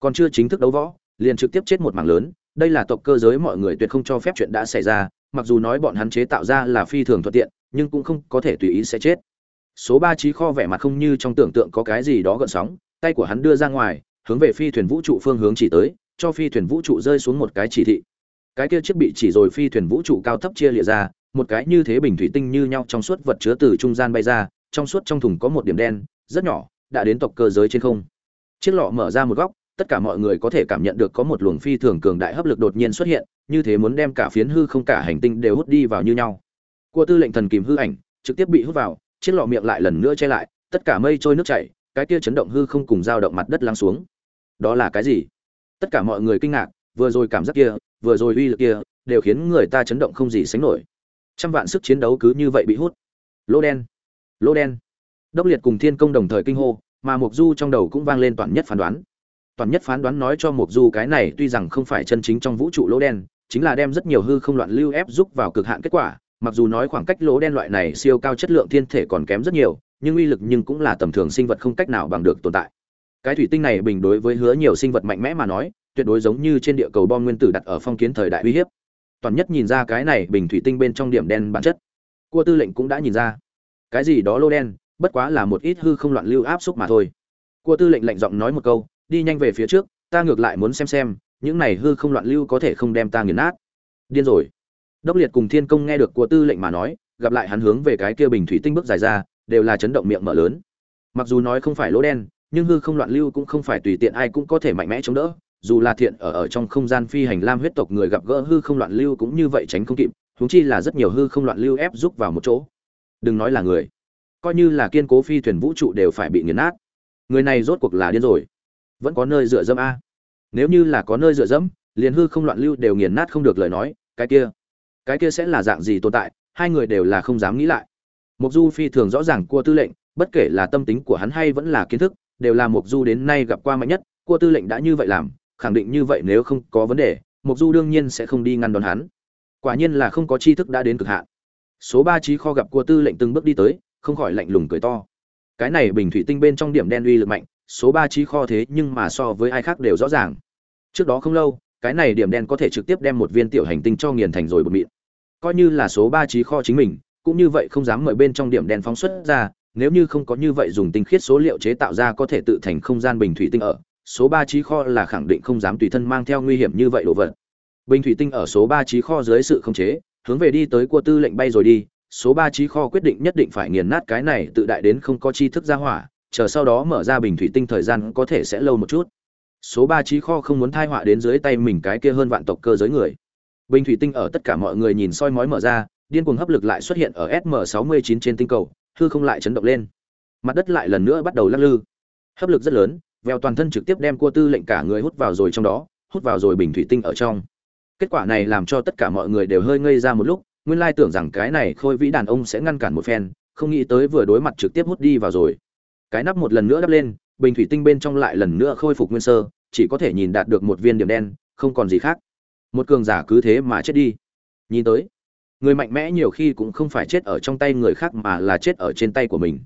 còn chưa chính thức đấu võ, liền trực tiếp chết một mảng lớn. Đây là tộc cơ giới mọi người tuyệt không cho phép chuyện đã xảy ra, mặc dù nói bọn hắn chế tạo ra là phi thường thuận tiện, nhưng cũng không có thể tùy ý sẽ chết. Số ba trí kho vẻ mặt không như trong tưởng tượng có cái gì đó gợn sóng, tay của hắn đưa ra ngoài, hướng về phi thuyền vũ trụ phương hướng chỉ tới, cho phi thuyền vũ trụ rơi xuống một cái chỉ thị. Cái kia chiếc bị chỉ rồi phi thuyền vũ trụ cao thấp chia lịa ra, một cái như thế bình thủy tinh như nhau trong suốt vật chứa từ trung gian bay ra, trong suốt trong thùng có một điểm đen, rất nhỏ, đã đến tộc cơ giới trên không. Chiếc lọ mở ra một góc tất cả mọi người có thể cảm nhận được có một luồng phi thường cường đại hấp lực đột nhiên xuất hiện, như thế muốn đem cả phiến hư không, cả hành tinh đều hút đi vào như nhau. Cua tư lệnh thần kìm hư ảnh, trực tiếp bị hút vào, chiếc lọ miệng lại lần nữa che lại, tất cả mây trôi nước chảy, cái kia chấn động hư không cùng dao động mặt đất lắng xuống. Đó là cái gì? Tất cả mọi người kinh ngạc, vừa rồi cảm giác kia, vừa rồi uy lực kia, đều khiến người ta chấn động không gì sánh nổi. Trăm vạn sức chiến đấu cứ như vậy bị hút. Lô đen Lô đen. Đốc liệt cùng thiên công đồng thời kinh hô, mà mục du trong đầu cũng vang lên toàn nhất phán đoán toàn nhất phán đoán nói cho mục du cái này tuy rằng không phải chân chính trong vũ trụ lỗ đen, chính là đem rất nhiều hư không loạn lưu ép giúp vào cực hạn kết quả, mặc dù nói khoảng cách lỗ đen loại này siêu cao chất lượng thiên thể còn kém rất nhiều, nhưng uy lực nhưng cũng là tầm thường sinh vật không cách nào bằng được tồn tại. Cái thủy tinh này bình đối với hứa nhiều sinh vật mạnh mẽ mà nói, tuyệt đối giống như trên địa cầu bom nguyên tử đặt ở phong kiến thời đại uy hiếp. Toàn nhất nhìn ra cái này bình thủy tinh bên trong điểm đen bản chất. Cua tư lệnh cũng đã nhìn ra. Cái gì đó lô đen, bất quá là một ít hư không loạn lưu áp xúc mà thôi. Cua tư lệnh lạnh giọng nói một câu đi nhanh về phía trước, ta ngược lại muốn xem xem, những này hư không loạn lưu có thể không đem ta nghiền nát. Điên rồi. Đốc liệt cùng thiên công nghe được cua tư lệnh mà nói, gặp lại hắn hướng về cái kia bình thủy tinh bước dài ra, đều là chấn động miệng mở lớn. Mặc dù nói không phải lỗ đen, nhưng hư không loạn lưu cũng không phải tùy tiện ai cũng có thể mạnh mẽ chống đỡ, dù là thiện ở ở trong không gian phi hành lam huyết tộc người gặp gỡ hư không loạn lưu cũng như vậy tránh không kịp, huống chi là rất nhiều hư không loạn lưu ép giúp vào một chỗ. Đừng nói là người, coi như là kiên cố phi thuyền vũ trụ đều phải bị nghiền nát. Người này rốt cuộc là điên rồi vẫn có nơi dựa dẫm a. Nếu như là có nơi dựa dẫm, liền hư không loạn lưu đều nghiền nát không được lời nói, cái kia cái kia sẽ là dạng gì tồn tại, hai người đều là không dám nghĩ lại. Mục du phi thường rõ ràng cua tư lệnh, bất kể là tâm tính của hắn hay vẫn là kiến thức, đều là mục du đến nay gặp qua mạnh nhất, cua tư lệnh đã như vậy làm, khẳng định như vậy nếu không có vấn đề mục du đương nhiên sẽ không đi ngăn đón hắn. Quả nhiên là không có tri thức đã đến cực hạn. Số ba trí kho gặp cua tư lệnh từng bước đi tới, không khỏi lạnh lùng cười to. Cái này bình thủy tinh bên trong điểm đen uy lực mạnh số ba trí kho thế nhưng mà so với ai khác đều rõ ràng. Trước đó không lâu, cái này điểm đen có thể trực tiếp đem một viên tiểu hành tinh cho nghiền thành rồi bột mịn. Coi như là số ba trí kho chính mình, cũng như vậy không dám mời bên trong điểm đen phóng xuất ra, nếu như không có như vậy dùng tinh khiết số liệu chế tạo ra có thể tự thành không gian bình thủy tinh ở, số ba trí kho là khẳng định không dám tùy thân mang theo nguy hiểm như vậy đồ vật. Bình thủy tinh ở số ba trí kho dưới sự khống chế, hướng về đi tới cua tư lệnh bay rồi đi, số ba trí kho quyết định nhất định phải nghiền nát cái này tự đại đến không có chi thức ra hỏa chờ sau đó mở ra bình thủy tinh thời gian có thể sẽ lâu một chút. Số ba trí kho không muốn thai họa đến dưới tay mình cái kia hơn vạn tộc cơ giới người. Bình thủy tinh ở tất cả mọi người nhìn soi mói mở ra, điên cuồng hấp lực lại xuất hiện ở sm 69 trên tinh cầu, hư không lại chấn động lên. Mặt đất lại lần nữa bắt đầu lắc lư. Hấp lực rất lớn vèo toàn thân trực tiếp đem cua tư lệnh cả người hút vào rồi trong đó, hút vào rồi bình thủy tinh ở trong. Kết quả này làm cho tất cả mọi người đều hơi ngây ra một lúc, nguyên lai tưởng rằng cái này khôi vĩ đàn ông sẽ ngăn cản một phen, không nghĩ tới vừa đối mặt trực tiếp hút đi vào rồi cái nắp một lần nữa đắp lên, bình thủy tinh bên trong lại lần nữa khôi phục nguyên sơ, chỉ có thể nhìn đạt được một viên điểm đen, không còn gì khác. Một cường giả cứ thế mà chết đi. Nhìn tới, người mạnh mẽ nhiều khi cũng không phải chết ở trong tay người khác mà là chết ở trên tay của mình.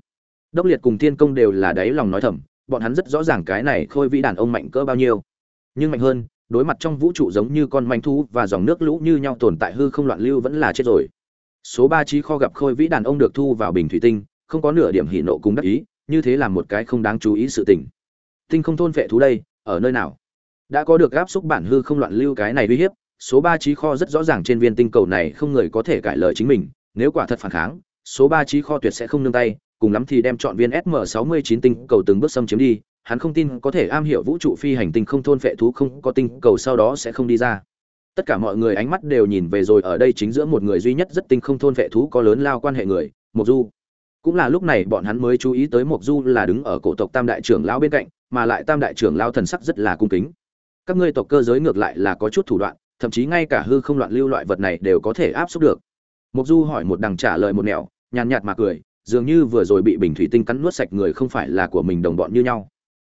Đốc liệt cùng thiên công đều là đáy lòng nói thầm, bọn hắn rất rõ ràng cái này khôi vĩ đàn ông mạnh cỡ bao nhiêu. Nhưng mạnh hơn, đối mặt trong vũ trụ giống như con manh thú và dòng nước lũ như nhau tồn tại hư không loạn lưu vẫn là chết rồi. Số ba trí kho gặp khôi vĩ đàn ông được thu vào bình thủy tinh, không có nửa điểm hỉ nộ cùng đắc ý như thế là một cái không đáng chú ý sự tình. Tinh không thôn vệ thú đây, ở nơi nào? Đã có được gáp xúc bản hư không loạn lưu cái này uy hiếp, số ba trí kho rất rõ ràng trên viên tinh cầu này không người có thể cãi lời chính mình, nếu quả thật phản kháng, số ba trí kho tuyệt sẽ không nương tay, cùng lắm thì đem chọn viên sm 69 tinh cầu từng bước xâm chiếm đi, hắn không tin có thể am hiểu vũ trụ phi hành tinh không thôn phệ thú không có tinh cầu sau đó sẽ không đi ra. Tất cả mọi người ánh mắt đều nhìn về rồi, ở đây chính giữa một người duy nhất rất tinh không thôn phệ thú có lớn lao quan hệ người, mộc du cũng là lúc này bọn hắn mới chú ý tới mộc du là đứng ở cổ tộc tam đại trưởng lão bên cạnh, mà lại tam đại trưởng lão thần sắc rất là cung kính. Các ngươi tộc cơ giới ngược lại là có chút thủ đoạn, thậm chí ngay cả hư không loạn lưu loại vật này đều có thể áp xúc được. Mộc du hỏi một đằng trả lời một nẻo, nhàn nhạt mà cười, dường như vừa rồi bị bình thủy tinh cắn nuốt sạch người không phải là của mình đồng bọn như nhau.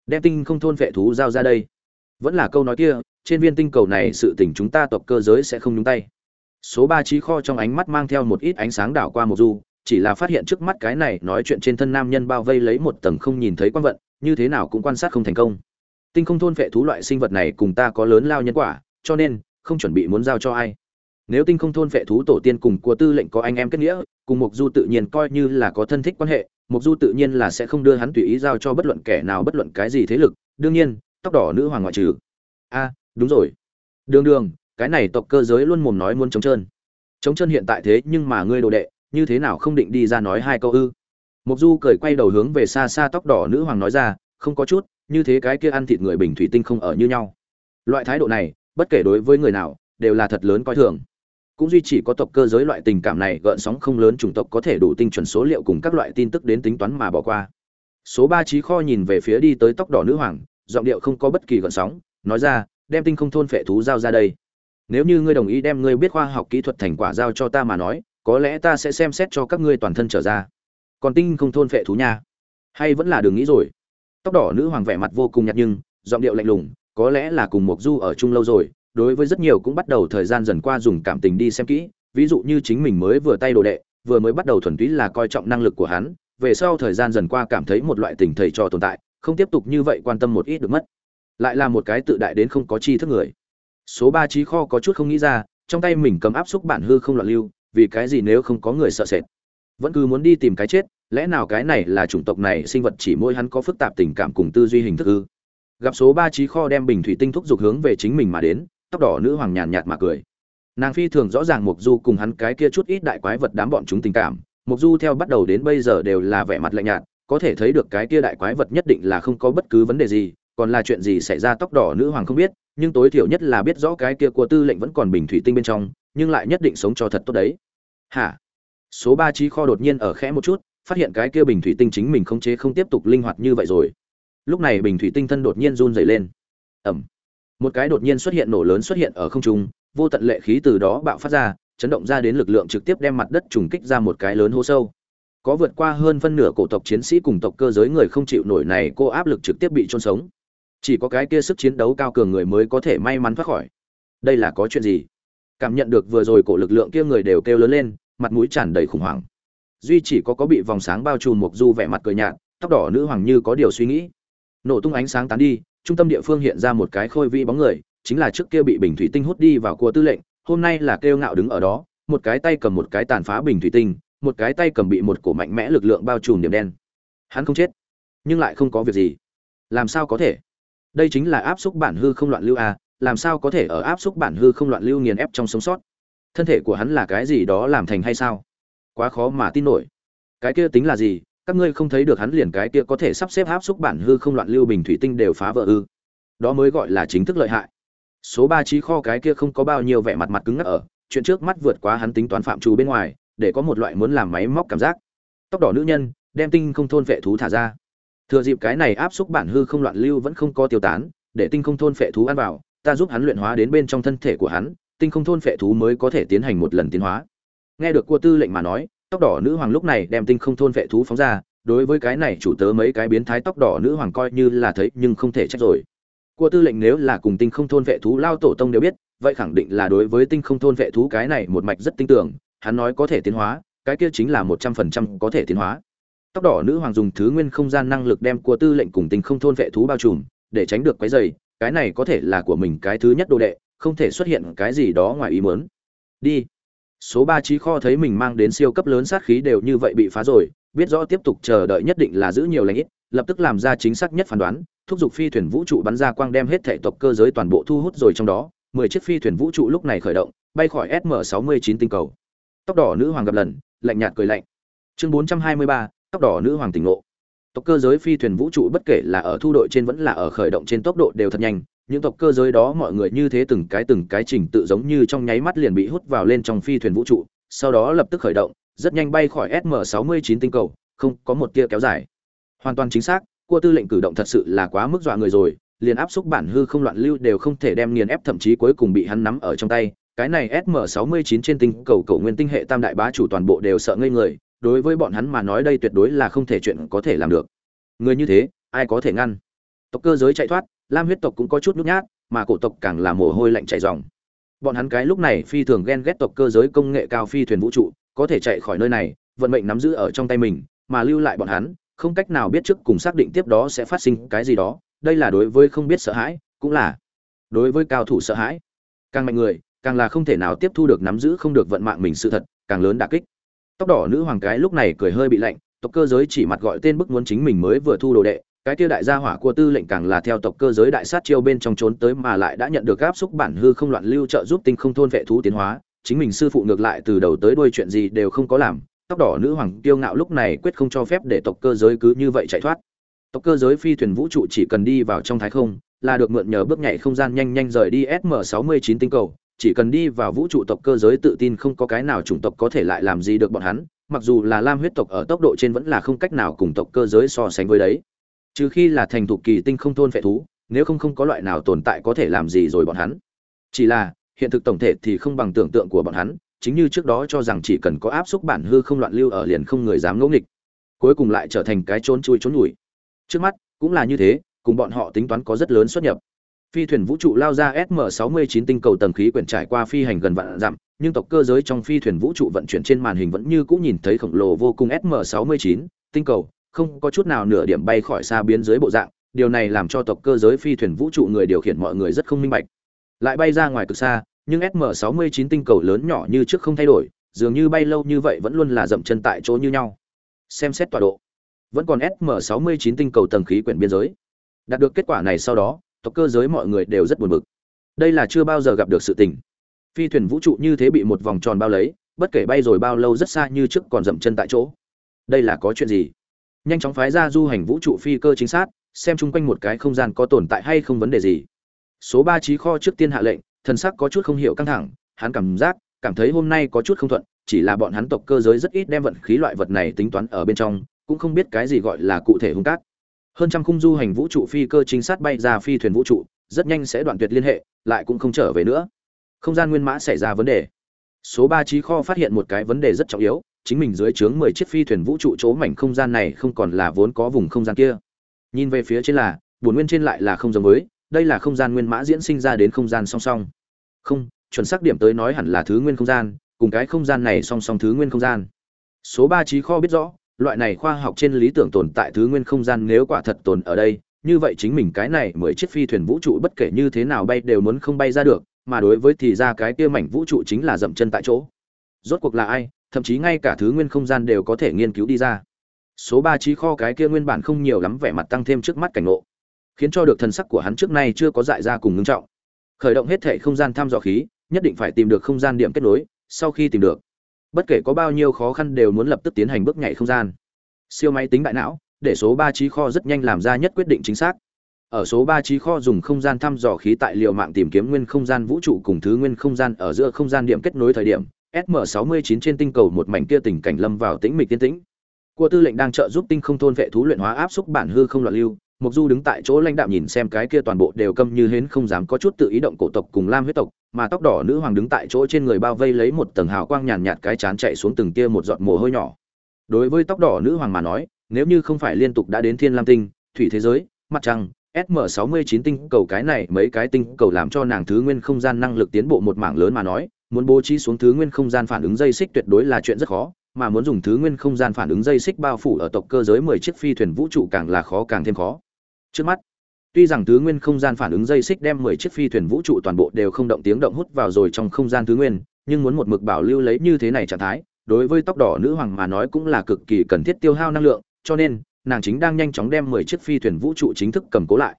Đem tinh không thôn vệ thú giao ra đây. Vẫn là câu nói kia, trên viên tinh cầu này sự tình chúng ta tộc cơ giới sẽ không nhúng tay. Số ba trí kho trong ánh mắt mang theo một ít ánh sáng đảo qua một du chỉ là phát hiện trước mắt cái này nói chuyện trên thân nam nhân bao vây lấy một tầng không nhìn thấy quan vận, như thế nào cũng quan sát không thành công. Tinh không thôn phệ thú loại sinh vật này cùng ta có lớn lao nhân quả, cho nên, không chuẩn bị muốn giao cho ai. Nếu tinh không thôn phệ thú tổ tiên cùng của tư lệnh có anh em kết nghĩa, cùng mục du tự nhiên coi như là có thân thích quan hệ, mục du tự nhiên là sẽ không đưa hắn tùy ý giao cho bất luận kẻ nào bất luận cái gì thế lực, đương nhiên, tóc đỏ nữ hoàng ngoại trừ. A, đúng rồi. Đường đường, cái này tộc cơ giới luôn mồm nói muốn chống trơn. Chống trơn hiện tại thế nhưng mà ngươi đồ đệ như thế nào không định đi ra nói hai câu ư? Mục du cười quay đầu hướng về xa xa tóc đỏ nữ hoàng nói ra, không có chút, như thế cái kia ăn thịt người bình thủy tinh không ở như nhau. Loại thái độ này, bất kể đối với người nào, đều là thật lớn coi thường. Cũng duy chỉ có tộc cơ giới loại tình cảm này gợn sóng không lớn chủng tộc có thể đủ tinh chuẩn số liệu cùng các loại tin tức đến tính toán mà bỏ qua. Số ba trí kho nhìn về phía đi tới tóc đỏ nữ hoàng, giọng điệu không có bất kỳ gợn sóng, nói ra, đem tinh không thôn phệ thú giao ra đây. Nếu như ngươi đồng ý đem ngươi biết khoa học kỹ thuật thành quả giao cho ta mà nói có lẽ ta sẽ xem xét cho các ngươi toàn thân trở ra. Còn tinh không thôn phệ thú nha. Hay vẫn là đừng nghĩ rồi. Tóc đỏ nữ hoàng vẻ mặt vô cùng nhạt nhưng, giọng điệu lạnh lùng, có lẽ là cùng mộc du ở chung lâu rồi, đối với rất nhiều cũng bắt đầu thời gian dần qua dùng cảm tình đi xem kỹ. Ví dụ như chính mình mới vừa tay đồ đệ, vừa mới bắt đầu thuần túy là coi trọng năng lực của hắn, về sau thời gian dần qua cảm thấy một loại tình thầy trò tồn tại, không tiếp tục như vậy quan tâm một ít được mất. Lại là một cái tự đại đến không có chi thức người. Số ba trí kho có chút không nghĩ ra, trong tay mình cầm áp xúc bản hư không loạn lưu vì cái gì nếu không có người sợ sệt? Vẫn cứ muốn đi tìm cái chết, lẽ nào cái này là chủng tộc này sinh vật chỉ mỗi hắn có phức tạp tình cảm cùng tư duy hình thức ư? Gặp số ba trí kho đem bình thủy tinh thúc giục hướng về chính mình mà đến, tóc đỏ nữ hoàng nhàn nhạt mà cười. Nàng phi thường rõ ràng mục du cùng hắn cái kia chút ít đại quái vật đám bọn chúng tình cảm. Mục du theo bắt đầu đến bây giờ đều là vẻ mặt lạnh nhạt, có thể thấy được cái kia đại quái vật nhất định là không có bất cứ vấn đề gì, còn là chuyện gì xảy ra tóc đỏ nữ hoàng không biết, nhưng tối thiểu nhất là biết rõ cái kia của tư lệnh vẫn còn bình thủy tinh bên trong nhưng lại nhất định sống cho thật tốt đấy. Hả? Số ba trí kho đột nhiên ở khẽ một chút, phát hiện cái kia bình thủy tinh chính mình không chế không tiếp tục linh hoạt như vậy rồi. Lúc này bình thủy tinh thân đột nhiên run dày lên. Ẩm một cái đột nhiên xuất hiện nổ lớn xuất hiện ở không trung, vô tận lệ khí từ đó bạo phát ra, chấn động ra đến lực lượng trực tiếp đem mặt đất trùng kích ra một cái lớn hố sâu. Có vượt qua hơn phân nửa cổ tộc chiến sĩ cùng tộc cơ giới người không chịu nổi này, cô áp lực trực tiếp bị chôn sống. Chỉ có cái kia sức chiến đấu cao cường người mới có thể may mắn thoát khỏi. Đây là có chuyện gì? Cảm nhận được vừa rồi cổ lực lượng kia người đều kêu lớn lên, mặt mũi tràn đầy khủng hoảng. Duy chỉ có có bị vòng sáng bao trùm mục du vẻ mặt cười nhạt, tóc đỏ nữ hoàng như có điều suy nghĩ. Nổ tung ánh sáng tán đi, trung tâm địa phương hiện ra một cái khôi vi bóng người, chính là trước kia bị bình thủy tinh hút đi vào cua tư lệnh, hôm nay là kêu ngạo đứng ở đó, một cái tay cầm một cái tàn phá bình thủy tinh, một cái tay cầm bị một cổ mạnh mẽ lực lượng bao trùm điểm đen. Hắn không chết, nhưng lại không có việc gì. Làm sao có thể? Đây chính là áp xúc bản hư không loạn lưu a làm sao có thể ở áp xúc bản hư không loạn lưu nghiền ép trong sống sót? Thân thể của hắn là cái gì đó làm thành hay sao? Quá khó mà tin nổi. Cái kia tính là gì? Các ngươi không thấy được hắn liền cái kia có thể sắp xếp áp xúc bản hư không loạn lưu bình thủy tinh đều phá vỡ ư? Đó mới gọi là chính thức lợi hại. Số ba trí kho cái kia không có bao nhiêu vẻ mặt mặt cứng ngắc ở, chuyện trước mắt vượt quá hắn tính toán phạm trù bên ngoài, để có một loại muốn làm máy móc cảm giác. Tóc đỏ nữ nhân, đem tinh không thôn vệ thú thả ra. Thừa dịp cái này áp xúc bản hư không loạn lưu vẫn không có tiêu tán, để tinh không thôn phệ thú ăn vào ta giúp hắn luyện hóa đến bên trong thân thể của hắn, tinh không thôn phệ thú mới có thể tiến hành một lần tiến hóa. Nghe được cua tư lệnh mà nói, tóc đỏ nữ hoàng lúc này đem tinh không thôn phệ thú phóng ra, đối với cái này chủ tớ mấy cái biến thái tóc đỏ nữ hoàng coi như là thấy nhưng không thể trách rồi. Cua tư lệnh nếu là cùng tinh không thôn phệ thú lao tổ tông đều biết, vậy khẳng định là đối với tinh không thôn phệ thú cái này một mạch rất tinh tưởng, hắn nói có thể tiến hóa, cái kia chính là một trăm phần trăm có thể tiến hóa. Tóc đỏ nữ hoàng dùng thứ nguyên không gian năng lực đem cua tư lệnh cùng tinh không thôn vệ thú bao trùm, để tránh được quấy dày cái này có thể là của mình cái thứ nhất đồ đệ, không thể xuất hiện cái gì đó ngoài ý muốn. Đi. Số ba trí kho thấy mình mang đến siêu cấp lớn sát khí đều như vậy bị phá rồi, biết rõ tiếp tục chờ đợi nhất định là giữ nhiều lãnh ít, lập tức làm ra chính xác nhất phán đoán, thúc giục phi thuyền vũ trụ bắn ra quang đem hết thể tộc cơ giới toàn bộ thu hút rồi trong đó, mười chiếc phi thuyền vũ trụ lúc này khởi động, bay khỏi sm sáu mươi chín tinh cầu. Tóc đỏ nữ hoàng gặp lần, lạnh nhạt cười lạnh. Chương bốn trăm hai mươi ba, tóc đỏ nữ hoàng tỉnh ngộ tộc cơ giới phi thuyền vũ trụ bất kể là ở thu đội trên vẫn là ở khởi động trên tốc độ đều thật nhanh. Những tộc cơ giới đó mọi người như thế từng cái từng cái trình tự giống như trong nháy mắt liền bị hút vào lên trong phi thuyền vũ trụ, sau đó lập tức khởi động, rất nhanh bay khỏi sm 69 tinh cầu, không có một tia kéo dài. Hoàn toàn chính xác, cua tư lệnh cử động thật sự là quá mức dọa người rồi, liền áp xúc bản hư không loạn lưu đều không thể đem nghiền ép, thậm chí cuối cùng bị hắn nắm ở trong tay. Cái này sm 69 trên tinh cầu cầu nguyên tinh hệ tam đại bá chủ toàn bộ đều sợ ngây người đối với bọn hắn mà nói đây tuyệt đối là không thể chuyện có thể làm được. Người như thế, ai có thể ngăn? Tộc cơ giới chạy thoát, lam huyết tộc cũng có chút nhút nhát, mà cổ tộc càng là mồ hôi lạnh chảy ròng. Bọn hắn cái lúc này phi thường ghen ghét tộc cơ giới công nghệ cao phi thuyền vũ trụ, có thể chạy khỏi nơi này, vận mệnh nắm giữ ở trong tay mình, mà lưu lại bọn hắn, không cách nào biết trước cùng xác định tiếp đó sẽ phát sinh cái gì đó, đây là đối với không biết sợ hãi, cũng là đối với cao thủ sợ hãi. Càng mạnh người, càng là không thể nào tiếp thu được nắm giữ không được vận mạng mình sự thật, càng lớn đả kích tóc đỏ nữ hoàng cái lúc này cười hơi bị lạnh, tộc cơ giới chỉ mặt gọi tên bức muốn chính mình mới vừa thu đồ đệ, cái kia đại gia hỏa của tư lệnh càng là theo tộc cơ giới đại sát chiêu bên trong trốn tới mà lại đã nhận được áp xúc bản hư không loạn lưu trợ giúp tinh không thôn vệ thú tiến hóa, chính mình sư phụ ngược lại từ đầu tới đuôi chuyện gì đều không có làm, tóc đỏ nữ hoàng kiêu ngạo lúc này quyết không cho phép để tộc cơ giới cứ như vậy chạy thoát. Tộc cơ giới phi thuyền vũ trụ chỉ cần đi vào trong thái không, là được mượn nhờ bước nhảy không gian nhanh nhanh rời đi sm 69 tinh cầu chỉ cần đi vào vũ trụ tộc cơ giới tự tin không có cái nào chủng tộc có thể lại làm gì được bọn hắn, mặc dù là lam huyết tộc ở tốc độ trên vẫn là không cách nào cùng tộc cơ giới so sánh với đấy. Trừ khi là thành thục kỳ tinh không thôn phệ thú, nếu không không có loại nào tồn tại có thể làm gì rồi bọn hắn. Chỉ là, hiện thực tổng thể thì không bằng tưởng tượng của bọn hắn, chính như trước đó cho rằng chỉ cần có áp xúc bản hư không loạn lưu ở liền không người dám ngẫu nghịch. Cuối cùng lại trở thành cái trốn chui trốn nhủi. Trước mắt, cũng là như thế, cùng bọn họ tính toán có rất lớn xuất nhập phi thuyền vũ trụ lao ra sm 69 tinh cầu tầng khí quyển trải qua phi hành gần vạn dặm, nhưng tộc cơ giới trong phi thuyền vũ trụ vận chuyển trên màn hình vẫn như cũng nhìn thấy khổng lồ vô cùng sm 69 tinh cầu, không có chút nào nửa điểm bay khỏi xa biến dưới bộ dạng. Điều này làm cho tộc cơ giới phi thuyền vũ trụ người điều khiển mọi người rất không minh bạch. Lại bay ra ngoài cực xa, nhưng sm 69 tinh cầu lớn nhỏ như trước không thay đổi, dường như bay lâu như vậy vẫn luôn là dậm chân tại chỗ như nhau. Xem xét tọa độ, vẫn còn sm 69 tinh cầu tầng khí quyển biên giới. Đạt được kết quả này sau đó tộc cơ giới mọi người đều rất buồn bực. Đây là chưa bao giờ gặp được sự tình. Phi thuyền vũ trụ như thế bị một vòng tròn bao lấy, bất kể bay rồi bao lâu rất xa như trước còn dậm chân tại chỗ. Đây là có chuyện gì? Nhanh chóng phái ra du hành vũ trụ phi cơ chính xác, xem chung quanh một cái không gian có tồn tại hay không vấn đề gì. Số ba trí kho trước tiên hạ lệnh, thần sắc có chút không hiểu căng thẳng, hắn cảm giác, cảm thấy hôm nay có chút không thuận, chỉ là bọn hắn tộc cơ giới rất ít đem vận khí loại vật này tính toán ở bên trong, cũng không biết cái gì gọi là cụ thể hung cát hơn trăm khung du hành vũ trụ phi cơ chính sát bay ra phi thuyền vũ trụ, rất nhanh sẽ đoạn tuyệt liên hệ, lại cũng không trở về nữa. Không gian nguyên mã xảy ra vấn đề. Số ba trí kho phát hiện một cái vấn đề rất trọng yếu, chính mình dưới chướng mười chiếc phi thuyền vũ trụ chỗ mảnh không gian này không còn là vốn có vùng không gian kia. Nhìn về phía trên là, bổn nguyên trên lại là không giống với, đây là không gian nguyên mã diễn sinh ra đến không gian song song. Không, chuẩn xác điểm tới nói hẳn là thứ nguyên không gian, cùng cái không gian này song song thứ nguyên không gian. Số ba trí kho biết rõ loại này khoa học trên lý tưởng tồn tại thứ nguyên không gian nếu quả thật tồn ở đây, như vậy chính mình cái này mười chiếc phi thuyền vũ trụ bất kể như thế nào bay đều muốn không bay ra được, mà đối với thì ra cái kia mảnh vũ trụ chính là dậm chân tại chỗ. Rốt cuộc là ai, thậm chí ngay cả thứ nguyên không gian đều có thể nghiên cứu đi ra. Số ba trí kho cái kia nguyên bản không nhiều lắm vẻ mặt tăng thêm trước mắt cảnh ngộ, khiến cho được thần sắc của hắn trước nay chưa có dại ra cùng ngưng trọng. Khởi động hết thể không gian thăm dò khí, nhất định phải tìm được không gian điểm kết nối, sau khi tìm được bất kể có bao nhiêu khó khăn đều muốn lập tức tiến hành bước nhảy không gian. Siêu máy tính đại não để số ba trí kho rất nhanh làm ra nhất quyết định chính xác. Ở số ba trí kho dùng không gian thăm dò khí tại liệu mạng tìm kiếm nguyên không gian vũ trụ cùng thứ nguyên không gian ở giữa không gian điểm kết nối thời điểm sm 69 trên tinh cầu một mảnh kia tình cảnh lâm vào tĩnh mịch tiên tĩnh. Cua tư lệnh đang trợ giúp tinh không thôn vệ thú luyện hóa áp xúc bản hư không loạn lưu, Mộc Du đứng tại chỗ lãnh đạm nhìn xem cái kia toàn bộ đều câm như hến không dám có chút tự ý động cổ tộc cùng Lam huyết tộc, mà tóc đỏ nữ hoàng đứng tại chỗ trên người bao vây lấy một tầng hào quang nhàn nhạt cái chán chạy xuống từng tia một giọt mồ hôi nhỏ. Đối với tóc đỏ nữ hoàng mà nói, nếu như không phải liên tục đã đến Thiên Lam tinh, thủy thế giới, mặt trăng, SM69 tinh cầu cái này mấy cái tinh cầu làm cho nàng thứ nguyên không gian năng lực tiến bộ một mảng lớn mà nói, muốn bố trí xuống thứ nguyên không gian phản ứng dây xích tuyệt đối là chuyện rất khó, mà muốn dùng thứ nguyên không gian phản ứng dây xích bao phủ ở tộc cơ giới 10 chiếc phi thuyền vũ trụ càng là khó càng thêm khó. Trước mắt, tuy rằng thứ nguyên không gian phản ứng dây xích đem 10 chiếc phi thuyền vũ trụ toàn bộ đều không động tiếng động hút vào rồi trong không gian thứ nguyên, nhưng muốn một mực bảo lưu lấy như thế này trạng thái, đối với tóc đỏ nữ hoàng mà nói cũng là cực kỳ cần thiết tiêu hao năng lượng, cho nên, nàng chính đang nhanh chóng đem 10 chiếc phi thuyền vũ trụ chính thức cầm cố lại.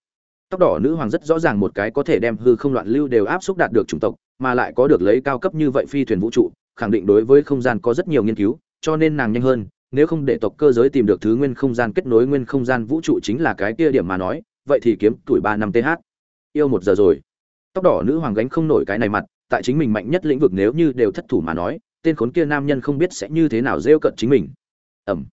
Tóc đỏ nữ hoàng rất rõ ràng một cái có thể đem hư không loạn lưu đều áp xúc đạt được chủng tộc, mà lại có được lấy cao cấp như vậy phi thuyền vũ trụ, khẳng định đối với không gian có rất nhiều nghiên cứu, cho nên nàng nhanh hơn, nếu không để tộc cơ giới tìm được thứ nguyên không gian kết nối nguyên không gian vũ trụ chính là cái kia điểm mà nói, vậy thì kiếm tuổi ba năm TH. Yêu một giờ rồi. Tóc đỏ nữ hoàng gánh không nổi cái này mặt, tại chính mình mạnh nhất lĩnh vực nếu như đều thất thủ mà nói, tên khốn kia nam nhân không biết sẽ như thế nào rêu cận chính mình. Ầm.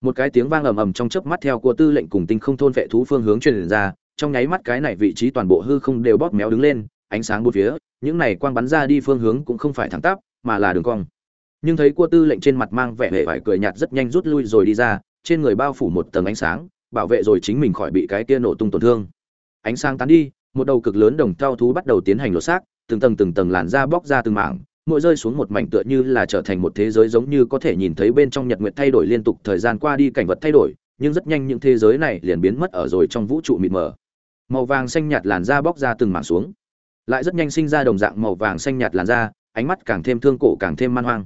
Một cái tiếng vang ầm ầm trong chớp mắt theo của tư lệnh cùng tinh không thôn vệ thú phương hướng truyền ra, trong nháy mắt cái này vị trí toàn bộ hư không đều bóp méo đứng lên, ánh sáng bốn phía, những này quang bắn ra đi phương hướng cũng không phải thẳng tắp, mà là đường cong nhưng thấy cua tư lệnh trên mặt mang vẻ hề vải cười nhạt rất nhanh rút lui rồi đi ra, trên người bao phủ một tầng ánh sáng, bảo vệ rồi chính mình khỏi bị cái kia nổ tung tổn thương. Ánh sáng tán đi, một đầu cực lớn đồng thao thú bắt đầu tiến hành lột xác, từng tầng từng tầng làn da bóc ra từng mảng, mỗi rơi xuống một mảnh tựa như là trở thành một thế giới giống như có thể nhìn thấy bên trong nhật nguyệt thay đổi liên tục, thời gian qua đi cảnh vật thay đổi, nhưng rất nhanh những thế giới này liền biến mất ở rồi trong vũ trụ mịt mờ. Màu vàng xanh nhạt làn da bóc ra từng mảng xuống. Lại rất nhanh sinh ra đồng dạng màu vàng xanh nhạt làn da, ánh mắt càng thêm thương cổ càng thêm man hoang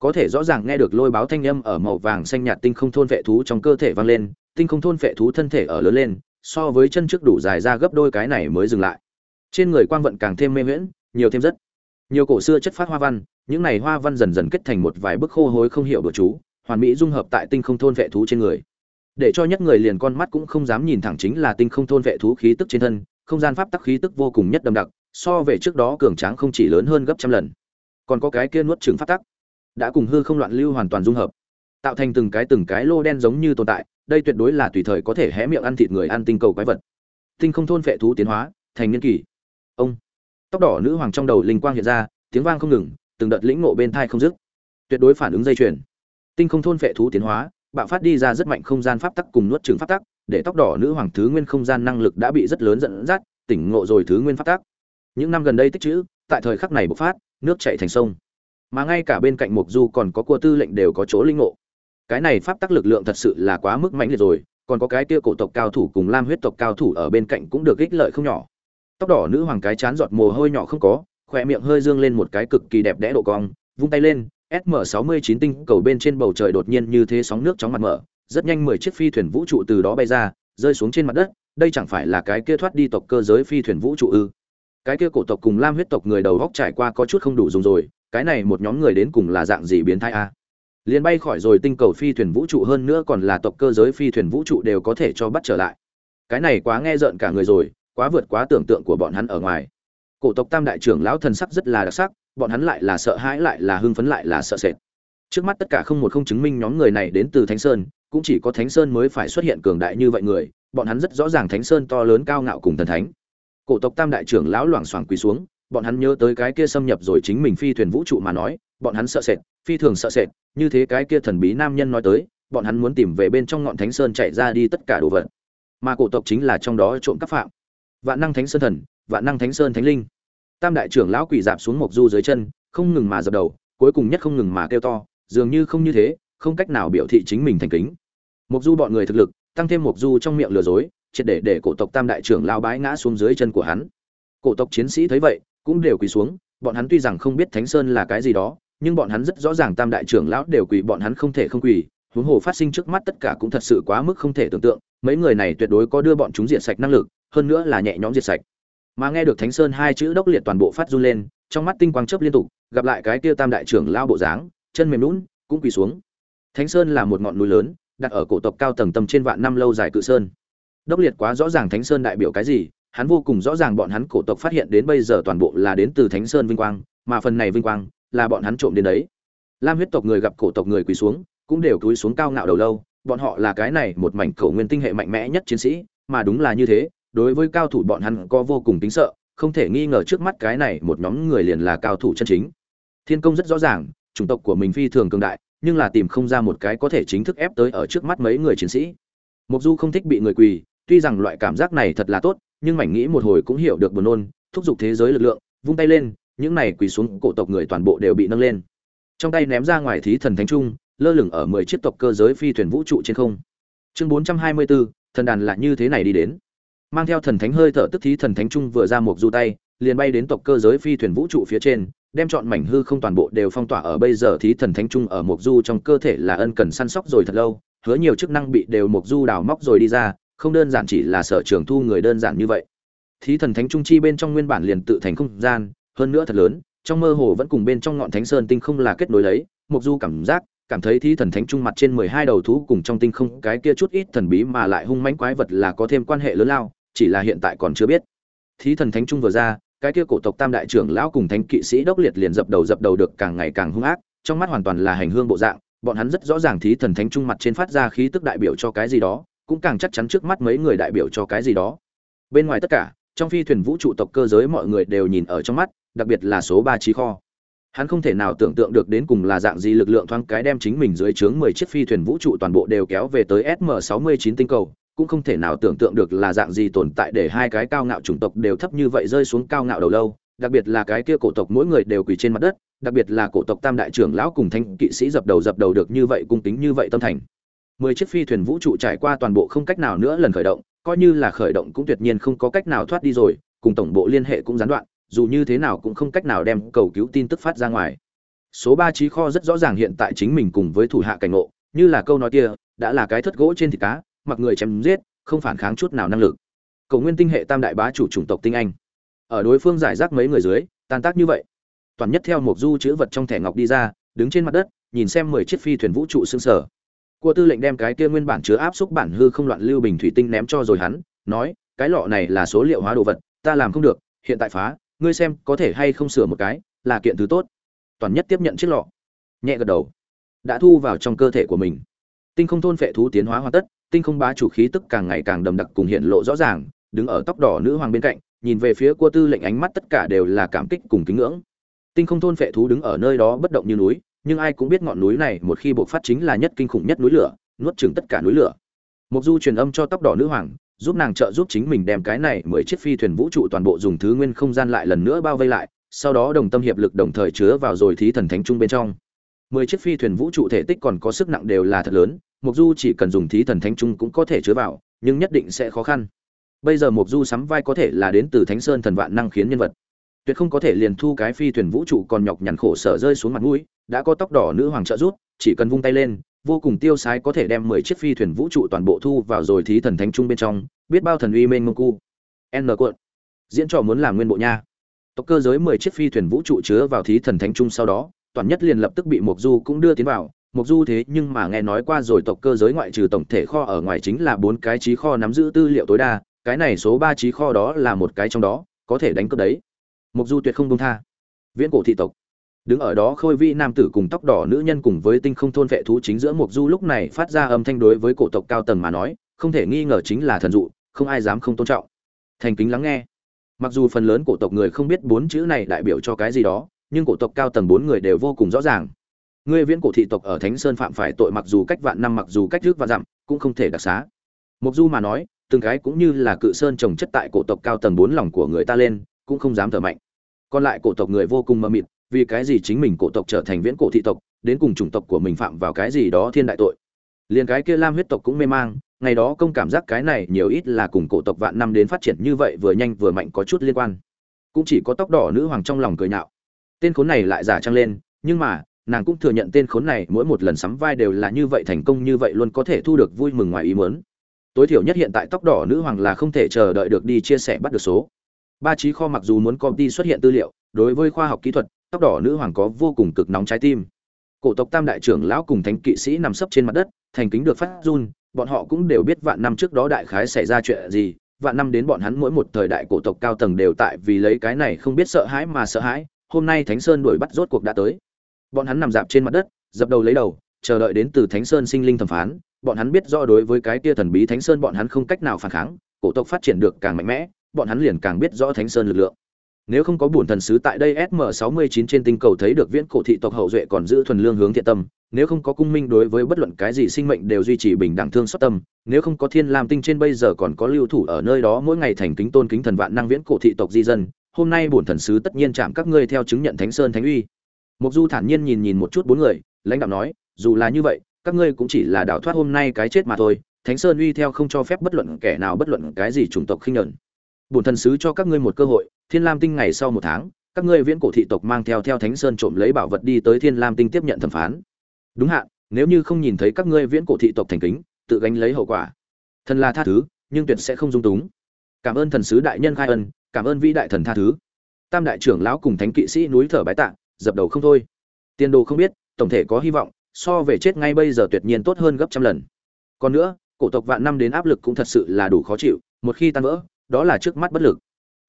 có thể rõ ràng nghe được lôi báo thanh âm ở màu vàng xanh nhạt tinh không thôn vệ thú trong cơ thể vang lên, tinh không thôn vệ thú thân thể ở lớn lên, so với chân trước đủ dài ra gấp đôi cái này mới dừng lại. Trên người quang vận càng thêm mê miễn nhiều thêm rất nhiều cổ xưa chất phát hoa văn, những này hoa văn dần dần kết thành một vài bức khô hối không hiểu đồ chú, hoàn mỹ dung hợp tại tinh không thôn vệ thú trên người. Để cho nhất người liền con mắt cũng không dám nhìn thẳng chính là tinh không thôn vệ thú khí tức trên thân, không gian pháp tắc khí tức vô cùng nhất đậm đặc, so về trước đó cường tráng không chỉ lớn hơn gấp trăm lần. Còn có cái kia nuốt trường pháp tắc đã cùng hư không loạn lưu hoàn toàn dung hợp, tạo thành từng cái từng cái lô đen giống như tồn tại, đây tuyệt đối là tùy thời có thể hé miệng ăn thịt người ăn tinh cầu quái vật. Tinh không thôn vệ thú tiến hóa, thành niên kỳ ông. Tóc đỏ nữ hoàng trong đầu linh quang hiện ra, tiếng vang không ngừng, từng đợt lĩnh ngộ bên thai không dứt. Tuyệt đối phản ứng dây chuyền. Tinh không thôn vệ thú tiến hóa, bạo phát đi ra rất mạnh không gian pháp tắc cùng nuốt trường pháp tắc, để tóc đỏ nữ hoàng thứ nguyên không gian năng lực đã bị rất lớn dẫn dắt, tỉnh ngộ rồi thứ nguyên pháp tắc. Những năm gần đây tích chữ tại thời khắc này bộc phát, nước chảy thành sông mà ngay cả bên cạnh mục du còn có cua tư lệnh đều có chỗ linh ngộ. Cái này pháp tắc lực lượng thật sự là quá mức mạnh liệt rồi, còn có cái kia cổ tộc cao thủ cùng lam huyết tộc cao thủ ở bên cạnh cũng được ích lợi không nhỏ. Tóc đỏ nữ hoàng cái chán giọt mồ hôi nhỏ không có, khỏe miệng hơi dương lên một cái cực kỳ đẹp đẽ độ cong, vung tay lên sm 69 tinh cầu bên trên bầu trời đột nhiên như thế sóng nước chóng mặt mở, rất nhanh mười chiếc phi thuyền vũ trụ từ đó bay ra, rơi xuống trên mặt đất, đây chẳng phải là cái kia thoát đi tộc cơ giới phi thuyền vũ trụ ư? Cái kia cổ tộc cùng lam huyết tộc người đầu góc trải qua có chút không đủ dùng rồi cái này một nhóm người đến cùng là dạng gì biến thái a? Liền bay khỏi rồi tinh cầu phi thuyền vũ trụ hơn nữa còn là tộc cơ giới phi thuyền vũ trụ đều có thể cho bắt trở lại. Cái này quá nghe rợn cả người rồi, quá vượt quá tưởng tượng của bọn hắn ở ngoài. Cổ tộc tam đại trưởng lão thần sắc rất là đặc sắc, bọn hắn lại là sợ hãi, lại là hưng phấn, lại là sợ sệt. Trước mắt tất cả không một không chứng minh nhóm người này đến từ thánh sơn, cũng chỉ có thánh sơn mới phải xuất hiện cường đại như vậy người, bọn hắn rất rõ ràng thánh sơn to lớn cao ngạo cùng thần thánh. Cổ tộc tam đại trưởng lão loảng xoảng quỳ xuống bọn hắn nhớ tới cái kia xâm nhập rồi chính mình phi thuyền vũ trụ mà nói, bọn hắn sợ sệt, phi thường sợ sệt, như thế cái kia thần bí nam nhân nói tới, bọn hắn muốn tìm về bên trong ngọn thánh sơn chạy ra đi tất cả đồ vật. Mà cổ tộc chính là trong đó trộm cắp phạm. Vạn năng thánh sơn thần, vạn năng thánh sơn thánh linh. Tam đại trưởng lão quỳ dạp xuống mộc du dưới chân, không ngừng mà dập đầu, cuối cùng nhất không ngừng mà kêu to, dường như không như thế, không cách nào biểu thị chính mình thành kính. Mộc du bọn người thực lực, tăng thêm mộc du trong miệng lừa dối, triệt để để cổ tộc tam đại trưởng lão bái ngã xuống dưới chân của hắn. Cổ tộc chiến sĩ thấy vậy cũng đều quỳ xuống, bọn hắn tuy rằng không biết thánh sơn là cái gì đó, nhưng bọn hắn rất rõ ràng tam đại trưởng lão đều quỳ, bọn hắn không thể không quỳ, huống hồ phát sinh trước mắt tất cả cũng thật sự quá mức không thể tưởng tượng, mấy người này tuyệt đối có đưa bọn chúng diệt sạch năng lực, hơn nữa là nhẹ nhõm diệt sạch. Mà nghe được thánh sơn hai chữ đốc liệt toàn bộ phát run lên, trong mắt tinh quang chớp liên tục, gặp lại cái kia tam đại trưởng lao bộ dáng, chân mềm lún cũng quỳ xuống. Thánh sơn là một ngọn núi lớn, đặt ở cổ tộc cao tầng tầm trên vạn năm lâu dài cự sơn. Đốc liệt quá rõ ràng thánh sơn đại biểu cái gì hắn vô cùng rõ ràng bọn hắn cổ tộc phát hiện đến bây giờ toàn bộ là đến từ thánh sơn vinh quang, mà phần này vinh quang là bọn hắn trộm đến đấy. Lam huyết tộc người gặp cổ tộc người quỳ xuống, cũng đều cúi xuống cao ngạo đầu lâu, bọn họ là cái này một mảnh cổ nguyên tinh hệ mạnh mẽ nhất chiến sĩ, mà đúng là như thế, đối với cao thủ bọn hắn có vô cùng tính sợ, không thể nghi ngờ trước mắt cái này một nhóm người liền là cao thủ chân chính. Thiên công rất rõ ràng, chủng tộc của mình phi thường cường đại, nhưng là tìm không ra một cái có thể chính thức ép tới ở trước mắt mấy người chiến sĩ. Mục du không thích bị người quỳ, tuy rằng loại cảm giác này thật là tốt nhưng mảnh nghĩ một hồi cũng hiểu được buồn nôn, thúc giục thế giới lực lượng, vung tay lên, những này quỳ xuống cổ tộc người toàn bộ đều bị nâng lên. Trong tay ném ra ngoài thí thần thánh trung, lơ lửng ở mười chiếc tộc cơ giới phi thuyền vũ trụ trên không. Chương bốn trăm hai mươi bốn thần đàn là như thế này đi đến. Mang theo thần thánh hơi thở tức thí thần thánh trung vừa ra một du tay, liền bay đến tộc cơ giới phi thuyền vũ trụ phía trên, đem chọn mảnh hư không toàn bộ đều phong tỏa ở bây giờ thí thần thánh trung ở một du trong cơ thể là ân cần săn sóc rồi thật lâu, hứa nhiều chức năng bị đều một du đào móc rồi đi ra không đơn giản chỉ là sở trường thu người đơn giản như vậy. Thí thần thánh trung chi bên trong nguyên bản liền tự thành không gian, hơn nữa thật lớn, trong mơ hồ vẫn cùng bên trong ngọn thánh sơn tinh không là kết nối lấy mục du cảm giác, cảm thấy thí thần thánh trung mặt trên mười hai đầu thú cùng trong tinh không cái kia chút ít thần bí mà lại hung mãnh quái vật là có thêm quan hệ lớn lao, chỉ là hiện tại còn chưa biết. Thí thần thánh trung vừa ra, cái kia cổ tộc tam đại trưởng lão cùng thánh kỵ sĩ đốc liệt liền dập đầu dập đầu được càng ngày càng hung ác, trong mắt hoàn toàn là hành hương bộ dạng, bọn hắn rất rõ ràng thí thần thánh trung mặt trên phát ra khí tức đại biểu cho cái gì đó cũng càng chắc chắn trước mắt mấy người đại biểu cho cái gì đó. Bên ngoài tất cả, trong phi thuyền vũ trụ tộc cơ giới mọi người đều nhìn ở trong mắt, đặc biệt là số ba trí kho. Hắn không thể nào tưởng tượng được đến cùng là dạng gì lực lượng thoáng cái đem chính mình dưới trướng mười chiếc phi thuyền vũ trụ toàn bộ đều kéo về tới sm sáu mươi chín tinh cầu, cũng không thể nào tưởng tượng được là dạng gì tồn tại để hai cái cao ngạo chủng tộc đều thấp như vậy rơi xuống cao ngạo đầu lâu, đặc biệt là cái kia cổ tộc mỗi người đều quỳ trên mặt đất, đặc biệt là cổ tộc tam đại trưởng lão cùng thanh kỵ sĩ dập đầu dập đầu được như vậy cung kính như vậy tâm thành mười chiếc phi thuyền vũ trụ trải qua toàn bộ không cách nào nữa lần khởi động, coi như là khởi động cũng tuyệt nhiên không có cách nào thoát đi rồi, cùng tổng bộ liên hệ cũng gián đoạn, dù như thế nào cũng không cách nào đem cầu cứu tin tức phát ra ngoài. Số ba trí kho rất rõ ràng hiện tại chính mình cùng với thủ hạ cảnh ngộ, như là câu nói kia, đã là cái thất gỗ trên thịt cá, mặc người chém giết, không phản kháng chút nào năng lực. Cầu nguyên tinh hệ tam đại bá chủ chủng tộc tinh anh. Ở đối phương giải rác mấy người dưới, tan tác như vậy. Toàn nhất theo một du chữ vật trong thẻ ngọc đi ra, đứng trên mặt đất, nhìn xem mười chiếc phi thuyền vũ trụ xương sở cua tư lệnh đem cái kia nguyên bản chứa áp xúc bản hư không loạn lưu bình thủy tinh ném cho rồi hắn, nói, cái lọ này là số liệu hóa đồ vật, ta làm không được, hiện tại phá, ngươi xem có thể hay không sửa một cái, là kiện thứ tốt. Toàn nhất tiếp nhận chiếc lọ. Nhẹ gật đầu. Đã thu vào trong cơ thể của mình. Tinh không thôn phệ thú tiến hóa hoàn tất, tinh không bá chủ khí tức càng ngày càng đầm đặc cùng hiện lộ rõ ràng, đứng ở tóc đỏ nữ hoàng bên cạnh, nhìn về phía cua tư lệnh ánh mắt tất cả đều là cảm kích cùng kính ngưỡng. Tinh không thôn phệ thú đứng ở nơi đó bất động như núi nhưng ai cũng biết ngọn núi này một khi bộc phát chính là nhất kinh khủng nhất núi lửa, nuốt chửng tất cả núi lửa. Mục du truyền âm cho tóc đỏ nữ hoàng, giúp nàng trợ giúp chính mình đem cái này mười chiếc phi thuyền vũ trụ toàn bộ dùng thứ nguyên không gian lại lần nữa bao vây lại, sau đó đồng tâm hiệp lực đồng thời chứa vào rồi thí thần thánh trung bên trong. Mười chiếc phi thuyền vũ trụ thể tích còn có sức nặng đều là thật lớn mục du chỉ cần dùng thí thần thánh trung cũng có thể chứa vào, nhưng nhất định sẽ khó khăn. Bây giờ mục du sắm vai có thể là đến từ thánh sơn thần vạn năng khiến nhân vật. Tuyệt không có thể liền thu cái phi thuyền vũ trụ còn nhọc nhằn khổ sở rơi xuống mặt mũi đã có tóc đỏ nữ hoàng trợ rút chỉ cần vung tay lên, vô cùng tiêu sái có thể đem mười chiếc phi thuyền vũ trụ toàn bộ thu vào rồi thí thần thánh trung bên trong, biết bao thần uy mênh mông cu. N cuộn. Diễn trò muốn làm nguyên bộ nha. Tộc cơ giới mười chiếc phi thuyền vũ trụ chứa vào thí thần thánh trung sau đó, toàn nhất liền lập tức bị mộc du cũng đưa tiến vào. Mộc du thế nhưng mà nghe nói qua rồi tộc cơ giới ngoại trừ tổng thể kho ở ngoài chính là bốn cái trí kho nắm giữ tư liệu tối đa, cái này số ba trí kho đó là một cái trong đó, có thể đánh cướp đấy. Mộc du tuyệt không buông tha. Viễn cổ thị tộc đứng ở đó khôi vi nam tử cùng tóc đỏ nữ nhân cùng với tinh không thôn vệ thú chính giữa mục du lúc này phát ra âm thanh đối với cổ tộc cao tầng mà nói, không thể nghi ngờ chính là thần dụ, không ai dám không tôn trọng. Thành kính lắng nghe. Mặc dù phần lớn cổ tộc người không biết bốn chữ này đại biểu cho cái gì đó, nhưng cổ tộc cao tầng bốn người đều vô cùng rõ ràng. Ngươi viễn cổ thị tộc ở thánh sơn phạm phải tội mặc dù cách vạn năm mặc dù cách trước và dặm, cũng không thể đặc xá. Mục du mà nói, từng cái cũng như là cự sơn trồng chất tại cổ tộc cao tầng bốn lòng của người ta lên, cũng không dám thở mạnh. Còn lại cổ tộc người vô cùng mơ mịt vì cái gì chính mình cổ tộc trở thành viễn cổ thị tộc, đến cùng chủng tộc của mình phạm vào cái gì đó thiên đại tội. Liền cái kia lam huyết tộc cũng mê mang, ngày đó công cảm giác cái này nhiều ít là cùng cổ tộc vạn năm đến phát triển như vậy vừa nhanh vừa mạnh có chút liên quan. Cũng chỉ có tóc đỏ nữ hoàng trong lòng cười nhạo. Tên khốn này lại giả trăng lên, nhưng mà, nàng cũng thừa nhận tên khốn này mỗi một lần sắm vai đều là như vậy thành công như vậy luôn có thể thu được vui mừng ngoài ý muốn. Tối thiểu nhất hiện tại tóc đỏ nữ hoàng là không thể chờ đợi được đi chia sẻ bắt được số. Ba trí kho mặc dù muốn công ty xuất hiện tư liệu, đối với khoa học kỹ thuật tóc đỏ nữ hoàng có vô cùng cực nóng trái tim. Cổ tộc tam đại trưởng lão cùng thánh kỵ sĩ nằm sấp trên mặt đất, thành kính được phát run, bọn họ cũng đều biết vạn năm trước đó đại khái xảy ra chuyện gì, vạn năm đến bọn hắn mỗi một thời đại cổ tộc cao tầng đều tại vì lấy cái này không biết sợ hãi mà sợ hãi, hôm nay thánh sơn đuổi bắt rốt cuộc đã tới. Bọn hắn nằm dạp trên mặt đất, dập đầu lấy đầu, chờ đợi đến từ thánh sơn sinh linh thẩm phán, bọn hắn biết rõ đối với cái kia thần bí thánh sơn bọn hắn không cách nào phản kháng, cổ tộc phát triển được càng mạnh mẽ, bọn hắn liền càng biết rõ thánh sơn lực lượng nếu không có bổn thần sứ tại đây sm 69 trên tinh cầu thấy được viễn cổ thị tộc hậu duệ còn giữ thuần lương hướng thiện tâm, nếu không có cung minh đối với bất luận cái gì sinh mệnh đều duy trì bình đẳng thương xót tâm, nếu không có thiên lam tinh trên bây giờ còn có lưu thủ ở nơi đó mỗi ngày thành kính tôn kính thần vạn năng viễn cổ thị tộc di dân, hôm nay bổn thần sứ tất nhiên chạm các ngươi theo chứng nhận thánh sơn thánh uy. Mục du thản nhiên nhìn nhìn một chút bốn người, lãnh đạo nói, dù là như vậy, các ngươi cũng chỉ là đào thoát hôm nay cái chết mà thôi, thánh sơn uy theo không cho phép bất luận kẻ nào bất luận cái gì chủng tộc khinh nhẫn bổn thần sứ cho các ngươi một cơ hội, thiên lam tinh ngày sau một tháng, các ngươi viễn cổ thị tộc mang theo theo thánh sơn trộm lấy bảo vật đi tới thiên lam tinh tiếp nhận thẩm phán. Đúng hạn, nếu như không nhìn thấy các ngươi viễn cổ thị tộc thành kính, tự gánh lấy hậu quả. Thần là tha thứ, nhưng tuyệt sẽ không dung túng. Cảm ơn thần sứ đại nhân khai ân, cảm ơn vĩ đại thần tha thứ. Tam đại trưởng lão cùng thánh kỵ sĩ núi thở bái tạ, dập đầu không thôi. Tiền đồ không biết, tổng thể có hy vọng, so về chết ngay bây giờ tuyệt nhiên tốt hơn gấp trăm lần. Còn nữa, cổ tộc vạn năm đến áp lực cũng thật sự là đủ khó chịu, một khi tan vỡ đó là trước mắt bất lực.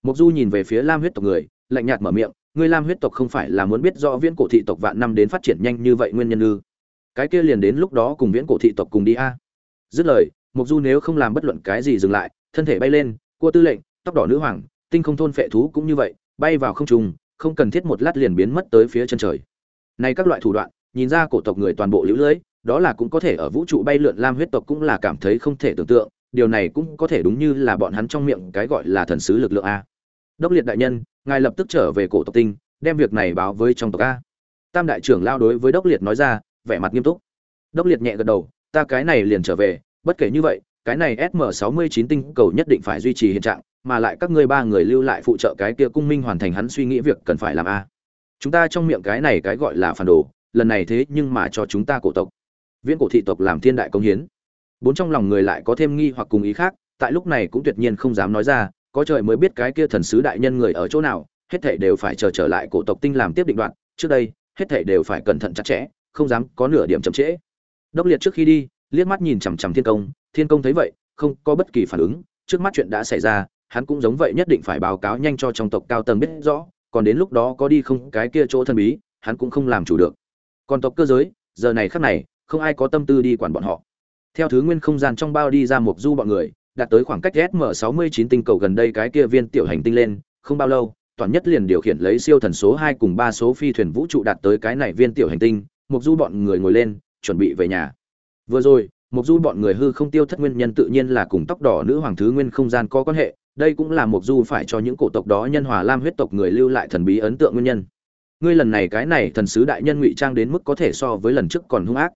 Mục du nhìn về phía lam huyết tộc người, lạnh nhạt mở miệng, ngươi lam huyết tộc không phải là muốn biết rõ viễn cổ thị tộc vạn năm đến phát triển nhanh như vậy nguyên nhân ư? Cái kia liền đến lúc đó cùng viễn cổ thị tộc cùng đi a. Dứt lời mục du nếu không làm bất luận cái gì dừng lại, thân thể bay lên, cua tư lệnh, tóc đỏ nữ hoàng, tinh không thôn phệ thú cũng như vậy, bay vào không trung, không cần thiết một lát liền biến mất tới phía chân trời. Này các loại thủ đoạn, nhìn ra cổ tộc người toàn bộ lũ lưới, đó là cũng có thể ở vũ trụ bay lượn lam huyết tộc cũng là cảm thấy không thể tưởng tượng điều này cũng có thể đúng như là bọn hắn trong miệng cái gọi là thần sứ lực lượng a đốc liệt đại nhân ngài lập tức trở về cổ tộc tinh đem việc này báo với trong tộc a tam đại trưởng lao đối với đốc liệt nói ra vẻ mặt nghiêm túc đốc liệt nhẹ gật đầu ta cái này liền trở về bất kể như vậy cái này SM69 tinh cầu nhất định phải duy trì hiện trạng, mà lại các ngươi ba người lưu lại phụ trợ cái kia cung minh hoàn thành hắn suy nghĩ việc cần phải làm a. Chúng ta trong miệng cái này cái gọi là phản đồ, lần này thế nhưng mà cho chúng ta cổ tộc. Viễn cổ thị tộc làm thiên đại công hiến. Bốn trong lòng người lại có thêm nghi hoặc cùng ý khác, tại lúc này cũng tuyệt nhiên không dám nói ra, có trời mới biết cái kia thần sứ đại nhân người ở chỗ nào, hết thảy đều phải chờ trở lại cổ tộc tinh làm tiếp định đoạn, trước đây, hết thảy đều phải cẩn thận chặt chẽ, không dám có nửa điểm chậm trễ. Đốc liệt trước khi đi, liếc mắt nhìn chằm chằm Thiên Công, Thiên Công thấy vậy, không có bất kỳ phản ứng, trước mắt chuyện đã xảy ra, hắn cũng giống vậy nhất định phải báo cáo nhanh cho trong tộc cao tầng biết rõ, còn đến lúc đó có đi không cái kia chỗ thần bí, hắn cũng không làm chủ được. Còn tộc cơ giới, giờ này khắc này, không ai có tâm tư đi quản bọn họ. Theo thứ nguyên không gian trong bao đi ra một du bọn người, đạt tới khoảng cách SM69 tinh cầu gần đây cái kia viên tiểu hành tinh lên, không bao lâu, toàn nhất liền điều khiển lấy siêu thần số 2 cùng 3 số phi thuyền vũ trụ đạt tới cái này viên tiểu hành tinh, một du bọn người ngồi lên, chuẩn bị về nhà. Vừa rồi, một du bọn người hư không tiêu thất nguyên nhân tự nhiên là cùng tóc đỏ nữ hoàng thứ nguyên không gian có quan hệ, đây cũng là một du phải cho những cổ tộc đó nhân hòa lam huyết tộc người lưu lại thần bí ấn tượng nguyên nhân. Ngươi lần này cái này thần sứ đại nhân ngụy trang đến mức có thể so với lần trước còn hung ác.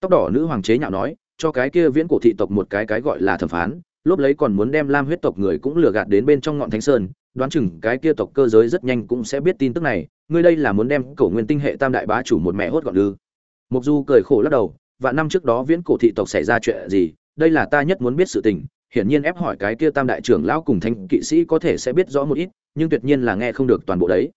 Tóc đỏ nữ hoàng chế nhạo nói, cho cái kia viễn cổ thị tộc một cái cái gọi là thẩm phán, lốp lấy còn muốn đem lam huyết tộc người cũng lừa gạt đến bên trong ngọn thánh sơn đoán chừng cái kia tộc cơ giới rất nhanh cũng sẽ biết tin tức này ngươi đây là muốn đem cổ nguyên tinh hệ tam đại bá chủ một mẹ hốt gọn ư. Mục du cười khổ lắc đầu và năm trước đó viễn cổ thị tộc xảy ra chuyện gì đây là ta nhất muốn biết sự tình hiển nhiên ép hỏi cái kia tam đại trưởng lão cùng thánh kỵ sĩ có thể sẽ biết rõ một ít nhưng tuyệt nhiên là nghe không được toàn bộ đấy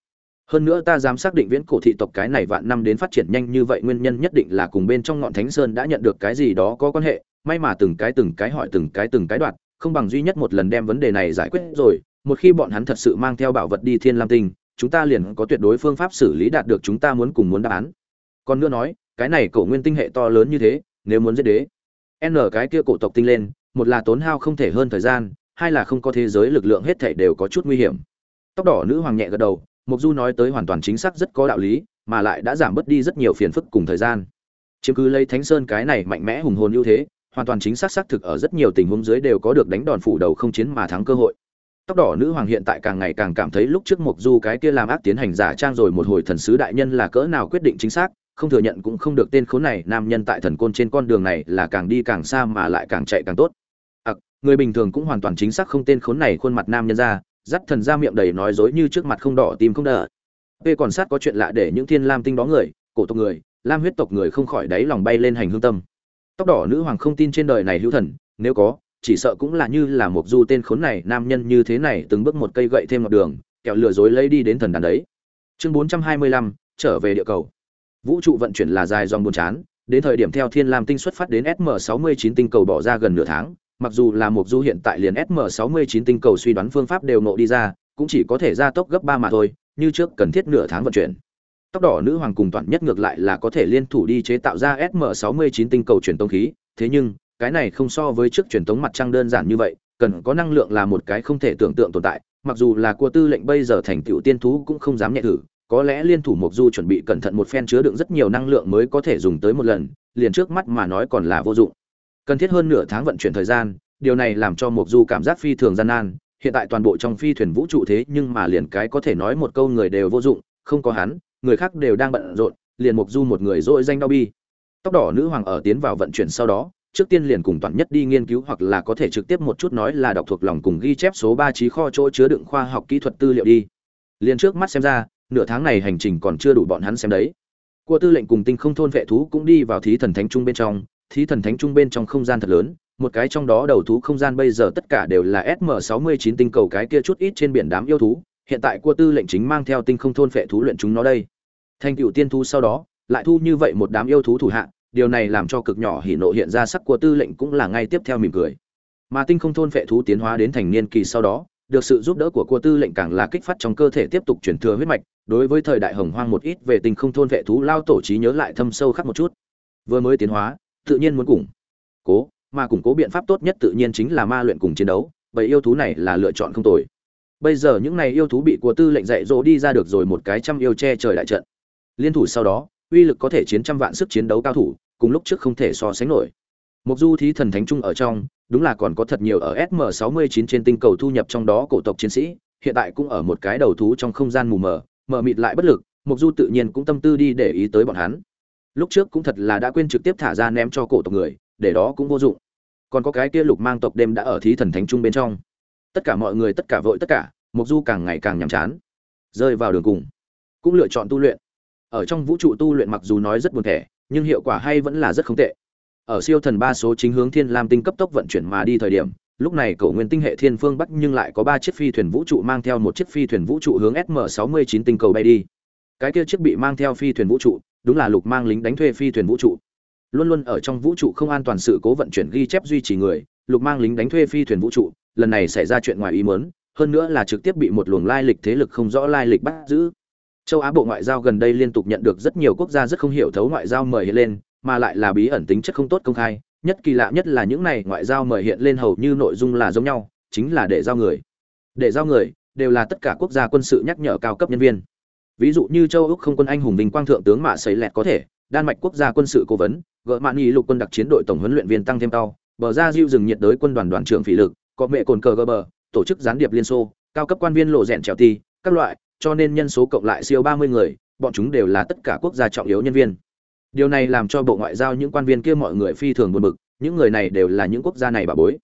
hơn nữa ta dám xác định viễn cổ thị tộc cái này vạn năm đến phát triển nhanh như vậy, nguyên nhân nhất định là cùng bên trong ngọn thánh sơn đã nhận được cái gì đó có quan hệ. May mà từng cái từng cái hỏi từng cái từng cái đoạt, không bằng duy nhất một lần đem vấn đề này giải quyết rồi. Một khi bọn hắn thật sự mang theo bảo vật đi thiên lam tinh, chúng ta liền có tuyệt đối phương pháp xử lý đạt được chúng ta muốn cùng muốn đáp án. Còn nữa nói, cái này cổ nguyên tinh hệ to lớn như thế, nếu muốn giết đế, n cái kia cổ tộc tinh lên, một là tốn hao không thể hơn thời gian, hai là không có thế giới lực lượng hết thể đều có chút nguy hiểm. Tóc đỏ nữ hoàng nhẹ gật đầu mục du nói tới hoàn toàn chính xác rất có đạo lý, mà lại đã giảm bớt đi rất nhiều phiền phức cùng thời gian. Chiếm cứ lấy thánh sơn cái này mạnh mẽ hùng hồn ưu thế, hoàn toàn chính xác xác thực ở rất nhiều tình huống dưới đều có được đánh đòn phủ đầu không chiến mà thắng cơ hội. Tóc đỏ nữ hoàng hiện tại càng ngày càng cảm thấy lúc trước mục du cái kia làm ác tiến hành giả trang rồi một hồi thần sứ đại nhân là cỡ nào quyết định chính xác, không thừa nhận cũng không được tên khốn này nam nhân tại thần côn trên con đường này là càng đi càng xa mà lại càng chạy càng tốt. Ặc, người bình thường cũng hoàn toàn chính xác không tên khốn này khuôn mặt nam nhân ra dắt thần ra miệng đầy nói dối như trước mặt không đỏ, tim không đỡ p còn sát có chuyện lạ để những thiên lam tinh đó người, cổ tộc người, lam huyết tộc người không khỏi đáy lòng bay lên hành hương tâm. Tóc đỏ nữ hoàng không tin trên đời này hữu thần, nếu có, chỉ sợ cũng là như là một du tên khốn này nam nhân như thế này từng bước một cây gậy thêm một đường, kẹo lừa dối lấy đi đến thần đàn đấy. Chương bốn trăm hai mươi lăm, trở về địa cầu. Vũ trụ vận chuyển là dài dòng buồn chán, đến thời điểm theo thiên lam tinh xuất phát đến sm sáu mươi chín tinh cầu bỏ ra gần nửa tháng mặc dù là một du hiện tại liền sm sáu mươi chín tinh cầu suy đoán phương pháp đều nộ đi ra cũng chỉ có thể gia tốc gấp ba mà thôi như trước cần thiết nửa tháng vận chuyển tóc đỏ nữ hoàng cùng toàn nhất ngược lại là có thể liên thủ đi chế tạo ra SM69 tinh cầu truyền tống khí, thế nhưng, cái này không so với trước truyền tống mặt trăng đơn giản như vậy, cần có năng lượng là một cái không thể tưởng tượng tồn tại, mặc dù là của tư lệnh bây giờ thành tựu tiên thú cũng không dám nhẹ thử, có lẽ liên thủ Mộc Du chuẩn bị cẩn thận một phen chứa đựng rất nhiều năng lượng mới có thể dùng tới một lần, liền trước mắt mà nói còn là vô dụng. Cần thiết hơn nửa tháng vận chuyển thời gian, điều này làm cho Mộc Du cảm giác phi thường gian nan, hiện tại toàn bộ trong phi thuyền vũ trụ thế nhưng mà liền cái có thể nói một câu người đều vô dụng, không có hắn, người khác đều đang bận rộn liền mục du một người dội danh đau bi. Tóc đỏ nữ hoàng ở tiến vào vận chuyển sau đó trước tiên liền cùng toàn nhất đi nghiên cứu hoặc là có thể trực tiếp một chút nói là đọc thuộc lòng cùng ghi chép số ba trí kho chỗ chứa đựng khoa học kỹ thuật tư liệu đi. Liền trước mắt xem ra nửa tháng này hành trình còn chưa đủ bọn hắn xem đấy. Cua tư lệnh cùng tinh không thôn vệ thú cũng đi vào thí thần thánh trung bên trong thí thần thánh trung bên trong không gian thật lớn, một cái trong đó đầu thú không gian bây giờ tất cả đều là sm 69 tinh cầu cái kia chút ít trên biển đám yêu thú, hiện tại cua tư lệnh chính mang theo tinh không thôn phệ thú luyện chúng nó đây. Thành cựu tiên thú sau đó, lại thu như vậy một đám yêu thú thủ hạ, điều này làm cho cực nhỏ hỉ nộ hiện ra sắc của tư lệnh cũng là ngay tiếp theo mỉm cười. Mà tinh không thôn phệ thú tiến hóa đến thành niên kỳ sau đó, được sự giúp đỡ của cua tư lệnh càng là kích phát trong cơ thể tiếp tục chuyển thừa huyết mạch, đối với thời đại hồng hoang một ít về tinh không thôn vệ thú lao tổ trí nhớ lại thâm sâu khắc một chút. Vừa mới tiến hóa tự nhiên muốn củng cố mà củng cố biện pháp tốt nhất tự nhiên chính là ma luyện cùng chiến đấu vậy yêu thú này là lựa chọn không tồi. Bây giờ những này yêu thú bị của tư lệnh dạy dỗ đi ra được rồi một cái trăm yêu che trời đại trận. Liên thủ sau đó uy lực có thể chiến trăm vạn sức chiến đấu cao thủ cùng lúc trước không thể so sánh nổi. Mục Du thí thần thánh trung ở trong, đúng là còn có thật nhiều ở SM69 trên tinh cầu thu nhập trong đó cổ tộc chiến sĩ, hiện tại cũng ở một cái đầu thú trong không gian mù mờ, mờ mịt lại bất lực, mục Du tự nhiên cũng tâm tư đi để ý tới bọn hắn. Lúc trước cũng thật là đã quên trực tiếp thả ra ném cho cổ tộc người, để đó cũng vô dụng. còn có cái kia lục mang tộc đêm đã ở thí thần thánh trung bên trong. Tất cả mọi người tất cả vội tất cả mục du càng ngày càng nhàm chán. Rơi vào đường cùng cũng lựa chọn tu luyện. Ở trong vũ trụ tu luyện mặc dù nói rất buồn thẻ nhưng hiệu quả hay vẫn là rất không tệ. Ở siêu thần ba số chính hướng thiên lam tinh cấp tốc vận chuyển mà đi thời điểm lúc này cổ nguyên tinh hệ thiên phương bắc nhưng lại có ba chiếc phi thuyền vũ trụ mang theo một chiếc phi thuyền vũ trụ hướng sm 69 tinh cầu bay đi. Cái kia chiếc bị mang theo phi thuyền vũ trụ đúng là lục mang lính đánh thuê phi thuyền vũ trụ. Luôn luôn ở trong vũ trụ không an toàn sự cố vận chuyển ghi chép duy trì người, lục mang lính đánh thuê phi thuyền vũ trụ, lần này xảy ra chuyện ngoài ý mớn hơn nữa là trực tiếp bị một luồng lai lịch thế lực không rõ lai lịch bắt giữ. Châu á bộ ngoại giao gần đây liên tục nhận được rất nhiều quốc gia rất không hiểu thấu ngoại giao mời hiện lên, mà lại là bí ẩn tính chất không tốt công khai, nhất kỳ lạ nhất là những này ngoại giao mời hiện lên hầu như nội dung là giống nhau, chính là để giao người. Để giao người, đều là tất cả quốc gia quân sự nhắc nhở cao cấp nhân viên ví dụ như châu úc không quân anh hùng vinh quang thượng tướng mạ sấy lẹt có thể, đan mạch quốc gia quân sự cố vấn, gỡ mạn nghi lục quân đặc chiến đội tổng huấn luyện viên tăng thêm cao bờ ra diêu rừng nhiệt đới quân đoàn đoàn trưởng phỉ lực, có mẹ cồn cờ gờ bờ, tổ chức gián điệp liên xô, cao cấp quan viên lộ rèn trèo ti, các loại, cho nên nhân số cộng lại siêu ba mươi người, bọn chúng đều là tất cả quốc gia trọng yếu nhân viên. Điều này làm cho bộ ngoại giao những quan viên kia mọi người phi thường buồn bực, những người này đều là những quốc gia này bà bối.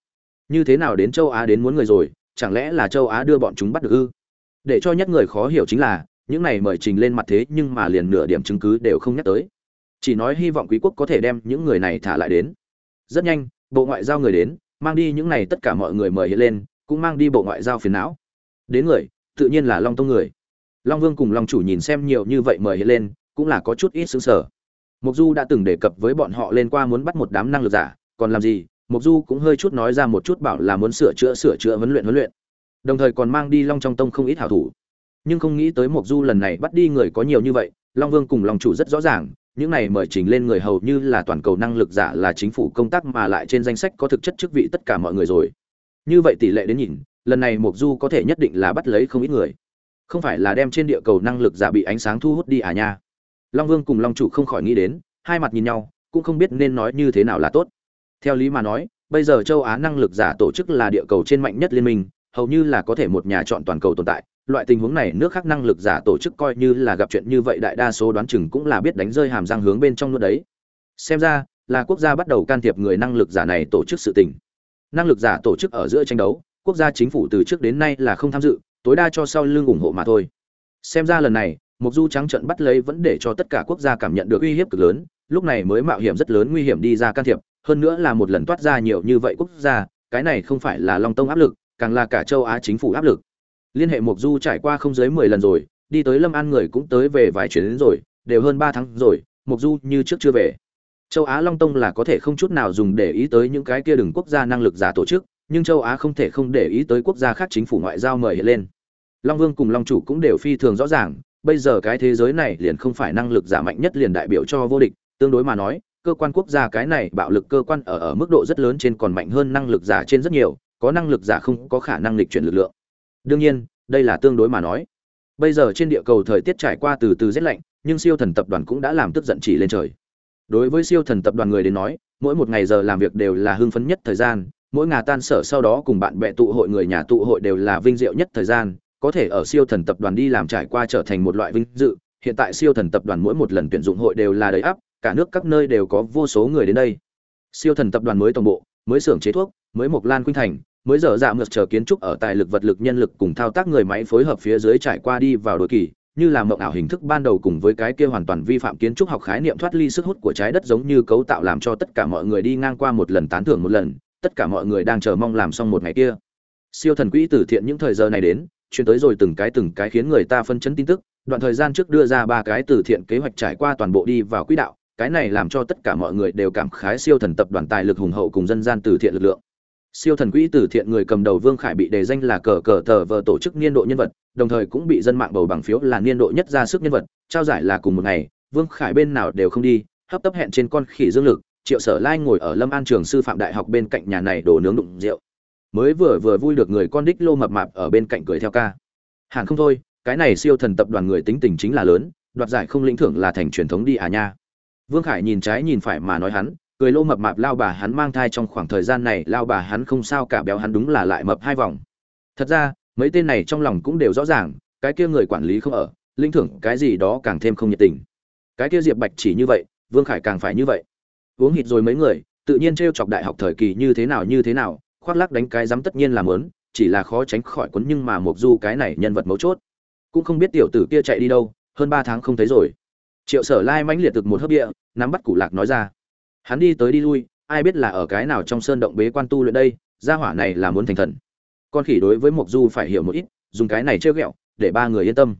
Như thế nào đến châu á đến muốn người rồi, chẳng lẽ là châu á đưa bọn chúng bắt được ư? Để cho nhất người khó hiểu chính là những này mời trình lên mặt thế nhưng mà liền nửa điểm chứng cứ đều không nhắc tới. Chỉ nói hy vọng quý quốc có thể đem những người này thả lại đến. Rất nhanh, bộ ngoại giao người đến, mang đi những này tất cả mọi người mời hiện lên, cũng mang đi bộ ngoại giao phiền não. Đến người, tự nhiên là long tông người. Long vương cùng long chủ nhìn xem nhiều như vậy mời hiện lên, cũng là có chút ít xứng sở mục du đã từng đề cập với bọn họ lên qua muốn bắt một đám năng lực giả, còn làm gì mục du cũng hơi chút nói ra một chút bảo là muốn sửa chữa sửa chữa huấn luyện huấn luyện. Đồng thời còn mang đi long trong tông không ít hảo thủ nhưng không nghĩ tới Mộc du lần này bắt đi người có nhiều như vậy, long vương cùng long chủ rất rõ ràng, những này mời trình lên người hầu như là toàn cầu năng lực giả là chính phủ công tác mà lại trên danh sách có thực chất chức vị tất cả mọi người rồi. Như vậy tỷ lệ đến nhìn, lần này Mộc du có thể nhất định là bắt lấy không ít người. Không phải là đem trên địa cầu năng lực giả bị ánh sáng thu hút đi à nha. Long vương cùng long chủ không khỏi nghĩ đến, hai mặt nhìn nhau, cũng không biết nên nói như thế nào là tốt. Theo lý mà nói, bây giờ châu á năng lực giả tổ chức là địa cầu trên mạnh nhất liên minh, hầu như là có thể một nhà chọn toàn cầu tồn tại loại tình huống này nước khác năng lực giả tổ chức coi như là gặp chuyện như vậy, đại đa số đoán chừng cũng là biết đánh rơi hàm răng hướng bên trong nước đấy. Xem ra, là quốc gia bắt đầu can thiệp người năng lực giả này tổ chức sự tình. Năng lực giả tổ chức ở giữa tranh đấu, quốc gia chính phủ từ trước đến nay là không tham dự, tối đa cho sau lưng ủng hộ mà thôi. Xem ra lần này mục du trắng trận bắt lấy vẫn để cho tất cả quốc gia cảm nhận được uy hiếp cực lớn, lúc này mới mạo hiểm rất lớn nguy hiểm đi ra can thiệp, hơn nữa là một lần toát ra nhiều như vậy quốc gia, cái này không phải là long tông áp lực, càng là cả châu á chính phủ áp lực liên hệ mục du trải qua không dưới mười lần rồi, đi tới lâm an người cũng tới về vài chuyến đến rồi, đều hơn ba tháng rồi mục du như trước chưa về. Châu á long tông là có thể không chút nào dùng để ý tới những cái kia đừng quốc gia năng lực giả tổ chức, nhưng châu á không thể không để ý tới quốc gia khác chính phủ ngoại giao mời hiện lên. Long vương cùng long chủ cũng đều phi thường rõ ràng, bây giờ cái thế giới này liền không phải năng lực giả mạnh nhất liền đại biểu cho vô địch, tương đối mà nói, cơ quan quốc gia cái này bạo lực cơ quan ở ở mức độ rất lớn trên còn mạnh hơn năng lực giả trên rất nhiều, có năng lực giả không có khả năng lịch chuyển lực lượng đương nhiên, đây là tương đối mà nói. Bây giờ trên địa cầu thời tiết trải qua từ từ rét lạnh, nhưng siêu thần tập đoàn cũng đã làm tức giận chỉ lên trời. Đối với siêu thần tập đoàn người đến nói, mỗi một ngày giờ làm việc đều là hưng phấn nhất thời gian, mỗi ngà tan sở sau đó cùng bạn bè tụ hội, người nhà tụ hội đều là vinh diệu nhất thời gian. Có thể ở siêu thần tập đoàn đi làm trải qua trở thành một loại vinh dự, hiện tại siêu thần tập đoàn mỗi một lần tuyển dụng hội đều là đầy ắp, cả nước các nơi đều có vô số người đến đây. Siêu thần tập đoàn mới tổng bộ, mới xưởng chế thuốc, mới mộc lan khuynh thành mới giờ dạ ngược chờ kiến trúc ở tài lực vật lực nhân lực cùng thao tác người máy phối hợp phía dưới trải qua đi vào đôi kỳ, như là mộng ảo hình thức ban đầu cùng với cái kia hoàn toàn vi phạm kiến trúc học khái niệm thoát ly sức hút của trái đất giống như cấu tạo làm cho tất cả mọi người đi ngang qua một lần tán thưởng một lần, tất cả mọi người đang chờ mong làm xong một ngày kia. Siêu thần quỹ từ thiện những thời giờ này đến, chuyển tới rồi từng cái từng cái khiến người ta phân chấn tin tức, đoạn thời gian trước đưa ra ba cái từ thiện kế hoạch trải qua toàn bộ đi vào quỹ đạo, cái này làm cho tất cả mọi người đều cảm khái siêu thần tập đoàn tài lực hùng hậu cùng dân gian từ thiện lực lượng siêu thần quỹ từ thiện người cầm đầu vương khải bị đề danh là cờ cờ tờ vờ tổ chức niên độ nhân vật, đồng thời cũng bị dân mạng bầu bằng phiếu là niên độ nhất ra sức nhân vật, trao giải là cùng một ngày, vương khải bên nào đều không đi, hấp tấp hẹn trên con khỉ dương lực, triệu sở lai ngồi ở lâm an trường sư phạm đại học bên cạnh nhà này đổ nướng đụng rượu. Mới vừa vừa vui được người con đích lô mập mạp ở bên cạnh cười theo ca. Hẳn không thôi, cái này siêu thần tập đoàn người tính tình chính là lớn, đoạt giải không lĩnh thưởng là thành truyền thống đi à nha. Vương khải nhìn trái nhìn phải mà nói hắn cười lô mập mạp lao bà hắn mang thai trong khoảng thời gian này, lao bà hắn không sao cả, béo hắn đúng là lại mập hai vòng. Thật ra, mấy tên này trong lòng cũng đều rõ ràng, cái kia người quản lý không ở, linh thưởng cái gì đó càng thêm không nhiệt tình. Cái kia diệp bạch chỉ như vậy, vương khải càng phải như vậy. Uống hít rồi mấy người, tự nhiên t chọc đại học thời kỳ như thế nào như thế nào, khoác lắc đánh cái dám tất nhiên làm lớn chỉ là khó tránh khỏi quấn nhưng mà mục du cái này nhân vật mấu chốt. Cũng không biết tiểu tử kia chạy đi đâu, hơn ba tháng không thấy rồi. Triệu sở lai mãnh liệt thực một hớp địa, nắm bắt củ lạc nói ra hắn đi tới đi lui, ai biết là ở cái nào trong sơn động bế quan tu luyện đây, gia hỏa này là muốn thành thần. Con khỉ đối với mộc du phải hiểu một ít, dùng cái này chơi ghẹo, để ba người yên tâm.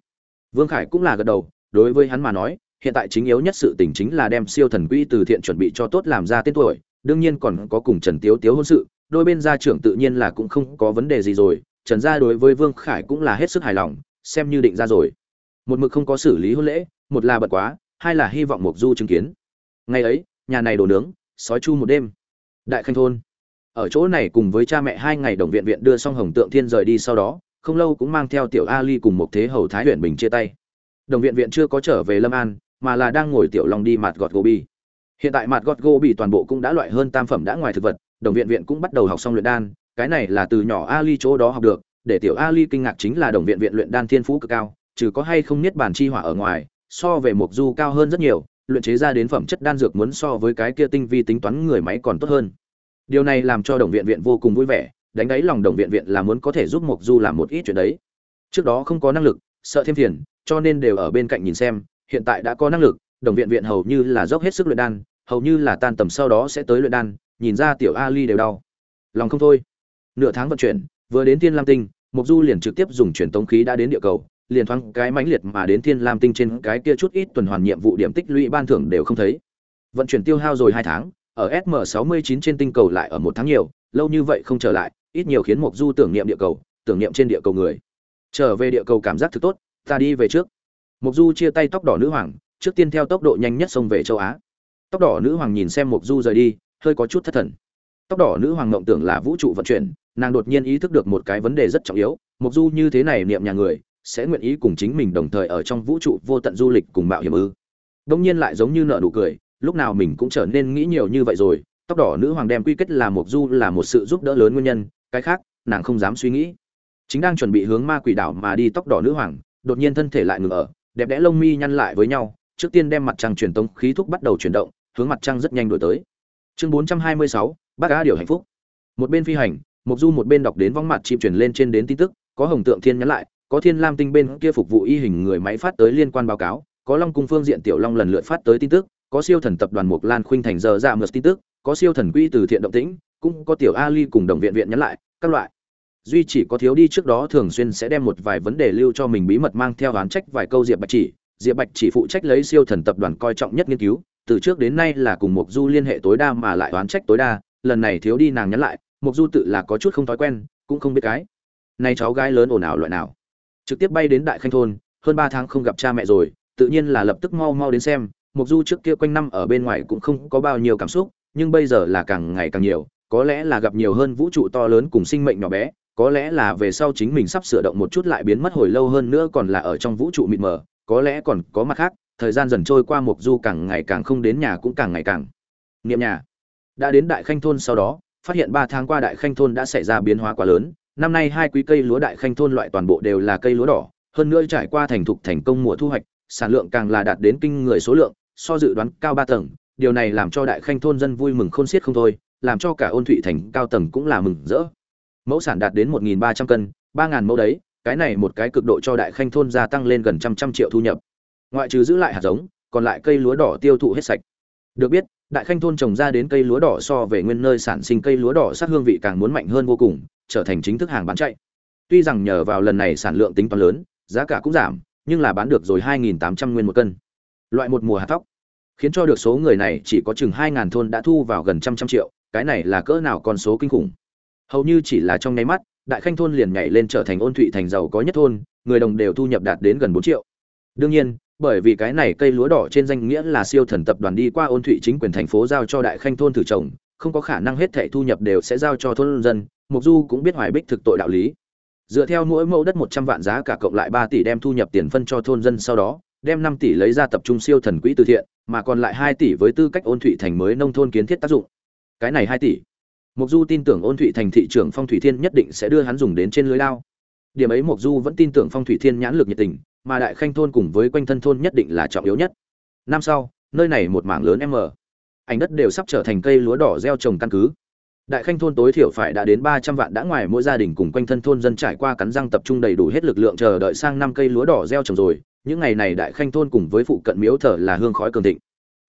Vương khải cũng là gật đầu, đối với hắn mà nói, hiện tại chính yếu nhất sự tình chính là đem siêu thần quỹ từ thiện chuẩn bị cho tốt làm ra tên tuổi, đương nhiên còn có cùng trần tiếu tiếu hôn sự, đôi bên gia trưởng tự nhiên là cũng không có vấn đề gì rồi, trần gia đối với vương khải cũng là hết sức hài lòng, xem như định ra rồi. Một mực không có xử lý hôn lễ, một là bật quá, hai là hy vọng mộc du chứng kiến. Ngày ấy nhà này đồ nướng, sói chu một đêm. Đại khanh thôn. Ở chỗ này cùng với cha mẹ hai ngày đồng viện viện đưa xong hồng tượng thiên rời đi sau đó, không lâu cũng mang theo tiểu ali cùng một thế hầu thái huyện bình chia tay. Đồng viện viện chưa có trở về lâm an, mà là đang ngồi tiểu long đi mặt gọt gobi hiện tại mặt gọt gobi toàn bộ cũng đã loại hơn tam phẩm đã ngoài thực vật, đồng viện viện cũng bắt đầu học xong luyện đan, cái này là từ nhỏ ali chỗ đó học được, để tiểu ali kinh ngạc chính là đồng viện viện luyện đan thiên phú cực cao, trừ có hay không niết bàn chi hỏa ở ngoài, so về mục du cao hơn rất nhiều luyện chế ra đến phẩm chất đan dược muốn so với cái kia tinh vi tính toán người máy còn tốt hơn. Điều này làm cho đồng viện viện vô cùng vui vẻ, đánh đáy lòng đồng viện viện là muốn có thể giúp mục du làm một ít chuyện đấy. Trước đó không có năng lực, sợ thêm phiền, cho nên đều ở bên cạnh nhìn xem, hiện tại đã có năng lực, đồng viện viện hầu như là dốc hết sức luyện đan, hầu như là tan tầm sau đó sẽ tới luyện đan, nhìn ra tiểu ali đều đau. Lòng không thôi. Nửa tháng vận chuyển, vừa đến thiên lam tinh mục du liền trực tiếp dùng truyền tống khí đã đến địa cầu liền thoáng cái mãnh liệt mà đến thiên lam tinh trên cái kia chút ít tuần hoàn nhiệm vụ điểm tích lũy ban thưởng đều không thấy. Vận chuyển tiêu hao rồi hai tháng, ở sm 69 trên tinh cầu lại ở một tháng nhiều, lâu như vậy không trở lại, ít nhiều khiến mục du tưởng niệm địa cầu, tưởng niệm trên địa cầu người. Trở về địa cầu cảm giác thực tốt, ta đi về trước. Mục du chia tay tóc đỏ nữ hoàng, trước tiên theo tốc độ nhanh nhất xông về châu á. Tóc đỏ nữ hoàng nhìn xem mục du rời đi, hơi có chút thất thần. Tóc đỏ nữ hoàng ngộng tưởng là vũ trụ vận chuyển, nàng đột nhiên ý thức được một cái vấn đề rất trọng yếu mục du như thế này niệm nhà người sẽ nguyện ý cùng chính mình đồng thời ở trong vũ trụ vô tận du lịch cùng mạo hiểm ư. Đông nhiên lại giống như nợ nụ cười lúc nào mình cũng trở nên nghĩ nhiều như vậy rồi tóc đỏ nữ hoàng đem quy kết là một du là một sự giúp đỡ lớn nguyên nhân cái khác nàng không dám suy nghĩ. Chính đang chuẩn bị hướng ma quỷ đảo mà đi tóc đỏ nữ hoàng đột nhiên thân thể lại ngừng ở đẹp đẽ lông mi nhăn lại với nhau trước tiên đem mặt trăng truyền tống khí thúc bắt đầu chuyển động hướng mặt trăng rất nhanh đổi tới. Chương 426, bác á điều hạnh phúc. Một bên phi hành mục du một bên đọc đến vong mặt chim truyền lên trên đến tin tức có hồng tượng thiên nhắn lại có thiên lam tinh bên kia phục vụ y hình người máy phát tới liên quan báo cáo, có long cung phương diện tiểu long lần lượt phát tới tin tức, có siêu thần tập đoàn mục lan khuynh thành giờ ra mượt tin tức, có siêu thần quy từ thiện động tĩnh, cũng có tiểu ali cùng đồng viện viện nhắn lại, các loại. Duy chỉ có thiếu đi trước đó thường xuyên sẽ đem một vài vấn đề lưu cho mình bí mật mang theo oán trách vài câu diệp bạch chỉ. Diệp bạch chỉ phụ trách lấy siêu thần tập đoàn coi trọng nhất nghiên cứu, từ trước đến nay là cùng mục du liên hệ tối đa mà lại oán trách tối đa, lần này thiếu đi nàng nhắn lại mục du tự là có chút không thói quen, cũng không biết cái. Này cháu gái lớn ồn ào loại nào? Trực tiếp bay đến đại khanh thôn, hơn ba tháng không gặp cha mẹ rồi, tự nhiên là lập tức mau mau đến xem mục du trước kia quanh năm ở bên ngoài cũng không có bao nhiêu cảm xúc, nhưng bây giờ là càng ngày càng nhiều, có lẽ là gặp nhiều hơn vũ trụ to lớn cùng sinh mệnh nhỏ bé, có lẽ là về sau chính mình sắp sửa động một chút lại biến mất hồi lâu hơn nữa còn là ở trong vũ trụ mịt mờ, có lẽ còn có mặt khác, thời gian dần trôi qua mục du càng ngày càng không đến nhà cũng càng ngày càng niệm nhà. Đã đến đại khanh thôn sau đó, phát hiện ba tháng qua đại khanh thôn đã xảy ra biến hóa quá lớn năm nay hai quý cây lúa đại khanh thôn loại toàn bộ đều là cây lúa đỏ, hơn nữa trải qua thành thục thành công mùa thu hoạch, sản lượng càng là đạt đến kinh người số lượng, so dự đoán cao ba tầng. Điều này làm cho đại khanh thôn dân vui mừng khôn xiết không thôi, làm cho cả ôn thụy thành cao tầng cũng là mừng rỡ. Mẫu sản đạt đến một ba trăm cân, ba ngàn mẫu đấy, cái này một cái cực độ cho đại khanh thôn gia tăng lên gần trăm trăm triệu thu nhập. Ngoại trừ giữ lại hạt giống, còn lại cây lúa đỏ tiêu thụ hết sạch. Được biết, đại khanh thôn trồng ra đến cây lúa đỏ so về nguyên nơi sản sinh cây lúa đỏ sát hương vị càng muốn mạnh hơn vô cùng trở thành chính thức hàng bán chạy. Tuy rằng nhờ vào lần này sản lượng tính toán lớn giá cả cũng giảm nhưng là bán được rồi 2.800 nguyên một cân. Loại một mùa hạt tóc, khiến cho được số người này chỉ có chừng 2.000 thôn đã thu vào gần trăm trăm triệu cái này là cỡ nào con số kinh khủng. Hầu như chỉ là trong nháy mắt đại khanh thôn liền nhảy lên trở thành ôn thụy thành giàu có nhất thôn người đồng đều thu nhập đạt đến gần 4 triệu. Đương nhiên bởi vì cái này cây lúa đỏ trên danh nghĩa là siêu thần tập đoàn đi qua ôn thụy chính quyền thành phố giao cho đại khanh thôn thử trồng không có khả năng hết thảy thu nhập đều sẽ giao cho thôn dân mục du cũng biết hoài bích thực tội đạo lý. Dựa theo mỗi mẫu đất một trăm vạn giá cả cộng lại ba tỷ đem thu nhập tiền phân cho thôn dân sau đó, đem năm tỷ lấy ra tập trung siêu thần quỹ từ thiện, mà còn lại hai tỷ với tư cách ôn thụy thành mới nông thôn kiến thiết tác dụng. Cái này hai tỷ. Mục du tin tưởng ôn thụy thành thị trưởng phong thủy thiên nhất định sẽ đưa hắn dùng đến trên lưới lao. Điểm ấy mục du vẫn tin tưởng phong thủy thiên nhãn lực nhiệt tình, mà đại khanh thôn cùng với quanh thân thôn nhất định là trọng yếu nhất. Năm sau, nơi này một mảng lớn m. Ảnh đất đều sắp trở thành cây lúa đỏ gieo trồng căn cứ đại khanh thôn tối thiểu phải đã đến ba trăm vạn đã ngoài mỗi gia đình cùng quanh thân thôn dân trải qua cắn răng tập trung đầy đủ hết lực lượng chờ đợi sang năm cây lúa đỏ gieo trồng rồi. Những ngày này đại khanh thôn cùng với phụ cận miếu thờ là hương khói cường thịnh.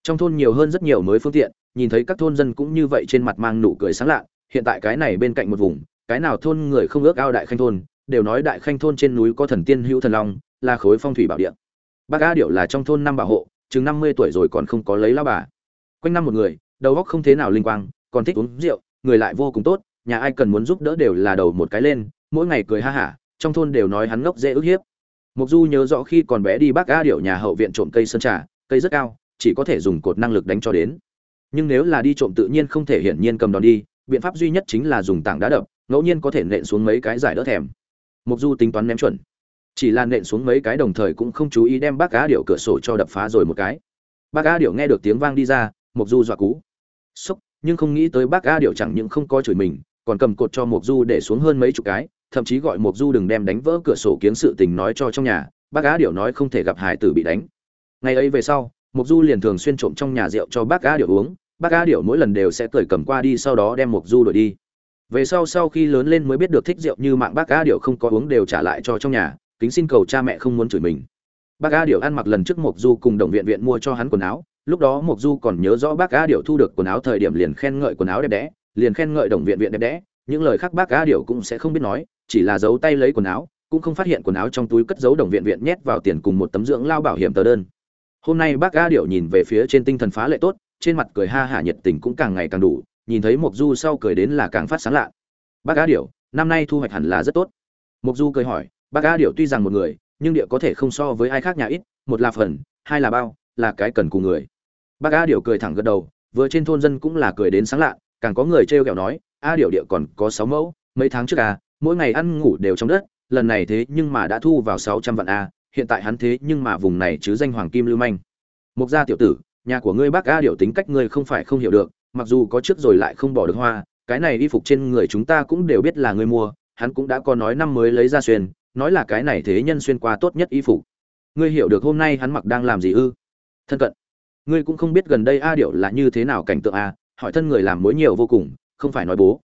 Trong thôn nhiều hơn rất nhiều mới phương tiện, nhìn thấy các thôn dân cũng như vậy trên mặt mang nụ cười sáng lạ. Hiện tại cái này bên cạnh một vùng, cái nào thôn người không ước ao đại khanh thôn, đều nói đại khanh thôn trên núi có thần tiên hữu thần long, là khối phong thủy bảo địa. Bác a điệu là trong thôn năm bảo hộ, chừng năm mươi tuổi rồi còn không có lấy lao bà. Quanh năm một người, đầu óc không thế nào linh quang, còn thích uống rượu người lại vô cùng tốt, nhà ai cần muốn giúp đỡ đều là đầu một cái lên, mỗi ngày cười ha hả, trong thôn đều nói hắn ngốc dễ ức hiếp. Mục du nhớ rõ khi còn bé đi bác a điệu nhà hậu viện trộm cây sơn trà, cây rất cao, chỉ có thể dùng cột năng lực đánh cho đến. Nhưng nếu là đi trộm tự nhiên không thể hiển nhiên cầm đòn đi, biện pháp duy nhất chính là dùng tảng đá đập, ngẫu nhiên có thể nện xuống mấy cái giải đỡ thèm. Mục du tính toán ném chuẩn. Chỉ là nện xuống mấy cái đồng thời cũng không chú ý đem bác cá điệu cửa sổ cho đập phá rồi một cái. Bác cá điệu nghe được tiếng vang đi ra, mục du dọa cú. Sốc nhưng không nghĩ tới bác a điệu chẳng những không có chửi mình, còn cầm cột cho Mộc du để xuống hơn mấy chục cái, thậm chí gọi Mộc du đừng đem đánh vỡ cửa sổ kiến sự tình nói cho trong nhà, bác a điệu nói không thể gặp hải tử bị đánh. Ngày ấy về sau, Mộc du liền thường xuyên trộm trong nhà rượu cho bác a điệu uống, bác a điệu mỗi lần đều sẽ cởi cầm qua đi sau đó đem Mộc du đổi đi. Về sau sau khi lớn lên mới biết được thích rượu như mạng bác a điệu không có uống đều trả lại cho trong nhà, kính xin cầu cha mẹ không muốn chửi mình. Bác a điệu ăn mặc lần trước mộc du cùng đồng viện viện mua cho hắn quần áo lúc đó mục du còn nhớ rõ bác a điệu thu được quần áo thời điểm liền khen ngợi quần áo đẹp đẽ, liền khen ngợi đồng viện viện đẹp đẽ. Những lời khác bác a điệu cũng sẽ không biết nói, chỉ là giấu tay lấy quần áo, cũng không phát hiện quần áo trong túi cất giấu đồng viện viện nhét vào tiền cùng một tấm dưỡng lao bảo hiểm tờ đơn. Hôm nay bác a điệu nhìn về phía trên tinh thần phá lệ tốt, trên mặt cười ha hả nhiệt tình cũng càng ngày càng đủ, nhìn thấy mục du sau cười đến là càng phát sáng lạ. Bác a điệu năm nay thu hoạch hẳn là rất tốt. Mục du cười hỏi, bác a điệu tuy rằng một người, nhưng địa có thể không so với ai khác nhà ít, một là phần, hai là bao, là cái cần cùng người bác a điểu cười thẳng gật đầu, vừa trên thôn dân cũng là cười đến sáng lạ, càng có người trêu ghẹo nói, a điểu địa còn có sáu mẫu, mấy tháng trước à mỗi ngày ăn ngủ đều trong đất, lần này thế nhưng mà đã thu vào sáu trăm vạn a hiện tại hắn thế nhưng mà vùng này chứ danh hoàng kim lưu manh. Mục gia tiểu tử, nhà của ngươi bác a điểu tính cách ngươi không phải không hiểu được, mặc dù có trước rồi lại không bỏ được hoa, cái này y phục trên người chúng ta cũng đều biết là ngươi mua, hắn cũng đã có nói năm mới lấy ra xuyên, nói là cái này thế nhân xuyên qua tốt nhất y phục. Ngươi hiểu được hôm nay hắn mặc đang làm gì ư? Thân cận ngươi cũng không biết gần đây a điệu là như thế nào cảnh tượng a, hỏi thân người làm mối nhiều vô cùng, không phải nói bố.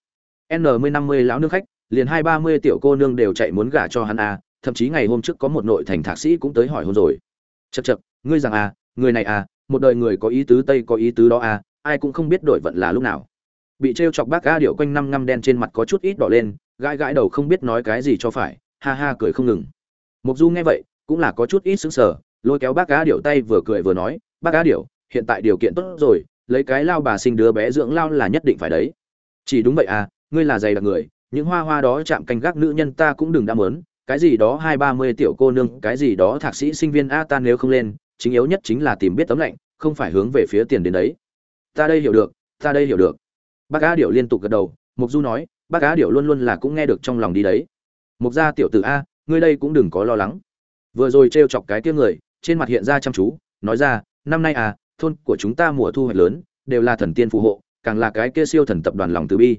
N mươi năm mươi lão nước khách, liền hai ba mươi tiểu cô nương đều chạy muốn gả cho hắn a, thậm chí ngày hôm trước có một nội thành thạc sĩ cũng tới hỏi hôn rồi. Chật chật ngươi rằng a, người này a, một đời người có ý tứ tây có ý tứ đó a, ai cũng không biết đổi vận là lúc nào. Bị t chọc bác a điệu quanh năm năm đen trên mặt có chút ít đỏ lên, gãi gãi đầu không biết nói cái gì cho phải, ha ha cười không ngừng. Mục du nghe vậy, cũng là có chút ít sững sờ, lôi kéo bác a điệu tay vừa cười vừa nói, bác a điệu hiện tại điều kiện tốt rồi, lấy cái lao bà sinh đứa bé dưỡng lao là nhất định phải đấy. Chỉ đúng vậy à ngươi là dày đặc người, những hoa hoa đó chạm canh gác nữ nhân ta cũng đừng đã mớn cái gì đó hai ba mươi tiểu cô nương, cái gì đó thạc sĩ sinh viên a ta nếu không lên, chính yếu nhất chính là tìm biết tấm lạnh, không phải hướng về phía tiền đến đấy. Ta đây hiểu được, ta đây hiểu được. Bác á điệu liên tục gật đầu, mục du nói, bác á điệu luôn luôn là cũng nghe được trong lòng đi đấy. Mục gia tiểu tử a, ngươi đây cũng đừng có lo lắng. Vừa rồi trêu chọc cái tiếng người, trên mặt hiện ra chăm chú, nói ra, năm nay à thôn của chúng ta mùa thu hoạch lớn đều là thần tiên phù hộ càng là cái kia siêu thần tập đoàn lòng từ bi.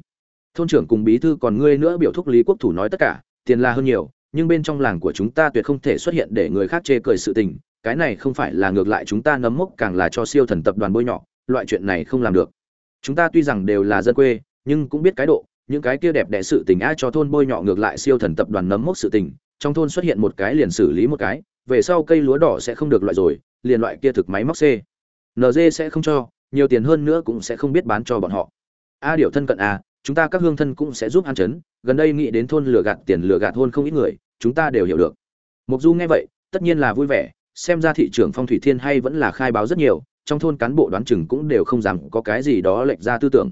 Thôn trưởng cùng bí thư còn ngươi nữa biểu thúc lý quốc thủ nói tất cả tiền là hơn nhiều nhưng bên trong làng của chúng ta tuyệt không thể xuất hiện để người khác chê cười sự tình cái này không phải là ngược lại chúng ta nấm mốc càng là cho siêu thần tập đoàn bôi nhọ loại chuyện này không làm được. Chúng ta tuy rằng đều là dân quê nhưng cũng biết cái độ những cái kia đẹp đẽ sự tình ai cho thôn bôi nhọ ngược lại siêu thần tập đoàn nấm mốc sự tình, trong thôn xuất hiện một cái liền xử lý một cái, về sau cây lúa đỏ sẽ không được loại rồi, liền loại kia thực máy móc xê. NG sẽ không cho, nhiều tiền hơn nữa cũng sẽ không biết bán cho bọn họ. A điều thân cận a, chúng ta các hương thân cũng sẽ giúp an chấn, gần đây nghĩ đến thôn lừa gạt tiền lừa gạt thôn không ít người, chúng ta đều hiểu được. Mục Du nghe vậy, tất nhiên là vui vẻ, xem ra thị trường phong thủy thiên hay vẫn là khai báo rất nhiều, trong thôn cán bộ đoán chừng cũng đều không dám có cái gì đó lệch ra tư tưởng.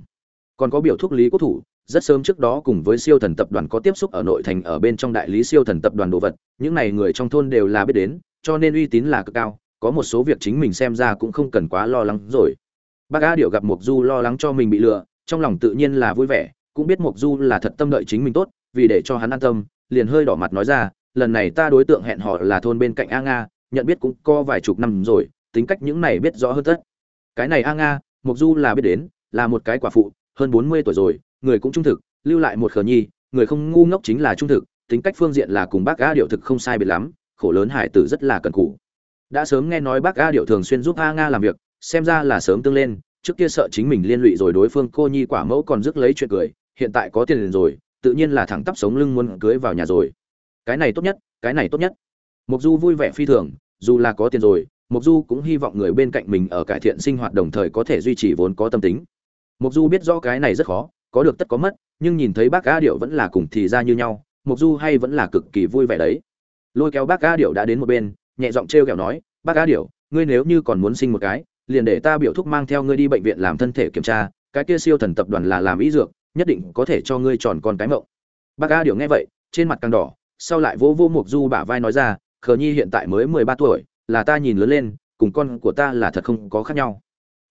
Còn có biểu thúc lý quốc thủ, rất sớm trước đó cùng với siêu thần tập đoàn có tiếp xúc ở nội thành ở bên trong đại lý siêu thần tập đoàn đồ vật những này người trong thôn đều là biết đến cho nên uy tín là cực cao có một số việc chính mình xem ra cũng không cần quá lo lắng rồi. Bác a điệu gặp mục du lo lắng cho mình bị lừa, trong lòng tự nhiên là vui vẻ, cũng biết mục du là thật tâm đợi chính mình tốt, vì để cho hắn an tâm, liền hơi đỏ mặt nói ra, lần này ta đối tượng hẹn họ là thôn bên cạnh a nga, nhận biết cũng có vài chục năm rồi, tính cách những này biết rõ hơn tất. Cái này a nga mục du là biết đến, là một cái quả phụ, hơn bốn mươi tuổi rồi, người cũng trung thực, lưu lại một khờ nhi, người không ngu ngốc chính là trung thực, tính cách phương diện là cùng bác a điệu thực không sai biệt lắm, khổ lớn hải tử rất là cần cù đã sớm nghe nói bác a điệu thường xuyên giúp a nga làm việc, xem ra là sớm tương lên, trước kia sợ chính mình liên lụy rồi đối phương cô nhi quả mẫu còn rước lấy chuyện cười, hiện tại có tiền rồi, tự nhiên là thẳng tắp sống lưng muốn cưới vào nhà rồi. Cái này tốt nhất, cái này tốt nhất. Mục du vui vẻ phi thường, dù là có tiền rồi mục du cũng hy vọng người bên cạnh mình ở cải thiện sinh hoạt đồng thời có thể duy trì vốn có tâm tính. Mục du biết rõ cái này rất khó, có được tất có mất, nhưng nhìn thấy bác a điệu vẫn là cùng thì ra như nhau mục du hay vẫn là cực kỳ vui vẻ đấy. Lôi kéo bác a điệu đã đến một bên nhẹ giọng trêu kẹo nói bác a Điểu, ngươi nếu như còn muốn sinh một cái liền để ta biểu thúc mang theo ngươi đi bệnh viện làm thân thể kiểm tra cái kia siêu thần tập đoàn là làm ý dược nhất định có thể cho ngươi tròn con cái mộng. Bác a Điểu nghe vậy trên mặt càng đỏ sau lại vô vô mục du bả vai nói ra khờ nhi hiện tại mới mười ba tuổi là ta nhìn lớn lên cùng con của ta là thật không có khác nhau.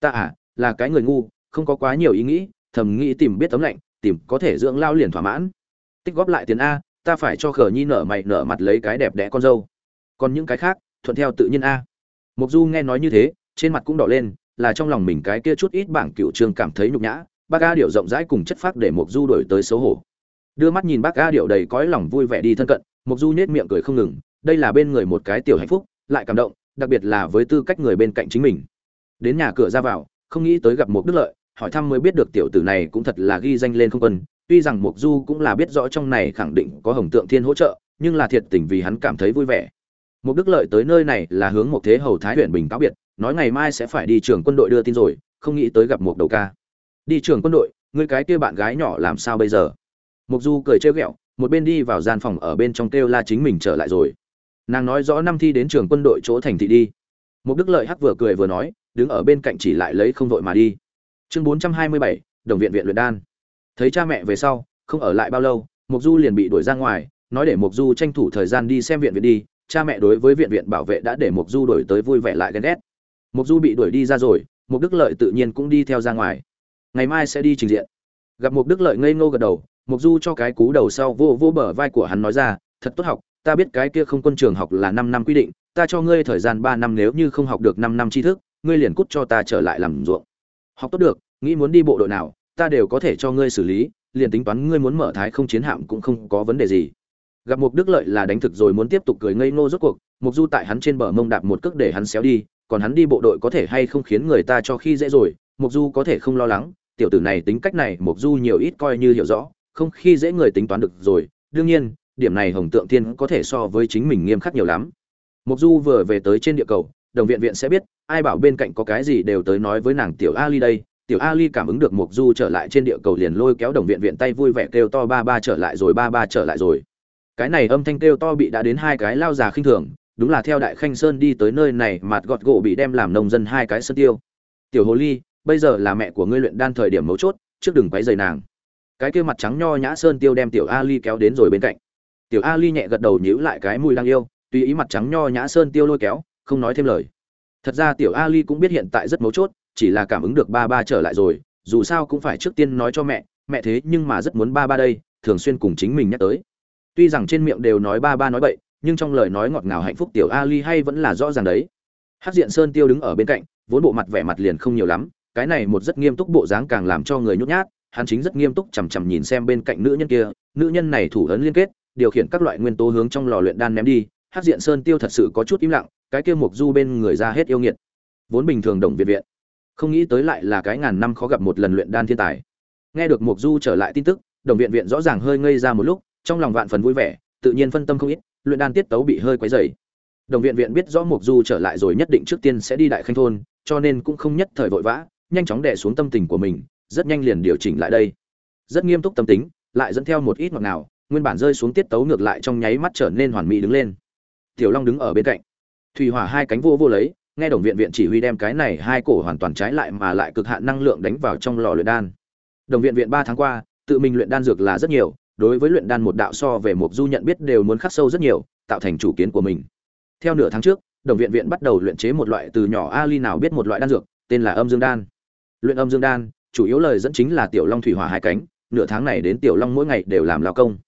Ta à là cái người ngu không có quá nhiều ý nghĩ thầm nghĩ tìm biết tấm lạnh tìm có thể dưỡng lao liền thỏa mãn. Tích góp lại tiền a ta phải cho khờ nhi nở mày nở mặt lấy cái đẹp đẽ con dâu còn những cái khác, thuận theo tự nhiên a. Mục du nghe nói như thế, trên mặt cũng đỏ lên, là trong lòng mình cái kia chút ít bảng cựu trường cảm thấy nhục nhã, bác a điệu rộng rãi cùng chất phác để mục du đổi tới xấu hổ. Đưa mắt nhìn bác a điệu đầy cõi lòng vui vẻ đi thân cận mục du nhếch miệng cười không ngừng, đây là bên người một cái tiểu hạnh phúc, lại cảm động, đặc biệt là với tư cách người bên cạnh chính mình. Đến nhà cửa ra vào, không nghĩ tới gặp một đức lợi, hỏi thăm mới biết được tiểu tử này cũng thật là ghi danh lên không quân. Tuy rằng mục du cũng là biết rõ trong này khẳng định có hồng tượng thiên hỗ trợ, nhưng là thiệt tình vì hắn cảm thấy vui vẻ một đức lợi tới nơi này là hướng một thế hầu thái huyện bình cáo biệt, nói ngày mai sẽ phải đi trường quân đội đưa tin rồi, không nghĩ tới gặp một đầu ca. Đi trường quân đội người cái kia bạn gái nhỏ làm sao bây giờ? Mục du cười trêu ghẹo, một bên đi vào gian phòng ở bên trong kêu la chính mình trở lại rồi. Nàng nói rõ năm thi đến trường quân đội chỗ thành thị đi. Mục đức lợi hắc vừa cười vừa nói, đứng ở bên cạnh chỉ lại lấy không đội mà đi. Chương bốn trăm hai mươi bảy, đồng viện viện luyện đan. Thấy cha mẹ về sau, không ở lại bao lâu, mục du liền bị đuổi ra ngoài, nói để mục du tranh thủ thời gian đi xem viện viện đi cha mẹ đối với viện viện bảo vệ đã để mục du đổi tới vui vẻ lại ghen ghét. Mục du bị đuổi đi ra rồi mục đức lợi tự nhiên cũng đi theo ra ngoài. Ngày mai sẽ đi trình diện. Gặp mục đức lợi ngây ngô gật đầu mục du cho cái cú đầu sau vô vô bờ vai của hắn nói ra, thật tốt học, ta biết cái kia không quân trường học là năm năm quy định, ta cho ngươi thời gian ba năm nếu như không học được năm năm tri thức, ngươi liền cút cho ta trở lại làm ruộng. Học tốt được, nghĩ muốn đi bộ đội nào, ta đều có thể cho ngươi xử lý, liền tính toán ngươi muốn mở thái không chiến hạm cũng không có vấn đề gì gặp mục đức lợi là đánh thực rồi muốn tiếp tục cười ngây ngô rốt cuộc, mục du tại hắn trên bờ mông đạp một cước để hắn xéo đi, còn hắn đi bộ đội có thể hay không khiến người ta cho khi dễ rồi, mục du có thể không lo lắng, tiểu tử này tính cách này mục du nhiều ít coi như hiểu rõ, không khi dễ người tính toán được rồi, đương nhiên, điểm này hồng tượng thiên có thể so với chính mình nghiêm khắc nhiều lắm. Mục du vừa về tới trên địa cầu, đồng viện viện sẽ biết, ai bảo bên cạnh có cái gì đều tới nói với nàng tiểu ali đây. Tiểu ali cảm ứng được mục du trở lại trên địa cầu liền lôi kéo đồng viện viện tay vui vẻ kêu to ba ba trở lại rồi, ba ba trở lại rồi cái này âm thanh kêu to bị đã đến hai cái lao già khinh thường, đúng là theo đại khanh sơn đi tới nơi này mặt gọt gỗ bị đem làm nông dân hai cái sơn tiêu. Tiểu hồ ly, bây giờ là mẹ của ngươi luyện đan thời điểm mấu chốt, trước đừng quấy rầy nàng. Cái kia mặt trắng nho nhã sơn tiêu đem tiểu ali kéo đến rồi bên cạnh. Tiểu ali nhẹ gật đầu nhíu lại cái mùi đang yêu, tùy ý mặt trắng nho nhã sơn tiêu lôi kéo, không nói thêm lời. Thật ra tiểu ali cũng biết hiện tại rất mấu chốt, chỉ là cảm ứng được ba ba trở lại rồi, dù sao cũng phải trước tiên nói cho mẹ mẹ thế nhưng mà rất muốn ba ba đây, thường xuyên cùng chính mình nhắc tới tuy rằng trên miệng đều nói ba ba nói bậy, nhưng trong lời nói ngọt ngào hạnh phúc tiểu ali hay vẫn là rõ ràng đấy. Hát diện sơn tiêu đứng ở bên cạnh, vốn bộ mặt vẻ mặt liền không nhiều lắm, cái này một rất nghiêm túc bộ dáng càng làm cho người nhút nhát, hắn chính rất nghiêm túc chằm chằm nhìn xem bên cạnh nữ nhân kia, nữ nhân này thủ ấn liên kết, điều khiển các loại nguyên tố hướng trong lò luyện đan ném đi hát diện sơn tiêu thật sự có chút im lặng, cái kia mục du bên người ra hết yêu nghiệt. Vốn bình thường đồng viện viện, không nghĩ tới lại là cái ngàn năm khó gặp một lần luyện đan thiên tài. Nghe được mục du trở lại tin tức, đồng viện viện rõ ràng hơi ngây ra một lúc trong lòng vạn phần vui vẻ, tự nhiên phân tâm không ít, luyện đan tiết tấu bị hơi quấy dày đồng viện viện biết rõ mục du trở lại rồi nhất định trước tiên sẽ đi đại khanh thôn, cho nên cũng không nhất thời vội vã, nhanh chóng đè xuống tâm tình của mình, rất nhanh liền điều chỉnh lại đây. Rất nghiêm túc tâm tính, lại dẫn theo một ít ngọt nào nguyên bản rơi xuống tiết tấu ngược lại trong nháy mắt trở nên hoàn mỹ đứng lên. Tiểu long đứng ở bên cạnh. Thủy hỏa hai cánh vô vô lấy, nghe đồng viện viện chỉ huy đem cái này hai cổ hoàn toàn trái lại mà lại cực hạn năng lượng đánh vào trong lò luyện đan. Đồng viện viện ba tháng qua, tự mình luyện đan dược là rất nhiều đối với luyện đan một đạo so về một du nhận biết đều muốn khắc sâu rất nhiều, tạo thành chủ kiến của mình. Theo nửa tháng trước, đồng viện viện bắt đầu luyện chế một loại từ nhỏ ali nào biết một loại đan dược, tên là âm dương đan. Luyện âm dương đan, chủ yếu lời dẫn chính là tiểu long thủy hỏa hai cánh, nửa tháng này đến tiểu long mỗi ngày đều làm lao công.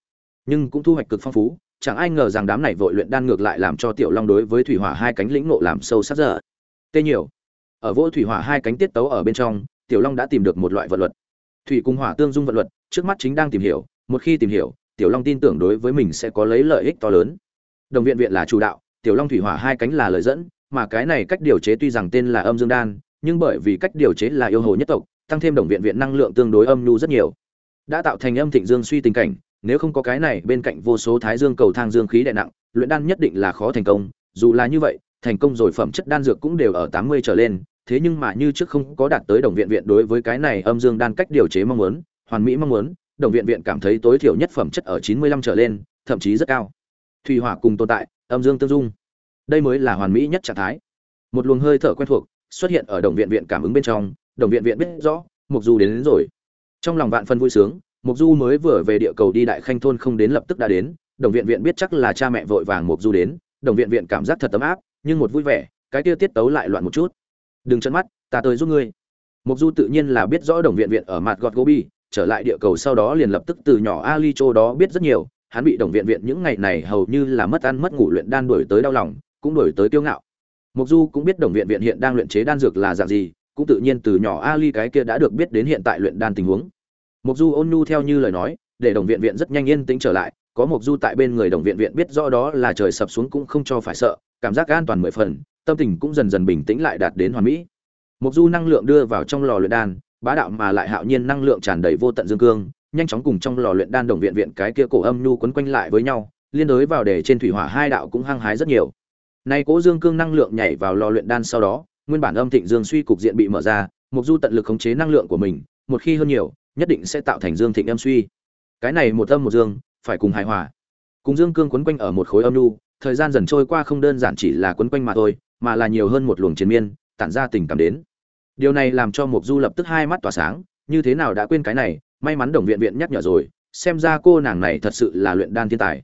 Nhưng cũng thu hoạch cực phong phú, chẳng ai ngờ rằng đám này vội luyện đan ngược lại làm cho tiểu long đối với thủy hỏa hai cánh lĩnh nộ làm sâu sắc dở. Tê nhiều. Ở vô thủy hỏa hai cánh tiết tấu ở bên trong, tiểu long đã tìm được một loại vật luật. Thủy cung hỏa tương dung vật luật, trước mắt chính đang tìm hiểu một khi tìm hiểu, tiểu long tin tưởng đối với mình sẽ có lấy lợi ích to lớn. Đồng viện viện là chủ đạo, tiểu long thủy hỏa hai cánh là lợi dẫn, mà cái này cách điều chế tuy rằng tên là âm dương đan, nhưng bởi vì cách điều chế là yêu hồ nhất tộc, tăng thêm đồng viện viện năng lượng tương đối âm nhu rất nhiều. Đã tạo thành âm thịnh dương suy tình cảnh, nếu không có cái này, bên cạnh vô số thái dương cầu thang dương khí đè nặng, luyện đan nhất định là khó thành công, dù là như vậy, thành công rồi phẩm chất đan dược cũng đều ở tám mươi trở lên, thế nhưng mà như trước không có đạt tới đồng viện viện đối với cái này âm dương đan cách điều chế mong muốn, hoàn mỹ mong muốn đồng viện viện cảm thấy tối thiểu nhất phẩm chất ở chín mươi lăm trở lên thậm chí rất cao. Thủy hỏa cùng tồn tại âm dương tương dung. Đây mới là hoàn mỹ nhất trạng thái. Một luồng hơi thở quen thuộc xuất hiện ở đồng viện viện cảm ứng bên trong đồng viện viện biết rõ mục du đến, đến rồi. Trong lòng vạn phân vui sướng mục du mới vừa về địa cầu đi đại khanh thôn không đến lập tức đã đến đồng viện viện biết chắc là cha mẹ vội vàng mục du đến đồng viện viện cảm giác thật ấm áp nhưng một vui vẻ cái kia tiết tấu lại loạn một chút. Đừng chớp mắt ta tới giúp ngươi. Mục du tự nhiên là biết rõ đồng viện viện ở mặt gọt gobi trở lại địa cầu sau đó liền lập tức từ nhỏ ali châu đó biết rất nhiều, hắn bị đồng viện viện những ngày này hầu như là mất ăn mất ngủ luyện đan đuổi tới đau lòng, cũng đuổi tới kiêu ngạo. Mục du cũng biết đồng viện viện hiện đang luyện chế đan dược là dạng gì, cũng tự nhiên từ nhỏ ali cái kia đã được biết đến hiện tại luyện đan tình huống. Mục du ôn nhu theo như lời nói, để đồng viện viện rất nhanh yên tĩnh trở lại, có mục du tại bên người đồng viện viện biết rõ đó là trời sập xuống cũng không cho phải sợ, cảm giác an toàn mười phần, tâm tình cũng dần dần bình tĩnh lại đạt đến hoàn mỹ. Mục du năng lượng đưa vào trong lò luyện đan bá đạo mà lại hạo nhiên năng lượng tràn đầy vô tận dương cương, nhanh chóng cùng trong lò luyện đan đồng viện viện cái kia cổ âm nhu quấn quanh lại với nhau, liên đối vào để trên thủy hỏa hai đạo cũng hăng hái rất nhiều. Nay cố dương cương năng lượng nhảy vào lò luyện đan sau đó, nguyên bản âm thịnh dương suy cục diện bị mở ra, mục du tận lực khống chế năng lượng của mình, một khi hơn nhiều, nhất định sẽ tạo thành dương thịnh âm suy. Cái này một âm một dương, phải cùng hài hòa. Cùng dương cương quấn quanh ở một khối âm nhu, thời gian dần trôi qua không đơn giản chỉ là quấn quanh mà thôi, mà là nhiều hơn một luồng chiến miên, tản ra tình cảm đến điều này làm cho mục du lập tức hai mắt tỏa sáng, như thế nào đã quên cái này, may mắn đồng viện viện nhắc nhở rồi, xem ra cô nàng này thật sự là luyện đan thiên tài.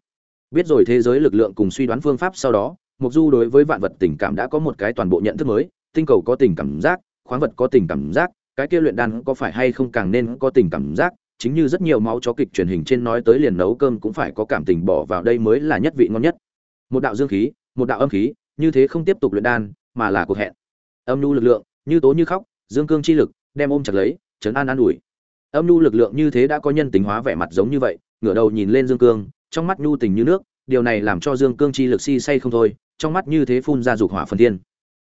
Biết rồi thế giới lực lượng cùng suy đoán phương pháp sau đó mục du đối với vạn vật tình cảm đã có một cái toàn bộ nhận thức mới, tinh cầu có tình cảm giác, khoáng vật có tình cảm giác, cái kia luyện đan có phải hay không càng nên có tình cảm giác, chính như rất nhiều máu chó kịch truyền hình trên nói tới liền nấu cơm cũng phải có cảm tình bỏ vào đây mới là nhất vị ngon nhất. Một đạo dương khí, một đạo âm khí, như thế không tiếp tục luyện đan, mà là cuộc hẹn. Âm nhu lực lượng như tố như khóc, dương cương chi lực, đem ôm chặt lấy chấn an an ủi. Âm nhu lực lượng như thế đã có nhân tính hóa vẻ mặt giống như vậy, ngửa đầu nhìn lên dương cương, trong mắt nhu tình như nước, điều này làm cho dương cương chi lực si say không thôi, trong mắt như thế phun ra dục hỏa phần thiên.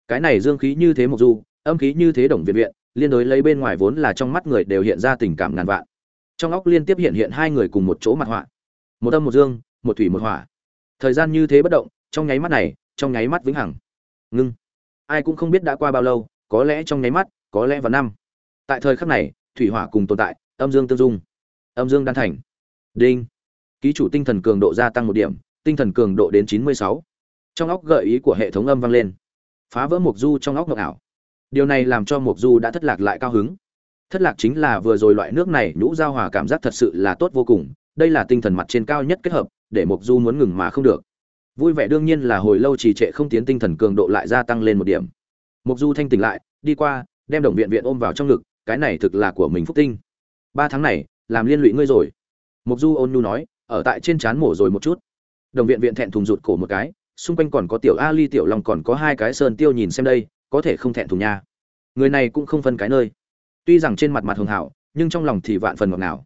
Cái này dương khí như thế mộc du, âm khí như thế đồng viện viện, liên đối lấy bên ngoài vốn là trong mắt người đều hiện ra tình cảm ngàn vạn. Trong óc liên tiếp hiện hiện hai người cùng một chỗ mặt họa. Một âm một dương, một thủy một hỏa. Thời gian như thế bất động, trong nháy mắt này, trong nháy mắt vĩnh hằng. Ngưng. Ai cũng không biết đã qua bao lâu có lẽ trong nháy mắt, có lẽ vào năm. Tại thời khắc này, thủy hỏa cùng tồn tại, âm dương tương dung. Âm dương đan thành. Đinh. Ký chủ tinh thần cường độ gia tăng một điểm, tinh thần cường độ đến chín mươi sáu. Trong óc gợi ý của hệ thống âm vang lên. Phá vỡ mục du trong óc ngọc ảo. Điều này làm cho mục du đã thất lạc lại cao hứng. Thất lạc chính là vừa rồi loại nước này nhũ giao hòa cảm giác thật sự là tốt vô cùng. Đây là tinh thần mặt trên cao nhất kết hợp, để mục du muốn ngừng mà không được. Vui vẻ đương nhiên là hồi lâu trì trệ không tiến tinh thần cường độ lại gia tăng lên một điểm mục du thanh tỉnh lại, đi qua, đem đồng viện viện ôm vào trong ngực, cái này thực là của mình phúc tinh. Ba tháng này, làm liên lụy ngươi rồi. Mục du ôn nhu nói, ở tại trên trán mổ rồi một chút. Đồng viện viện thẹn thùng rụt cổ một cái, xung quanh còn có tiểu a ly tiểu long còn có hai cái sơn tiêu nhìn xem đây, có thể không thẹn thùng nha. Người này cũng không phân cái nơi. Tuy rằng trên mặt mặt hường hảo, nhưng trong lòng thì vạn phần ngọt ngào.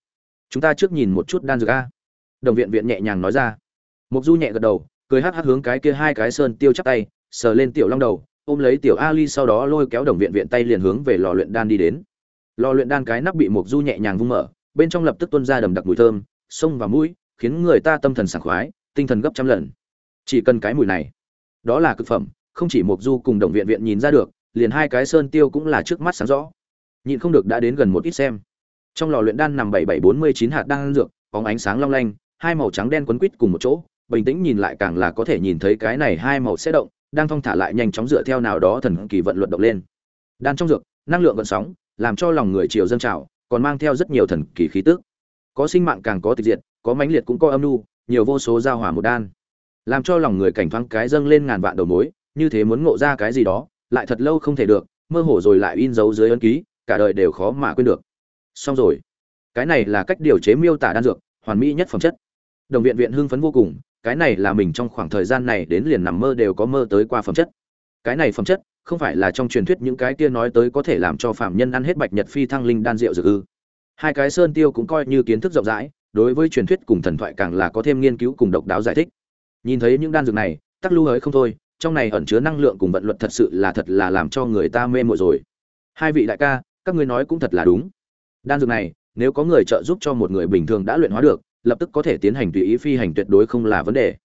Chúng ta trước nhìn một chút đan dược a. Đồng viện viện nhẹ nhàng nói ra. Mục du nhẹ gật đầu, cười hắc hắc hướng cái kia hai cái sơn tiêu chắp tay, sờ lên tiểu long đầu ôm lấy tiểu ali sau đó lôi kéo đồng viện viện tay liền hướng về lò luyện đan đi đến. Lò luyện đan cái nắp bị mục du nhẹ nhàng vung mở, bên trong lập tức tuôn ra đầm đặc mùi thơm xông vào mũi, khiến người ta tâm thần sảng khoái, tinh thần gấp trăm lần. Chỉ cần cái mùi này, đó là cực phẩm, không chỉ mục du cùng đồng viện viện nhìn ra được, liền hai cái sơn tiêu cũng là trước mắt sáng rõ. Nhịn không được đã đến gần một ít xem. Trong lò luyện đan nằm bảy bảy bốn mươi chín hạt đan dược, bóng ánh sáng long lanh, hai màu trắng đen quấn quít cùng một chỗ, bình tĩnh nhìn lại càng là có thể nhìn thấy cái này hai màu sẽ động đang thong thả lại nhanh chóng dựa theo nào đó thần kỳ vận luật động lên. Đan trong dược, năng lượng vận sóng, làm cho lòng người chiều dâng trào, còn mang theo rất nhiều thần kỳ khí tức. Có sinh mạng càng có tịch diệt, có mãnh liệt cũng có âm nu, nhiều vô số giao hỏa một đan. Làm cho lòng người cảnh thoáng cái dâng lên ngàn vạn đầu mối, như thế muốn ngộ ra cái gì đó, lại thật lâu không thể được, mơ hồ rồi lại in dấu dưới ấn ký, cả đời đều khó mà quên được. Xong rồi. Cái này là cách điều chế miêu tả đan dược, hoàn mỹ nhất phẩm chất. Đồng viện viện hưng phấn vô cùng cái này là mình trong khoảng thời gian này đến liền nằm mơ đều có mơ tới qua phẩm chất. Cái này phẩm chất, không phải là trong truyền thuyết những cái kia nói tới có thể làm cho phạm nhân ăn hết bạch nhật phi thăng linh đan rượu dược ư. Hai cái sơn tiêu cũng coi như kiến thức rộng rãi, đối với truyền thuyết cùng thần thoại càng là có thêm nghiên cứu cùng độc đáo giải thích. Nhìn thấy những đan dược này, tắc lưu hới không thôi, trong này ẩn chứa năng lượng cùng vận luật thật sự là thật là làm cho người ta mê mội rồi. Hai vị đại ca, các ngươi nói cũng thật là đúng. Đan dược này, nếu có người trợ giúp cho một người bình thường đã luyện hóa được lập tức có thể tiến hành tùy ý phi hành tuyệt đối không là vấn đề.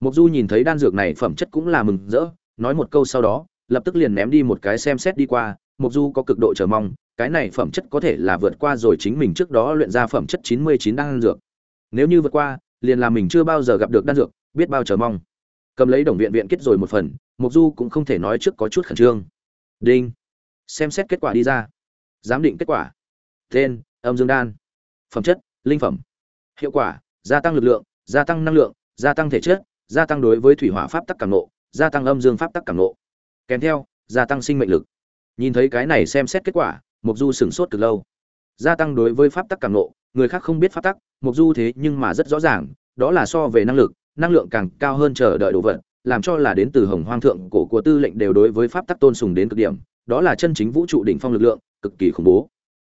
Mục du nhìn thấy đan dược này phẩm chất cũng là mừng rỡ, nói một câu sau đó, lập tức liền ném đi một cái xem xét đi qua mục du có cực độ chờ mong, cái này phẩm chất có thể là vượt qua rồi chính mình trước đó luyện ra phẩm chất 99 đan dược. Nếu như vượt qua, liền là mình chưa bao giờ gặp được đan dược, biết bao chờ mong. Cầm lấy đồng viện viện kết rồi một phần mục du cũng không thể nói trước có chút khẩn trương. Đinh. Xem xét kết quả đi ra. Giám định kết quả. Tên, âm dương đan. Phẩm chất, linh phẩm hiệu quả, gia tăng lực lượng, gia tăng năng lượng, gia tăng thể chất, gia tăng đối với thủy hỏa pháp tắc cảm nộ, gia tăng âm dương pháp tắc cảm nộ. Kèm theo, gia tăng sinh mệnh lực. Nhìn thấy cái này xem xét kết quả mục du sửng sốt từ lâu. Gia tăng đối với pháp tắc cảm nộ, người khác không biết pháp tắc mục du thế nhưng mà rất rõ ràng, đó là so về năng lực, năng lượng càng cao hơn chờ đợi đồ vật, làm cho là đến từ hồng hoang thượng, cổ của tư lệnh đều đối với pháp tắc tôn sùng đến cực điểm, đó là chân chính vũ trụ đỉnh phong lực lượng, cực kỳ khủng bố.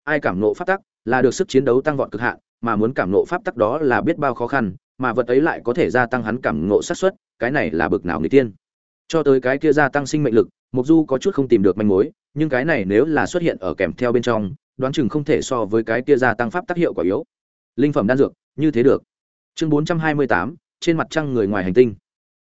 Ai cảm nộ pháp tắc, là được sức chiến đấu tăng vọt cực hạn mà muốn cảm nộ pháp tắc đó là biết bao khó khăn mà vật ấy lại có thể gia tăng hắn cảm nộ sát suất cái này là bực nào người tiên. Cho tới cái kia gia tăng sinh mệnh lực mục du có chút không tìm được manh mối nhưng cái này nếu là xuất hiện ở kèm theo bên trong đoán chừng không thể so với cái kia gia tăng pháp tác hiệu quả yếu. Linh phẩm đan dược như thế được. Chương 428, trên mặt trăng người ngoài hành tinh.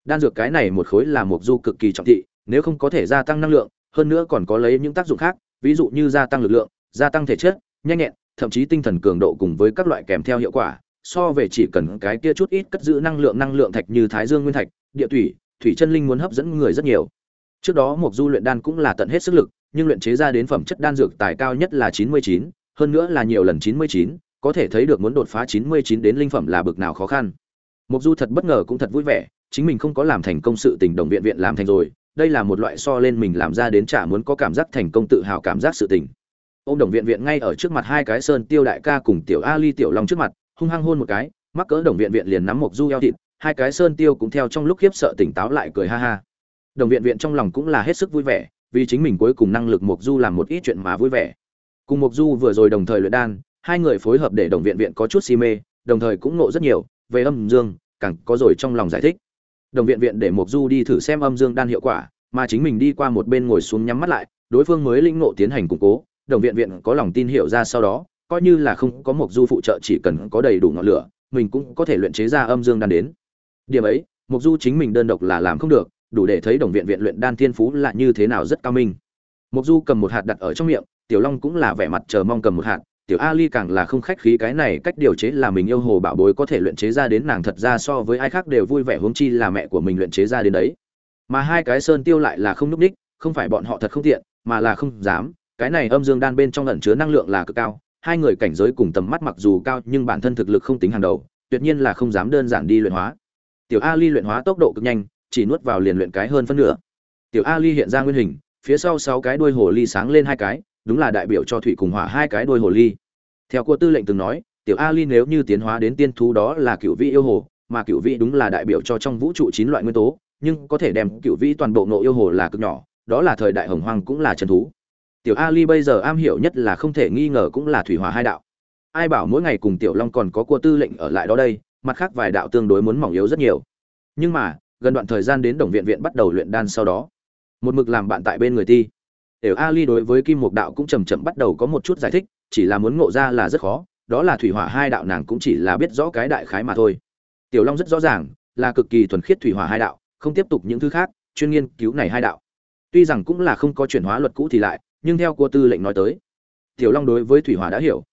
Đan dược cái này một khối là mục du cực kỳ trọng thị nếu không có thể gia tăng năng lượng hơn nữa còn có lấy những tác dụng khác ví dụ như gia tăng lực lượng gia tăng thể chất nhanh nhẹn thậm chí tinh thần cường độ cùng với các loại kèm theo hiệu quả so về chỉ cần cái kia chút ít cất giữ năng lượng năng lượng thạch như thái dương nguyên thạch địa thủy thủy chân linh muốn hấp dẫn người rất nhiều trước đó Mộc du luyện đan cũng là tận hết sức lực nhưng luyện chế ra đến phẩm chất đan dược tài cao nhất là chín mươi chín hơn nữa là nhiều lần chín mươi chín có thể thấy được muốn đột phá chín mươi chín đến linh phẩm là bực nào khó khăn Mộc Du thật bất ngờ cũng thật vui vẻ, chính mình không có làm thành công sự tình đồng viện viện làm thành rồi, đây là một loại so lên mình làm ra đến trả muốn có cảm giác thành công tự hào cảm giác sự tình. Ôm đồng viện viện ngay ở trước mặt hai cái sơn tiêu đại ca cùng tiểu Ali tiểu long trước mặt, hung hăng hôn một cái, mắc cỡ đồng viện viện liền nắm một Du eo thịt, hai cái sơn tiêu cũng theo trong lúc khiếp sợ tỉnh táo lại cười ha ha. Đồng viện viện trong lòng cũng là hết sức vui vẻ, vì chính mình cuối cùng năng lực mục Du làm một ít chuyện mà vui vẻ. Cùng mục Du vừa rồi đồng thời luyện đan, hai người phối hợp để đồng viện viện có chút si mê, đồng thời cũng ngộ rất nhiều, về âm dương càng có rồi trong lòng giải thích đồng viện viện để mục du đi thử xem âm dương đan hiệu quả mà chính mình đi qua một bên ngồi xuống nhắm mắt lại đối phương mới linh ngộ tiến hành củng cố đồng viện viện có lòng tin hiểu ra sau đó, coi như là không có mục du phụ trợ chỉ cần có đầy đủ ngọn lửa, mình cũng có thể luyện chế ra âm dương đan đến. Điểm ấy mục du chính mình đơn độc là làm không được, đủ để thấy đồng viện viện luyện đan thiên phú là như thế nào rất cao minh. Mục du cầm một hạt đặt ở trong miệng, tiểu long cũng là vẻ mặt chờ mong cầm một hạt, tiểu ali càng là không khách khí cái này cách điều chế là mình yêu hồ bảo bối có thể luyện chế ra đến nàng thật ra so với ai khác đều vui vẻ huống chi là mẹ của mình luyện chế ra đến đấy. Mà hai cái sơn tiêu lại là không núp ních, không phải bọn họ thật không tiện, mà là không dám cái này âm dương đan bên trong ẩn chứa năng lượng là cực cao, hai người cảnh giới cùng tầm mắt mặc dù cao nhưng bản thân thực lực không tính hàng đầu, tuyệt nhiên là không dám đơn giản đi luyện hóa. Tiểu ali luyện hóa tốc độ cực nhanh, chỉ nuốt vào liền luyện cái hơn phân nửa. Tiểu ali hiện ra nguyên hình, phía sau sáu cái đuôi hồ ly sáng lên hai cái, đúng là đại biểu cho thủy cùng hỏa hai cái đuôi hồ ly. Theo cô tư lệnh từng nói, tiểu ali nếu như tiến hóa đến tiên thú đó là cựu vị yêu hồ, mà cựu vị đúng là đại biểu cho trong vũ trụ chín loại nguyên tố, nhưng có thể đem cựu vị toàn bộ nộ yêu hồ là cực nhỏ, đó là thời đại hồng hoang cũng là trần thú tiểu ali bây giờ am hiểu nhất là không thể nghi ngờ cũng là thủy hỏa hai đạo ai bảo mỗi ngày cùng tiểu long còn có cua tư lệnh ở lại đó đây mặt khác vài đạo tương đối muốn mỏng yếu rất nhiều nhưng mà gần đoạn thời gian đến đồng viện viện bắt đầu luyện đan sau đó một mực làm bạn tại bên người ti Tiểu Ali đối với Kim Mục Đạo cũng chầm chậm bắt đầu có một chút giải thích, chỉ là muốn ngộ ra là rất khó, đó là thủy hỏa hai đạo nàng cũng chỉ là biết rõ cái đại khái mà thôi. Tiểu Long rất rõ ràng, là cực kỳ thuần khiết thủy hỏa hai đạo, không tiếp tục những thứ khác, chuyên nghiên cứu này hai đạo. Tuy rằng cũng là không có chuyển hóa luật cũ thì lại, nhưng theo cô tư lệnh nói tới, Tiểu Long đối với thủy hỏa đã hiểu,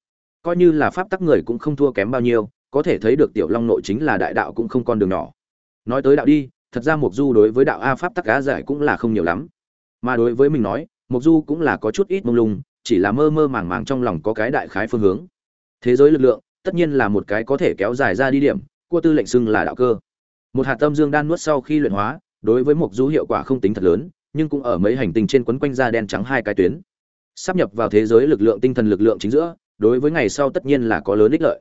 coi như là pháp tắc người cũng không thua kém bao nhiêu, có thể thấy được Tiểu Long nội chính là đại đạo cũng không con đường nhỏ. Nói tới đạo đi, thật ra Mục Du đối với đạo A pháp tắc cá giải cũng là không nhiều lắm. Mà đối với mình nói, mục Du cũng là có chút ít mông lung, chỉ là mơ mơ màng màng trong lòng có cái đại khái phương hướng. Thế giới lực lượng, tất nhiên là một cái có thể kéo dài ra đi điểm, cua tư lệnh xưng là đạo cơ. Một hạt tâm dương đan nuốt sau khi luyện hóa, đối với mục Du hiệu quả không tính thật lớn, nhưng cũng ở mấy hành tinh trên quấn quanh ra đen trắng hai cái tuyến. Sắp nhập vào thế giới lực lượng tinh thần lực lượng chính giữa, đối với ngày sau tất nhiên là có lớn ích lợi.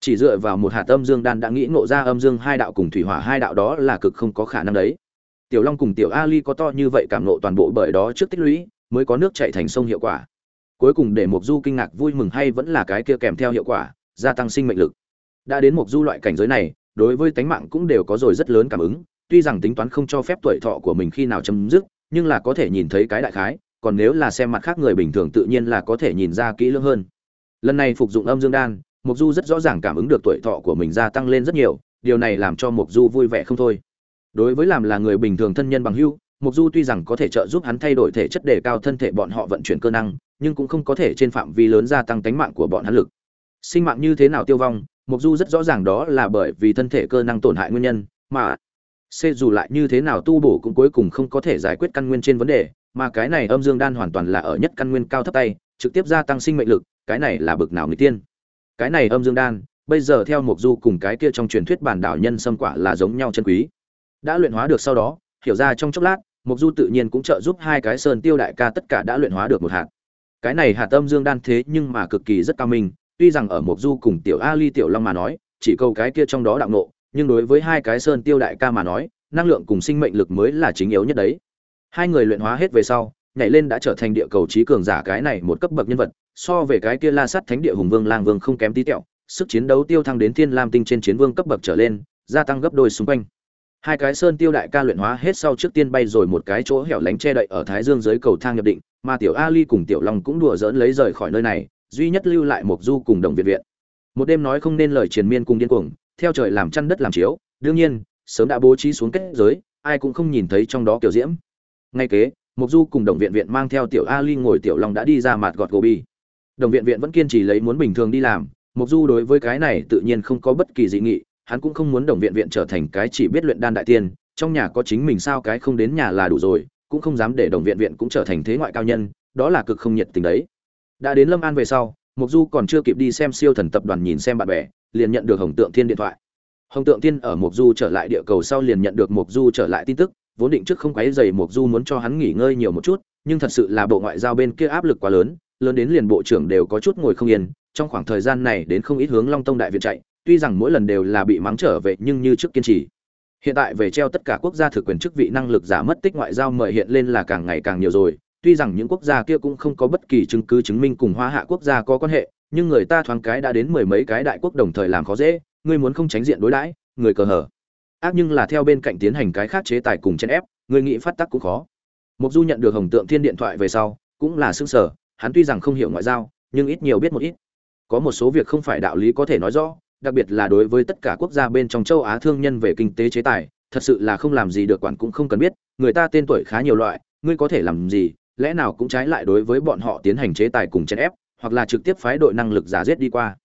Chỉ dựa vào một hạt âm dương đan đã nghĩ ngộ ra âm dương hai đạo cùng thủy hỏa hai đạo đó là cực không có khả năng đấy. Tiểu Long cùng Tiểu Ali có to như vậy cảm nộ toàn bộ bởi đó trước tích lũy, mới có nước chảy thành sông hiệu quả cuối cùng để mục du kinh ngạc vui mừng hay vẫn là cái kia kèm theo hiệu quả gia tăng sinh mệnh lực đã đến mục du loại cảnh giới này đối với tánh mạng cũng đều có rồi rất lớn cảm ứng tuy rằng tính toán không cho phép tuổi thọ của mình khi nào chấm dứt nhưng là có thể nhìn thấy cái đại khái, còn nếu là xem mặt khác người bình thường tự nhiên là có thể nhìn ra kỹ lưỡng hơn. Lần này phục dụng âm dương đan mục du rất rõ ràng cảm ứng được tuổi thọ của mình gia tăng lên rất nhiều, điều này làm cho mục du vui vẻ không thôi. Đối với làm là người bình thường thân nhân bằng hữu mục du tuy rằng có thể trợ giúp hắn thay đổi thể chất để cao thân thể bọn họ vận chuyển cơ năng, nhưng cũng không có thể trên phạm vi lớn gia tăng tính mạng của bọn hắn lực. Sinh mạng như thế nào tiêu vong mục du rất rõ ràng đó là bởi vì thân thể cơ năng tổn hại nguyên nhân, mà c dù lại như thế nào tu bổ cũng cuối cùng không có thể giải quyết căn nguyên trên vấn đề, mà cái này âm dương đan hoàn toàn là ở nhất căn nguyên cao thấp tay, trực tiếp gia tăng sinh mệnh lực, cái này là bực nào người tiên. Cái này âm dương đan, bây giờ theo mục du cùng cái kia trong truyền thuyết bản đảo nhân sâm quả là giống nhau chân quý. Đã luyện hóa được sau đó, hiểu ra trong chốc lát mục du tự nhiên cũng trợ giúp hai cái sơn tiêu đại ca tất cả đã luyện hóa được một hạt. Cái này hạt âm dương đan thế nhưng mà cực kỳ rất cao minh, tuy rằng ở mục du cùng tiểu ali, tiểu long mà nói, chỉ câu cái kia trong đó đạo nộ nhưng đối với hai cái sơn tiêu đại ca mà nói, năng lượng cùng sinh mệnh lực mới là chính yếu nhất đấy. Hai người luyện hóa hết về sau, nhảy lên đã trở thành địa cầu trí cường giả cái này một cấp bậc nhân vật, so về cái kia la sắt thánh địa hùng vương lang vương không kém tí tẹo, sức chiến đấu tiêu thăng đến thiên lam tinh trên chiến vương cấp bậc trở lên, gia tăng gấp đôi xung quanh. Hai cái sơn tiêu đại ca luyện hóa hết sau trước tiên bay rồi một cái chỗ hẻo lánh che đậy ở thái dương dưới cầu thang nhập định, mà tiểu ali cùng tiểu long cũng đùa dỡn lấy rời khỏi nơi này, duy nhất lưu lại một du cùng đồng việt viện. Một đêm nói không nên lời triền miên cùng điên cuồng theo trời làm chăn đất làm chiếu, đương nhiên, sớm đã bố trí xuống kết giới, ai cũng không nhìn thấy trong đó kiểu diễm. Ngay kế mục du cùng đồng viện viện mang theo tiểu ali ngồi tiểu long đã đi ra mặt gọt gobi đồng viện viện vẫn kiên trì lấy muốn bình thường đi làm mục du đối với cái này tự nhiên không có bất kỳ dị nghị, hắn cũng không muốn đồng viện viện trở thành cái chỉ biết luyện đan đại tiên, trong nhà có chính mình sao cái không đến nhà là đủ rồi, cũng không dám để đồng viện viện cũng trở thành thế ngoại cao nhân, đó là cực không nhiệt tình đấy. Đã đến lâm an về sau mục du còn chưa kịp đi xem siêu thần tập đoàn nhìn xem bạn bè liền nhận được hồng tượng thiên điện thoại. Hồng tượng thiên ở Mộc du trở lại địa cầu sau liền nhận được Mộc du trở lại tin tức, vốn định trước không quấy dày Mộc du muốn cho hắn nghỉ ngơi nhiều một chút, nhưng thật sự là bộ ngoại giao bên kia áp lực quá lớn lớn đến liền bộ trưởng đều có chút ngồi không yên, trong khoảng thời gian này đến không ít hướng long tông đại viện chạy, tuy rằng mỗi lần đều là bị mắng trở về nhưng như trước kiên trì. Hiện tại về treo tất cả quốc gia thực quyền chức vị năng lực giả mất tích ngoại giao mời hiện lên là càng ngày càng nhiều rồi, tuy rằng những quốc gia kia cũng không có bất kỳ chứng cứ chứng minh cùng hoa hạ quốc gia có quan hệ nhưng người ta thoáng cái đã đến mười mấy cái đại quốc đồng thời làm khó dễ, ngươi muốn không tránh diện đối đãi, người cờ hở ác nhưng là theo bên cạnh tiến hành cái khác chế tài cùng chen ép người nghĩ phát tắc cũng khó. Mục du nhận được hồng tượng thiên điện thoại về sau, cũng là xương sở hắn tuy rằng không hiểu ngoại giao, nhưng ít nhiều biết một ít. Có một số việc không phải đạo lý có thể nói rõ, đặc biệt là đối với tất cả quốc gia bên trong châu á thương nhân về kinh tế chế tài, thật sự là không làm gì được quản cũng không cần biết, người ta tên tuổi khá nhiều loại, ngươi có thể làm gì, lẽ nào cũng trái lại đối với bọn họ tiến hành chế tài cùng chèn ép hoặc là trực tiếp phái đội năng lực giả giết đi qua.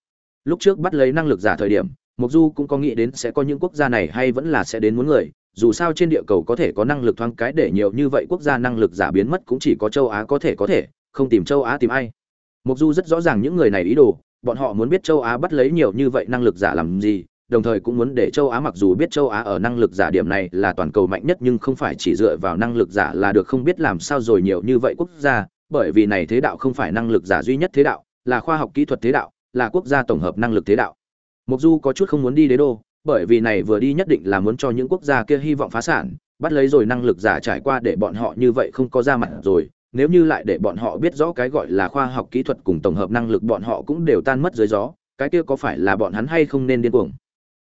Lúc trước bắt lấy năng lực giả thời điểm mục du cũng có nghĩ đến sẽ có những quốc gia này hay vẫn là sẽ đến muốn người, dù sao trên địa cầu có thể có năng lực thoáng cái để nhiều như vậy quốc gia năng lực giả biến mất cũng chỉ có châu á có thể có thể, không tìm châu á tìm ai. Mục du rất rõ ràng những người này ý đồ, bọn họ muốn biết châu á bắt lấy nhiều như vậy năng lực giả làm gì, đồng thời cũng muốn để châu á mặc dù biết châu á ở năng lực giả điểm này là toàn cầu mạnh nhất nhưng không phải chỉ dựa vào năng lực giả là được không biết làm sao rồi nhiều như vậy quốc gia bởi vì này thế đạo không phải năng lực giả duy nhất thế đạo, là khoa học kỹ thuật thế đạo, là quốc gia tổng hợp năng lực thế đạo. Mộc du có chút không muốn đi đế đô, bởi vì này vừa đi nhất định là muốn cho những quốc gia kia hy vọng phá sản, bắt lấy rồi năng lực giả trải qua để bọn họ như vậy không có ra mặt rồi, nếu như lại để bọn họ biết rõ cái gọi là khoa học kỹ thuật cùng tổng hợp năng lực bọn họ cũng đều tan mất dưới gió, cái kia có phải là bọn hắn hay không nên điên cuồng?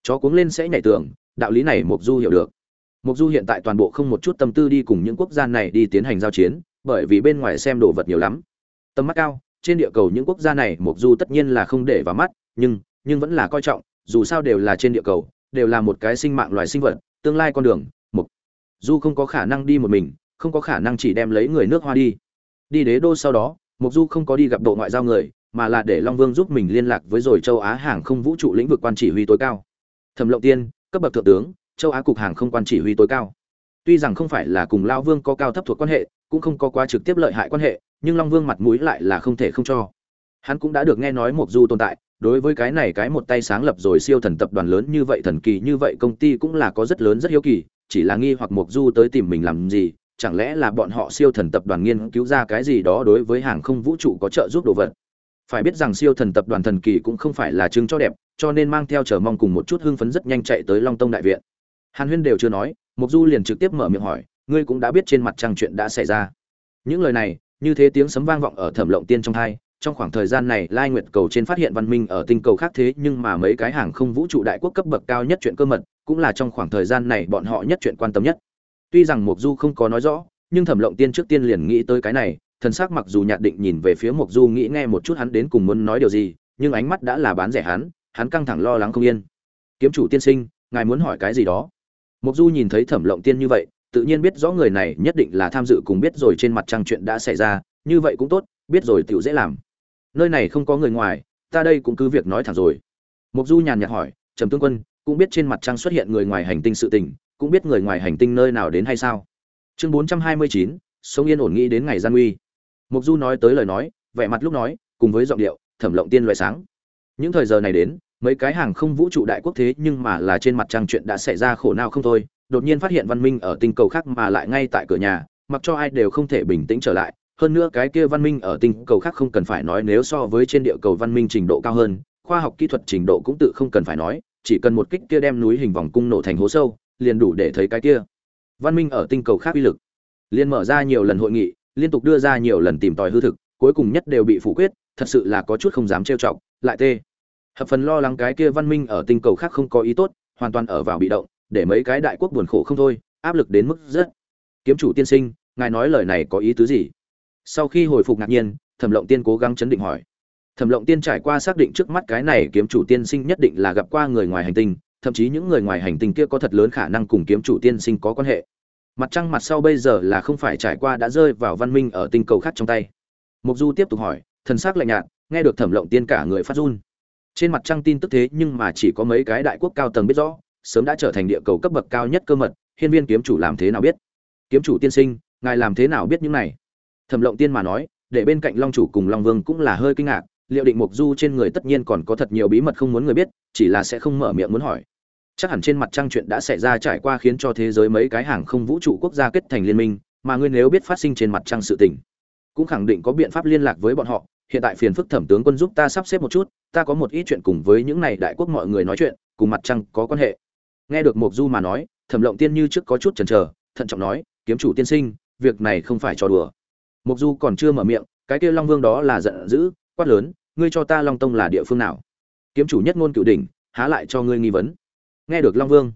Chó cuống lên sẽ nhảy tường, đạo lý này Mộc du hiểu được. Mộc du hiện tại toàn bộ không một chút tâm tư đi cùng những quốc gia này đi tiến hành giao chiến bởi vì bên ngoài xem đồ vật nhiều lắm. Tầm mắt cao, trên địa cầu những quốc gia này mục du tất nhiên là không để vào mắt, nhưng nhưng vẫn là coi trọng, dù sao đều là trên địa cầu, đều là một cái sinh mạng loài sinh vật, tương lai con đường mục du không có khả năng đi một mình, không có khả năng chỉ đem lấy người nước hoa đi. Đi đế đô sau đó mục du không có đi gặp bộ ngoại giao người, mà là để long vương giúp mình liên lạc với rồi châu á hàng không vũ trụ lĩnh vực quan chỉ huy tối cao. Thẩm lộng tiên, cấp bậc thượng tướng, châu á cục hàng không quan chỉ huy tối cao. Tuy rằng không phải là cùng lao vương có cao thấp thuộc quan hệ cũng không có quá trực tiếp lợi hại quan hệ, nhưng long vương mặt mũi lại là không thể không cho. Hắn cũng đã được nghe nói mộc du tồn tại, đối với cái này cái một tay sáng lập rồi siêu thần tập đoàn lớn như vậy, thần kỳ như vậy, công ty cũng là có rất lớn, rất hiếu kỳ, chỉ là nghi hoặc mộc du tới tìm mình làm gì, chẳng lẽ là bọn họ siêu thần tập đoàn nghiên cứu ra cái gì đó đối với hàng không vũ trụ có trợ giúp đồ vật. Phải biết rằng siêu thần tập đoàn thần kỳ cũng không phải là chứng cho đẹp, cho nên mang theo chờ mong cùng một chút hưng phấn rất nhanh chạy tới long tông đại viện. Hàn huyên đều chưa nói mục du liền trực tiếp mở miệng hỏi ngươi cũng đã biết trên mặt trăng chuyện đã xảy ra những lời này như thế tiếng sấm vang vọng ở thẩm lộng tiên trong thai trong khoảng thời gian này lai nguyệt cầu trên phát hiện văn minh ở tinh cầu khác thế nhưng mà mấy cái hàng không vũ trụ đại quốc cấp bậc cao nhất chuyện cơ mật cũng là trong khoảng thời gian này bọn họ nhất chuyện quan tâm nhất tuy rằng mục du không có nói rõ nhưng thẩm lộng tiên trước tiên liền nghĩ tới cái này thần sắc mặc dù nhạt định nhìn về phía Mộc Du nghĩ nghe một chút hắn đến cùng muốn nói điều gì, nhưng ánh mắt đã là bán rẻ hắn, hắn căng thẳng lo lắng không yên. Kiếm chủ tiên sinh, ngài muốn hỏi cái gì đó? Mộc Du nhìn thấy Thẩm Lộng Tiên như vậy, tự nhiên biết rõ người này nhất định là tham dự cùng biết rồi trên mặt trăng chuyện đã xảy ra, như vậy cũng tốt, biết rồi tiểu dễ làm. Nơi này không có người ngoài, ta đây cũng cứ việc nói thẳng rồi. Mộc Du nhàn nhạt hỏi, Trầm Tương Quân, cũng biết trên mặt trăng xuất hiện người ngoài hành tinh sự tình, cũng biết người ngoài hành tinh nơi nào đến hay sao? Chương 429, sống yên ổn nghĩ đến ngày gian nguy. Mộc Du nói tới lời nói, vẻ mặt lúc nói, cùng với giọng điệu, thẩm lộng tiên loại sáng. Những thời giờ này đến, mấy cái hàng không vũ trụ đại quốc thế nhưng mà là trên mặt trăng chuyện đã xảy ra khổ nào không thôi, đột nhiên phát hiện văn minh ở tinh cầu khác mà lại ngay tại cửa nhà, mặc cho ai đều không thể bình tĩnh trở lại, hơn nữa cái kia văn minh ở tinh cầu khác không cần phải nói nếu so với trên địa cầu văn minh trình độ cao hơn, khoa học kỹ thuật trình độ cũng tự không cần phải nói, chỉ cần một kích kia đem núi hình vòng cung nổ thành hố sâu, liền đủ để thấy cái kia. Văn minh ở tinh cầu khác uy lực. Liên mở ra nhiều lần hội nghị, liên tục đưa ra nhiều lần tìm tòi hư thực, cuối cùng nhất đều bị phủ quyết, thật sự là có chút không dám trêu chọc, lại tê. Hợp phần lo lắng cái kia văn minh ở tinh cầu khác không có ý tốt, hoàn toàn ở vào bị động, để mấy cái đại quốc buồn khổ không thôi, áp lực đến mức rất. Kiếm chủ tiên sinh, ngài nói lời này có ý tứ gì? Sau khi hồi phục ngạc nhiên, Thẩm Lộng Tiên cố gắng chấn định hỏi. Thẩm Lộng Tiên trải qua xác định trước mắt cái này kiếm chủ tiên sinh nhất định là gặp qua người ngoài hành tinh, thậm chí những người ngoài hành tinh kia có thật lớn khả năng cùng kiếm chủ tiên sinh có quan hệ mặt trăng mặt sau bây giờ là không phải trải qua đã rơi vào văn minh ở tinh cầu khác trong tay mục du tiếp tục hỏi thần sắc lạnh nhạt nghe được thẩm lộng tiên cả người phát run trên mặt trăng tin tức thế nhưng mà chỉ có mấy cái đại quốc cao tầng biết rõ sớm đã trở thành địa cầu cấp bậc cao nhất cơ mật, hiên viên kiếm chủ làm thế nào biết? Kiếm chủ tiên sinh, ngài làm thế nào biết những này? Thẩm lộng tiên mà nói, để bên cạnh long chủ cùng long vương cũng là hơi kinh ngạc, liệu định mục du trên người tất nhiên còn có thật nhiều bí mật không muốn người biết, chỉ là sẽ không mở miệng muốn hỏi. Chắc hẳn trên mặt trăng chuyện đã xảy ra trải qua khiến cho thế giới mấy cái hàng không vũ trụ quốc gia kết thành liên minh, mà ngươi nếu biết phát sinh trên mặt trăng sự tình, cũng khẳng định có biện pháp liên lạc với bọn họ. Hiện tại phiền phức thẩm tướng quân giúp ta sắp xếp một chút, ta có một ít chuyện cùng với những này đại quốc mọi người nói chuyện, cùng mặt trăng có quan hệ nghe được mục du mà nói, thẩm lộng tiên như trước có chút chần chờ, thận trọng nói, kiếm chủ tiên sinh, việc này không phải trò đùa. Mục du còn chưa mở miệng, cái kia long vương đó là giận dữ, quát lớn, ngươi cho ta long tông là địa phương nào? Kiếm chủ nhất ngôn cựu đỉnh, há lại cho ngươi nghi vấn. Nghe được long vương,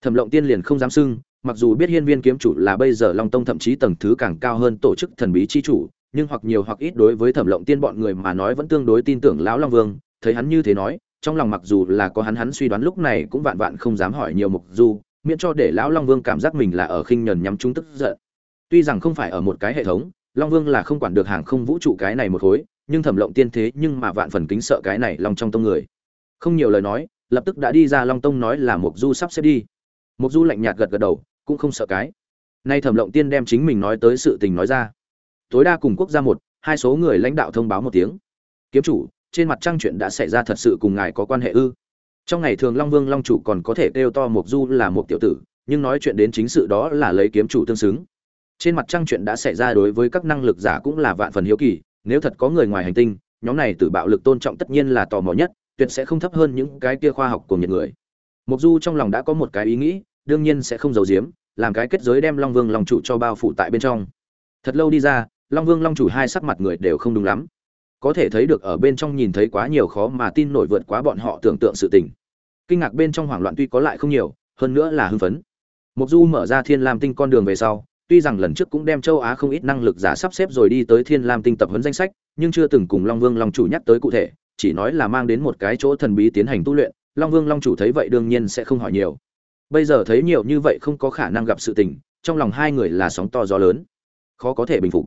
thẩm lộng tiên liền không dám sưng mặc dù biết hiên viên kiếm chủ là bây giờ long tông thậm chí tầng thứ càng cao hơn tổ chức thần bí chi chủ, nhưng hoặc nhiều hoặc ít đối với thẩm lộng tiên bọn người mà nói vẫn tương đối tin tưởng lão long vương, thấy hắn như thế nói trong lòng mặc dù là có hắn hắn suy đoán lúc này cũng vạn vạn không dám hỏi nhiều mục du, miễn cho để lão long vương cảm giác mình là ở khinh nhẫn nhắm chúng tức giận. Tuy rằng không phải ở một cái hệ thống, long vương là không quản được hàng không vũ trụ cái này một khối, nhưng thẩm lộng tiên thế nhưng mà vạn phần kính sợ cái này long trong tông người. Không nhiều lời nói, lập tức đã đi ra long tông nói là mục du sắp xếp đi. Mục du lạnh nhạt gật gật đầu, cũng không sợ cái. Nay thẩm lộng tiên đem chính mình nói tới sự tình nói ra. Tối đa cùng quốc gia một, hai số người lãnh đạo thông báo một tiếng. Kiếm chủ trên mặt trăng chuyện đã xảy ra thật sự cùng ngài có quan hệ ư? Trong ngày thường long vương long chủ còn có thể kêu to mục du là một tiểu tử, nhưng nói chuyện đến chính sự đó là lấy kiếm chủ tương xứng. Trên mặt trăng chuyện đã xảy ra đối với các năng lực giả cũng là vạn phần hiếu kỳ, nếu thật có người ngoài hành tinh, nhóm này từ bạo lực tôn trọng tất nhiên là tò mò nhất, tuyệt sẽ không thấp hơn những cái kia khoa học của những người. Mục du trong lòng đã có một cái ý nghĩ, đương nhiên sẽ không giấu giếm, làm cái kết giới đem long vương long chủ cho bao phủ tại bên trong. Thật lâu đi ra, long vương long chủ hai sắc mặt người đều không đúng lắm có thể thấy được ở bên trong nhìn thấy quá nhiều khó mà tin nổi vượt quá bọn họ tưởng tượng sự tình. Kinh ngạc bên trong hoảng loạn tuy có lại không nhiều, hơn nữa là hưng phấn. Mục du mở ra thiên lam tinh con đường về sau, tuy rằng lần trước cũng đem châu á không ít năng lực giả sắp xếp rồi đi tới thiên lam tinh tập huấn danh sách, nhưng chưa từng cùng long vương long chủ nhắc tới cụ thể, chỉ nói là mang đến một cái chỗ thần bí tiến hành tu luyện, long vương long chủ thấy vậy đương nhiên sẽ không hỏi nhiều. Bây giờ thấy nhiều như vậy không có khả năng gặp sự tình, trong lòng hai người là sóng to gió lớn, khó có thể bình phục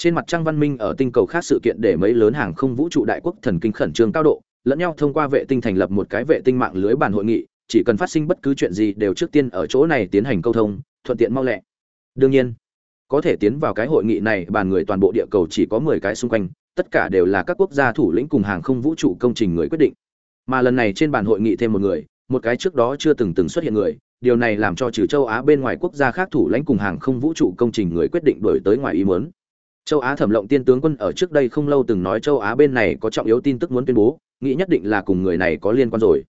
trên mặt trăng văn minh ở tinh cầu khác sự kiện để mấy lớn hàng không vũ trụ đại quốc thần kinh khẩn trương cao độ, lẫn nhau thông qua vệ tinh thành lập một cái vệ tinh mạng lưới bàn hội nghị, chỉ cần phát sinh bất cứ chuyện gì đều trước tiên ở chỗ này tiến hành câu thông, thuận tiện mau lẹ. Đương nhiên, có thể tiến vào cái hội nghị này, bàn người toàn bộ địa cầu chỉ có mười cái xung quanh, tất cả đều là các quốc gia thủ lĩnh cùng hàng không vũ trụ công trình người quyết định. Mà lần này trên bàn hội nghị thêm một người, một cái trước đó chưa từng từng xuất hiện người, điều này làm cho trừ châu á bên ngoài quốc gia khác thủ lãnh cùng hàng không vũ trụ công trình người quyết định đổi tới ngoài ý muốn châu á thẩm lộng tiên tướng quân ở trước đây không lâu từng nói châu á bên này có trọng yếu tin tức muốn tuyên bố nghĩ nhất định là cùng người này có liên quan rồi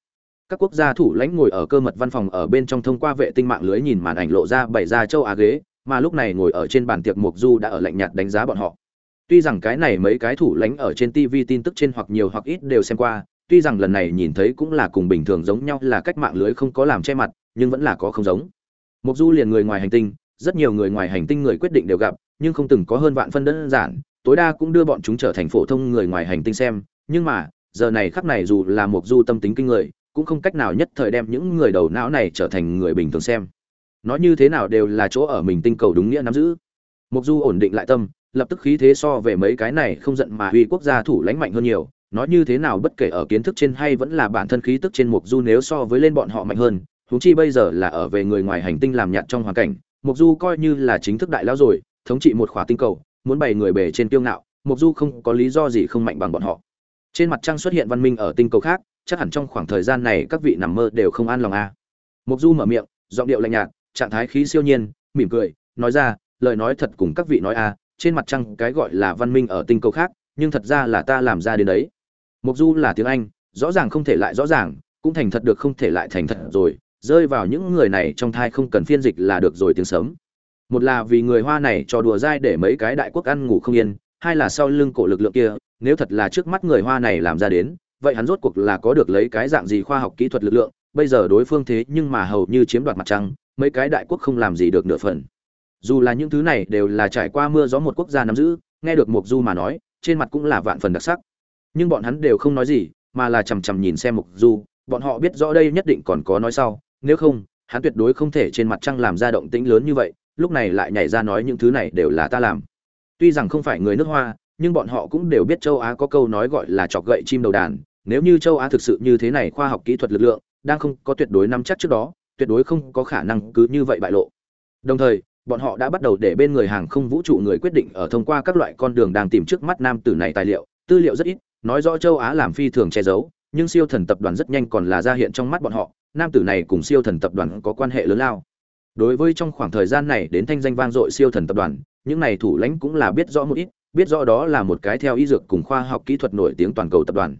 các quốc gia thủ lãnh ngồi ở cơ mật văn phòng ở bên trong thông qua vệ tinh mạng lưới nhìn màn ảnh lộ ra bày ra châu á ghế mà lúc này ngồi ở trên bàn tiệc mục du đã ở lạnh nhạt đánh giá bọn họ Tuy rằng cái này mấy cái thủ lãnh ở trên TV tin tức trên hoặc nhiều hoặc ít đều xem qua, tuy rằng lần này nhìn thấy cũng là cùng bình thường giống nhau là cách mạng lưới không có làm che mặt, nhưng vẫn là có không giống. Mục Du liền người ngoài hành tinh, rất nhiều người ngoài hành tinh người quyết định đều gặp, nhưng không từng có hơn vạn phân đơn giản, tối đa cũng đưa bọn chúng trở thành phổ thông người ngoài hành tinh xem nhưng mà giờ này khắc này dù là một du tâm tính kinh người cũng không cách nào nhất thời đem những người đầu não này trở thành người bình thường xem. Nói như thế nào đều là chỗ ở mình tinh cầu đúng nghĩa nắm giữ. Mục du ổn định lại tâm lập tức khí thế so về mấy cái này không giận mà uy quốc gia thủ lãnh mạnh hơn nhiều nói như thế nào bất kể ở kiến thức trên hay vẫn là bản thân khí tức trên mục du nếu so với lên bọn họ mạnh hơn huống chi bây giờ là ở về người ngoài hành tinh làm nhạt trong hoàn cảnh mục du coi như là chính thức đại lão rồi thống trị một khỏa tinh cầu, muốn bày người bề trên tiêu ngạo mục du không có lý do gì không mạnh bằng bọn họ. Trên mặt trăng xuất hiện văn minh ở tinh cầu khác, chắc hẳn trong khoảng thời gian này các vị nằm mơ đều không an lòng a à. mục du mở miệng, giọng điệu lạnh nhạt, trạng thái khí siêu nhiên, mỉm cười, nói ra, lời nói thật cùng các vị nói a trên mặt trăng cái gọi là văn minh ở tinh cầu khác, nhưng thật ra là ta làm ra đến đấy. Mục du là tiếng anh, rõ ràng không thể lại rõ ràng, cũng thành thật được không thể lại thành thật rồi, rơi vào những người này trong thai không cần phiên dịch là được rồi tiếng sớm một là vì người hoa này cho đùa dai để mấy cái đại quốc ăn ngủ không yên, hai là sau lưng cổ lực lượng kia, nếu thật là trước mắt người hoa này làm ra đến, vậy hắn rốt cuộc là có được lấy cái dạng gì khoa học kỹ thuật lực lượng, bây giờ đối phương thế nhưng mà hầu như chiếm đoạt mặt trăng, mấy cái đại quốc không làm gì được nửa phần. Dù là những thứ này đều là trải qua mưa gió một quốc gia nắm giữ, nghe được mục du mà nói, trên mặt cũng là vạn phần đặc sắc. Nhưng bọn hắn đều không nói gì, mà là chằm chằm nhìn xem mục du, bọn họ biết rõ đây nhất định còn có nói sau, nếu không, hắn tuyệt đối không thể trên mặt trăng làm ra động tĩnh lớn như vậy lúc này lại nhảy ra nói những thứ này đều là ta làm. Tuy rằng không phải người nước hoa, nhưng bọn họ cũng đều biết châu á có câu nói gọi là chọc gậy chim đầu đàn. Nếu như châu á thực sự như thế này khoa học kỹ thuật lực lượng, đang không có tuyệt đối nắm chắc trước đó, tuyệt đối không có khả năng cứ như vậy bại lộ. Đồng thời, bọn họ đã bắt đầu để bên người hàng không vũ trụ người quyết định ở thông qua các loại con đường đang tìm trước mắt nam tử này tài liệu. Tư liệu rất ít, nói rõ châu á làm phi thường che giấu, nhưng siêu thần tập đoàn rất nhanh còn là ra hiện trong mắt bọn họ. Nam tử này cùng siêu thần tập đoàn có quan hệ lớn lao đối với trong khoảng thời gian này đến thanh danh vang dội siêu thần tập đoàn, những này thủ lãnh cũng là biết rõ một ít, biết rõ đó là một cái theo y dược cùng khoa học kỹ thuật nổi tiếng toàn cầu tập đoàn.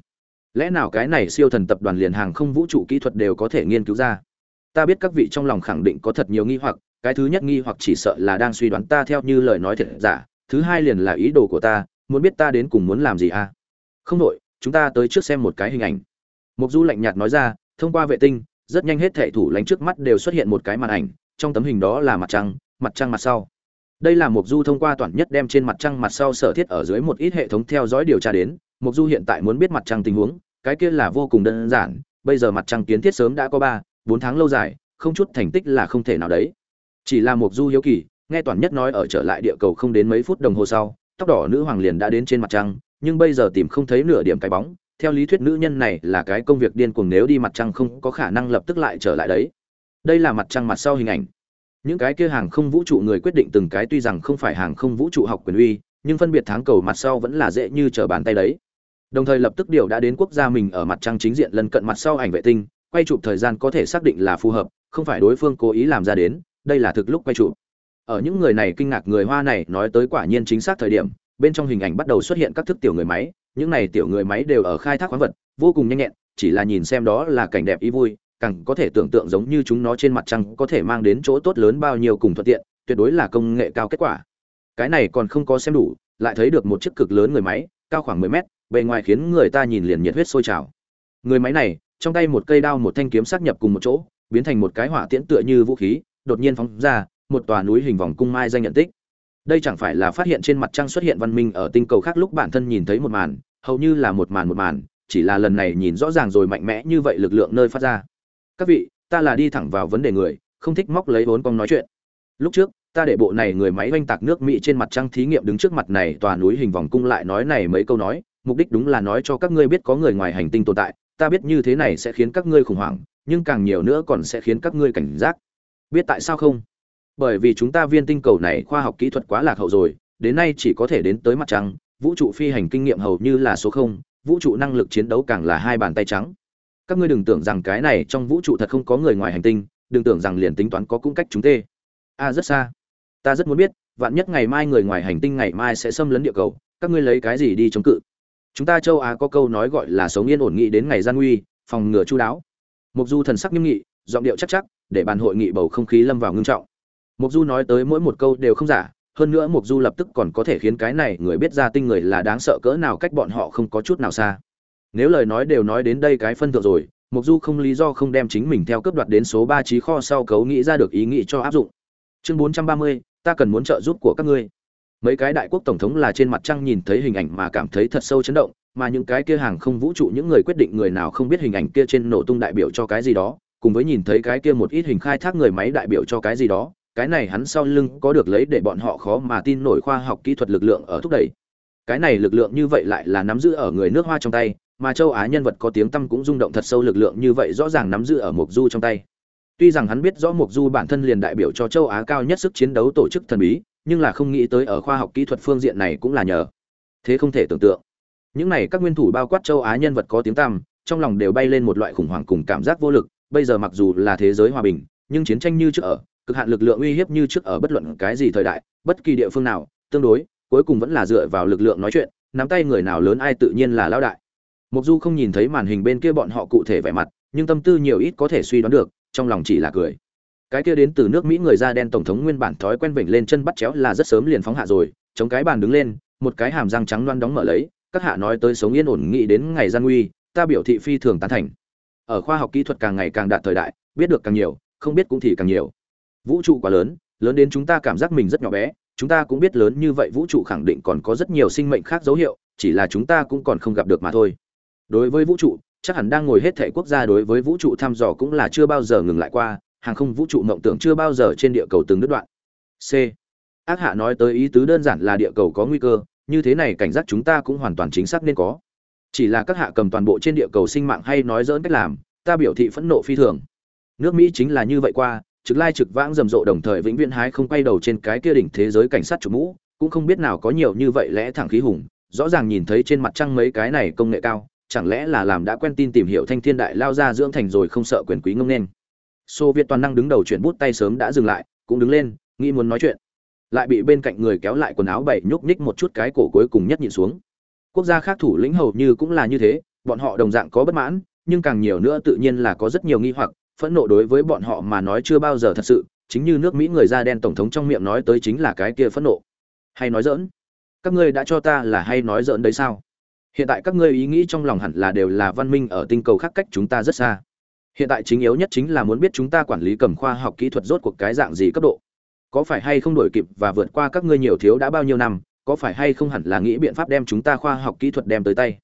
Lẽ nào cái này siêu thần tập đoàn liền hàng không vũ trụ kỹ thuật đều có thể nghiên cứu ra? Ta biết các vị trong lòng khẳng định có thật nhiều nghi hoặc, cái thứ nhất nghi hoặc chỉ sợ là đang suy đoán ta theo như lời nói thật giả, thứ hai liền là ý đồ của ta, muốn biết ta đến cùng muốn làm gì à không đội chúng ta tới trước xem một cái hình ảnh. Mục du lạnh nhạt nói ra, thông qua vệ tinh, rất nhanh hết thệ thủ lánh trước mắt đều xuất hiện một cái màn ảnh trong tấm hình đó là mặt trăng mặt trăng mặt sau. Đây là mục du thông qua toàn nhất đem trên mặt trăng mặt sau sở thiết ở dưới một ít hệ thống theo dõi điều tra đến. Mục du hiện tại muốn biết mặt trăng tình huống, cái kia là vô cùng đơn giản, bây giờ mặt trăng kiến thiết sớm đã có ba, bốn tháng lâu dài, không chút thành tích là không thể nào đấy. Chỉ là mục du hiếu kỳ, nghe toàn nhất nói ở trở lại địa cầu không đến mấy phút đồng hồ sau, tóc đỏ nữ hoàng liền đã đến trên mặt trăng, nhưng bây giờ tìm không thấy nửa điểm cái bóng. Theo lý thuyết nữ nhân này là cái công việc điên cuồng, nếu đi mặt trăng không có khả năng lập tức lại trở lại đấy đây là mặt trăng mặt sau hình ảnh. Những cái kia hàng không vũ trụ người quyết định từng cái tuy rằng không phải hàng không vũ trụ học quyền uy, nhưng phân biệt tháng cầu mặt sau vẫn là dễ như trở bàn tay đấy. Đồng thời lập tức điều đã đến quốc gia mình ở mặt trăng chính diện lần cận mặt sau ảnh vệ tinh, quay chụp thời gian có thể xác định là phù hợp, không phải đối phương cố ý làm ra đến, đây là thực lúc quay chụp. Ở những người này kinh ngạc người hoa này nói tới quả nhiên chính xác thời điểm, bên trong hình ảnh bắt đầu xuất hiện các thức tiểu người máy, những này tiểu người máy đều ở khai thác khoáng vật, vô cùng nhanh nhẹn, chỉ là nhìn xem đó là cảnh đẹp ý vui càng có thể tưởng tượng giống như chúng nó trên mặt trăng có thể mang đến chỗ tốt lớn bao nhiêu cùng thuận tiện, tuyệt đối là công nghệ cao kết quả. Cái này còn không có xem đủ, lại thấy được một chiếc cực lớn người máy, cao khoảng 10 mét, bề ngoài khiến người ta nhìn liền nhiệt huyết sôi trào. Người máy này, trong tay một cây đao một thanh kiếm sát nhập cùng một chỗ, biến thành một cái hỏa tiễn tựa như vũ khí, đột nhiên phóng ra, một tòa núi hình vòng cung mai danh nhận tích. Đây chẳng phải là phát hiện trên mặt trăng xuất hiện văn minh ở tinh cầu khác lúc bản thân nhìn thấy một màn, hầu như là một màn một màn, chỉ là lần này nhìn rõ ràng rồi mạnh mẽ như vậy lực lượng nơi phát ra các vị, ta là đi thẳng vào vấn đề người, không thích móc lấy vốn con nói chuyện. Lúc trước, ta để bộ này người máy oanh tạc nước mỹ trên mặt trăng thí nghiệm đứng trước mặt này tòa núi hình vòng cung lại nói này mấy câu nói, mục đích đúng là nói cho các ngươi biết có người ngoài hành tinh tồn tại, ta biết như thế này sẽ khiến các ngươi khủng hoảng, nhưng càng nhiều nữa còn sẽ khiến các ngươi cảnh giác. Biết tại sao không? Bởi vì chúng ta viên tinh cầu này khoa học kỹ thuật quá lạc hậu rồi, đến nay chỉ có thể đến tới mặt trăng, vũ trụ phi hành kinh nghiệm hầu như là số không, vũ trụ năng lực chiến đấu càng là hai bàn tay trắng các ngươi đừng tưởng rằng cái này trong vũ trụ thật không có người ngoài hành tinh, đừng tưởng rằng liền tính toán có cung cách chúng tê. A rất xa. Ta rất muốn biết, vạn nhất ngày mai người ngoài hành tinh ngày mai sẽ xâm lấn địa cầu, các ngươi lấy cái gì đi chống cự? Chúng ta châu á có câu nói gọi là sống yên ổn nghị đến ngày gian nguy, phòng ngừa chú đáo. Mục du thần sắc nghiêm nghị, giọng điệu chắc chắc, để bàn hội nghị bầu không khí lâm vào ngưng trọng. Mục du nói tới mỗi một câu đều không giả, hơn nữa mục du lập tức còn có thể khiến cái này người biết ra tinh người là đáng sợ cỡ nào cách bọn họ không có chút nào xa nếu lời nói đều nói đến đây cái phân thượng rồi mục du không lý do không đem chính mình theo cấp đoạt đến số ba trí kho sau cấu nghĩ ra được ý nghĩ cho áp dụng. Chương bốn trăm ba mươi, ta cần muốn trợ giúp của các ngươi. Mấy cái đại quốc tổng thống là trên mặt trăng nhìn thấy hình ảnh mà cảm thấy thật sâu chấn động, mà những cái kia hàng không vũ trụ, những người quyết định người nào không biết hình ảnh kia trên nổ tung đại biểu cho cái gì đó, cùng với nhìn thấy cái kia một ít hình khai thác người máy đại biểu cho cái gì đó, cái này hắn sau lưng có được lấy để bọn họ khó mà tin nổi khoa học kỹ thuật lực lượng ở thúc đẩy. Cái này lực lượng như vậy lại là nắm giữ ở người nước hoa trong tay mà châu á nhân vật có tiếng tăm cũng rung động thật sâu lực lượng như vậy rõ ràng nắm giữ ở mục du trong tay. Tuy rằng hắn biết rõ mục du bản thân liền đại biểu cho châu á cao nhất sức chiến đấu tổ chức thần bí, nhưng là không nghĩ tới ở khoa học kỹ thuật phương diện này cũng là nhờ. Thế không thể tưởng tượng. Những này các nguyên thủ bao quát châu á nhân vật có tiếng tăm, trong lòng đều bay lên một loại khủng hoảng cùng cảm giác vô lực, bây giờ mặc dù là thế giới hòa bình, nhưng chiến tranh như trước ở, cực hạn lực lượng uy hiếp như trước ở bất luận cái gì thời đại, bất kỳ địa phương nào, tương đối, cuối cùng vẫn là dựa vào lực lượng nói chuyện, nắm tay người nào lớn ai tự nhiên là lão đại. Mộc du không nhìn thấy màn hình bên kia bọn họ cụ thể vẻ mặt, nhưng tâm tư nhiều ít có thể suy đoán được, trong lòng chỉ là cười. Cái kia đến từ nước mỹ người da đen tổng thống nguyên bản thói quen vểnh lên chân bắt chéo là rất sớm liền phóng hạ rồi, chống cái bàn đứng lên, một cái hàm răng trắng loan đóng mở lấy, các hạ nói tới sống yên ổn nghĩ đến ngày gian nguy, ta biểu thị phi thường tán thành. Ở khoa học kỹ thuật càng ngày càng đạt thời đại, biết được càng nhiều, không biết cũng thì càng nhiều. Vũ trụ quá lớn lớn đến chúng ta cảm giác mình rất nhỏ bé, chúng ta cũng biết lớn như vậy vũ trụ khẳng định còn có rất nhiều sinh mệnh khác dấu hiệu, chỉ là chúng ta cũng còn không gặp được mà thôi đối với vũ trụ, chắc hẳn đang ngồi hết thể quốc gia đối với vũ trụ thăm dò cũng là chưa bao giờ ngừng lại qua, hàng không vũ trụ mộng tưởng chưa bao giờ trên địa cầu từng đứt đoạn. C. Ác hạ nói tới ý tứ đơn giản là địa cầu có nguy cơ, như thế này cảnh giác chúng ta cũng hoàn toàn chính xác nên có. Chỉ là các hạ cầm toàn bộ trên địa cầu sinh mạng hay nói dỡn cách làm, ta biểu thị phẫn nộ phi thường. Nước mỹ chính là như vậy qua, trực lai trực vãng rầm rộ đồng thời vĩnh viễn hái không quay đầu trên cái kia đỉnh thế giới cảnh sát chủ mũ, cũng không biết nào có nhiều như vậy lẽ thẳng khí hùng, rõ ràng nhìn thấy trên mặt trăng mấy cái này công nghệ cao chẳng lẽ là làm đã quen tin tìm hiểu thanh thiên đại lao ra dưỡng thành rồi không sợ quyền quý ngông nên? Xô viết toàn năng đứng đầu chuyển bút tay sớm đã dừng lại, cũng đứng lên, nghĩ muốn nói chuyện. Lại bị bên cạnh người kéo lại quần áo bảy nhúc nhích một chút cái cổ cuối cùng nhất nhìn xuống. Quốc gia khác thủ lĩnh hầu như cũng là như thế, bọn họ đồng dạng có bất mãn, nhưng càng nhiều nữa tự nhiên là có rất nhiều nghi hoặc, phẫn nộ đối với bọn họ mà nói chưa bao giờ thật sự, chính như nước mỹ người da đen tổng thống trong miệng nói tới chính là cái kia phẫn nộ. Hay nói dỡn các ngươi đã cho ta là hay nói dỡn đấy sao? Hiện tại các ngươi ý nghĩ trong lòng hẳn là đều là văn minh ở tinh cầu khác cách chúng ta rất xa. Hiện tại chính yếu nhất chính là muốn biết chúng ta quản lý cầm khoa học kỹ thuật rốt cuộc cái dạng gì cấp độ. Có phải hay không đổi kịp và vượt qua các ngươi nhiều thiếu đã bao nhiêu năm, có phải hay không hẳn là nghĩ biện pháp đem chúng ta khoa học kỹ thuật đem tới tay.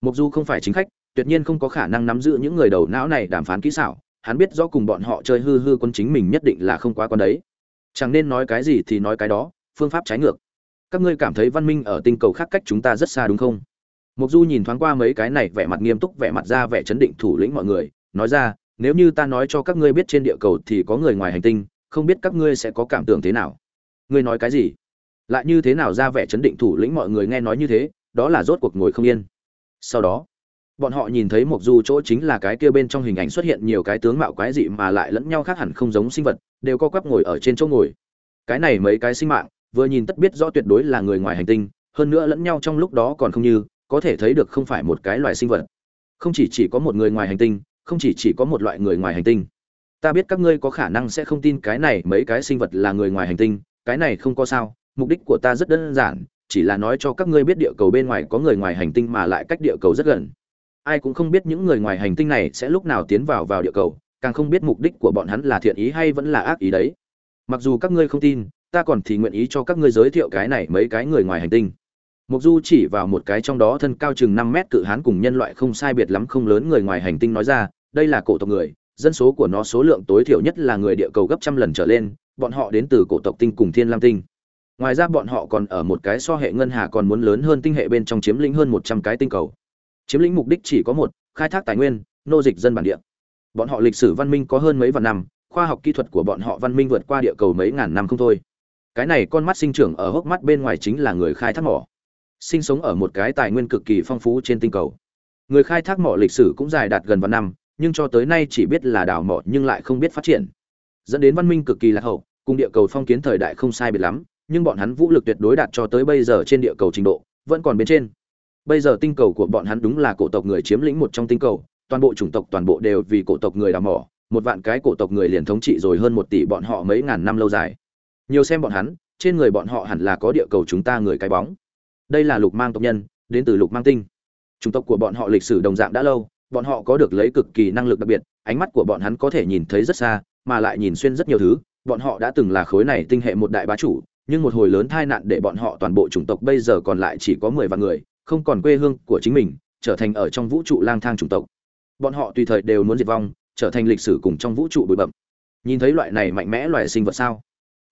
Mục du không phải chính khách, tuyệt nhiên không có khả năng nắm giữ những người đầu não này đàm phán kỹ xảo, hắn biết rõ cùng bọn họ chơi hư hư quân chính mình nhất định là không quá con đấy. Chẳng nên nói cái gì thì nói cái đó, phương pháp trái ngược. Các ngươi cảm thấy văn minh ở tinh cầu khác cách chúng ta rất xa đúng không? Mục du nhìn thoáng qua mấy cái này, vẻ mặt nghiêm túc, vẻ mặt ra vẻ chấn định thủ lĩnh mọi người, nói ra, nếu như ta nói cho các ngươi biết trên địa cầu thì có người ngoài hành tinh, không biết các ngươi sẽ có cảm tưởng thế nào? Ngươi nói cái gì? Lại như thế nào ra vẻ chấn định thủ lĩnh mọi người nghe nói như thế, đó là rốt cuộc ngồi không yên. Sau đó, bọn họ nhìn thấy Mộc du chỗ chính là cái kia bên trong hình ảnh xuất hiện nhiều cái tướng mạo quái dị mà lại lẫn nhau khác hẳn không giống sinh vật, đều co quắp ngồi ở trên chỗ ngồi. Cái này mấy cái sinh mạng, vừa nhìn tất biết rõ tuyệt đối là người ngoài hành tinh, hơn nữa lẫn nhau trong lúc đó còn không như có thể thấy được không phải một cái loài sinh vật. Không chỉ chỉ có một người ngoài hành tinh, không chỉ chỉ có một loại người ngoài hành tinh. Ta biết các ngươi có khả năng sẽ không tin cái này mấy cái sinh vật là người ngoài hành tinh, cái này không có sao, mục đích của ta rất đơn giản, chỉ là nói cho các ngươi biết địa cầu bên ngoài có người ngoài hành tinh mà lại cách địa cầu rất gần. Ai cũng không biết những người ngoài hành tinh này sẽ lúc nào tiến vào vào địa cầu, càng không biết mục đích của bọn hắn là thiện ý hay vẫn là ác ý đấy. Mặc dù các ngươi không tin, ta còn thì nguyện ý cho các ngươi giới thiệu cái này mấy cái người ngoài hành tinh. Mộc du chỉ vào một cái trong đó thân cao chừng năm mét cự hán cùng nhân loại không sai biệt lắm không lớn người ngoài hành tinh nói ra, đây là cổ tộc người, dân số của nó số lượng tối thiểu nhất là người địa cầu gấp trăm lần trở lên, bọn họ đến từ cổ tộc tinh cùng thiên lam tinh. Ngoài ra bọn họ còn ở một cái so hệ ngân hà còn muốn lớn hơn tinh hệ bên trong chiếm lĩnh hơn một trăm cái tinh cầu. Chiếm lĩnh mục đích chỉ có một, khai thác tài nguyên, nô dịch dân bản địa. Bọn họ lịch sử văn minh có hơn mấy vạn năm, khoa học kỹ thuật của bọn họ văn minh vượt qua địa cầu mấy ngàn năm không thôi. Cái này con mắt sinh trưởng ở hốc mắt bên ngoài chính là người khai thác mỏ sinh sống ở một cái tài nguyên cực kỳ phong phú trên tinh cầu. Người khai thác mỏ lịch sử cũng dài đạt gần vạn năm, nhưng cho tới nay chỉ biết là đào mỏ nhưng lại không biết phát triển. Dẫn đến văn minh cực kỳ lạc hậu, cùng địa cầu phong kiến thời đại không sai biệt lắm, nhưng bọn hắn vũ lực tuyệt đối đạt cho tới bây giờ trên địa cầu trình độ, vẫn còn bên trên. Bây giờ tinh cầu của bọn hắn đúng là cổ tộc người chiếm lĩnh một trong tinh cầu, toàn bộ chủng tộc toàn bộ đều vì cổ tộc người đào mỏ, một vạn cái cổ tộc người liền thống trị rồi hơn một tỷ bọn họ mấy ngàn năm lâu dài. Nhiều xem bọn hắn, trên người bọn họ hẳn là có địa cầu chúng ta người cái bóng đây là lục mang tộc nhân, đến từ lục mang tinh. Chủng tộc của bọn họ lịch sử đồng dạng đã lâu, bọn họ có được lấy cực kỳ năng lực đặc biệt, ánh mắt của bọn hắn có thể nhìn thấy rất xa, mà lại nhìn xuyên rất nhiều thứ. Bọn họ đã từng là khối này tinh hệ một đại bá chủ, nhưng một hồi lớn tai nạn để bọn họ toàn bộ chủng tộc bây giờ còn lại chỉ có mười vạn người, không còn quê hương của chính mình, trở thành ở trong vũ trụ lang thang chủng tộc. Bọn họ tùy thời đều muốn diệt vong, trở thành lịch sử cùng trong vũ trụ bụi bậm nhìn thấy loại này mạnh mẽ loài sinh vật sao?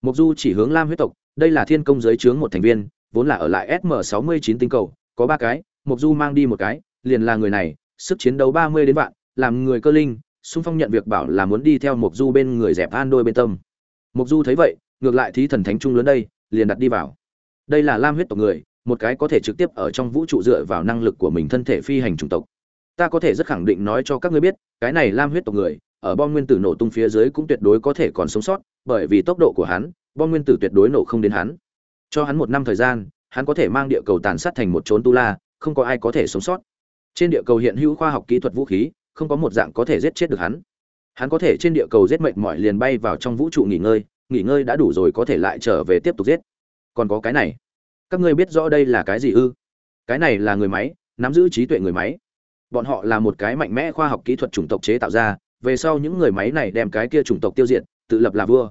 Mục du chỉ hướng lam huyết tộc, đây là thiên công giới chướng một thành viên vốn là ở lại sm 69 tinh cầu, có ba cái, Mộc du mang đi một cái, liền là người này, sức chiến đấu 30 đến vạn, làm người cơ linh xung phong nhận việc bảo là muốn đi theo Mộc du bên người dẹp an đôi bên tâm. Mộc du thấy vậy, ngược lại thí thần thánh trung lớn đây, liền đặt đi vào. Đây là lam huyết tộc người, một cái có thể trực tiếp ở trong vũ trụ dựa vào năng lực của mình thân thể phi hành chủng tộc. Ta có thể rất khẳng định nói cho các ngươi biết, cái này lam huyết tộc người, ở bom nguyên tử nổ tung phía dưới cũng tuyệt đối có thể còn sống sót, bởi vì tốc độ của hắn, bom nguyên tử tuyệt đối nổ không đến hắn cho hắn một năm thời gian, hắn có thể mang địa cầu tàn sát thành một trốn tu la, không có ai có thể sống sót. Trên địa cầu hiện hữu khoa học kỹ thuật vũ khí, không có một dạng có thể giết chết được hắn. Hắn có thể trên địa cầu giết mệnh mọi liền bay vào trong vũ trụ nghỉ ngơi nghỉ ngơi đã đủ rồi có thể lại trở về tiếp tục giết. Còn có cái này. Các ngươi biết rõ đây là cái gì ư? Cái này là người máy, nắm giữ trí tuệ người máy. Bọn họ là một cái mạnh mẽ khoa học kỹ thuật chủng tộc chế tạo ra, về sau những người máy này đem cái kia chủng tộc tiêu diệt, tự lập là vua.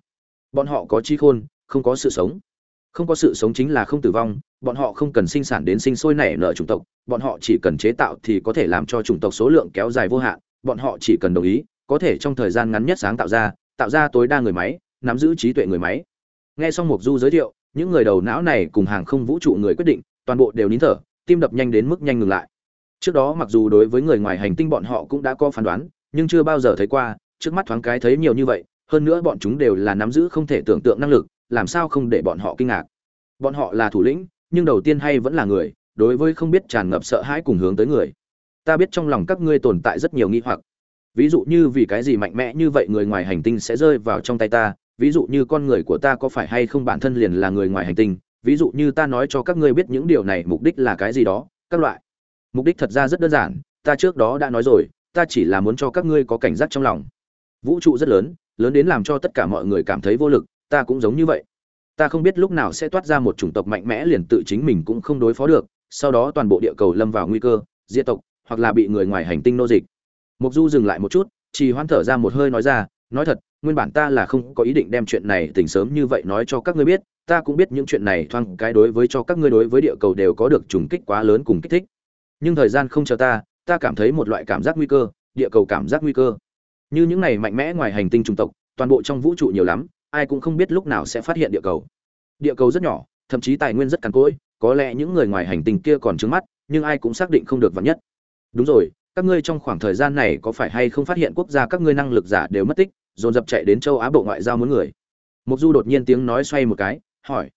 Bọn họ có trí khôn, không có sự sống không có sự sống chính là không tử vong, bọn họ không cần sinh sản đến sinh sôi nảy nở chủng tộc, bọn họ chỉ cần chế tạo thì có thể làm cho chủng tộc số lượng kéo dài vô hạn, bọn họ chỉ cần đồng ý, có thể trong thời gian ngắn nhất sáng tạo ra tạo ra tối đa người máy, nắm giữ trí tuệ người máy. Nghe xong mục du giới thiệu, những người đầu não này cùng hàng không vũ trụ người quyết định, toàn bộ đều nín thở, tim đập nhanh đến mức nhanh ngừng lại. Trước đó mặc dù đối với người ngoài hành tinh bọn họ cũng đã có phán đoán, nhưng chưa bao giờ thấy qua, trước mắt thoáng cái thấy nhiều như vậy, hơn nữa bọn chúng đều là nắm giữ không thể tưởng tượng năng lực làm sao không để bọn họ kinh ngạc? Bọn họ là thủ lĩnh, nhưng đầu tiên hay vẫn là người, đối với không biết tràn ngập sợ hãi cùng hướng tới người. Ta biết trong lòng các ngươi tồn tại rất nhiều nghi hoặc. Ví dụ như vì cái gì mạnh mẽ như vậy người ngoài hành tinh sẽ rơi vào trong tay ta? Ví dụ như con người của ta có phải hay không bản thân liền là người ngoài hành tinh? Ví dụ như ta nói cho các ngươi biết những điều này mục đích là cái gì đó, các loại. Mục đích thật ra rất đơn giản, ta trước đó đã nói rồi, ta chỉ là muốn cho các ngươi có cảnh giác trong lòng. Vũ trụ rất lớn lớn đến làm cho tất cả mọi người cảm thấy vô lực ta cũng giống như vậy. Ta không biết lúc nào sẽ toát ra một chủng tộc mạnh mẽ liền tự chính mình cũng không đối phó được, sau đó toàn bộ địa cầu lâm vào nguy cơ, diệt tộc, hoặc là bị người ngoài hành tinh nô dịch. Mục du dừng lại một chút chỉ hoan thở ra một hơi nói ra, nói thật, nguyên bản ta là không có ý định đem chuyện này tỉnh sớm như vậy nói cho các ngươi biết, ta cũng biết những chuyện này thoang cái đối với cho các ngươi đối với địa cầu đều có được trùng kích quá lớn cùng kích thích. Nhưng thời gian không chờ ta ta cảm thấy một loại cảm giác nguy cơ, địa cầu cảm giác nguy cơ. Như những này mạnh mẽ ngoài hành tinh trung tộc, toàn bộ trong vũ trụ nhiều lắm ai cũng không biết lúc nào sẽ phát hiện địa cầu. Địa cầu rất nhỏ, thậm chí tài nguyên rất cằn cỗi, có lẽ những người ngoài hành tinh kia còn trứng mắt, nhưng ai cũng xác định không được vắn nhất. Đúng rồi, các ngươi trong khoảng thời gian này có phải hay không phát hiện quốc gia các ngươi năng lực giả đều mất tích, dồn dập chạy đến châu á bộ ngoại giao muốn người? Mục du đột nhiên tiếng nói xoay một cái, hỏi.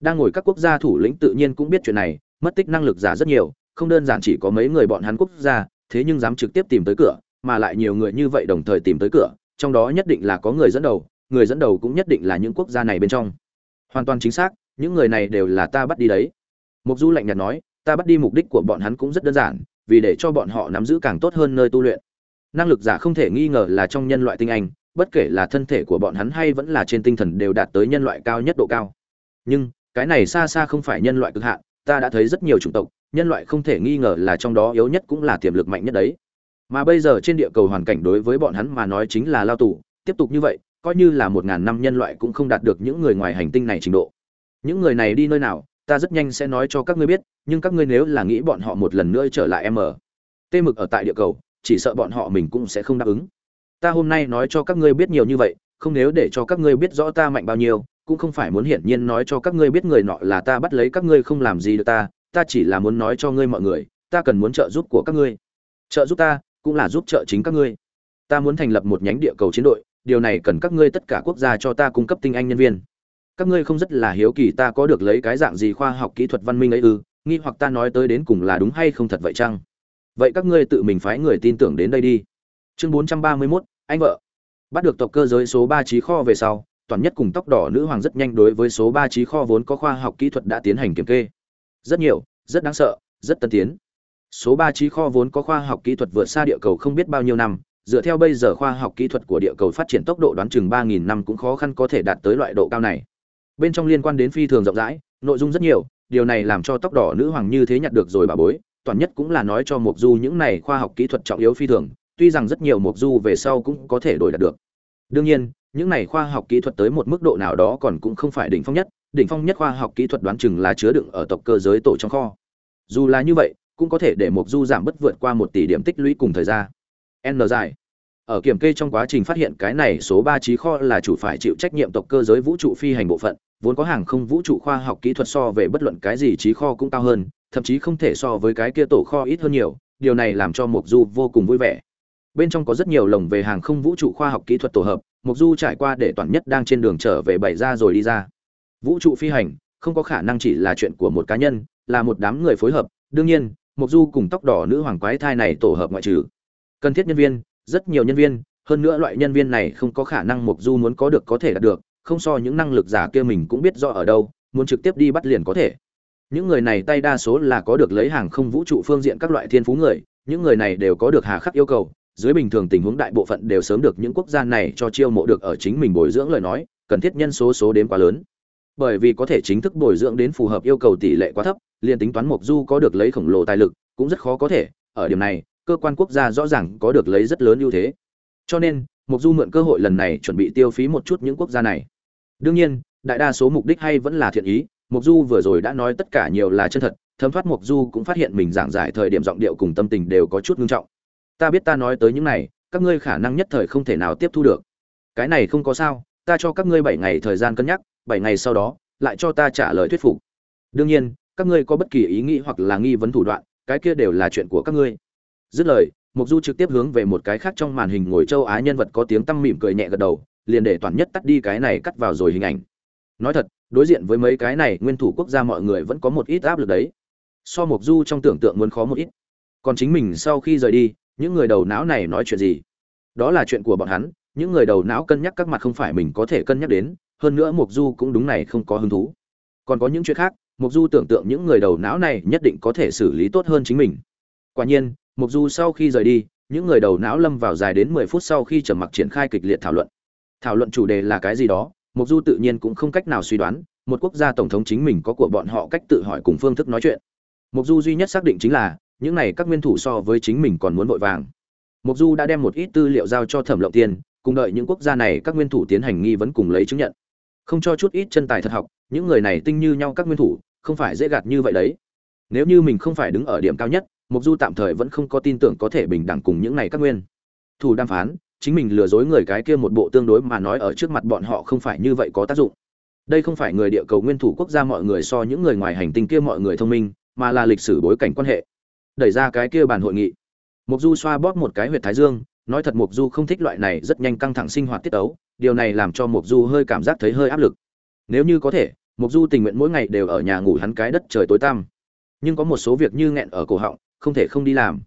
Đang ngồi các quốc gia thủ lĩnh tự nhiên cũng biết chuyện này, mất tích năng lực giả rất nhiều, không đơn giản chỉ có mấy người bọn hắn quốc gia, thế nhưng dám trực tiếp tìm tới cửa, mà lại nhiều người như vậy đồng thời tìm tới cửa, trong đó nhất định là có người dẫn đầu người dẫn đầu cũng nhất định là những quốc gia này bên trong. Hoàn toàn chính xác, những người này đều là ta bắt đi đấy. Mục du lạnh nhạt nói, ta bắt đi mục đích của bọn hắn cũng rất đơn giản, vì để cho bọn họ nắm giữ càng tốt hơn nơi tu luyện. Năng lực giả không thể nghi ngờ là trong nhân loại tinh anh, bất kể là thân thể của bọn hắn hay vẫn là trên tinh thần đều đạt tới nhân loại cao nhất độ cao. Nhưng, cái này xa xa không phải nhân loại cực hạn, ta đã thấy rất nhiều chủng tộc, nhân loại không thể nghi ngờ là trong đó yếu nhất cũng là tiềm lực mạnh nhất đấy. Mà bây giờ trên địa cầu hoàn cảnh đối với bọn hắn mà nói chính là lao tù, tiếp tục như vậy coi như là một ngàn năm nhân loại cũng không đạt được những người ngoài hành tinh này trình độ. Những người này đi nơi nào, ta rất nhanh sẽ nói cho các ngươi biết, nhưng các ngươi nếu là nghĩ bọn họ một lần nữa trở lại em ở tê mực ở tại địa cầu, chỉ sợ bọn họ mình cũng sẽ không đáp ứng. Ta hôm nay nói cho các ngươi biết nhiều như vậy, không nếu để cho các ngươi biết rõ ta mạnh bao nhiêu, cũng không phải muốn hiển nhiên nói cho các ngươi biết người nọ là ta bắt lấy các ngươi không làm gì được ta ta chỉ là muốn nói cho ngươi mọi người, ta cần muốn trợ giúp của các ngươi. Trợ giúp ta, cũng là giúp trợ chính các ngươi. Ta muốn thành lập một nhánh địa cầu chiến đội điều này cần các ngươi tất cả quốc gia cho ta cung cấp tinh anh nhân viên. Các ngươi không rất là hiếu kỳ ta có được lấy cái dạng gì khoa học kỹ thuật văn minh ấy ư nghi hoặc ta nói tới đến cùng là đúng hay không thật vậy chăng? Vậy các ngươi tự mình phái người tin tưởng đến đây đi. Chương bốn trăm ba mươi 431, anh vợ. Bắt được tộc cơ giới số ba trí kho về sau toàn nhất cùng tóc đỏ nữ hoàng rất nhanh đối với số ba trí kho vốn có khoa học kỹ thuật đã tiến hành kiểm kê. Rất nhiều rất đáng sợ rất tân tiến. Số ba trí kho vốn có khoa học kỹ thuật vượt xa địa cầu không biết bao nhiêu năm dựa theo bây giờ khoa học kỹ thuật của địa cầu phát triển tốc độ đoán chừng ba nghìn năm cũng khó khăn có thể đạt tới loại độ cao này. Bên trong liên quan đến phi thường rộng rãi, nội dung rất nhiều, điều này làm cho tóc đỏ nữ hoàng như thế nhặt được rồi bà bối, toàn nhất cũng là nói cho Mộc du những này khoa học kỹ thuật trọng yếu phi thường, tuy rằng rất nhiều Mộc du về sau cũng có thể đổi đạt được. Đương nhiên, những này khoa học kỹ thuật tới một mức độ nào đó còn cũng không phải đỉnh phong nhất, đỉnh phong nhất khoa học kỹ thuật đoán chừng là chứa đựng ở tộc cơ giới tổ trong kho. Dù là như vậy, cũng có thể để Mộc du giảm bất vượt qua một tỷ điểm tích lũy cùng thời gian n dài. Ở kiểm kê trong quá trình phát hiện cái này số ba trí kho là chủ phải chịu trách nhiệm tộc cơ giới vũ trụ phi hành bộ phận, vốn có hàng không vũ trụ khoa học kỹ thuật so về bất luận cái gì trí kho cũng cao hơn, thậm chí không thể so với cái kia tổ kho ít hơn nhiều, điều này làm cho mục du vô cùng vui vẻ. Bên trong có rất nhiều lồng về hàng không vũ trụ khoa học kỹ thuật tổ hợp mục du trải qua để toàn nhất đang trên đường trở về bảy ra rồi đi ra. Vũ trụ phi hành không có khả năng chỉ là chuyện của một cá nhân, là một đám người phối hợp, đương nhiên mục du cùng tóc đỏ nữ hoàng quái thai này tổ hợp ngoại trừ cần thiết nhân viên, rất nhiều nhân viên, hơn nữa loại nhân viên này không có khả năng mục du muốn có được có thể đạt được, không so những năng lực giả kia mình cũng biết rõ ở đâu, muốn trực tiếp đi bắt liền có thể. Những người này tay đa số là có được lấy hàng không vũ trụ phương diện các loại thiên phú người, những người này đều có được hà khắc yêu cầu, dưới bình thường tình huống đại bộ phận đều sớm được những quốc gia này cho chiêu mộ được ở chính mình bồi dưỡng lời nói, cần thiết nhân số số đến quá lớn. Bởi vì có thể chính thức bồi dưỡng đến phù hợp yêu cầu tỷ lệ quá thấp, liền tính toán mục du có được lấy khổng lồ tài lực, cũng rất khó có thể, ở điểm này cơ quan quốc gia rõ ràng có được lấy rất lớn ưu thế. Cho nên mục du mượn cơ hội lần này chuẩn bị tiêu phí một chút những quốc gia này. Đương nhiên, đại đa số mục đích hay vẫn là thiện ý mục du vừa rồi đã nói tất cả nhiều là chân thật, thấm thoát mục du cũng phát hiện mình giảng giải thời điểm giọng điệu cùng tâm tình đều có chút nghiêm trọng. Ta biết ta nói tới những này, các ngươi khả năng nhất thời không thể nào tiếp thu được. Cái này không có sao, ta cho các ngươi bảy ngày thời gian cân nhắc, bảy ngày sau đó, lại cho ta trả lời thuyết phục. Đương nhiên, các ngươi có bất kỳ ý nghĩ hoặc là nghi vấn thủ đoạn, cái kia đều là chuyện của các ngươi dứt lời mục du trực tiếp hướng về một cái khác trong màn hình ngồi châu á nhân vật có tiếng tăm mỉm cười nhẹ gật đầu, liền để toàn nhất tắt đi cái này cắt vào rồi hình ảnh. Nói thật, đối diện với mấy cái này nguyên thủ quốc gia mọi người vẫn có một ít áp lực đấy. So mục du trong tưởng tượng muốn khó một ít. Còn chính mình sau khi rời đi, những người đầu não này nói chuyện gì? Đó là chuyện của bọn hắn, những người đầu não cân nhắc các mặt không phải mình có thể cân nhắc đến, hơn nữa mục du cũng đúng này không có hứng thú. Còn có những chuyện khác mục du tưởng tượng những người đầu não này nhất định có thể xử lý tốt hơn chính mình. Quả nhiên mục du sau khi rời đi, những người đầu não lâm vào dài đến mười phút sau khi trầm mặc triển khai kịch liệt thảo luận. Thảo luận chủ đề là cái gì đó, mục du tự nhiên cũng không cách nào suy đoán, một quốc gia tổng thống chính mình có của bọn họ cách tự hỏi cùng phương thức nói chuyện. Mục du duy nhất xác định chính là, những này các nguyên thủ so với chính mình còn muốn vội vàng. Mục du đã đem một ít tư liệu giao cho thẩm lộng tiên, cùng đợi những quốc gia này các nguyên thủ tiến hành nghi vấn cùng lấy chứng nhận. Không cho chút ít chân tài thật học, những người này tinh như nhau các nguyên thủ, không phải dễ gạt như vậy đấy. Nếu như mình không phải đứng ở điểm cao nhất mục du tạm thời vẫn không có tin tưởng có thể bình đẳng cùng những này các nguyên. Thủ đàm phán, chính mình lừa dối người cái kia một bộ tương đối mà nói ở trước mặt bọn họ không phải như vậy có tác dụng. Đây không phải người địa cầu nguyên thủ quốc gia mọi người so những người ngoài hành tinh kia mọi người thông minh, mà là lịch sử bối cảnh quan hệ. Đẩy ra cái kia bàn hội nghị. Mục du xoa bóp một cái huyệt thái dương, nói thật mục du không thích loại này rất nhanh căng thẳng sinh hoạt tiết ấu, điều này làm cho mục du hơi cảm giác thấy hơi áp lực. Nếu như có thể, mục du tình nguyện mỗi ngày đều ở nhà ngủ hắn cái đất trời tối tăm. Nhưng có một số việc như nghẹn ở cổ họng không thể không đi làm.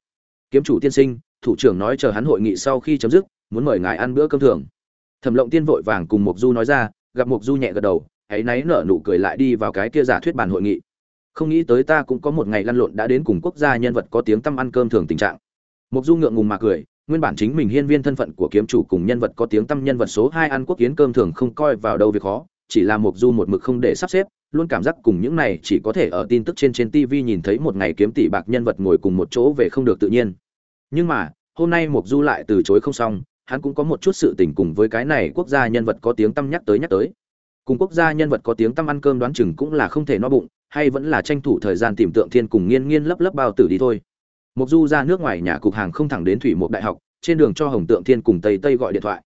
Kiếm chủ tiên sinh, thủ trưởng nói chờ hắn hội nghị sau khi chấm dứt, muốn mời ngài ăn bữa cơm thường. Thẩm lộng tiên vội vàng cùng mục du nói ra, gặp mục du nhẹ gật đầu hãy náy nở nụ cười lại đi vào cái kia giả thuyết bàn hội nghị. Không nghĩ tới ta cũng có một ngày lăn lộn đã đến cùng quốc gia nhân vật có tiếng tăm ăn cơm thường tình trạng. Mục du ngượng ngùng mà cười, nguyên bản chính mình hiên viên thân phận của kiếm chủ cùng nhân vật có tiếng tăm nhân vật số hai ăn quốc kiến cơm thường không coi vào đâu việc khó chỉ là Mộc du một mực không để sắp xếp luôn cảm giác cùng những này chỉ có thể ở tin tức trên trên TV nhìn thấy một ngày kiếm tỷ bạc nhân vật ngồi cùng một chỗ về không được tự nhiên. Nhưng mà, hôm nay Mộc Du lại từ chối không xong, hắn cũng có một chút sự tình cùng với cái này quốc gia nhân vật có tiếng tăm nhắc tới nhắc tới. Cùng quốc gia nhân vật có tiếng tăm ăn cơm đoán chừng cũng là không thể no bụng, hay vẫn là tranh thủ thời gian tìm tượng thiên cùng nghiên nghiên lấp lấp bao tử đi thôi. Mộc Du ra nước ngoài nhà cục hàng không thẳng đến thủy một đại học, trên đường cho Hồng Tượng Thiên cùng Tây Tây gọi điện thoại.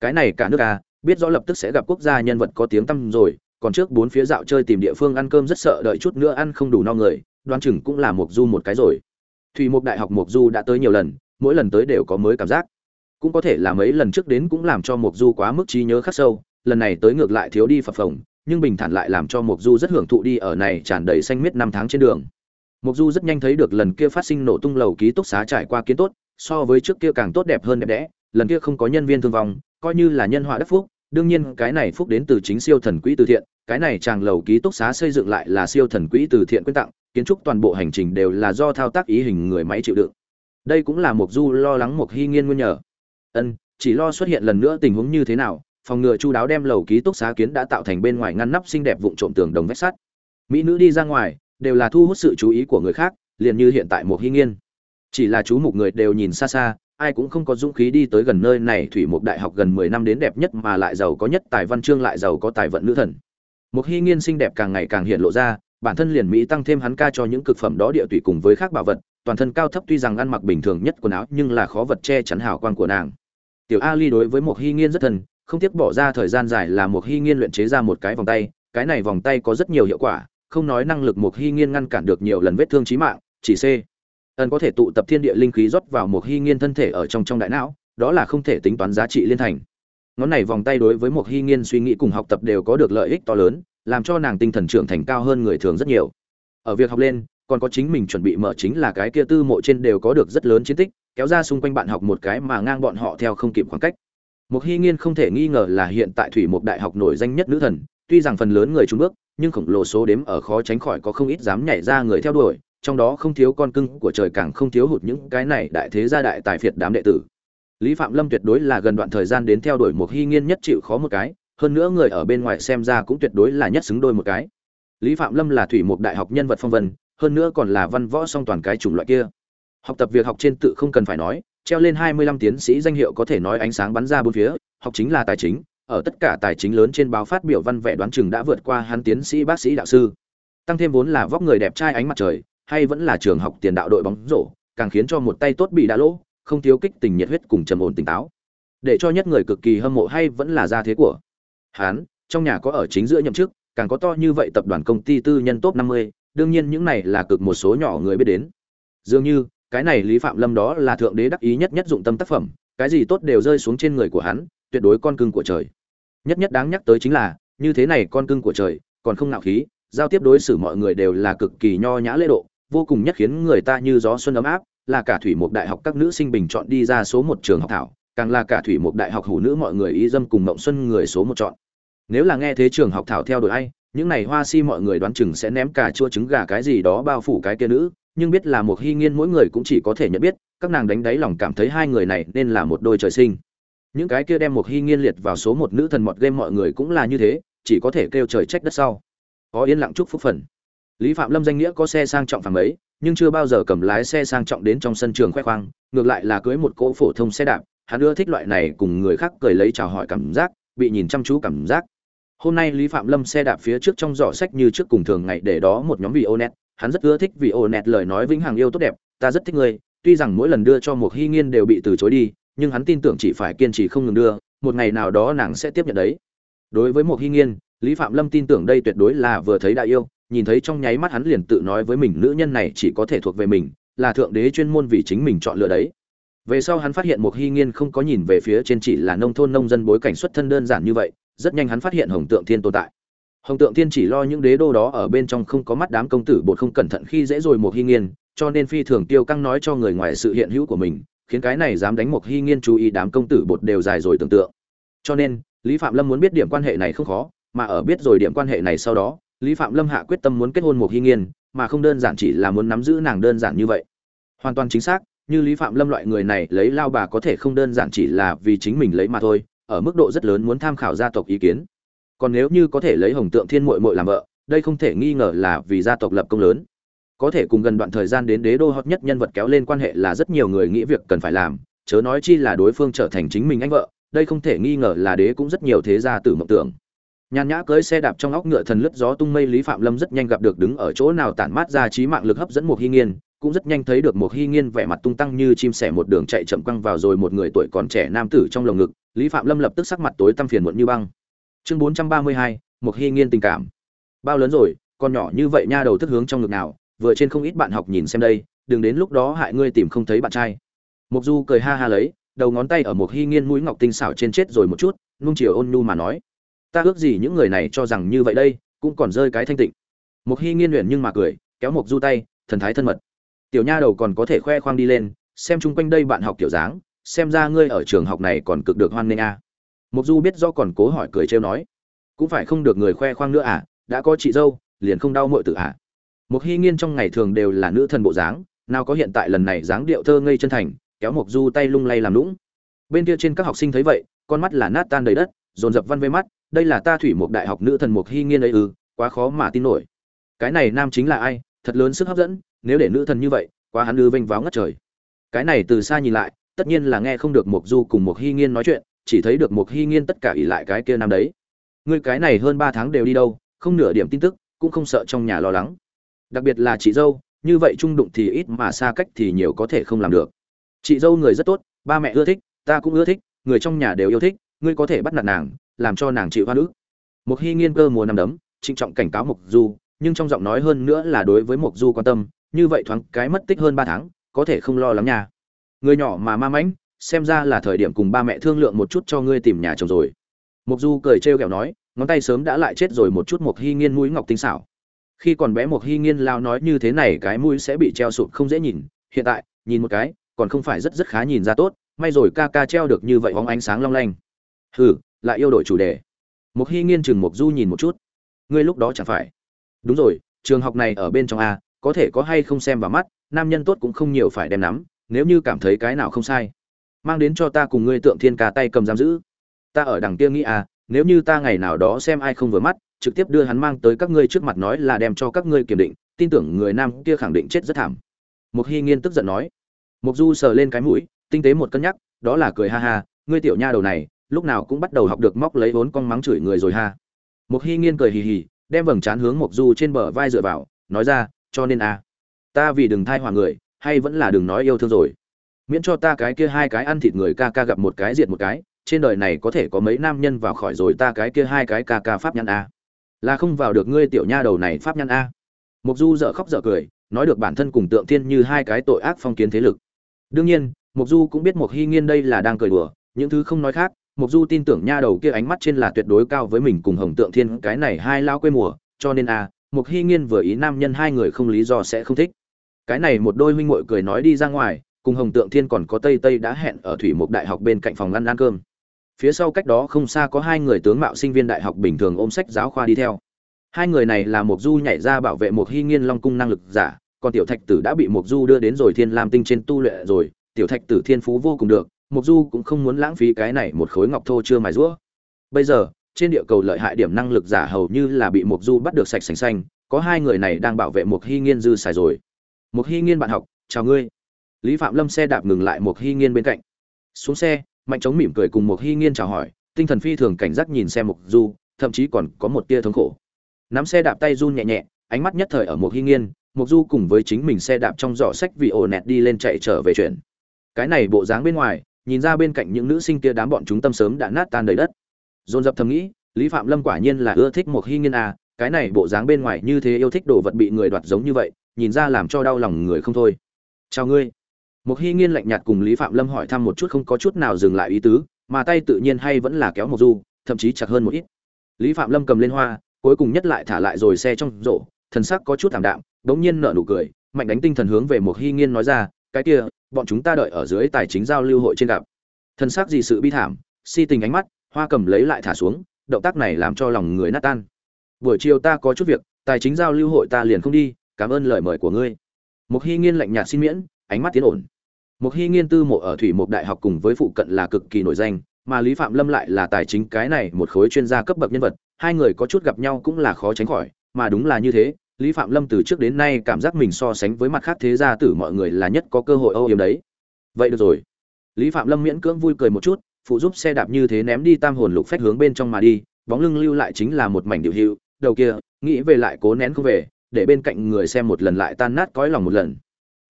Cái này cả nước à biết rõ lập tức sẽ gặp quốc gia nhân vật có tiếng tăm rồi, còn trước bốn phía dạo chơi tìm địa phương ăn cơm rất sợ đợi chút nữa ăn không đủ no người đoán chừng cũng là Mộc du một cái rồi. Thủy Mộc đại học Mộc du đã tới nhiều lần mỗi lần tới đều có mới cảm giác. Cũng có thể là mấy lần trước đến cũng làm cho Mộc du quá mức trí nhớ khắc sâu lần này tới ngược lại thiếu đi phập phồng nhưng bình thản lại làm cho Mộc du rất hưởng thụ đi ở này tràn đầy xanh miết năm tháng trên đường. Mộc du rất nhanh thấy được lần kia phát sinh nổ tung lầu ký túc xá trải qua kiến tốt so với trước kia càng tốt đẹp hơn đẹp đẽ lần kia không có nhân viên thương vong coi như là nhân họa đắc phúc đương nhiên, cái này phúc đến từ chính siêu thần quỹ từ thiện, cái này chàng lầu ký túc xá xây dựng lại là siêu thần quỹ từ thiện quyên tặng, kiến trúc toàn bộ hành trình đều là do thao tác ý hình người máy chịu đựng. Đây cũng là một du lo lắng một hy nghiên nguyên nhờ. Ân, chỉ lo xuất hiện lần nữa tình huống như thế nào, phòng ngừa chu đáo đem lầu ký túc xá kiến đã tạo thành bên ngoài ngăn nắp xinh đẹp vụn trộm tường đồng vách sắt. Mỹ nữ đi ra ngoài, đều là thu hút sự chú ý của người khác, liền như hiện tại một hy nghiên. Chỉ là chú mục người đều nhìn xa xa ai cũng không có dũng khí đi tới gần nơi này. Thủy mục đại học gần mười năm đến đẹp nhất mà lại giàu có nhất tài văn chương lại giàu có tài vận nữ thần. Một hy nghiên xinh đẹp càng ngày càng hiện lộ ra, bản thân liền mỹ tăng thêm hắn ca cho những cực phẩm đó địa tùy cùng với khác bảo vật, toàn thân cao thấp tuy rằng ăn mặc bình thường nhất quần áo nhưng là khó vật che chắn hào quang của nàng. Tiểu ali đối với một hy nghiên rất thân, không tiếc bỏ ra thời gian dài là một hy nghiên luyện chế ra một cái vòng tay, cái này vòng tay có rất nhiều hiệu quả, không nói năng lực một hy nghiên ngăn cản được nhiều lần vết thương chí mạng, chỉ c ẩn có thể tụ tập thiên địa linh khí rót vào một hy nghiên thân thể ở trong trong đại não, đó là không thể tính toán giá trị liên thành. Ngón này vòng tay đối với một hy nghiên suy nghĩ cùng học tập đều có được lợi ích to lớn, làm cho nàng tinh thần trưởng thành cao hơn người thường rất nhiều. Ở việc học lên, còn có chính mình chuẩn bị mở chính là cái kia tư mộ trên đều có được rất lớn chiến tích, kéo ra xung quanh bạn học một cái mà ngang bọn họ theo không kịp khoảng cách. Một hy nghiên không thể nghi ngờ là hiện tại thủy một đại học nổi danh nhất nữ thần, tuy rằng phần lớn người trung bước, nhưng khổng lồ số đếm ở khó tránh khỏi có không ít dám nhảy ra người theo đuổi trong đó không thiếu con cưng của trời càng không thiếu hụt những cái này đại thế gia đại tài phiệt đám đệ tử. Lý phạm lâm tuyệt đối là gần đoạn thời gian đến theo đuổi một hy nghiên nhất chịu khó một cái, hơn nữa người ở bên ngoài xem ra cũng tuyệt đối là nhất xứng đôi một cái. Lý phạm lâm là thủy một đại học nhân vật phong vân, hơn nữa còn là văn võ song toàn cái chủng loại kia. Học tập việc học trên tự không cần phải nói, treo lên hai mươi lăm tiến sĩ danh hiệu có thể nói ánh sáng bắn ra bốn phía, học chính là tài chính, ở tất cả tài chính lớn trên báo phát biểu văn vẻ đoán chừng đã vượt qua hắn tiến sĩ bác sĩ đạo sư. Tăng thêm vốn là vóc người đẹp trai ánh mặt trời hay vẫn là trường học tiền đạo đội bóng rổ càng khiến cho một tay tốt bị đã lỗ không thiếu kích tình nhiệt huyết cùng trầm ổn tỉnh táo. Để cho nhất người cực kỳ hâm mộ hay vẫn là gia thế của hắn trong nhà có ở chính giữa nhậm chức càng có to như vậy tập đoàn công ty tư nhân top 50, đương nhiên những này là cực một số nhỏ người biết đến. Dường như cái này lý phạm lâm đó là thượng đế đắc ý nhất nhất dụng tâm tác phẩm cái gì tốt đều rơi xuống trên người của hắn tuyệt đối con cưng của trời. Nhất nhất đáng nhắc tới chính là như thế này con cưng của trời còn không nạo khí giao tiếp đối xử mọi người đều là cực kỳ nho nhã lễ độ vô cùng nhất khiến người ta như gió xuân ấm áp, là cả thủy một đại học các nữ sinh bình chọn đi ra số một trường học thảo, càng là cả thủy một đại học hủ nữ mọi người ý dâm cùng mộng xuân người số một chọn. Nếu là nghe thế trường học thảo theo đuổi ai, những này hoa si mọi người đoán chừng sẽ ném cà chua trứng gà cái gì đó bao phủ cái kia nữ, nhưng biết là một hy nghiên mỗi người cũng chỉ có thể nhận biết, các nàng đánh đáy lòng cảm thấy hai người này nên là một đôi trời sinh. Những cái kia đem một hy nghiên liệt vào số một nữ thần mọt game mọi người cũng là như thế, chỉ có thể kêu trời trách đất sau. Có yên lặng chúc phúc phần lý phạm lâm danh nghĩa có xe sang trọng phẳng ấy nhưng chưa bao giờ cầm lái xe sang trọng đến trong sân trường khoe khoang, ngược lại là cưới một cỗ phổ thông xe đạp, hắn ưa thích loại này cùng người khác cười lấy chào hỏi cảm giác, bị nhìn chăm chú cảm giác. Hôm nay lý phạm lâm xe đạp phía trước trong giỏ sách như trước cùng thường ngày để đó một nhóm vị ô net hắn rất ưa thích vị ô net lời nói vĩnh hằng yêu tốt đẹp, ta rất thích ngươi, tuy rằng mỗi lần đưa cho một hy nghiên đều bị từ chối đi, nhưng hắn tin tưởng chỉ phải kiên trì không ngừng đưa, một ngày nào đó nàng sẽ tiếp nhận đấy. Đối với một hy nghiên lý phạm lâm tin tưởng đây tuyệt đối là vừa thấy đại yêu, nhìn thấy trong nháy mắt hắn liền tự nói với mình nữ nhân này chỉ có thể thuộc về mình, là thượng đế chuyên môn vì chính mình chọn lựa đấy. Về sau hắn phát hiện một hy nghiên không có nhìn về phía trên chỉ là nông thôn nông dân bối cảnh xuất thân đơn giản như vậy, rất nhanh hắn phát hiện hồng tượng thiên tồn tại. Hồng tượng thiên chỉ lo những đế đô đó ở bên trong không có mắt đám công tử bột không cẩn thận khi dễ rồi một hy nghiên, cho nên phi thường tiêu căng nói cho người ngoài sự hiện hữu của mình, khiến cái này dám đánh một hy nghiên chú ý đám công tử bột đều dài rồi tưởng tượng. Cho nên, lý phạm lâm muốn biết điểm quan hệ này không khó mà ở biết rồi điểm quan hệ này sau đó, lý phạm lâm hạ quyết tâm muốn kết hôn một hy nghiên, mà không đơn giản chỉ là muốn nắm giữ nàng đơn giản như vậy. Hoàn toàn chính xác, như lý phạm lâm loại người này lấy lao bà có thể không đơn giản chỉ là vì chính mình lấy mà thôi, ở mức độ rất lớn muốn tham khảo gia tộc ý kiến. Còn nếu như có thể lấy hồng tượng thiên mội mội làm vợ, đây không thể nghi ngờ là vì gia tộc lập công lớn. Có thể cùng gần đoạn thời gian đến đế đô hot nhất nhân vật kéo lên quan hệ là rất nhiều người nghĩ việc cần phải làm, chớ nói chi là đối phương trở thành chính mình anh vợ, đây không thể nghi ngờ là đế cũng rất nhiều thế gia tử mộng tưởng nhàn nhã cưới xe đạp trong óc ngựa thần lướt gió tung mây, lý phạm lâm rất nhanh gặp được đứng ở chỗ nào tản mát ra trí mạng lực hấp dẫn một hy nghiên, cũng rất nhanh thấy được một hy nghiên vẻ mặt tung tăng như chim sẻ một đường chạy chậm quăng vào rồi một người tuổi còn trẻ nam tử trong lồng ngực, lý phạm lâm lập tức sắc mặt tối tăm phiền muộn như băng. Chương bốn trăm ba mươi hai một hy nghiên tình cảm. Bao lớn rồi, con nhỏ như vậy nha đầu thức hướng trong ngực nào, vừa trên không ít bạn học nhìn xem đây, đừng đến lúc đó hại ngươi tìm không thấy bạn trai. Mục du cười ha ha lấy, đầu ngón tay ở một hy nghiên mũi ngọc tinh xảo trên chết rồi một chút, nung chiều ôn nhu mà nói ta ước gì những người này cho rằng như vậy đây, cũng còn rơi cái thanh tịnh. Một hy nghiên luyện nhưng mà cười, kéo Mục du tay, thần thái thân mật. Tiểu nha đầu còn có thể khoe khoang đi lên, xem chung quanh đây bạn học kiểu dáng, xem ra ngươi ở trường học này còn cực được hoan nghênh a. À. mục du biết do còn cố hỏi cười trêu nói. Cũng phải không được người khoe khoang nữa à đã có chị dâu, liền không đau muội tự à. Mục hy nghiên trong ngày thường đều là nữ thần bộ dáng, nào có hiện tại lần này dáng điệu thơ ngây chân thành, kéo Mục du tay lung lay làm lũng bên kia trên các học sinh thấy vậy, con mắt là nát tan đầy đất dồn dập văn vây mắt, đây là ta thủy một đại học nữ thần mục hy nghiên ấy ư, quá khó mà tin nổi. Cái này nam chính là ai, thật lớn sức hấp dẫn, nếu để nữ thần như vậy, quá hắn ư vênh váo ngất trời. Cái này từ xa nhìn lại, tất nhiên là nghe không được mục du cùng mục hy nghiên nói chuyện, chỉ thấy được mục hy nghiên tất cả ỉ lại cái kia nam đấy. Người cái này hơn ba tháng đều đi đâu, không nửa điểm tin tức, cũng không sợ trong nhà lo lắng. Đặc biệt là chị dâu, như vậy trung đụng thì ít mà xa cách thì nhiều có thể không làm được. Chị dâu người rất tốt, ba mẹ ưa thích, ta cũng ưa thích, người trong nhà đều yêu thích ngươi có thể bắt nạt nàng, làm cho nàng chịu hoa nữ một hy nghiên cơ mùa năm đấm, trịnh trọng cảnh cáo mộc du, nhưng trong giọng nói hơn nữa là đối với mộc du quan tâm, như vậy thoáng cái mất tích hơn ba tháng, có thể không lo lắm nha. Người nhỏ mà ma mãnh, xem ra là thời điểm cùng ba mẹ thương lượng một chút cho ngươi tìm nhà chồng rồi. Mộc du cười trêu ghẹo nói, ngón tay sớm đã lại chết rồi một chút Mộc hy nghiên mũi ngọc tinh xảo. Khi còn bé Mộc hy nghiên lao nói như thế này cái mũi sẽ bị treo sụt không dễ nhìn, hiện tại, nhìn một cái, còn không phải rất rất khá nhìn ra tốt, may rồi ca ca treo được như vậy bóng ánh sáng long lanh hừ, lại yêu đổi chủ đề. Mục hy nghiên chừng mục du nhìn một chút. Ngươi lúc đó chẳng phải. Đúng rồi, trường học này ở bên trong a, có thể có hay không xem vào mắt, nam nhân tốt cũng không nhiều phải đem nắm, nếu như cảm thấy cái nào không sai. Mang đến cho ta cùng ngươi tượng thiên ca tay cầm giam giữ. Ta ở đằng kia nghĩ à nếu như ta ngày nào đó xem ai không vừa mắt, trực tiếp đưa hắn mang tới các ngươi trước mặt nói là đem cho các ngươi kiểm định, tin tưởng người nam kia khẳng định chết rất thảm. Mục hy nghiên tức giận nói. Mục du sờ lên cái mũi, tinh tế một cân nhắc, đó là cười ha ha, ngươi tiểu nha đầu này lúc nào cũng bắt đầu học được móc lấy vốn con mắng chửi người rồi ha. Một hy nghiên cười hì hì, đem vầng trán hướng mục du trên bờ vai dựa vào, nói ra, cho nên à ta vì đừng thai hòa người, hay vẫn là đừng nói yêu thương rồi. Miễn cho ta cái kia hai cái ăn thịt người ca ca gặp một cái diệt một cái, trên đời này có thể có mấy nam nhân vào khỏi rồi ta cái kia hai cái ca ca pháp nhăn a à. là không vào được ngươi tiểu nha đầu này pháp nhăn a à. mục du dở khóc dở cười, nói được bản thân cùng tượng thiên như hai cái tội ác phong kiến thế lực. Đương nhiên mục du cũng biết mục hy nghiên đây là đang cười đùa, những thứ không nói khác mục du tin tưởng nha đầu kia ánh mắt trên là tuyệt đối cao với mình cùng hồng tượng thiên, cái này hai lao quê mùa, cho nên a mục hy nghiên vừa ý nam nhân hai người không lý do sẽ không thích. Cái này một đôi huynh muội cười nói đi ra ngoài, cùng hồng tượng thiên còn có tây tây đã hẹn ở thủy mục đại học bên cạnh phòng ăn ăn cơm. Phía sau cách đó không xa có hai người tướng mạo sinh viên đại học bình thường ôm sách giáo khoa đi theo. Hai người này là mục du nhảy ra bảo vệ Mục hy nghiên long cung năng lực giả, còn tiểu thạch tử đã bị mục du đưa đến rồi thiên lam tinh trên tu luyện rồi, tiểu thạch tử thiên phú vô cùng được Mộc du cũng không muốn lãng phí cái này một khối ngọc thô chưa mài rũa. Bây giờ, trên địa cầu lợi hại điểm năng lực giả hầu như là bị Mộc du bắt được sạch sành xanh, có hai người này đang bảo vệ Mộc Hi nghiên dư xài rồi. Mộc Hi nghiên bạn học, chào ngươi. Lý phạm lâm xe đạp ngừng lại Mộc Hi nghiên bên cạnh. Xuống xe, mạnh chống mỉm cười cùng Mộc Hi nghiên chào hỏi, tinh thần phi thường cảnh giác nhìn xem Mộc du, thậm chí còn có một tia thống khổ. Nắm xe đạp tay run nhẹ nhẹ, ánh mắt nhất thời ở Mộc Hi nghiên, Mộc du cùng với chính mình xe đạp trong giỏ sách vì ổ nẹt đi lên chạy trở về chuyện. Cái này bộ dáng bên ngoài nhìn ra bên cạnh những nữ sinh kia đám bọn chúng tâm sớm đã nát tan đầy đất. Dồn dập thầm nghĩ, lý phạm lâm quả nhiên là ưa thích một hy nghiên à cái này bộ dáng bên ngoài như thế yêu thích đồ vật bị người đoạt giống như vậy, nhìn ra làm cho đau lòng người không thôi. Chào ngươi. Một hy nghiên lạnh nhạt cùng lý phạm lâm hỏi thăm một chút không có chút nào dừng lại ý tứ, mà tay tự nhiên hay vẫn là kéo một du, thậm chí chặt hơn một ít. Lý phạm lâm cầm lên hoa, cuối cùng nhất lại thả lại rồi xe trong rổ, thần sắc có chút thảm đạm, đống nhiên nở nụ cười, mạnh đánh tinh thần hướng về một hy nghiên nói ra, cái kia bọn chúng ta đợi ở dưới tài chính giao lưu hội trên gặp. Thần sắc gì sự bi thảm, si tình ánh mắt, hoa cầm lấy lại thả xuống, động tác này làm cho lòng người nát tan. Buổi chiều ta có chút việc, tài chính giao lưu hội ta liền không đi, cảm ơn lời mời của ngươi. Mục hy nghiên lạnh nhạt xin miễn, ánh mắt tiến ổn. Mục hy nghiên tư mộ ở thủy một đại học cùng với phụ cận là cực kỳ nổi danh, mà lý phạm lâm lại là tài chính cái này một khối chuyên gia cấp bậc nhân vật, hai người có chút gặp nhau cũng là khó tránh khỏi, mà đúng là như thế lý phạm lâm từ trước đến nay cảm giác mình so sánh với mặt khác thế gia tử mọi người là nhất có cơ hội âu yếm đấy. Vậy được rồi. Lý phạm lâm miễn cưỡng vui cười một chút, phụ giúp xe đạp như thế ném đi tam hồn lục phách hướng bên trong mà đi, bóng lưng lưu lại chính là một mảnh điệu hữu đầu kia, nghĩ về lại cố nén không về, để bên cạnh người xem một lần lại tan nát cõi lòng một lần.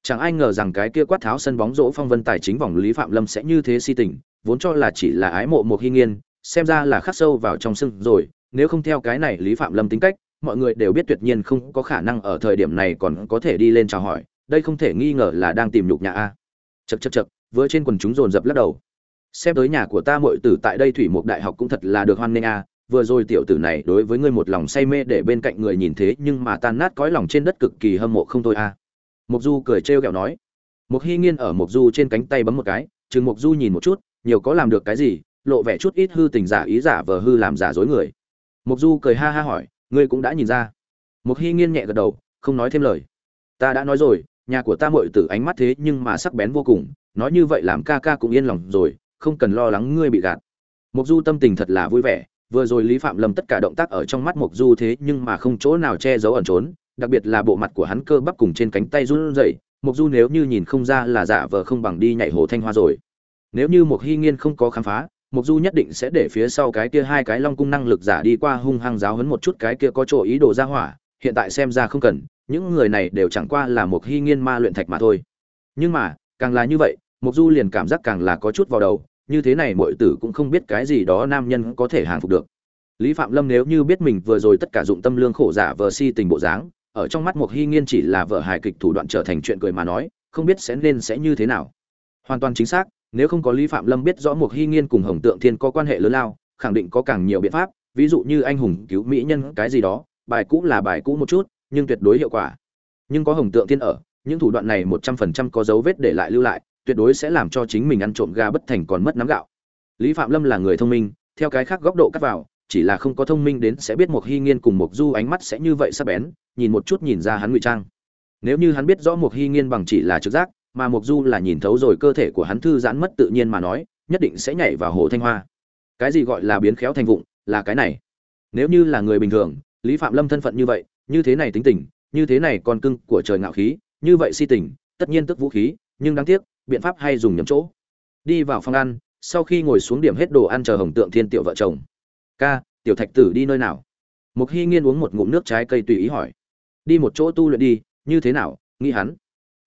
Chẳng ai ngờ rằng cái kia quát tháo sân bóng rỗ phong vân tài chính vòng lý phạm lâm sẽ như thế si tình, vốn cho là chỉ là ái mộ một hy nghiên, xem ra là khắc sâu vào trong sưng rồi, nếu không theo cái này lý phạm lâm tính cách mọi người đều biết tuyệt nhiên không có khả năng ở thời điểm này còn có thể đi lên chào hỏi, đây không thể nghi ngờ là đang tìm nhục nhà a. Chật chật chật vừa trên quần chúng dồn dập lắc đầu. Xem tới nhà của ta muội tử tại đây thủy mục đại học cũng thật là được hoan nghênh a, vừa rồi tiểu tử này đối với ngươi một lòng say mê để bên cạnh người nhìn thế nhưng mà tan nát cõi lòng trên đất cực kỳ hâm mộ không thôi a. Mục du cười trêu ghẹo nói. Mục hy nghiên ở mục du trên cánh tay bấm một cái, chừng mục du nhìn một chút, nhiều có làm được cái gì, lộ vẻ chút ít hư tình giả ý giả vờ hư làm giả dối người. Mục du cười ha ha hỏi ngươi cũng đã nhìn ra. Mục hy nghiên nhẹ gật đầu, không nói thêm lời. Ta đã nói rồi, nhà của ta muội tử ánh mắt thế nhưng mà sắc bén vô cùng, nói như vậy làm ca ca cũng yên lòng rồi, không cần lo lắng ngươi bị gạt. Mục du tâm tình thật là vui vẻ, vừa rồi lý phạm lâm tất cả động tác ở trong mắt Mục du thế nhưng mà không chỗ nào che giấu ẩn trốn, đặc biệt là bộ mặt của hắn cơ bắp cùng trên cánh tay run rẩy Mục du nếu như nhìn không ra là giả vờ không bằng đi nhảy hồ thanh hoa rồi. Nếu như một hy nghiên không có khám phá mục du nhất định sẽ để phía sau cái kia hai cái long cung năng lực giả đi qua hung hăng giáo hấn một chút cái kia có chỗ ý đồ ra hỏa, hiện tại xem ra không cần, những người này đều chẳng qua là một hy nghiên ma luyện thạch mà thôi. Nhưng mà, càng là như vậy mục du liền cảm giác càng là có chút vào đầu, như thế này mọi tử cũng không biết cái gì đó nam nhân có thể hàng phục được. Lý phạm lâm nếu như biết mình vừa rồi tất cả dụng tâm lương khổ giả vờ si tình bộ dáng, ở trong mắt một hy nghiên chỉ là vợ hài kịch thủ đoạn trở thành chuyện cười mà nói, không biết sẽ nên sẽ như thế nào. Hoàn toàn chính xác nếu không có lý phạm lâm biết rõ một hy nghiên cùng hồng tượng thiên có quan hệ lớn lao, khẳng định có càng nhiều biện pháp, ví dụ như anh hùng cứu mỹ nhân cái gì đó, bài cũ là bài cũ một chút, nhưng tuyệt đối hiệu quả. Nhưng có hồng tượng thiên ở, những thủ đoạn này một trăm phần trăm có dấu vết để lại lưu lại, tuyệt đối sẽ làm cho chính mình ăn trộm gà bất thành còn mất nắm gạo. Lý phạm lâm là người thông minh, theo cái khác góc độ cắt vào, chỉ là không có thông minh đến sẽ biết một hy nghiên cùng một du ánh mắt sẽ như vậy sắp bén, nhìn một chút nhìn ra hắn ngụy trang. Nếu như hắn biết rõ một hy nghiên bằng chỉ là trực giác mà mục du là nhìn thấu rồi cơ thể của hắn thư giãn mất tự nhiên mà nói, nhất định sẽ nhảy vào hồ thanh hoa. Cái gì gọi là biến khéo thành vụng, là cái này. Nếu như là người bình thường, lý phạm lâm thân phận như vậy, như thế này tính tình, như thế này còn cưng của trời ngạo khí, như vậy si tình, tất nhiên tức vũ khí, nhưng đáng tiếc, biện pháp hay dùng nhầm chỗ. Đi vào phòng ăn, sau khi ngồi xuống điểm hết đồ ăn chờ hồng tượng thiên tiểu vợ chồng. Ca, tiểu thạch tử đi nơi nào? Mục hy nghiên uống một ngụm nước trái cây tùy ý hỏi. Đi một chỗ tu luyện đi, như thế nào? nghĩ hắn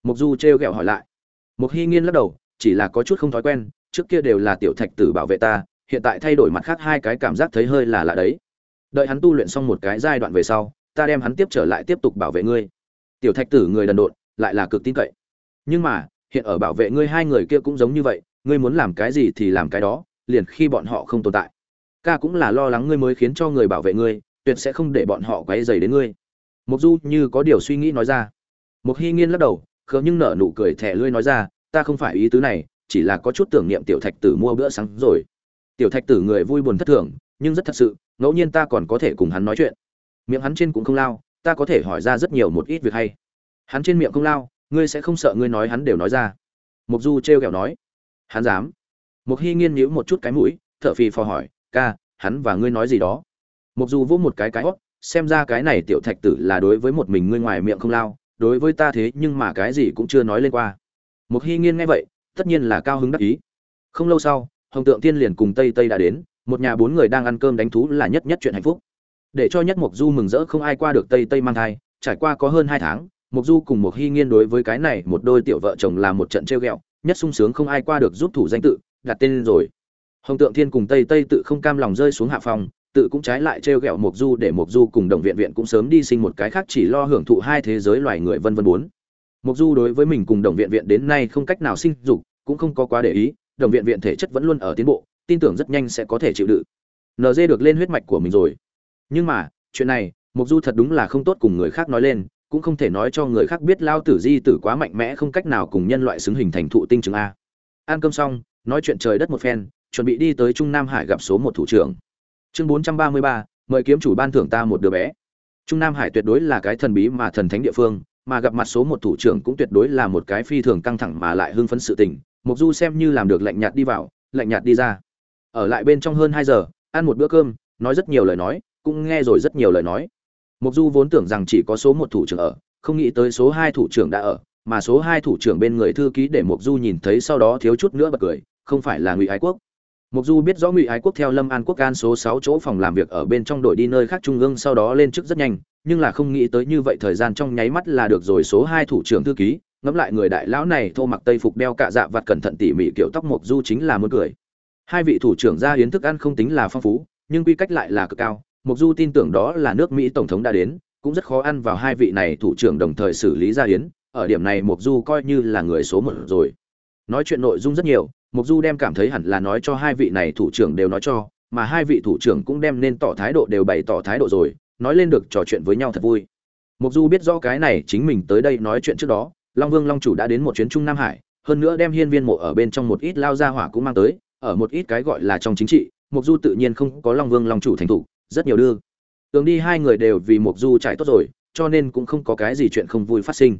mục du trêu ghẹo hỏi lại. Mục hy nghiên lắc đầu, chỉ là có chút không thói quen, trước kia đều là tiểu thạch tử bảo vệ ta, hiện tại thay đổi mặt khác hai cái cảm giác thấy hơi là lạ đấy. Đợi hắn tu luyện xong một cái giai đoạn về sau, ta đem hắn tiếp trở lại tiếp tục bảo vệ ngươi. Tiểu thạch tử người đần độn, lại là cực tin cậy. Nhưng mà, hiện ở bảo vệ ngươi hai người kia cũng giống như vậy, ngươi muốn làm cái gì thì làm cái đó, liền khi bọn họ không tồn tại. Ca cũng là lo lắng ngươi mới khiến cho người bảo vệ ngươi, tuyệt sẽ không để bọn họ quấy dày đến ngươi. Mục du như có điều suy nghĩ nói ra. Mục hy nghiên lắc đầu khờ nhưng nở nụ cười thẻ lươi nói ra, ta không phải ý tứ này, chỉ là có chút tưởng niệm tiểu thạch tử mua bữa sáng rồi. Tiểu thạch tử người vui buồn thất thường, nhưng rất thật sự, ngẫu nhiên ta còn có thể cùng hắn nói chuyện. Miệng hắn trên cũng không lao, ta có thể hỏi ra rất nhiều một ít việc hay. Hắn trên miệng không lao, ngươi sẽ không sợ ngươi nói hắn đều nói ra. Mục du trêu ghẹo nói. Hắn dám. Mục hy nghiên nhíu một chút cái mũi, thở phì phò hỏi, ca, hắn và ngươi nói gì đó? Mục du vỗ một cái cái hót xem ra cái này tiểu thạch tử là đối với một mình ngươi ngoài miệng không lao đối với ta thế nhưng mà cái gì cũng chưa nói lên qua. Mục hy nghiên nghe vậy, tất nhiên là cao hứng đắc ý. Không lâu sau, hồng tượng tiên liền cùng tây tây đã đến, một nhà bốn người đang ăn cơm đánh thú là nhất nhất chuyện hạnh phúc. Để cho nhất mục du mừng rỡ không ai qua được tây tây mang thai, trải qua có hơn hai tháng, mục du cùng Mục hy nghiên đối với cái này một đôi tiểu vợ chồng là một trận treo ghẹo, nhất sung sướng không ai qua được giúp thủ danh tự, đặt tên rồi. Hồng tượng thiên cùng tây tây tự không cam lòng rơi xuống hạ phòng tự cũng trái lại trêu ghẹo Mộc Du để Mộc Du cùng Đồng Viện Viện cũng sớm đi sinh một cái khác chỉ lo hưởng thụ hai thế giới loài người vân vân bốn. Mộc Du đối với mình cùng Đồng Viện Viện đến nay không cách nào sinh dục, cũng không có quá để ý, Đồng Viện Viện thể chất vẫn luôn ở tiến bộ, tin tưởng rất nhanh sẽ có thể chịu đựng. NG được lên huyết mạch của mình rồi. Nhưng mà, chuyện này, Mộc Du thật đúng là không tốt cùng người khác nói lên, cũng không thể nói cho người khác biết lao tử di tử quá mạnh mẽ không cách nào cùng nhân loại xứng hình thành thụ tinh chứng a. Ăn cơm xong, nói chuyện trời đất một phen, chuẩn bị đi tới Trung Nam Hải gặp số một thủ trưởng chương bốn trăm ba mươi ba, mời kiếm chủ ban thưởng ta một đứa bé. Trung nam hải tuyệt đối là cái thần bí mà thần thánh địa phương, mà gặp mặt số một thủ trưởng cũng tuyệt đối là một cái phi thường căng thẳng mà lại hưng phấn sự tình. Mục du xem như làm được lạnh nhạt đi vào, lạnh nhạt đi ra. Ở lại bên trong hơn hai giờ, ăn một bữa cơm, nói rất nhiều lời nói, cũng nghe rồi rất nhiều lời nói. Mục du vốn tưởng rằng chỉ có số một thủ trưởng ở, không nghĩ tới số hai thủ trưởng đã ở, mà số hai thủ trưởng bên người thư ký để mục du nhìn thấy sau đó thiếu chút nữa bật cười, không phải là ngụy ái quốc. Mục Du biết rõ Ngụy Ái Quốc theo Lâm An Quốc can số 6 chỗ phòng làm việc ở bên trong đội đi nơi khác trung ương sau đó lên chức rất nhanh, nhưng là không nghĩ tới như vậy thời gian trong nháy mắt là được rồi số 2 thủ trưởng thư ký, ngẫm lại người đại lão này thô mặc tây phục đeo cả dạ vạt cẩn thận tỉ mỉ kiểu tóc Mục Du chính là muốn cười. Hai vị thủ trưởng ra yến thức ăn không tính là phong phú, nhưng quy cách lại là cực cao, Mục Du tin tưởng đó là nước Mỹ tổng thống đã đến, cũng rất khó ăn vào hai vị này thủ trưởng đồng thời xử lý ra yến, ở điểm này Mục Du coi như là người số một rồi. Nói chuyện nội dung rất nhiều, Mục Du đem cảm thấy hẳn là nói cho hai vị này thủ trưởng đều nói cho, mà hai vị thủ trưởng cũng đem nên tỏ thái độ đều bày tỏ thái độ rồi, nói lên được trò chuyện với nhau thật vui. Mục Du biết rõ cái này chính mình tới đây nói chuyện trước đó, Long Vương Long chủ đã đến một chuyến Trung Nam Hải, hơn nữa đem hiên viên mộ ở bên trong một ít lao ra hỏa cũng mang tới, ở một ít cái gọi là trong chính trị, Mục Du tự nhiên không có Long Vương Long chủ thành thủ, rất nhiều đương Tưởng đi hai người đều vì Mục Du chạy tốt rồi, cho nên cũng không có cái gì chuyện không vui phát sinh.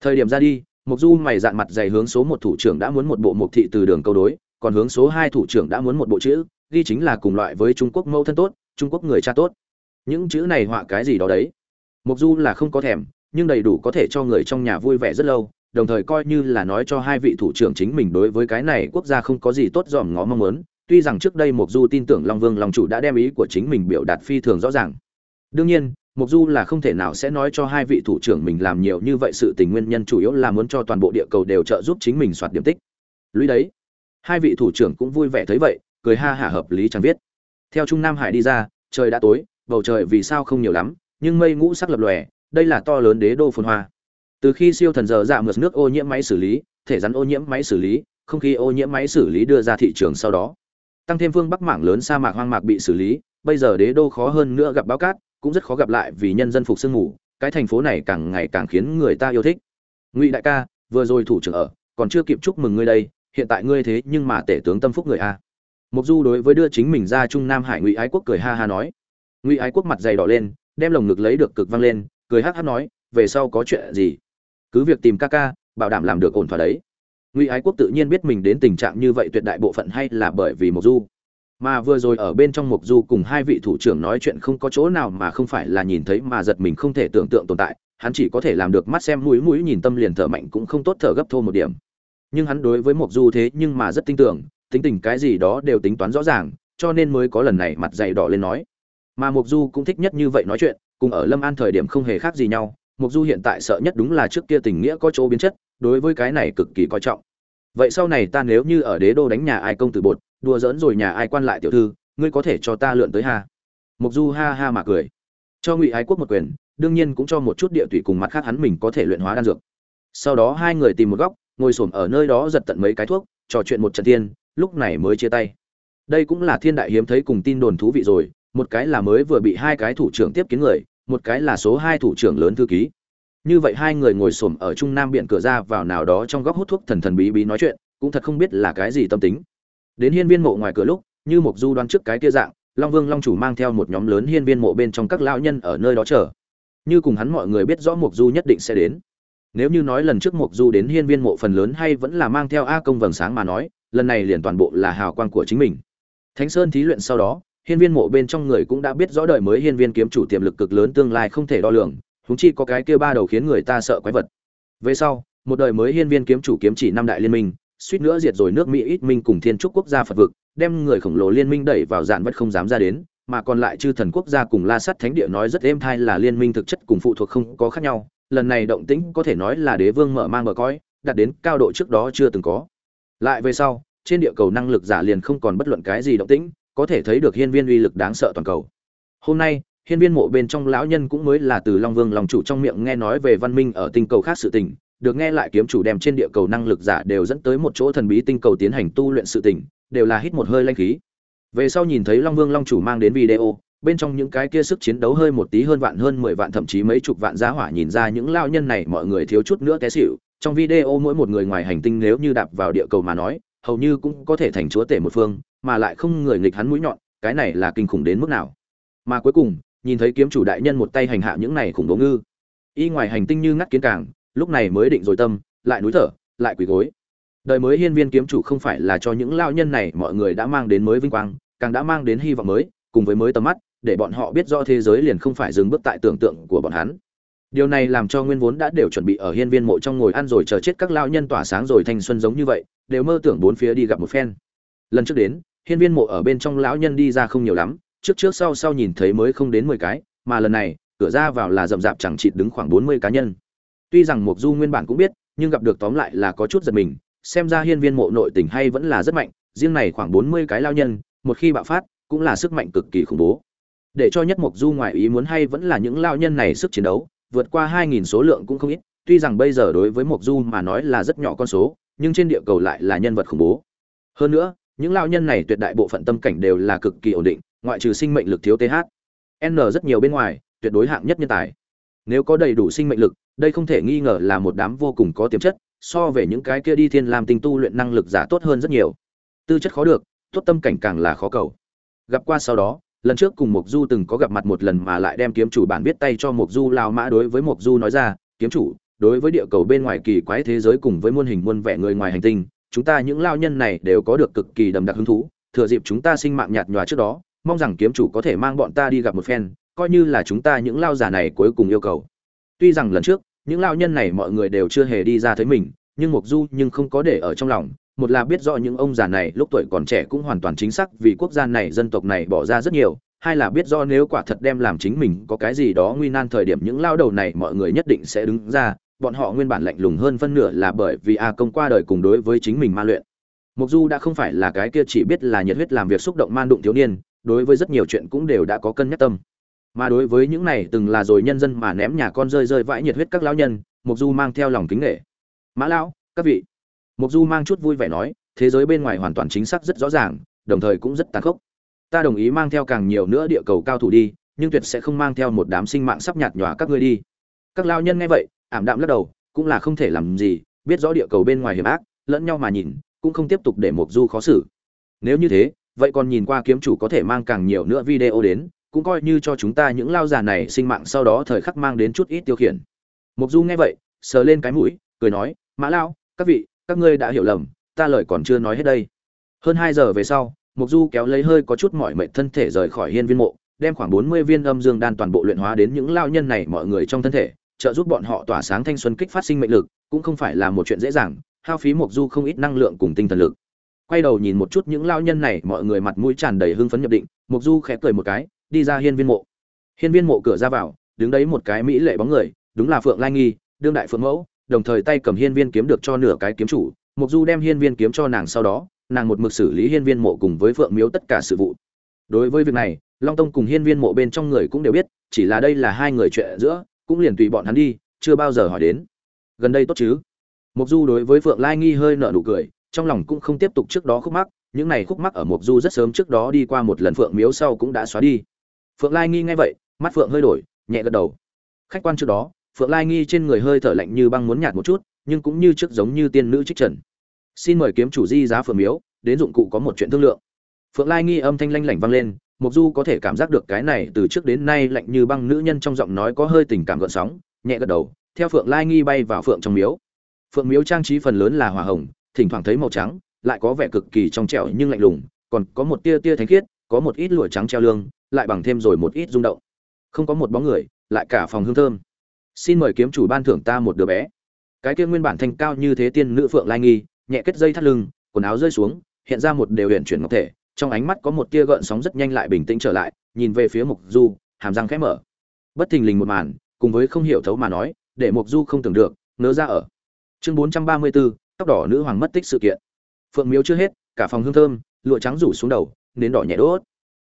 Thời điểm ra đi, Mộc Du mày dạn mặt dày hướng số một thủ trưởng đã muốn một bộ mục thị từ đường câu đối, còn hướng số hai thủ trưởng đã muốn một bộ chữ, ghi chính là cùng loại với Trung Quốc mẫu thân tốt, Trung Quốc người cha tốt. Những chữ này họa cái gì đó đấy. Mộc Du là không có thèm, nhưng đầy đủ có thể cho người trong nhà vui vẻ rất lâu, đồng thời coi như là nói cho hai vị thủ trưởng chính mình đối với cái này quốc gia không có gì tốt dòm ngó mong muốn, tuy rằng trước đây Mộc du tin tưởng long vương long chủ đã đem ý của chính mình biểu đạt phi thường rõ ràng đương nhiên mục du là không thể nào sẽ nói cho hai vị thủ trưởng mình làm nhiều như vậy sự tình, nguyên nhân chủ yếu là muốn cho toàn bộ địa cầu đều trợ giúp chính mình soạt điểm tích. Lũy đấy. Hai vị thủ trưởng cũng vui vẻ thấy vậy, cười ha hả hợp lý chẳng viết. Theo trung nam hải đi ra, trời đã tối, bầu trời vì sao không nhiều lắm, nhưng mây ngũ sắc lập lòe, đây là to lớn đế đô phồn hoa. Từ khi siêu thần giờ dạ mượt nước ô nhiễm máy xử lý, thể rắn ô nhiễm máy xử lý, không khí ô nhiễm máy xử lý đưa ra thị trường sau đó. Tăng thêm phương bắc mảng lớn sa mạc hoang mạc bị xử lý, bây giờ đế đô khó hơn nữa gặp báo cát cũng rất khó gặp lại vì nhân dân phục sương ngủ cái thành phố này càng ngày càng khiến người ta yêu thích. Ngụy đại ca, vừa rồi thủ trưởng ở, còn chưa kịp chúc mừng ngươi đây, hiện tại ngươi thế nhưng mà tể tướng tâm phúc người a. Mục du đối với đưa chính mình ra trung nam hải ngụy ái quốc cười ha ha nói. Ngụy ái quốc mặt dày đỏ lên, đem lồng ngực lấy được cực văng lên, cười hắc hắc nói, về sau có chuyện gì? Cứ việc tìm ca ca, bảo đảm làm được ổn thỏa đấy. Ngụy ái quốc tự nhiên biết mình đến tình trạng như vậy tuyệt đại bộ phận hay là bởi vì mục du mà vừa rồi ở bên trong mộc du cùng hai vị thủ trưởng nói chuyện không có chỗ nào mà không phải là nhìn thấy mà giật mình không thể tưởng tượng tồn tại, hắn chỉ có thể làm được mắt xem mũi mũi nhìn tâm liền thở mạnh cũng không tốt thở gấp thô một điểm. Nhưng hắn đối với mộc du thế nhưng mà rất tin tưởng, tính tình cái gì đó đều tính toán rõ ràng, cho nên mới có lần này mặt dày đỏ lên nói. Mà mộc du cũng thích nhất như vậy nói chuyện, cùng ở lâm an thời điểm không hề khác gì nhau mục du hiện tại sợ nhất đúng là trước kia tình nghĩa có chỗ biến chất, đối với cái này cực kỳ coi trọng. Vậy sau này ta nếu như ở đế đô đánh nhà ai công tử bột đùa giỡn rồi nhà ai quan lại tiểu thư, ngươi có thể cho ta lượn tới ha. Mục du ha ha mà cười. Cho ngụy ái quốc một quyền, đương nhiên cũng cho một chút địa tùy cùng mặt khác hắn mình có thể luyện hóa đan dược. Sau đó hai người tìm một góc, ngồi xổm ở nơi đó giật tận mấy cái thuốc, trò chuyện một trận tiên lúc này mới chia tay. Đây cũng là thiên đại hiếm thấy cùng tin đồn thú vị rồi, một cái là mới vừa bị hai cái thủ trưởng tiếp kiến người, một cái là số hai thủ trưởng lớn thư ký. Như vậy hai người ngồi xổm ở trung nam biển cửa ra vào nào đó trong góc hút thuốc thần thần bí bí nói chuyện, cũng thật không biết là cái gì tâm tính đến hiên viên mộ ngoài cửa lúc, như Mộc du đoán trước cái kia dạng, long vương long chủ mang theo một nhóm lớn hiên viên mộ bên trong các lão nhân ở nơi đó chờ. Như cùng hắn mọi người biết rõ Mộc du nhất định sẽ đến. Nếu như nói lần trước Mộc du đến hiên viên mộ phần lớn hay vẫn là mang theo a công vầng sáng mà nói, lần này liền toàn bộ là hào quang của chính mình. Thánh sơn thí luyện sau đó, hiên viên mộ bên trong người cũng đã biết rõ đời mới hiên viên kiếm chủ tiềm lực cực lớn tương lai không thể đo lường chúng chi có cái kia ba đầu khiến người ta sợ quái vật. Về sau, một đời mới hiên viên kiếm chủ kiếm chỉ năm đại liên minh suýt nữa diệt rồi nước mỹ ít minh cùng thiên trúc quốc gia phật vực, đem người khổng lồ liên minh đẩy vào dạn vất không dám ra đến, mà còn lại chư thần quốc gia cùng la sắt thánh địa nói rất êm thai là liên minh thực chất cùng phụ thuộc không có khác nhau, lần này động tĩnh có thể nói là đế vương mở mang bờ cõi, đạt đến cao độ trước đó chưa từng có. Lại về sau, trên địa cầu năng lực giả liền không còn bất luận cái gì động tĩnh, có thể thấy được hiên viên uy lực đáng sợ toàn cầu. Hôm nay, hiên viên mộ bên trong lão nhân cũng mới là từ long vương lòng chủ trong miệng nghe nói về văn minh ở tinh cầu khác sự tình được nghe lại kiếm chủ đem trên địa cầu năng lực giả đều dẫn tới một chỗ thần bí tinh cầu tiến hành tu luyện sự tình, đều là hít một hơi lanh khí. Về sau nhìn thấy long vương long chủ mang đến video, bên trong những cái kia sức chiến đấu hơi một tí hơn vạn hơn mười vạn thậm chí mấy chục vạn giá hỏa nhìn ra những lao nhân này mọi người thiếu chút nữa té xỉu. Trong video mỗi một người ngoài hành tinh nếu như đạp vào địa cầu mà nói, hầu như cũng có thể thành chúa tể một phương, mà lại không người nghịch hắn mũi nhọn, cái này là kinh khủng đến mức nào. Mà cuối cùng, nhìn thấy kiếm chủ đại nhân một tay hành hạ những này khủng bố ngư. Y ngoài hành tinh như ngắt kiến càng lúc này mới định rồi tâm, lại núi thở, lại quỳ gối. Đời mới hiên viên kiếm chủ không phải là cho những lao nhân này, mọi người đã mang đến mới vinh quang, càng đã mang đến hy vọng mới, cùng với mới tầm mắt, để bọn họ biết rõ thế giới liền không phải dừng bước tại tưởng tượng của bọn hắn. Điều này làm cho nguyên vốn đã đều chuẩn bị ở hiên viên mộ trong ngồi ăn rồi chờ chết các lao nhân tỏa sáng rồi thanh xuân giống như vậy, đều mơ tưởng bốn phía đi gặp một phen. Lần trước đến, hiên viên mộ ở bên trong lão nhân đi ra không nhiều lắm, trước trước sau sau nhìn thấy mới không đến mười cái, mà lần này, cửa ra vào là rậm rạp chẳng chịt đứng khoảng bốn mươi cá nhân tuy rằng mục du nguyên bản cũng biết, nhưng gặp được tóm lại là có chút giật mình, xem ra hiên viên mộ nội tình hay vẫn là rất mạnh, riêng này khoảng bốn mươi cái lao nhân, một khi bạo phát, cũng là sức mạnh cực kỳ khủng bố. Để cho nhất mục du ngoại ý muốn hay vẫn là những lao nhân này sức chiến đấu, vượt qua hai nghìn số lượng cũng không ít, tuy rằng bây giờ đối với mục du mà nói là rất nhỏ con số, nhưng trên địa cầu lại là nhân vật khủng bố. Hơn nữa, những lao nhân này tuyệt đại bộ phận tâm cảnh đều là cực kỳ ổn định, ngoại trừ sinh mệnh lực thiếu th n rất nhiều bên ngoài, tuyệt đối hạng nhất nhân tài nếu có đầy đủ sinh mệnh lực, đây không thể nghi ngờ là một đám vô cùng có tiềm chất, so về những cái kia đi thiên làm tinh tu luyện năng lực giả tốt hơn rất nhiều. Tư chất khó được, tốt tâm cảnh càng là khó cầu. Gặp qua sau đó, lần trước cùng Mộc du từng có gặp mặt một lần mà lại đem kiếm chủ bản viết tay cho Mộc du lao mã đối với Mộc du nói ra, kiếm chủ, đối với địa cầu bên ngoài kỳ quái thế giới cùng với muôn hình muôn vẻ người ngoài hành tinh, chúng ta những lao nhân này đều có được cực kỳ đầm đặc hứng thú, thừa dịp chúng ta sinh mạng nhạt nhòa trước đó, mong rằng kiếm chủ có thể mang bọn ta đi gặp một phen coi như là chúng ta những lao giả này cuối cùng yêu cầu. Tuy rằng lần trước, những lao nhân này mọi người đều chưa hề đi ra thấy mình, nhưng mục du nhưng không có để ở trong lòng, một là biết rõ những ông già này lúc tuổi còn trẻ cũng hoàn toàn chính xác vì quốc gia này, dân tộc này bỏ ra rất nhiều, hai là biết rõ nếu quả thật đem làm chính mình có cái gì đó nguy nan thời điểm những lao đầu này mọi người nhất định sẽ đứng ra, bọn họ nguyên bản lạnh lùng hơn phân nửa là bởi vì a công qua đời cùng đối với chính mình ma luyện. Mục du đã không phải là cái kia chỉ biết là nhiệt huyết làm việc xúc động man đụng thiếu niên, đối với rất nhiều chuyện cũng đều đã có cân nhắc tâm mà đối với những này từng là rồi nhân dân mà ném nhà con rơi rơi vãi nhiệt huyết các lão nhân mục du mang theo lòng kính nghệ. Mã lão, các vị. Mục du mang chút vui vẻ nói, thế giới bên ngoài hoàn toàn chính xác rất rõ ràng, đồng thời cũng rất tàn khốc. Ta đồng ý mang theo càng nhiều nữa địa cầu cao thủ đi, nhưng tuyệt sẽ không mang theo một đám sinh mạng sắp nhạt nhòa các ngươi đi. Các lao nhân nghe vậy, ảm đạm lắc đầu, cũng là không thể làm gì, biết rõ địa cầu bên ngoài hiểm ác, lẫn nhau mà nhìn, cũng không tiếp tục để mục du khó xử. Nếu như thế, vậy còn nhìn qua kiếm chủ có thể mang càng nhiều nữa video đến cũng coi như cho chúng ta những lao già này sinh mạng sau đó thời khắc mang đến chút ít tiêu khiển. Mục du nghe vậy, sờ lên cái mũi, cười nói, mã lao các vị, các ngươi đã hiểu lầm, ta lời còn chưa nói hết đây. Hơn hai giờ về sau mục du kéo lấy hơi có chút mỏi mệt thân thể rời khỏi hiên viên mộ, đem khoảng bốn mươi viên âm dương đan toàn bộ luyện hóa đến những lao nhân này mọi người trong thân thể, trợ giúp bọn họ tỏa sáng thanh xuân kích phát sinh mệnh lực, cũng không phải là một chuyện dễ dàng, hao phí mục du không ít năng lượng cùng tinh thần lực. Quay đầu nhìn một chút những lao nhân này, mọi người mặt mũi tràn đầy hưng phấn nhập định mục du khẽ cười một cái đi ra hiên viên mộ. Hiên viên mộ cửa ra vào, đứng đấy một cái mỹ lệ bóng người, đúng là phượng lai nghi, đương đại phượng mẫu, đồng thời tay cầm hiên viên kiếm được cho nửa cái kiếm chủ. Mục du đem hiên viên kiếm cho nàng sau đó, nàng một mực xử lý hiên viên mộ cùng với phượng miếu tất cả sự vụ. Đối với việc này, long tông cùng hiên viên mộ bên trong người cũng đều biết, chỉ là đây là hai người chuyện giữa, cũng liền tùy bọn hắn đi, chưa bao giờ hỏi đến. Gần đây tốt chứ? Mục du đối với phượng lai nghi hơi nở nụ cười, trong lòng cũng không tiếp tục trước đó khúc mắc, những này khúc mắc ở mục du rất sớm trước đó đi qua một lần phượng miếu sau cũng đã xóa đi phượng lai nghi nghe vậy, mắt phượng hơi đổi, nhẹ gật đầu. Khách quan trước đó, phượng lai nghi trên người hơi thở lạnh như băng muốn nhạt một chút, nhưng cũng như trước giống như tiên nữ trích trần. Xin mời kiếm chủ di giá phượng miếu, đến dụng cụ có một chuyện thương lượng. Phượng lai nghi âm thanh lanh lảnh vang lên, mục du có thể cảm giác được cái này từ trước đến nay lạnh như băng nữ nhân trong giọng nói có hơi tình cảm gợn sóng, nhẹ gật đầu, theo phượng lai nghi bay vào phượng trong miếu. Phượng miếu trang trí phần lớn là hỏa hồng, thỉnh thoảng thấy màu trắng, lại có vẻ cực kỳ trong trẻo nhưng lạnh lùng, còn có một tia tia thánh khiết, có một ít lụa trắng treo lương lại bằng thêm rồi một ít rung động. Không có một bóng người lại cả phòng hương thơm. Xin mời kiếm chủ ban thưởng ta một đứa bé. Cái kia nguyên bản thanh cao như thế tiên nữ phượng lai nghi nhẹ kết dây thắt lưng quần áo rơi xuống hiện ra một đều huyền chuyển ngọc thể trong ánh mắt có một tia gợn sóng rất nhanh lại bình tĩnh trở lại nhìn về phía mục du hàm răng khẽ mở. Bất thình lình một màn cùng với không hiểu thấu mà nói để mục du không tưởng được nỡ ra ở. Chương 434, tóc đỏ nữ hoàng mất tích sự kiện. Phượng miếu chưa hết cả phòng hương thơm lụa trắng rủ xuống đầu nến đỏ nhẹ đốt.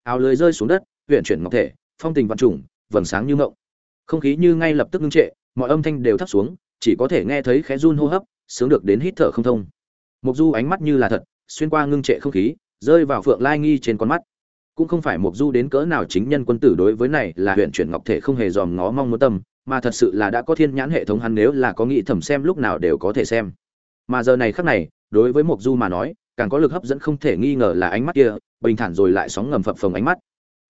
Áo lưới rơi xuống đất huyện chuyển ngọc thể, phong tình văn trùng, vầng sáng như ngộng. Không khí như ngay lập tức ngưng trệ, mọi âm thanh đều thấp xuống, chỉ có thể nghe thấy khẽ run hô hấp, sướng được đến hít thở không thông. Mục du ánh mắt như là thật, xuyên qua ngưng trệ không khí, rơi vào phượng lai nghi trên con mắt. Cũng không phải mục du đến cỡ nào chính nhân quân tử đối với này là huyện chuyển ngọc thể không hề dòm ngó mong muốn tâm, mà thật sự là đã có thiên nhãn hệ thống hắn nếu là có nghĩ thẩm xem lúc nào đều có thể xem. Mà giờ này khắc này, đối với mục du mà nói, càng có lực hấp dẫn không thể nghi ngờ là ánh mắt kia, bình thản rồi lại sóng ngầm phập phồng ánh mắt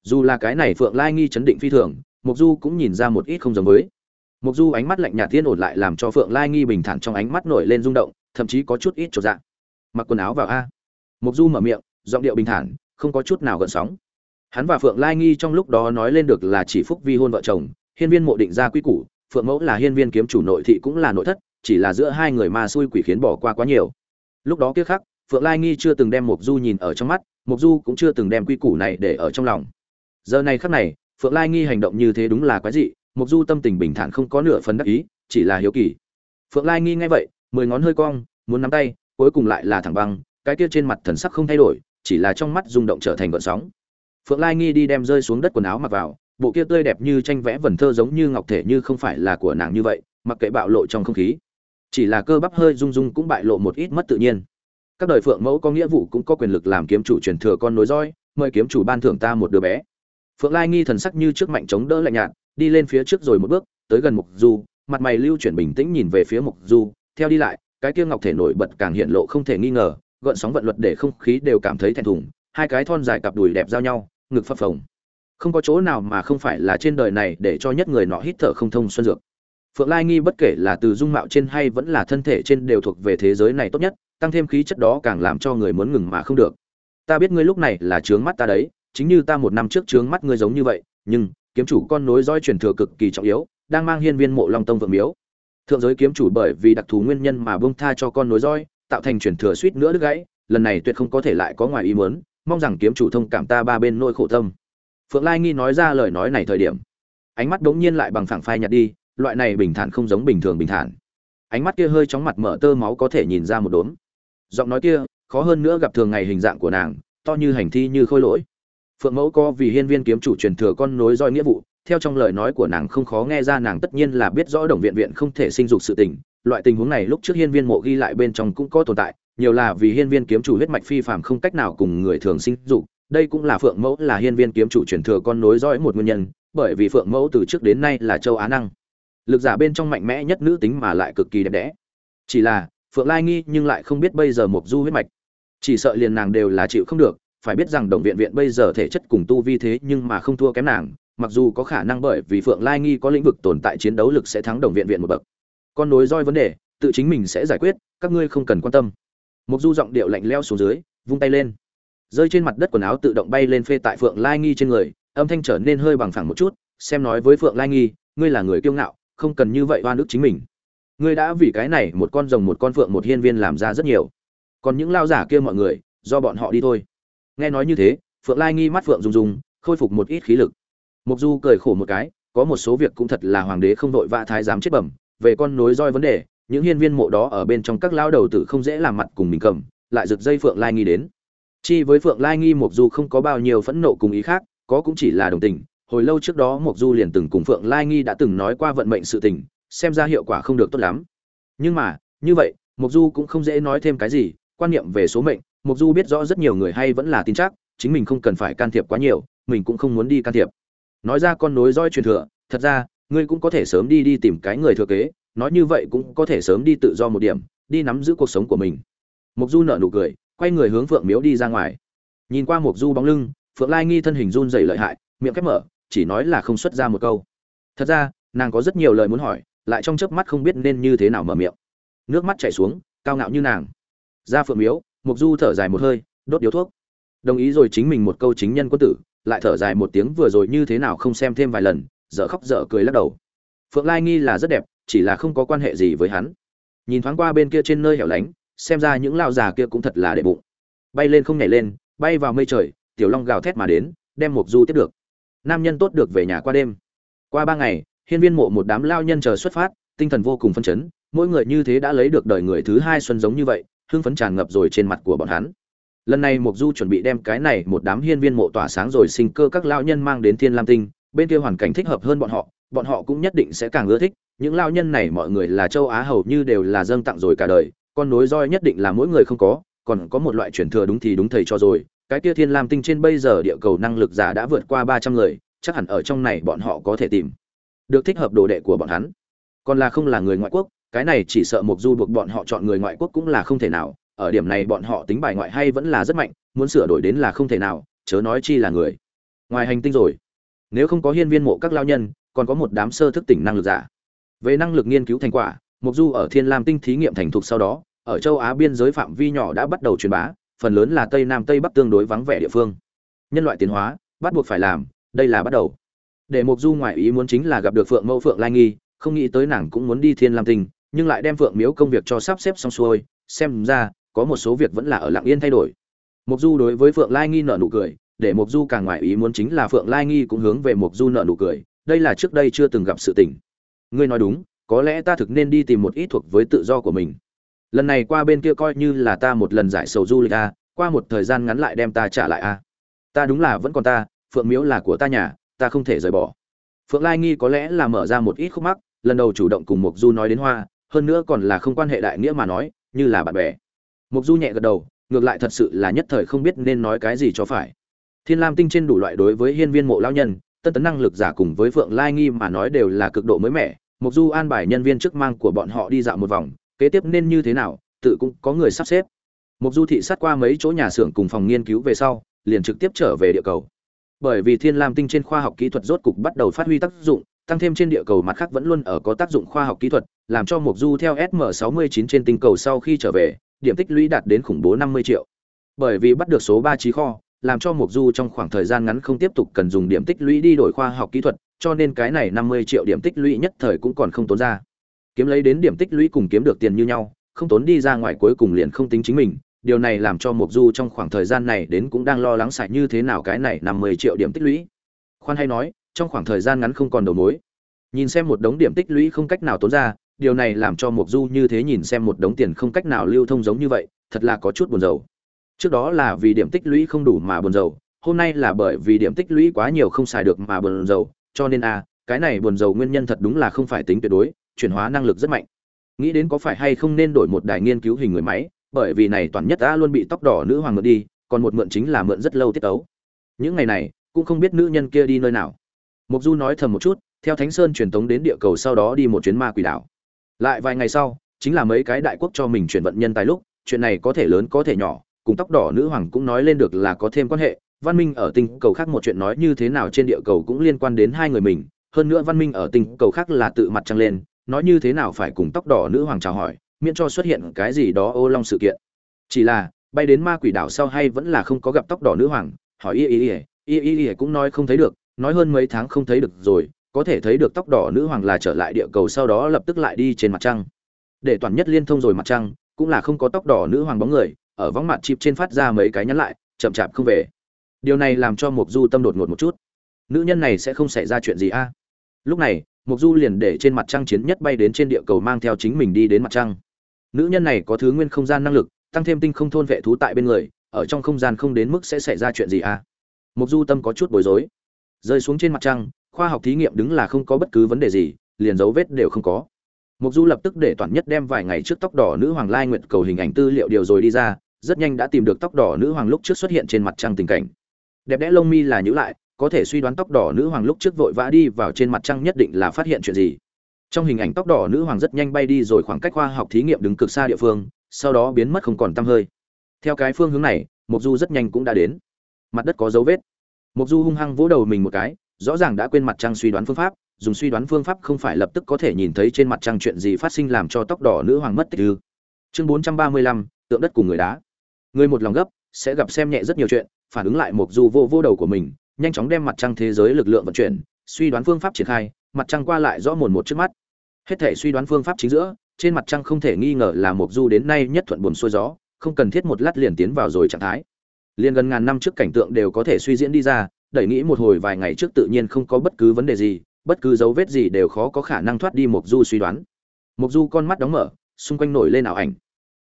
dù là cái này phượng lai nghi chấn định phi thường mục du cũng nhìn ra một ít không giống với. Mục du ánh mắt lạnh nhạt tiên ổn lại làm cho phượng lai nghi bình thản trong ánh mắt nổi lên rung động, thậm chí có chút ít trột dạ. Mặc quần áo vào a. Mục du mở miệng, giọng điệu bình thản, không có chút nào gợn sóng. Hắn và phượng lai nghi trong lúc đó nói lên được là chỉ phúc vi hôn vợ chồng, hiên viên mộ định ra quy củ, phượng mẫu là hiên viên kiếm chủ nội thị cũng là nội thất, chỉ là giữa hai người ma xui quỷ khiến bỏ qua quá nhiều. Lúc đó kia khác phượng lai nghi chưa từng đem mục du nhìn ở trong mắt mục du cũng chưa từng đem quy củ này để ở trong lòng giờ này khắc này, phượng lai nghi hành động như thế đúng là quái dị mục du tâm tình bình thản không có nửa phần đắc ý, chỉ là hiếu kỳ. Phượng lai nghi nghe vậy, mười ngón hơi cong, muốn nắm tay, cuối cùng lại là thẳng băng, cái kia trên mặt thần sắc không thay đổi, chỉ là trong mắt rung động trở thành gợn sóng. Phượng lai nghi đi đem rơi xuống đất quần áo mặc vào, bộ kia tươi đẹp như tranh vẽ vần thơ giống như ngọc thể như không phải là của nàng như vậy, mặc kệ bạo lộ trong không khí. Chỉ là cơ bắp hơi rung rung cũng bại lộ một ít mất tự nhiên. Các đời phượng mẫu có nghĩa vụ cũng có quyền lực làm kiếm chủ truyền thừa con nối roi, mời kiếm chủ ban thưởng ta một đứa bé phượng lai nghi thần sắc như trước mạnh chống đỡ lạnh nhạt, đi lên phía trước rồi một bước, tới gần mục du, mặt mày lưu chuyển bình tĩnh nhìn về phía mục du, theo đi lại, cái kia ngọc thể nổi bật càng hiện lộ không thể nghi ngờ, gợn sóng vận luật để không khí đều cảm thấy thẹn thùng, hai cái thon dài cặp đùi đẹp giao nhau, ngực phập phồng. Không có chỗ nào mà không phải là trên đời này để cho nhất người nọ hít thở không thông xuân dược. Phượng lai nghi bất kể là từ dung mạo trên hay vẫn là thân thể trên đều thuộc về thế giới này tốt nhất, tăng thêm khí chất đó càng làm cho người muốn ngừng mà không được. Ta biết ngươi lúc này là trướng mắt ta đấy chính như ta một năm trước trướng mắt ngươi giống như vậy, nhưng, kiếm chủ con nối dõi truyền thừa cực kỳ trọng yếu, đang mang hiên viên mộ long tông vượng miếu. Thượng giới kiếm chủ bởi vì đặc thù nguyên nhân mà buông tha cho con nối dõi, tạo thành truyền thừa suýt nữa đứt gãy, lần này tuyệt không có thể lại có ngoài ý muốn, mong rằng kiếm chủ thông cảm ta ba bên nỗi khổ tâm. Phượng lai nghi nói ra lời nói này thời điểm, ánh mắt đống nhiên lại bằng phẳng phai nhạt đi, loại này bình thản không giống bình thường bình thản. Ánh mắt kia hơi chóng mặt mở tơ máu có thể nhìn ra một đốm. Giọng nói kia, khó hơn nữa gặp thường ngày hình dạng của nàng, to như hành thi như khôi lỗi phượng mẫu có vì hiên viên kiếm chủ truyền thừa con nối roi nghĩa vụ, theo trong lời nói của nàng không khó nghe ra nàng tất nhiên là biết rõ đồng viện viện không thể sinh dục sự tình, loại tình huống này lúc trước hiên viên mộ ghi lại bên trong cũng có tồn tại, nhiều là vì hiên viên kiếm chủ huyết mạch phi phàm không cách nào cùng người thường sinh dục, đây cũng là phượng mẫu là hiên viên kiếm chủ truyền thừa con nối dõi một nguyên nhân, bởi vì phượng mẫu từ trước đến nay là châu á năng. Lực giả bên trong mạnh mẽ nhất nữ tính mà lại cực kỳ đẹp đẽ. Chỉ là, phượng lai nghi nhưng lại không biết bây giờ mục du huyết mạch. Chỉ sợ liền nàng đều là chịu không được phải biết rằng đồng viện viện bây giờ thể chất cùng tu vi thế nhưng mà không thua kém nàng, mặc dù có khả năng bởi vì phượng lai nghi có lĩnh vực tồn tại chiến đấu lực sẽ thắng đồng viện viện một bậc. Con nối roi vấn đề, tự chính mình sẽ giải quyết, các ngươi không cần quan tâm. Mục du giọng điệu lạnh leo xuống dưới, vung tay lên. Rơi trên mặt đất quần áo tự động bay lên phê tại phượng lai nghi trên người, âm thanh trở nên hơi bằng phẳng một chút, xem nói với phượng lai nghi, ngươi là người kiêu ngạo, không cần như vậy oan ức chính mình. Ngươi đã vì cái này một con rồng một con phượng một hiên viên làm ra rất nhiều. Còn những lao giả kia mọi người, do bọn họ đi thôi nghe nói như thế, phượng lai nghi mắt phượng rung rung khôi phục một ít khí lực. Mục du cười khổ một cái, có một số việc cũng thật là hoàng đế không đội vạ thái giám chết bẩm, về con nối roi vấn đề, những hiên viên mộ đó ở bên trong các lao đầu tử không dễ làm mặt cùng mình cầm, lại giật dây phượng lai nghi đến. Chi với phượng lai nghi mục du không có bao nhiêu phẫn nộ cùng ý khác, có cũng chỉ là đồng tình, hồi lâu trước đó mục du liền từng cùng phượng lai nghi đã từng nói qua vận mệnh sự tình, xem ra hiệu quả không được tốt lắm. Nhưng mà, như vậy mục du cũng không dễ nói thêm cái gì, quan niệm về số mệnh mục du biết rõ rất nhiều người hay vẫn là tin chắc, chính mình không cần phải can thiệp quá nhiều, mình cũng không muốn đi can thiệp. Nói ra con nối dõi truyền thừa, thật ra, ngươi cũng có thể sớm đi đi tìm cái người thừa kế, nói như vậy cũng có thể sớm đi tự do một điểm, đi nắm giữ cuộc sống của mình. Mục du nở nụ cười, quay người hướng phượng miếu đi ra ngoài. Nhìn qua mục du bóng lưng, phượng lai nghi thân hình run rẩy lợi hại, miệng khép mở, chỉ nói là không xuất ra một câu. Thật ra, nàng có rất nhiều lời muốn hỏi, lại trong chớp mắt không biết nên như thế nào mở miệng. Nước mắt chảy xuống, cao ngạo như nàng. Ra phượng miếu mục du thở dài một hơi, đốt điếu thuốc. Đồng ý rồi chính mình một câu chính nhân quân tử, lại thở dài một tiếng vừa rồi như thế nào không xem thêm vài lần, dở khóc dở cười lắc đầu. Phượng lai nghi là rất đẹp, chỉ là không có quan hệ gì với hắn. Nhìn thoáng qua bên kia trên nơi hẻo lánh, xem ra những lao già kia cũng thật là đệ bụng. Bay lên không nhảy lên, bay vào mây trời, tiểu long gào thét mà đến, đem mục du tiếp được. Nam nhân tốt được về nhà qua đêm. Qua ba ngày, hiên viên mộ một đám lao nhân chờ xuất phát, tinh thần vô cùng phân chấn, mỗi người như thế đã lấy được đời người thứ hai xuân giống như vậy hưng phấn tràn ngập rồi trên mặt của bọn hắn. Lần này mục du chuẩn bị đem cái này một đám hiên viên mộ tỏa sáng rồi sinh cơ các lao nhân mang đến thiên lam tinh, bên kia hoàn cảnh thích hợp hơn bọn họ bọn họ cũng nhất định sẽ càng ưa thích, những lao nhân này mọi người là châu á hầu như đều là dâng tặng rồi cả đời, con nối roi nhất định là mỗi người không có, còn có một loại truyền thừa đúng thì đúng thầy cho rồi, cái kia thiên lam tinh trên bây giờ địa cầu năng lực giả đã vượt qua ba trăm người, chắc hẳn ở trong này bọn họ có thể tìm được thích hợp đồ đệ của bọn hắn. Còn là không là người ngoại quốc cái này chỉ sợ mục du buộc bọn họ chọn người ngoại quốc cũng là không thể nào, ở điểm này bọn họ tính bài ngoại hay vẫn là rất mạnh, muốn sửa đổi đến là không thể nào, chớ nói chi là người. Ngoài hành tinh rồi, nếu không có hiên viên mộ các lao nhân, còn có một đám sơ thức tỉnh năng lực giả. Về năng lực nghiên cứu thành quả mục du ở thiên lam tinh thí nghiệm thành thục sau đó, ở châu á biên giới phạm vi nhỏ đã bắt đầu truyền bá, phần lớn là tây nam tây bắc tương đối vắng vẻ địa phương. Nhân loại tiến hóa, bắt buộc phải làm, đây là bắt đầu. Để mục du ngoại ý muốn chính là gặp được phượng mẫu phượng lai nghi, không nghĩ tới nàng cũng muốn đi thiên lam tinh nhưng lại đem phượng miếu công việc cho sắp xếp xong xuôi, xem ra, có một số việc vẫn là ở lặng yên thay đổi. Mục du đối với phượng lai nghi nở nụ cười, để mục du càng ngoại ý muốn chính là phượng lai nghi cũng hướng về mục du nở nụ cười, đây là trước đây chưa từng gặp sự tình. Ngươi nói đúng, có lẽ ta thực nên đi tìm một ít thuộc với tự do của mình. Lần này qua bên kia coi như là ta một lần giải sầu du lịch a qua một thời gian ngắn lại đem ta trả lại a ta đúng là vẫn còn ta, phượng miếu là của ta nhà, ta không thể rời bỏ. Phượng lai nghi có lẽ là mở ra một ít khúc mắc, lần đầu chủ động cùng mục du nói đến hoa hơn nữa còn là không quan hệ đại nghĩa mà nói, như là bạn bè. Mục du nhẹ gật đầu, ngược lại thật sự là nhất thời không biết nên nói cái gì cho phải. Thiên lam tinh trên đủ loại đối với hiên viên mộ lao nhân tân tấn năng lực giả cùng với phượng lai nghi mà nói đều là cực độ mới mẻ. Mục du an bài nhân viên chức mang của bọn họ đi dạo một vòng, kế tiếp nên như thế nào, tự cũng có người sắp xếp. Mục du thị sát qua mấy chỗ nhà xưởng cùng phòng nghiên cứu về sau, liền trực tiếp trở về địa cầu. Bởi vì thiên lam tinh trên khoa học kỹ thuật rốt cục bắt đầu phát huy tác dụng, tăng thêm trên địa cầu mặt khác vẫn luôn ở có tác dụng khoa học kỹ thuật làm cho Mộc du theo sm 69 trên tinh cầu sau khi trở về, điểm tích lũy đạt đến khủng bố 50 triệu. Bởi vì bắt được số ba trí kho, làm cho Mộc du trong khoảng thời gian ngắn không tiếp tục cần dùng điểm tích lũy đi đổi khoa học kỹ thuật, cho nên cái này 50 triệu điểm tích lũy nhất thời cũng còn không tốn ra. Kiếm lấy đến điểm tích lũy cùng kiếm được tiền như nhau, không tốn đi ra ngoài cuối cùng liền không tính chính mình, điều này làm cho Mộc du trong khoảng thời gian này đến cũng đang lo lắng xài như thế nào cái này năm mươi triệu điểm tích lũy. Khoan hay nói, trong khoảng thời gian ngắn không còn đầu mối. Nhìn xem một đống điểm tích lũy không cách nào tốn ra điều này làm cho Mộc du như thế nhìn xem một đống tiền không cách nào lưu thông giống như vậy, thật là có chút buồn rầu. Trước đó là vì điểm tích lũy không đủ mà buồn rầu, hôm nay là bởi vì điểm tích lũy quá nhiều không xài được mà buồn rầu, cho nên a cái này buồn rầu nguyên nhân thật đúng là không phải tính tuyệt đối, chuyển hóa năng lực rất mạnh. Nghĩ đến có phải hay không nên đổi một đài nghiên cứu hình người máy, bởi vì này toàn nhất a luôn bị tóc đỏ nữ hoàng mượn đi, còn một mượn chính là mượn rất lâu tiết ấu những ngày này, cũng không biết nữ nhân kia đi nơi nào. Mộc du nói thầm một chút, theo thánh sơn truyền tống đến địa cầu sau đó đi một chuyến ma quỷ đảo lại vài ngày sau, chính là mấy cái đại quốc cho mình chuyển vận nhân tài lúc, chuyện này có thể lớn có thể nhỏ, cùng tóc đỏ nữ hoàng cũng nói lên được là có thêm quan hệ. Văn minh ở tinh cầu khác một chuyện nói như thế nào trên địa cầu cũng liên quan đến hai người mình. Hơn nữa văn minh ở tinh cầu khác là tự mặt trăng lên, nói như thế nào phải cùng tóc đỏ nữ hoàng chào hỏi, miễn cho xuất hiện cái gì đó ô long sự kiện. Chỉ là, bay đến ma quỷ đảo sau hay vẫn là không có gặp tóc đỏ nữ hoàng, hỏi y y y y y y cũng nói không thấy được, nói hơn mấy tháng không thấy được rồi có thể thấy được tóc đỏ nữ hoàng là trở lại địa cầu sau đó lập tức lại đi trên mặt trăng. Để toàn nhất liên thông rồi mặt trăng, cũng là không có tóc đỏ nữ hoàng bóng người, ở võng mặt chịp trên phát ra mấy cái nhắn lại, chậm chạp không về. Điều này làm cho mục du tâm đột ngột một chút. Nữ nhân này sẽ không xảy ra chuyện gì a? Lúc này mục du liền để trên mặt trăng chiến nhất bay đến trên địa cầu mang theo chính mình đi đến mặt trăng. Nữ nhân này có thứ nguyên không gian năng lực, tăng thêm tinh không thôn vệ thú tại bên người, ở trong không gian không đến mức sẽ xảy ra chuyện gì a? Mục du tâm có chút bối rối. Rơi xuống trên mặt trăng khoa học thí nghiệm đứng là không có bất cứ vấn đề gì, liền dấu vết đều không có. Mục du lập tức để toàn nhất đem vài ngày trước tóc đỏ nữ hoàng lai nguyện cầu hình ảnh tư liệu điều rồi đi ra, rất nhanh đã tìm được tóc đỏ nữ hoàng lúc trước xuất hiện trên mặt trăng tình cảnh. Đẹp đẽ lông mi là nhữ lại, có thể suy đoán tóc đỏ nữ hoàng lúc trước vội vã đi vào trên mặt trăng nhất định là phát hiện chuyện gì. Trong hình ảnh tóc đỏ nữ hoàng rất nhanh bay đi rồi khoảng cách khoa học thí nghiệm đứng cực xa địa phương, sau đó biến mất không còn tăm hơi. Theo cái phương hướng này, mục du rất nhanh cũng đã đến. Mặt đất có dấu vết. Mục du hung hăng vỗ đầu mình một cái rõ ràng đã quên mặt trăng suy đoán phương pháp, dùng suy đoán phương pháp không phải lập tức có thể nhìn thấy trên mặt trăng chuyện gì phát sinh làm cho tóc đỏ nữ hoàng mất tích ư. Chương bốn trăm ba mươi lăm, tượng đất cùng người đá. Người một lòng gấp, sẽ gặp xem nhẹ rất nhiều chuyện, phản ứng lại mục du vô vô đầu của mình, nhanh chóng đem mặt trăng thế giới lực lượng vận chuyển, suy đoán phương pháp triển khai, mặt trăng qua lại rõ mồn một trước mắt. Hết thể suy đoán phương pháp chính giữa, trên mặt trăng không thể nghi ngờ là mục du đến nay nhất thuận buồn xuôi gió, không cần thiết một lát liền tiến vào rồi trạng thái. Liền gần ngàn năm trước cảnh tượng đều có thể suy diễn đi ra đẩy nghĩ một hồi vài ngày trước tự nhiên không có bất cứ vấn đề gì, bất cứ dấu vết gì đều khó có khả năng thoát đi mục du suy đoán. Mục du con mắt đóng mở, xung quanh nổi lên ảo ảnh.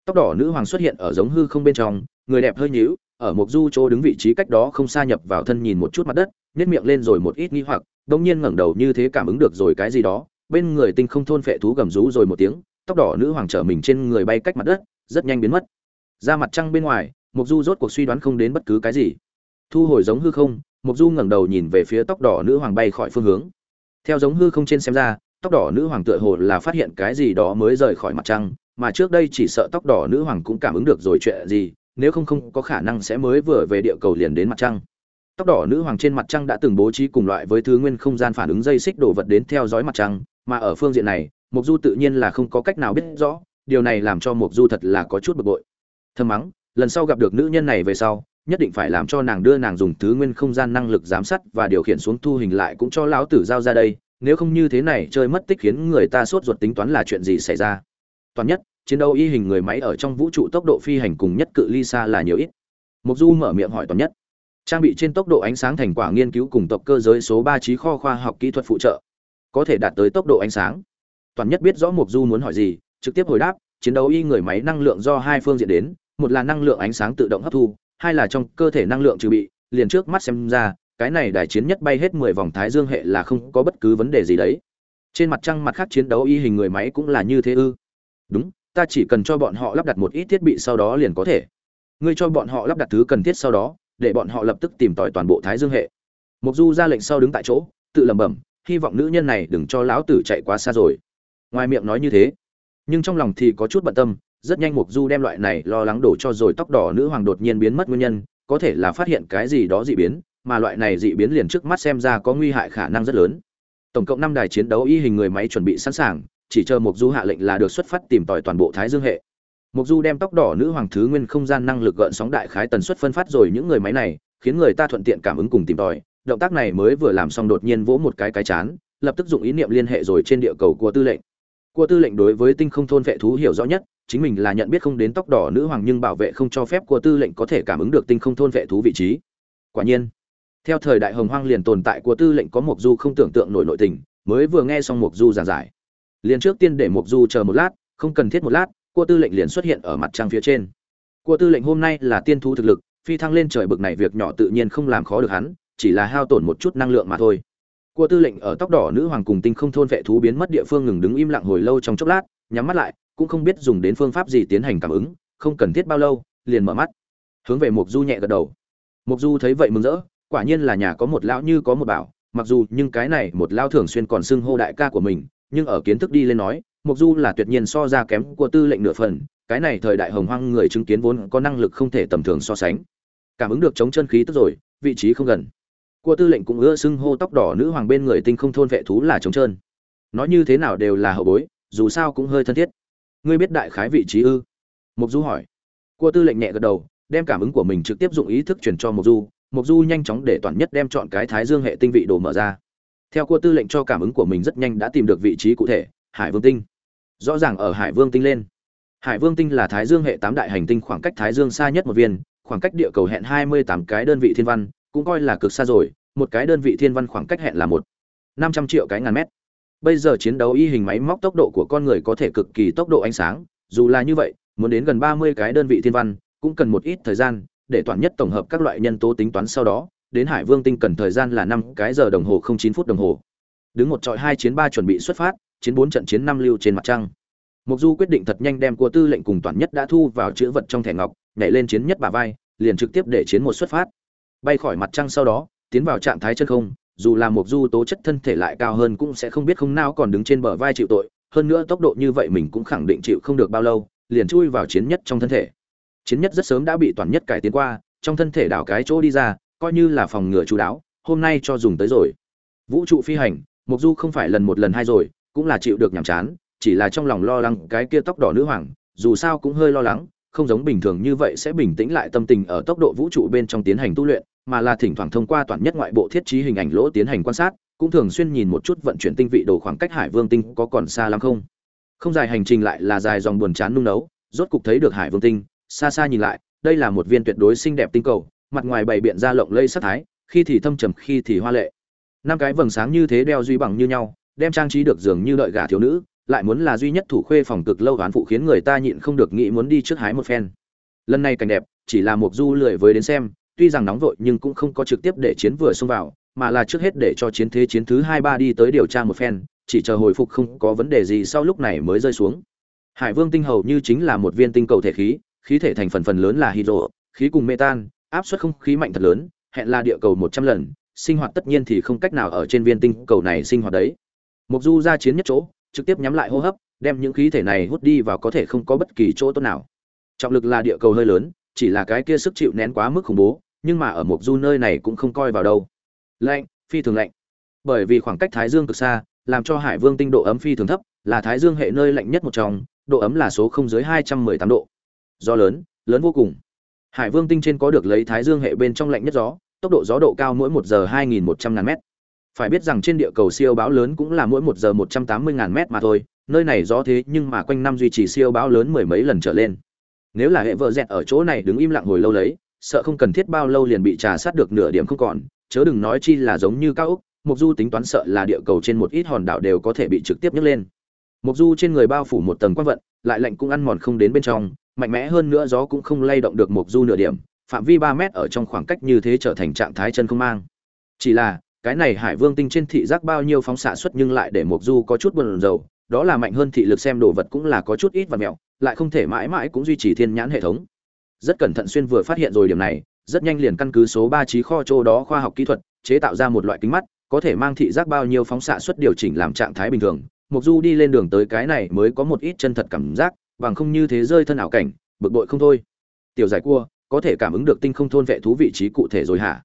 Tóc đỏ nữ hoàng xuất hiện ở giống hư không bên trong, người đẹp hơi nhíu, ở mục du chỗ đứng vị trí cách đó không xa nhập vào thân nhìn một chút mặt đất, nhếch miệng lên rồi một ít nghi hoặc, đột nhiên ngẩng đầu như thế cảm ứng được rồi cái gì đó. Bên người tinh không thôn phệ thú gầm rú rồi một tiếng, tóc đỏ nữ hoàng trở mình trên người bay cách mặt đất, rất nhanh biến mất. Ra mặt trăng bên ngoài mục du rốt cuộc suy đoán không đến bất cứ cái gì. Thu hồi giống hư không mục du ngẩng đầu nhìn về phía tóc đỏ nữ hoàng bay khỏi phương hướng. Theo giống hư không trên xem ra, tóc đỏ nữ hoàng tựa hồ là phát hiện cái gì đó mới rời khỏi mặt trăng, mà trước đây chỉ sợ tóc đỏ nữ hoàng cũng cảm ứng được rồi chuyện gì, nếu không không có khả năng sẽ mới vừa về địa cầu liền đến mặt trăng. Tóc đỏ nữ hoàng trên mặt trăng đã từng bố trí cùng loại với thứ nguyên không gian phản ứng dây xích đồ vật đến theo dõi mặt trăng, mà ở phương diện này mục du tự nhiên là không có cách nào biết rõ, điều này làm cho mục du thật là có chút bực bội. Thầm mắng, lần sau gặp được nữ nhân này về sau nhất định phải làm cho nàng đưa nàng dùng thứ nguyên không gian năng lực giám sát và điều khiển xuống thu hình lại cũng cho lão tử giao ra đây, nếu không như thế này chơi mất tích khiến người ta sốt ruột tính toán là chuyện gì xảy ra. Toàn nhất, chiến đấu y hình người máy ở trong vũ trụ tốc độ phi hành cùng nhất cự ly xa là nhiều ít. Mục du mở miệng hỏi toàn nhất. Trang bị trên tốc độ ánh sáng thành quả nghiên cứu cùng tộc cơ giới số ba trí kho khoa học kỹ thuật phụ trợ. Có thể đạt tới tốc độ ánh sáng. Toàn nhất biết rõ mục du muốn hỏi gì, trực tiếp hồi đáp, chiến đấu y người máy năng lượng do hai phương diện đến, một là năng lượng ánh sáng tự động hấp thu hai là trong cơ thể năng lượng trừ bị, liền trước mắt xem ra, cái này đại chiến nhất bay hết mười vòng thái dương hệ là không có bất cứ vấn đề gì đấy. Trên mặt trăng mặt khác chiến đấu y hình người máy cũng là như thế ư? Đúng, ta chỉ cần cho bọn họ lắp đặt một ít thiết bị sau đó liền có thể. Ngươi cho bọn họ lắp đặt thứ cần thiết sau đó, để bọn họ lập tức tìm tòi toàn bộ thái dương hệ. Mục du ra lệnh sau đứng tại chỗ, tự lẩm bẩm, hy vọng nữ nhân này đừng cho lão tử chạy quá xa rồi. Ngoài miệng nói như thế, nhưng trong lòng thì có chút bận tâm rất nhanh mục du đem loại này lo lắng đổ cho rồi tóc đỏ nữ hoàng đột nhiên biến mất nguyên nhân, có thể là phát hiện cái gì đó dị biến, mà loại này dị biến liền trước mắt xem ra có nguy hại khả năng rất lớn. Tổng cộng năm đài chiến đấu y hình người máy chuẩn bị sẵn sàng, chỉ chờ mục du hạ lệnh là được xuất phát tìm tòi toàn bộ thái dương hệ. Mục du đem tóc đỏ nữ hoàng thứ nguyên không gian năng lực gợn sóng đại khái tần suất phân phát rồi những người máy này, khiến người ta thuận tiện cảm ứng cùng tìm tòi. Động tác này mới vừa làm xong đột nhiên vỗ một cái cái chán, lập tức dụng ý niệm liên hệ rồi trên địa cầu của tư lệnh. Của tư lệnh đối với tinh không thôn vệ thú hiểu rõ nhất chính mình là nhận biết không đến tóc đỏ nữ hoàng nhưng bảo vệ không cho phép của tư lệnh có thể cảm ứng được tinh không thôn vệ thú vị trí. Quả nhiên, theo thời đại hồng hoang liền tồn tại của tư lệnh có mục du không tưởng tượng nổi nội tình, mới vừa nghe xong mục du giảng giải. Liền trước tiên để mục du chờ một lát, không cần thiết một lát, của tư lệnh liền xuất hiện ở mặt trăng phía trên. Của tư lệnh hôm nay là tiên thú thực lực, phi thăng lên trời bực này việc nhỏ tự nhiên không làm khó được hắn, chỉ là hao tổn một chút năng lượng mà thôi. Cua tư lệnh ở tóc đỏ nữ hoàng cùng tinh không thôn vệ thú biến mất địa phương ngừng đứng im lặng hồi lâu trong chốc lát, nhắm mắt lại cũng không biết dùng đến phương pháp gì tiến hành cảm ứng, không cần thiết bao lâu, liền mở mắt. Hướng về mục du nhẹ gật đầu. Mục du thấy vậy mừng rỡ, quả nhiên là nhà có một lão như có một bảo, mặc dù nhưng cái này một lão thường xuyên còn xưng hô đại ca của mình, nhưng ở kiến thức đi lên nói mục du là tuyệt nhiên so ra kém của tư lệnh nửa phần, cái này thời đại hồng hoang người chứng kiến vốn có năng lực không thể tầm thường so sánh. Cảm ứng được chống chân khí tức rồi, vị trí không gần. Của tư lệnh cũng ưa xưng hô tóc đỏ nữ hoàng bên người tinh không thôn vệ thú là chống trơn nói như thế nào đều là hậu bối, dù sao cũng hơi thân thiết ngươi biết đại khái vị trí ư? Mục du hỏi. Cua tư lệnh nhẹ gật đầu, đem cảm ứng của mình trực tiếp dụng ý thức truyền cho mục du. Mục du nhanh chóng để toàn nhất đem chọn cái thái dương hệ tinh vị đồ mở ra. Theo Cua tư lệnh cho cảm ứng của mình rất nhanh đã tìm được vị trí cụ thể, hải vương tinh. Rõ ràng ở hải vương tinh lên. Hải vương tinh là thái dương hệ tám đại hành tinh khoảng cách thái dương xa nhất một viên, khoảng cách địa cầu hẹn hai mươi tám cái đơn vị thiên văn, cũng coi là cực xa rồi, một cái đơn vị thiên văn khoảng cách hẹn là một năm trăm triệu cái ngàn mét bây giờ chiến đấu y hình máy móc tốc độ của con người có thể cực kỳ tốc độ ánh sáng, dù là như vậy, muốn đến gần ba mươi cái đơn vị thiên văn, cũng cần một ít thời gian, để toàn nhất tổng hợp các loại nhân tố tính toán sau đó, đến hải vương tinh cần thời gian là năm cái giờ đồng hồ không chín phút đồng hồ. Đứng một trọi hai chiến ba chuẩn bị xuất phát, chiến bốn trận chiến năm lưu trên mặt trăng. Mục du quyết định thật nhanh đem của tư lệnh cùng toàn nhất đã thu vào chữ vật trong thẻ ngọc, nhảy lên chiến nhất bà vai, liền trực tiếp để chiến một xuất phát. Bay khỏi mặt trăng sau đó, tiến vào trạng thái chân không dù là một du tố chất thân thể lại cao hơn cũng sẽ không biết không nào còn đứng trên bờ vai chịu tội, hơn nữa tốc độ như vậy mình cũng khẳng định chịu không được bao lâu, liền chui vào chiến nhất trong thân thể. Chiến nhất rất sớm đã bị toàn nhất cải tiến qua, trong thân thể đảo cái chỗ đi ra, coi như là phòng ngừa chú đáo, hôm nay cho dùng tới rồi. Vũ trụ phi hành mục du không phải lần một lần hai rồi, cũng là chịu được nhàm chán, chỉ là trong lòng lo lắng cái kia tóc đỏ nữ hoàng, dù sao cũng hơi lo lắng không giống bình thường như vậy sẽ bình tĩnh lại tâm tình ở tốc độ vũ trụ bên trong tiến hành tu luyện, mà là thỉnh thoảng thông qua toàn nhất ngoại bộ thiết trí hình ảnh lỗ tiến hành quan sát, cũng thường xuyên nhìn một chút vận chuyển tinh vị đồ khoảng cách hải vương tinh có còn xa lắm không. Không dài hành trình lại là dài dòng buồn chán nung nấu, rốt cục thấy được hải vương tinh, xa xa nhìn lại, đây là một viên tuyệt đối xinh đẹp tinh cầu, mặt ngoài bày biện ra lộng lây sắc thái, khi thì thâm trầm, khi thì hoa lệ. Năm cái vầng sáng như thế đeo duy bằng như nhau, đem trang trí được dường như đợi gả thiếu nữ lại muốn là duy nhất thủ khuê phòng cực lâu hoán phụ khiến người ta nhịn không được nghĩ muốn đi trước hái một phen. Lần này cảnh đẹp, chỉ là một du lười với đến xem, tuy rằng nóng vội nhưng cũng không có trực tiếp để chiến vừa xông vào, mà là trước hết để cho chiến thế chiến thứ hai ba đi tới điều tra một phen, chỉ chờ hồi phục không có vấn đề gì sau lúc này mới rơi xuống. Hải vương tinh hầu như chính là một viên tinh cầu thể khí khí thể thành phần phần lớn là hydro, khí cùng metan, áp suất không khí mạnh thật lớn, hẹn là địa cầu một trăm lần, sinh hoạt tất nhiên thì không cách nào ở trên viên tinh cầu này sinh hoạt đấy. Mục du ra chiến nhất chỗ trực tiếp nhắm lại hô hấp, đem những khí thể này hút đi vào có thể không có bất kỳ chỗ tốt nào. Trọng lực là địa cầu hơi lớn, chỉ là cái kia sức chịu nén quá mức khủng bố, nhưng mà ở một du nơi này cũng không coi vào đâu. Lạnh, phi thường lạnh. Bởi vì khoảng cách thái dương cực xa, làm cho hải vương tinh độ ấm phi thường thấp, là thái dương hệ nơi lạnh nhất một trong, độ ấm là số không dưới hai trăm mười tám độ. Do lớn lớn vô cùng. Hải vương tinh trên có được lấy thái dương hệ bên trong lạnh nhất gió, tốc độ gió độ cao mỗi một giờ hai nghìn một trăm ngàn mét phải biết rằng trên địa cầu siêu bão lớn cũng là mỗi một giờ một trăm tám mươi ngàn mét mà thôi nơi này gió thế nhưng mà quanh năm duy trì siêu bão lớn mười mấy lần trở lên. Nếu là hệ vợ dẹt ở chỗ này đứng im lặng hồi lâu lấy sợ không cần thiết bao lâu liền bị trà sát được nửa điểm không còn chớ đừng nói chi là giống như cao ốc, mục du tính toán sợ là địa cầu trên một ít hòn đảo đều có thể bị trực tiếp nhấc lên. Mục du trên người bao phủ một tầng quang vận lại lạnh cũng ăn mòn không đến bên trong mạnh mẽ hơn nữa gió cũng không lay động được mục du nửa điểm phạm vi ba mét ở trong khoảng cách như thế trở thành trạng thái chân không mang. Chỉ là cái này hải vương tinh trên thị giác bao nhiêu phóng xạ xuất nhưng lại để mộc du có chút buồn rầu, đó là mạnh hơn thị lực xem đồ vật cũng là có chút ít và mẹo, lại không thể mãi mãi cũng duy trì thiên nhãn hệ thống. Rất cẩn thận xuyên vừa phát hiện rồi điểm này, rất nhanh liền căn cứ số ba trí kho châu đó khoa học kỹ thuật, chế tạo ra một loại kính mắt, có thể mang thị giác bao nhiêu phóng xạ xuất điều chỉnh làm trạng thái bình thường. Mộc du đi lên đường tới cái này mới có một ít chân thật cảm giác, bằng không như thế rơi thân ảo cảnh, bực bội không thôi. Tiểu giải cua, có thể cảm ứng được tinh không thôn vệ thú vị trí cụ thể rồi hả?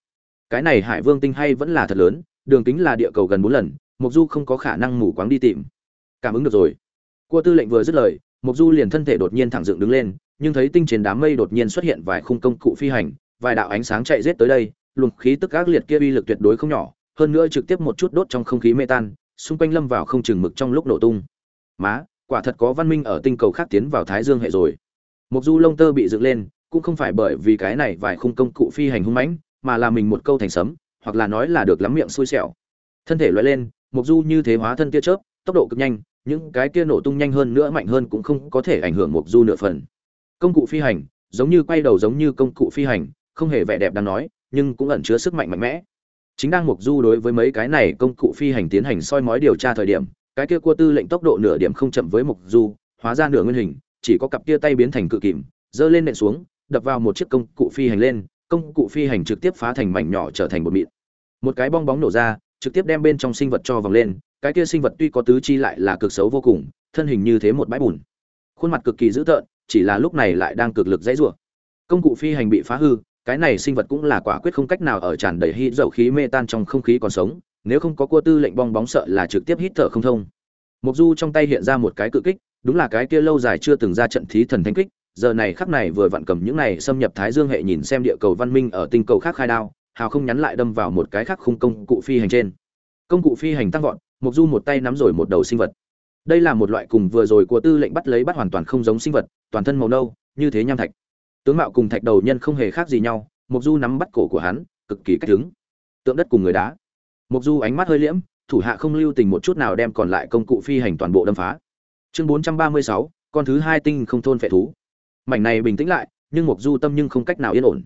Cái này hải vương tinh hay vẫn là thật lớn, đường kính là địa cầu gần bốn lần mục du không có khả năng mù quáng đi tìm. Cảm ứng được rồi. Cua tư lệnh vừa dứt lời mục du liền thân thể đột nhiên thẳng dựng đứng lên, nhưng thấy tinh trên đám mây đột nhiên xuất hiện vài khung công cụ phi hành, vài đạo ánh sáng chạy rết tới đây, luồng khí tức ác liệt kia uy lực tuyệt đối không nhỏ, hơn nữa trực tiếp một chút đốt trong không khí mê tan, xung quanh lâm vào không chừng mực trong lúc nổ tung. Má, quả thật có văn minh ở tinh cầu khác tiến vào thái dương hệ rồi. Mục du lông tơ bị dựng lên, cũng không phải bởi vì cái này vài khung công cụ phi hành hung mãnh mà là mình một câu thành sấm, hoặc là nói là được lắm miệng xui xẻo. Thân thể loại lên, mục du như thế hóa thân tia chớp, tốc độ cực nhanh, những cái kia nổ tung nhanh hơn nữa mạnh hơn cũng không có thể ảnh hưởng mục du nửa phần. Công cụ phi hành, giống như quay đầu giống như công cụ phi hành, không hề vẻ đẹp đáng nói, nhưng cũng ẩn chứa sức mạnh mạnh mẽ. Chính đang mục du đối với mấy cái này công cụ phi hành tiến hành soi mói điều tra thời điểm, cái kia cua tư lệnh tốc độ nửa điểm không chậm với mục du, hóa ra nửa nguyên hình, chỉ có cặp kia tay biến thành cự kìm, giơ lên nện xuống, đập vào một chiếc công cụ phi hành lên công cụ phi hành trực tiếp phá thành mảnh nhỏ trở thành một mịn. Một cái bong bóng nổ ra, trực tiếp đem bên trong sinh vật cho vòng lên, cái kia sinh vật tuy có tứ chi lại là cực xấu vô cùng, thân hình như thế một bãi bùn. Khuôn mặt cực kỳ dữ tợn, chỉ là lúc này lại đang cực lực dãy rủa. Công cụ phi hành bị phá hư, cái này sinh vật cũng là quả quyết không cách nào ở tràn đầy hít dầu khí mê tan trong không khí còn sống, nếu không có cua tư lệnh bong bóng sợ là trực tiếp hít thở không thông. Mục du trong tay hiện ra một cái cự kích, đúng là cái kia lâu dài chưa từng ra trận thí thần thánh kích giờ này khắc này vừa vặn cầm những này xâm nhập thái dương hệ nhìn xem địa cầu văn minh ở tinh cầu khác khai đao hào không nhắn lại đâm vào một cái khác khung công cụ phi hành trên. Công cụ phi hành tăng vọt mục du một tay nắm rồi một đầu sinh vật. Đây là một loại cùng vừa rồi của tư lệnh bắt lấy bắt hoàn toàn không giống sinh vật toàn thân màu nâu như thế nham thạch. Tướng mạo cùng thạch đầu nhân không hề khác gì nhau mục du nắm bắt cổ của hắn cực kỳ cách đứng. Tượng đất cùng người đá. Mục du ánh mắt hơi liễm thủ hạ không lưu tình một chút nào đem còn lại công cụ phi hành toàn bộ đâm phá. Chương 436, con thứ hai tinh không thôn phệ thú mảnh này bình tĩnh lại, nhưng mục du tâm nhưng không cách nào yên ổn.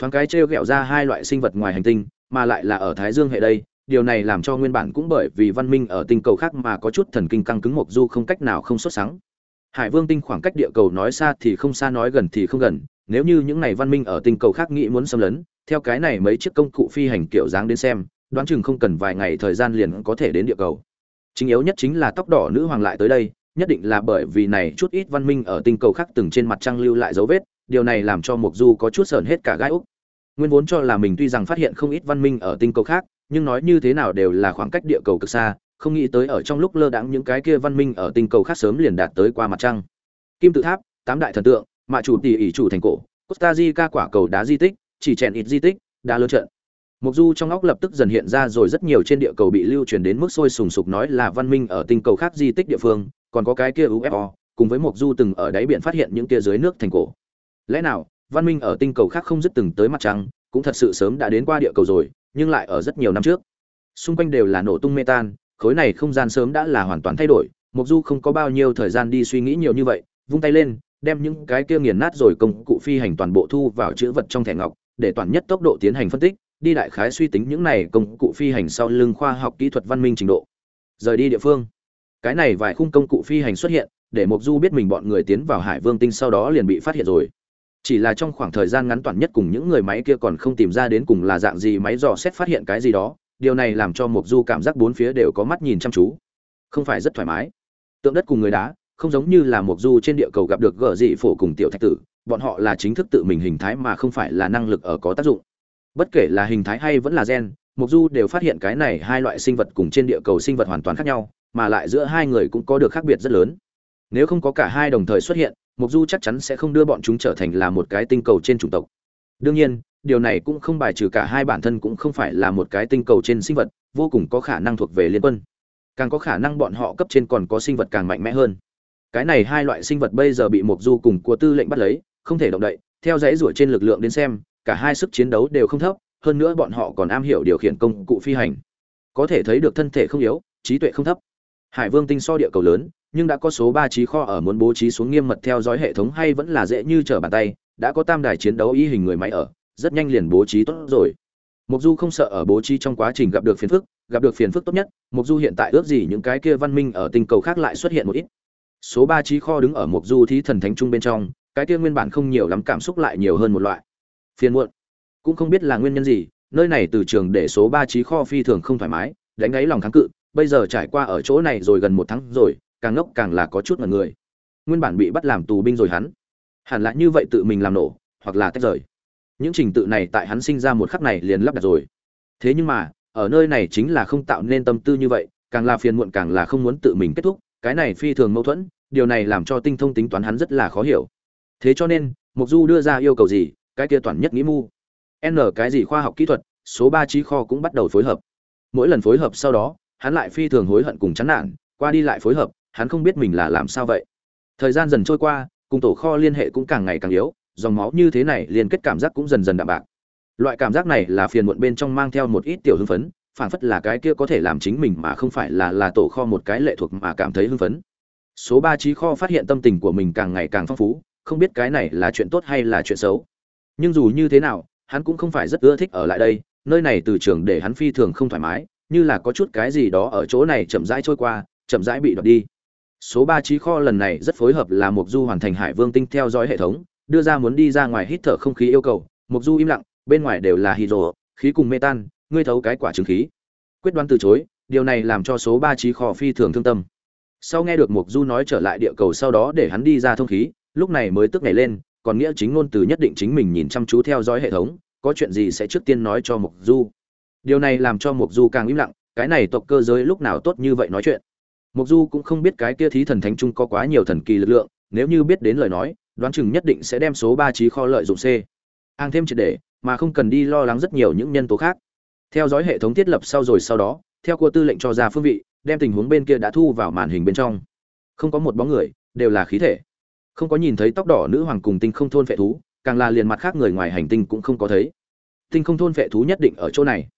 Thoáng cái trêu ghẹo ra hai loại sinh vật ngoài hành tinh, mà lại là ở thái dương hệ đây, điều này làm cho nguyên bản cũng bởi vì văn minh ở tinh cầu khác mà có chút thần kinh căng cứng mục du không cách nào không xuất sáng hải vương tinh khoảng cách địa cầu nói xa thì không xa, nói gần thì không gần, nếu như những này văn minh ở tinh cầu khác nghĩ muốn xâm lấn, theo cái này mấy chiếc công cụ phi hành kiểu dáng đến xem, đoán chừng không cần vài ngày thời gian liền có thể đến địa cầu. Chính yếu nhất chính là tóc đỏ nữ hoàng lại tới đây nhất định là bởi vì này chút ít văn minh ở tinh cầu khác từng trên mặt trăng lưu lại dấu vết, điều này làm cho Mộc du có chút sờn hết cả gai úc. Nguyên vốn cho là mình tuy rằng phát hiện không ít văn minh ở tinh cầu khác, nhưng nói như thế nào đều là khoảng cách địa cầu cực xa, không nghĩ tới ở trong lúc lơ đãng những cái kia văn minh ở tinh cầu khác sớm liền đạt tới qua mặt trăng. Kim tự tháp, tám đại thần tượng, mạ chủ tỷ ỷ chủ thành cổ, costa rica quả cầu đá di tích, chỉ chèn ít di tích, đá lớn trận. Mộc Du trong óc lập tức dần hiện ra rồi rất nhiều trên địa cầu bị lưu truyền đến mức sôi sùng sục nói là văn minh ở tinh cầu khác di tích địa phương, còn có cái kia UFO, cùng với Mộc Du từng ở đáy biển phát hiện những kia dưới nước thành cổ. Lẽ nào, văn minh ở tinh cầu khác không dứt từng tới mặt trăng, cũng thật sự sớm đã đến qua địa cầu rồi, nhưng lại ở rất nhiều năm trước. Xung quanh đều là nổ tung metan, khối này không gian sớm đã là hoàn toàn thay đổi, Mộc Du không có bao nhiêu thời gian đi suy nghĩ nhiều như vậy, vung tay lên, đem những cái kia nghiền nát rồi công cụ phi hành toàn bộ thu vào chữ vật trong thẻ ngọc, để toàn nhất tốc độ tiến hành phân tích, đi đại khái suy tính những này công cụ phi hành sau lưng khoa học kỹ thuật văn minh trình độ. Rời đi địa phương. Cái này vài khung công cụ phi hành xuất hiện, để Mộc Du biết mình bọn người tiến vào Hải Vương tinh sau đó liền bị phát hiện rồi. Chỉ là trong khoảng thời gian ngắn toàn nhất cùng những người máy kia còn không tìm ra đến cùng là dạng gì máy dò xét phát hiện cái gì đó, điều này làm cho Mộc Du cảm giác bốn phía đều có mắt nhìn chăm chú. Không phải rất thoải mái. Tượng đất cùng người đá, không giống như là Mộc Du trên địa cầu gặp được gở dị phổ cùng tiểu thạch tử, bọn họ là chính thức tự mình hình thái mà không phải là năng lực ở có tác dụng bất kể là hình thái hay vẫn là gen mục du đều phát hiện cái này hai loại sinh vật cùng trên địa cầu sinh vật hoàn toàn khác nhau, mà lại giữa hai người cũng có được khác biệt rất lớn. Nếu không có cả hai đồng thời xuất hiện mục du chắc chắn sẽ không đưa bọn chúng trở thành là một cái tinh cầu trên chủng tộc. Đương nhiên, điều này cũng không bài trừ cả hai bản thân cũng không phải là một cái tinh cầu trên sinh vật, vô cùng có khả năng thuộc về liên quân. Càng có khả năng bọn họ cấp trên còn có sinh vật càng mạnh mẽ hơn. Cái này hai loại sinh vật bây giờ bị mục du cùng của tư lệnh bắt lấy, không thể động đậy, theo dãy rủa trên lực lượng đến xem cả hai sức chiến đấu đều không thấp, hơn nữa bọn họ còn am hiểu điều khiển công cụ phi hành. Có thể thấy được thân thể không yếu, trí tuệ không thấp. Hải vương tinh so địa cầu lớn, nhưng đã có số ba trí kho ở muốn bố trí xuống nghiêm mật theo dõi hệ thống hay vẫn là dễ như trở bàn tay, đã có tam đài chiến đấu y hình người máy ở, rất nhanh liền bố trí tốt rồi. Mục du không sợ ở bố trí trong quá trình gặp được phiền phức, gặp được phiền phức tốt nhất mục du hiện tại ước gì những cái kia văn minh ở tinh cầu khác lại xuất hiện một ít. Số ba trí kho đứng ở mục du thí thần thánh trung bên trong, cái kia nguyên bản không nhiều lắm cảm xúc lại nhiều hơn một loại phiền muộn. Cũng không biết là nguyên nhân gì, nơi này từ trường để số ba trí kho phi thường không thoải mái, đánh gáy lòng kháng cự, bây giờ trải qua ở chỗ này rồi gần một tháng rồi, càng ngốc càng là có chút mật người. Nguyên bản bị bắt làm tù binh rồi hắn. Hẳn là như vậy tự mình làm nổ, hoặc là tách rời. Những trình tự này tại hắn sinh ra một khắc này liền lắp đặt rồi. Thế nhưng mà, ở nơi này chính là không tạo nên tâm tư như vậy, càng là phiền muộn càng là không muốn tự mình kết thúc, cái này phi thường mâu thuẫn, điều này làm cho tinh thông tính toán hắn rất là khó hiểu. Thế cho nên, mục du đưa ra yêu cầu gì cái kia toàn nhất nghĩ mu. N cái gì khoa học kỹ thuật, số ba trí kho cũng bắt đầu phối hợp. Mỗi lần phối hợp sau đó, hắn lại phi thường hối hận cùng chán nản, qua đi lại phối hợp, hắn không biết mình là làm sao vậy. Thời gian dần trôi qua, cùng tổ kho liên hệ cũng càng ngày càng yếu, dòng máu như thế này liên kết cảm giác cũng dần dần đạm bạc. Loại cảm giác này là phiền muộn bên trong mang theo một ít tiểu hưng phấn phản phất là cái kia có thể làm chính mình mà không phải là là tổ kho một cái lệ thuộc mà cảm thấy hưng phấn. Số ba trí kho phát hiện tâm tình của mình càng ngày càng phong phú, không biết cái này là chuyện tốt hay là chuyện xấu nhưng dù như thế nào, hắn cũng không phải rất ưa thích ở lại đây, nơi này từ trường để hắn phi thường không thoải mái, như là có chút cái gì đó ở chỗ này chậm rãi trôi qua, chậm rãi bị đoạt đi. Số ba trí kho lần này rất phối hợp là mục du hoàn thành hải vương tinh theo dõi hệ thống, đưa ra muốn đi ra ngoài hít thở không khí yêu cầu. Mục du im lặng, bên ngoài đều là hydro, khí cùng metan, ngươi thấu cái quả trứng khí. Quyết đoán từ chối, điều này làm cho số ba trí kho phi thường thương tâm. Sau nghe được mục du nói trở lại địa cầu sau đó để hắn đi ra thông khí, lúc này mới tức nhảy lên còn nghĩa chính ngôn từ nhất định chính mình nhìn chăm chú theo dõi hệ thống, có chuyện gì sẽ trước tiên nói cho mục du. Điều này làm cho mục du càng im lặng, cái này tộc cơ giới lúc nào tốt như vậy nói chuyện. Mục du cũng không biết cái kia thí thần thánh trung có quá nhiều thần kỳ lực lượng, nếu như biết đến lời nói, đoán chừng nhất định sẽ đem số ba trí kho lợi dụng c. Hàng thêm triệt để, mà không cần đi lo lắng rất nhiều những nhân tố khác. Theo dõi hệ thống thiết lập sau rồi sau đó, theo cua tư lệnh cho ra phương vị, đem tình huống bên kia đã thu vào màn hình bên trong. Không có một bóng người, đều là khí thể không có nhìn thấy tóc đỏ nữ hoàng cùng tinh không thôn vệ thú, càng là liền mặt khác người ngoài hành tinh cũng không có thấy. Tinh không thôn vệ thú nhất định ở chỗ này.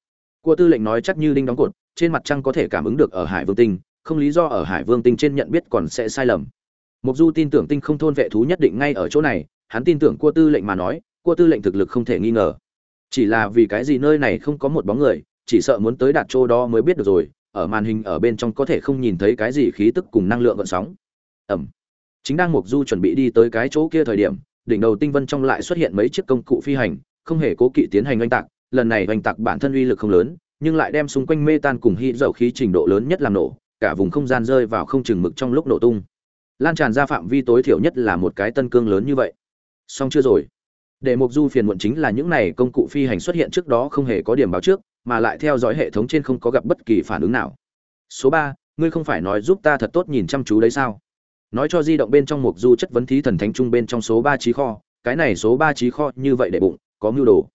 Cua tư lệnh nói chắc như đinh đóng cột, trên mặt trăng có thể cảm ứng được ở hải vương tinh, không lý do ở hải vương tinh trên nhận biết còn sẽ sai lầm. Mục du tin tưởng tinh không thôn vệ thú nhất định ngay ở chỗ này, hắn tin tưởng cua tư lệnh mà nói cua tư lệnh thực lực không thể nghi ngờ. Chỉ là vì cái gì nơi này không có một bóng người, chỉ sợ muốn tới đạt chỗ đó mới biết được rồi, ở màn hình ở bên trong có thể không nhìn thấy cái gì khí tức cùng năng lượng gợn sóng. Ẩm chính đang mục du chuẩn bị đi tới cái chỗ kia thời điểm, đỉnh đầu tinh vân trong lại xuất hiện mấy chiếc công cụ phi hành, không hề cố kỵ tiến hành oanh tạc. Lần này oanh tạc bản thân uy lực không lớn, nhưng lại đem xung quanh mê tan cùng hy dầu khí trình độ lớn nhất làm nổ, cả vùng không gian rơi vào không chừng mực trong lúc nổ tung. Lan tràn ra phạm vi tối thiểu nhất là một cái tân cương lớn như vậy. Xong chưa rồi? Để mục du phiền muộn chính là những này công cụ phi hành xuất hiện trước đó không hề có điểm báo trước, mà lại theo dõi hệ thống trên không có gặp bất kỳ phản ứng nào. Số ba, ngươi không phải nói giúp ta thật tốt nhìn chăm chú đấy sao? Nói cho di động bên trong mục du chất vấn thí thần thánh trung bên trong số ba trí kho, cái này số ba trí kho như vậy để bụng, có mưu đồ.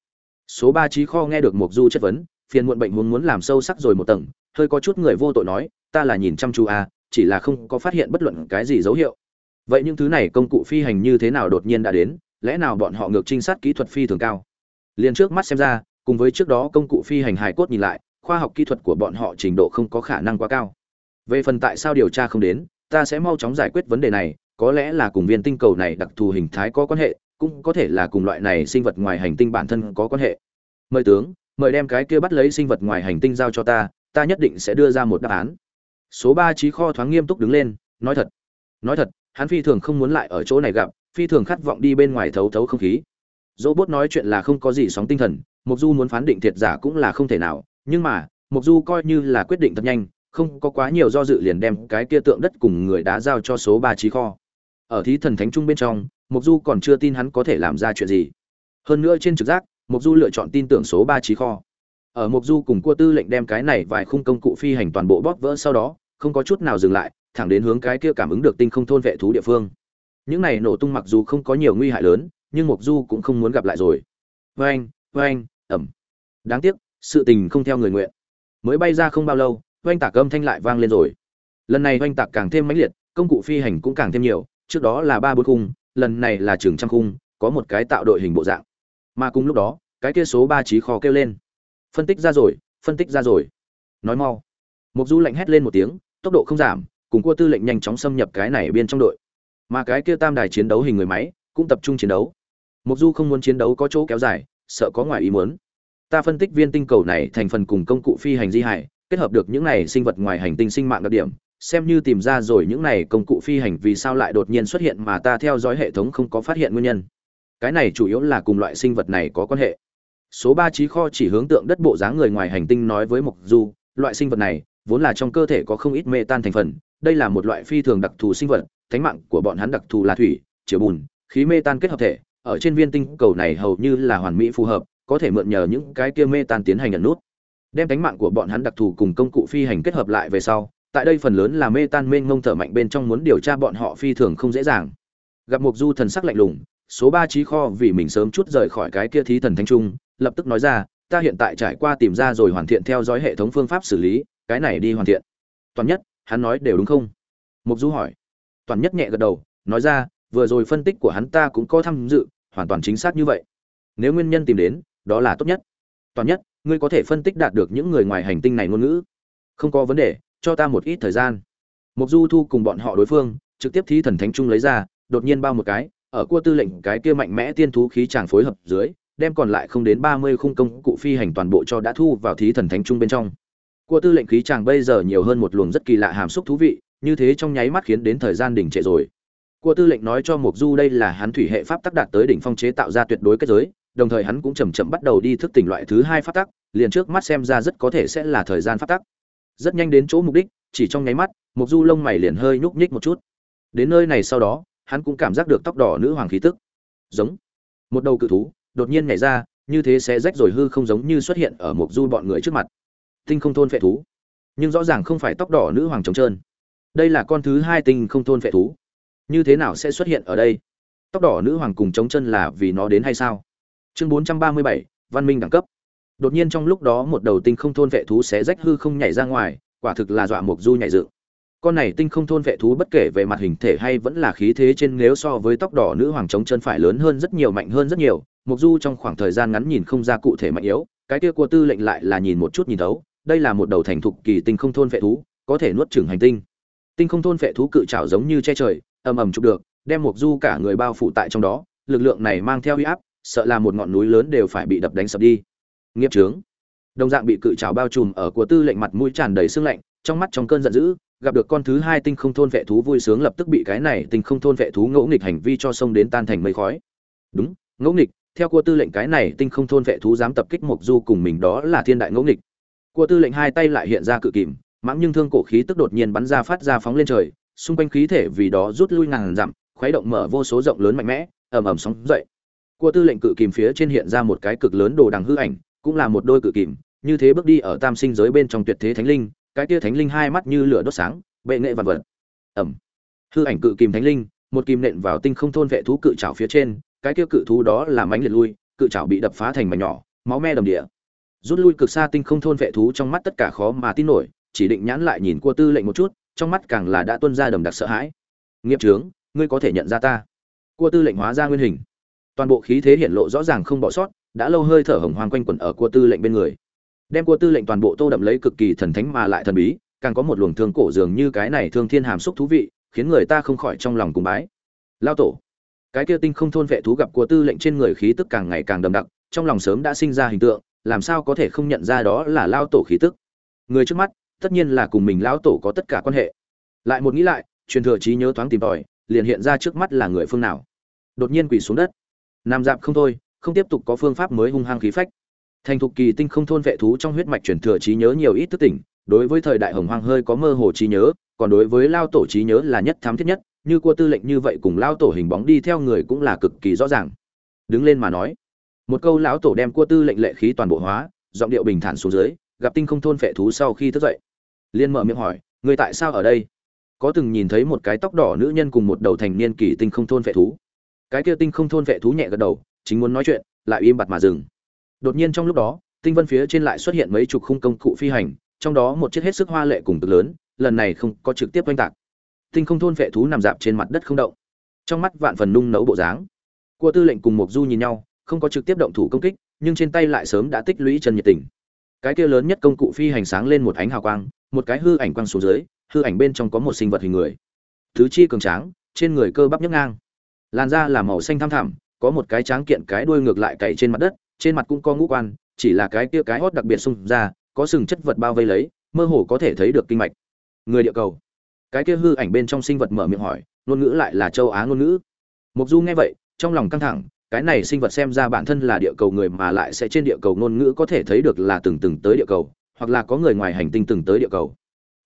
Số ba trí kho nghe được mục du chất vấn, phiền muộn bệnh muốn muốn làm sâu sắc rồi một tầng, hơi có chút người vô tội nói, ta là nhìn chăm chú à chỉ là không có phát hiện bất luận cái gì dấu hiệu. Vậy những thứ này công cụ phi hành như thế nào đột nhiên đã đến, lẽ nào bọn họ ngược trinh sát kỹ thuật phi thường cao? Liền trước mắt xem ra, cùng với trước đó công cụ phi hành hài cốt nhìn lại, khoa học kỹ thuật của bọn họ trình độ không có khả năng quá cao. Về phần tại sao điều tra không đến ta sẽ mau chóng giải quyết vấn đề này, có lẽ là cùng viên tinh cầu này đặc thù hình thái có quan hệ, cũng có thể là cùng loại này sinh vật ngoài hành tinh bản thân có quan hệ. Mời tướng, mời đem cái kia bắt lấy sinh vật ngoài hành tinh giao cho ta ta nhất định sẽ đưa ra một đáp án. Số ba trí kho thoáng nghiêm túc đứng lên, nói thật nói thật, hắn phi thường không muốn lại ở chỗ này gặp, phi thường khát vọng đi bên ngoài thấu thấu không khí. Dỗ bốt nói chuyện là không có gì sóng tinh thần mục du muốn phán định thiệt giả cũng là không thể nào, nhưng mà mục du coi như là quyết định thật nhanh không có quá nhiều do dự liền đem cái kia tượng đất cùng người đá giao cho số ba trí kho. Ở thí thần thánh trung bên trong mục du còn chưa tin hắn có thể làm ra chuyện gì. Hơn nữa trên trực giác mục du lựa chọn tin tưởng số ba trí kho. Ở mục du cùng cua tư lệnh đem cái này vài khung công cụ phi hành toàn bộ bóp vỡ sau đó, không có chút nào dừng lại, thẳng đến hướng cái kia cảm ứng được tinh không thôn vệ thú địa phương. Những này nổ tung mặc dù không có nhiều nguy hại lớn, nhưng mục du cũng không muốn gặp lại rồi. Vang vang ẩm. Đáng tiếc, sự tình không theo người nguyện. Mới bay ra không bao lâu oanh tạc âm thanh lại vang lên rồi. Lần này oanh tạc càng thêm mãnh liệt, công cụ phi hành cũng càng thêm nhiều, trước đó là ba bốn khung, lần này là trường trăm khung, có một cái tạo đội hình bộ dạng. Mà cùng lúc đó, cái kia số ba trí kho kêu lên. Phân tích ra rồi, phân tích ra rồi. Nói mau. Mục du lạnh hét lên một tiếng, tốc độ không giảm, cùng cua tư lệnh nhanh chóng xâm nhập cái này bên trong đội. Mà cái kia tam đài chiến đấu hình người máy, cũng tập trung chiến đấu. Mục du không muốn chiến đấu có chỗ kéo dài, sợ có ngoài ý muốn. Ta phân tích viên tinh cầu này thành phần cùng công cụ phi hành di hải kết hợp được những này sinh vật ngoài hành tinh sinh mạng đặc điểm, xem như tìm ra rồi những này công cụ phi hành vì sao lại đột nhiên xuất hiện mà ta theo dõi hệ thống không có phát hiện nguyên nhân. Cái này chủ yếu là cùng loại sinh vật này có quan hệ. Số ba trí kho chỉ hướng tượng đất bộ dáng người ngoài hành tinh nói với mục du, loại sinh vật này, vốn là trong cơ thể có không ít mê tan thành phần, đây là một loại phi thường đặc thù sinh vật, thánh mạng của bọn hắn đặc thù là thủy chứa bùn, khí mê tan kết hợp thể, ở trên viên tinh cầu này hầu như là hoàn mỹ phù hợp, có thể mượn nhờ những cái kia mê tan tiến hành nhận nút đem cánh mạng của bọn hắn đặc thù cùng công cụ phi hành kết hợp lại về sau, tại đây phần lớn là mê tan mênh ngông thở mạnh bên trong muốn điều tra bọn họ phi thường không dễ dàng. Gặp mục du thần sắc lạnh lùng, số ba trí kho vì mình sớm chút rời khỏi cái kia thí thần thanh trung, lập tức nói ra, ta hiện tại trải qua tìm ra rồi hoàn thiện theo dõi hệ thống phương pháp xử lý, cái này đi hoàn thiện. Toàn nhất, hắn nói đều đúng không? Mục du hỏi. Toàn nhất nhẹ gật đầu, nói ra, vừa rồi phân tích của hắn ta cũng có tham dự, hoàn toàn chính xác như vậy. Nếu nguyên nhân tìm đến, đó là tốt nhất. Toàn nhất ngươi có thể phân tích đạt được những người ngoài hành tinh này ngôn ngữ? Không có vấn đề, cho ta một ít thời gian. Mục du thu cùng bọn họ đối phương, trực tiếp thí thần thánh trung lấy ra, đột nhiên bao một cái, ở cua tư lệnh cái kia mạnh mẽ tiên thú khí tràng phối hợp dưới, đem còn lại không đến ba mươi khung công cụ phi hành toàn bộ cho đã thu vào thí thần thánh trung bên trong. Cua tư lệnh khí tràng bây giờ nhiều hơn một luồng rất kỳ lạ hàm xúc thú vị, như thế trong nháy mắt khiến đến thời gian đỉnh trệ rồi. Cua tư lệnh nói cho mục du đây là hắn thủy hệ pháp tắc đạt tới đỉnh phong chế tạo ra tuyệt đối kết giới đồng thời hắn cũng chậm chậm bắt đầu đi thức tỉnh loại thứ hai pháp tắc, liền trước mắt xem ra rất có thể sẽ là thời gian pháp tắc. Rất nhanh đến chỗ mục đích, chỉ trong nháy mắt mục du lông mày liền hơi nhúc nhích một chút. Đến nơi này sau đó, hắn cũng cảm giác được tóc đỏ nữ hoàng khí tức. Giống. Một đầu cự thú, đột nhiên nhảy ra, như thế sẽ rách rồi hư không giống như xuất hiện ở mục du bọn người trước mặt. Tinh không thôn phệ thú. Nhưng rõ ràng không phải tóc đỏ nữ hoàng trống trơn. Đây là con thứ hai tinh không thôn phệ thú. Như thế nào sẽ xuất hiện ở đây? Tóc đỏ nữ hoàng cùng trống chân là vì nó đến hay sao? Chương bốn trăm ba mươi bảy, văn minh đẳng cấp. Đột nhiên trong lúc đó một đầu tinh không thôn vệ thú xé rách hư không nhảy ra ngoài, quả thực là dọa mục du nhảy dựng. Con này tinh không thôn vệ thú bất kể về mặt hình thể hay vẫn là khí thế trên nếu so với tóc đỏ nữ hoàng trống chân phải lớn hơn rất nhiều, mạnh hơn rất nhiều, mục du trong khoảng thời gian ngắn nhìn không ra cụ thể mạnh yếu, cái kia của tư lệnh lại là nhìn một chút nhìn thấu, đây là một đầu thành thục kỳ tinh không thôn vệ thú, có thể nuốt chửng hành tinh. Tinh không thôn vệ thú cự trảo giống như che trời, ầm ầm chụp được, đem mục du cả người bao phủ tại trong đó, lực lượng này mang theo uy áp sợ là một ngọn núi lớn đều phải bị đập đánh sập đi. Nghiệp trướng đồng dạng bị cự trảo bao trùm ở của tư lệnh mặt mũi tràn đầy sương lạnh, trong mắt trong cơn giận dữ, gặp được con thứ hai tinh không thôn vệ thú vui sướng lập tức bị cái này tinh không thôn vệ thú ngỗ nghịch hành vi cho sông đến tan thành mây khói. Đúng, ngỗ nghịch, theo cua tư lệnh cái này tinh không thôn vệ thú dám tập kích mục du cùng mình đó là thiên đại ngỗ nghịch. Cua tư lệnh hai tay lại hiện ra cự kìm, mãng nhưng thương cổ khí tức đột nhiên bắn ra phát ra phóng lên trời, xung quanh khí thể vì đó rút lui ngàn dặm, khuấy động mở vô số rộng lớn mạnh mẽ, ầm ầm sóng dậy cua tư lệnh cự kìm phía trên hiện ra một cái cực lớn đồ đằng hư ảnh, cũng là một đôi cự kìm, như thế bước đi ở tam sinh giới bên trong tuyệt thế thánh linh, cái tia thánh linh hai mắt như lửa đốt sáng, bệ nghệ vạn vật. Ẩm. Hư ảnh cự kìm thánh linh, một kìm nện vào tinh không thôn vệ thú cự trảo phía trên, cái kia cự thú đó là mánh liệt lui, cự trảo bị đập phá thành mảnh nhỏ, máu me đầm địa. Rút lui cực xa tinh không thôn vệ thú trong mắt tất cả khó mà tin nổi, chỉ định nhãn lại nhìn cua tư lệnh một chút, trong mắt càng là đã tuân ra đầm đặc sợ hãi. Nghiệp trướng, ngươi có thể nhận ra ta. Cua tư lệnh hóa ra nguyên hình toàn bộ khí thế hiện lộ rõ ràng không bỏ sót, đã lâu hơi thở hồng hoang quanh quẩn ở cua tư lệnh bên người. Đem cua tư lệnh toàn bộ tô đậm lấy cực kỳ thần thánh mà lại thần bí, càng có một luồng thương cổ dường như cái này thương thiên hàm xúc thú vị, khiến người ta không khỏi trong lòng cùng bái. Lao tổ, cái kia tinh không thôn vệ thú gặp cua tư lệnh trên người khí tức càng ngày càng đậm đặc, trong lòng sớm đã sinh ra hình tượng, làm sao có thể không nhận ra đó là lao tổ khí tức? Người trước mắt, tất nhiên là cùng mình lão tổ có tất cả quan hệ. Lại một nghĩ lại, truyền thừa trí nhớ thoáng tìm tòi, liền hiện ra trước mắt là người phương nào. Đột nhiên quỳ xuống đất nam dạp không thôi, không tiếp tục có phương pháp mới hung hăng khí phách. Thành thục kỳ tinh không thôn vệ thú trong huyết mạch truyền thừa trí nhớ nhiều ít thức tỉnh, đối với thời đại hồng hoang hơi có mơ hồ trí nhớ, còn đối với lao tổ trí nhớ là nhất thám thiết nhất, như cua tư lệnh như vậy cùng lao tổ hình bóng đi theo người cũng là cực kỳ rõ ràng. Đứng lên mà nói, một câu lão tổ đem cua tư lệnh lệ khí toàn bộ hóa, giọng điệu bình thản xuống dưới, gặp tinh không thôn vệ thú sau khi thức dậy liên mở miệng hỏi, người tại sao ở đây? Có từng nhìn thấy một cái tóc đỏ nữ nhân cùng một đầu thành niên kỳ tinh không thôn vệ thú? Cái kia tinh không thôn vệ thú nhẹ gật đầu, chính muốn nói chuyện, lại im bặt mà dừng. Đột nhiên trong lúc đó, tinh vân phía trên lại xuất hiện mấy chục khung công cụ phi hành, trong đó một chiếc hết sức hoa lệ cùng cực lớn, lần này không có trực tiếp oanh tạc. Tinh không thôn vệ thú nằm dạp trên mặt đất không động. Trong mắt vạn phần nung nấu bộ dáng. Cua tư lệnh cùng mục du nhìn nhau, không có trực tiếp động thủ công kích, nhưng trên tay lại sớm đã tích lũy chân nhiệt tình. Cái kia lớn nhất công cụ phi hành sáng lên một ánh hào quang, một cái hư ảnh quang xuống dưới, hư ảnh bên trong có một sinh vật hình người. Thứ chi cường tráng, trên người cơ bắp nhấc ngang làn da là màu xanh thăm thẳm, có một cái tráng kiện cái đuôi ngược lại cày trên mặt đất, trên mặt cũng có ngũ quan, chỉ là cái kia cái hót đặc biệt xung ra, có sừng chất vật bao vây lấy, mơ hồ có thể thấy được kinh mạch. Người địa cầu. Cái kia hư ảnh bên trong sinh vật mở miệng hỏi, ngôn ngữ lại là châu á ngôn ngữ. Mục du nghe vậy, trong lòng căng thẳng, cái này sinh vật xem ra bản thân là địa cầu người mà lại sẽ trên địa cầu ngôn ngữ có thể thấy được là từng từng tới địa cầu, hoặc là có người ngoài hành tinh từng tới địa cầu.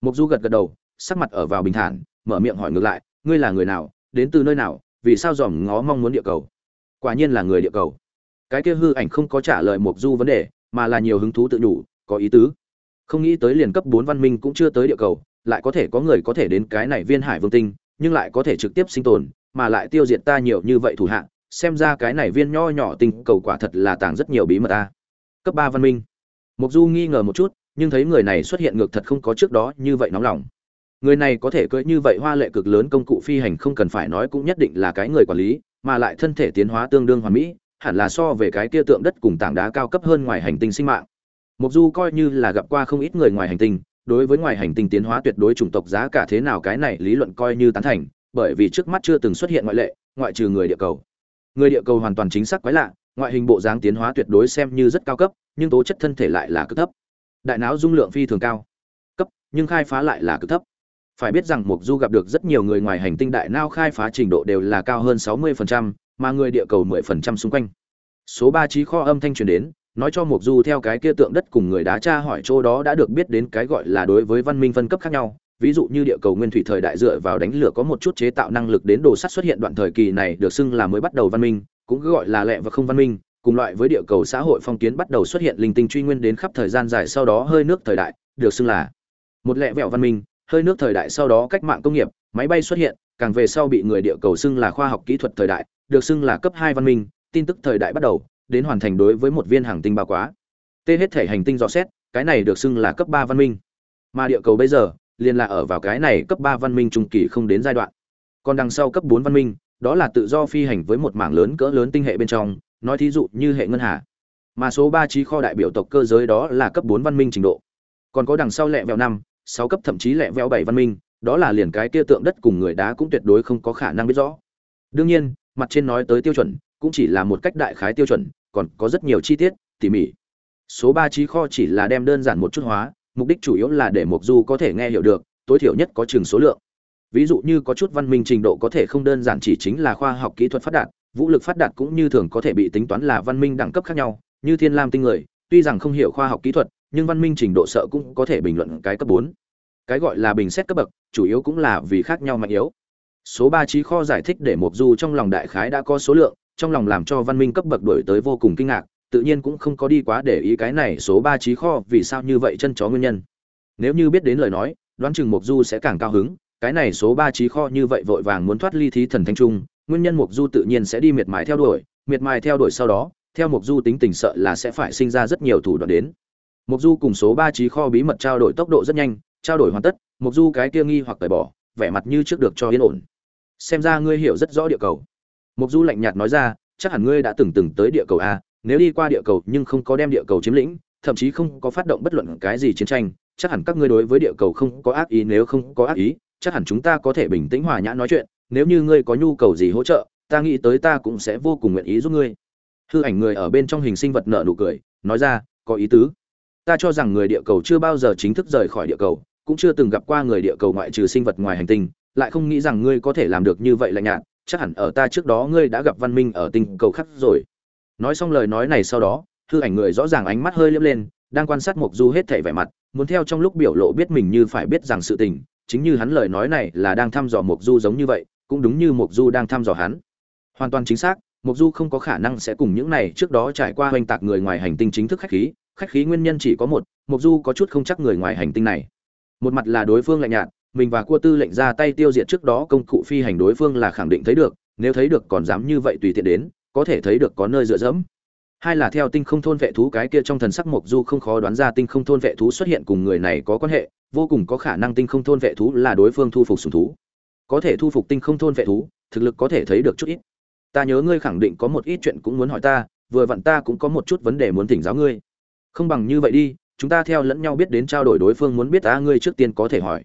Mục du gật gật đầu, sắc mặt ở vào bình thản, mở miệng hỏi ngược lại, ngươi là người nào, đến từ nơi nào vì sao dòm ngó mong muốn địa cầu? Quả nhiên là người địa cầu. Cái kia hư ảnh không có trả lời mục du vấn đề, mà là nhiều hứng thú tự nhủ, có ý tứ. Không nghĩ tới liền cấp bốn văn minh cũng chưa tới địa cầu, lại có thể có người có thể đến cái này viên hải vương tinh, nhưng lại có thể trực tiếp sinh tồn, mà lại tiêu diệt ta nhiều như vậy thủ hạng xem ra cái này viên nho nhỏ tinh cầu quả thật là tàng rất nhiều bí mật ta. Cấp ba văn minh. Mục du nghi ngờ một chút, nhưng thấy người này xuất hiện ngược thật không có trước đó như vậy nóng lòng người này có thể cưỡi như vậy hoa lệ cực lớn công cụ phi hành không cần phải nói cũng nhất định là cái người quản lý mà lại thân thể tiến hóa tương đương hoàn mỹ hẳn là so về cái kia tượng đất cùng tảng đá cao cấp hơn ngoài hành tinh sinh mạng mục Du coi như là gặp qua không ít người ngoài hành tinh, đối với ngoài hành tinh tiến hóa tuyệt đối chủng tộc giá cả thế nào cái này lý luận coi như tán thành, bởi vì trước mắt chưa từng xuất hiện ngoại lệ, ngoại trừ người địa cầu. Người địa cầu hoàn toàn chính xác quái lạ, ngoại hình bộ dáng tiến hóa tuyệt đối xem như rất cao cấp, nhưng tố chất thân thể lại là cực thấp. Đại não dung lượng phi thường cao, cấp, nhưng khai phá lại là cực thấp. Phải biết rằng mục Du gặp được rất nhiều người ngoài hành tinh đại nao khai phá trình độ đều là cao hơn 60%, mà người địa cầu 10% xung quanh. Số 3 trí kho âm thanh truyền đến, nói cho mục Du theo cái kia tượng đất cùng người đá tra hỏi chỗ đó đã được biết đến cái gọi là đối với văn minh phân cấp khác nhau, ví dụ như địa cầu nguyên thủy thời đại dựa vào đánh lửa có một chút chế tạo năng lực đến đồ sắt xuất hiện đoạn thời kỳ này được xưng là mới bắt đầu văn minh, cũng gọi là lẹ và không văn minh, cùng loại với địa cầu xã hội phong kiến bắt đầu xuất hiện linh tinh truy nguyên đến khắp thời gian dài sau đó hơi nước thời đại, được xưng là một lẹ vẹo văn minh, hơi nước thời đại sau đó cách mạng công nghiệp, máy bay xuất hiện, càng về sau bị người địa cầu xưng là khoa học kỹ thuật thời đại, được xưng là cấp hai văn minh, tin tức thời đại bắt đầu, đến hoàn thành đối với một viên hành tinh bao quá. Tê hết thể hành tinh dò xét, cái này được xưng là cấp ba văn minh. Mà địa cầu bây giờ, liền là ở vào cái này cấp ba văn minh trung kỳ không đến giai đoạn. Còn đằng sau cấp bốn văn minh, đó là tự do phi hành với một mảng lớn cỡ lớn tinh hệ bên trong, nói thí dụ như hệ ngân hà. Mà số ba trí kho đại biểu tộc cơ giới đó là cấp bốn văn minh trình độ. Còn có đằng sau lẹ vẹo năm, sáu cấp thậm chí lẹ vẹo bảy văn minh, đó là liền cái kia tượng đất cùng người đá cũng tuyệt đối không có khả năng biết rõ. Đương nhiên, mặt trên nói tới tiêu chuẩn, cũng chỉ là một cách đại khái tiêu chuẩn, còn có rất nhiều chi tiết tỉ mỉ số ba trí kho chỉ là đem đơn giản một chút hóa mục đích chủ yếu là để mục du có thể nghe hiểu được tối thiểu nhất có chừng số lượng ví dụ như có chút văn minh trình độ có thể không đơn giản chỉ chính là khoa học kỹ thuật phát đạt vũ lực phát đạt cũng như thường có thể bị tính toán là văn minh đẳng cấp khác nhau như thiên lam tinh người tuy rằng không hiểu khoa học kỹ thuật nhưng văn minh trình độ sợ cũng có thể bình luận cái cấp bốn. Cái gọi là bình xét cấp bậc, chủ yếu cũng là vì khác nhau mạnh yếu. Số ba trí kho giải thích để mộc du trong lòng đại khái đã có số lượng, trong lòng làm cho văn minh cấp bậc đổi tới vô cùng kinh ngạc, tự nhiên cũng không có đi quá để ý cái này số ba trí kho vì sao như vậy chân chó nguyên nhân. Nếu như biết đến lời nói, đoán chừng mộc du sẽ càng cao hứng, cái này số ba trí kho như vậy vội vàng muốn thoát ly thí thần thanh trung, nguyên nhân mộc du tự nhiên sẽ đi miệt mài theo đuổi, miệt mài theo đuổi sau đó, theo mộc du tính tình sợ là sẽ phải sinh ra rất nhiều thủ đoạn đến. Mộc du cùng số ba trí kho bí mật trao đổi tốc độ rất nhanh trao đổi hoàn tất Mộc du cái kia nghi hoặc tẩy bỏ vẻ mặt như trước được cho yên ổn xem ra ngươi hiểu rất rõ địa cầu Mộc Du lạnh nhạt nói ra, chắc hẳn ngươi đã từng từng tới địa cầu a, nếu đi qua địa cầu nhưng không có đem địa cầu chiếm lĩnh, thậm chí không có phát động bất luận cái gì chiến tranh, chắc hẳn các ngươi đối với địa cầu không có ác ý nếu không có ác ý, chắc hẳn chúng ta có thể bình tĩnh hòa nhã nói chuyện, nếu như ngươi có nhu cầu gì hỗ trợ, ta nghĩ tới ta cũng sẽ vô cùng nguyện ý giúp ngươi. Hư ảnh người ở bên trong hình sinh vật nở nụ cười, nói ra, có ý tứ. Ta cho rằng người địa cầu chưa bao giờ chính thức rời khỏi địa cầu, cũng chưa từng gặp qua người địa cầu ngoại trừ sinh vật ngoài hành tinh, lại không nghĩ rằng ngươi có thể làm được như vậy lạnh nhạt, chắc hẳn ở ta trước đó ngươi đã gặp văn minh ở tinh cầu khác rồi. Nói xong lời nói này sau đó hư ảnh người rõ ràng ánh mắt hơi liếm lên đang quan sát mộc du hết thảy vẻ mặt muốn theo trong lúc biểu lộ biết mình như phải biết rằng sự tình chính như hắn lời nói này là đang thăm dò mộc du giống như vậy cũng đúng như mộc du đang thăm dò hắn. Hoàn toàn chính xác mộc du không có khả năng sẽ cùng những này trước đó trải qua hoành tạc người ngoài hành tinh chính thức khách khí khách khí nguyên nhân chỉ có một mục du có chút không chắc người ngoài hành tinh này. Một mặt là đối phương lạnh nhạt, mình và cua tư lệnh ra tay tiêu diệt trước đó công cụ phi hành đối phương là khẳng định thấy được, nếu thấy được còn dám như vậy tùy tiện đến, có thể thấy được có nơi dựa dẫm. Hai là theo tinh không thôn vệ thú cái kia trong thần sắc mộc du không khó đoán ra tinh không thôn vệ thú xuất hiện cùng người này có quan hệ, vô cùng có khả năng tinh không thôn vệ thú là đối phương thu phục sùng thú. Có thể thu phục tinh không thôn vệ thú, thực lực có thể thấy được chút ít. Ta nhớ ngươi khẳng định có một ít chuyện cũng muốn hỏi ta, vừa vặn ta cũng có một chút vấn đề muốn thỉnh giáo ngươi không bằng như vậy đi chúng ta theo lẫn nhau biết đến trao đổi đối phương muốn biết ta ngươi trước tiên có thể hỏi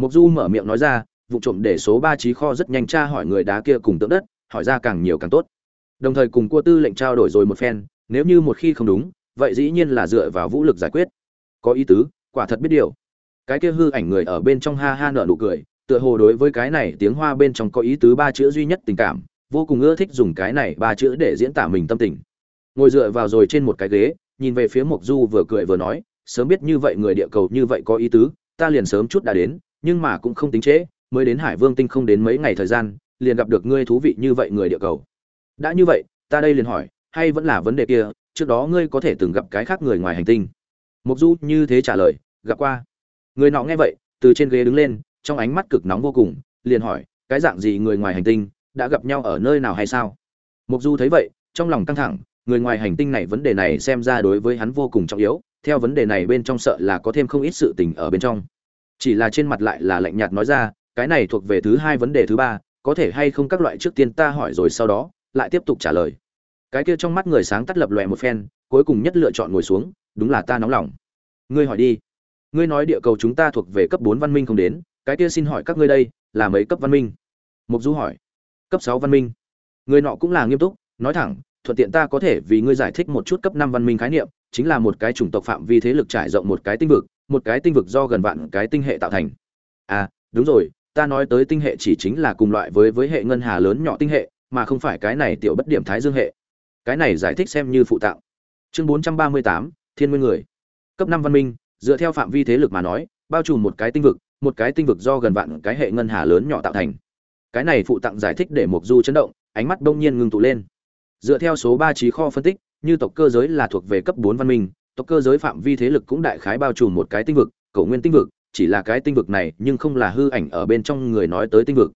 mục Du mở miệng nói ra, vụ trộm để số ba trí kho rất nhanh tra hỏi người đá kia cùng tượng đất, hỏi ra càng nhiều càng tốt. Đồng thời cùng cua tư lệnh trao đổi rồi một phen, nếu như một khi không đúng, vậy dĩ nhiên là dựa vào vũ lực giải quyết. Có ý tứ, quả thật biết điều. Cái kia hư ảnh người ở bên trong ha ha nở nụ cười, tựa hồ đối với cái này tiếng hoa bên trong có ý tứ ba chữ duy nhất tình cảm, vô cùng ưa thích dùng cái này ba chữ để diễn tả mình tâm tình. Ngồi dựa vào rồi trên một cái ghế, nhìn về phía Mộc Du vừa cười vừa nói, sớm biết như vậy người địa cầu như vậy có ý tứ, ta liền sớm chút đã đến, nhưng mà cũng không tính trễ, mới đến Hải Vương tinh không đến mấy ngày thời gian, liền gặp được ngươi thú vị như vậy người địa cầu. Đã như vậy, ta đây liền hỏi, hay vẫn là vấn đề kia, trước đó ngươi có thể từng gặp cái khác người ngoài hành tinh? Mục Du như thế trả lời, gặp qua. Người nọ nghe vậy, từ trên ghế đứng lên, trong ánh mắt cực nóng vô cùng, liền hỏi, cái dạng gì người ngoài hành tinh, đã gặp nhau ở nơi nào hay sao? Mục Du thấy vậy, trong lòng căng thẳng, người ngoài hành tinh này vấn đề này xem ra đối với hắn vô cùng trọng yếu, theo vấn đề này bên trong sợ là có thêm không ít sự tình ở bên trong. Chỉ là trên mặt lại là lạnh nhạt nói ra cái này thuộc về thứ hai vấn đề thứ ba có thể hay không các loại trước tiên ta hỏi rồi sau đó lại tiếp tục trả lời. Cái kia trong mắt người sáng tắt lập lòe một phen cuối cùng nhất lựa chọn ngồi xuống đúng là ta nóng lòng. Ngươi hỏi đi. Ngươi nói địa cầu chúng ta thuộc về cấp bốn văn minh không đến cái kia xin hỏi các ngươi đây là mấy cấp văn minh? Mục du hỏi. Cấp sáu văn minh. Người nọ cũng là nghiêm túc nói thẳng thuận tiện ta có thể vì ngươi giải thích một chút cấp năm văn minh khái niệm, chính là một cái chủng tộc phạm vi thế lực trải rộng một cái tinh vực, một cái tinh vực do gần vạn cái tinh hệ tạo thành. À đúng rồi, ta nói tới tinh hệ chỉ chính là cùng loại với với hệ ngân hà lớn nhỏ tinh hệ, mà không phải cái này tiểu bất điểm thái dương hệ. Cái này giải thích xem như phụ tạo. Chương bốn trăm ba mươi tám, thiên nguyên người. Cấp năm văn minh, dựa theo phạm vi thế lực mà nói, bao trùm một cái tinh vực, một cái tinh vực do gần vạn cái hệ ngân hà lớn nhỏ tạo thành. Cái này phụ tặng giải thích để Mộc du chấn động, ánh mắt bỗng nhiên ngưng tụ lên dựa theo số ba trí kho phân tích, như tộc cơ giới là thuộc về cấp bốn văn minh, tộc cơ giới phạm vi thế lực cũng đại khái bao trùm một cái tinh vực cổ nguyên tinh vực, chỉ là cái tinh vực này nhưng không là hư ảnh ở bên trong người nói tới tinh vực.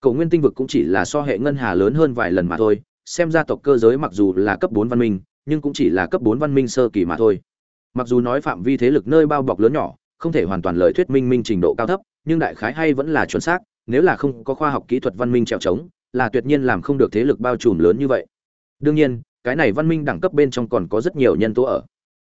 Cổ nguyên tinh vực cũng chỉ là so hệ ngân hà lớn hơn vài lần mà thôi, xem ra tộc cơ giới mặc dù là cấp bốn văn minh, nhưng cũng chỉ là cấp bốn văn minh sơ kỳ mà thôi. Mặc dù nói phạm vi thế lực nơi bao bọc lớn nhỏ, không thể hoàn toàn lời thuyết minh minh trình độ cao thấp, nhưng đại khái hay vẫn là chuẩn xác, nếu là không có khoa học kỹ thuật văn minh trèo trống, là tuyệt nhiên làm không được thế lực bao trùm lớn như vậy đương nhiên, cái này văn minh đẳng cấp bên trong còn có rất nhiều nhân tố ở.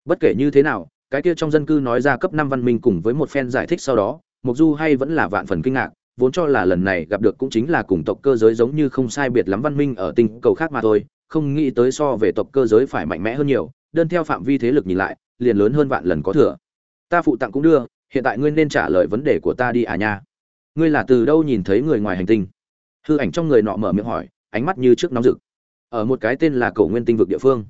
Bất kể như thế nào, cái kia trong dân cư nói ra cấp năm văn minh cùng với một phen giải thích sau đó mục du hay vẫn là vạn phần kinh ngạc, vốn cho là lần này gặp được cũng chính là cùng tộc cơ giới giống như không sai biệt lắm văn minh ở tinh cầu khác mà thôi, không nghĩ tới so về tộc cơ giới phải mạnh mẽ hơn nhiều, đơn theo phạm vi thế lực nhìn lại, liền lớn hơn vạn lần có thừa. Ta phụ tặng cũng đưa, hiện tại ngươi nên trả lời vấn đề của ta đi à nha. Ngươi là từ đâu nhìn thấy người ngoài hành tinh? Hư ảnh trong người nọ mở miệng hỏi, ánh mắt như trước nóng rực ở một cái tên là cổ nguyên tinh vực địa phương.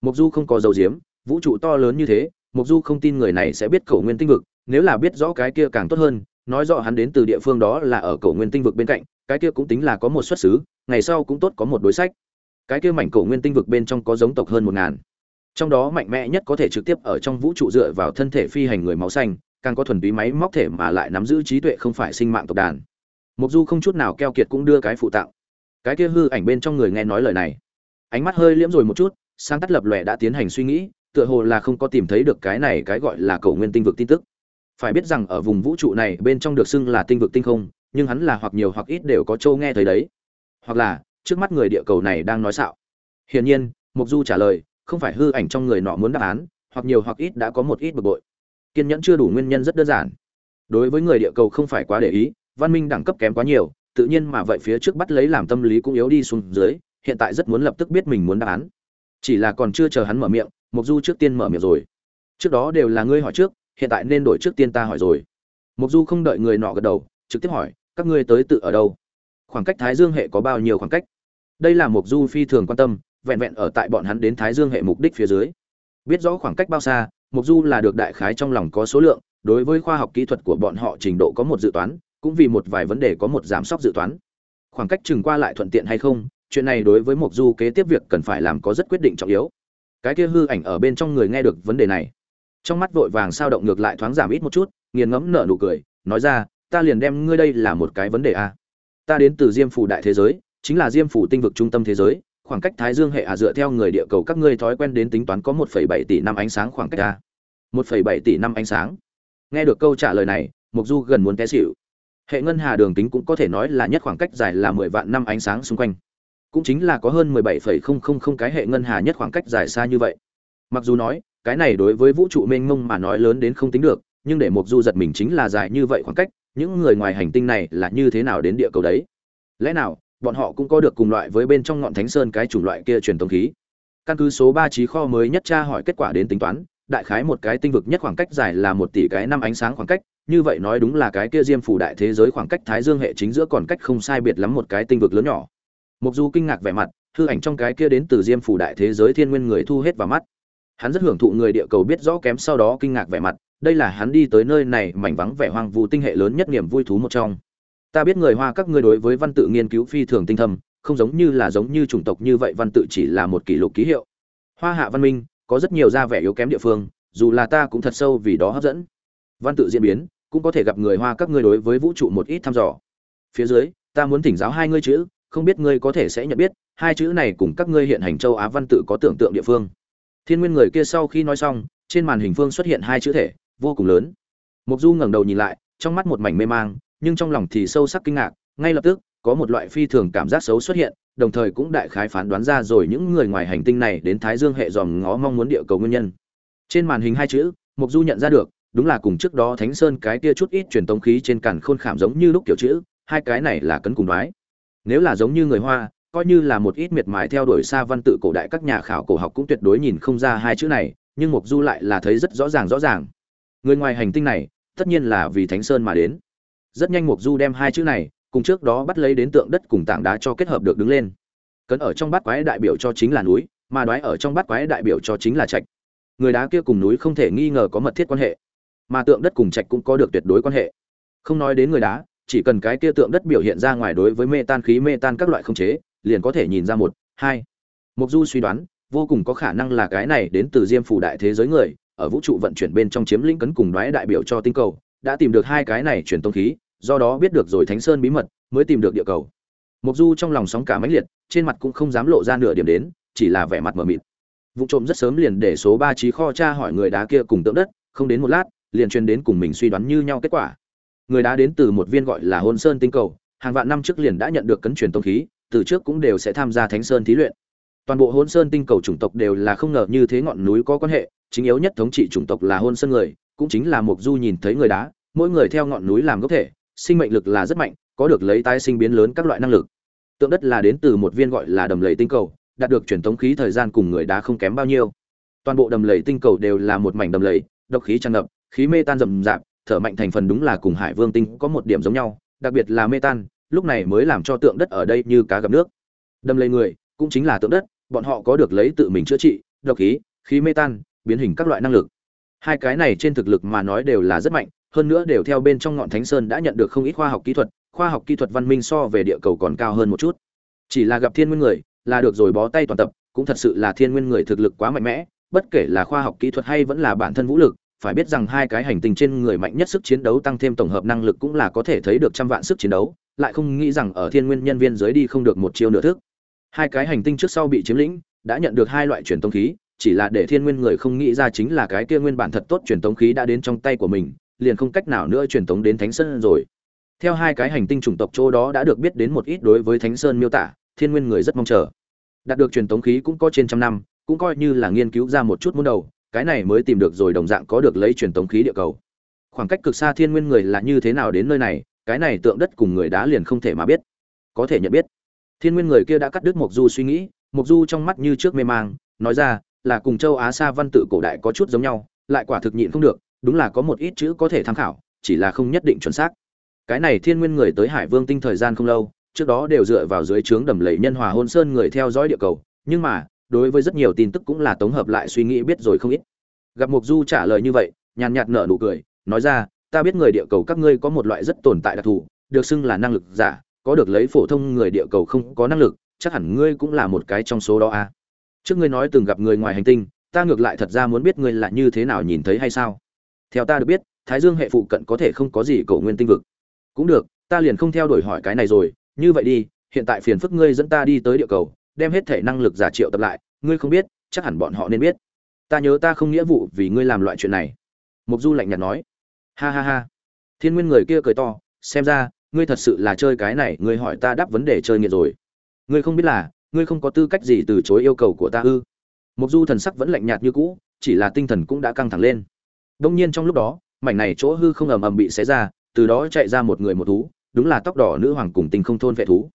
Mục du không có dầu diếm vũ trụ to lớn như thế mục du không tin người này sẽ biết cổ nguyên tinh vực, nếu là biết rõ cái kia càng tốt hơn, nói rõ hắn đến từ địa phương đó là ở cổ nguyên tinh vực bên cạnh, cái kia cũng tính là có một xuất xứ, ngày sau cũng tốt có một đối sách. Cái kia mảnh cổ nguyên tinh vực bên trong có giống tộc hơn một ngàn. Trong đó mạnh mẽ nhất có thể trực tiếp ở trong vũ trụ dựa vào thân thể phi hành người máu xanh, càng có thuần túy máy móc thể mà lại nắm giữ trí tuệ không phải sinh mạng tộc đàn. Mục du không chút nào keo kiệt cũng đưa cái phụ tặng cái kia hư ảnh bên trong người nghe nói lời này. Ánh mắt hơi liễm rồi một chút, sáng tắt lập lòe đã tiến hành suy nghĩ, tựa hồ là không có tìm thấy được cái này cái gọi là cầu nguyên tinh vực tin tức. Phải biết rằng ở vùng vũ trụ này bên trong được xưng là tinh vực tinh không, nhưng hắn là hoặc nhiều hoặc ít đều có châu nghe thấy đấy. Hoặc là, trước mắt người địa cầu này đang nói xạo. Hiển nhiên mục du trả lời, không phải hư ảnh trong người nọ muốn đáp án, hoặc nhiều hoặc ít đã có một ít bực bội. Kiên nhẫn chưa đủ nguyên nhân rất đơn giản. Đối với người địa cầu không phải quá để ý, văn minh đẳng cấp kém quá nhiều tự nhiên mà vậy phía trước bắt lấy làm tâm lý cũng yếu đi xuống dưới, hiện tại rất muốn lập tức biết mình muốn đáp án. Chỉ là còn chưa chờ hắn mở miệng mục du trước tiên mở miệng rồi. Trước đó đều là ngươi hỏi trước, hiện tại nên đổi trước tiên ta hỏi rồi. Mục du không đợi người nọ gật đầu, trực tiếp hỏi, các ngươi tới tự ở đâu? Khoảng cách thái dương hệ có bao nhiêu khoảng cách? Đây là mục du phi thường quan tâm, vẹn vẹn ở tại bọn hắn đến thái dương hệ mục đích phía dưới. Biết rõ khoảng cách bao xa mục du là được đại khái trong lòng có số lượng, đối với khoa học kỹ thuật của bọn họ trình độ có một dự toán cũng vì một vài vấn đề có một giảm sóc dự toán. Khoảng cách chừng qua lại thuận tiện hay không chuyện này đối với mục du kế tiếp việc cần phải làm có rất quyết định trọng yếu. Cái kia hư ảnh ở bên trong người nghe được vấn đề này. Trong mắt vội vàng sao động ngược lại thoáng giảm ít một chút nghiền ngẫm nở nụ cười nói ra ta liền đem ngươi đây là một cái vấn đề a. Ta đến từ diêm phủ đại thế giới chính là diêm phủ tinh vực trung tâm thế giới khoảng cách thái dương hệ à dựa theo người địa cầu các ngươi thói quen đến tính toán có 1,7 tỷ năm ánh sáng khoảng cách a. 1,7 tỷ năm ánh sáng. Nghe được câu trả lời này mục du gần muốn té xỉu hệ ngân hà đường kính cũng có thể nói là nhất khoảng cách dài là 10 vạn năm ánh sáng xung quanh. Cũng chính là có hơn 17,000 cái hệ ngân hà nhất khoảng cách dài xa như vậy. Mặc dù nói cái này đối với vũ trụ mênh mông mà nói lớn đến không tính được nhưng để mục du giật mình chính là dài như vậy khoảng cách những người ngoài hành tinh này là như thế nào đến địa cầu đấy? Lẽ nào bọn họ cũng có được cùng loại với bên trong ngọn thánh sơn cái chủng loại kia truyền thống khí? Căn cứ số ba trí kho mới nhất tra hỏi kết quả đến tính toán đại khái một cái tinh vực nhất khoảng cách dài là một tỷ cái năm ánh sáng khoảng cách như vậy nói đúng là cái kia diêm phủ đại thế giới khoảng cách thái dương hệ chính giữa còn cách không sai biệt lắm một cái tinh vực lớn nhỏ. Mục du kinh ngạc vẻ mặt, hư ảnh trong cái kia đến từ diêm phủ đại thế giới thiên nguyên người thu hết vào mắt. Hắn rất hưởng thụ người địa cầu biết rõ kém sau đó kinh ngạc vẻ mặt, đây là hắn đi tới nơi này mảnh vắng vẻ hoang vu tinh hệ lớn nhất niềm vui thú một trong. Ta biết người hoa các ngươi đối với văn tự nghiên cứu phi thường tinh thâm, không giống như là giống như chủng tộc như vậy văn tự chỉ là một kỷ lục ký hiệu. Hoa hạ văn minh, có rất nhiều da vẻ yếu kém địa phương, dù là ta cũng thật sâu vì đó hấp dẫn văn tự diễn biến, cũng có thể gặp người hoa các ngươi đối với vũ trụ một ít thăm dò. Phía dưới, ta muốn thỉnh giáo hai ngươi chữ, không biết ngươi có thể sẽ nhận biết, hai chữ này cùng các ngươi hiện hành châu á văn tự có tưởng tượng địa phương. Thiên nguyên người kia sau khi nói xong, trên màn hình phương xuất hiện hai chữ thể, vô cùng lớn. Mục du ngẩng đầu nhìn lại, trong mắt một mảnh mê mang, nhưng trong lòng thì sâu sắc kinh ngạc, ngay lập tức, có một loại phi thường cảm giác xấu xuất hiện, đồng thời cũng đại khái phán đoán ra rồi những người ngoài hành tinh này đến thái dương hệ dòm ngó mong muốn địa cầu nguyên nhân. Trên màn hình hai chữ mục du nhận ra được đúng là cùng trước đó thánh sơn cái kia chút ít truyền tống khí trên càn khôn khảm giống như lúc kiểu chữ, hai cái này là cấn cùng đoái. Nếu là giống như người hoa, coi như là một ít miệt mài theo đuổi xa văn tự cổ đại các nhà khảo cổ học cũng tuyệt đối nhìn không ra hai chữ này, nhưng mục du lại là thấy rất rõ ràng rõ ràng. Người ngoài hành tinh này, tất nhiên là vì thánh sơn mà đến. Rất nhanh mục du đem hai chữ này, cùng trước đó bắt lấy đến tượng đất cùng tảng đá cho kết hợp được đứng lên. Cấn ở trong bát quái đại biểu cho chính là núi, mà đoái ở trong bát quái đại biểu cho chính là trạch. Người đá kia cùng núi không thể nghi ngờ có mật thiết quan hệ mà tượng đất cùng trạch cũng có được tuyệt đối quan hệ. Không nói đến người đá, chỉ cần cái kia tượng đất biểu hiện ra ngoài đối với mê tan khí, mê tan các loại không chế, liền có thể nhìn ra một, hai. Mục du suy đoán, vô cùng có khả năng là cái này đến từ diêm phủ đại thế giới người, ở vũ trụ vận chuyển bên trong chiếm lĩnh cấn cùng đoái đại biểu cho tinh cầu, đã tìm được hai cái này truyền tông khí, do đó biết được rồi thánh sơn bí mật, mới tìm được địa cầu. Mục du trong lòng sóng cả mãnh liệt, trên mặt cũng không dám lộ ra nửa điểm đến, chỉ là vẻ mặt mờ mịt. Vụ trộm rất sớm liền để số ba trí kho tra hỏi người đá kia cùng tượng đất, không đến một lát liền truyền đến cùng mình suy đoán như nhau kết quả. Người đá đến từ một viên gọi là hôn sơn tinh cầu, hàng vạn năm trước liền đã nhận được cấn truyền tông khí, từ trước cũng đều sẽ tham gia thánh sơn thí luyện. Toàn bộ hôn sơn tinh cầu chủng tộc đều là không ngờ như thế ngọn núi có quan hệ, chính yếu nhất thống trị chủng tộc là hôn sơn người, cũng chính là mục du nhìn thấy người đá, mỗi người theo ngọn núi làm gốc thể, sinh mệnh lực là rất mạnh, có được lấy tái sinh biến lớn các loại năng lực. Tượng đất là đến từ một viên gọi là đầm lầy tinh cầu, đạt được truyền thống khí thời gian cùng người đá không kém bao nhiêu. Toàn bộ đầm lầy tinh cầu đều là một mảnh đầm lầy, độc khí tràn ngập khí mê tan rầm rạp, thở mạnh thành phần đúng là cùng hải vương tinh có một điểm giống nhau, đặc biệt là mê tan, lúc này mới làm cho tượng đất ở đây như cá gặp nước. Đâm lấy người, cũng chính là tượng đất, bọn họ có được lấy tự mình chữa trị, độc khí khí mê tan, biến hình các loại năng lực. Hai cái này trên thực lực mà nói đều là rất mạnh, hơn nữa đều theo bên trong ngọn thánh sơn đã nhận được không ít khoa học kỹ thuật, khoa học kỹ thuật văn minh so về địa cầu còn cao hơn một chút. Chỉ là gặp thiên nguyên người, là được rồi bó tay toàn tập, cũng thật sự là thiên nguyên người thực lực quá mạnh mẽ, bất kể là khoa học kỹ thuật hay vẫn là bản thân vũ lực phải biết rằng hai cái hành tinh trên người mạnh nhất sức chiến đấu tăng thêm tổng hợp năng lực cũng là có thể thấy được trăm vạn sức chiến đấu, lại không nghĩ rằng ở thiên nguyên nhân viên dưới đi không được một chiêu nửa thức. Hai cái hành tinh trước sau bị chiếm lĩnh, đã nhận được hai loại truyền tống khí, chỉ là để thiên nguyên người không nghĩ ra chính là cái kia nguyên bản thật tốt truyền tống khí đã đến trong tay của mình, liền không cách nào nữa truyền tống đến thánh sơn rồi. Theo hai cái hành tinh chủng tộc chỗ đó đã được biết đến một ít đối với thánh sơn miêu tả, thiên nguyên người rất mong chờ. Đạt được truyền tống khí cũng có trên trăm năm, cũng coi như là nghiên cứu ra một chút muốn đầu cái này mới tìm được rồi đồng dạng có được lấy truyền tống khí địa cầu. Khoảng cách cực xa thiên nguyên người là như thế nào đến nơi này, cái này tượng đất cùng người đá liền không thể mà biết. Có thể nhận biết, thiên nguyên người kia đã cắt đứt mộc du suy nghĩ, mộc du trong mắt như trước mê mang, nói ra, là cùng châu á xa văn tự cổ đại có chút giống nhau, lại quả thực nhịn không được, đúng là có một ít chữ có thể tham khảo, chỉ là không nhất định chuẩn xác. Cái này thiên nguyên người tới hải vương tinh thời gian không lâu, trước đó đều dựa vào dưới trướng đầm lầy nhân hòa hôn sơn người theo dõi địa cầu, nhưng mà đối với rất nhiều tin tức cũng là tổng hợp lại suy nghĩ biết rồi không ít. Gặp mục du trả lời như vậy, nhàn nhạt nở nụ cười, nói ra, ta biết người địa cầu các ngươi có một loại rất tồn tại đặc thù, được xưng là năng lực giả, có được lấy phổ thông người địa cầu không có năng lực, chắc hẳn ngươi cũng là một cái trong số đó à trước ngươi nói từng gặp người ngoài hành tinh, ta ngược lại thật ra muốn biết ngươi là như thế nào nhìn thấy hay sao. Theo ta được biết, thái dương hệ phụ cận có thể không có gì cầu nguyên tinh vực. Cũng được, ta liền không theo đuổi hỏi cái này rồi, như vậy đi, hiện tại phiền phức ngươi dẫn ta đi tới địa cầu đem hết thể năng lực giả triệu tập lại, ngươi không biết, chắc hẳn bọn họ nên biết. Ta nhớ ta không nghĩa vụ vì ngươi làm loại chuyện này. Mục du lạnh nhạt nói. Ha ha ha. Thiên nguyên người kia cười to, xem ra, ngươi thật sự là chơi cái này, ngươi hỏi ta đáp vấn đề chơi nghiệt rồi. Ngươi không biết là, ngươi không có tư cách gì từ chối yêu cầu của ta ư? Mục du thần sắc vẫn lạnh nhạt như cũ, chỉ là tinh thần cũng đã căng thẳng lên. Đông nhiên trong lúc đó, mảnh này chỗ hư không ầm ầm bị xé ra, từ đó chạy ra một người một thú, đúng là tóc đỏ nữ hoàng cùng tinh không thôn vệ thú.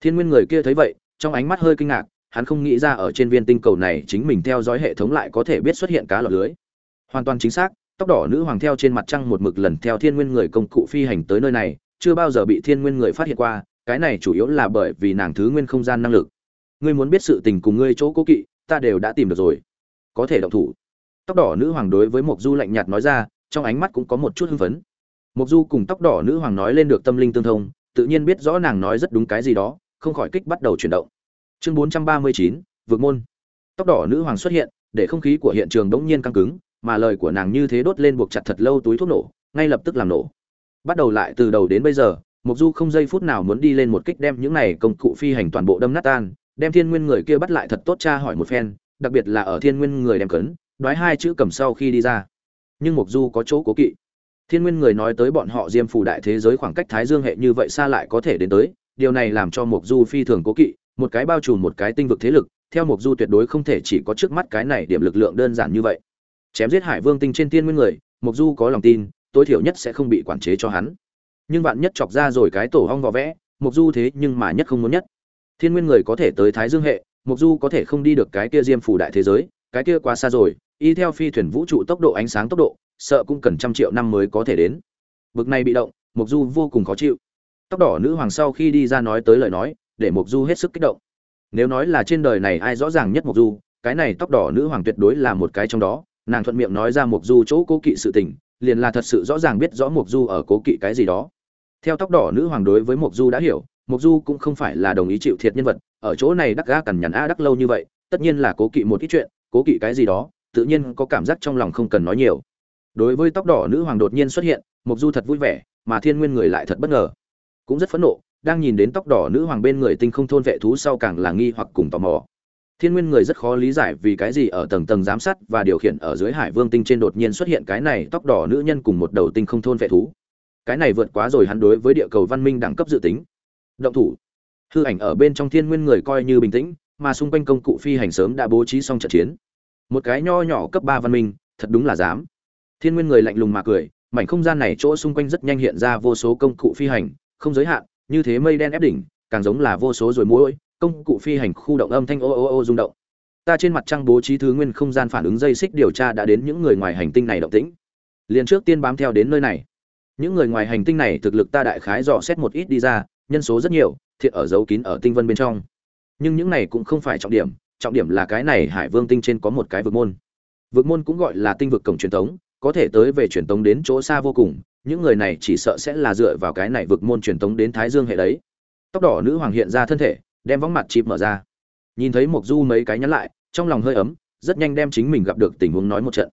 Thiên nguyên người kia thấy vậy trong ánh mắt hơi kinh ngạc, hắn không nghĩ ra ở trên viên tinh cầu này chính mình theo dõi hệ thống lại có thể biết xuất hiện cá lọt lưới. Hoàn toàn chính xác, tóc đỏ nữ hoàng theo trên mặt trăng một mực lần theo thiên nguyên người công cụ phi hành tới nơi này, chưa bao giờ bị thiên nguyên người phát hiện qua, cái này chủ yếu là bởi vì nàng thứ nguyên không gian năng lực. Ngươi muốn biết sự tình cùng ngươi chỗ cố kỵ, ta đều đã tìm được rồi. Có thể động thủ. Tóc đỏ nữ hoàng đối với mộc du lạnh nhạt nói ra, trong ánh mắt cũng có một chút hưng phấn. Mộc du cùng tóc đỏ nữ hoàng nói lên được tâm linh tương thông, tự nhiên biết rõ nàng nói rất đúng cái gì đó không khỏi kích bắt đầu chuyển động. Chương bốn trăm ba mươi chín vượt môn. Tóc đỏ nữ hoàng xuất hiện, để không khí của hiện trường đống nhiên căng cứng, mà lời của nàng như thế đốt lên buộc chặt thật lâu túi thuốc nổ, ngay lập tức làm nổ. Bắt đầu lại từ đầu đến bây giờ mục du không giây phút nào muốn đi lên một kích đem những này công cụ phi hành toàn bộ đâm nát tan, đem thiên nguyên người kia bắt lại thật tốt cha hỏi một phen, đặc biệt là ở thiên nguyên người đem cấn nói hai chữ cầm sau khi đi ra. Nhưng mục du có chỗ cố kỵ. Thiên nguyên người nói tới bọn họ diêm phủ đại thế giới khoảng cách thái dương hệ như vậy xa lại có thể đến tới điều này làm cho mục du phi thường cố kỵ, một cái bao trùm một cái tinh vực thế lực, theo mục du tuyệt đối không thể chỉ có trước mắt cái này điểm lực lượng đơn giản như vậy. Chém giết hải vương tinh trên thiên nguyên người mục du có lòng tin, tối thiểu nhất sẽ không bị quản chế cho hắn. Nhưng bạn nhất chọc ra rồi cái tổ hong vò vẽ mục du thế nhưng mà nhất không muốn nhất. Thiên nguyên người có thể tới thái dương hệ mục du có thể không đi được cái kia diêm phủ đại thế giới, cái kia quá xa rồi, y theo phi thuyền vũ trụ tốc độ ánh sáng tốc độ, sợ cũng cần trăm triệu năm mới có thể đến. Bực này bị động mục du vô cùng khó chịu tóc đỏ nữ hoàng sau khi đi ra nói tới lời nói, để mục du hết sức kích động. Nếu nói là trên đời này ai rõ ràng nhất mục du, cái này tóc đỏ nữ hoàng tuyệt đối là một cái trong đó. Nàng thuận miệng nói ra mục du chỗ cố kỵ sự tình, liền là thật sự rõ ràng biết rõ mục du ở cố kỵ cái gì đó. Theo tóc đỏ nữ hoàng đối với mục du đã hiểu mục du cũng không phải là đồng ý chịu thiệt nhân vật, ở chỗ này đắc ga cằn nhằn a đắc lâu như vậy, tất nhiên là cố kỵ một ít chuyện, cố kỵ cái gì đó, tự nhiên có cảm giác trong lòng không cần nói nhiều. Đối với tóc đỏ nữ hoàng đột nhiên xuất hiện mục du thật vui vẻ, mà thiên nguyên người lại thật bất ngờ cũng rất phẫn nộ, đang nhìn đến tóc đỏ nữ hoàng bên người tinh không thôn vệ thú sau càng là nghi hoặc cùng tò mò. Thiên nguyên người rất khó lý giải vì cái gì ở tầng tầng giám sát và điều khiển ở dưới hải vương tinh trên đột nhiên xuất hiện cái này tóc đỏ nữ nhân cùng một đầu tinh không thôn vệ thú. Cái này vượt quá rồi hắn đối với địa cầu văn minh đẳng cấp dự tính. Động thủ. Hư ảnh ở bên trong thiên nguyên người coi như bình tĩnh, mà xung quanh công cụ phi hành sớm đã bố trí xong trận chiến. Một cái nho nhỏ cấp ba văn minh, thật đúng là dám. Thiên nguyên người lạnh lùng mà cười, mảnh không gian này chỗ xung quanh rất nhanh hiện ra vô số công cụ phi hành không giới hạn, như thế mây đen ép đỉnh, càng giống là vô số rồi mũi công cụ phi hành khu động âm thanh ô ô ô rung động. Ta trên mặt trăng bố trí thứ nguyên không gian phản ứng dây xích điều tra đã đến những người ngoài hành tinh này động tĩnh. Liền trước tiên bám theo đến nơi này. Những người ngoài hành tinh này thực lực ta đại khái dò xét một ít đi ra, nhân số rất nhiều, thiệt ở dấu kín ở tinh vân bên trong. Nhưng những này cũng không phải trọng điểm trọng điểm là cái này hải vương tinh trên có một cái vực môn. Vực môn cũng gọi là tinh vực cổng truyền thống, có thể tới về truyền thống đến chỗ xa vô cùng những người này chỉ sợ sẽ là dựa vào cái này vực môn truyền thống đến thái dương hệ đấy. Tóc đỏ nữ hoàng hiện ra thân thể, đem vóng mặt chịp mở ra. Nhìn thấy mộc du mấy cái nhắn lại, trong lòng hơi ấm, rất nhanh đem chính mình gặp được tình huống nói một trận.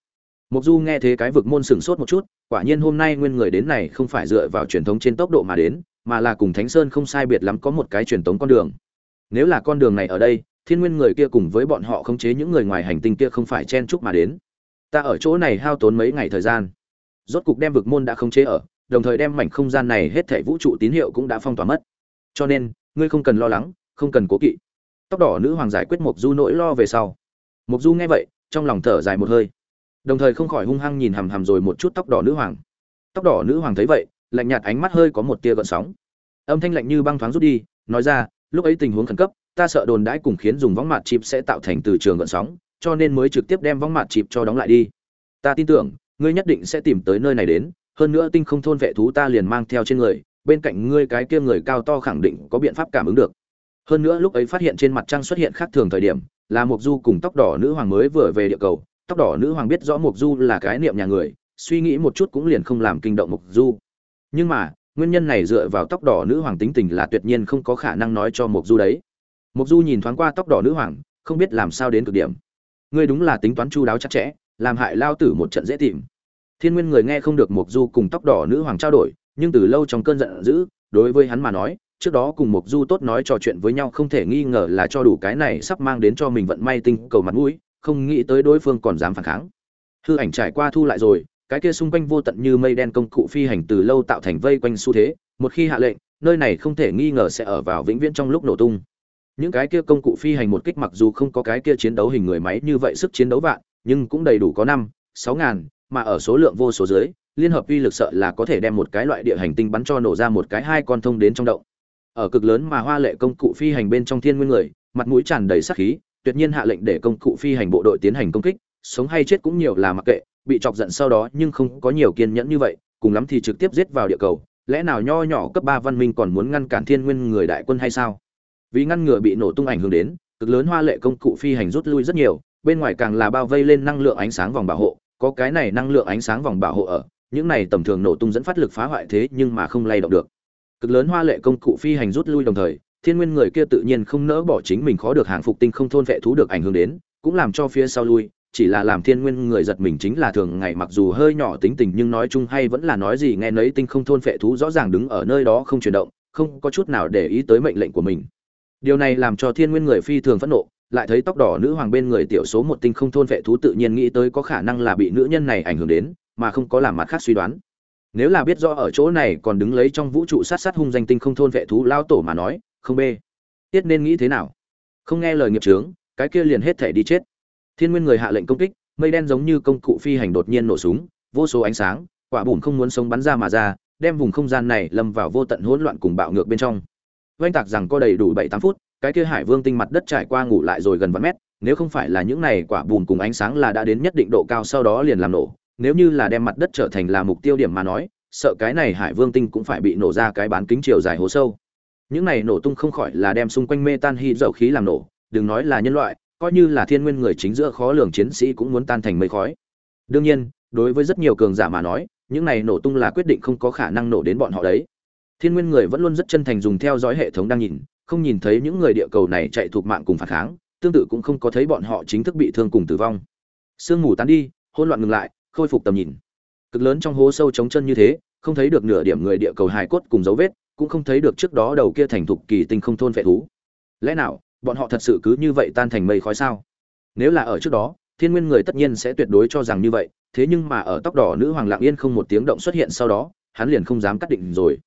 Mộc du nghe thế cái vực môn sừng sốt một chút, quả nhiên hôm nay nguyên người đến này không phải dựa vào truyền thống trên tốc độ mà đến, mà là cùng thánh sơn không sai biệt lắm có một cái truyền thống con đường. Nếu là con đường này ở đây, thiên nguyên người kia cùng với bọn họ khống chế những người ngoài hành tinh kia không phải chen chúc mà đến. Ta ở chỗ này hao tốn mấy ngày thời gian rốt cục đem vực môn đã khống chế ở, đồng thời đem mảnh không gian này hết thảy vũ trụ tín hiệu cũng đã phong tỏa mất. Cho nên, ngươi không cần lo lắng, không cần cố kỵ. Tóc đỏ nữ hoàng giải quyết Mộc du nỗi lo về sau. Mộc du nghe vậy, trong lòng thở dài một hơi. Đồng thời không khỏi hung hăng nhìn hằm hằm rồi một chút tóc đỏ nữ hoàng. Tóc đỏ nữ hoàng thấy vậy, lạnh nhạt ánh mắt hơi có một tia gợn sóng. Âm thanh lạnh như băng thoáng rút đi, nói ra, lúc ấy tình huống khẩn cấp, ta sợ đồn đãi cùng khiến dùng võng mạt chip sẽ tạo thành từ trường gợn sóng, cho nên mới trực tiếp đem võng mạt chip cho đóng lại đi. Ta tin tưởng ngươi nhất định sẽ tìm tới nơi này đến, hơn nữa tinh không thôn vệ thú ta liền mang theo trên người, bên cạnh ngươi cái kia người cao to khẳng định có biện pháp cảm ứng được. Hơn nữa lúc ấy phát hiện trên mặt trăng xuất hiện khác thường thời điểm, là mục du cùng tóc đỏ nữ hoàng mới vừa về địa cầu, tóc đỏ nữ hoàng biết rõ mục du là cái niệm nhà người, suy nghĩ một chút cũng liền không làm kinh động mục du. Nhưng mà, nguyên nhân này dựa vào tóc đỏ nữ hoàng tính tình là tuyệt nhiên không có khả năng nói cho mục du đấy. Mục du nhìn thoáng qua tóc đỏ nữ hoàng, không biết làm sao đến cực điểm. Ngươi đúng là tính toán chu đáo chặt chẽ làm hại lao tử một trận dễ tìm thiên nguyên người nghe không được mục du cùng tóc đỏ nữ hoàng trao đổi nhưng từ lâu trong cơn giận dữ đối với hắn mà nói trước đó cùng Mộc Du tốt nói trò chuyện với nhau không thể nghi ngờ là cho đủ cái này sắp mang đến cho mình vận may tinh cầu mặt mũi, không nghĩ tới đối phương còn dám phản kháng. Hư ảnh trải qua thu lại rồi, cái kia xung quanh vô tận như mây đen công cụ phi hành từ lâu tạo thành vây quanh xu thế, một khi hạ lệnh, nơi này không thể nghi ngờ sẽ ở vào vĩnh viễn trong lúc nổ tung. Những cái kia công cụ phi hành một kích mặc dù không có cái kia chiến đấu hình người máy như vậy sức chiến đấu vạn, nhưng cũng đầy đủ có năm, sáu ngàn, mà ở số lượng vô số dưới, liên hợp uy lực sợ là có thể đem một cái loại địa hành tinh bắn cho nổ ra một cái hai con thông đến trong động. Ở cực lớn mà hoa lệ công cụ phi hành bên trong thiên nguyên người mặt mũi tràn đầy sát khí tuyệt nhiên hạ lệnh để công cụ phi hành bộ đội tiến hành công kích sống hay chết cũng nhiều là mặc kệ bị chọc giận sau đó nhưng không có nhiều kiên nhẫn như vậy cùng lắm thì trực tiếp giết vào địa cầu lẽ nào nho nhỏ cấp ba văn minh còn muốn ngăn cản thiên nguyên người đại quân hay sao? Vì ngăn ngừa bị nổ tung ảnh hưởng đến cực lớn hoa lệ công cụ phi hành rút lui rất nhiều bên ngoài càng là bao vây lên năng lượng ánh sáng vòng bảo hộ, có cái này năng lượng ánh sáng vòng bảo hộ ở, những này tầm thường nổ tung dẫn phát lực phá hoại thế nhưng mà không lay động được. Cực lớn hoa lệ công cụ phi hành rút lui đồng thời, thiên nguyên người kia tự nhiên không nỡ bỏ chính mình khó được hàng phục tinh không thôn vệ thú được ảnh hưởng đến, cũng làm cho phía sau lui, chỉ là làm thiên nguyên người giật mình chính là thường ngày mặc dù hơi nhỏ tính tình nhưng nói chung hay vẫn là nói gì nghe nấy tinh không thôn vệ thú rõ ràng đứng ở nơi đó không chuyển động, không có chút nào để ý tới mệnh lệnh của mình. Điều này làm cho thiên nguyên người phi thường phẫn nộ lại thấy tóc đỏ nữ hoàng bên người tiểu số một tinh không thôn vệ thú tự nhiên nghĩ tới có khả năng là bị nữ nhân này ảnh hưởng đến, mà không có làm mặt khác suy đoán. Nếu là biết rõ ở chỗ này còn đứng lấy trong vũ trụ sát sát hung danh tinh không thôn vệ thú lao tổ mà nói, không bê. Tiết nên nghĩ thế nào? Không nghe lời nghiệp trướng cái kia liền hết thể đi chết. Thiên nguyên người hạ lệnh công kích, mây đen giống như công cụ phi hành đột nhiên nổ súng, vô số ánh sáng, quả bùn không muốn sống bắn ra mà ra, đem vùng không gian này lâm vào vô tận hỗn loạn cùng bạo ngược bên trong. Oanh tạc rằng có đầy đủ bảy tám phút cái kia hải vương tinh mặt đất trải qua ngủ lại rồi gần vạn mét, nếu không phải là những này quả bùn cùng ánh sáng là đã đến nhất định độ cao sau đó liền làm nổ, nếu như là đem mặt đất trở thành là mục tiêu điểm mà nói, sợ cái này hải vương tinh cũng phải bị nổ ra cái bán kính chiều dài hố sâu. Những này nổ tung không khỏi là đem xung quanh mê tan hy dầu khí làm nổ, đừng nói là nhân loại, coi như là thiên nguyên người chính giữa khó lường chiến sĩ cũng muốn tan thành mây khói. Đương nhiên, đối với rất nhiều cường giả mà nói, những này nổ tung là quyết định không có khả năng nổ đến bọn họ đấy. Thiên nguyên người vẫn luôn rất chân thành dùng theo dõi hệ thống đang nhìn không nhìn thấy những người địa cầu này chạy thuộc mạng cùng phản kháng, tương tự cũng không có thấy bọn họ chính thức bị thương cùng tử vong. Sương mù tán đi, hỗn loạn ngừng lại, khôi phục tầm nhìn. Cực lớn trong hố sâu trống chân như thế, không thấy được nửa điểm người địa cầu hài cốt cùng dấu vết, cũng không thấy được trước đó đầu kia thành thục kỳ tinh không thôn vệ thú. Lẽ nào, bọn họ thật sự cứ như vậy tan thành mây khói sao? Nếu là ở trước đó, thiên nguyên người tất nhiên sẽ tuyệt đối cho rằng như vậy, thế nhưng mà ở tóc đỏ nữ hoàng lặng yên không một tiếng động xuất hiện sau đó, hắn liền không dám cắt định rồi.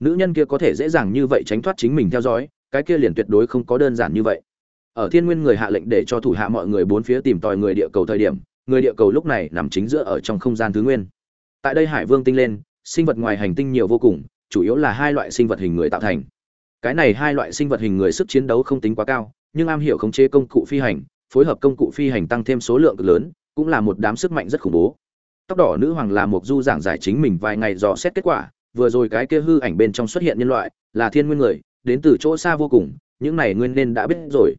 Nữ nhân kia có thể dễ dàng như vậy tránh thoát chính mình theo dõi cái kia liền tuyệt đối không có đơn giản như vậy. Ở thiên nguyên người hạ lệnh để cho thủ hạ mọi người bốn phía tìm tòi người địa cầu thời điểm, người địa cầu lúc này nằm chính giữa ở trong không gian thứ nguyên. Tại đây hải vương tinh lên, sinh vật ngoài hành tinh nhiều vô cùng, chủ yếu là hai loại sinh vật hình người tạo thành. Cái này hai loại sinh vật hình người sức chiến đấu không tính quá cao, nhưng am hiểu khống chế công cụ phi hành, phối hợp công cụ phi hành tăng thêm số lượng cực lớn, cũng là một đám sức mạnh rất khủng bố. Tóc đỏ nữ hoàng là một du giảng giải chính mình vài ngày dò xét kết quả, vừa rồi cái kia hư ảnh bên trong xuất hiện nhân loại, là thiên nguyên người đến từ chỗ xa vô cùng, những này nguyên nên đã biết rồi.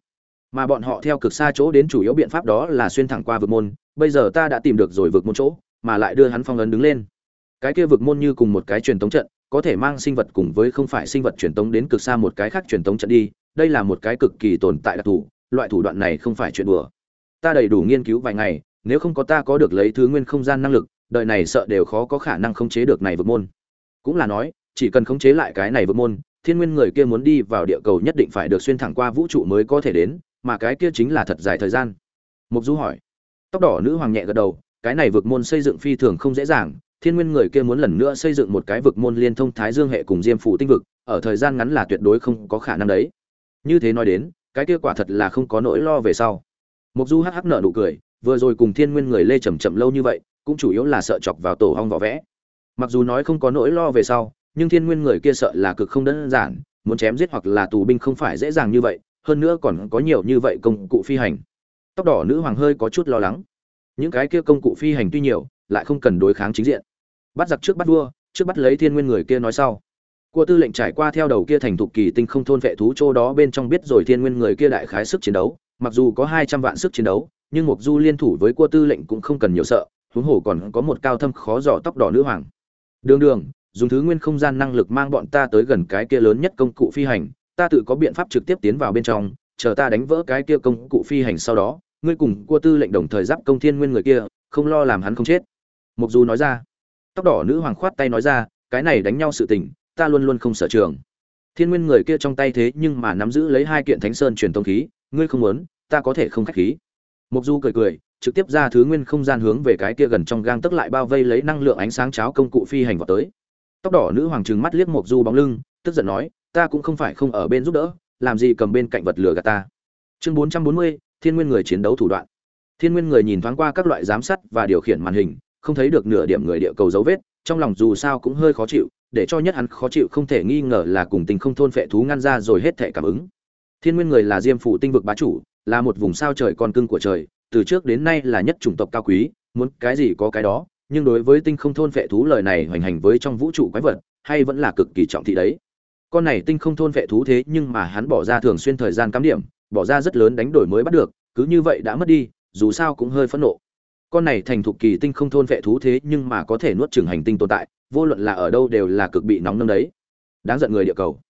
Mà bọn họ theo cực xa chỗ đến chủ yếu biện pháp đó là xuyên thẳng qua vực môn, bây giờ ta đã tìm được rồi vực môn chỗ, mà lại đưa hắn phong ấn đứng lên. Cái kia vực môn như cùng một cái truyền tống trận, có thể mang sinh vật cùng với không phải sinh vật truyền tống đến cực xa một cái khác truyền tống trận đi, đây là một cái cực kỳ tồn tại đặc thù, loại thủ đoạn này không phải chuyện đùa. Ta đầy đủ nghiên cứu vài ngày, nếu không có ta có được lấy thứ nguyên không gian năng lực, đời này sợ đều khó có khả năng khống chế được này vực môn. Cũng là nói, chỉ cần khống chế lại cái này vực môn thiên nguyên người kia muốn đi vào địa cầu nhất định phải được xuyên thẳng qua vũ trụ mới có thể đến, mà cái kia chính là thật dài thời gian. Mục du hỏi. Tóc đỏ nữ hoàng nhẹ gật đầu, cái này vực môn xây dựng phi thường không dễ dàng, thiên nguyên người kia muốn lần nữa xây dựng một cái vực môn liên thông thái dương hệ cùng diêm phủ tinh vực, ở thời gian ngắn là tuyệt đối không có khả năng đấy. Như thế nói đến, cái kia quả thật là không có nỗi lo về sau. Mục du hắc hắc nở nụ cười, vừa rồi cùng thiên nguyên người lê chầm chậm lâu như vậy, cũng chủ yếu là sợ chọc vào tổ hong vỏ vẽ. Mặc dù nói không có nỗi lo về sau nhưng thiên nguyên người kia sợ là cực không đơn giản, muốn chém giết hoặc là tù binh không phải dễ dàng như vậy, hơn nữa còn có nhiều như vậy công cụ phi hành. Tóc đỏ nữ hoàng hơi có chút lo lắng. Những cái kia công cụ phi hành tuy nhiều, lại không cần đối kháng chính diện. Bắt giặc trước bắt vua, trước bắt lấy thiên nguyên người kia nói sau. Cua tư lệnh trải qua theo đầu kia thành thục kỳ tinh không thôn vệ thú chỗ đó bên trong biết rồi thiên nguyên người kia đại khái sức chiến đấu, mặc dù có hai trăm vạn sức chiến đấu, nhưng mục du liên thủ với cua tư lệnh cũng không cần nhiều sợ, huống hồ còn có một cao thâm khó dò tóc đỏ nữ hoàng. Đường đường dùng thứ nguyên không gian năng lực mang bọn ta tới gần cái kia lớn nhất công cụ phi hành, ta tự có biện pháp trực tiếp tiến vào bên trong, chờ ta đánh vỡ cái kia công cụ phi hành sau đó, ngươi cùng cua tư lệnh đồng thời giáp công thiên nguyên người kia, không lo làm hắn không chết. Mục du nói ra. Tóc đỏ nữ hoàng khoát tay nói ra, cái này đánh nhau sự tình, ta luôn luôn không sở trường. Thiên nguyên người kia trong tay thế nhưng mà nắm giữ lấy hai kiện thánh sơn truyền tông khí, ngươi không muốn, ta có thể không khách khí. Mục du cười cười, trực tiếp ra thứ nguyên không gian hướng về cái kia gần trong gang tức lại bao vây lấy năng lượng ánh sáng cháo công cụ phi hành vào tới tóc đỏ nữ hoàng trừng mắt liếc mộc du bóng lưng, tức giận nói, ta cũng không phải không ở bên giúp đỡ, làm gì cầm bên cạnh vật lừa gạt ta. Chương bốn trăm bốn mươi, thiên nguyên người chiến đấu thủ đoạn. Thiên nguyên người nhìn thoáng qua các loại giám sát và điều khiển màn hình, không thấy được nửa điểm người địa cầu dấu vết, trong lòng dù sao cũng hơi khó chịu, để cho nhất hắn khó chịu không thể nghi ngờ là cùng tình không thôn phệ thú ngăn ra rồi hết thể cảm ứng. Thiên nguyên người là diêm phủ tinh vực bá chủ, là một vùng sao trời con cưng của trời, từ trước đến nay là nhất chủng tộc cao quý, muốn cái gì có cái đó nhưng đối với tinh không thôn vệ thú lời này hoành hành với trong vũ trụ quái vật, hay vẫn là cực kỳ trọng thị đấy. Con này tinh không thôn vệ thú thế nhưng mà hắn bỏ ra thường xuyên thời gian cắm điểm, bỏ ra rất lớn đánh đổi mới bắt được, cứ như vậy đã mất đi, dù sao cũng hơi phẫn nộ. Con này thành thục kỳ tinh không thôn vệ thú thế nhưng mà có thể nuốt chửng hành tinh tồn tại, vô luận là ở đâu đều là cực bị nóng nâng đấy. Đáng giận người địa cầu.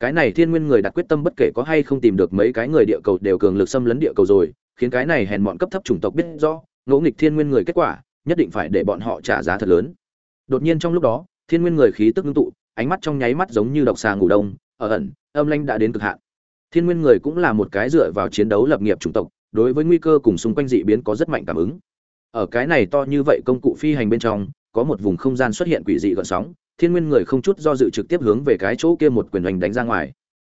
Cái này thiên nguyên người đặt quyết tâm bất kể có hay không tìm được mấy cái người địa cầu đều cường lực xâm lấn địa cầu rồi, khiến cái này hèn mọn cấp thấp chủng tộc biết rõ, ngỗ nghịch thiên nguyên người kết quả nhất định phải để bọn họ trả giá thật lớn. Đột nhiên trong lúc đó, thiên nguyên người khí tức ngưng tụ, ánh mắt trong nháy mắt giống như độc xà ngủ đông, ở ẩn, âm lanh đã đến cực hạn. Thiên nguyên người cũng là một cái dựa vào chiến đấu lập nghiệp chủng tộc, đối với nguy cơ cùng xung quanh dị biến có rất mạnh cảm ứng. Ở cái này to như vậy công cụ phi hành bên trong, có một vùng không gian xuất hiện quỷ dị gợn sóng, thiên nguyên người không chút do dự trực tiếp hướng về cái chỗ kia một quyền hoành đánh ra ngoài.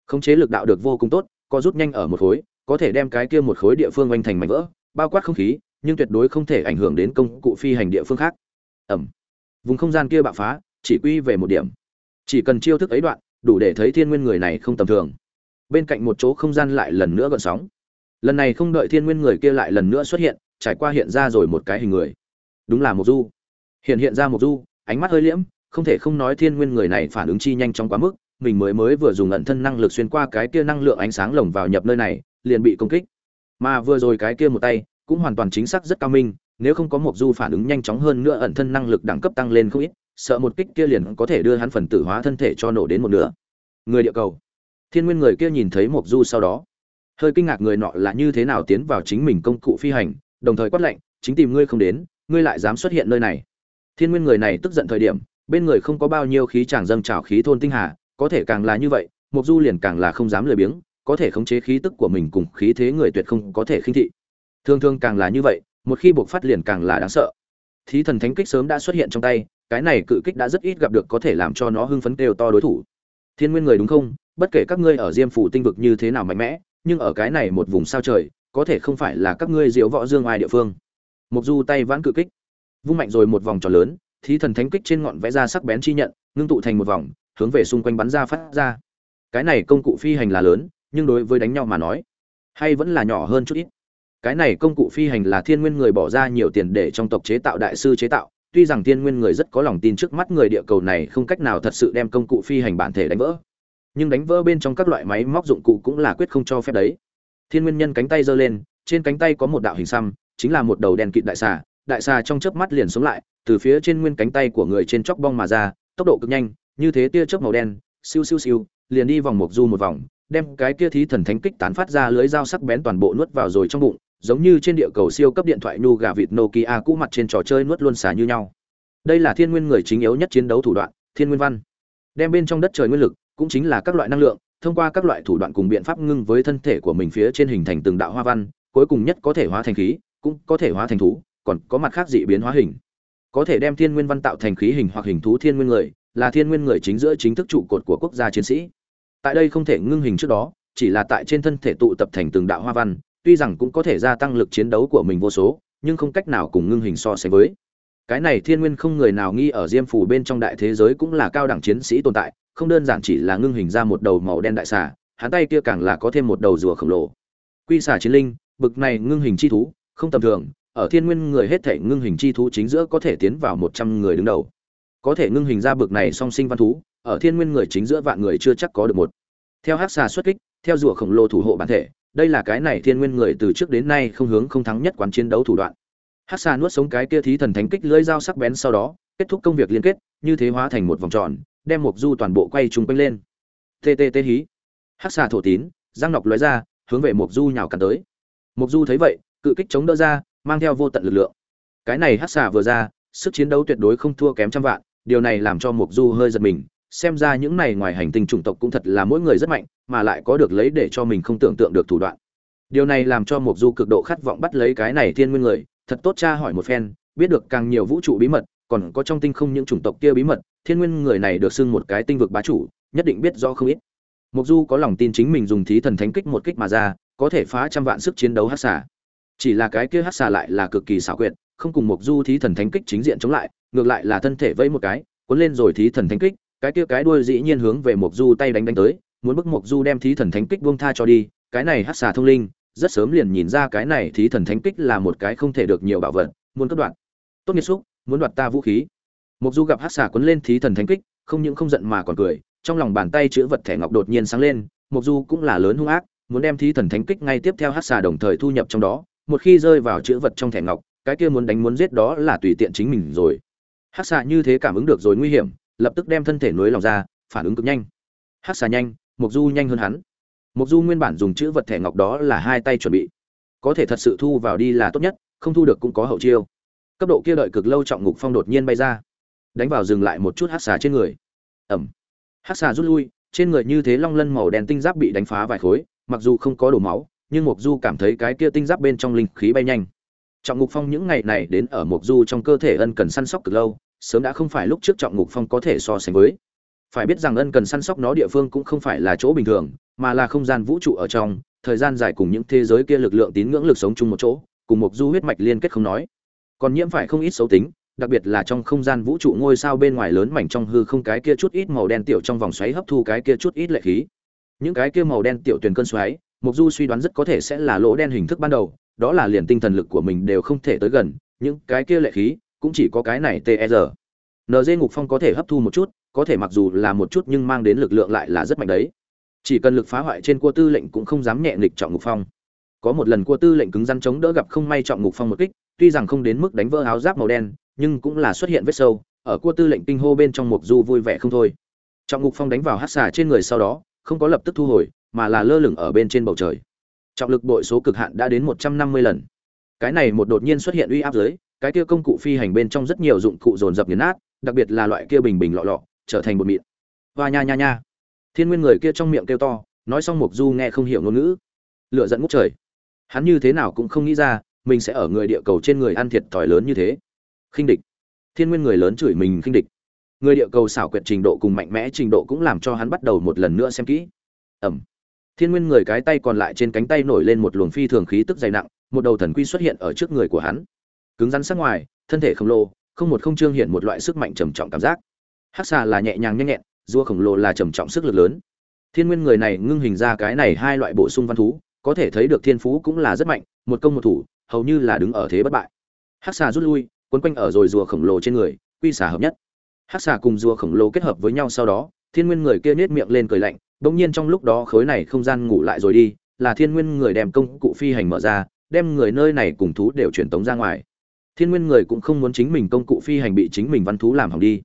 Khống chế lực đạo được vô cùng tốt, có rút nhanh ở một khối, có thể đem cái kia một khối địa phương oanh thành mảnh vỡ, bao quát không khí nhưng tuyệt đối không thể ảnh hưởng đến công cụ phi hành địa phương khác. Ẩm. Vùng không gian kia bạo phá, chỉ quy về một điểm. Chỉ cần chiêu thức ấy đoạn, đủ để thấy thiên nguyên người này không tầm thường. Bên cạnh một chỗ không gian lại lần nữa gợn sóng. Lần này không đợi thiên nguyên người kia lại lần nữa xuất hiện, trải qua hiện ra rồi một cái hình người. Đúng là một du. Hiện hiện ra một du, ánh mắt hơi liễm, không thể không nói thiên nguyên người này phản ứng chi nhanh chóng quá mức, mình mới mới vừa dùng ẩn thân năng lực xuyên qua cái kia năng lượng ánh sáng lồng vào nhập nơi này, liền bị công kích. Mà vừa rồi cái kia một tay cũng hoàn toàn chính xác rất cao minh, nếu không có một du phản ứng nhanh chóng hơn nữa ẩn thân năng lực đẳng cấp tăng lên không ít, sợ một kích kia liền có thể đưa hắn phần tử hóa thân thể cho nổ đến một nửa. Người địa cầu. Thiên nguyên người kia nhìn thấy một du sau đó, hơi kinh ngạc người nọ là như thế nào tiến vào chính mình công cụ phi hành, đồng thời quát lệnh chính tìm ngươi không đến, ngươi lại dám xuất hiện nơi này. Thiên nguyên người này tức giận thời điểm, bên người không có bao nhiêu khí chàng dâng trào khí thôn tinh hà, có thể càng là như vậy mục du liền càng là không dám lười biếng, có thể khống chế khí tức của mình cùng khí thế người tuyệt không có thể khinh thị thường thường càng là như vậy, một khi buộc phát liền càng là đáng sợ. Thí thần thánh kích sớm đã xuất hiện trong tay, cái này cự kích đã rất ít gặp được có thể làm cho nó hưng phấn kêu to đối thủ. Thiên nguyên người đúng không? Bất kể các ngươi ở diêm phủ tinh vực như thế nào mạnh mẽ, nhưng ở cái này một vùng sao trời, có thể không phải là các ngươi diễu võ dương ai địa phương. Mục du tay vãn cự kích. Vung mạnh rồi một vòng tròn lớn, thí thần thánh kích trên ngọn vẽ ra sắc bén chi nhận, ngưng tụ thành một vòng, hướng về xung quanh bắn ra phát ra. Cái này công cụ phi hành là lớn, nhưng đối với đánh nhau mà nói, hay vẫn là nhỏ hơn chút ít cái này công cụ phi hành là thiên nguyên người bỏ ra nhiều tiền để trong tộc chế tạo đại sư chế tạo, tuy rằng thiên nguyên người rất có lòng tin trước mắt người địa cầu này không cách nào thật sự đem công cụ phi hành bản thể đánh vỡ. Nhưng đánh vỡ bên trong các loại máy móc dụng cụ cũng là quyết không cho phép đấy. Thiên nguyên nhân cánh tay giơ lên, trên cánh tay có một đạo hình xăm, chính là một đầu đèn kịt đại xà. Đại xà trong chớp mắt liền sống lại, từ phía trên nguyên cánh tay của người trên chóc bong mà ra, tốc độ cực nhanh, như thế tia chớp màu đen, siêu siêu siêu, liền đi vòng một du một vòng, đem cái kia thí thần thánh kích tán phát ra lưới dao sắc bén toàn bộ nuốt vào rồi trong bụng giống như trên địa cầu siêu cấp điện thoại nu gà vịt nokia cũ mặt trên trò chơi nuốt luôn xả như nhau. Đây là thiên nguyên người chính yếu nhất chiến đấu thủ đoạn, thiên nguyên văn. Đem bên trong đất trời nguyên lực, cũng chính là các loại năng lượng, thông qua các loại thủ đoạn cùng biện pháp ngưng với thân thể của mình phía trên hình thành từng đạo hoa văn, cuối cùng nhất có thể hóa thành khí, cũng có thể hóa thành thú, còn có mặt khác dị biến hóa hình. Có thể đem thiên nguyên văn tạo thành khí hình hoặc hình thú thiên nguyên người, là thiên nguyên người chính giữa chính thức trụ cột của quốc gia chiến sĩ. Tại đây không thể ngưng hình trước đó, chỉ là tại trên thân thể tụ tập thành từng đạo hoa văn tuy rằng cũng có thể gia tăng lực chiến đấu của mình vô số, nhưng không cách nào cùng ngưng hình so sánh với. Cái này thiên nguyên không người nào nghi ở diêm phủ bên trong đại thế giới cũng là cao đẳng chiến sĩ tồn tại, không đơn giản chỉ là ngưng hình ra một đầu màu đen đại xà, hắn tay kia càng là có thêm một đầu rùa khổng lồ. Quy xà chiến linh, bực này ngưng hình chi thú, không tầm thường, ở thiên nguyên người hết thể ngưng hình chi thú chính giữa có thể tiến vào một trăm người đứng đầu. Có thể ngưng hình ra bực này song sinh văn thú, ở thiên nguyên người chính giữa vạn người chưa chắc có được một. Theo hắc xà xuất kích, theo rùa khổng lồ thủ hộ bản thể đây là cái này thiên nguyên người từ trước đến nay không hướng không thắng nhất quán chiến đấu thủ đoạn. Hắc xa nuốt sống cái kia thí thần thánh kích lưỡi dao sắc bén sau đó, kết thúc công việc liên kết, như thế hóa thành một vòng tròn, đem mục du toàn bộ quay trùng quanh lên. Tê tê tê hí. Hắc xa thổ tín giang nọc lóe ra, hướng về mục du nhào cắn tới. Mục du thấy vậy, cự kích chống đỡ ra, mang theo vô tận lực lượng. Cái này hắc xà vừa ra, sức chiến đấu tuyệt đối không thua kém trăm vạn, điều này làm cho mục du hơi giật mình xem ra những này ngoài hành tinh chủng tộc cũng thật là mỗi người rất mạnh, mà lại có được lấy để cho mình không tưởng tượng được thủ đoạn. Điều này làm cho mục du cực độ khát vọng bắt lấy cái này thiên nguyên người, thật tốt cha hỏi một phen, biết được càng nhiều vũ trụ bí mật, còn có trong tinh không những chủng tộc kia bí mật, thiên nguyên người này được xưng một cái tinh vực bá chủ, nhất định biết rõ không ít. Mục du có lòng tin chính mình dùng thí thần thánh kích một kích mà ra, có thể phá trăm vạn sức chiến đấu hắc xà. Chỉ là cái kia hắc xà lại là cực kỳ xảo quyệt, không cùng mục du thí thần thánh kích chính diện chống lại, ngược lại là thân thể vẫy một cái, cuốn lên rồi thí thần thánh kích cái kia cái đuôi dĩ nhiên hướng về Mộc du tay đánh đánh tới, muốn bức Mộc du đem thí thần thánh kích buông tha cho đi, cái này hắc xà thông linh, rất sớm liền nhìn ra cái này thí thần thánh kích là một cái không thể được nhiều bảo vật, muốn cắt đoạn. Tốt nghiệt xúc, muốn đoạt ta vũ khí. Mộc du gặp hắc xà quấn lên thí thần thánh kích, không những không giận mà còn cười, trong lòng bàn tay chữ vật thẻ ngọc đột nhiên sáng lên, Mộc du cũng là lớn hung ác, muốn đem thí thần thánh kích ngay tiếp theo hắc xà đồng thời thu nhập trong đó, một khi rơi vào chữ vật trong thẻ ngọc, cái kia muốn đánh muốn giết đó là tùy tiện chính mình rồi. Hắc xà như thế cảm ứng được rồi nguy hiểm lập tức đem thân thể nối lòng ra, phản ứng cực nhanh. Hát xà nhanh mục du nhanh hơn hắn. Mục du nguyên bản dùng chữ vật thẻ ngọc đó là hai tay chuẩn bị. Có thể thật sự thu vào đi là tốt nhất, không thu được cũng có hậu chiêu. Cấp độ kia đợi cực lâu trọng ngục phong đột nhiên bay ra. Đánh vào dừng lại một chút hát xà trên người. Ẩm hát xà rút lui, trên người như thế long lân màu đen tinh giáp bị đánh phá vài khối, mặc dù không có đổ máu, nhưng mục du cảm thấy cái kia tinh giáp bên trong linh khí bay nhanh. Trọng ngục phong những ngày này đến ở mục du trong cơ thể ân cần săn sóc cực lâu sớm đã không phải lúc trước trọng ngục phong có thể so sánh với. Phải biết rằng ân cần săn sóc nó địa phương cũng không phải là chỗ bình thường, mà là không gian vũ trụ ở trong, thời gian dài cùng những thế giới kia lực lượng tín ngưỡng lực sống chung một chỗ, cùng một du huyết mạch liên kết không nói. Còn nhiễm phải không ít xấu tính, đặc biệt là trong không gian vũ trụ ngôi sao bên ngoài lớn mảnh trong hư không cái kia chút ít màu đen tiểu trong vòng xoáy hấp thu cái kia chút ít lệ khí. Những cái kia màu đen tiểu tuyền cơn xoáy mục du suy đoán rất có thể sẽ là lỗ đen hình thức ban đầu, đó là liền tinh thần lực của mình đều không thể tới gần, những cái kia lệ khí cũng chỉ có cái này TR. NZ ngục phong có thể hấp thu một chút, có thể mặc dù là một chút nhưng mang đến lực lượng lại là rất mạnh đấy. Chỉ cần lực phá hoại trên cua tư lệnh cũng không dám nhẹ nghịch trọng ngục phong. Có một lần cua tư lệnh cứng rắn chống đỡ gặp không may trọng ngục phong một kích, tuy rằng không đến mức đánh vỡ áo giáp màu đen, nhưng cũng là xuất hiện vết sâu, ở cua tư lệnh kinh hô bên trong mục du vui vẻ không thôi. Trọng ngục phong đánh vào hắc xà trên người sau đó, không có lập tức thu hồi, mà là lơ lửng ở bên trên bầu trời. Trọng lực bội số cực hạn đã đến một trăm năm mươi lần. Cái này một đột nhiên xuất hiện uy áp dưới cái kia công cụ phi hành bên trong rất nhiều dụng cụ dồn dập nghiền nát, đặc biệt là loại kia bình bình lọ lọ, trở thành bột mịn. Và nha nha nha. Thiên nguyên người kia trong miệng kêu to, nói xong mục du nghe không hiểu ngôn ngữ. Lựa dẫn ngút trời. Hắn như thế nào cũng không nghĩ ra, mình sẽ ở người địa cầu trên người ăn thiệt thòi lớn như thế. Khinh địch. Thiên nguyên người lớn chửi mình khinh địch. Người địa cầu xảo quyệt trình độ cùng mạnh mẽ trình độ cũng làm cho hắn bắt đầu một lần nữa xem kỹ. Ẩm. Thiên nguyên người cái tay còn lại trên cánh tay nổi lên một luồng phi thường khí tức dày nặng, một đầu thần quy xuất hiện ở trước người của hắn cứng rắn sắc ngoài, thân thể khổng lồ, không một không trương hiện một loại sức mạnh trầm trọng cảm giác. Hắc xà là nhẹ nhàng nhanh nhẹn, rùa khổng lồ là trầm trọng sức lực lớn. Thiên nguyên người này ngưng hình ra cái này hai loại bổ sung văn thú, có thể thấy được thiên phú cũng là rất mạnh, một công một thủ, hầu như là đứng ở thế bất bại. Hắc xà rút lui, quấn quanh ở rồi rùa khổng lồ trên người, quy xà hợp nhất. Hắc xà cùng rùa khổng lồ kết hợp với nhau sau đó, thiên nguyên người kia nết miệng lên cười lạnh, bỗng nhiên trong lúc đó khối này không gian ngủ lại rồi đi, là thiên nguyên người đem công cụ phi hành mở ra, đem người nơi này cùng thú đều truyền tống ra ngoài thiên nguyên người cũng không muốn chính mình công cụ phi hành bị chính mình văn thú làm hỏng đi.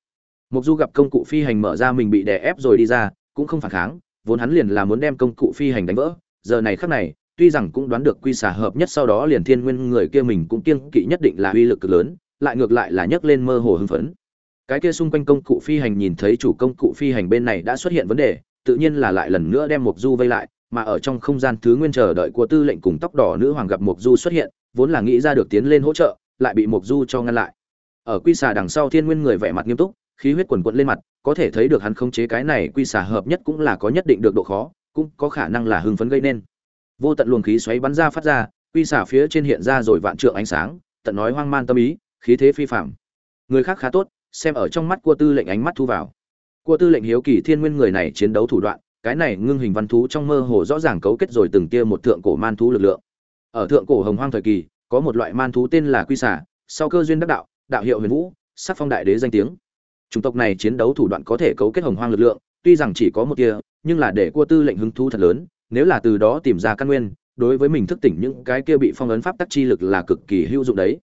Mục du gặp công cụ phi hành mở ra mình bị đè ép rồi đi ra, cũng không phản kháng, vốn hắn liền là muốn đem công cụ phi hành đánh vỡ. Giờ này khắc này, tuy rằng cũng đoán được quy xả hợp nhất sau đó liền thiên nguyên người kia mình cũng kiêng kỵ nhất định là uy lực cực lớn, lại ngược lại là nhấc lên mơ hồ hưng phấn. Cái kia xung quanh công cụ phi hành nhìn thấy chủ công cụ phi hành bên này đã xuất hiện vấn đề, tự nhiên là lại lần nữa đem mục du vây lại, mà ở trong không gian thứ nguyên chờ đợi của tư lệnh cùng tóc đỏ nữ hoàng gặp mục du xuất hiện, vốn là nghĩ ra được tiến lên hỗ trợ lại bị mục du cho ngăn lại. Ở quy xà đằng sau thiên nguyên người vẻ mặt nghiêm túc, khí huyết quần quận lên mặt, có thể thấy được hắn không chế cái này quy xà hợp nhất cũng là có nhất định được độ khó, cũng có khả năng là hưng phấn gây nên. Vô tận luồng khí xoáy bắn ra phát ra, quy xà phía trên hiện ra rồi vạn trượng ánh sáng, tận nói hoang man tâm ý, khí thế phi phạm người khác khá tốt, xem ở trong mắt cua tư lệnh ánh mắt thu vào. Cua tư lệnh hiếu kỳ thiên nguyên người này chiến đấu thủ đoạn, cái này ngưng hình văn thú trong mơ hồ rõ ràng cấu kết rồi từng tia một thượng cổ man thú lực lượng. Ở thượng cổ hồng hoang thời kỳ có một loại man thú tên là quy xà sau cơ duyên đắc đạo đạo hiệu huyền vũ sắc phong đại đế danh tiếng. Chủng tộc này chiến đấu thủ đoạn có thể cấu kết hồng hoang lực lượng tuy rằng chỉ có một kia, nhưng là để cua tư lệnh hứng thú thật lớn nếu là từ đó tìm ra căn nguyên đối với mình thức tỉnh những cái kia bị phong ấn pháp tắc chi lực là cực kỳ hữu dụng đấy.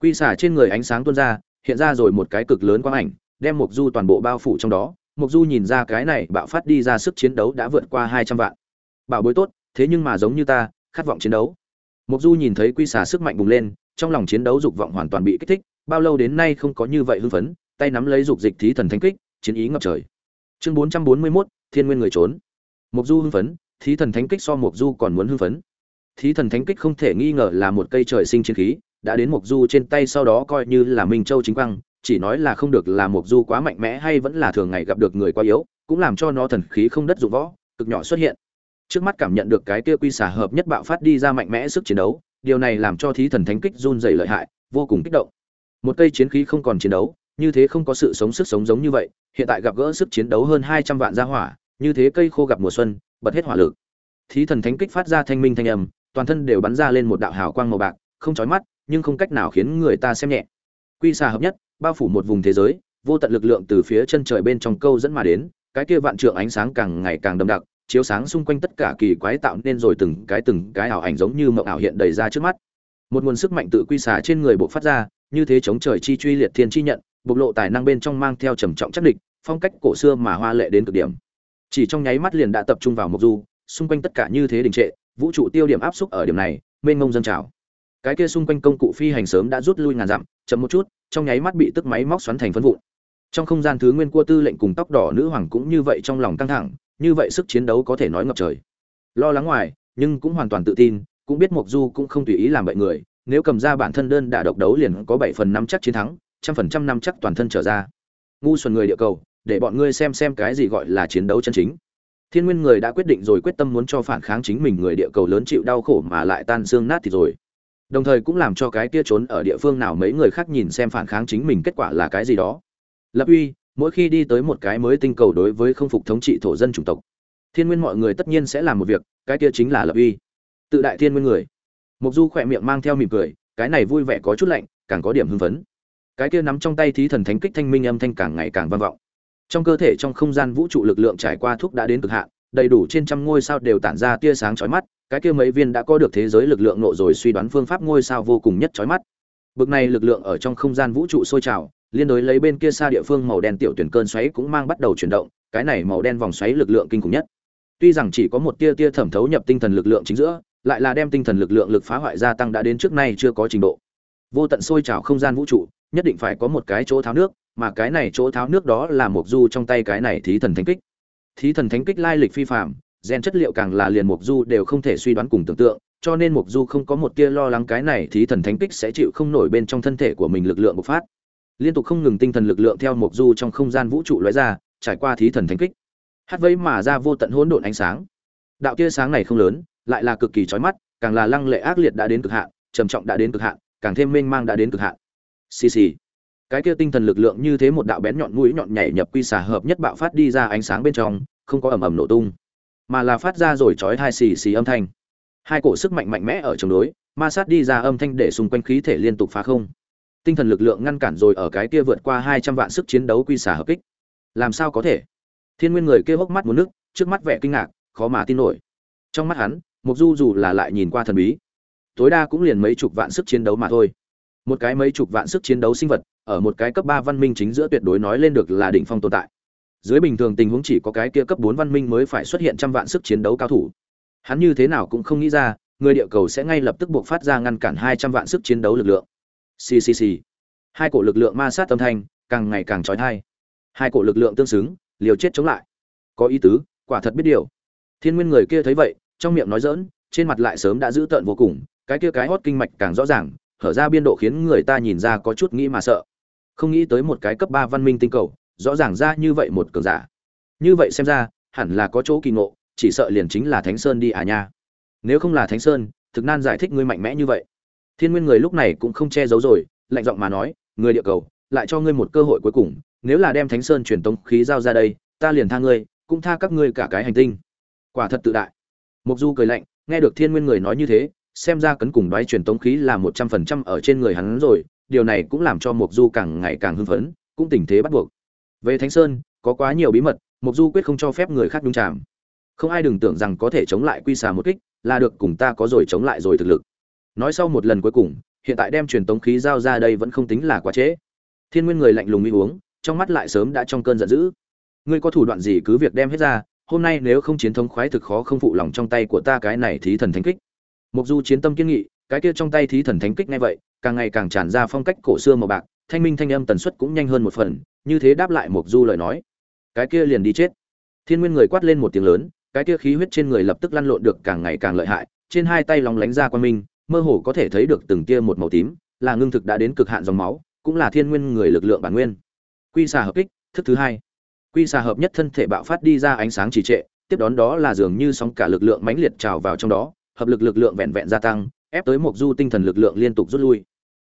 Quy xả trên người ánh sáng tuôn ra hiện ra rồi một cái cực lớn quang ảnh đem mục du toàn bộ bao phủ trong đó. Mục du nhìn ra cái này bạo phát đi ra sức chiến đấu đã vượt qua hai trăm vạn. Bảo bối tốt thế nhưng mà giống như ta khát vọng chiến đấu mục du nhìn thấy quy xà sức mạnh bùng lên trong lòng chiến đấu dục vọng hoàn toàn bị kích thích bao lâu đến nay không có như vậy hưng phấn tay nắm lấy dục dịch thí thần thánh kích chiến ý ngập trời. Chương 441, thiên nguyên người trốn. Mục du hưng phấn thí thần thánh kích so mục du còn muốn hưng phấn. Thí thần thánh kích không thể nghi ngờ là một cây trời sinh chiến khí đã đến mục du trên tay sau đó coi như là minh châu chính quang chỉ nói là không được là mục du quá mạnh mẽ hay vẫn là thường ngày gặp được người quá yếu cũng làm cho nó thần khí không đất dụng võ cực nhỏ xuất hiện trước mắt cảm nhận được cái kia quy xả hợp nhất bạo phát đi ra mạnh mẽ sức chiến đấu, điều này làm cho thí thần thánh kích run dày lợi hại, vô cùng kích động. Một cây chiến khí không còn chiến đấu, như thế không có sự sống sức sống giống như vậy, hiện tại gặp gỡ sức chiến đấu hơn hai trăm vạn gia hỏa, như thế cây khô gặp mùa xuân, bật hết hỏa lực. Thí thần thánh kích phát ra thanh minh thanh âm, toàn thân đều bắn ra lên một đạo hào quang màu bạc, không chói mắt, nhưng không cách nào khiến người ta xem nhẹ. Quy xà hợp nhất, bao phủ một vùng thế giới, vô tận lực lượng từ phía chân trời bên trong câu dẫn mà đến, cái kia vạn trượng ánh sáng càng ngày càng đậm đặc chiếu sáng xung quanh tất cả kỳ quái tạo nên rồi từng cái từng cái ảo ảnh giống như mộng ảo hiện đầy ra trước mắt. Một nguồn sức mạnh tự quy xả trên người bộ phát ra, như thế chống trời chi truy liệt thiên chi nhận, bộc lộ tài năng bên trong mang theo trầm trọng chắc địch, phong cách cổ xưa mà hoa lệ đến cực điểm. Chỉ trong nháy mắt liền đã tập trung vào mục du, xung quanh tất cả như thế đình trệ, vũ trụ tiêu điểm áp xúc ở điểm này, mênh mông dân trào. Cái kia xung quanh công cụ phi hành sớm đã rút lui ngàn dặm, chậm một chút, trong nháy mắt bị tức máy móc xoắn thành phân vụn trong không gian thứ nguyên cua tư lệnh cùng tóc đỏ nữ hoàng cũng như vậy trong lòng căng thẳng, như vậy sức chiến đấu có thể nói ngập trời. Lo lắng ngoài, nhưng cũng hoàn toàn tự tin, cũng biết mộc du cũng không tùy ý làm bậy người, nếu cầm ra bản thân đơn đả độc đấu liền có bảy phần năm chắc chiến thắng, trăm phần trăm năm chắc toàn thân trở ra. Ngu xuẩn người địa cầu, để bọn ngươi xem xem cái gì gọi là chiến đấu chân chính. Thiên nguyên người đã quyết định rồi quyết tâm muốn cho phản kháng chính mình người địa cầu lớn chịu đau khổ mà lại tan xương nát thì rồi. Đồng thời cũng làm cho cái kia trốn ở địa phương nào mấy người khác nhìn xem phản kháng chính mình kết quả là cái gì đó lập uy, mỗi khi đi tới một cái mới tinh cầu đối với không phục thống trị thổ dân chủng tộc, thiên nguyên mọi người tất nhiên sẽ làm một việc, cái kia chính là lập uy. Tự đại thiên nguyên người. Mục du khỏe miệng mang theo mỉm cười, cái này vui vẻ có chút lạnh, càng có điểm hưng phấn. Cái kia nắm trong tay thí thần thánh kích thanh minh âm thanh càng ngày càng vang vọng. Trong cơ thể trong không gian vũ trụ lực lượng trải qua thuốc đã đến cực hạn, đầy đủ trên trăm ngôi sao đều tản ra tia sáng chói mắt, cái kia mấy viên đã có được thế giới lực lượng nộ rồi suy đoán phương pháp ngôi sao vô cùng nhất chói mắt. Bực này lực lượng ở trong không gian vũ trụ sôi trào liên đối lấy bên kia xa địa phương màu đen tiểu tuyển cơn xoáy cũng mang bắt đầu chuyển động, cái này màu đen vòng xoáy lực lượng kinh khủng nhất. Tuy rằng chỉ có một tia tia thẩm thấu nhập tinh thần lực lượng chính giữa, lại là đem tinh thần lực lượng lực phá hoại gia tăng đã đến trước nay chưa có trình độ. Vô tận sôi trào không gian vũ trụ, nhất định phải có một cái chỗ tháo nước, mà cái này chỗ tháo nước đó là một du trong tay cái này thí thần thánh kích. Thí thần thánh kích lai lịch phi phạm gen chất liệu càng là liền mục du đều không thể suy đoán cùng tưởng tượng, cho nên mục du không có một tia lo lắng cái này thí thần thánh kích sẽ chịu không nổi bên trong thân thể của mình lực lượng bộc phát liên tục không ngừng tinh thần lực lượng theo mục du trong không gian vũ trụ lóe ra, trải qua thí thần thánh kích. Hát vẫy mà ra vô tận hỗn độn ánh sáng. Đạo tia sáng này không lớn, lại là cực kỳ chói mắt, càng là lăng lệ ác liệt đã đến cực hạn, trầm trọng đã đến cực hạn, càng thêm mênh mang đã đến cực hạn. Xì xì. Cái kia tinh thần lực lượng như thế một đạo bén nhọn mũi nhọn nhảy nhập quy xả hợp nhất bạo phát đi ra ánh sáng bên trong, không có ầm ầm nổ tung, mà là phát ra rồi chói hai xì xì âm thanh. Hai cổ sức mạnh mạnh mẽ ở chống đối, ma sát đi ra âm thanh để xung quanh khí thể liên tục phá không tinh thần lực lượng ngăn cản rồi ở cái kia vượt qua hai trăm vạn sức chiến đấu quy xả hợp kích. Làm sao có thể? Thiên nguyên người kia hốc mắt muốn nước, trước mắt vẻ kinh ngạc, khó mà tin nổi. Trong mắt hắn mục du dù là lại nhìn qua thần bí. Tối đa cũng liền mấy chục vạn sức chiến đấu mà thôi. Một cái mấy chục vạn sức chiến đấu sinh vật, ở một cái cấp ba văn minh chính giữa tuyệt đối nói lên được là đỉnh phong tồn tại. Dưới bình thường tình huống chỉ có cái kia cấp bốn văn minh mới phải xuất hiện trăm vạn sức chiến đấu cao thủ. Hắn như thế nào cũng không nghĩ ra, người địa cầu sẽ ngay lập tức buộc phát ra ngăn cản hai trăm vạn sức chiến đấu lực lượng ccc hai cổ lực lượng ma sát âm thanh càng ngày càng chói tai, hai cổ lực lượng tương xứng liều chết chống lại. Có ý tứ quả thật biết điều. Thiên nguyên người kia thấy vậy trong miệng nói dỡn trên mặt lại sớm đã giữ tợn vô cùng cái kia cái hót kinh mạch càng rõ ràng hở ra biên độ khiến người ta nhìn ra có chút nghĩ mà sợ. Không nghĩ tới một cái cấp ba văn minh tinh cầu rõ ràng ra như vậy một cường giả. Như vậy xem ra hẳn là có chỗ kỳ ngộ chỉ sợ liền chính là thánh sơn đi à nha. Nếu không là thánh sơn thực nan giải thích ngươi mạnh mẽ như vậy thiên nguyên người lúc này cũng không che giấu rồi, lạnh giọng mà nói, người địa cầu, lại cho ngươi một cơ hội cuối cùng, nếu là đem thánh sơn truyền tống khí giao ra đây, ta liền tha ngươi, cũng tha các ngươi cả cái hành tinh. Quả thật tự đại. Mục du cười lạnh, nghe được thiên nguyên người nói như thế, xem ra cấn cùng đoái truyền tống khí là một trăm phần trăm ở trên người hắn rồi, điều này cũng làm cho mục du càng ngày càng hưng phấn, cũng tình thế bắt buộc. Về thánh sơn, có quá nhiều bí mật mục du quyết không cho phép người khác nhung chạm không ai đừng tưởng rằng có thể chống lại quy xà một kích, là được cùng ta có rồi chống lại rồi thực lực nói sau một lần cuối cùng, hiện tại đem truyền tống khí giao ra đây vẫn không tính là quá trễ. Thiên nguyên người lạnh lùng uy uống, trong mắt lại sớm đã trong cơn giận dữ. Ngươi có thủ đoạn gì cứ việc đem hết ra, hôm nay nếu không chiến thống khoái thực khó không phụ lòng trong tay của ta cái này thí thần thánh kích. Mục du chiến tâm kiên nghị, cái kia trong tay thí thần thánh kích ngay vậy, càng ngày càng tràn ra phong cách cổ xưa màu bạc, thanh minh thanh âm tần suất cũng nhanh hơn một phần, như thế đáp lại mục du lời nói. Cái kia liền đi chết. Thiên nguyên người quát lên một tiếng lớn, cái kia khí huyết trên người lập tức lăn lộn được càng ngày càng lợi hại, trên hai tay lóng lánh ra quan minh mơ hồ có thể thấy được từng tia một màu tím, là ngưng thực đã đến cực hạn dòng máu, cũng là thiên nguyên người lực lượng bản nguyên. Quy xà hợp kích, thức thứ hai. Quy xà hợp nhất thân thể bạo phát đi ra ánh sáng trì trệ, tiếp đón đó là dường như sóng cả lực lượng mãnh liệt trào vào trong đó, hợp lực lực lượng vẹn vẹn gia tăng, ép tới Mộc du tinh thần lực lượng liên tục rút lui.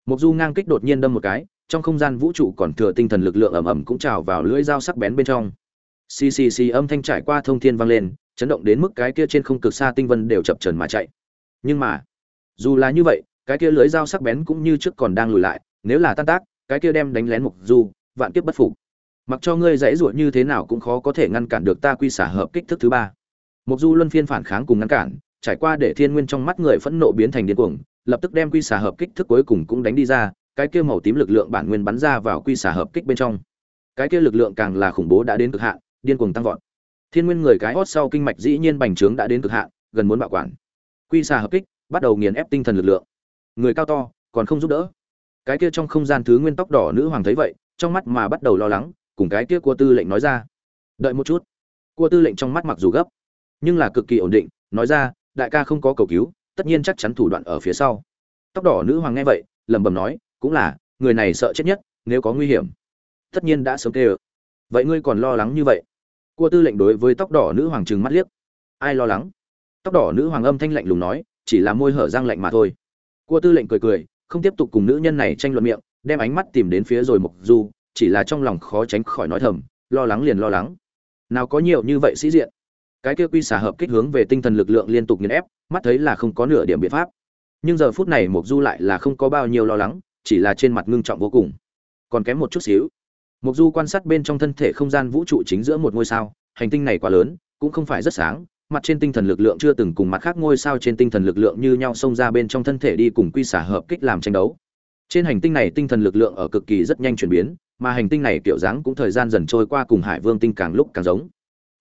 Mộc du ngang kích đột nhiên đâm một cái, trong không gian vũ trụ còn thừa tinh thần lực lượng ầm ầm cũng trào vào lưỡi dao sắc bén bên trong. Xì xì xì âm thanh trải qua thông thiên vang lên, chấn động đến mức cái kia trên không cực xa tinh vân đều chập chờn mà chạy. Nhưng mà dù là như vậy, cái kia lưỡi dao sắc bén cũng như trước còn đang lùi lại, nếu là tan tác, cái kia đem đánh lén mục du, vạn kiếp bất phục. Mặc cho ngươi dãy ruột như thế nào cũng khó có thể ngăn cản được ta quy xả hợp kích thước thứ ba. Mục du luân phiên phản kháng cùng ngăn cản, trải qua để thiên nguyên trong mắt người phẫn nộ biến thành điên cuồng, lập tức đem quy xả hợp kích thước cuối cùng cũng đánh đi ra, cái kia màu tím lực lượng bản nguyên bắn ra vào quy xả hợp kích bên trong. Cái kia lực lượng càng là khủng bố đã đến cực hạn, điên cuồng tăng vọt. Thiên nguyên người cái hót sau kinh mạch dĩ nhiên bành trướng đã đến cực hạn, gần muốn bạo quản. Quy xả hợp kích bắt đầu nghiền ép tinh thần lực lượng. Người cao to, còn không giúp đỡ. Cái kia trong không gian thứ nguyên tóc đỏ nữ hoàng thấy vậy, trong mắt mà bắt đầu lo lắng, cùng cái kia của tư lệnh nói ra. Đợi một chút. Cua tư lệnh trong mắt mặc dù gấp, nhưng là cực kỳ ổn định, nói ra, đại ca không có cầu cứu, tất nhiên chắc chắn thủ đoạn ở phía sau. Tóc đỏ nữ hoàng nghe vậy, lẩm bẩm nói, cũng là, người này sợ chết nhất, nếu có nguy hiểm, tất nhiên đã sớm kêu. Vậy ngươi còn lo lắng như vậy? Cua tư lệnh đối với tóc đỏ nữ hoàng trừng mắt liếc. Ai lo lắng? Tóc đỏ nữ hoàng âm thanh lạnh lùng nói chỉ là môi hở răng lạnh mà thôi. Cua tư lệnh cười cười, không tiếp tục cùng nữ nhân này tranh luận miệng, đem ánh mắt tìm đến phía rồi mục du, chỉ là trong lòng khó tránh khỏi nói thầm, lo lắng liền lo lắng. Nào có nhiều như vậy sĩ diện. Cái kia quy xả hợp kích hướng về tinh thần lực lượng liên tục nghiền ép, mắt thấy là không có nửa điểm biện pháp. Nhưng giờ phút này mục du lại là không có bao nhiêu lo lắng, chỉ là trên mặt ngưng trọng vô cùng. Còn kém một chút xíu. Mục du quan sát bên trong thân thể không gian vũ trụ chính giữa một ngôi sao, hành tinh này quá lớn, cũng không phải rất sáng mặt trên tinh thần lực lượng chưa từng cùng mặt khác ngôi sao trên tinh thần lực lượng như nhau xông ra bên trong thân thể đi cùng quy xả hợp kích làm tranh đấu. Trên hành tinh này tinh thần lực lượng ở cực kỳ rất nhanh chuyển biến, mà hành tinh này kiểu dáng cũng thời gian dần trôi qua cùng hải vương tinh càng lúc càng giống.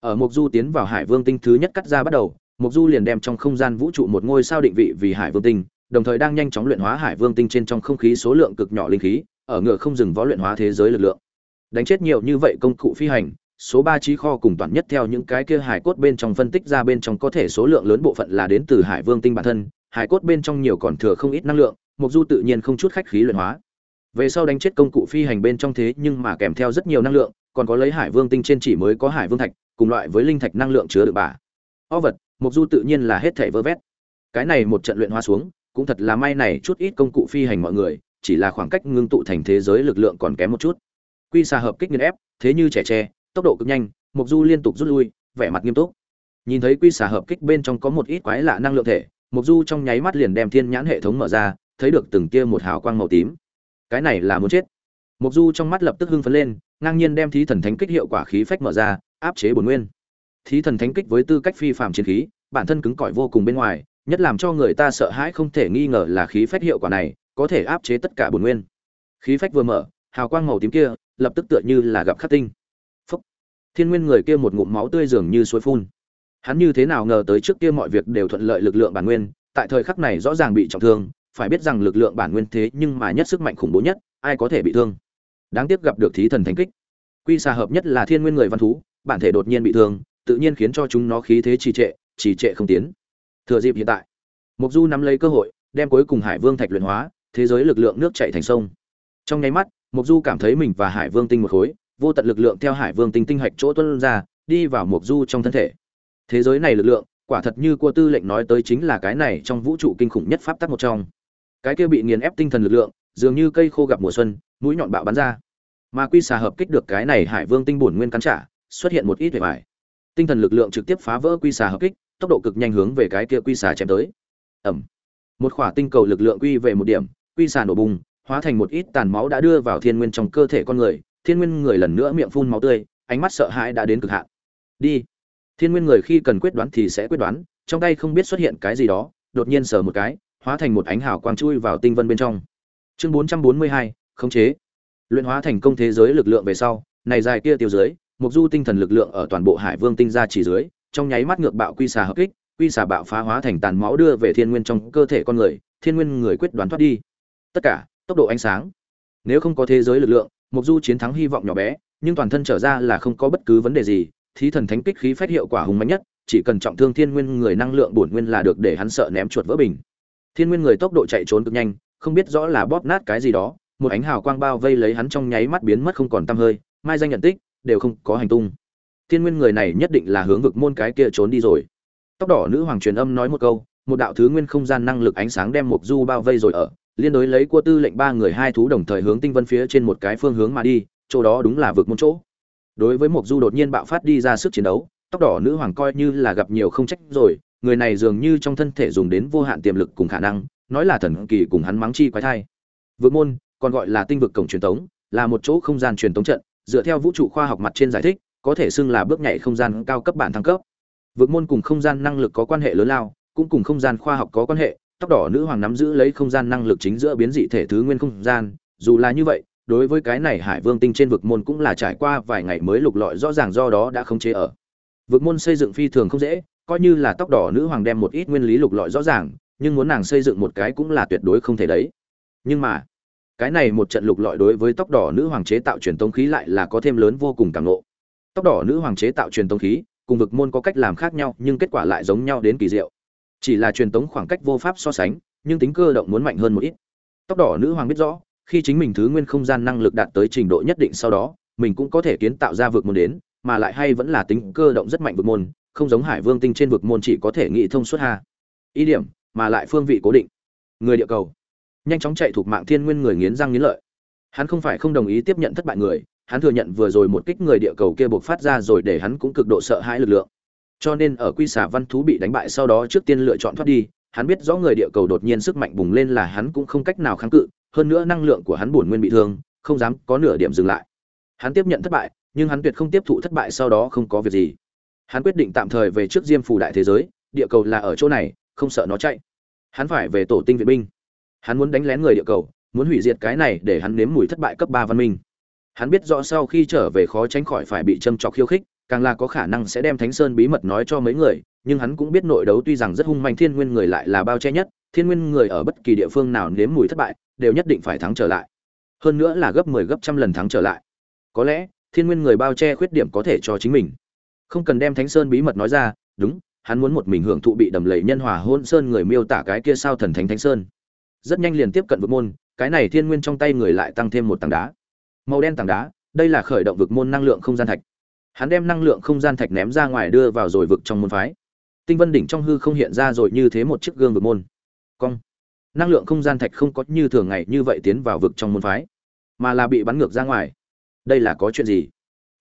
Ở Mộc du tiến vào hải vương tinh thứ nhất cắt ra bắt đầu, Mộc du liền đem trong không gian vũ trụ một ngôi sao định vị vì hải vương tinh, đồng thời đang nhanh chóng luyện hóa hải vương tinh trên trong không khí số lượng cực nhỏ linh khí, ở ngựa không dừng võ luyện hóa thế giới lực lượng. Đánh chết nhiều như vậy công cụ phi hành số ba trí kho cùng toàn nhất theo những cái kia hải cốt bên trong phân tích ra bên trong có thể số lượng lớn bộ phận là đến từ hải vương tinh bản thân, hải cốt bên trong nhiều còn thừa không ít năng lượng, mục du tự nhiên không chút khách khí luyện hóa. Về sau đánh chết công cụ phi hành bên trong thế nhưng mà kèm theo rất nhiều năng lượng, còn có lấy hải vương tinh trên chỉ mới có hải vương thạch, cùng loại với linh thạch năng lượng chứa được bả o vật, mục du tự nhiên là hết thảy vơ vét. Cái này một trận luyện hóa xuống, cũng thật là may này chút ít công cụ phi hành mọi người, chỉ là khoảng cách ngưng tụ thành thế giới lực lượng còn kém một chút. Quy xa hợp kích nghiền ép, thế như trẻ tre tốc độ cực nhanh mục du liên tục rút lui, vẻ mặt nghiêm túc. Nhìn thấy quy xả hợp kích bên trong có một ít quái lạ năng lượng thể mục du trong nháy mắt liền đem thiên nhãn hệ thống mở ra, thấy được từng tia một hào quang màu tím. Cái này là muốn chết. Mục du trong mắt lập tức hưng phấn lên, ngang nhiên đem thí thần thánh kích hiệu quả khí phách mở ra, áp chế bổn nguyên. Thí thần thánh kích với tư cách phi phạm chiến khí, bản thân cứng cỏi vô cùng bên ngoài, nhất làm cho người ta sợ hãi không thể nghi ngờ là khí phách hiệu quả này, có thể áp chế tất cả bổn nguyên. Khí phách vừa mở, hào quang màu tím kia, lập tức tựa như là gặp khắc tinh thiên nguyên người kia một ngụm máu tươi dường như suối phun. Hắn như thế nào ngờ tới trước kia mọi việc đều thuận lợi lực lượng bản nguyên, tại thời khắc này rõ ràng bị trọng thương, phải biết rằng lực lượng bản nguyên thế nhưng mà nhất sức mạnh khủng bố nhất, ai có thể bị thương. Đáng tiếc gặp được thí thần thánh kích. Quy xà hợp nhất là thiên nguyên người văn thú, bản thể đột nhiên bị thương, tự nhiên khiến cho chúng nó khí thế trì trệ trì trệ không tiến. Thừa dịp hiện tại mục du nắm lấy cơ hội, đem cuối cùng hải vương thạch luyện hóa, thế giới lực lượng nước chảy thành sông. Trong nháy mắt mục du cảm thấy mình và hải vương tinh một khối vô tận lực lượng theo hải vương tinh tinh hạch chỗ tuân ra, đi vào mục du trong thân thể. Thế giới này lực lượng, quả thật như cua tư lệnh nói tới chính là cái này trong vũ trụ kinh khủng nhất pháp tắc một trong. Cái kia bị nghiền ép tinh thần lực lượng, dường như cây khô gặp mùa xuân, mũi nhọn bạo bắn ra. Mà quy xà hợp kích được cái này hải vương tinh bổn nguyên cắn trả, xuất hiện một ít vẻ vải. Tinh thần lực lượng trực tiếp phá vỡ quy xà hợp kích, tốc độ cực nhanh hướng về cái kia quy xà chém tới. Ẩm một khỏa tinh cầu lực lượng quy về một điểm, quy xà nổ bùng, hóa thành một ít tàn máu đã đưa vào thiên nguyên trong cơ thể con người thiên nguyên người lần nữa miệng phun máu tươi ánh mắt sợ hãi đã đến cực hạn. Đi. Thiên nguyên người khi cần quyết đoán thì sẽ quyết đoán trong tay không biết xuất hiện cái gì đó đột nhiên sờ một cái hóa thành một ánh hào quang chui vào tinh vân bên trong. Chương 442, khống chế. Luyện hóa thành công thế giới lực lượng về sau này dài kia tiêu dưới mục du tinh thần lực lượng ở toàn bộ hải vương tinh ra chỉ dưới trong nháy mắt ngược bạo quy xà hợp kích quy xà bạo phá hóa thành tàn máu đưa về thiên nguyên trong cơ thể con người thiên nguyên người quyết đoán thoát đi. Tất cả tốc độ ánh sáng. Nếu không có thế giới lực lượng mục du chiến thắng hy vọng nhỏ bé, nhưng toàn thân trở ra là không có bất cứ vấn đề gì, thí thần thánh kích khí phát hiệu quả hùng mạnh nhất, chỉ cần trọng thương thiên nguyên người năng lượng bổn nguyên là được để hắn sợ ném chuột vỡ bình. Thiên nguyên người tốc độ chạy trốn cực nhanh, không biết rõ là bóp nát cái gì đó, một ánh hào quang bao vây lấy hắn trong nháy mắt biến mất không còn tăm hơi, mai danh nhận tích, đều không có hành tung. Thiên nguyên người này nhất định là hướng vực môn cái kia trốn đi rồi. Tóc đỏ nữ hoàng truyền âm nói một câu, một đạo thứ nguyên không gian năng lực ánh sáng đem mục du bao vây rồi ở liên đối lấy cua tư lệnh ba người hai thú đồng thời hướng tinh vân phía trên một cái phương hướng mà đi, chỗ đó đúng là vực một chỗ. Đối với mục du đột nhiên bạo phát đi ra sức chiến đấu, tóc đỏ nữ hoàng coi như là gặp nhiều không trách rồi, người này dường như trong thân thể dùng đến vô hạn tiềm lực cùng khả năng, nói là thần kỳ cùng hắn mắng chi quái thai. Vực môn, còn gọi là tinh vực cổng truyền tống, là một chỗ không gian truyền tống trận, dựa theo vũ trụ khoa học mặt trên giải thích, có thể xưng là bước nhảy không gian cao cấp bản thăng cấp. Vực môn cùng không gian năng lực có quan hệ lớn lao, cũng cùng không gian khoa học có quan hệ tóc đỏ nữ hoàng nắm giữ lấy không gian năng lực chính giữa biến dị thể thứ nguyên không gian. Dù là như vậy, đối với cái này hải vương tinh trên vực môn cũng là trải qua vài ngày mới lục lọi, rõ ràng do đó đã không chế ở. Vực môn xây dựng phi thường không dễ, coi như là tóc đỏ nữ hoàng đem một ít nguyên lý lục lọi rõ ràng, nhưng muốn nàng xây dựng một cái cũng là tuyệt đối không thể đấy. Nhưng mà, cái này một trận lục lọi đối với tóc đỏ nữ hoàng chế tạo truyền tống khí lại là có thêm lớn vô cùng càng ngộ. Tóc đỏ nữ hoàng chế tạo truyền tống khí, cùng vực môn có cách làm khác nhau, nhưng kết quả lại giống nhau đến kỳ diệu chỉ là truyền tống khoảng cách vô pháp so sánh, nhưng tính cơ động muốn mạnh hơn một ít. Tóc đỏ nữ hoàng biết rõ, khi chính mình thứ nguyên không gian năng lực đạt tới trình độ nhất định sau đó, mình cũng có thể kiến tạo ra vượt môn đến, mà lại hay vẫn là tính cơ động rất mạnh vượt môn, không giống hải vương tinh trên vượt môn chỉ có thể nghĩ thông suốt hà ý điểm, mà lại phương vị cố định. Người địa cầu. Nhanh chóng chạy thuộc mạng thiên nguyên người nghiến răng nghiến lợi. Hắn không phải không đồng ý tiếp nhận thất bại người, hắn thừa nhận vừa rồi một kích người địa cầu kia buộc phát ra rồi để hắn cũng cực độ sợ hãi lực lượng cho nên ở quy xà văn thú bị đánh bại sau đó trước tiên lựa chọn thoát đi, hắn biết rõ người địa cầu đột nhiên sức mạnh bùng lên là hắn cũng không cách nào kháng cự, hơn nữa năng lượng của hắn bổn nguyên bị thương, không dám có nửa điểm dừng lại. Hắn tiếp nhận thất bại, nhưng hắn tuyệt không tiếp thụ thất bại sau đó không có việc gì. Hắn quyết định tạm thời về trước diêm phù đại thế giới, địa cầu là ở chỗ này, không sợ nó chạy. Hắn phải về tổ tinh viện binh. Hắn muốn đánh lén người địa cầu, muốn hủy diệt cái này để hắn nếm mùi thất bại cấp ba văn minh. Hắn biết rõ sau khi trở về khó tránh khỏi phải bị châm trọc khiêu khích càng là có khả năng sẽ đem thánh sơn bí mật nói cho mấy người, nhưng hắn cũng biết nội đấu tuy rằng rất hung manh thiên nguyên người lại là bao che nhất, thiên nguyên người ở bất kỳ địa phương nào nếm mùi thất bại, đều nhất định phải thắng trở lại. Hơn nữa là gấp 10 gấp trăm lần thắng trở lại. Có lẽ, thiên nguyên người bao che khuyết điểm có thể cho chính mình. Không cần đem thánh sơn bí mật nói ra, đúng, hắn muốn một mình hưởng thụ bị đầm lầy nhân hòa hôn sơn người miêu tả cái kia sao thần thánh thánh sơn. Rất nhanh liền tiếp cận vực môn, cái này thiên nguyên trong tay người lại tăng thêm một tảng đá. Màu đen tảng đá, đây là khởi động vực môn năng lượng không gian thạch hắn đem năng lượng không gian thạch ném ra ngoài đưa vào rồi vực trong môn phái. Tinh vân đỉnh trong hư không hiện ra rồi như thế một chiếc gương vực môn. Cong. Năng lượng không gian thạch không có như thường ngày như vậy tiến vào vực trong môn phái, mà là bị bắn ngược ra ngoài. Đây là có chuyện gì?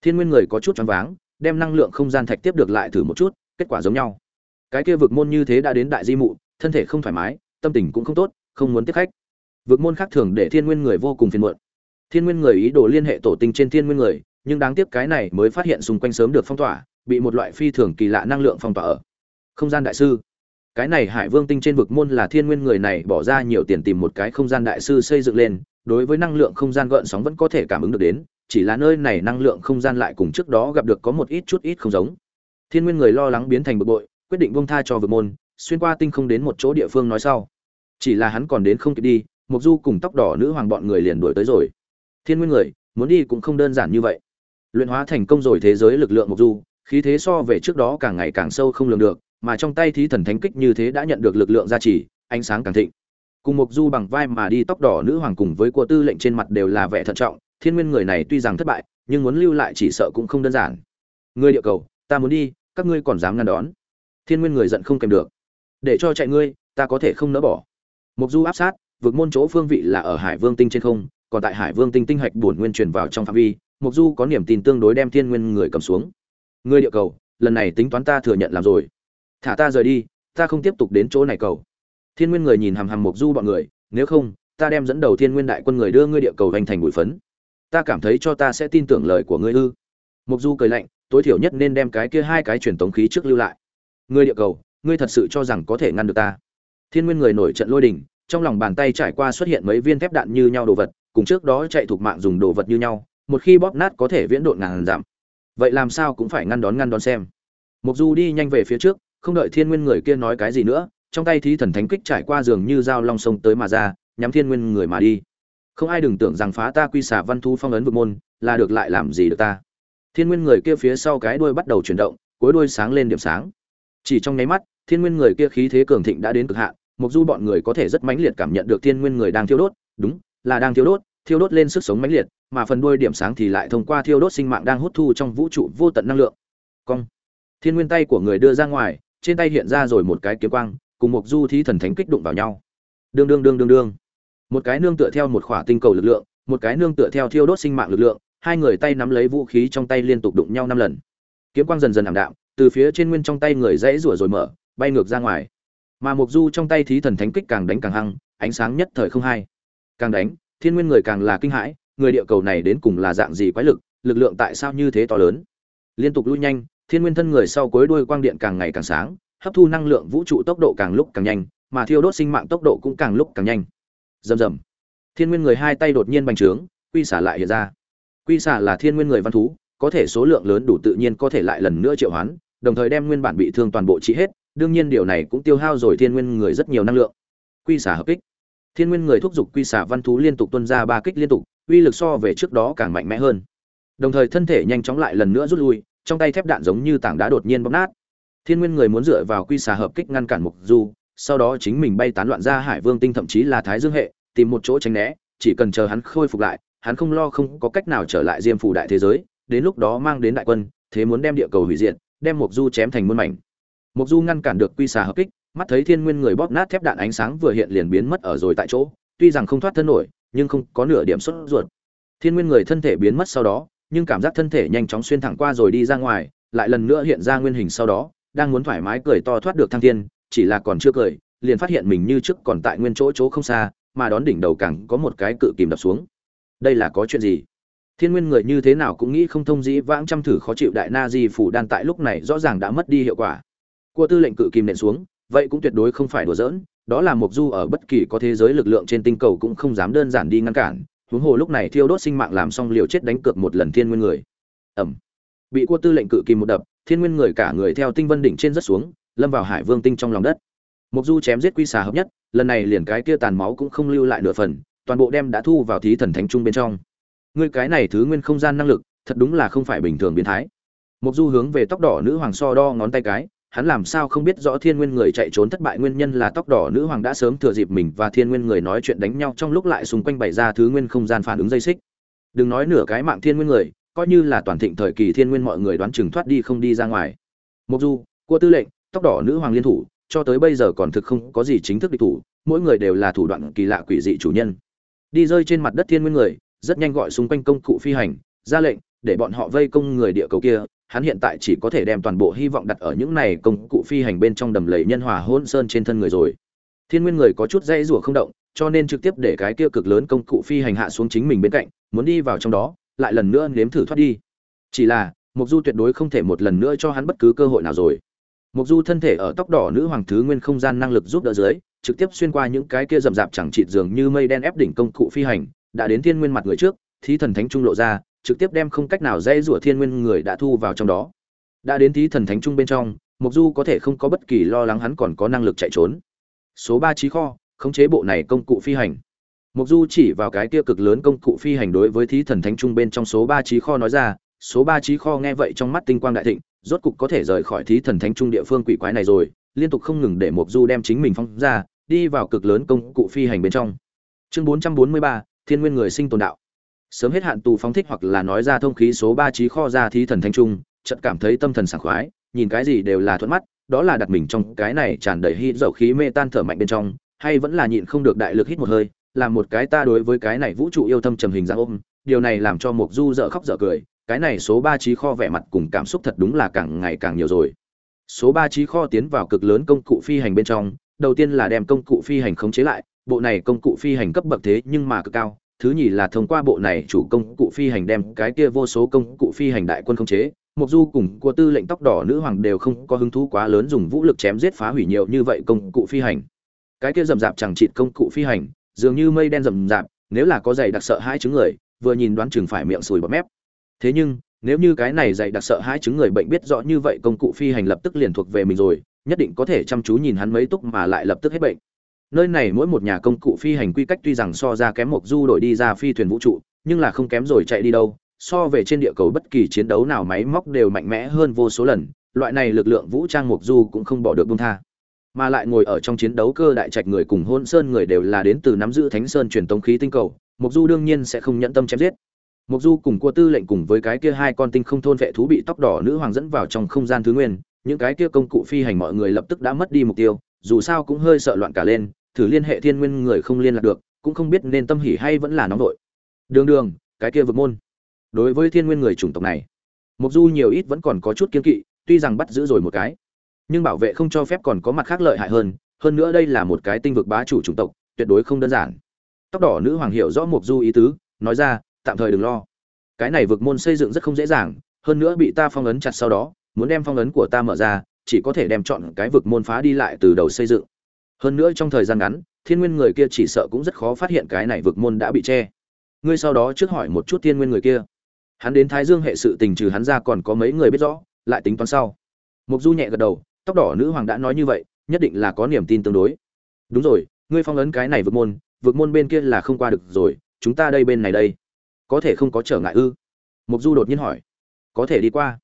Thiên nguyên người có chút choáng váng, đem năng lượng không gian thạch tiếp được lại thử một chút, kết quả giống nhau. Cái kia vực môn như thế đã đến đại di mụ, thân thể không thoải mái, tâm tình cũng không tốt, không muốn tiếp khách. Vực môn khác thường để thiên nguyên người vô cùng phiền muộn. Thiên nguyên người ý đồ liên hệ tổ tinh trên thiên nguyên người nhưng đáng tiếc cái này mới phát hiện xung quanh sớm được phong tỏa, bị một loại phi thường kỳ lạ năng lượng phong tỏa ở. Không gian đại sư. Cái này hải vương tinh trên vực môn là thiên nguyên người này bỏ ra nhiều tiền tìm một cái không gian đại sư xây dựng lên, đối với năng lượng không gian gợn sóng vẫn có thể cảm ứng được đến, chỉ là nơi này năng lượng không gian lại cùng trước đó gặp được có một ít chút ít không giống. Thiên nguyên người lo lắng biến thành bực bội, quyết định bông tha cho vực môn, xuyên qua tinh không đến một chỗ địa phương nói sau. Chỉ là hắn còn đến không kịp đi mục du cùng tóc đỏ nữ hoàng bọn người liền đuổi tới rồi. Thiên nguyên người, muốn đi cũng không đơn giản như vậy luyện hóa thành công rồi thế giới lực lượng mục du, khí thế so về trước đó càng ngày càng sâu không lường được, mà trong tay thí thần thánh kích như thế đã nhận được lực lượng gia trì, ánh sáng càng thịnh. Cùng mục du bằng vai mà đi tóc đỏ nữ hoàng cùng với cua tư lệnh trên mặt đều là vẻ thận trọng, thiên nguyên người này tuy rằng thất bại, nhưng muốn lưu lại chỉ sợ cũng không đơn giản. Ngươi địa cầu, ta muốn đi, các ngươi còn dám ngăn đón. Thiên nguyên người giận không kèm được. Để cho chạy ngươi, ta có thể không nỡ bỏ. Mục du áp sát vượt môn chỗ phương vị là ở hải vương tinh trên không, còn tại hải vương tinh tinh hạch bổn nguyên truyền vào trong phạm vi mục du có niềm tin tương đối đem thiên nguyên người cầm xuống. Người địa cầu, lần này tính toán ta thừa nhận làm rồi. Thả ta rời đi, ta không tiếp tục đến chỗ này cầu. Thiên nguyên người nhìn hằm hằm mục du bọn người, nếu không, ta đem dẫn đầu thiên nguyên đại quân người đưa ngươi địa cầu hành thành bụi phấn. Ta cảm thấy cho ta sẽ tin tưởng lời của ngươi ư. Mục du cười lạnh, tối thiểu nhất nên đem cái kia hai cái truyền tống khí trước lưu lại. Ngươi địa cầu, ngươi thật sự cho rằng có thể ngăn được ta? Thiên nguyên người nổi trận lôi đình, trong lòng bàn tay trải qua xuất hiện mấy viên thép đạn như nhau đồ vật, cùng trước đó chạy thuộc mạng dùng đồ vật như nhau một khi bóp nát có thể viễn độn ngàn giảm. Vậy làm sao cũng phải ngăn đón ngăn đón xem. Mục du đi nhanh về phía trước, không đợi thiên nguyên người kia nói cái gì nữa, trong tay thí thần thánh kích trải qua giường như dao long sông tới mà ra, nhắm thiên nguyên người mà đi. Không ai đừng tưởng rằng phá ta quy xả văn thu phong ấn vực môn, là được lại làm gì được ta. Thiên nguyên người kia phía sau cái đuôi bắt đầu chuyển động, cuối đuôi sáng lên điểm sáng. Chỉ trong nháy mắt, thiên nguyên người kia khí thế cường thịnh đã đến cực hạn, mục du bọn người có thể rất mãnh liệt cảm nhận được thiên nguyên người đang thiêu đốt, đúng, là đang thiêu đốt thiêu đốt lên sức sống mãnh liệt mà phần đuôi điểm sáng thì lại thông qua thiêu đốt sinh mạng đang hút thu trong vũ trụ vô tận năng lượng. Cong. Thiên nguyên tay của người đưa ra ngoài, trên tay hiện ra rồi một cái kiếm quang, cùng một du thí thần thánh kích đụng vào nhau. Đương đương đương đương đương. Một cái nương tựa theo một khỏa tinh cầu lực lượng, một cái nương tựa theo thiêu đốt sinh mạng lực lượng, hai người tay nắm lấy vũ khí trong tay liên tục đụng nhau năm lần. Kiếm quang dần dần ảm đạm, từ phía trên nguyên trong tay người dãy rủa rồi mở, bay ngược ra ngoài. Mà Mộc du trong tay thí thần thánh kích càng đánh càng hăng, ánh sáng nhất thời không hay. càng đánh, thiên nguyên người càng là kinh hãi người địa cầu này đến cùng là dạng gì quái lực lực lượng tại sao như thế to lớn? Liên tục lui nhanh, thiên nguyên thân người sau cuối đuôi quang điện càng ngày càng sáng, hấp thu năng lượng vũ trụ tốc độ càng lúc càng nhanh, mà thiêu đốt sinh mạng tốc độ cũng càng lúc càng nhanh. Rầm rầm. Thiên nguyên người hai tay đột nhiên bành trướng, quy xả lại hiện ra. Quy xả là thiên nguyên người văn thú, có thể số lượng lớn đủ tự nhiên có thể lại lần nữa triệu hoán, đồng thời đem nguyên bản bị thương toàn bộ trị hết, đương nhiên điều này cũng tiêu hao rồi thiên nguyên người rất nhiều năng lượng. Quy xả hợp kích. Thiên nguyên người thúc giục quy xả văn thú liên tục tuân ra ba kích liên tục uy lực so về trước đó càng mạnh mẽ hơn. Đồng thời thân thể nhanh chóng lại lần nữa rút lui, trong tay thép đạn giống như tảng đá đột nhiên bóp nát. Thiên nguyên người muốn dựa vào quy xà hợp kích ngăn cản mục du, sau đó chính mình bay tán loạn ra hải vương tinh thậm chí là thái dương hệ, tìm một chỗ tránh né, chỉ cần chờ hắn khôi phục lại, hắn không lo không có cách nào trở lại diêm phủ đại thế giới, đến lúc đó mang đến đại quân, thế muốn đem địa cầu hủy diệt, đem mục du chém thành muôn mảnh. Mục du ngăn cản được quy xà hợp kích, mắt thấy thiên nguyên người bóp nát thép đạn ánh sáng vừa hiện liền biến mất ở rồi tại chỗ, tuy rằng không thoát thân nổi nhưng không có nửa điểm xuất ruột. Thiên nguyên người thân thể biến mất sau đó, nhưng cảm giác thân thể nhanh chóng xuyên thẳng qua rồi đi ra ngoài, lại lần nữa hiện ra nguyên hình sau đó, đang muốn thoải mái cười to thoát được thăng thiên, chỉ là còn chưa cười, liền phát hiện mình như trước còn tại nguyên chỗ chỗ không xa, mà đón đỉnh đầu càng có một cái cự kìm đập xuống. Đây là có chuyện gì? Thiên nguyên người như thế nào cũng nghĩ không thông dĩ vãng chăm thử khó chịu đại na di phủ đan tại lúc này rõ ràng đã mất đi hiệu quả. Cua tư lệnh cự kìm nện xuống, vậy cũng tuyệt đối không phải đùa giỡn đó là mục du ở bất kỳ có thế giới lực lượng trên tinh cầu cũng không dám đơn giản đi ngăn cản. Huống hồ lúc này thiêu đốt sinh mạng làm xong liều chết đánh cược một lần thiên nguyên người. Ẩm. Bị cua tư lệnh cự kỳ một đập, thiên nguyên người cả người theo tinh vân đỉnh trên rất xuống, lâm vào hải vương tinh trong lòng đất. Mục du chém giết quy xà hợp nhất, lần này liền cái kia tàn máu cũng không lưu lại nửa phần, toàn bộ đem đã thu vào thí thần thánh trung bên trong. Ngươi cái này thứ nguyên không gian năng lực, thật đúng là không phải bình thường biến thái. Mục du hướng về tóc đỏ nữ hoàng so đo ngón tay cái hắn làm sao không biết rõ thiên nguyên người chạy trốn thất bại nguyên nhân là tóc đỏ nữ hoàng đã sớm thừa dịp mình và thiên nguyên người nói chuyện đánh nhau trong lúc lại xung quanh bày ra thứ nguyên không gian phản ứng dây xích. Đừng nói nửa cái mạng thiên nguyên người, coi như là toàn thịnh thời kỳ thiên nguyên mọi người đoán chừng thoát đi không đi ra ngoài. Mục du, cua tư lệnh, tóc đỏ nữ hoàng liên thủ, cho tới bây giờ còn thực không có gì chính thức địch thủ, mỗi người đều là thủ đoạn kỳ lạ quỷ dị chủ nhân. Đi rơi trên mặt đất thiên nguyên người, rất nhanh gọi xung quanh công cụ phi hành, ra lệnh, để bọn họ vây công người địa cầu kia hắn hiện tại chỉ có thể đem toàn bộ hy vọng đặt ở những này công cụ phi hành bên trong đầm lầy nhân hòa hôn sơn trên thân người rồi. Thiên nguyên người có chút dây rủa không động, cho nên trực tiếp để cái kia cực lớn công cụ phi hành hạ xuống chính mình bên cạnh, muốn đi vào trong đó, lại lần nữa nếm thử thoát đi. Chỉ là mục du tuyệt đối không thể một lần nữa cho hắn bất cứ cơ hội nào rồi. Mục du thân thể ở tóc đỏ nữ hoàng thứ nguyên không gian năng lực giúp đỡ dưới, trực tiếp xuyên qua những cái kia rậm rạp chẳng chịt dường như mây đen ép đỉnh công cụ phi hành, đã đến thiên nguyên mặt người trước, thí thần thánh trung lộ ra trực tiếp đem không cách nào dễ rủa thiên nguyên người đã thu vào trong đó. Đã đến thí thần thánh trung bên trong mục du có thể không có bất kỳ lo lắng hắn còn có năng lực chạy trốn. Số ba trí kho, khống chế bộ này công cụ phi hành. Mục du chỉ vào cái kia cực lớn công cụ phi hành đối với thí thần thánh trung bên trong số ba trí kho nói ra, số ba trí kho nghe vậy trong mắt tinh quang đại thịnh, rốt cục có thể rời khỏi thí thần thánh trung địa phương quỷ quái này rồi, liên tục không ngừng để mục du đem chính mình phóng ra, đi vào cực lớn công cụ phi hành bên trong. Chương bốn trăm bốn mươi ba, thiên nguyên người sinh tồn đạo sớm hết hạn tù phóng thích hoặc là nói ra thông khí số ba trí kho ra thí thần thanh trung, chợt cảm thấy tâm thần sảng khoái, nhìn cái gì đều là thuận mắt, đó là đặt mình trong cái này tràn đầy hít dầu khí mê tan thở mạnh bên trong, hay vẫn là nhịn không được đại lực hít một hơi, làm một cái ta đối với cái này vũ trụ yêu thâm trầm hình dạng ôm, điều này làm cho mục du dở khóc dở cười, cái này số ba trí kho vẻ mặt cùng cảm xúc thật đúng là càng ngày càng nhiều rồi. Số ba trí kho tiến vào cực lớn công cụ phi hành bên trong, đầu tiên là đem công cụ phi hành khống chế lại, bộ này công cụ phi hành cấp bậc thế nhưng mà cực cao thứ nhì là thông qua bộ này chủ công cụ phi hành đem cái kia vô số công cụ phi hành đại quân khống chế. Mục du cùng của tư lệnh tóc đỏ nữ hoàng đều không có hứng thú quá lớn dùng vũ lực chém giết phá hủy nhiều như vậy công cụ phi hành. Cái kia rầm rạp chẳng chịt công cụ phi hành, dường như mây đen rầm rạp, nếu là có giày đặc sợ hai chứng người, vừa nhìn đoán chừng phải miệng sùi bọt mép. Thế nhưng, nếu như cái này dày đặc sợ hai chứng người bệnh biết rõ như vậy công cụ phi hành lập tức liền thuộc về mình rồi, nhất định có thể chăm chú nhìn hắn mấy túc mà lại lập tức hết bệnh nơi này mỗi một nhà công cụ phi hành quy cách tuy rằng so ra kém một du đổi đi ra phi thuyền vũ trụ, nhưng là không kém rồi chạy đi đâu. So về trên địa cầu bất kỳ chiến đấu nào máy móc đều mạnh mẽ hơn vô số lần, loại này lực lượng vũ trang mục du cũng không bỏ được bung tha. Mà lại ngồi ở trong chiến đấu cơ đại trạch người cùng hôn sơn người đều là đến từ nắm giữ thánh sơn truyền tống khí tinh cầu, mục du đương nhiên sẽ không nhẫn tâm chém giết. Mục du cùng cua tư lệnh cùng với cái kia hai con tinh không thôn vệ thú bị tóc đỏ nữ hoàng dẫn vào trong không gian thứ nguyên, những cái kia công cụ phi hành mọi người lập tức đã mất đi mục tiêu, dù sao cũng hơi sợ loạn cả lên thử liên hệ thiên nguyên người không liên lạc được, cũng không biết nên tâm hỉ hay vẫn là nóng vội. Đường đường, cái kia vực môn. Đối với thiên nguyên người chủng tộc này mục du nhiều ít vẫn còn có chút kiên kỵ, tuy rằng bắt giữ rồi một cái, nhưng bảo vệ không cho phép còn có mặt khác lợi hại hơn hơn nữa đây là một cái tinh vực bá chủ chủng tộc, tuyệt đối không đơn giản. Tóc đỏ nữ hoàng hiểu rõ mục du ý tứ, nói ra, tạm thời đừng lo. Cái này vực môn xây dựng rất không dễ dàng, hơn nữa bị ta phong ấn chặt sau đó, muốn đem phong ấn của ta mở ra, chỉ có thể đem chọn cái vực môn phá đi lại từ đầu xây dựng hơn nữa trong thời gian ngắn, thiên nguyên người kia chỉ sợ cũng rất khó phát hiện cái này vực môn đã bị che. Ngươi sau đó trước hỏi một chút thiên nguyên người kia. Hắn đến thái dương hệ sự tình trừ hắn ra còn có mấy người biết rõ, lại tính toán sau. Mục du nhẹ gật đầu, tóc đỏ nữ hoàng đã nói như vậy, nhất định là có niềm tin tương đối. Đúng rồi, ngươi phong ấn cái này vực môn vực môn bên kia là không qua được rồi, chúng ta đây bên này đây. Có thể không có trở ngại ư? Mục du đột nhiên hỏi. Có thể đi qua.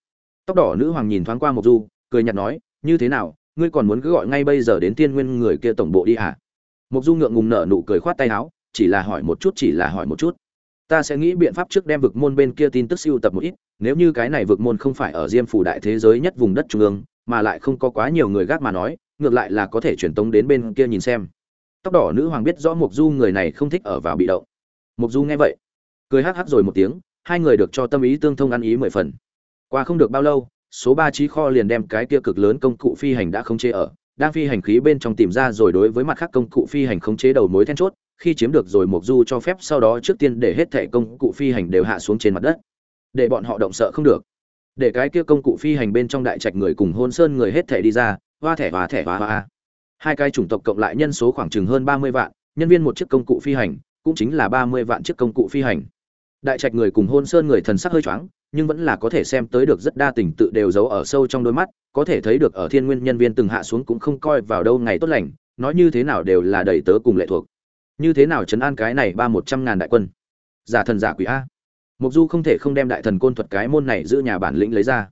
Tóc đỏ nữ hoàng nhìn thoáng qua mục du, cười nhạt nói, như thế nào ngươi còn muốn cứ gọi ngay bây giờ đến tiên nguyên người kia tổng bộ đi à? Mục Du ngượng ngùng nở nụ cười khoát tay áo, chỉ là hỏi một chút chỉ là hỏi một chút. Ta sẽ nghĩ biện pháp trước đem vực môn bên kia tin tức siêu tập một ít nếu như cái này vực môn không phải ở diêm phủ đại thế giới nhất vùng đất trung ương mà lại không có quá nhiều người gác mà nói ngược lại là có thể truyền tống đến bên kia nhìn xem. Tóc đỏ nữ hoàng biết rõ mục du người này không thích ở vào bị động. Mục du nghe vậy cười hắc hắc rồi một tiếng hai người được cho tâm ý tương thông ăn ý mười phần. Qua không được bao lâu số ba trí kho liền đem cái kia cực lớn công cụ phi hành đã không chế ở, đang phi hành khí bên trong tìm ra rồi đối với mặt khác công cụ phi hành không chế đầu mối then chốt, khi chiếm được rồi mục du cho phép sau đó trước tiên để hết thảy công cụ phi hành đều hạ xuống trên mặt đất. Để bọn họ động sợ không được. Để cái kia công cụ phi hành bên trong đại trạch người cùng hôn sơn người hết thảy đi ra, hoa thẻ và thẻ và hoa. Hai cái chủng tộc cộng lại nhân số khoảng chừng hơn ba mươi vạn, nhân viên một chiếc công cụ phi hành, cũng chính là ba mươi vạn chiếc công cụ phi hành đại trạch người cùng hôn sơn người thần sắc hơi choáng, nhưng vẫn là có thể xem tới được rất đa tình tự đều giấu ở sâu trong đôi mắt, có thể thấy được ở thiên nguyên nhân viên từng hạ xuống cũng không coi vào đâu ngày tốt lành, nói như thế nào đều là đầy tớ cùng lệ thuộc. Như thế nào chấn an cái này ba một trăm ngàn đại quân? Giả thần giả quỷ a. Mục du không thể không đem đại thần côn thuật cái môn này giữ nhà bản lĩnh lấy ra.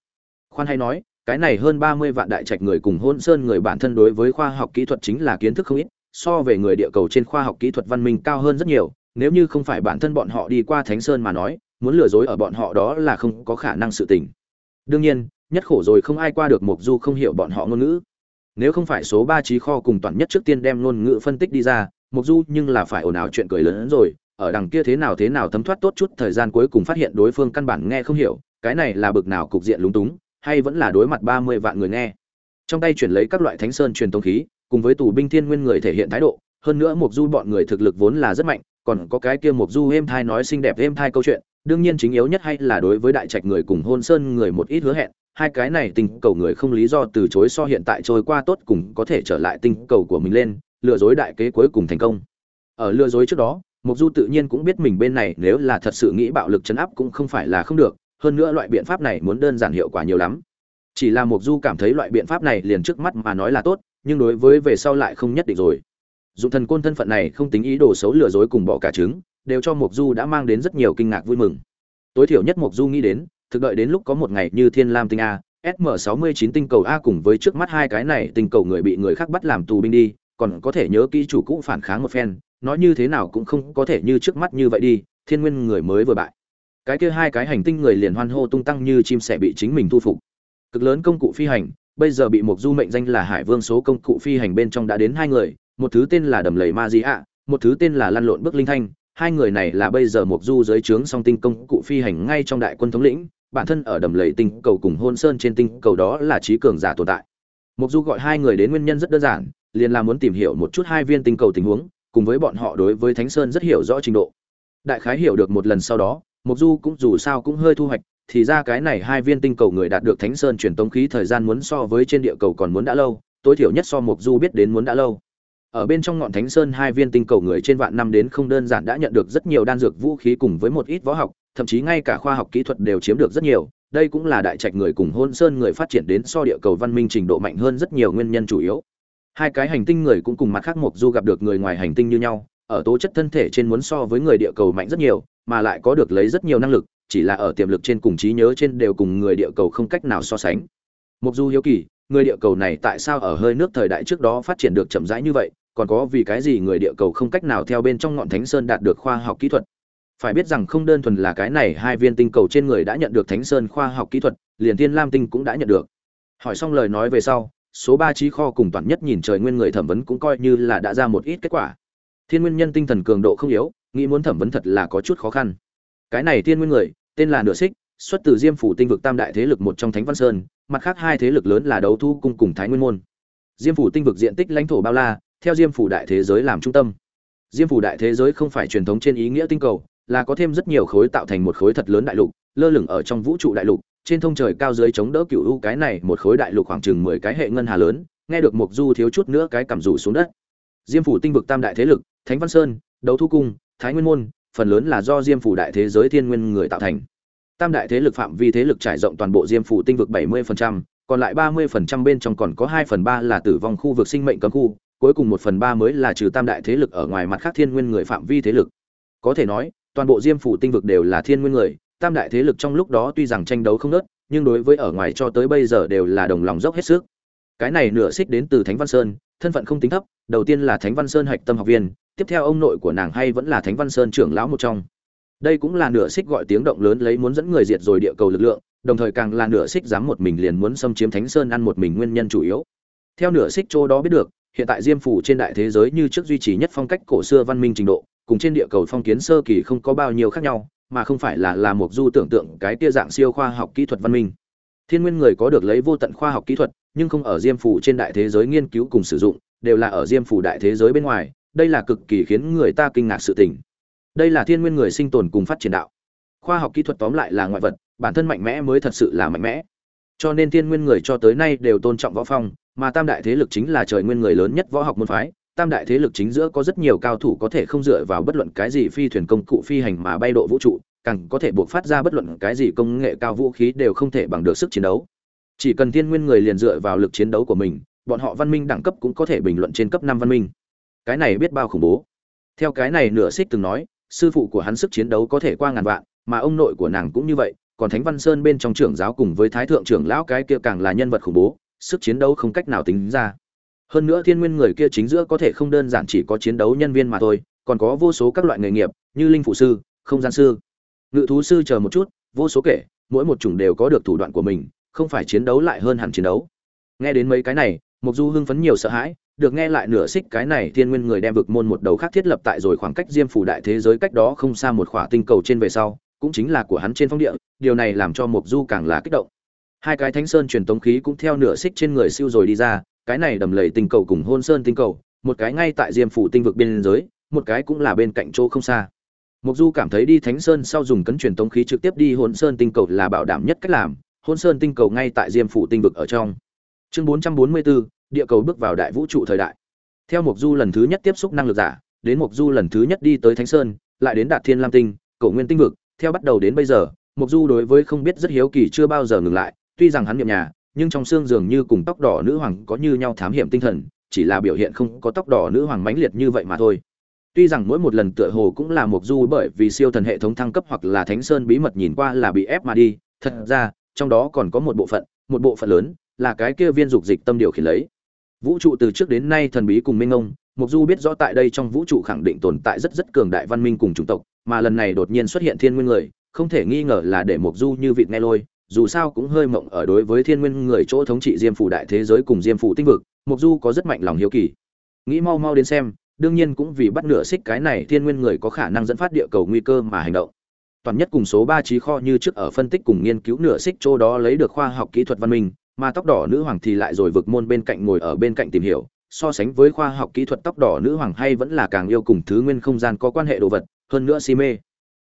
Khoan hay nói, cái này hơn ba mươi vạn đại trạch người cùng hôn sơn người bản thân đối với khoa học kỹ thuật chính là kiến thức không ít, so về người địa cầu trên khoa học kỹ thuật văn minh cao hơn rất nhiều nếu như không phải bản thân bọn họ đi qua thánh sơn mà nói, muốn lừa dối ở bọn họ đó là không có khả năng sự tình. Đương nhiên, nhất khổ rồi không ai qua được mục du không hiểu bọn họ ngôn ngữ. Nếu không phải số ba trí kho cùng toàn nhất trước tiên đem ngôn ngữ phân tích đi ra mục du nhưng là phải ồn ào chuyện cười lớn hơn rồi, ở đằng kia thế nào thế nào thấm thoát tốt chút thời gian cuối cùng phát hiện đối phương căn bản nghe không hiểu, cái này là bực nào cục diện lúng túng, hay vẫn là đối mặt ba mươi vạn người nghe. Trong tay chuyển lấy các loại thánh sơn truyền tống khí, cùng với tù binh thiên nguyên người thể hiện thái độ hơn nữa mục du bọn người thực lực vốn là rất mạnh, còn có cái kia mục du êm thai nói xinh đẹp êm thai câu chuyện, đương nhiên chính yếu nhất hay là đối với đại trạch người cùng hôn sơn người một ít hứa hẹn, hai cái này tình cầu người không lý do từ chối so hiện tại trôi qua tốt cùng có thể trở lại tinh cầu của mình lên, lừa dối đại kế cuối cùng thành công. Ở lừa dối trước đó mục du tự nhiên cũng biết mình bên này nếu là thật sự nghĩ bạo lực chấn áp cũng không phải là không được, hơn nữa loại biện pháp này muốn đơn giản hiệu quả nhiều lắm. Chỉ là mục du cảm thấy loại biện pháp này liền trước mắt mà nói là tốt, nhưng đối với về sau lại không nhất định rồi dụng thần côn thân phận này không tính ý đồ xấu lừa dối cùng bỏ cả trứng, đều cho mục du đã mang đến rất nhiều kinh ngạc vui mừng. Tối thiểu nhất mục du nghĩ đến, thực đợi đến lúc có một ngày như thiên lam tinh a sm 69 tinh cầu a cùng với trước mắt hai cái này tinh cầu người bị người khác bắt làm tù binh đi, còn có thể nhớ kỹ chủ cũ phản kháng một phen, nói như thế nào cũng không có thể như trước mắt như vậy đi, thiên nguyên người mới vừa bại. Cái kia hai cái hành tinh người liền hoan hô tung tăng như chim sẻ bị chính mình thu phục. Cực lớn công cụ phi hành, bây giờ bị Mộc du mệnh danh là hải vương số công cụ phi hành bên trong đã đến hai người một thứ tên là đầm lầy ma di ạ, một thứ tên là lăn lộn bước linh thanh. Hai người này là bây giờ một du dưới trướng song tinh công cụ phi hành ngay trong đại quân thống lĩnh. Bản thân ở đầm lầy tinh cầu cùng hôn sơn trên tinh cầu đó là trí cường giả tồn tại. Mục du gọi hai người đến nguyên nhân rất đơn giản, liền là muốn tìm hiểu một chút hai viên tinh cầu tình huống, cùng với bọn họ đối với thánh sơn rất hiểu rõ trình độ. Đại khái hiểu được một lần sau đó mục du cũng dù sao cũng hơi thu hoạch, thì ra cái này hai viên tinh cầu người đạt được thánh sơn truyền tống khí thời gian muốn so với trên địa cầu còn muốn đã lâu, tối thiểu nhất so mục du biết đến muốn đã lâu ở bên trong ngọn thánh sơn hai viên tinh cầu người trên vạn năm đến không đơn giản đã nhận được rất nhiều đan dược vũ khí cùng với một ít võ học, thậm chí ngay cả khoa học kỹ thuật đều chiếm được rất nhiều. Đây cũng là đại trạch người cùng hôn sơn người phát triển đến so địa cầu văn minh trình độ mạnh hơn rất nhiều nguyên nhân chủ yếu. Hai cái hành tinh người cũng cùng mặt khác mục du gặp được người ngoài hành tinh như nhau, ở tố chất thân thể trên muốn so với người địa cầu mạnh rất nhiều, mà lại có được lấy rất nhiều năng lực, chỉ là ở tiềm lực trên cùng trí nhớ trên đều cùng người địa cầu không cách nào so sánh. Mục du hiếu kỳ người địa cầu này tại sao ở hơi nước thời đại trước đó phát triển được chậm rãi như vậy, còn có vì cái gì người địa cầu không cách nào theo bên trong ngọn thánh sơn đạt được khoa học kỹ thuật? Phải biết rằng không đơn thuần là cái này, hai viên tinh cầu trên người đã nhận được thánh sơn khoa học kỹ thuật, liền tiên lam tinh cũng đã nhận được. Hỏi xong lời nói về sau, số ba trí kho cùng toàn nhất nhìn trời nguyên người thẩm vấn cũng coi như là đã ra một ít kết quả. Thiên nguyên nhân tinh thần cường độ không yếu, nghĩ muốn thẩm vấn thật là có chút khó khăn. Cái này thiên nguyên người, tên là nửa xích xuất từ diêm phủ tinh vực tam đại thế lực một trong thánh văn sơn mặt khác hai thế lực lớn là đấu thu cung cùng thái nguyên môn. Diêm phủ tinh vực diện tích lãnh thổ bao la, theo diêm phủ đại thế giới làm trung tâm. Diêm phủ đại thế giới không phải truyền thống trên ý nghĩa tinh cầu, là có thêm rất nhiều khối tạo thành một khối thật lớn đại lục, lơ lửng ở trong vũ trụ đại lục, trên thông trời cao dưới chống đỡ cựu u cái này một khối đại lục khoảng chừng mười cái hệ ngân hà lớn, nghe được mục du thiếu chút nữa cái cảm rủ xuống đất. Diêm phủ tinh vực tam đại thế lực, thánh văn sơn, đấu thu cung, thái nguyên môn, phần lớn là do diêm phủ đại thế giới thiên nguyên người tạo thành tam đại thế lực phạm vi thế lực trải rộng toàn bộ diêm phủ tinh vực 70%, còn lại 30% bên trong còn có 2 phần 3 là tử vong khu vực sinh mệnh cấm khu cuối cùng 1 phần 3 mới là trừ tam đại thế lực ở ngoài mặt khác thiên nguyên người phạm vi thế lực. Có thể nói toàn bộ diêm phủ tinh vực đều là thiên nguyên người tam đại thế lực trong lúc đó tuy rằng tranh đấu không ngớt, nhưng đối với ở ngoài cho tới bây giờ đều là đồng lòng dốc hết sức. Cái này nửa xích đến từ thánh văn sơn thân phận không tính thấp đầu tiên là thánh văn sơn hạch tâm học viên tiếp theo ông nội của nàng hay vẫn là thánh văn sơn trưởng lão một trong đây cũng là nửa xích gọi tiếng động lớn lấy muốn dẫn người diệt rồi địa cầu lực lượng, đồng thời càng là nửa xích dám một mình liền muốn xâm chiếm thánh sơn ăn một mình nguyên nhân chủ yếu. Theo nửa xích chỗ đó biết được, hiện tại diêm phủ trên đại thế giới như trước duy trì nhất phong cách cổ xưa văn minh trình độ, cùng trên địa cầu phong kiến sơ kỳ không có bao nhiêu khác nhau, mà không phải là là một du tưởng tượng cái tia dạng siêu khoa học kỹ thuật văn minh. Thiên nguyên người có được lấy vô tận khoa học kỹ thuật, nhưng không ở diêm phủ trên đại thế giới nghiên cứu cùng sử dụng, đều là ở diêm phủ đại thế giới bên ngoài, đây là cực kỳ khiến người ta kinh ngạc sự tình đây là thiên nguyên người sinh tồn cùng phát triển đạo. Khoa học kỹ thuật tóm lại là ngoại vật, bản thân mạnh mẽ mới thật sự là mạnh mẽ. Cho nên thiên nguyên người cho tới nay đều tôn trọng võ phong, mà tam đại thế lực chính là trời nguyên người lớn nhất võ học môn phái. Tam đại thế lực chính giữa có rất nhiều cao thủ có thể không dựa vào bất luận cái gì phi thuyền công cụ phi hành mà bay độ vũ trụ, càng có thể buộc phát ra bất luận cái gì công nghệ cao vũ khí đều không thể bằng được sức chiến đấu. Chỉ cần thiên nguyên người liền dựa vào lực chiến đấu của mình, bọn họ văn minh đẳng cấp cũng có thể bình luận trên cấp năm văn minh. Cái này biết bao khủng bố. Theo cái này nửa xích từng nói sư phụ của hắn sức chiến đấu có thể qua ngàn vạn, mà ông nội của nàng cũng như vậy, còn thánh văn sơn bên trong trưởng giáo cùng với thái thượng trưởng lão cái kia càng là nhân vật khủng bố, sức chiến đấu không cách nào tính ra. Hơn nữa thiên nguyên người kia chính giữa có thể không đơn giản chỉ có chiến đấu nhân viên mà thôi, còn có vô số các loại nghề nghiệp, như linh phụ sư, không gian sư. Ngự thú sư chờ một chút, vô số kể, mỗi một chủng đều có được thủ đoạn của mình, không phải chiến đấu lại hơn hẳn chiến đấu. Nghe đến mấy cái này, Mộc du hưng phấn nhiều sợ hãi được nghe lại nửa xích cái này thiên nguyên người đem vực môn một đầu khác thiết lập tại rồi khoảng cách diêm phủ đại thế giới cách đó không xa một khỏa tinh cầu trên về sau cũng chính là của hắn trên phong địa điều này làm cho mục du càng là kích động. Hai cái thánh sơn truyền tống khí cũng theo nửa xích trên người siêu rồi đi ra cái này đầm lầy tinh cầu cùng hôn sơn tinh cầu một cái ngay tại diêm phủ tinh vực biên giới một cái cũng là bên cạnh chỗ không xa. Mục du cảm thấy đi thánh sơn sau dùng cấn truyền tống khí trực tiếp đi hôn sơn tinh cầu là bảo đảm nhất cách làm hôn sơn tinh cầu ngay tại diêm phủ tinh vực ở trong. Chương 444, địa cầu bước vào đại vũ trụ thời đại. Theo mục du lần thứ nhất tiếp xúc năng lực giả, đến mục du lần thứ nhất đi tới thánh sơn, lại đến đạt thiên lam tinh, cổ nguyên tinh vực, theo bắt đầu đến bây giờ mục du đối với không biết rất hiếu kỳ chưa bao giờ ngừng lại, tuy rằng hắn niệm nhà, nhưng trong xương dường như cùng tóc đỏ nữ hoàng có như nhau thám hiểm tinh thần, chỉ là biểu hiện không có tóc đỏ nữ hoàng mãnh liệt như vậy mà thôi. Tuy rằng mỗi một lần tựa hồ cũng là mục du bởi vì siêu thần hệ thống thăng cấp hoặc là thánh sơn bí mật nhìn qua là bị ép mà đi, thật ra, trong đó còn có một bộ phận, một bộ phận lớn là cái kia viên dục dịch tâm điều khiển lấy vũ trụ từ trước đến nay thần bí cùng minh ông mục du biết rõ tại đây trong vũ trụ khẳng định tồn tại rất rất cường đại văn minh cùng chủng tộc, mà lần này đột nhiên xuất hiện thiên nguyên người, không thể nghi ngờ là để mục du như vịt nghe lôi, dù sao cũng hơi mộng ở đối với thiên nguyên người chỗ thống trị diêm phủ đại thế giới cùng diêm phủ tinh vực mục du có rất mạnh lòng hiếu kỳ. Nghĩ mau mau đến xem, đương nhiên cũng vì bắt nửa xích cái này thiên nguyên người có khả năng dẫn phát địa cầu nguy cơ mà hành động. Toàn nhất cùng số ba trí kho như trước ở phân tích cùng nghiên cứu nửa xích chỗ đó lấy được khoa học kỹ thuật văn minh mà tóc đỏ nữ hoàng thì lại rồi vực môn bên cạnh ngồi ở bên cạnh tìm hiểu, so sánh với khoa học kỹ thuật tóc đỏ nữ hoàng hay vẫn là càng yêu cùng thứ nguyên không gian có quan hệ đồ vật, hơn nữa si mê.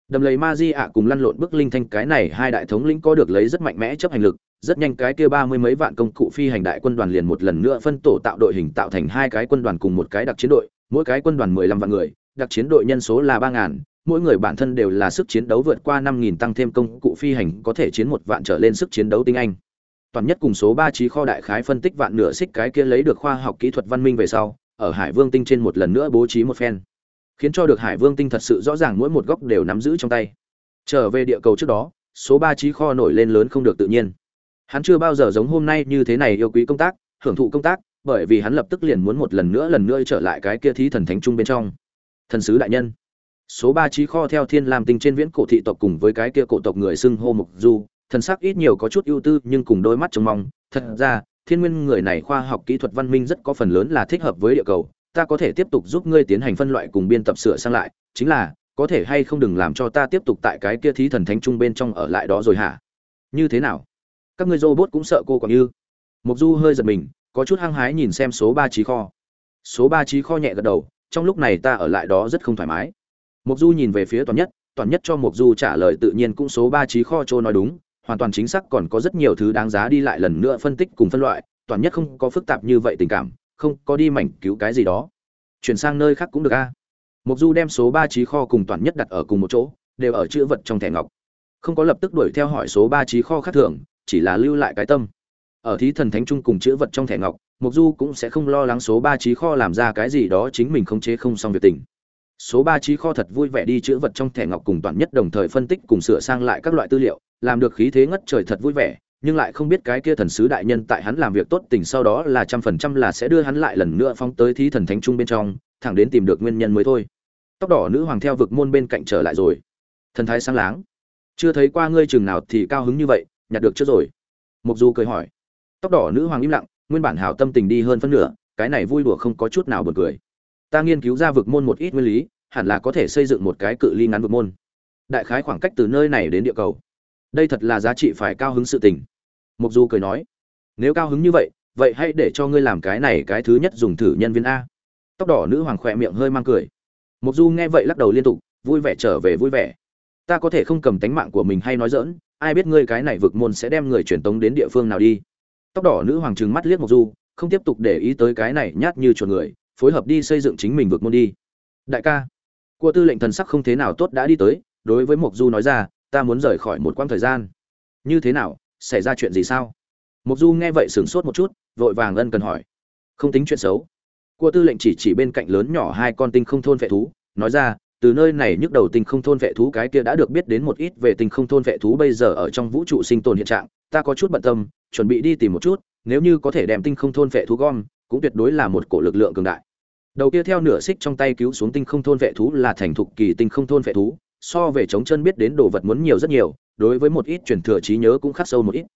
Đầm lầy ma di ạ cùng lăn lộn bức linh thanh cái này hai đại thống lĩnh có được lấy rất mạnh mẽ chấp hành lực, rất nhanh cái kia ba mươi mấy vạn công cụ phi hành đại quân đoàn liền một lần nữa phân tổ tạo đội hình tạo thành hai cái quân đoàn cùng một cái đặc chiến đội, mỗi cái quân đoàn mười lăm vạn người, đặc chiến đội nhân số là ba ngàn, mỗi người bản thân đều là sức chiến đấu vượt qua năm nghìn tăng thêm công cụ phi hành có thể chiến một vạn trở lên sức chiến đấu tinh anh toàn nhất cùng số ba trí kho đại khái phân tích vạn nửa xích cái kia lấy được khoa học kỹ thuật văn minh về sau, ở hải vương tinh trên một lần nữa bố trí một phen. Khiến cho được hải vương tinh thật sự rõ ràng mỗi một góc đều nắm giữ trong tay. Trở về địa cầu trước đó, số ba trí kho nổi lên lớn không được tự nhiên. Hắn chưa bao giờ giống hôm nay như thế này yêu quý công tác, hưởng thụ công tác, bởi vì hắn lập tức liền muốn một lần nữa lần nữa trở lại cái kia thí thần thánh trung bên trong. Thần sứ đại nhân. Số ba trí kho theo thiên lam tinh trên viễn cổ thị tộc cùng với cái kia cổ tộc người xưng hô mục du thần sắc ít nhiều có chút ưu tư nhưng cùng đôi mắt trông mong. Thật ra, thiên nguyên người này khoa học kỹ thuật văn minh rất có phần lớn là thích hợp với địa cầu. Ta có thể tiếp tục giúp ngươi tiến hành phân loại cùng biên tập sửa sang lại. Chính là, có thể hay không đừng làm cho ta tiếp tục tại cái kia thí thần thánh trung bên trong ở lại đó rồi hả? Như thế nào? Các ngươi robot cũng sợ cô còn như. Mục du hơi giật mình, có chút hăng hái nhìn xem số ba trí kho. Số ba trí kho nhẹ gật đầu, trong lúc này ta ở lại đó rất không thoải mái. Mục du nhìn về phía toàn nhất toàn nhất cho mục du trả lời tự nhiên cũng số ba trí kho châu nói đúng hoàn toàn chính xác còn có rất nhiều thứ đáng giá đi lại lần nữa phân tích cùng phân loại, toàn nhất không có phức tạp như vậy tình cảm, không có đi mảnh cứu cái gì đó. Chuyển sang nơi khác cũng được a. Mục du đem số ba trí kho cùng toàn nhất đặt ở cùng một chỗ, đều ở chữ vật trong thẻ ngọc. Không có lập tức đuổi theo hỏi số ba trí kho khác thường, chỉ là lưu lại cái tâm. Ở thí thần thánh trung cùng chữ vật trong thẻ ngọc mục du cũng sẽ không lo lắng số ba trí kho làm ra cái gì đó chính mình không chế không xong việc tình số ba trí kho thật vui vẻ đi chữ vật trong thẻ ngọc cùng toàn nhất đồng thời phân tích cùng sửa sang lại các loại tư liệu, làm được khí thế ngất trời thật vui vẻ, nhưng lại không biết cái kia thần sứ đại nhân tại hắn làm việc tốt tình sau đó là trăm phần trăm là sẽ đưa hắn lại lần nữa phóng tới thí thần thánh trung bên trong, thẳng đến tìm được nguyên nhân mới thôi. Tóc đỏ nữ hoàng theo vực môn bên cạnh trở lại rồi. Thần thái sáng láng. Chưa thấy qua ngươi chừng nào thì cao hứng như vậy, nhặt được chưa rồi. Mục du cười hỏi. Tóc đỏ nữ hoàng im lặng, nguyên bản hảo tâm tình đi hơn phân nửa, cái này vui đùa không có chút nào buồn cười ta nghiên cứu ra vực môn một ít nguyên lý, hẳn là có thể xây dựng một cái cự ly ngắn vực môn. Đại khái khoảng cách từ nơi này đến địa cầu. Đây thật là giá trị phải cao hứng sự tình. Mục du cười nói, nếu cao hứng như vậy vậy hãy để cho ngươi làm cái này cái thứ nhất dùng thử nhân viên a. Tóc đỏ nữ hoàng khỏe miệng hơi mang cười. Mục du nghe vậy lắc đầu liên tục, vui vẻ trở về vui vẻ. Ta có thể không cầm tánh mạng của mình hay nói dỡn ai biết ngươi cái này vực môn sẽ đem người truyền tống đến địa phương nào đi. Tóc đỏ nữ hoàng trừng mắt liếc mục du, không tiếp tục để ý tới cái này nhát như chuột người phối hợp đi xây dựng chính mình vượt môn đi. Đại ca cua tư lệnh thần sắc không thế nào tốt đã đi tới, đối với mộc du nói ra, ta muốn rời khỏi một quãng thời gian. Như thế nào, xảy ra chuyện gì sao? Mộc du nghe vậy sửng sốt một chút, vội vàng ân cần hỏi. Không tính chuyện xấu. Cua tư lệnh chỉ chỉ bên cạnh lớn nhỏ hai con tinh không thôn vệ thú, nói ra, từ nơi này nhức đầu tinh không thôn vệ thú cái kia đã được biết đến một ít về tinh không thôn vệ thú bây giờ ở trong vũ trụ sinh tồn hiện trạng, ta có chút bận tâm, chuẩn bị đi tìm một chút, nếu như có thể đem tinh không thôn vệ thú gom, cũng tuyệt đối là một cổ lực lượng cường đại đầu kia theo nửa xích trong tay cứu xuống tinh không thôn vệ thú là thành thục kỳ tinh không thôn vệ thú, so về chống chân biết đến đồ vật muốn nhiều rất nhiều, đối với một ít truyền thừa trí nhớ cũng khắc sâu một ít.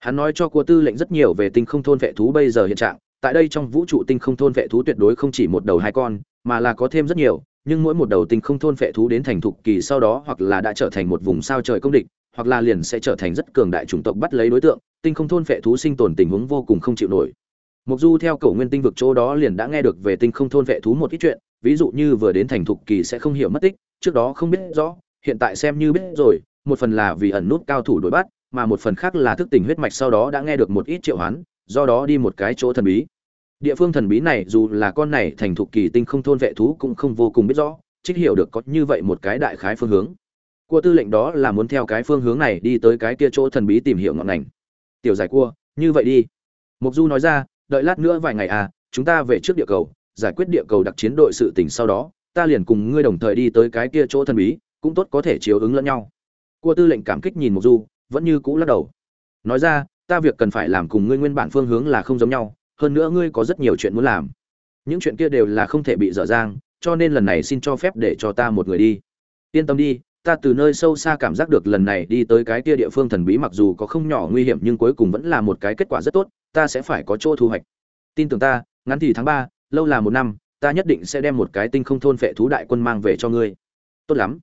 Hắn nói cho cua tư lệnh rất nhiều về tinh không thôn vệ thú bây giờ hiện trạng, tại đây trong vũ trụ tinh không thôn vệ thú tuyệt đối không chỉ một đầu hai con, mà là có thêm rất nhiều, nhưng mỗi một đầu tinh không thôn vệ thú đến thành thục kỳ sau đó hoặc là đã trở thành một vùng sao trời công địch, hoặc là liền sẽ trở thành rất cường đại chủng tộc bắt lấy đối tượng, tinh không thôn vệ thú sinh tồn tình huống vô cùng không chịu nổi. Mộc Du theo cổ nguyên tinh vực chỗ đó liền đã nghe được về tinh không thôn vệ thú một ít chuyện, ví dụ như vừa đến thành thục kỳ sẽ không hiểu mất tích, trước đó không biết rõ, hiện tại xem như biết rồi, một phần là vì ẩn nút cao thủ đối bắt, mà một phần khác là thức tỉnh huyết mạch sau đó đã nghe được một ít triệu hoán, do đó đi một cái chỗ thần bí. Địa phương thần bí này dù là con này thành thục kỳ tinh không thôn vệ thú cũng không vô cùng biết rõ, trích hiểu được có như vậy một cái đại khái phương hướng. Cua tư lệnh đó là muốn theo cái phương hướng này đi tới cái kia chỗ thần bí tìm hiểu ngọn ngành. Tiểu giải cua, như vậy đi. Mục Du nói ra, đợi lát nữa vài ngày à chúng ta về trước địa cầu, giải quyết địa cầu đặc chiến đội sự tình sau đó, ta liền cùng ngươi đồng thời đi tới cái kia chỗ thần bí, cũng tốt có thể chiếu ứng lẫn nhau. Cua tư lệnh cảm kích nhìn mục du, vẫn như cũ lắc đầu. Nói ra, ta việc cần phải làm cùng ngươi nguyên bản phương hướng là không giống nhau, hơn nữa ngươi có rất nhiều chuyện muốn làm. Những chuyện kia đều là không thể bị dở dang, cho nên lần này xin cho phép để cho ta một người đi. Yên tâm đi ta từ nơi sâu xa cảm giác được lần này đi tới cái kia địa phương thần bí mặc dù có không nhỏ nguy hiểm nhưng cuối cùng vẫn là một cái kết quả rất tốt, ta sẽ phải có chỗ thu hoạch. Tin tưởng ta, ngắn thì tháng ba, lâu là một năm, ta nhất định sẽ đem một cái tinh không thôn phệ thú đại quân mang về cho ngươi. Tốt lắm.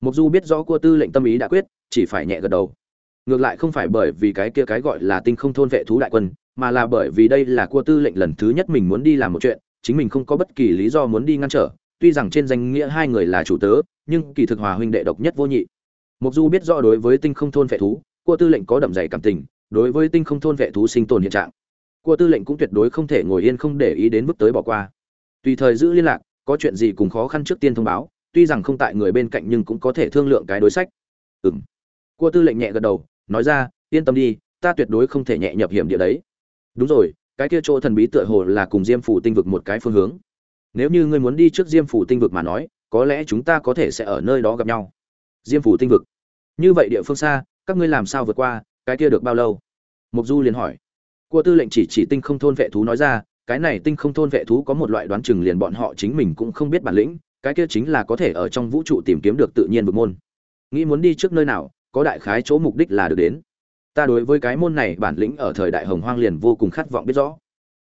Mục du biết rõ cua tư lệnh tâm ý đã quyết, chỉ phải nhẹ gật đầu. Ngược lại không phải bởi vì cái kia cái gọi là tinh không thôn vệ thú đại quân, mà là bởi vì đây là cua tư lệnh lần thứ nhất mình muốn đi làm một chuyện, chính mình không có bất kỳ lý do muốn đi ngăn trở, tuy rằng trên danh nghĩa hai người là chủ tớ nhưng kỳ thực hòa huynh đệ độc nhất vô nhị. Mục du biết rõ đối với tinh không thôn vệ thú, cua tư lệnh có đậm dày cảm tình, đối với tinh không thôn vệ thú sinh tồn hiện trạng. Cua tư lệnh cũng tuyệt đối không thể ngồi yên không để ý đến bước tới bỏ qua. Tùy thời giữ liên lạc, có chuyện gì cùng khó khăn trước tiên thông báo, tuy rằng không tại người bên cạnh nhưng cũng có thể thương lượng cái đối sách. Ừm. Cua tư lệnh nhẹ gật đầu, nói ra, yên tâm đi, ta tuyệt đối không thể nhẹ nhập hiểm địa đấy. Đúng rồi, cái kia chỗ thần bí tựa hồ là cùng diêm phủ tinh vực một cái phương hướng. Nếu như ngươi muốn đi trước diêm phủ tinh vực mà nói có lẽ chúng ta có thể sẽ ở nơi đó gặp nhau. Diêm phủ tinh vực. Như vậy địa phương xa, các ngươi làm sao vượt qua, cái kia được bao lâu? Mục du liền hỏi. Cua tư lệnh chỉ chỉ tinh không thôn vệ thú nói ra, cái này tinh không thôn vệ thú có một loại đoán chừng liền bọn họ chính mình cũng không biết bản lĩnh, cái kia chính là có thể ở trong vũ trụ tìm kiếm được tự nhiên vực môn. Nghĩ muốn đi trước nơi nào, có đại khái chỗ mục đích là được đến. Ta đối với cái môn này bản lĩnh ở thời đại hồng hoang liền vô cùng khát vọng biết rõ.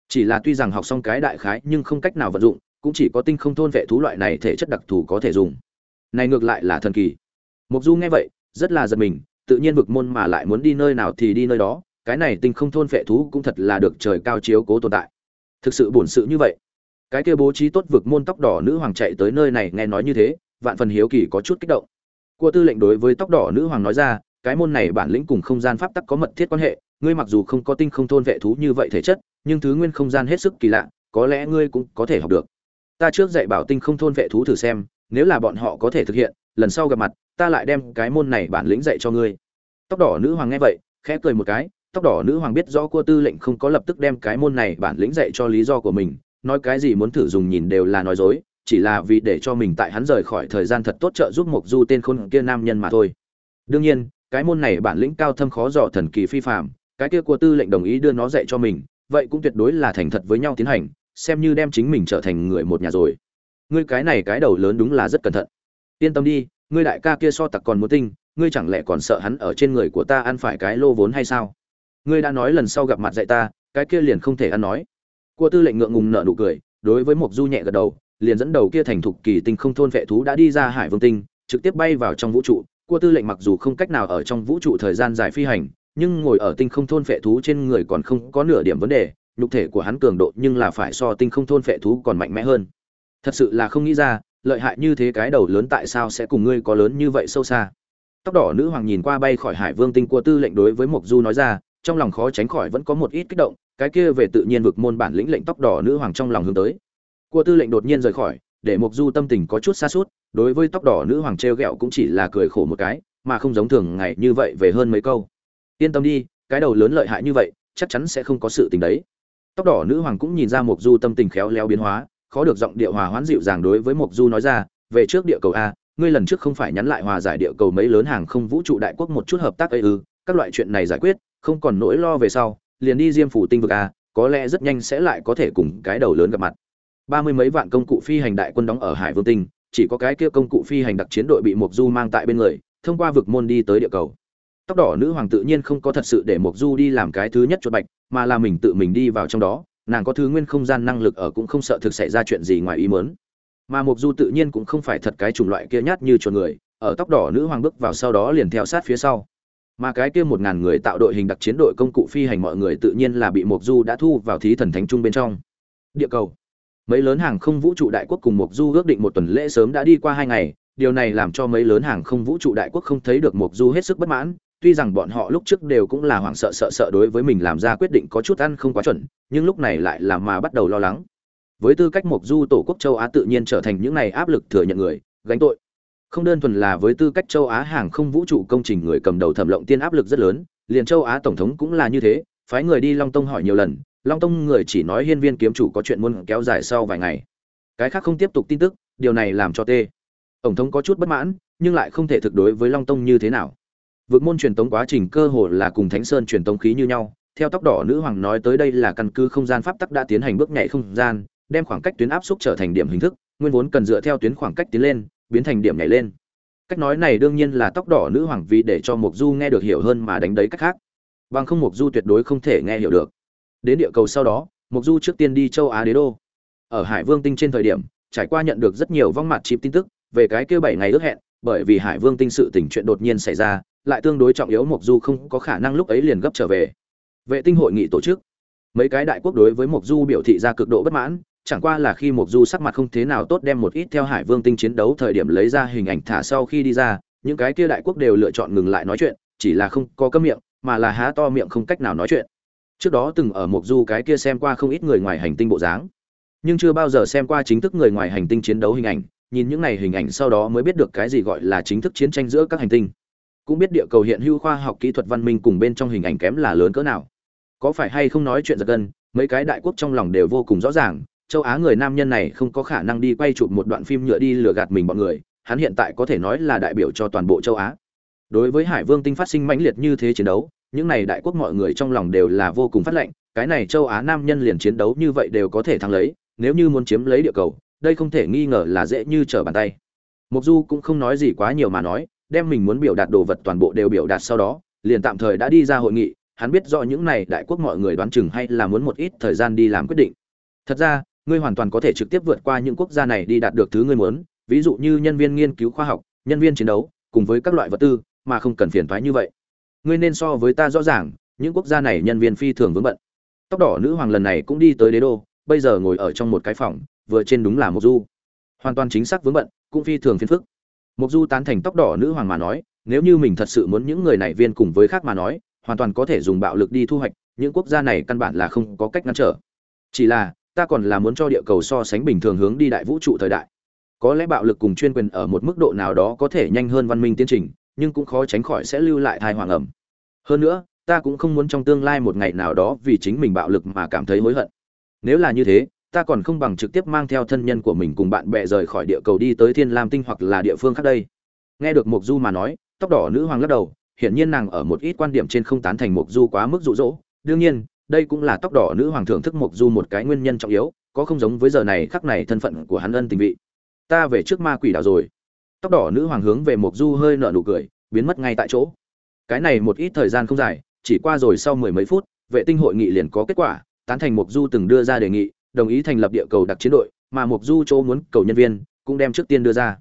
Chỉ là tuy rằng học xong cái đại khái nhưng không cách nào vận dụng cũng chỉ có tinh không thôn vệ thú loại này thể chất đặc thù có thể dùng. Này ngược lại là thần kỳ. Mục du nghe vậy, rất là giật mình, tự nhiên vực môn mà lại muốn đi nơi nào thì đi nơi đó, cái này tinh không thôn vệ thú cũng thật là được trời cao chiếu cố tồn tại. Thực sự bổn sự như vậy. Cái kia bố trí tốt vực môn tóc đỏ nữ hoàng chạy tới nơi này nghe nói như thế, vạn phần hiếu kỳ có chút kích động. Cua tư lệnh đối với tóc đỏ nữ hoàng nói ra, cái môn này bản lĩnh cùng không gian pháp tắc có mật thiết quan hệ, ngươi mặc dù không có tinh không thôn vệ thú như vậy thể chất, nhưng thứ nguyên không gian hết sức kỳ lạ, có lẽ ngươi cũng có thể học được ta trước dạy bảo tinh không thôn vệ thú thử xem, nếu là bọn họ có thể thực hiện, lần sau gặp mặt, ta lại đem cái môn này bản lĩnh dạy cho ngươi. Tóc đỏ nữ hoàng nghe vậy, khẽ cười một cái, tóc đỏ nữ hoàng biết rõ cua tư lệnh không có lập tức đem cái môn này bản lĩnh dạy cho lý do của mình, nói cái gì muốn thử dùng nhìn đều là nói dối, chỉ là vì để cho mình tại hắn rời khỏi thời gian thật tốt trợ giúp mộc du tên khôn kia nam nhân mà thôi. Đương nhiên, cái môn này bản lĩnh cao thâm khó dò thần kỳ phi phạm cái kia Cua tư lệnh đồng ý đưa nó dạy cho mình, vậy cũng tuyệt đối là thành thật với nhau tiến hành xem như đem chính mình trở thành người một nhà rồi. Ngươi cái này cái đầu lớn đúng là rất cẩn thận. Yên tâm đi, ngươi đại ca kia so tặc còn muốn tinh, ngươi chẳng lẽ còn sợ hắn ở trên người của ta ăn phải cái lô vốn hay sao? Ngươi đã nói lần sau gặp mặt dạy ta, cái kia liền không thể ăn nói. Cua tư lệnh ngượng ngùng nở nụ cười, đối với mộc du nhẹ gật đầu, liền dẫn đầu kia thành thục kỳ tinh không thôn vệ thú đã đi ra hải vương tinh, trực tiếp bay vào trong vũ trụ. Cua tư lệnh mặc dù không cách nào ở trong vũ trụ thời gian dài phi hành, nhưng ngồi ở tinh không thôn vệ thú trên người còn không có nửa điểm vấn đề nhục thể của hắn cường độ nhưng là phải so tinh không thôn vệ thú còn mạnh mẽ hơn. Thật sự là không nghĩ ra lợi hại như thế cái đầu lớn tại sao sẽ cùng ngươi có lớn như vậy sâu xa. Tóc đỏ nữ hoàng nhìn qua bay khỏi hải vương tinh của tư lệnh đối với mộc du nói ra trong lòng khó tránh khỏi vẫn có một ít kích động cái kia về tự nhiên vực môn bản lĩnh lệnh tóc đỏ nữ hoàng trong lòng hướng tới. Của tư lệnh đột nhiên rời khỏi để mộc du tâm tình có chút xa xót, đối với tóc đỏ nữ hoàng treo gẹo cũng chỉ là cười khổ một cái mà không giống thường ngày như vậy về hơn mấy câu. Yên tâm đi cái đầu lớn lợi hại như vậy chắc chắn sẽ không có sự tình đấy tóc đỏ nữ hoàng cũng nhìn ra mục du tâm tình khéo léo biến hóa, khó được giọng điệu hòa hoãn dịu dàng đối với mục du nói ra, về trước địa cầu a, ngươi lần trước không phải nhắn lại hòa giải địa cầu mấy lớn hàng không vũ trụ đại quốc một chút hợp tác ấy ư, các loại chuyện này giải quyết, không còn nỗi lo về sau, liền đi diêm phủ tinh vực a, có lẽ rất nhanh sẽ lại có thể cùng cái đầu lớn gặp mặt. Ba mươi mấy vạn công cụ phi hành đại quân đóng ở hải vương tinh, chỉ có cái kia công cụ phi hành đặc chiến đội bị mục du mang tại bên người, thông qua vực môn đi tới địa cầu tóc đỏ nữ hoàng tự nhiên không có thật sự để mộc du đi làm cái thứ nhất chuột bạch, mà là mình tự mình đi vào trong đó, nàng có thứ nguyên không gian năng lực ở cũng không sợ thực xảy ra chuyện gì ngoài ý muốn. mà mộc du tự nhiên cũng không phải thật cái chủng loại kia nhát như chuột người, ở tóc đỏ nữ hoàng bước vào sau đó liền theo sát phía sau. Mà cái kia một ngàn người tạo đội hình đặc chiến đội công cụ phi hành mọi người tự nhiên là bị mộc du đã thu vào thí thần thánh trung bên trong. Địa cầu. Mấy lớn hàng không vũ trụ đại quốc cùng mộc du ước định một tuần lễ sớm đã đi qua hai ngày, điều này làm cho mấy lớn hàng không vũ trụ đại quốc không thấy được mộc du hết sức bất mãn tuy rằng bọn họ lúc trước đều cũng là hoảng sợ sợ sợ đối với mình làm ra quyết định có chút ăn không quá chuẩn, nhưng lúc này lại là mà bắt đầu lo lắng. Với tư cách mộc du tổ quốc châu á tự nhiên trở thành những này áp lực thừa nhận người, gánh tội. Không đơn thuần là với tư cách châu á hàng không vũ trụ công trình người cầm đầu thẩm lộng tiên áp lực rất lớn, liền châu á tổng thống cũng là như thế, phái người đi long tông hỏi nhiều lần, long tông người chỉ nói hiên viên kiếm chủ có chuyện muốn kéo dài sau vài ngày. Cái khác không tiếp tục tin tức, điều này làm cho tê. Tổng thống có chút bất mãn, nhưng lại không thể thực đối với long tông như thế nào vượt môn truyền tống quá trình cơ hồ là cùng thánh sơn truyền tống khí như nhau. Theo tóc đỏ nữ hoàng nói tới đây là căn cứ không gian pháp tắc đã tiến hành bước nhảy không gian, đem khoảng cách tuyến áp xúc trở thành điểm hình thức, nguyên vốn cần dựa theo tuyến khoảng cách tiến lên, biến thành điểm nhảy lên. Cách nói này đương nhiên là tóc đỏ nữ hoàng vì để cho mục du nghe được hiểu hơn mà đánh đấy cách khác. Bằng không mục du tuyệt đối không thể nghe hiểu được. Đến địa cầu sau đó mục du trước tiên đi châu á đế đô. Ở hải vương tinh trên thời điểm, trải qua nhận được rất nhiều vong mặt chip tin tức về cái kia bảy ngày ước hẹn, bởi vì hải vương tinh sự tình chuyện đột nhiên xảy ra lại tương đối trọng yếu mộc du không có khả năng lúc ấy liền gấp trở về. Vệ tinh hội nghị tổ chức. Mấy cái đại quốc đối với mộc du biểu thị ra cực độ bất mãn, chẳng qua là khi mộc du sắc mặt không thế nào tốt đem một ít theo hải vương tinh chiến đấu thời điểm lấy ra hình ảnh thả sau khi đi ra, những cái kia đại quốc đều lựa chọn ngừng lại nói chuyện, chỉ là không có cấm miệng, mà là há to miệng không cách nào nói chuyện. Trước đó từng ở mộc du cái kia xem qua không ít người ngoài hành tinh bộ dáng, nhưng chưa bao giờ xem qua chính thức người ngoài hành tinh chiến đấu hình ảnh, nhìn những này hình ảnh sau đó mới biết được cái gì gọi là chính thức chiến tranh giữa các hành tinh cũng biết địa cầu hiện hữu khoa học kỹ thuật văn minh cùng bên trong hình ảnh kém là lớn cỡ nào. Có phải hay không nói chuyện giật gân, mấy cái đại quốc trong lòng đều vô cùng rõ ràng, châu á người nam nhân này không có khả năng đi quay chụp một đoạn phim nhựa đi lừa gạt mình bọn người, hắn hiện tại có thể nói là đại biểu cho toàn bộ châu á. Đối với hải vương tinh phát sinh mãnh liệt như thế chiến đấu, những này đại quốc mọi người trong lòng đều là vô cùng phát lệnh, cái này châu á nam nhân liền chiến đấu như vậy đều có thể thắng lấy, nếu như muốn chiếm lấy địa cầu, đây không thể nghi ngờ là dễ như trở bàn tay. Mục du cũng không nói gì quá nhiều mà nói đem mình muốn biểu đạt đồ vật toàn bộ đều biểu đạt sau đó, liền tạm thời đã đi ra hội nghị, hắn biết rõ những này đại quốc mọi người đoán chừng hay là muốn một ít thời gian đi làm quyết định. Thật ra, ngươi hoàn toàn có thể trực tiếp vượt qua những quốc gia này đi đạt được thứ ngươi muốn, ví dụ như nhân viên nghiên cứu khoa học, nhân viên chiến đấu, cùng với các loại vật tư, mà không cần phiền thoái như vậy. Ngươi nên so với ta rõ ràng, những quốc gia này nhân viên phi thường vướng bận. Tóc đỏ nữ hoàng lần này cũng đi tới đế đô, bây giờ ngồi ở trong một cái phòng, vừa trên đúng là một du. Hoàn toàn chính xác vướng bận, cũng phi thường phiền phức. Mộc Du tán thành tóc đỏ nữ hoàng mà nói, nếu như mình thật sự muốn những người này viên cùng với khác mà nói, hoàn toàn có thể dùng bạo lực đi thu hoạch, những quốc gia này căn bản là không có cách ngăn trở. Chỉ là, ta còn là muốn cho địa cầu so sánh bình thường hướng đi đại vũ trụ thời đại. Có lẽ bạo lực cùng chuyên quyền ở một mức độ nào đó có thể nhanh hơn văn minh tiến trình, nhưng cũng khó tránh khỏi sẽ lưu lại tai hoàng ẩm. Hơn nữa, ta cũng không muốn trong tương lai một ngày nào đó vì chính mình bạo lực mà cảm thấy hối hận. Nếu là như thế, ta còn không bằng trực tiếp mang theo thân nhân của mình cùng bạn bè rời khỏi địa cầu đi tới thiên lam tinh hoặc là địa phương khác đây. Nghe được mục du mà nói, tóc đỏ nữ hoàng lắc đầu, hiển nhiên nàng ở một ít quan điểm trên không tán thành mục du quá mức dụ dỗ. Đương nhiên, đây cũng là tóc đỏ nữ hoàng thưởng thức mục du một cái nguyên nhân trọng yếu, có không giống với giờ này khắc này thân phận của hắn ân tình vị. Ta về trước ma quỷ đảo rồi. Tóc đỏ nữ hoàng hướng về mục du hơi nở nụ cười, biến mất ngay tại chỗ. Cái này một ít thời gian không dài, chỉ qua rồi sau mười mấy phút, vệ tinh hội nghị liền có kết quả, tán thành mục du từng đưa ra đề nghị đồng ý thành lập địa cầu đặc chiến đội, mà mục du chỗ muốn cầu nhân viên cũng đem trước tiên đưa ra.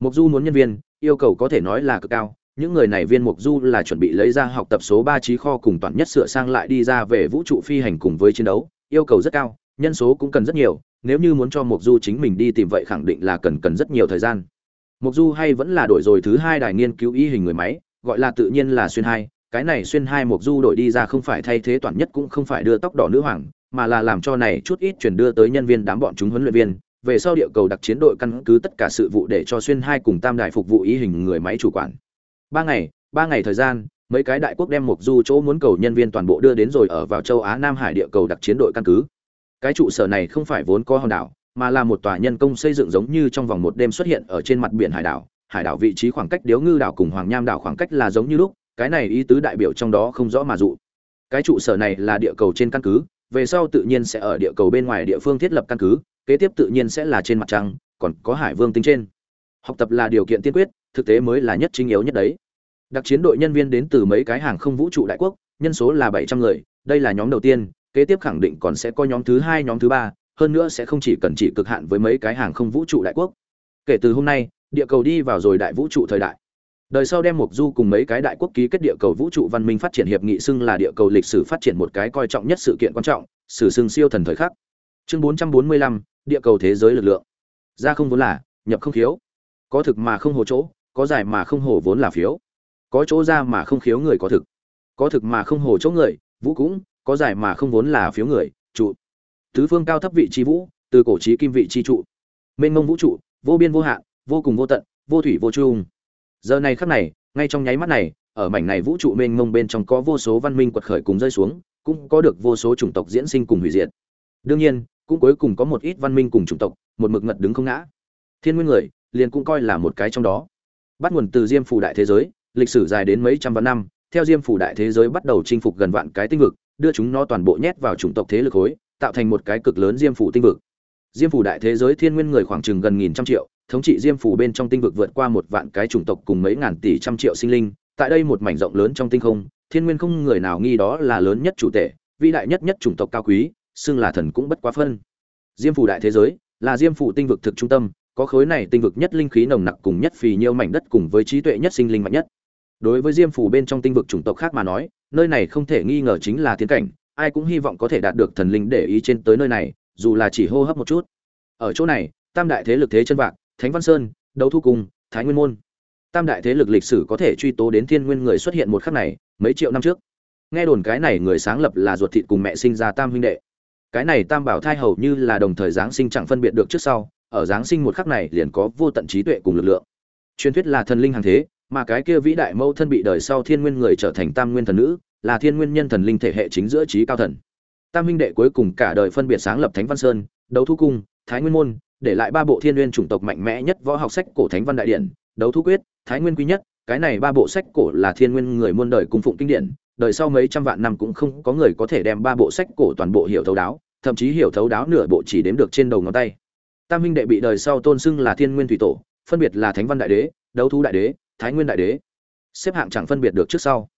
Mục du muốn nhân viên, yêu cầu có thể nói là cực cao. Những người này viên mục du là chuẩn bị lấy ra học tập số ba trí kho cùng toàn nhất sửa sang lại đi ra về vũ trụ phi hành cùng với chiến đấu, yêu cầu rất cao, nhân số cũng cần rất nhiều. Nếu như muốn cho mục du chính mình đi tìm vậy khẳng định là cần cần rất nhiều thời gian. Mục du hay vẫn là đổi rồi thứ hai đài nghiên cứu y hình người máy, gọi là tự nhiên là xuyên hai. Cái này xuyên hai mục du đổi đi ra không phải thay thế toàn nhất cũng không phải đưa tóc đỏ nữ hoàng mà là làm cho này chút ít chuyển đưa tới nhân viên đám bọn chúng huấn luyện viên, về sau địa cầu đặc chiến đội căn cứ tất cả sự vụ để cho xuyên hai cùng tam đại phục vụ ý hình người máy chủ quản. Ba ngày ba ngày thời gian, mấy cái đại quốc đem mục du chỗ muốn cầu nhân viên toàn bộ đưa đến rồi ở vào châu á nam hải địa cầu đặc chiến đội căn cứ. Cái trụ sở này không phải vốn có hòn đảo, mà là một tòa nhân công xây dựng giống như trong vòng một đêm xuất hiện ở trên mặt biển hải đảo. Hải đảo vị trí khoảng cách điếu ngư đảo cùng hoàng nham đảo khoảng cách là giống như lúc, cái này ý tứ đại biểu trong đó không rõ mà dụ. Cái trụ sở này là địa cầu trên căn cứ về sau tự nhiên sẽ ở địa cầu bên ngoài địa phương thiết lập căn cứ, kế tiếp tự nhiên sẽ là trên mặt trăng, còn có hải vương tinh trên. Học tập là điều kiện tiên quyết, thực tế mới là nhất chính yếu nhất đấy. Đặc chiến đội nhân viên đến từ mấy cái hàng không vũ trụ đại quốc, nhân số là bảy trăm người, đây là nhóm đầu tiên, kế tiếp khẳng định còn sẽ có nhóm thứ hai, nhóm thứ ba, hơn nữa sẽ không chỉ cần chỉ cực hạn với mấy cái hàng không vũ trụ đại quốc. Kể từ hôm nay, địa cầu đi vào rồi đại vũ trụ thời đại đời sau đem mục du cùng mấy cái đại quốc ký kết địa cầu vũ trụ văn minh phát triển hiệp nghị xưng là địa cầu lịch sử phát triển một cái coi trọng nhất sự kiện quan trọng sử xưng siêu thần thời khắc. Chương 445, địa cầu thế giới lực lượng. Ra không vốn là nhập không khiếu. Có thực mà không hồ chỗ có giải mà không hồ vốn là phiếu. Có chỗ ra mà không khiếu người có thực. Có thực mà không hồ chỗ người vũ cũng có giải mà không vốn là phiếu người trụ. Tứ phương cao thấp vị trí vũ từ cổ trí kim vị trí trụ. Mênh mông vũ trụ vô biên vô hạn vô cùng vô tận vô thủy vô trung giờ này khắc này, ngay trong nháy mắt này, ở mảnh này vũ trụ mênh mông bên trong có vô số văn minh quật khởi cùng rơi xuống, cũng có được vô số chủng tộc diễn sinh cùng hủy diệt. Đương nhiên, cũng cuối cùng có một ít văn minh cùng chủng tộc, một mực ngật đứng không ngã. Thiên nguyên người, liền cũng coi là một cái trong đó. Bắt nguồn từ diêm phủ đại thế giới, lịch sử dài đến mấy trăm vạn năm, theo diêm phủ đại thế giới bắt đầu chinh phục gần vạn cái tinh vực, đưa chúng nó toàn bộ nhét vào chủng tộc thế lực khối, tạo thành một cái cực lớn diêm phủ tinh vực diêm phủ đại thế giới thiên nguyên người khoảng chừng gần nghìn trăm triệu, thống trị diêm phủ bên trong tinh vực vượt qua một vạn cái chủng tộc cùng mấy ngàn tỷ trăm triệu sinh linh. Tại đây một mảnh rộng lớn trong tinh không, thiên nguyên không người nào nghi đó là lớn nhất chủ tể, vĩ đại nhất nhất chủng tộc cao quý, xưng là thần cũng bất quá phân. Diêm phủ đại thế giới là diêm phủ tinh vực thực trung tâm, có khối này tinh vực nhất linh khí nồng nặc cùng nhất phì nhiêu mảnh đất cùng với trí tuệ nhất sinh linh mạnh nhất. Đối với diêm phủ bên trong tinh vực chủng tộc khác mà nói, nơi này không thể nghi ngờ chính là tiến cảnh, ai cũng hy vọng có thể đạt được thần linh để ý trên tới nơi này dù là chỉ hô hấp một chút. Ở chỗ này, tam đại thế lực thế chân vạc, thánh văn sơn, đấu thu cung, thái nguyên môn. Tam đại thế lực lịch sử có thể truy tố đến thiên nguyên người xuất hiện một khắc này, mấy triệu năm trước. Nghe đồn cái này người sáng lập là ruột thịt cùng mẹ sinh ra tam huynh đệ. Cái này tam bảo thai hầu như là đồng thời giáng sinh chẳng phân biệt được trước sau, ở giáng sinh một khắc này liền có vô tận trí tuệ cùng lực lượng. Truyền thuyết là thần linh hàng thế, mà cái kia vĩ đại mâu thân bị đời sau thiên nguyên người trở thành tam nguyên thần nữ, là thiên nguyên nhân thần linh thể hệ chính giữa trí cao thần tam huynh đệ cuối cùng cả đời phân biệt sáng lập thánh văn sơn, đấu thu cung, thái nguyên môn, để lại ba bộ thiên nguyên chủng tộc mạnh mẽ nhất võ học sách cổ thánh văn đại điển, đấu thu quyết, thái nguyên quý nhất, cái này ba bộ sách cổ là thiên nguyên người muôn đời cung phụng kinh điển, đời sau mấy trăm vạn năm cũng không có người có thể đem ba bộ sách cổ toàn bộ hiểu thấu đáo, thậm chí hiểu thấu đáo nửa bộ chỉ đếm được trên đầu ngón tay. Tam huynh đệ bị đời sau tôn xưng là thiên nguyên thủy tổ, phân biệt là thánh văn đại đế, đấu thú đại đế, thái nguyên đại đế. Xếp hạng chẳng phân biệt được trước sau.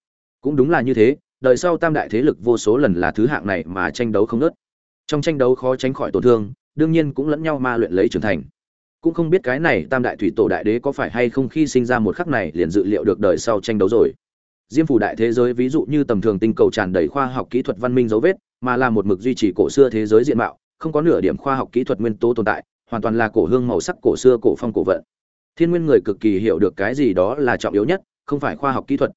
Cũng đúng là như thế đời sau tam đại thế lực vô số lần là thứ hạng này mà tranh đấu không nớt. Trong tranh đấu khó tránh khỏi tổn thương, đương nhiên cũng lẫn nhau ma luyện lấy trưởng thành. Cũng không biết cái này tam đại thủy tổ đại đế có phải hay không khi sinh ra một khắc này liền dự liệu được đời sau tranh đấu rồi. Diêm phủ đại thế giới ví dụ như tầm thường tinh cầu tràn đầy khoa học kỹ thuật văn minh dấu vết, mà là một mực duy trì cổ xưa thế giới diện mạo, không có nửa điểm khoa học kỹ thuật nguyên tố tồn tại, hoàn toàn là cổ hương màu sắc cổ xưa cổ phong cổ vận. Thiên nguyên người cực kỳ hiểu được cái gì đó là trọng yếu nhất, không phải khoa học kỹ thuật,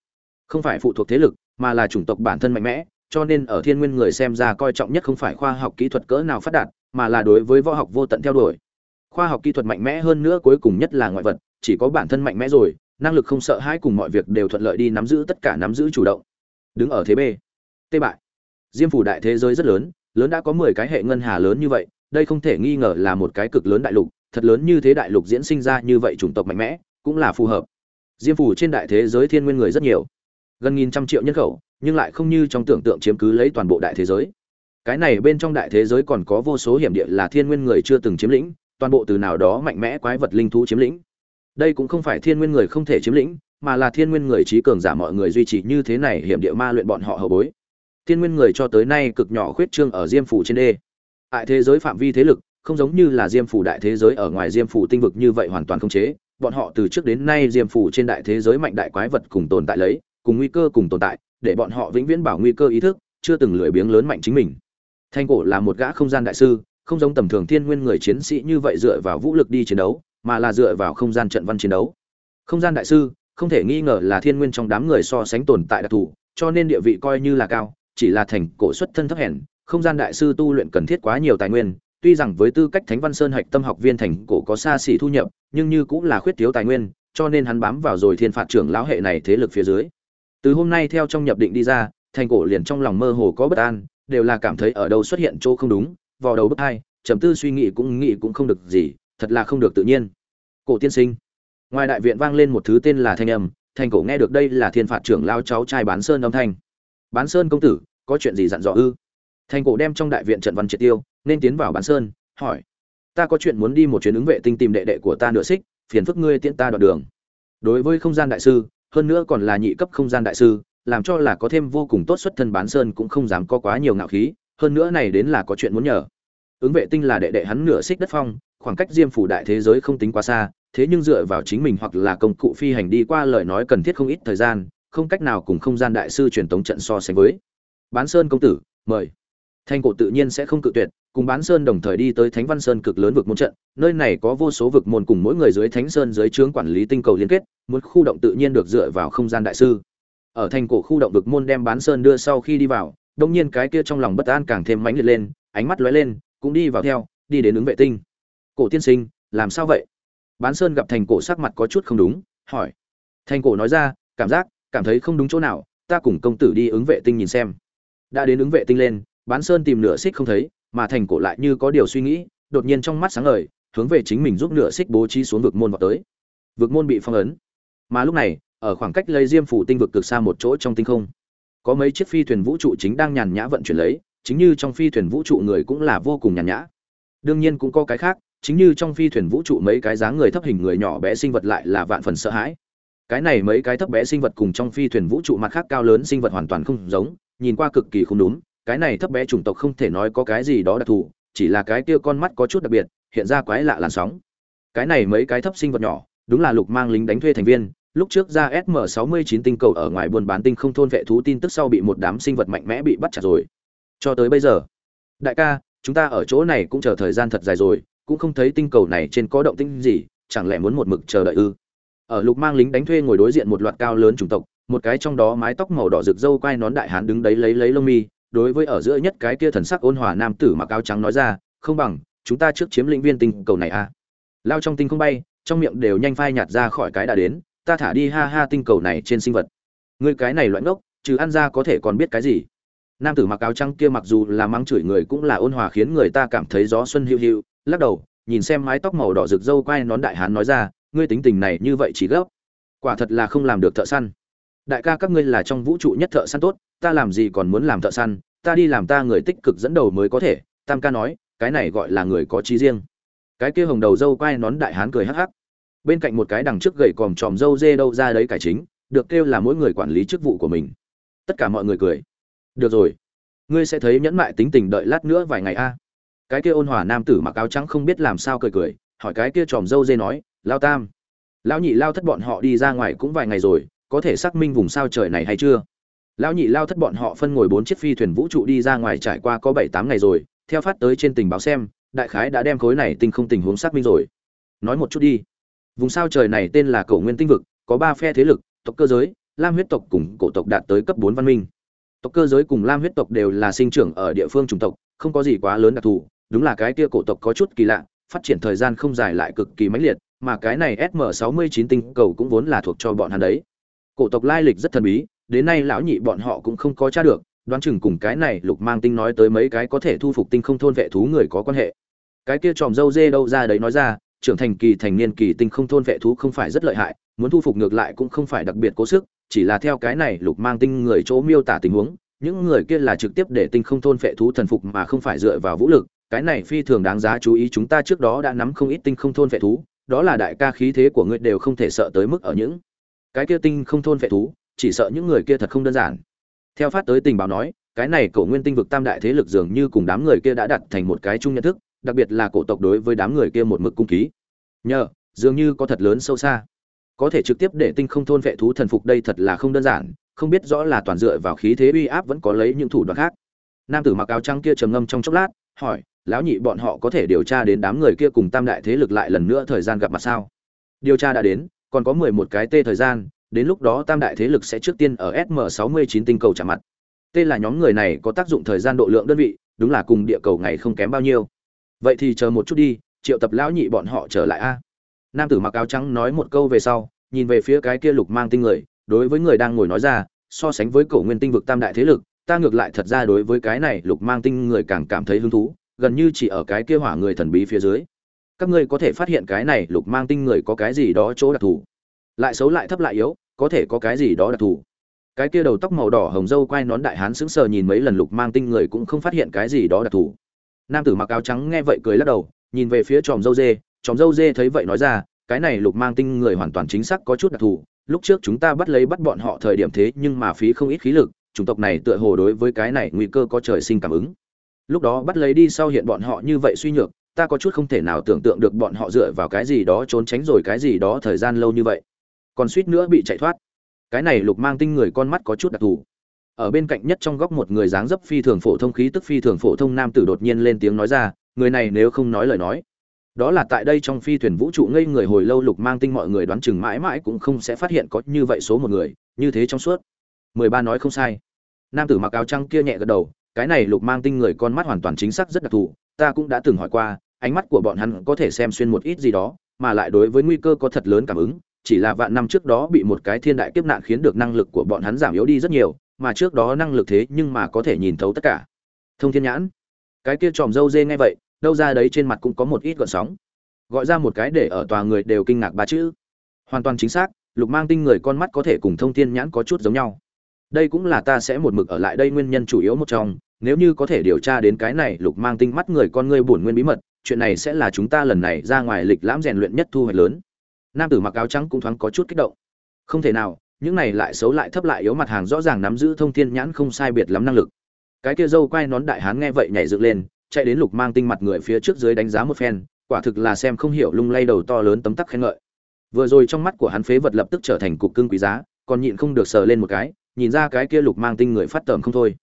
không phải phụ thuộc thế lực mà là chủng tộc bản thân mạnh mẽ, cho nên ở thiên nguyên người xem ra coi trọng nhất không phải khoa học kỹ thuật cỡ nào phát đạt, mà là đối với võ học vô tận theo đuổi. Khoa học kỹ thuật mạnh mẽ hơn nữa cuối cùng nhất là ngoại vật, chỉ có bản thân mạnh mẽ rồi, năng lực không sợ hãi cùng mọi việc đều thuận lợi đi nắm giữ tất cả nắm giữ chủ động. Đứng ở thế b tê bại. Diêm phủ đại thế giới rất lớn lớn đã có mười cái hệ ngân hà lớn như vậy, đây không thể nghi ngờ là một cái cực lớn đại lục, thật lớn như thế đại lục diễn sinh ra như vậy chủng tộc mạnh mẽ, cũng là phù hợp. Diêm phủ trên đại thế giới thiên nguyên người rất nhiều gần nghìn trăm triệu nhân khẩu, nhưng lại không như trong tưởng tượng chiếm cứ lấy toàn bộ đại thế giới. Cái này bên trong đại thế giới còn có vô số hiểm địa là thiên nguyên người chưa từng chiếm lĩnh, toàn bộ từ nào đó mạnh mẽ quái vật linh thú chiếm lĩnh. Đây cũng không phải thiên nguyên người không thể chiếm lĩnh, mà là thiên nguyên người trí cường giả mọi người duy trì như thế này hiểm địa ma luyện bọn họ hậu bối. Thiên nguyên người cho tới nay cực nhỏ khuyết trương ở diêm phủ trên đê. Tại thế giới phạm vi thế lực, không giống như là diêm phủ đại thế giới ở ngoài diêm phủ tinh vực như vậy hoàn toàn không chế, bọn họ từ trước đến nay diêm phủ trên đại thế giới mạnh đại quái vật cùng tồn tại lấy cùng nguy cơ cùng tồn tại, để bọn họ vĩnh viễn bảo nguy cơ ý thức, chưa từng lười biếng lớn mạnh chính mình. Thanh cổ là một gã không gian đại sư, không giống tầm thường thiên nguyên người chiến sĩ như vậy dựa vào vũ lực đi chiến đấu, mà là dựa vào không gian trận văn chiến đấu. Không gian đại sư, không thể nghi ngờ là thiên nguyên trong đám người so sánh tồn tại đặc thù, cho nên địa vị coi như là cao, chỉ là thành cổ xuất thân thấp hèn, không gian đại sư tu luyện cần thiết quá nhiều tài nguyên, tuy rằng với tư cách thánh văn sơn hạch tâm học viên thành cổ có xa xỉ thu nhập, nhưng như cũng là khuyết thiếu tài nguyên, cho nên hắn bám vào rồi thiên phạt trưởng lão hệ này thế lực phía dưới từ hôm nay theo trong nhập định đi ra, thành cổ liền trong lòng mơ hồ có bất an, đều là cảm thấy ở đâu xuất hiện chỗ không đúng vào đầu bất hai, trầm tư suy nghĩ cũng nghĩ cũng không được gì, thật là không được tự nhiên. Cổ tiên sinh, ngoài đại viện vang lên một thứ tên là thanh âm, thành cổ nghe được đây là thiên phạt trưởng lao cháu trai bán sơn âm thanh. Bán sơn công tử, có chuyện gì dặn dò ư? Thành cổ đem trong đại viện trận văn triệt tiêu, nên tiến vào bán sơn, hỏi. Ta có chuyện muốn đi một chuyến ứng vệ tinh tìm đệ đệ của ta nửa xích, phiền phức ngươi tiện ta đoạn đường. Đối với không gian đại sư hơn nữa còn là nhị cấp không gian đại sư, làm cho là có thêm vô cùng tốt xuất thân bán sơn cũng không dám có quá nhiều ngạo khí, hơn nữa này đến là có chuyện muốn nhờ. Ứng vệ tinh là đệ đệ hắn nửa xích đất phong, khoảng cách diêm phủ đại thế giới không tính quá xa, thế nhưng dựa vào chính mình hoặc là công cụ phi hành đi qua lời nói cần thiết không ít thời gian, không cách nào cùng không gian đại sư truyền tống trận so sánh với. Bán sơn công tử, mời. Thanh cổ tự nhiên sẽ không cự tuyệt cùng bán sơn đồng thời đi tới thánh văn sơn cực lớn vực môn trận. Nơi này có vô số vực môn cùng mỗi người dưới thánh sơn dưới trướng quản lý tinh cầu liên kết, muốn khu động tự nhiên được dựa vào không gian đại sư. Ở thành cổ khu động vực môn đem bán sơn đưa sau khi đi vào, đông nhiên cái kia trong lòng bất an càng thêm mãnh liệt lên, ánh mắt lóe lên, cũng đi vào theo, đi đến ứng vệ tinh. Cổ tiên sinh, làm sao vậy? Bán sơn gặp thành cổ sắc mặt có chút không đúng, hỏi. Thành cổ nói ra, cảm giác, cảm thấy không đúng chỗ nào, ta cùng công tử đi ứng vệ tinh nhìn xem. Đã đến ứng vệ tinh lên, bán sơn tìm nửa xích không thấy mà thành cổ lại như có điều suy nghĩ, đột nhiên trong mắt sáng ngời, hướng về chính mình giúp nửa xích bố trí xuống vực môn vào tới. Vực môn bị phong ấn. Mà lúc này, ở khoảng cách lấy diêm phủ tinh vực cực xa một chỗ trong tinh không, có mấy chiếc phi thuyền vũ trụ chính đang nhàn nhã vận chuyển lấy, chính như trong phi thuyền vũ trụ người cũng là vô cùng nhàn nhã. Đương nhiên cũng có cái khác, chính như trong phi thuyền vũ trụ mấy cái dáng người thấp hình người nhỏ bé sinh vật lại là vạn phần sợ hãi. Cái này mấy cái thấp bé sinh vật cùng trong phi thuyền vũ trụ mặt khác cao lớn sinh vật hoàn toàn không giống, nhìn qua cực kỳ không đúng cái này thấp bé chủng tộc không thể nói có cái gì đó đặc thù, chỉ là cái kia con mắt có chút đặc biệt, hiện ra quái lạ làn sóng. Cái này mấy cái thấp sinh vật nhỏ, đúng là lục mang lính đánh thuê thành viên, lúc trước ra sm 69 tinh cầu ở ngoài buôn bán tinh không thôn vệ thú tin tức sau bị một đám sinh vật mạnh mẽ bị bắt chặt rồi. Cho tới bây giờ, đại ca, chúng ta ở chỗ này cũng chờ thời gian thật dài rồi, cũng không thấy tinh cầu này trên có động tĩnh gì, chẳng lẽ muốn một mực chờ đợi ư? Ở lục mang lính đánh thuê ngồi đối diện một loạt cao lớn chủng tộc, một cái trong đó mái tóc màu đỏ rực râu quai nón đại hán đứng đấy lấy lấy lông mi đối với ở giữa nhất cái kia thần sắc ôn hòa nam tử mặc áo trắng nói ra, không bằng, chúng ta trước chiếm lĩnh viên tinh cầu này a. À. lao trong tinh không bay, trong miệng đều nhanh phai nhạt ra khỏi cái đã đến, ta thả đi ha ha tinh cầu này trên sinh vật. Ngươi cái này loạn ngốc, trừ ăn ra có thể còn biết cái gì? Nam tử mặc áo trắng kia mặc dù là mắng chửi người cũng là ôn hòa khiến người ta cảm thấy gió xuân hiu hiu, lắc đầu, nhìn xem mái tóc màu đỏ rực râu quai nón đại hán nói ra, ngươi tính tình này như vậy chỉ gấp, quả thật là không làm được thợ săn đại ca các ngươi là trong vũ trụ nhất thợ săn tốt, ta làm gì còn muốn làm thợ săn, ta đi làm ta người tích cực dẫn đầu mới có thể, tam ca nói, cái này gọi là người có trí riêng. Cái kia hồng đầu dâu quai nón đại hán cười hắc hắc. Bên cạnh một cái đằng trước gầy còm tròm dâu dê đâu ra đấy cải chính, được kêu là mỗi người quản lý chức vụ của mình. Tất cả mọi người cười. Được rồi. Ngươi sẽ thấy nhẫn mại tính tình đợi lát nữa vài ngày a. Cái kia ôn hòa nam tử mặc áo trắng không biết làm sao cười cười, hỏi cái kia tròm dâu dê nói, lao tam. Lão nhị lao thất bọn họ đi ra ngoài cũng vài ngày rồi có thể xác minh vùng sao trời này hay chưa? Lão nhị lao thất bọn họ phân ngồi bốn chiếc phi thuyền vũ trụ đi ra ngoài trải qua có bảy tám ngày rồi, theo phát tới trên tình báo xem, đại khái đã đem khối này tinh không tình huống xác minh rồi. Nói một chút đi. Vùng sao trời này tên là cầu nguyên tinh vực, có ba phe thế lực, tộc cơ giới, lam huyết tộc cùng cổ tộc đạt tới cấp bốn văn minh. Tộc cơ giới cùng lam huyết tộc đều là sinh trưởng ở địa phương chủng tộc, không có gì quá lớn đặc thù, đúng là cái kia cổ tộc có chút kỳ lạ, phát triển thời gian không dài lại cực kỳ mãnh liệt, mà cái này sm 69 tinh cầu cũng vốn là thuộc cho bọn hắn đấy cổ tộc lai lịch rất thần bí, đến nay lão nhị bọn họ cũng không có tra được, đoán chừng cùng cái này lục mang tinh nói tới mấy cái có thể thu phục tinh không thôn vệ thú người có quan hệ. Cái kia tròm dâu dê đâu ra đấy nói ra, trưởng thành kỳ thành niên kỳ tinh không thôn vệ thú không phải rất lợi hại, muốn thu phục ngược lại cũng không phải đặc biệt cố sức, chỉ là theo cái này lục mang tinh người chỗ miêu tả tình huống, những người kia là trực tiếp để tinh không thôn vệ thú thần phục mà không phải dựa vào vũ lực, cái này phi thường đáng giá chú ý chúng ta trước đó đã nắm không ít tinh không thôn vệ thú, đó là đại ca khí thế của ngươi đều không thể sợ tới mức ở những cái kia tinh không thôn phệ thú, chỉ sợ những người kia thật không đơn giản. Theo phát tới tình báo nói, cái này cổ nguyên tinh vực tam đại thế lực dường như cùng đám người kia đã đặt thành một cái chung nhận thức, đặc biệt là cổ tộc đối với đám người kia một mực cung ký nhờ, dường như có thật lớn sâu xa. Có thể trực tiếp để tinh không thôn vệ thú thần phục đây thật là không đơn giản, không biết rõ là toàn dựa vào khí thế uy áp vẫn có lấy những thủ đoạn khác. Nam tử mặc áo trắng kia trầm ngâm trong chốc lát, hỏi, lão nhị, bọn họ có thể điều tra đến đám người kia cùng tam đại thế lực lại lần nữa thời gian gặp mặt sao? Điều tra đã đến còn có mười một cái t thời gian, đến lúc đó tam đại thế lực sẽ trước tiên ở sm 69 tinh cầu chạm mặt. T là nhóm người này có tác dụng thời gian độ lượng đơn vị, đúng là cùng địa cầu ngày không kém bao nhiêu. Vậy thì chờ một chút đi, triệu tập lão nhị bọn họ trở lại a. Nam tử mặc áo trắng nói một câu về sau, nhìn về phía cái kia lục mang tinh người, đối với người đang ngồi nói ra, so sánh với cổ nguyên tinh vực tam đại thế lực, ta ngược lại thật ra đối với cái này lục mang tinh người càng cảm thấy hứng thú, gần như chỉ ở cái kia hỏa người thần bí phía dưới các ngươi có thể phát hiện cái này lục mang tinh người có cái gì đó chỗ đặc thù. Lại xấu lại thấp lại yếu, có thể có cái gì đó đặc thù. Cái kia đầu tóc màu đỏ hồng dâu quai nón đại hán sững sờ nhìn mấy lần lục mang tinh người cũng không phát hiện cái gì đó đặc thù. Nam tử mặc áo trắng nghe vậy cười lắc đầu, nhìn về phía tròm dâu dê, tròm dâu dê thấy vậy nói ra, cái này lục mang tinh người hoàn toàn chính xác có chút đặc thù, lúc trước chúng ta bắt lấy bắt bọn họ thời điểm thế nhưng mà phí không ít khí lực, chủng tộc này tựa hồ đối với cái này nguy cơ có trời sinh cảm ứng. Lúc đó bắt lấy đi sau hiện bọn họ như vậy suy nhược ta có chút không thể nào tưởng tượng được bọn họ dựa vào cái gì đó trốn tránh rồi cái gì đó thời gian lâu như vậy. Còn suýt nữa bị chạy thoát. Cái này lục mang tinh người con mắt có chút đặc thù. Ở bên cạnh nhất trong góc một người dáng dấp phi thường phổ thông khí tức phi thường phổ thông nam tử đột nhiên lên tiếng nói ra, người này nếu không nói lời nói, đó là tại đây trong phi thuyền vũ trụ ngây người hồi lâu lục mang tinh mọi người đoán chừng mãi mãi cũng không sẽ phát hiện có như vậy số một người, như thế trong suốt. Mười ba nói không sai. Nam tử mặc áo trắng kia nhẹ gật đầu, cái này lục mang tinh người con mắt hoàn toàn chính xác rất đặc thù ta cũng đã từng hỏi qua, ánh mắt của bọn hắn có thể xem xuyên một ít gì đó, mà lại đối với nguy cơ có thật lớn cảm ứng, chỉ là vạn năm trước đó bị một cái thiên đại kiếp nạn khiến được năng lực của bọn hắn giảm yếu đi rất nhiều, mà trước đó năng lực thế nhưng mà có thể nhìn thấu tất cả. Thông thiên nhãn, cái kia tròm dâu dê nghe vậy, đâu ra đấy trên mặt cũng có một ít gợn sóng. Gọi ra một cái để ở tòa người đều kinh ngạc ba chữ. Hoàn toàn chính xác, lục mang tinh người con mắt có thể cùng thông thiên nhãn có chút giống nhau. Đây cũng là ta sẽ một mực ở lại đây nguyên nhân chủ yếu một trong nếu như có thể điều tra đến cái này lục mang tinh mắt người con ngươi bổn nguyên bí mật, chuyện này sẽ là chúng ta lần này ra ngoài lịch lãm rèn luyện nhất thu hoạch lớn. Nam tử mặc áo trắng cũng thoáng có chút kích động. Không thể nào, những này lại xấu lại thấp lại yếu mặt hàng rõ ràng nắm giữ thông thiên nhãn không sai biệt lắm năng lực. Cái kia dâu quay nón đại hán nghe vậy nhảy dựng lên, chạy đến lục mang tinh mặt người phía trước dưới đánh giá một phen, quả thực là xem không hiểu lung lay đầu to lớn tấm tắc khen ngợi. Vừa rồi trong mắt của hắn phế vật lập tức trở thành cục cưng quý giá, còn nhịn không được sờ lên một cái, nhìn ra cái kia lục mang tinh người phát tởm không thôi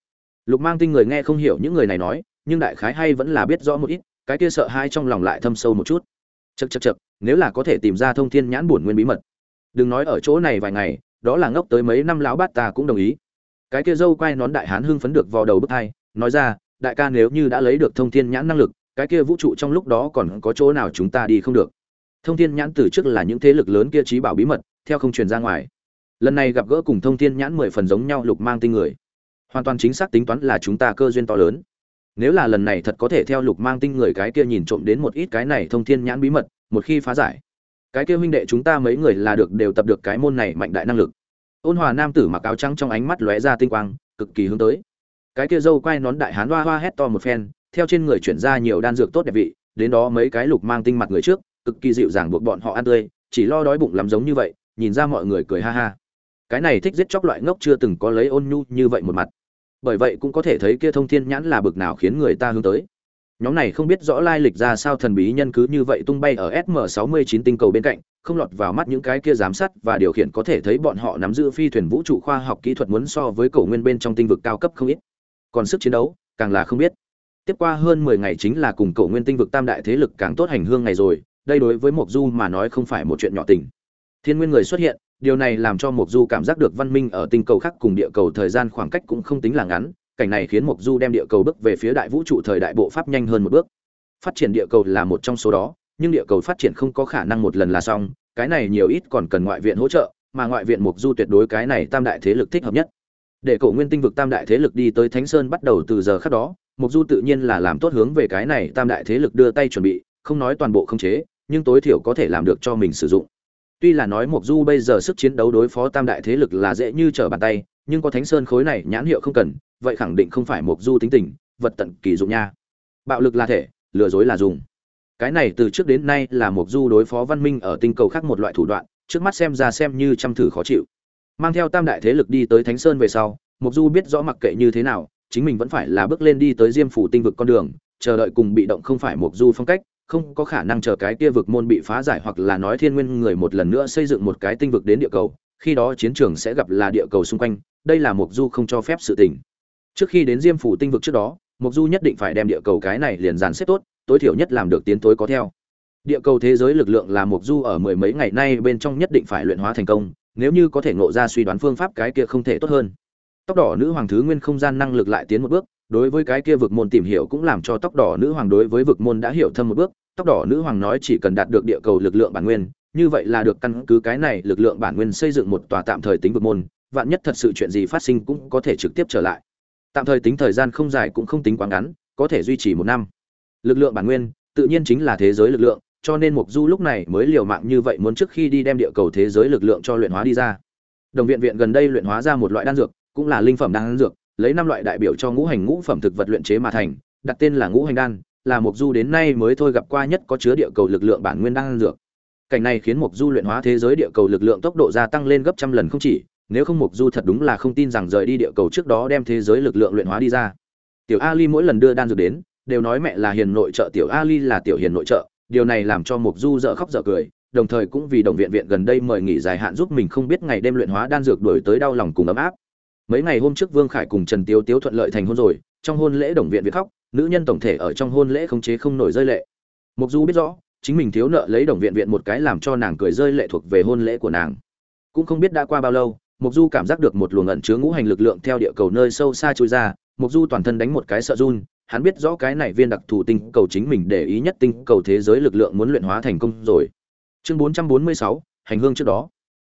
lục mang tinh người nghe không hiểu những người này nói, nhưng đại khái hay vẫn là biết rõ một ít, cái kia sợ hai trong lòng lại thâm sâu một chút. Chật chật chật nếu là có thể tìm ra thông thiên nhãn buồn nguyên bí mật. Đừng nói ở chỗ này vài ngày, đó là ngốc tới mấy năm lão bát ta cũng đồng ý. Cái kia dâu quay nón đại hán hưng phấn được vào đầu bức hai nói ra, đại ca nếu như đã lấy được thông thiên nhãn năng lực, cái kia vũ trụ trong lúc đó còn có chỗ nào chúng ta đi không được? Thông thiên nhãn từ trước là những thế lực lớn kia trí bảo bí mật, theo không truyền ra ngoài. Lần này gặp gỡ cùng thông thiên nhãn mười phần giống nhau lục mang tinh người hoàn toàn chính xác tính toán là chúng ta cơ duyên to lớn. Nếu là lần này thật có thể theo lục mang tinh người cái kia nhìn trộm đến một ít cái này thông thiên nhãn bí mật, một khi phá giải, cái kia huynh đệ chúng ta mấy người là được đều tập được cái môn này mạnh đại năng lực. Ôn hòa nam tử mặc áo trắng trong ánh mắt lóe ra tinh quang, cực kỳ hướng tới. Cái kia dâu quay nón đại hán hoa hoa hét to một phen, theo trên người chuyển ra nhiều đan dược tốt đẹp vị, đến đó mấy cái lục mang tinh mặt người trước, cực kỳ dịu dàng buộc bọn họ ăn tươi, chỉ lo đói bụng lắm giống như vậy, nhìn ra mọi người cười ha ha. Cái này thích giết chóc loại ngốc chưa từng có lấy ôn nhu như vậy một mặt bởi vậy cũng có thể thấy kia thông thiên nhãn là bực nào khiến người ta hướng tới. Nhóm này không biết rõ lai lịch ra sao thần bí nhân cứ như vậy tung bay ở sm 69 tinh cầu bên cạnh, không lọt vào mắt những cái kia giám sát và điều khiển có thể thấy bọn họ nắm giữ phi thuyền vũ trụ khoa học kỹ thuật muốn so với cổ nguyên bên trong tinh vực cao cấp không ít. Còn sức chiến đấu, càng là không biết. Tiếp qua hơn 10 ngày chính là cùng cổ nguyên tinh vực tam đại thế lực càng tốt hành hương ngày rồi, đây đối với mộc du mà nói không phải một chuyện nhỏ tình. Thiên nguyên người xuất hiện điều này làm cho mộc du cảm giác được văn minh ở tinh cầu khác cùng địa cầu thời gian khoảng cách cũng không tính là ngắn, cảnh này khiến mộc du đem địa cầu bước về phía đại vũ trụ thời đại bộ pháp nhanh hơn một bước. Phát triển địa cầu là một trong số đó, nhưng địa cầu phát triển không có khả năng một lần là xong, cái này nhiều ít còn cần ngoại viện hỗ trợ, mà ngoại viện mộc du tuyệt đối cái này tam đại thế lực thích hợp nhất. Để cổ nguyên tinh vực tam đại thế lực đi tới thánh sơn bắt đầu từ giờ khác đó, mộc du tự nhiên là làm tốt hướng về cái này tam đại thế lực đưa tay chuẩn bị, không nói toàn bộ không chế, nhưng tối thiểu có thể làm được cho mình sử dụng tuy là nói mộc du bây giờ sức chiến đấu đối phó tam đại thế lực là dễ như trở bàn tay, nhưng có thánh sơn khối này nhãn hiệu không cần, vậy khẳng định không phải mộc du tính tình, vật tận kỳ dụng nha. Bạo lực là thể, lừa dối là dùng. Cái này từ trước đến nay là mộc du đối phó văn minh ở tinh cầu khác một loại thủ đoạn, trước mắt xem ra xem như chăm thử khó chịu. Mang theo tam đại thế lực đi tới thánh sơn về sau, mộc du biết rõ mặc kệ như thế nào, chính mình vẫn phải là bước lên đi tới diêm phủ tinh vực con đường, chờ đợi cùng bị động không phải mộc du phong cách không có khả năng chờ cái kia vực môn bị phá giải hoặc là nói thiên nguyên người một lần nữa xây dựng một cái tinh vực đến địa cầu, khi đó chiến trường sẽ gặp là địa cầu xung quanh, đây là mộc du không cho phép sự tình. Trước khi đến diêm phủ tinh vực trước đó, mộc du nhất định phải đem địa cầu cái này liền dàn xếp tốt, tối thiểu nhất làm được tiến tối có theo. Địa cầu thế giới lực lượng là mộc du ở mười mấy ngày nay bên trong nhất định phải luyện hóa thành công, nếu như có thể ngộ ra suy đoán phương pháp cái kia không thể tốt hơn. Tóc đỏ nữ hoàng thứ nguyên không gian năng lực lại tiến một bước đối với cái kia vực môn tìm hiểu cũng làm cho tóc đỏ nữ hoàng đối với vực môn đã hiểu thâm một bước. Tóc đỏ nữ hoàng nói chỉ cần đạt được địa cầu lực lượng bản nguyên, như vậy là được căn cứ cái này lực lượng bản nguyên xây dựng một tòa tạm thời tính vực môn, vạn nhất thật sự chuyện gì phát sinh cũng có thể trực tiếp trở lại. Tạm thời tính thời gian không dài cũng không tính quá ngắn, có thể duy trì một năm. Lực lượng bản nguyên, tự nhiên chính là thế giới lực lượng, cho nên mục du lúc này mới liều mạng như vậy muốn trước khi đi đem địa cầu thế giới lực lượng cho luyện hóa đi ra. Đồng viện viện gần đây luyện hóa ra một loại đan dược, cũng là linh phẩm đan dược lấy năm loại đại biểu cho ngũ hành ngũ phẩm thực vật luyện chế mà thành, đặt tên là ngũ hành đan, là Mộc du đến nay mới thôi gặp qua nhất có chứa địa cầu lực lượng bản nguyên đan dược. Cảnh này khiến Mộc du luyện hóa thế giới địa cầu lực lượng tốc độ gia tăng lên gấp trăm lần không chỉ, nếu không Mộc du thật đúng là không tin rằng rời đi địa cầu trước đó đem thế giới lực lượng luyện hóa đi ra. Tiểu ali mỗi lần đưa đan dược đến, đều nói mẹ là hiền nội trợ, tiểu ali là tiểu hiền nội trợ, điều này làm cho Mộc du dở khóc dở cười, đồng thời cũng vì đồng viện viện gần đây mời nghỉ dài hạn giúp mình không biết ngày đêm luyện hóa đan dược đổi tới đau lòng cùng ấm áp mấy ngày hôm trước vương khải cùng trần tiếu tiếu thuận lợi thành hôn rồi trong hôn lễ đồng viện việt khóc nữ nhân tổng thể ở trong hôn lễ không chế không nổi rơi lệ mục du biết rõ chính mình thiếu nợ lấy đồng viện viện một cái làm cho nàng cười rơi lệ thuộc về hôn lễ của nàng cũng không biết đã qua bao lâu mục du cảm giác được một luồng ẩn chứa ngũ hành lực lượng theo địa cầu nơi sâu xa trôi ra mục du toàn thân đánh một cái sợ run hắn biết rõ cái này viên đặc thù tinh cầu chính mình để ý nhất tinh cầu thế giới lực lượng muốn luyện hóa thành công rồi. Chương 446, hành hương trước đó.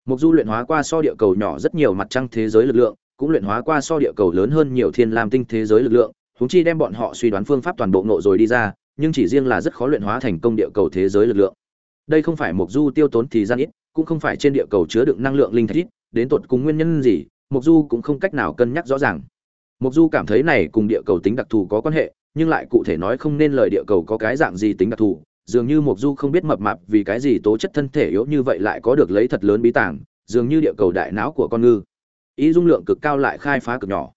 Mục Du luyện hóa qua so địa cầu nhỏ rất nhiều mặt trăng thế giới lực lượng, cũng luyện hóa qua so địa cầu lớn hơn nhiều thiên lam tinh thế giới lực lượng, húng chi đem bọn họ suy đoán phương pháp toàn bộ nộ rồi đi ra, nhưng chỉ riêng là rất khó luyện hóa thành công địa cầu thế giới lực lượng. Đây không phải Mục Du tiêu tốn thì gian ít, cũng không phải trên địa cầu chứa đựng năng lượng linh thạch ít, đến tột cùng nguyên nhân gì, Mục Du cũng không cách nào cân nhắc rõ ràng. mục Du cảm thấy này cùng địa cầu tính đặc thù có quan hệ, nhưng lại cụ thể nói không nên lời địa cầu có cái dạng gì tính đặc thù, dường như mục Du không biết mập mạp vì cái gì tố chất thân thể yếu như vậy lại có được lấy thật lớn bí tàng, dường như địa cầu đại não của con ngư. Ý dung lượng cực cao lại khai phá cực nhỏ.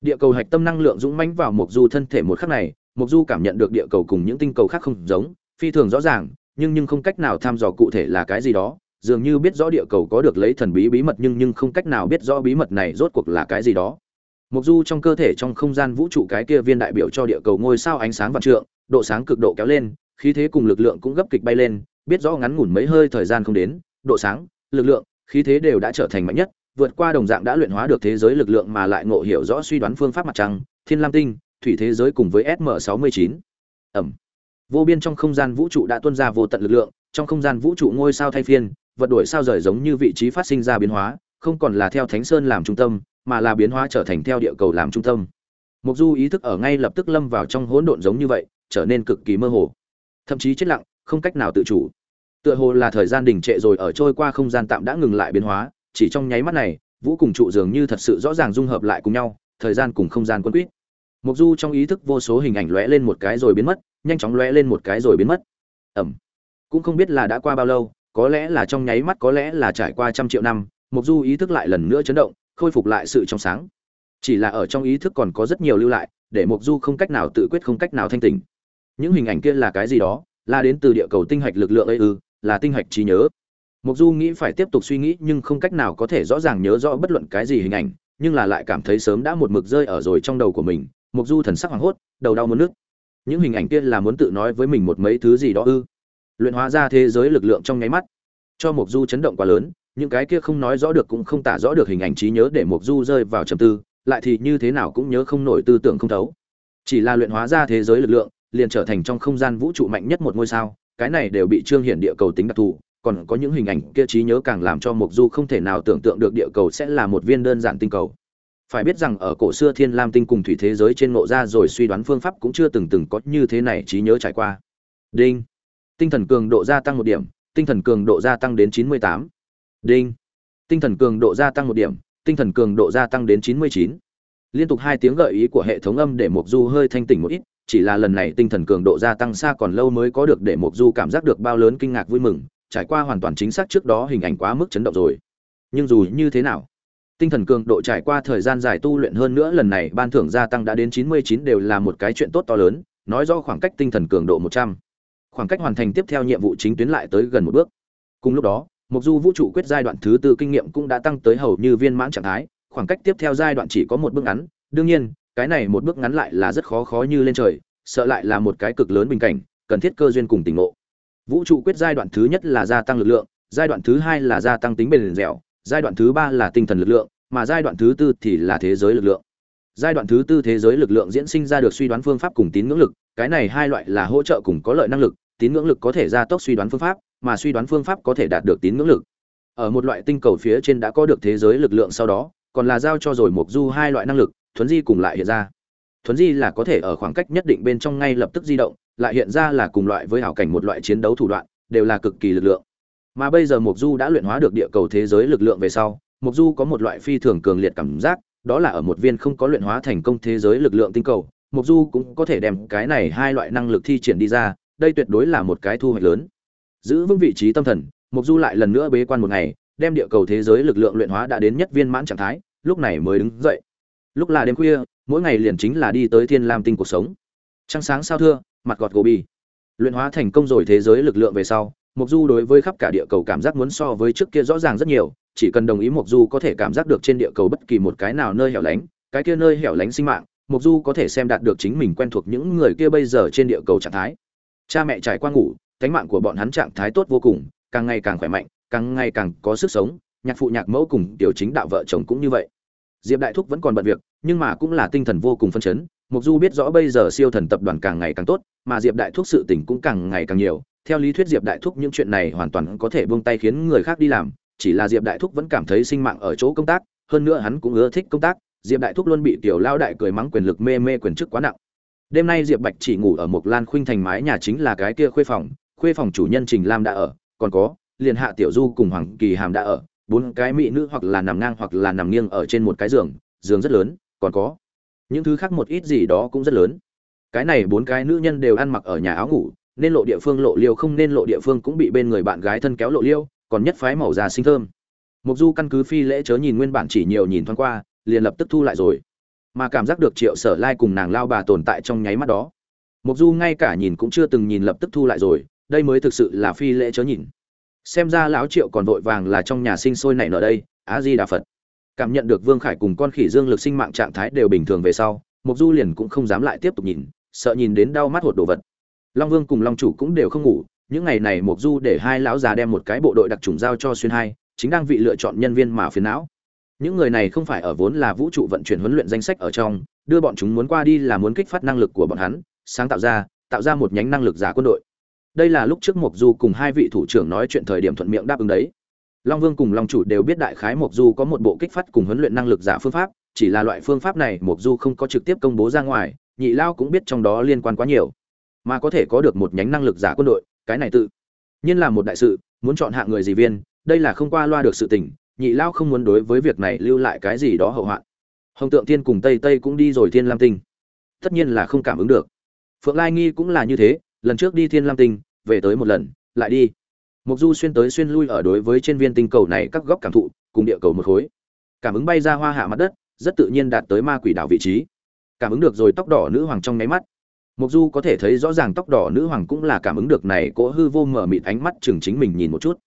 Địa cầu hạch tâm năng lượng dũng mãnh vào Mộc Du thân thể một khắc này, Mộc Du cảm nhận được địa cầu cùng những tinh cầu khác không giống, phi thường rõ ràng, nhưng nhưng không cách nào tham dò cụ thể là cái gì đó, dường như biết rõ địa cầu có được lấy thần bí bí mật nhưng nhưng không cách nào biết rõ bí mật này rốt cuộc là cái gì đó. Mộc Du trong cơ thể trong không gian vũ trụ cái kia viên đại biểu cho địa cầu ngôi sao ánh sáng vạn trượng, độ sáng cực độ kéo lên, khí thế cùng lực lượng cũng gấp kịch bay lên, biết rõ ngắn ngủn mấy hơi thời gian không đến, độ sáng, lực lượng, khí thế đều đã trở thành mạnh nhất, vượt qua đồng dạng đã luyện hóa được thế giới lực lượng mà lại ngộ hiểu rõ suy đoán phương pháp mặt trăng, thiên lam tinh, thủy thế giới cùng với SM69. Ẩm. Vô biên trong không gian vũ trụ đã tuôn ra vô tận lực lượng, trong không gian vũ trụ ngôi sao thay phiên, vật đổi sao rời giống như vị trí phát sinh ra biến hóa, không còn là theo Thánh Sơn làm trung tâm, mà là biến hóa trở thành theo địa cầu làm trung tâm mục du ý thức ở ngay lập tức lâm vào trong hỗn độn giống như vậy trở nên cực kỳ mơ hồ thậm chí chết lặng không cách nào tự chủ tựa hồ là thời gian đình trệ rồi ở trôi qua không gian tạm đã ngừng lại biến hóa chỉ trong nháy mắt này, vũ cùng trụ dường như thật sự rõ ràng dung hợp lại cùng nhau, thời gian cùng không gian quân quýt. Mục du trong ý thức vô số hình ảnh lóe lên một cái rồi biến mất, nhanh chóng lóe lên một cái rồi biến mất. Ẩm. Cũng không biết là đã qua bao lâu, có lẽ là trong nháy mắt, có lẽ là trải qua trăm triệu năm mục du ý thức lại lần nữa chấn động, khôi phục lại sự trong sáng. Chỉ là ở trong ý thức còn có rất nhiều lưu lại, để mục du không cách nào tự quyết, không cách nào thanh tỉnh. Những hình ảnh kia là cái gì đó? Là đến từ địa cầu tinh hạch lực lượng ấy ư? Là tinh hạch trí nhớ. Mộc du nghĩ phải tiếp tục suy nghĩ nhưng không cách nào có thể rõ ràng nhớ rõ bất luận cái gì hình ảnh, nhưng là lại cảm thấy sớm đã một mực rơi ở rồi trong đầu của mình. Mộc du thần sắc hoảng hốt, đầu đau muốn nước những hình ảnh kia là muốn tự nói với mình một mấy thứ gì đó ư? Luyện hóa ra thế giới lực lượng trong nháy mắt. Cho Mộc du chấn động quá lớn, những cái kia không nói rõ được cũng không tả rõ được hình ảnh trí nhớ để Mộc du rơi vào trầm tư, lại thì như thế nào cũng nhớ không nổi tư tưởng không thấu. Chỉ là luyện hóa ra thế giới lực lượng, liền trở thành trong không gian vũ trụ mạnh nhất một ngôi sao, cái này đều bị trương hiển địa cầu tính đặc thù còn có những hình ảnh kia trí nhớ càng làm cho mục du không thể nào tưởng tượng được địa cầu sẽ là một viên đơn giản tinh cầu phải biết rằng ở cổ xưa thiên lam tinh cùng thủy thế giới trên ngộ ra rồi suy đoán phương pháp cũng chưa từng từng có như thế này trí nhớ trải qua đinh tinh thần cường độ gia tăng một điểm tinh thần cường độ gia tăng đến 98. Đinh. Tinh thần cường độ gia tăng một điểm, tinh thần cường độ gia tăng đến 99. Liên tục hai tiếng gợi ý của hệ thống âm để Mộc Du hơi thanh tỉnh một ít, chỉ là lần này tinh thần cường độ gia tăng xa còn lâu mới có được để Mộc Du cảm giác được bao lớn kinh ngạc vui mừng, trải qua hoàn toàn chính xác trước đó hình ảnh quá mức chấn động rồi. Nhưng dù như thế nào, tinh thần cường độ trải qua thời gian dài tu luyện hơn nữa lần này ban thưởng gia tăng đã đến 99 đều là một cái chuyện tốt to lớn, nói rõ khoảng cách tinh thần cường độ 100. Khoảng cách hoàn thành tiếp theo nhiệm vụ chính tuyến lại tới gần một bước. Cùng lúc đó, mục Du vũ trụ quyết giai đoạn thứ tư kinh nghiệm cũng đã tăng tới hầu như viên mãn trạng thái, khoảng cách tiếp theo giai đoạn chỉ có một bước ngắn, đương nhiên, cái này một bước ngắn lại là rất khó khó như lên trời, sợ lại là một cái cực lớn bình cảnh, cần thiết cơ duyên cùng tình ngộ. Vũ trụ quyết giai đoạn thứ nhất là gia tăng lực lượng, giai đoạn thứ hai là gia tăng tính bền dẻo, giai đoạn thứ ba là tinh thần lực lượng, mà giai đoạn thứ tư thì là thế giới lực lượng. Giai đoạn thứ tư thế giới lực lượng diễn sinh ra được suy đoán phương pháp cùng tín ngưỡng lực, cái này hai loại là hỗ trợ cùng có lợi năng lực, tín ngưỡng lực có thể gia tốc suy đoán phương pháp, mà suy đoán phương pháp có thể đạt được tín ngưỡng lực. Ở một loại tinh cầu phía trên đã có được thế giới lực lượng sau đó, còn là giao cho rồi một du hai loại năng lực, thuấn di cùng lại hiện ra. Thuấn di là có thể ở khoảng cách nhất định bên trong ngay lập tức di động, lại hiện ra là cùng loại với hảo cảnh một loại chiến đấu thủ đoạn, đều là cực kỳ lực lượng. Mà bây giờ Mộc Du đã luyện hóa được địa cầu thế giới lực lượng về sau, Mộc Du có một loại phi thường cường liệt cảm giác, đó là ở một viên không có luyện hóa thành công thế giới lực lượng tinh cầu, Mộc Du cũng có thể đem cái này hai loại năng lực thi triển đi ra, đây tuyệt đối là một cái thu hoạch lớn. Giữ vững vị trí tâm thần, Mộc Du lại lần nữa bế quan một ngày, đem địa cầu thế giới lực lượng luyện hóa đã đến nhất viên mãn trạng thái, lúc này mới đứng dậy. Lúc là đêm khuya, mỗi ngày liền chính là đi tới Thiên Lam tinh cuộc sống. Trăng sáng sao thưa, mặt gọt gobi. Luyện hóa thành công rồi thế giới lực lượng về sau, mục Du đối với khắp cả địa cầu cảm giác muốn so với trước kia rõ ràng rất nhiều, chỉ cần đồng ý mục Du có thể cảm giác được trên địa cầu bất kỳ một cái nào nơi hẻo lánh, cái kia nơi hẻo lánh sinh mạng, mục Du có thể xem đạt được chính mình quen thuộc những người kia bây giờ trên địa cầu trạng thái. Cha mẹ trải qua ngủ, cánh mạng của bọn hắn trạng thái tốt vô cùng, càng ngày càng khỏe mạnh, càng ngày càng có sức sống, nhạc phụ nhạc mẫu cùng tiểu chính đạo vợ chồng cũng như vậy. Diệp Đại Thúc vẫn còn bận việc, nhưng mà cũng là tinh thần vô cùng phấn chấn, Mục Du biết rõ bây giờ siêu thần tập đoàn càng ngày càng tốt, mà Diệp Đại Thúc sự tình cũng càng ngày càng nhiều, theo lý thuyết diệp đại thúc những chuyện này hoàn toàn có thể buông tay khiến người khác đi làm chỉ là diệp đại thúc vẫn cảm thấy sinh mạng ở chỗ công tác hơn nữa hắn cũng ưa thích công tác. Diệp đại thúc luôn bị tiểu lao đại cười mắng quyền lực mê mê quyền chức quá nặng. Đêm nay diệp bạch chỉ ngủ ở một lan khuynh thành mái nhà chính là cái kia khuê phòng khuê phòng chủ nhân trình lam đã ở còn có liền hạ tiểu du cùng hoàng kỳ hàm đã ở bốn cái mỹ nữ hoặc là nằm ngang hoặc là nằm nghiêng ở trên một cái giường giường rất lớn còn có những thứ khác một ít gì đó cũng rất lớn. Cái này bốn cái nữ nhân đều ăn mặc ở nhà áo ngủ, nên lộ địa phương lộ liêu không nên lộ địa phương cũng bị bên người bạn gái thân kéo lộ liêu, còn nhất phái màu già sinh thơm. Mục du căn cứ phi lễ chớ nhìn nguyên bản chỉ nhiều nhìn thoáng qua, liền lập tức thu lại rồi. Mà cảm giác được triệu sở lai cùng nàng lao bà tồn tại trong nháy mắt đó. Mục du ngay cả nhìn cũng chưa từng nhìn lập tức thu lại rồi, đây mới thực sự là phi lễ chớ nhìn. Xem ra lão triệu còn vội vàng là trong nhà sinh sôi nảy nở đây, á di đà phật cảm nhận được vương khải cùng con khỉ dương lực sinh mạng trạng thái đều bình thường về sau mục du liền cũng không dám lại tiếp tục nhìn, sợ nhìn đến đau mắt hột đồ vật. Long vương cùng long chủ cũng đều không ngủ, những ngày này mục du để hai lão già đem một cái bộ đội đặc trùng giao cho xuyên hai, chính đang vị lựa chọn nhân viên mà phiền não. Những người này không phải ở vốn là vũ trụ vận chuyển huấn luyện danh sách ở trong, đưa bọn chúng muốn qua đi là muốn kích phát năng lực của bọn hắn, sáng tạo ra tạo ra một nhánh năng lực giả quân đội. Đây là lúc trước mục du cùng hai vị thủ trưởng nói chuyện thời điểm thuận miệng đáp ứng đấy long vương cùng long chủ đều biết đại khái mộc du có một bộ kích phát cùng huấn luyện năng lực giả phương pháp, chỉ là loại phương pháp này mộc du không có trực tiếp công bố ra ngoài, nhị lao cũng biết trong đó liên quan quá nhiều. Mà có thể có được một nhánh năng lực giả quân đội, cái này tự nhiên là một đại sự, muốn chọn hạng người gì viên, đây là không qua loa được sự tình, nhị lao không muốn đối với việc này lưu lại cái gì đó hậu hoạn. Hồng tượng tiên cùng tây tây cũng đi rồi thiên lam tinh. Tất nhiên là không cảm ứng được. Phượng lai nghi cũng là như thế, lần trước đi thiên lam tinh, về tới một lần, lại đi mục du xuyên tới xuyên lui ở đối với trên viên tinh cầu này các góc cảm thụ cùng địa cầu một khối cảm ứng bay ra hoa hạ mặt đất rất tự nhiên đạt tới ma quỷ đảo vị trí cảm ứng được rồi tóc đỏ nữ hoàng trong nháy mắt Mộc Du có thể thấy rõ ràng tóc đỏ nữ hoàng cũng là cảm ứng được này, cỗ hư vô mở mịt ánh mắt chừng chính mình nhìn một chút.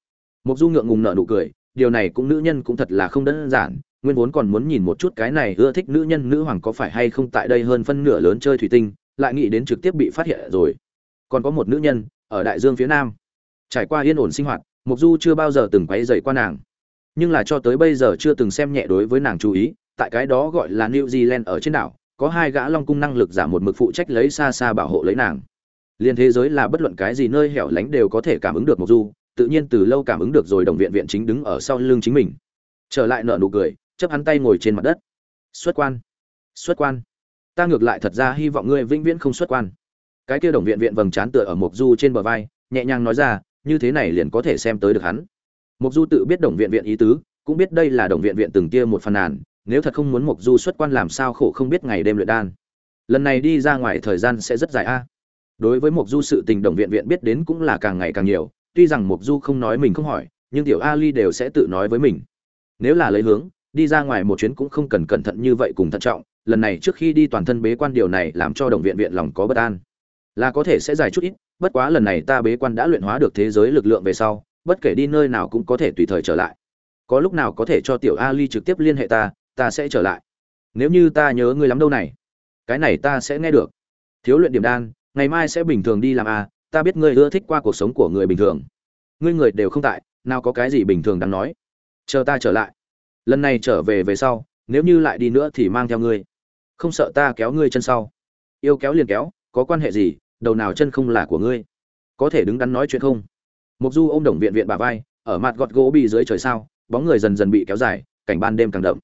Mộc Du ngượng ngùng nở nụ cười, điều này cũng nữ nhân cũng thật là không đơn giản, nguyên vốn còn muốn nhìn một chút cái này ưa thích nữ nhân nữ hoàng có phải hay không tại đây hơn phân nửa lớn chơi thủy tinh, lại nghĩ đến trực tiếp bị phát hiện rồi. Còn có một nữ nhân ở đại dương phía nam, trải qua yên ổn sinh hoạt, mục Du chưa bao giờ từng quấy rầy qua nàng, nhưng là cho tới bây giờ chưa từng xem nhẹ đối với nàng chú ý, tại cái đó gọi là New Zealand ở trên đảo, có hai gã long cung năng lực giả một mực phụ trách lấy xa xa bảo hộ lấy nàng. Liên thế giới là bất luận cái gì nơi hẻo lánh đều có thể cảm ứng được mục du tự nhiên từ lâu cảm ứng được rồi đồng viện viện chính đứng ở sau lưng chính mình. Trở lại nợ nụ cười chấp hắn tay ngồi trên mặt đất. Xuất quan xuất quan. Ta ngược lại thật ra hy vọng ngươi vĩnh viễn không xuất quan. Cái kia đồng viện viện vầng trán tựa ở mục du trên bờ vai nhẹ nhàng nói ra như thế này liền có thể xem tới được hắn. Mục du tự biết đồng viện viện ý tứ, cũng biết đây là đồng viện viện từng kia một phần nàn, nếu thật không muốn mục du xuất quan làm sao khổ không biết ngày đêm luyện đan. Lần này đi ra ngoài thời gian sẽ rất dài a. Đối với mục du sự tình đồng viện viện biết đến cũng là càng ngày càng nhiều, tuy rằng mục du không nói mình không hỏi, nhưng tiểu ali đều sẽ tự nói với mình. Nếu là lấy hướng, đi ra ngoài một chuyến cũng không cần cẩn thận như vậy cùng thận trọng, lần này trước khi đi toàn thân bế quan điều này làm cho đồng viện viện lòng có bất an là có thể sẽ dài chút ít, bất quá lần này ta bế quan đã luyện hóa được thế giới lực lượng về sau, bất kể đi nơi nào cũng có thể tùy thời trở lại. Có lúc nào có thể cho tiểu ali trực tiếp liên hệ ta ta sẽ trở lại. Nếu như ta nhớ ngươi lắm đâu này. Cái này ta sẽ nghe được. Thiếu luyện điểm đan, ngày mai sẽ bình thường đi làm à ta biết ngươi ưa thích qua cuộc sống của người bình thường. Ngươi người đều không tại, nào có cái gì bình thường đáng nói. Chờ ta trở lại. Lần này trở về về sau, nếu như lại đi nữa thì mang theo ngươi. Không sợ ta kéo ngươi chân sau. Yêu kéo liền kéo, có quan hệ gì đầu nào chân không là của ngươi. Có thể đứng đắn nói chuyện không? Mục du ôm đồng viện viện bà vai, ở mặt gọt gỗ bị dưới trời sao, bóng người dần dần bị kéo dài, cảnh ban đêm càng đậm.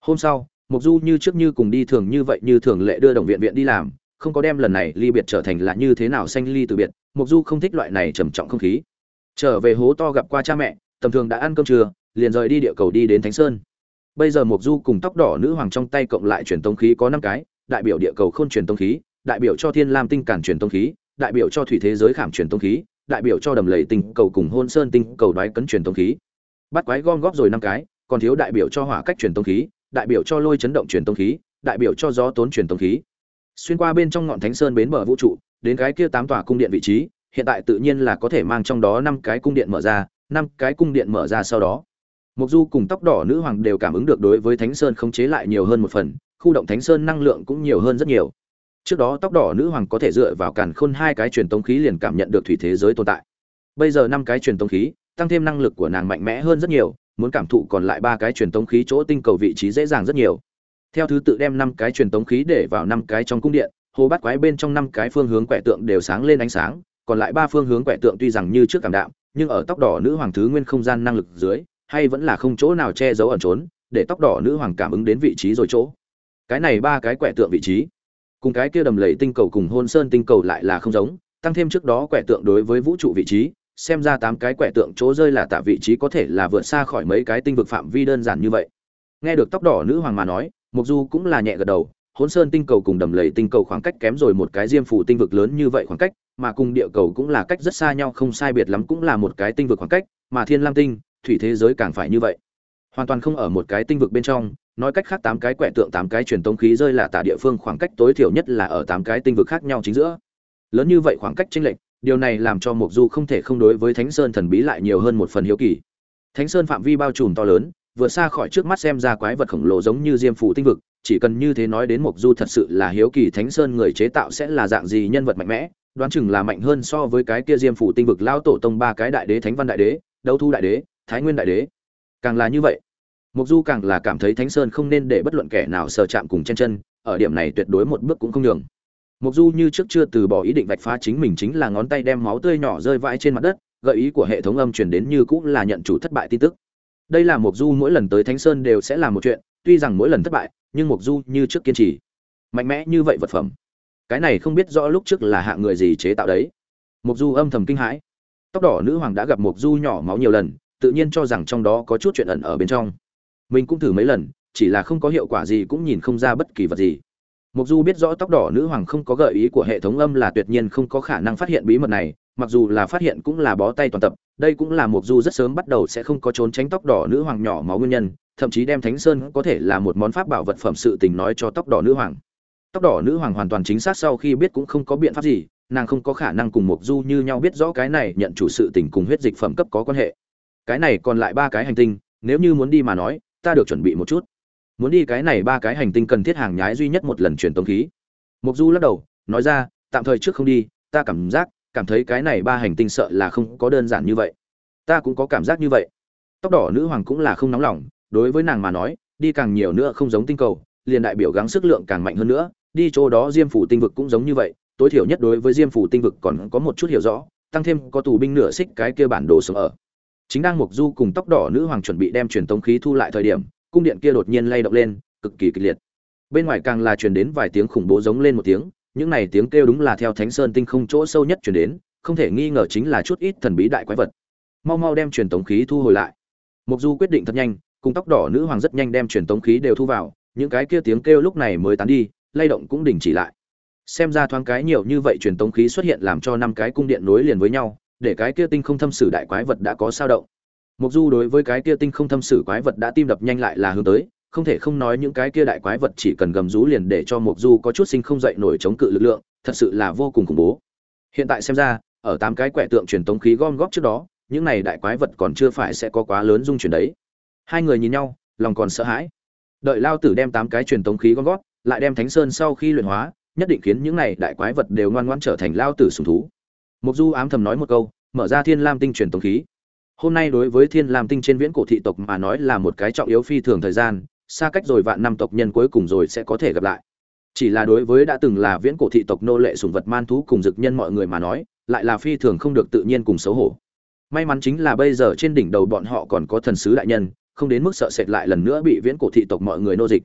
Hôm sau mục du như trước như cùng đi thường như vậy, như thường lệ đưa đồng viện viện đi làm, không có đem lần này ly biệt trở thành là như thế nào xanh ly từ biệt mục du không thích loại này trầm trọng không khí. Trở về hố to gặp qua cha mẹ, tầm thường đã ăn cơm trưa, liền rời đi địa cầu đi đến thánh sơn. Bây giờ mục du cùng tóc đỏ nữ hoàng trong tay cộng lại truyền tống khí có năm cái, đại biểu địa cầu khôn truyền tống khí đại biểu cho thiên lam tinh cản truyền tông khí, đại biểu cho thủy thế giới khảm truyền tông khí, đại biểu cho đầm lầy tinh cầu cùng hôn sơn tinh cầu đoái cấn truyền tông khí. Bắt quái gom góp rồi năm cái, còn thiếu đại biểu cho hỏa cách truyền tông khí, đại biểu cho lôi chấn động truyền tông khí, đại biểu cho gió tốn truyền tông khí. Xuyên qua bên trong ngọn thánh sơn bến bờ vũ trụ, đến cái kia tám tòa cung điện vị trí, hiện tại tự nhiên là có thể mang trong đó năm cái cung điện mở ra, năm cái cung điện mở ra sau đó. Mục du cùng tóc đỏ nữ hoàng đều cảm ứng được đối với thánh sơn khống chế lại nhiều hơn một phần, khu động thánh sơn năng lượng cũng nhiều hơn rất nhiều trước đó tóc đỏ nữ hoàng có thể dựa vào càn khôn hai cái truyền tống khí liền cảm nhận được thủy thế giới tồn tại. Bây giờ năm cái truyền tống khí, tăng thêm năng lực của nàng mạnh mẽ hơn rất nhiều, muốn cảm thụ còn lại ba cái truyền tống khí chỗ tinh cầu vị trí dễ dàng rất nhiều. Theo thứ tự đem năm cái truyền tống khí để vào năm cái trong cung điện, hồ bát quái bên trong năm cái phương hướng quẻ tượng đều sáng lên ánh sáng, còn lại ba phương hướng quẻ tượng tuy rằng như trước cảm đạm, nhưng ở tóc đỏ nữ hoàng thứ nguyên không gian năng lực dưới, hay vẫn là không chỗ nào che giấu ẩn trốn, để tóc đỏ nữ hoàng cảm ứng đến vị trí rồi chỗ. Cái này ba cái quẻ tượng vị trí cùng cái kia đầm lầy tinh cầu cùng hôn sơn tinh cầu lại là không giống, tăng thêm trước đó quẻ tượng đối với vũ trụ vị trí, xem ra tám cái quẻ tượng chỗ rơi là tạ vị trí có thể là vượt xa khỏi mấy cái tinh vực phạm vi đơn giản như vậy. Nghe được tóc đỏ nữ hoàng mà nói mục du cũng là nhẹ gật đầu, hôn sơn tinh cầu cùng đầm lầy tinh cầu khoảng cách kém rồi một cái diêm phủ tinh vực lớn như vậy khoảng cách, mà cùng địa cầu cũng là cách rất xa nhau, không sai biệt lắm cũng là một cái tinh vực khoảng cách, mà thiên lam tinh, thủy thế giới càng phải như vậy. Hoàn toàn không ở một cái tinh vực bên trong nói cách khác tám cái quẻ tượng, tám cái truyền tống khí rơi là tả địa phương khoảng cách tối thiểu nhất là ở tám cái tinh vực khác nhau chính giữa. Lớn như vậy khoảng cách chênh lệch, điều này làm cho mục du không thể không đối với thánh sơn thần bí lại nhiều hơn một phần hiếu kỳ. Thánh sơn phạm vi bao trùm to lớn, vượt xa khỏi trước mắt xem ra quái vật khổng lồ giống như diêm phủ tinh vực, chỉ cần như thế nói đến mục du thật sự là hiếu kỳ thánh sơn người chế tạo sẽ là dạng gì nhân vật mạnh mẽ, đoán chừng là mạnh hơn so với cái kia diêm phủ tinh vực lao tổ tông ba cái đại đế, thánh văn đại đế, đấu thu đại đế, thái nguyên đại đế. Càng là như vậy mục du càng là cảm thấy thánh sơn không nên để bất luận kẻ nào sờ chạm cùng chen chân, ở điểm này tuyệt đối một bước cũng không nhường. Mục du như trước chưa từ bỏ ý định vạch phá chính mình chính là ngón tay đem máu tươi nhỏ rơi vãi trên mặt đất, gợi ý của hệ thống âm truyền đến như cũng là nhận chủ thất bại tin tức. Đây là mục du mỗi lần tới thánh sơn đều sẽ làm một chuyện, tuy rằng mỗi lần thất bại, nhưng mục du như trước kiên trì. Mạnh mẽ như vậy vật phẩm. Cái này không biết rõ lúc trước là hạ người gì chế tạo đấy. Mục du âm thầm kinh hãi. Tóc đỏ nữ hoàng đã gặp mục du nhỏ máu nhiều lần, tự nhiên cho rằng trong đó có chút chuyện ẩn ở bên trong mình cũng thử mấy lần chỉ là không có hiệu quả gì cũng nhìn không ra bất kỳ vật gì Mộc Du biết rõ tóc đỏ nữ hoàng không có gợi ý của hệ thống âm là tuyệt nhiên không có khả năng phát hiện bí mật này, mặc dù là phát hiện cũng là bó tay toàn tập, đây cũng là Mộc Du rất sớm bắt đầu sẽ không có trốn tránh tóc đỏ nữ hoàng nhỏ máu nguyên nhân, thậm chí đem Thánh Sơn có thể là một món pháp bảo vật phẩm sự tình nói cho tóc đỏ nữ hoàng. Tóc đỏ nữ hoàng hoàn toàn chính xác sau khi biết cũng không có biện pháp gì, nàng không có khả năng cùng Mộc Du như nhau biết rõ cái này nhận chủ sự tình cùng huyết dịch phẩm cấp có quan hệ. Cái này còn lại ba cái hành tinh, nếu như muốn đi mà nói, ta được chuẩn bị một chút. Muốn đi cái này ba cái hành tinh cần thiết hàng nhái duy nhất một lần truyền tống khí. Mục du lắc đầu, nói ra, tạm thời trước không đi, ta cảm giác, cảm thấy cái này ba hành tinh sợ là không có đơn giản như vậy. Ta cũng có cảm giác như vậy. Tóc đỏ nữ hoàng cũng là không nóng lòng, đối với nàng mà nói, đi càng nhiều nữa không giống tinh cầu, liền đại biểu gắng sức lượng càng mạnh hơn nữa, đi chỗ đó diêm phủ tinh vực cũng giống như vậy, tối thiểu nhất đối với diêm phủ tinh vực còn có một chút hiểu rõ, tăng thêm có tù binh nửa xích cái kia bản đồ sống ở chính đang mục du cùng tóc đỏ nữ hoàng chuẩn bị đem truyền tống khí thu lại thời điểm, cung điện kia đột nhiên lay động lên, cực kỳ kịch liệt. Bên ngoài càng là truyền đến vài tiếng khủng bố giống lên một tiếng, những này tiếng kêu đúng là theo thánh sơn tinh không chỗ sâu nhất truyền đến, không thể nghi ngờ chính là chút ít thần bí đại quái vật. Mau mau đem truyền tống khí thu hồi lại. Mục du quyết định thật nhanh, cùng tóc đỏ nữ hoàng rất nhanh đem truyền tống khí đều thu vào, những cái kia tiếng kêu lúc này mới tán đi, lay động cũng đình chỉ lại. Xem ra thoáng cái nhiều như vậy truyền tống khí xuất hiện làm cho năm cái cung điện nối liền với nhau để cái kia tinh không thâm sử đại quái vật đã có sao động. Mục du đối với cái kia tinh không thâm sử quái vật đã tim đập nhanh lại là hướng tới, không thể không nói những cái kia đại quái vật chỉ cần gầm rú liền để cho mục du có chút sinh không dậy nổi chống cự lực lượng, thật sự là vô cùng khủng bố. Hiện tại xem ra, ở tám cái quẻ tượng truyền tống khí gom góp trước đó, những này đại quái vật còn chưa phải sẽ có quá lớn dung chuyển đấy. Hai người nhìn nhau, lòng còn sợ hãi. Đợi lao tử đem tám cái truyền tống khí gom góp, lại đem thánh sơn sau khi luyện hóa, nhất định khiến những này đại quái vật đều ngoan ngoãn trở thành lao tử sùng thú mục du ám thầm nói một câu, mở ra thiên lam tinh truyền tống khí. Hôm nay đối với thiên lam tinh trên viễn cổ thị tộc mà nói là một cái trọng yếu phi thường thời gian, xa cách rồi vạn năm tộc nhân cuối cùng rồi sẽ có thể gặp lại. Chỉ là đối với đã từng là viễn cổ thị tộc nô lệ sùng vật man thú cùng dực nhân mọi người mà nói, lại là phi thường không được tự nhiên cùng xấu hổ. May mắn chính là bây giờ trên đỉnh đầu bọn họ còn có thần sứ đại nhân, không đến mức sợ sệt lại lần nữa bị viễn cổ thị tộc mọi người nô dịch.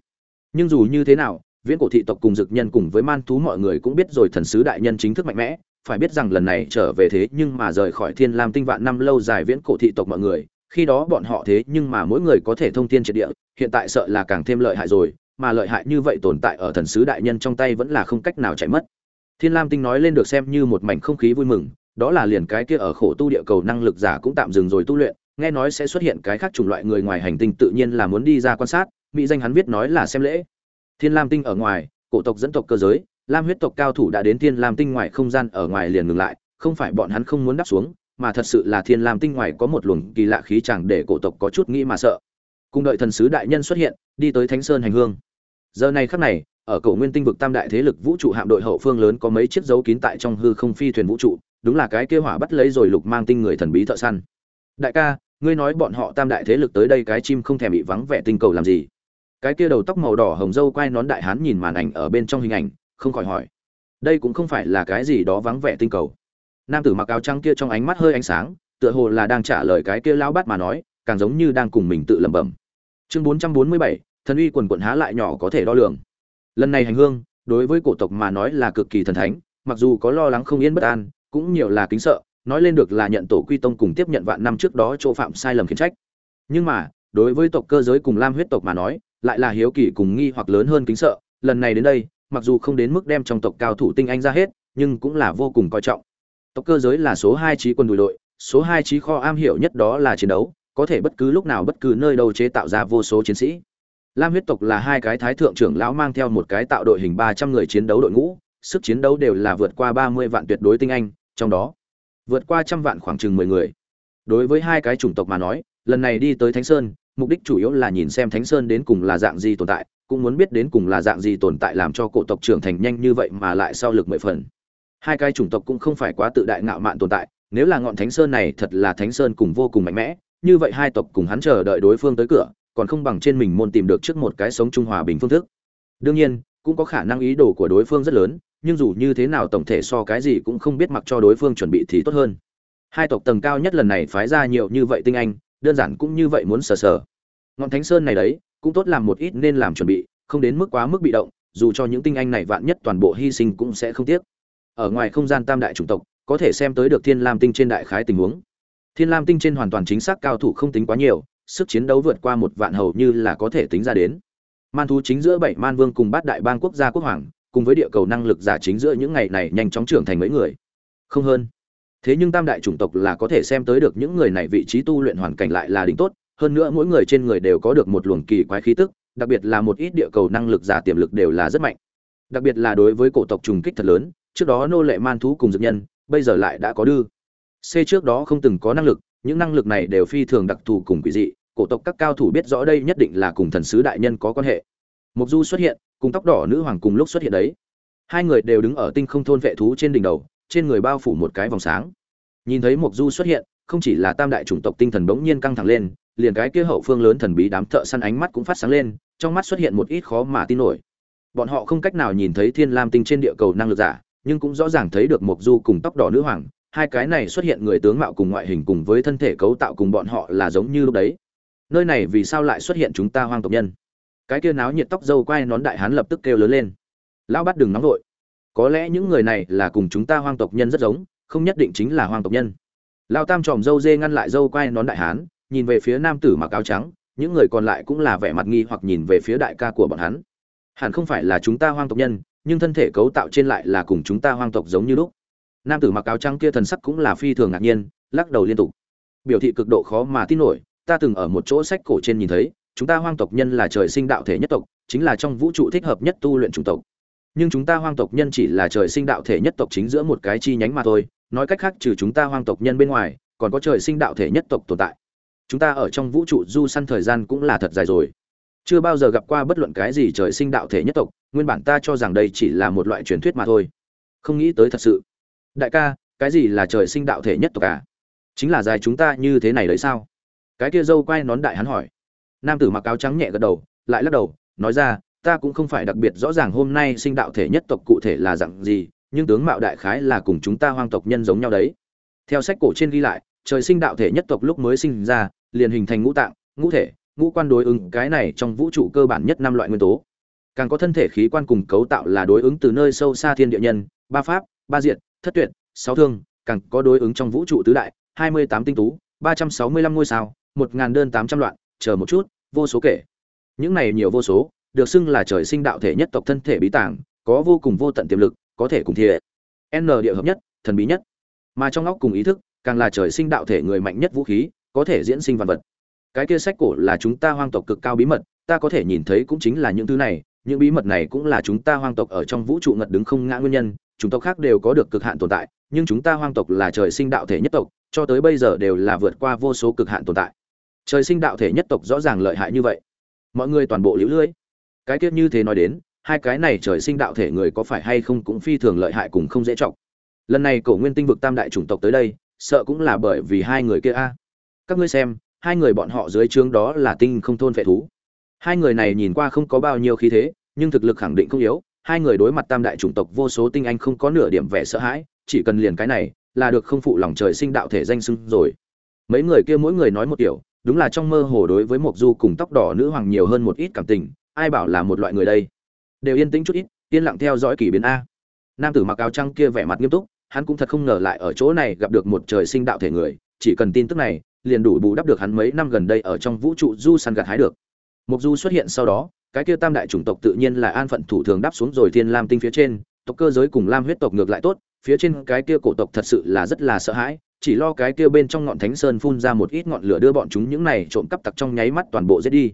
Nhưng dù như thế nào, viễn cổ thị tộc cùng dực nhân cùng với man thú mọi người cũng biết rồi thần sứ đại nhân chính thức mạnh mẽ phải biết rằng lần này trở về thế nhưng mà rời khỏi thiên lam tinh vạn năm lâu dài viễn cổ thị tộc mọi người, khi đó bọn họ thế nhưng mà mỗi người có thể thông tin triệt địa, hiện tại sợ là càng thêm lợi hại rồi, mà lợi hại như vậy tồn tại ở thần sứ đại nhân trong tay vẫn là không cách nào chạy mất. Thiên lam tinh nói lên được xem như một mảnh không khí vui mừng, đó là liền cái kia ở khổ tu địa cầu năng lực giả cũng tạm dừng rồi tu luyện, nghe nói sẽ xuất hiện cái khác chủng loại người ngoài hành tinh tự nhiên là muốn đi ra quan sát, mỹ danh hắn viết nói là xem lễ. Thiên lam tinh ở ngoài, cổ tộc dẫn tộc cơ giới lam huyết tộc cao thủ đã đến thiên lam tinh ngoài không gian, ở ngoài liền ngừng lại, không phải bọn hắn không muốn đáp xuống, mà thật sự là thiên lam tinh ngoài có một luồng kỳ lạ khí chẳng để cổ tộc có chút nghĩ mà sợ. Cùng đợi thần sứ đại nhân xuất hiện, đi tới thánh sơn hành hương. Giờ này khắc này, ở cổ nguyên tinh vực tam đại thế lực vũ trụ hạm đội hậu phương lớn có mấy chiếc dấu kín tại trong hư không phi thuyền vũ trụ, đúng là cái kia hỏa bắt lấy rồi lục mang tinh người thần bí thợ săn. Đại ca, ngươi nói bọn họ tam đại thế lực tới đây cái chim không thèm bị vắng vẻ tinh cầu làm gì? Cái kia đầu tóc màu đỏ hồng dâu quay nón đại hán nhìn màn ảnh ở bên trong hình ảnh không khỏi hỏi. Đây cũng không phải là cái gì đó vắng vẻ tinh cầu. Nam tử mặc áo trắng kia trong ánh mắt hơi ánh sáng, tựa hồ là đang trả lời cái kia lão bát mà nói, càng giống như đang cùng mình tự lẩm bẩm. Chương bốn trăm bốn mươi bảy, thần uy quần quận há lại nhỏ có thể đo lường. Lần này hành hương, đối với cổ tộc mà nói là cực kỳ thần thánh, mặc dù có lo lắng không yên bất an, cũng nhiều là kính sợ, nói lên được là nhận tổ quy tông cùng tiếp nhận vạn năm trước đó chỗ phạm sai lầm khiến trách. Nhưng mà, đối với tộc cơ giới cùng lam huyết tộc mà nói, lại là hiếu kỳ cùng nghi hoặc lớn hơn kính sợ, lần này đến đây mặc dù không đến mức đem trong tộc cao thủ tinh anh ra hết, nhưng cũng là vô cùng coi trọng. Tộc cơ giới là số hai trí quân đội đội số hai trí kho am hiểu nhất đó là chiến đấu, có thể bất cứ lúc nào bất cứ nơi đâu chế tạo ra vô số chiến sĩ. Lam huyết tộc là hai cái thái thượng trưởng lão mang theo một cái tạo đội hình ba trăm người chiến đấu đội ngũ, sức chiến đấu đều là vượt qua ba mươi vạn tuyệt đối tinh anh, trong đó, vượt qua trăm vạn khoảng chừng mười người. Đối với hai cái chủng tộc mà nói, lần này đi tới thánh sơn, mục đích chủ yếu là nhìn xem thánh sơn đến cùng là dạng gì tồn tại cũng muốn biết đến cùng là dạng gì tồn tại làm cho cổ tộc trưởng thành nhanh như vậy mà lại sau lực mười phần. Hai cái chủng tộc cũng không phải quá tự đại ngạo mạn tồn tại, nếu là ngọn thánh sơn này thật là thánh sơn cùng vô cùng mạnh mẽ, như vậy hai tộc cùng hắn chờ đợi đối phương tới cửa, còn không bằng trên mình môn tìm được trước một cái sống trung hòa bình phương thức. Đương nhiên, cũng có khả năng ý đồ của đối phương rất lớn, nhưng dù như thế nào tổng thể so cái gì cũng không biết mặc cho đối phương chuẩn bị thì tốt hơn. Hai tộc tầng cao nhất lần này phái ra nhiều như vậy tinh anh, đơn giản cũng như vậy muốn sờ sờ. Ngọn thánh sơn này đấy cũng tốt làm một ít nên làm chuẩn bị, không đến mức quá mức bị động, dù cho những tinh anh này vạn nhất toàn bộ hy sinh cũng sẽ không tiếc. Ở ngoài không gian tam đại chủng tộc, có thể xem tới được thiên lam tinh trên đại khái tình huống. Thiên lam tinh trên hoàn toàn chính xác cao thủ không tính quá nhiều, sức chiến đấu vượt qua một vạn hầu như là có thể tính ra đến. Man thú chính giữa bảy man vương cùng bát đại bang quốc gia quốc hoàng, cùng với địa cầu năng lực giả chính giữa những ngày này nhanh chóng trưởng thành mấy người. Không hơn. Thế nhưng tam đại chủng tộc là có thể xem tới được những người này vị trí tu luyện hoàn cảnh lại là đỉnh tốt hơn nữa mỗi người trên người đều có được một luồng kỳ quái khí tức, đặc biệt là một ít địa cầu năng lực giả tiềm lực đều là rất mạnh. Đặc biệt là đối với cổ tộc trùng kích thật lớn, trước đó nô lệ man thú cùng dược nhân, bây giờ lại đã có đưa c trước đó không từng có năng lực, những năng lực này đều phi thường đặc thù cùng quỷ dị, cổ tộc các cao thủ biết rõ đây nhất định là cùng thần sứ đại nhân có quan hệ. Mộc du xuất hiện, cùng tóc đỏ nữ hoàng cùng lúc xuất hiện đấy. Hai người đều đứng ở tinh không thôn vệ thú trên đỉnh đầu, trên người bao phủ một cái vòng sáng. Nhìn thấy Mộc du xuất hiện, không chỉ là tam đại chủng tộc tinh thần bỗng nhiên căng thẳng lên liền cái kia hậu phương lớn thần bí đám thợ săn ánh mắt cũng phát sáng lên, trong mắt xuất hiện một ít khó mà tin nổi. Bọn họ không cách nào nhìn thấy thiên lam tinh trên địa cầu năng lực giả, nhưng cũng rõ ràng thấy được Mộc du cùng tóc đỏ nữ hoàng, hai cái này xuất hiện người tướng mạo cùng ngoại hình cùng với thân thể cấu tạo cùng bọn họ là giống như lúc đấy. Nơi này vì sao lại xuất hiện chúng ta hoang tộc nhân? Cái kia náo nhiệt tóc dâu quai nón đại hán lập tức kêu lớn lên. Lão bắt đừng nóng vội. Có lẽ những người này là cùng chúng ta hoang tộc nhân rất giống, không nhất định chính là hoang tộc nhân. Lao tam tròm dâu dê ngăn lại dâu quai nón đại hán nhìn về phía nam tử mặc áo trắng, những người còn lại cũng là vẻ mặt nghi hoặc nhìn về phía đại ca của bọn hắn. Hẳn không phải là chúng ta hoang tộc nhân, nhưng thân thể cấu tạo trên lại là cùng chúng ta hoang tộc giống như lúc. Nam tử mặc áo trắng kia thần sắc cũng là phi thường ngạc nhiên, lắc đầu liên tục. Biểu thị cực độ khó mà tin nổi, ta từng ở một chỗ sách cổ trên nhìn thấy, chúng ta hoang tộc nhân là trời sinh đạo thể nhất tộc, chính là trong vũ trụ thích hợp nhất tu luyện chủng tộc. Nhưng chúng ta hoang tộc nhân chỉ là trời sinh đạo thể nhất tộc chính giữa một cái chi nhánh mà thôi, nói cách khác trừ chúng ta hoang tộc nhân bên ngoài, còn có trời sinh đạo thể nhất tộc tồn tại chúng ta ở trong vũ trụ du săn thời gian cũng là thật dài rồi. Chưa bao giờ gặp qua bất luận cái gì trời sinh đạo thể nhất tộc, nguyên bản ta cho rằng đây chỉ là một loại truyền thuyết mà thôi. Không nghĩ tới thật sự. Đại ca, cái gì là trời sinh đạo thể nhất tộc à? Chính là dài chúng ta như thế này đấy sao? Cái kia dâu quay nón đại hắn hỏi. Nam tử mặc áo trắng nhẹ gật đầu, lại lắc đầu, nói ra, ta cũng không phải đặc biệt rõ ràng hôm nay sinh đạo thể nhất tộc cụ thể là dạng gì, nhưng tướng mạo đại khái là cùng chúng ta hoang tộc nhân giống nhau đấy. Theo sách cổ trên ghi lại trời sinh đạo thể nhất tộc lúc mới sinh ra, liền hình thành ngũ tạng, ngũ thể, ngũ quan đối ứng, cái này trong vũ trụ cơ bản nhất năm loại nguyên tố. Càng có thân thể khí quan cùng cấu tạo là đối ứng từ nơi sâu xa thiên địa nhân, ba pháp, ba diện thất tuyệt, sáu thương, càng có đối ứng trong vũ trụ tứ đại, hai mươi tám tinh tú, ba trăm sáu mươi lăm ngôi sao, một ngàn đơn tám trăm loạn, chờ một chút, vô số kể. Những này nhiều vô số, được xưng là trời sinh đạo thể nhất tộc thân thể bí tàng, có vô cùng vô tận tiềm lực, có thể cùng thiệt. n địa hợp nhất, thần bí nhất. Mà trong óc cùng ý thức càng là trời sinh đạo thể người mạnh nhất vũ khí, có thể diễn sinh văn vật. Cái kia sách cổ là chúng ta hoang tộc cực cao bí mật, ta có thể nhìn thấy cũng chính là những thứ này, những bí mật này cũng là chúng ta hoang tộc ở trong vũ trụ ngật đứng không ngã nguyên nhân chúng tộc khác đều có được cực hạn tồn tại, nhưng chúng ta hoang tộc là trời sinh đạo thể nhất tộc, cho tới bây giờ đều là vượt qua vô số cực hạn tồn tại. Trời sinh đạo thể nhất tộc rõ ràng lợi hại như vậy. Mọi người toàn bộ liễu lưỡi cái kia như thế nói đến, hai cái này trời sinh đạo thể người có phải hay không cũng phi thường lợi hại cùng không dễ trọng lần này cổ nguyên tinh vực tam đại chủng tộc tới đây sợ cũng là bởi vì hai người kia a. Các ngươi xem, hai người bọn họ dưới trướng đó là tinh không thôn phệ thú. Hai người này nhìn qua không có bao nhiêu khí thế, nhưng thực lực khẳng định không yếu. Hai người đối mặt tam đại chủng tộc vô số tinh anh không có nửa điểm vẻ sợ hãi, chỉ cần liền cái này là được không phụ lòng trời sinh đạo thể danh sưng rồi. Mấy người kia mỗi người nói một kiểu, đúng là trong mơ hồ đối với mộc du cùng tóc đỏ nữ hoàng nhiều hơn một ít cảm tình, ai bảo là một loại người đây. Đều yên tĩnh chút ít, yên lặng theo dõi kỳ biến a. Nam tử mặc áo trắng kia vẻ mặt nghiêm túc hắn cũng thật không ngờ lại ở chỗ này gặp được một trời sinh đạo thể người, chỉ cần tin tức này, liền đủ bù đắp được hắn mấy năm gần đây ở trong vũ trụ du săn gặt hái được. Mục du xuất hiện sau đó, cái kia tam đại chủng tộc tự nhiên là an phận thủ thường đáp xuống rồi thiên lam tinh phía trên, tộc cơ giới cùng lam huyết tộc ngược lại tốt, phía trên cái kia cổ tộc thật sự là rất là sợ hãi, chỉ lo cái kia bên trong ngọn thánh sơn phun ra một ít ngọn lửa đưa bọn chúng những này trộm cắp tặc trong nháy mắt toàn bộ giết đi.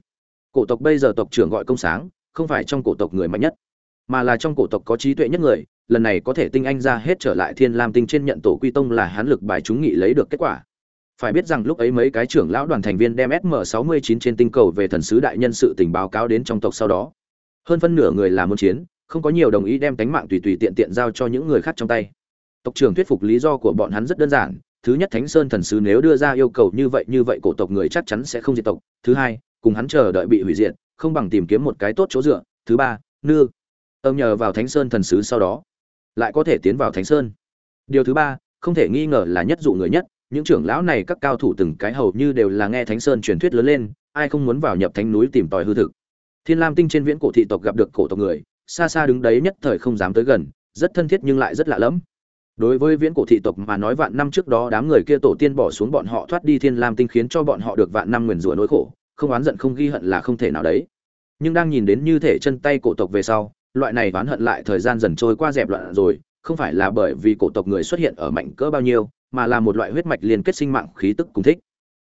Cổ tộc bây giờ tộc trưởng gọi công sáng, không phải trong cổ tộc người mạnh nhất, mà là trong cổ tộc có trí tuệ nhất người lần này có thể tinh anh ra hết trở lại thiên lam tinh trên nhận tổ quy tông là hán lực bài chúng nghị lấy được kết quả. Phải biết rằng lúc ấy mấy cái trưởng lão đoàn thành viên đem sm 69 trên tinh cầu về thần sứ đại nhân sự tình báo cáo đến trong tộc sau đó. Hơn phân nửa người là muốn chiến, không có nhiều đồng ý đem tánh mạng tùy tùy tiện tiện giao cho những người khác trong tay. Tộc trưởng thuyết phục lý do của bọn hắn rất đơn giản, thứ nhất thánh sơn thần sứ nếu đưa ra yêu cầu như vậy như vậy cổ tộc người chắc chắn sẽ không diệt tộc, thứ hai, cùng hắn chờ đợi bị hủy diệt, không bằng tìm kiếm một cái tốt chỗ dựa, thứ ba, nư. Ông nhờ vào thánh sơn thần sứ sau đó lại có thể tiến vào thánh sơn. Điều thứ ba, không thể nghi ngờ là nhất dụ người nhất, những trưởng lão này các cao thủ từng cái hầu như đều là nghe thánh sơn truyền thuyết lớn lên, ai không muốn vào nhập thánh núi tìm tòi hư thực. Thiên lam tinh trên viễn cổ thị tộc gặp được cổ tộc người, xa xa đứng đấy nhất thời không dám tới gần, rất thân thiết nhưng lại rất lạ lẫm. Đối với viễn cổ thị tộc mà nói vạn năm trước đó đám người kia tổ tiên bỏ xuống bọn họ thoát đi thiên lam tinh khiến cho bọn họ được vạn năm nguyền rủa nỗi khổ, không oán giận không ghi hận là không thể nào đấy. Nhưng đang nhìn đến như thể chân tay cổ tộc về sau loại này oán hận lại thời gian dần trôi qua dẹp loạn rồi, không phải là bởi vì cổ tộc người xuất hiện ở mạnh cỡ bao nhiêu, mà là một loại huyết mạch liên kết sinh mạng khí tức cùng thích.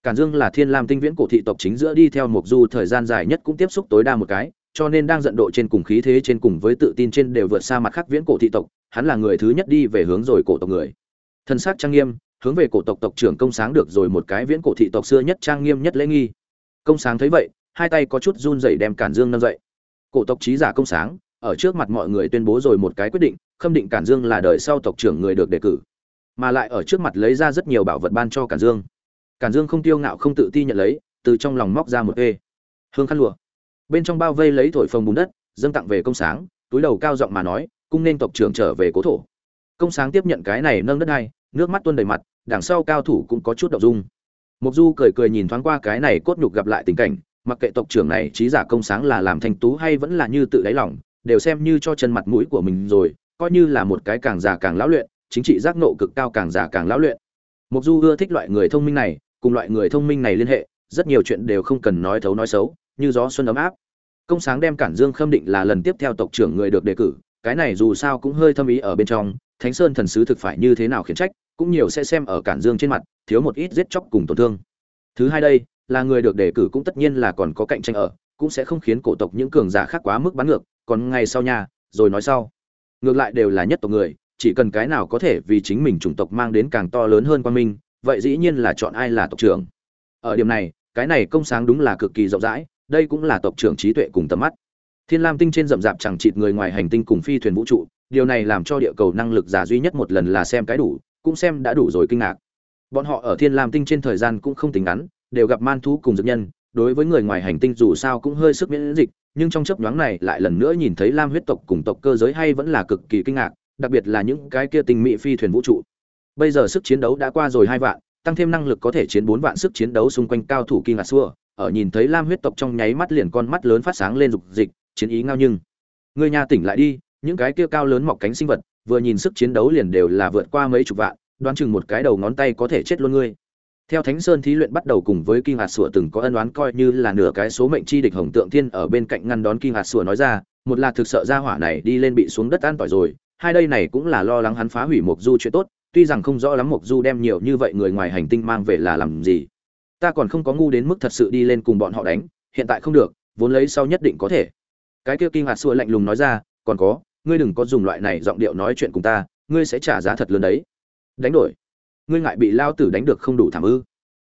Cản dương là thiên lam tinh viễn cổ thị tộc chính giữa đi theo Mộc du thời gian dài nhất cũng tiếp xúc tối đa một cái, cho nên đang giận độ trên cùng khí thế trên cùng với tự tin trên đều vượt xa mặt khác viễn cổ thị tộc, hắn là người thứ nhất đi về hướng rồi cổ tộc người. Thân xác trang nghiêm, hướng về cổ tộc tộc trưởng công sáng được rồi một cái viễn cổ thị tộc xưa nhất trang nghiêm nhất lễ nghi. Công sáng thấy vậy, hai tay có chút run rẩy đem cản dương nâng dậy. Cổ tộc trí giả công sáng ở trước mặt mọi người tuyên bố rồi một cái quyết định, khâm định cản dương là đời sau tộc trưởng người được đề cử, mà lại ở trước mặt lấy ra rất nhiều bảo vật ban cho cản dương. Cản dương không tiêu ngạo không tự ti nhận lấy, từ trong lòng móc ra một ê hương khăn lụa. Bên trong bao vây lấy thổi phồng bùn đất, dâng tặng về công sáng, túi đầu cao giọng mà nói, cung nên tộc trưởng trở về cố thổ. Công sáng tiếp nhận cái này nâng đất hai, nước mắt tuôn đầy mặt, đằng sau cao thủ cũng có chút động dung. Mục du cười cười nhìn thoáng qua cái này cốt nhục gặp lại tình cảnh, mặc kệ tộc trưởng này trí giả công sáng là làm thành tú hay vẫn là như tự đáy lòng đều xem như cho chân mặt mũi của mình rồi, coi như là một cái càng già càng lão luyện, chính trị giác nộ cực cao càng già càng lão luyện. Mục du ưa thích loại người thông minh này, cùng loại người thông minh này liên hệ, rất nhiều chuyện đều không cần nói thấu nói xấu, như gió xuân ấm áp. Công sáng đem cản dương khâm định là lần tiếp theo tộc trưởng người được đề cử, cái này dù sao cũng hơi thâm ý ở bên trong, thánh sơn thần sứ thực phải như thế nào khiển trách, cũng nhiều sẽ xem ở cản dương trên mặt, thiếu một ít giết chóc cùng tổn thương. Thứ hai đây, là người được đề cử cũng tất nhiên là còn có cạnh tranh ở cũng sẽ không khiến cổ tộc những cường giả khác quá mức bắn ngược, còn ngày sau nha, rồi nói sau. Ngược lại đều là nhất tộc người, chỉ cần cái nào có thể vì chính mình chủng tộc mang đến càng to lớn hơn quan minh, vậy dĩ nhiên là chọn ai là tộc trưởng. Ở điểm này, cái này công sáng đúng là cực kỳ rộng rãi, đây cũng là tộc trưởng trí tuệ cùng tầm mắt. Thiên lam tinh trên rậm rạp chẳng chịt người ngoài hành tinh cùng phi thuyền vũ trụ, điều này làm cho địa cầu năng lực giả duy nhất một lần là xem cái đủ, cũng xem đã đủ rồi kinh ngạc. Bọn họ ở thiên lam tinh trên thời gian cũng không tính ngắn, đều gặp man thú cùng dược nhân đối với người ngoài hành tinh dù sao cũng hơi sức miễn dịch, nhưng trong chấp nhoáng này lại lần nữa nhìn thấy lam huyết tộc cùng tộc cơ giới hay vẫn là cực kỳ kinh ngạc, đặc biệt là những cái kia tinh mỹ phi thuyền vũ trụ. Bây giờ sức chiến đấu đã qua rồi hai vạn, tăng thêm năng lực có thể chiến bốn vạn sức chiến đấu xung quanh cao thủ Kim ngạc xua, ở nhìn thấy lam huyết tộc trong nháy mắt liền con mắt lớn phát sáng lên dục dịch, chiến ý ngao nhưng. Người nhà tỉnh lại đi, những cái kia cao lớn mọc cánh sinh vật, vừa nhìn sức chiến đấu liền đều là vượt qua mấy chục vạn, đoán chừng một cái đầu ngón tay có thể chết luôn ngươi theo thánh sơn thí luyện bắt đầu cùng với kinh hạt sủa từng có ân oán coi như là nửa cái số mệnh chi địch hồng tượng thiên ở bên cạnh ngăn đón kinh hạt sủa nói ra, một là thực sợ ra hỏa này đi lên bị xuống đất an tỏi rồi, hai đây này cũng là lo lắng hắn phá hủy Mộc du chuyện tốt, tuy rằng không rõ lắm Mộc du đem nhiều như vậy người ngoài hành tinh mang về là làm gì. Ta còn không có ngu đến mức thật sự đi lên cùng bọn họ đánh, hiện tại không được, vốn lấy sau nhất định có thể. Cái kia kinh hạt sủa lạnh lùng nói ra, còn có, ngươi đừng có dùng loại này giọng điệu nói chuyện cùng ta, ngươi sẽ trả giá thật lớn đấy. Đánh đổi ngươi ngại bị lao tử đánh được không đủ thảm ư?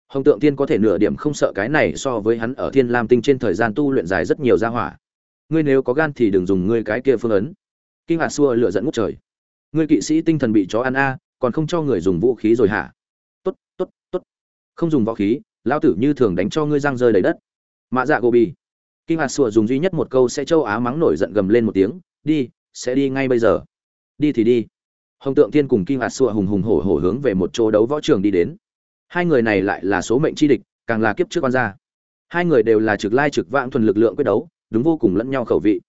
Hồng tượng tiên có thể nửa điểm không sợ cái này so với hắn ở thiên lam tinh trên thời gian tu luyện dài rất nhiều gia hỏa. Ngươi nếu có gan thì đừng dùng ngươi cái kia phương ấn. Kinh hạt xua lựa dẫn ngút trời. Ngươi kỵ sĩ tinh thần bị chó ăn a, còn không cho người dùng vũ khí rồi hả? Tốt tốt tốt. Không dùng võ khí, lao tử như thường đánh cho ngươi răng rơi đầy đất. Mạ dạ gô bì. Kinh hạt xua dùng duy nhất một câu sẽ châu á mắng nổi giận gầm lên một tiếng, đi, sẽ đi ngay bây giờ. Đi thì đi hồng tượng Thiên cùng kinh hạt xua hùng hùng hổ hổ hướng về một chỗ đấu võ trường đi đến. Hai người này lại là số mệnh chi địch, càng là kiếp trước quan gia. Hai người đều là trực lai trực vãng thuần lực lượng quyết đấu, đúng vô cùng lẫn nhau khẩu vị.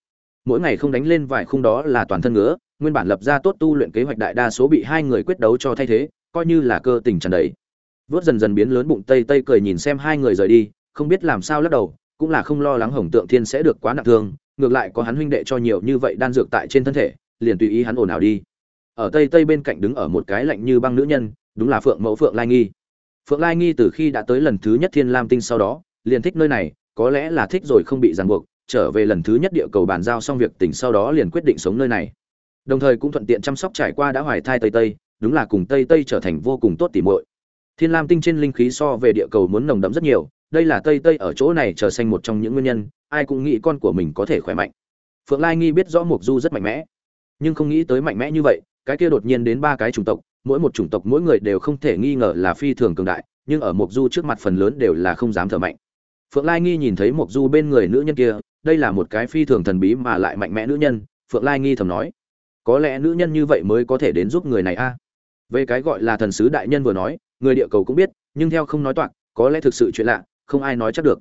Mỗi ngày không đánh lên vài khung đó là toàn thân ngứa, nguyên bản lập ra tốt tu luyện kế hoạch đại đa số bị hai người quyết đấu cho thay thế, coi như là cơ tình tràn đầy. Vớt dần dần biến lớn bụng tây tây cười nhìn xem hai người rời đi, không biết làm sao lắc đầu, cũng là không lo lắng hồng tượng thiên sẽ được quá nặng thương, ngược lại có hắn huynh đệ cho nhiều như vậy đan dược tại trên thân thể, liền tùy ý hắn ồn ào đi ở tây tây bên cạnh đứng ở một cái lạnh như băng nữ nhân, đúng là phượng mẫu phượng lai nghi. Phượng lai nghi từ khi đã tới lần thứ nhất thiên lam tinh sau đó, liền thích nơi này, có lẽ là thích rồi không bị ràng buộc, trở về lần thứ nhất địa cầu bàn giao xong việc tỉnh sau đó liền quyết định sống nơi này. Đồng thời cũng thuận tiện chăm sóc trải qua đã hoài thai tây tây, đúng là cùng tây tây trở thành vô cùng tốt tỉ muội. Thiên lam tinh trên linh khí so về địa cầu muốn nồng đậm rất nhiều, đây là tây tây ở chỗ này trở thành một trong những nguyên nhân, ai cũng nghĩ con của mình có thể khỏe mạnh. Phượng lai nghi biết rõ mục du rất mạnh mẽ, nhưng không nghĩ tới mạnh mẽ như vậy cái kia đột nhiên đến ba cái chủng tộc, mỗi một chủng tộc mỗi người đều không thể nghi ngờ là phi thường cường đại, nhưng ở mộc du trước mặt phần lớn đều là không dám thở mạnh. Phượng lai nghi nhìn thấy mộc du bên người nữ nhân kia, đây là một cái phi thường thần bí mà lại mạnh mẽ nữ nhân, phượng lai nghi thầm nói, có lẽ nữ nhân như vậy mới có thể đến giúp người này a? Về cái gọi là thần sứ đại nhân vừa nói, người địa cầu cũng biết, nhưng theo không nói toạc, có lẽ thực sự chuyện lạ, không ai nói chắc được.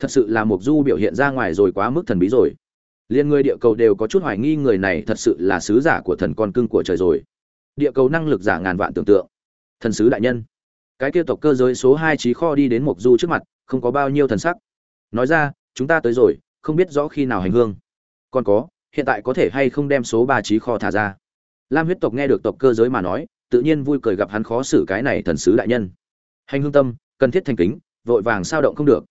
Thật sự là mộc du biểu hiện ra ngoài rồi quá mức thần bí rồi liên người địa cầu đều có chút hoài nghi người này thật sự là sứ giả của thần con cưng của trời rồi. Địa cầu năng lực giả ngàn vạn tưởng tượng. Thần sứ đại nhân. Cái kia tộc cơ giới số hai trí kho đi đến mộc du trước mặt, không có bao nhiêu thần sắc. Nói ra, chúng ta tới rồi, không biết rõ khi nào hành hương. Còn có, hiện tại có thể hay không đem số ba trí kho thả ra? Lam huyết tộc nghe được tộc cơ giới mà nói, tự nhiên vui cười gặp hắn khó xử cái này thần sứ đại nhân. Hành hương tâm, cần thiết thành kính, vội vàng sao động không được.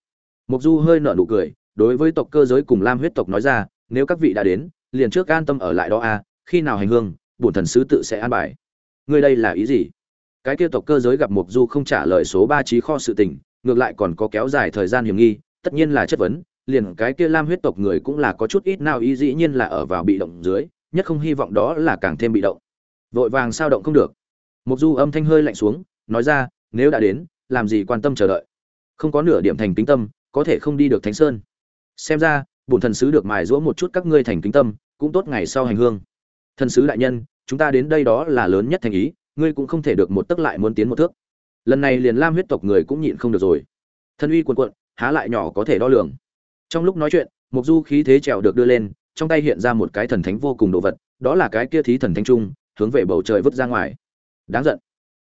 Mộc du hơi nở nụ cười, đối với tộc cơ giới cùng lam huyết tộc nói ra nếu các vị đã đến liền trước an tâm ở lại đó a à, khi nào hành hương bổn thần sứ tự sẽ an bài. Ngươi đây là ý gì? Cái kia tộc cơ giới gặp mục du không trả lời số ba trí kho sự tình ngược lại còn có kéo dài thời gian hiểm nghi tất nhiên là chất vấn liền cái kia lam huyết tộc người cũng là có chút ít nào ý dĩ nhiên là ở vào bị động dưới nhất không hy vọng đó là càng thêm bị động. Vội vàng sao động không được. Mục du âm thanh hơi lạnh xuống nói ra nếu đã đến làm gì quan tâm chờ đợi? Không có nửa điểm thành tính tâm có thể không đi được thánh sơn. Xem ra bổn thần sứ được mài giũa một chút các ngươi thành kính tâm cũng tốt ngày sau hành hương. Thần sứ đại nhân chúng ta đến đây đó là lớn nhất thành ý ngươi cũng không thể được một tức lại muốn tiến một thước. Lần này liền lam huyết tộc người cũng nhịn không được rồi. Thân uy cuồn cuộn, há lại nhỏ có thể đo lường. Trong lúc nói chuyện mục du khí thế trèo được đưa lên trong tay hiện ra một cái thần thánh vô cùng đồ vật đó là cái kia thí thần thánh trung hướng về bầu trời vứt ra ngoài. Đáng giận.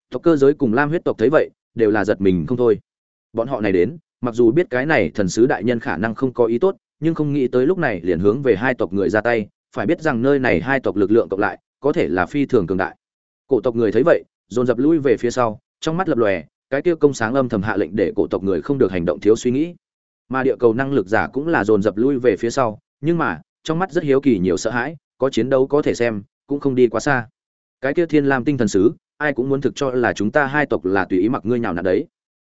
Tộc cơ giới cùng lam huyết tộc thấy vậy đều là giật mình không thôi. Bọn họ này đến mặc dù biết cái này thần sứ đại nhân khả năng không có ý tốt nhưng không nghĩ tới lúc này liền hướng về hai tộc người ra tay, phải biết rằng nơi này hai tộc lực lượng cộng lại, có thể là phi thường cường đại. Cổ tộc người thấy vậy, dồn dập lui về phía sau, trong mắt lập lòe, cái kia công sáng âm thầm hạ lệnh để cổ tộc người không được hành động thiếu suy nghĩ. Mà địa cầu năng lực giả cũng là dồn dập lui về phía sau, nhưng mà, trong mắt rất hiếu kỳ nhiều sợ hãi, có chiến đấu có thể xem, cũng không đi quá xa. Cái kia thiên lam tinh thần sứ, ai cũng muốn thực cho là chúng ta hai tộc là tùy ý mặc ngươi nhào nặn đấy.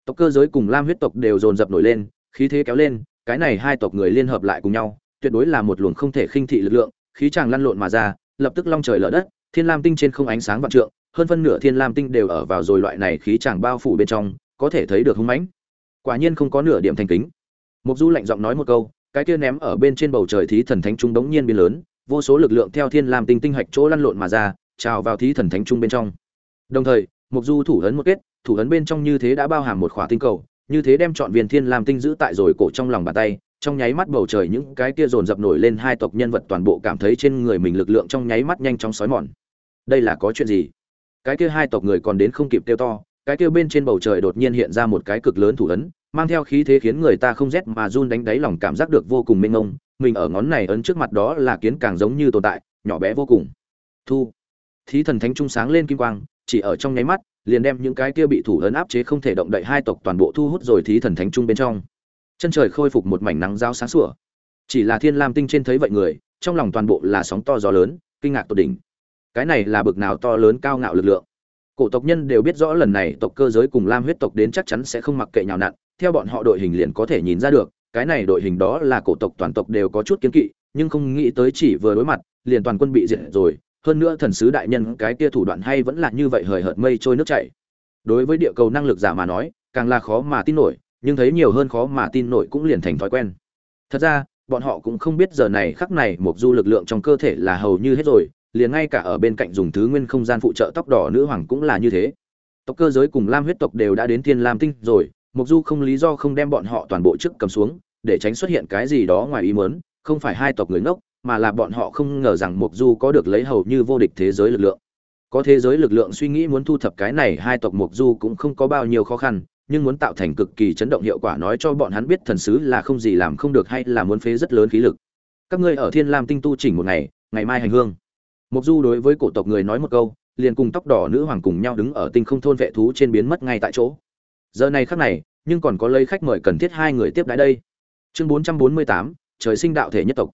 Tộc cơ giới cùng lam huyết tộc đều dồn dập nổi lên, khí thế kéo lên cái này hai tộc người liên hợp lại cùng nhau, tuyệt đối là một luồng không thể khinh thị lực lượng, khí chàng lăn lộn mà ra, lập tức long trời lở đất, thiên lam tinh trên không ánh sáng vạn trượng, hơn phân nửa thiên lam tinh đều ở vào rồi loại này khí chàng bao phủ bên trong, có thể thấy được hung mãnh. Quả nhiên không có nửa điểm thành kính. Mục du lạnh giọng nói một câu, cái kia ném ở bên trên bầu trời thí thần thánh trung đống nhiên biến lớn, vô số lực lượng theo thiên lam tinh tinh hạch chỗ lăn lộn mà ra, trào vào thí thần thánh trung bên trong. Đồng thời, mục du thủ ấn một kết, thủ ấn bên trong như thế đã bao hàm một khỏa tinh cầu như thế đem chọn viên thiên lam tinh giữ tại rồi cổ trong lòng bàn tay, trong nháy mắt bầu trời những cái kia dồn dập nổi lên hai tộc nhân vật toàn bộ cảm thấy trên người mình lực lượng trong nháy mắt nhanh chóng sói mòn. Đây là có chuyện gì? Cái kia hai tộc người còn đến không kịp kêu to, cái kia bên trên bầu trời đột nhiên hiện ra một cái cực lớn thủ ấn, mang theo khí thế khiến người ta không rét mà run đánh đáy lòng cảm giác được vô cùng mênh mông, mình ở ngón này ấn trước mặt đó là kiến càng giống như tồn tại, nhỏ bé vô cùng. Thu. Thí thần thánh trung sáng lên kim quang, chỉ ở trong nháy mắt liền đem những cái kia bị thủ ấn áp chế không thể động đậy hai tộc toàn bộ thu hút rồi thí thần thánh trung bên trong. Chân trời khôi phục một mảnh nắng giáo sáng sủa. Chỉ là thiên lam tinh trên thấy vậy người, trong lòng toàn bộ là sóng to gió lớn, kinh ngạc tột đỉnh. Cái này là bực nào to lớn cao ngạo lực lượng. Cổ tộc nhân đều biết rõ lần này tộc cơ giới cùng lam huyết tộc đến chắc chắn sẽ không mặc kệ nhào nặn, theo bọn họ đội hình liền có thể nhìn ra được, cái này đội hình đó là cổ tộc toàn tộc đều có chút kiến kỵ, nhưng không nghĩ tới chỉ vừa đối mặt, liền toàn quân bị diệt rồi hơn nữa thần sứ đại nhân cái kia thủ đoạn hay vẫn là như vậy hời hợt mây trôi nước chảy. Đối với địa cầu năng lực giả mà nói, càng là khó mà tin nổi, nhưng thấy nhiều hơn khó mà tin nổi cũng liền thành thói quen. Thật ra, bọn họ cũng không biết giờ này khắc này một du lực lượng trong cơ thể là hầu như hết rồi, liền ngay cả ở bên cạnh dùng thứ nguyên không gian phụ trợ tóc đỏ nữ hoàng cũng là như thế. Tộc cơ giới cùng lam huyết tộc đều đã đến thiên lam tinh rồi, mục du không lý do không đem bọn họ toàn bộ trước cầm xuống, để tránh xuất hiện cái gì đó ngoài ý muốn, không phải hai tộc người ngốc mà là bọn họ không ngờ rằng mục du có được lấy hầu như vô địch thế giới lực lượng. Có thế giới lực lượng suy nghĩ muốn thu thập cái này hai tộc mục du cũng không có bao nhiêu khó khăn nhưng muốn tạo thành cực kỳ chấn động hiệu quả nói cho bọn hắn biết thần sứ là không gì làm không được hay là muốn phế rất lớn khí lực. Các ngươi ở thiên lam tinh tu chỉnh một ngày ngày mai hành hương. Mục du đối với cổ tộc người nói một câu liền cùng tóc đỏ nữ hoàng cùng nhau đứng ở tinh không thôn vệ thú trên biến mất ngay tại chỗ. Giờ này khắc này nhưng còn có lấy khách mời cần thiết hai người tiếp đãi đây. Chương 448, trời sinh đạo thể nhất tộc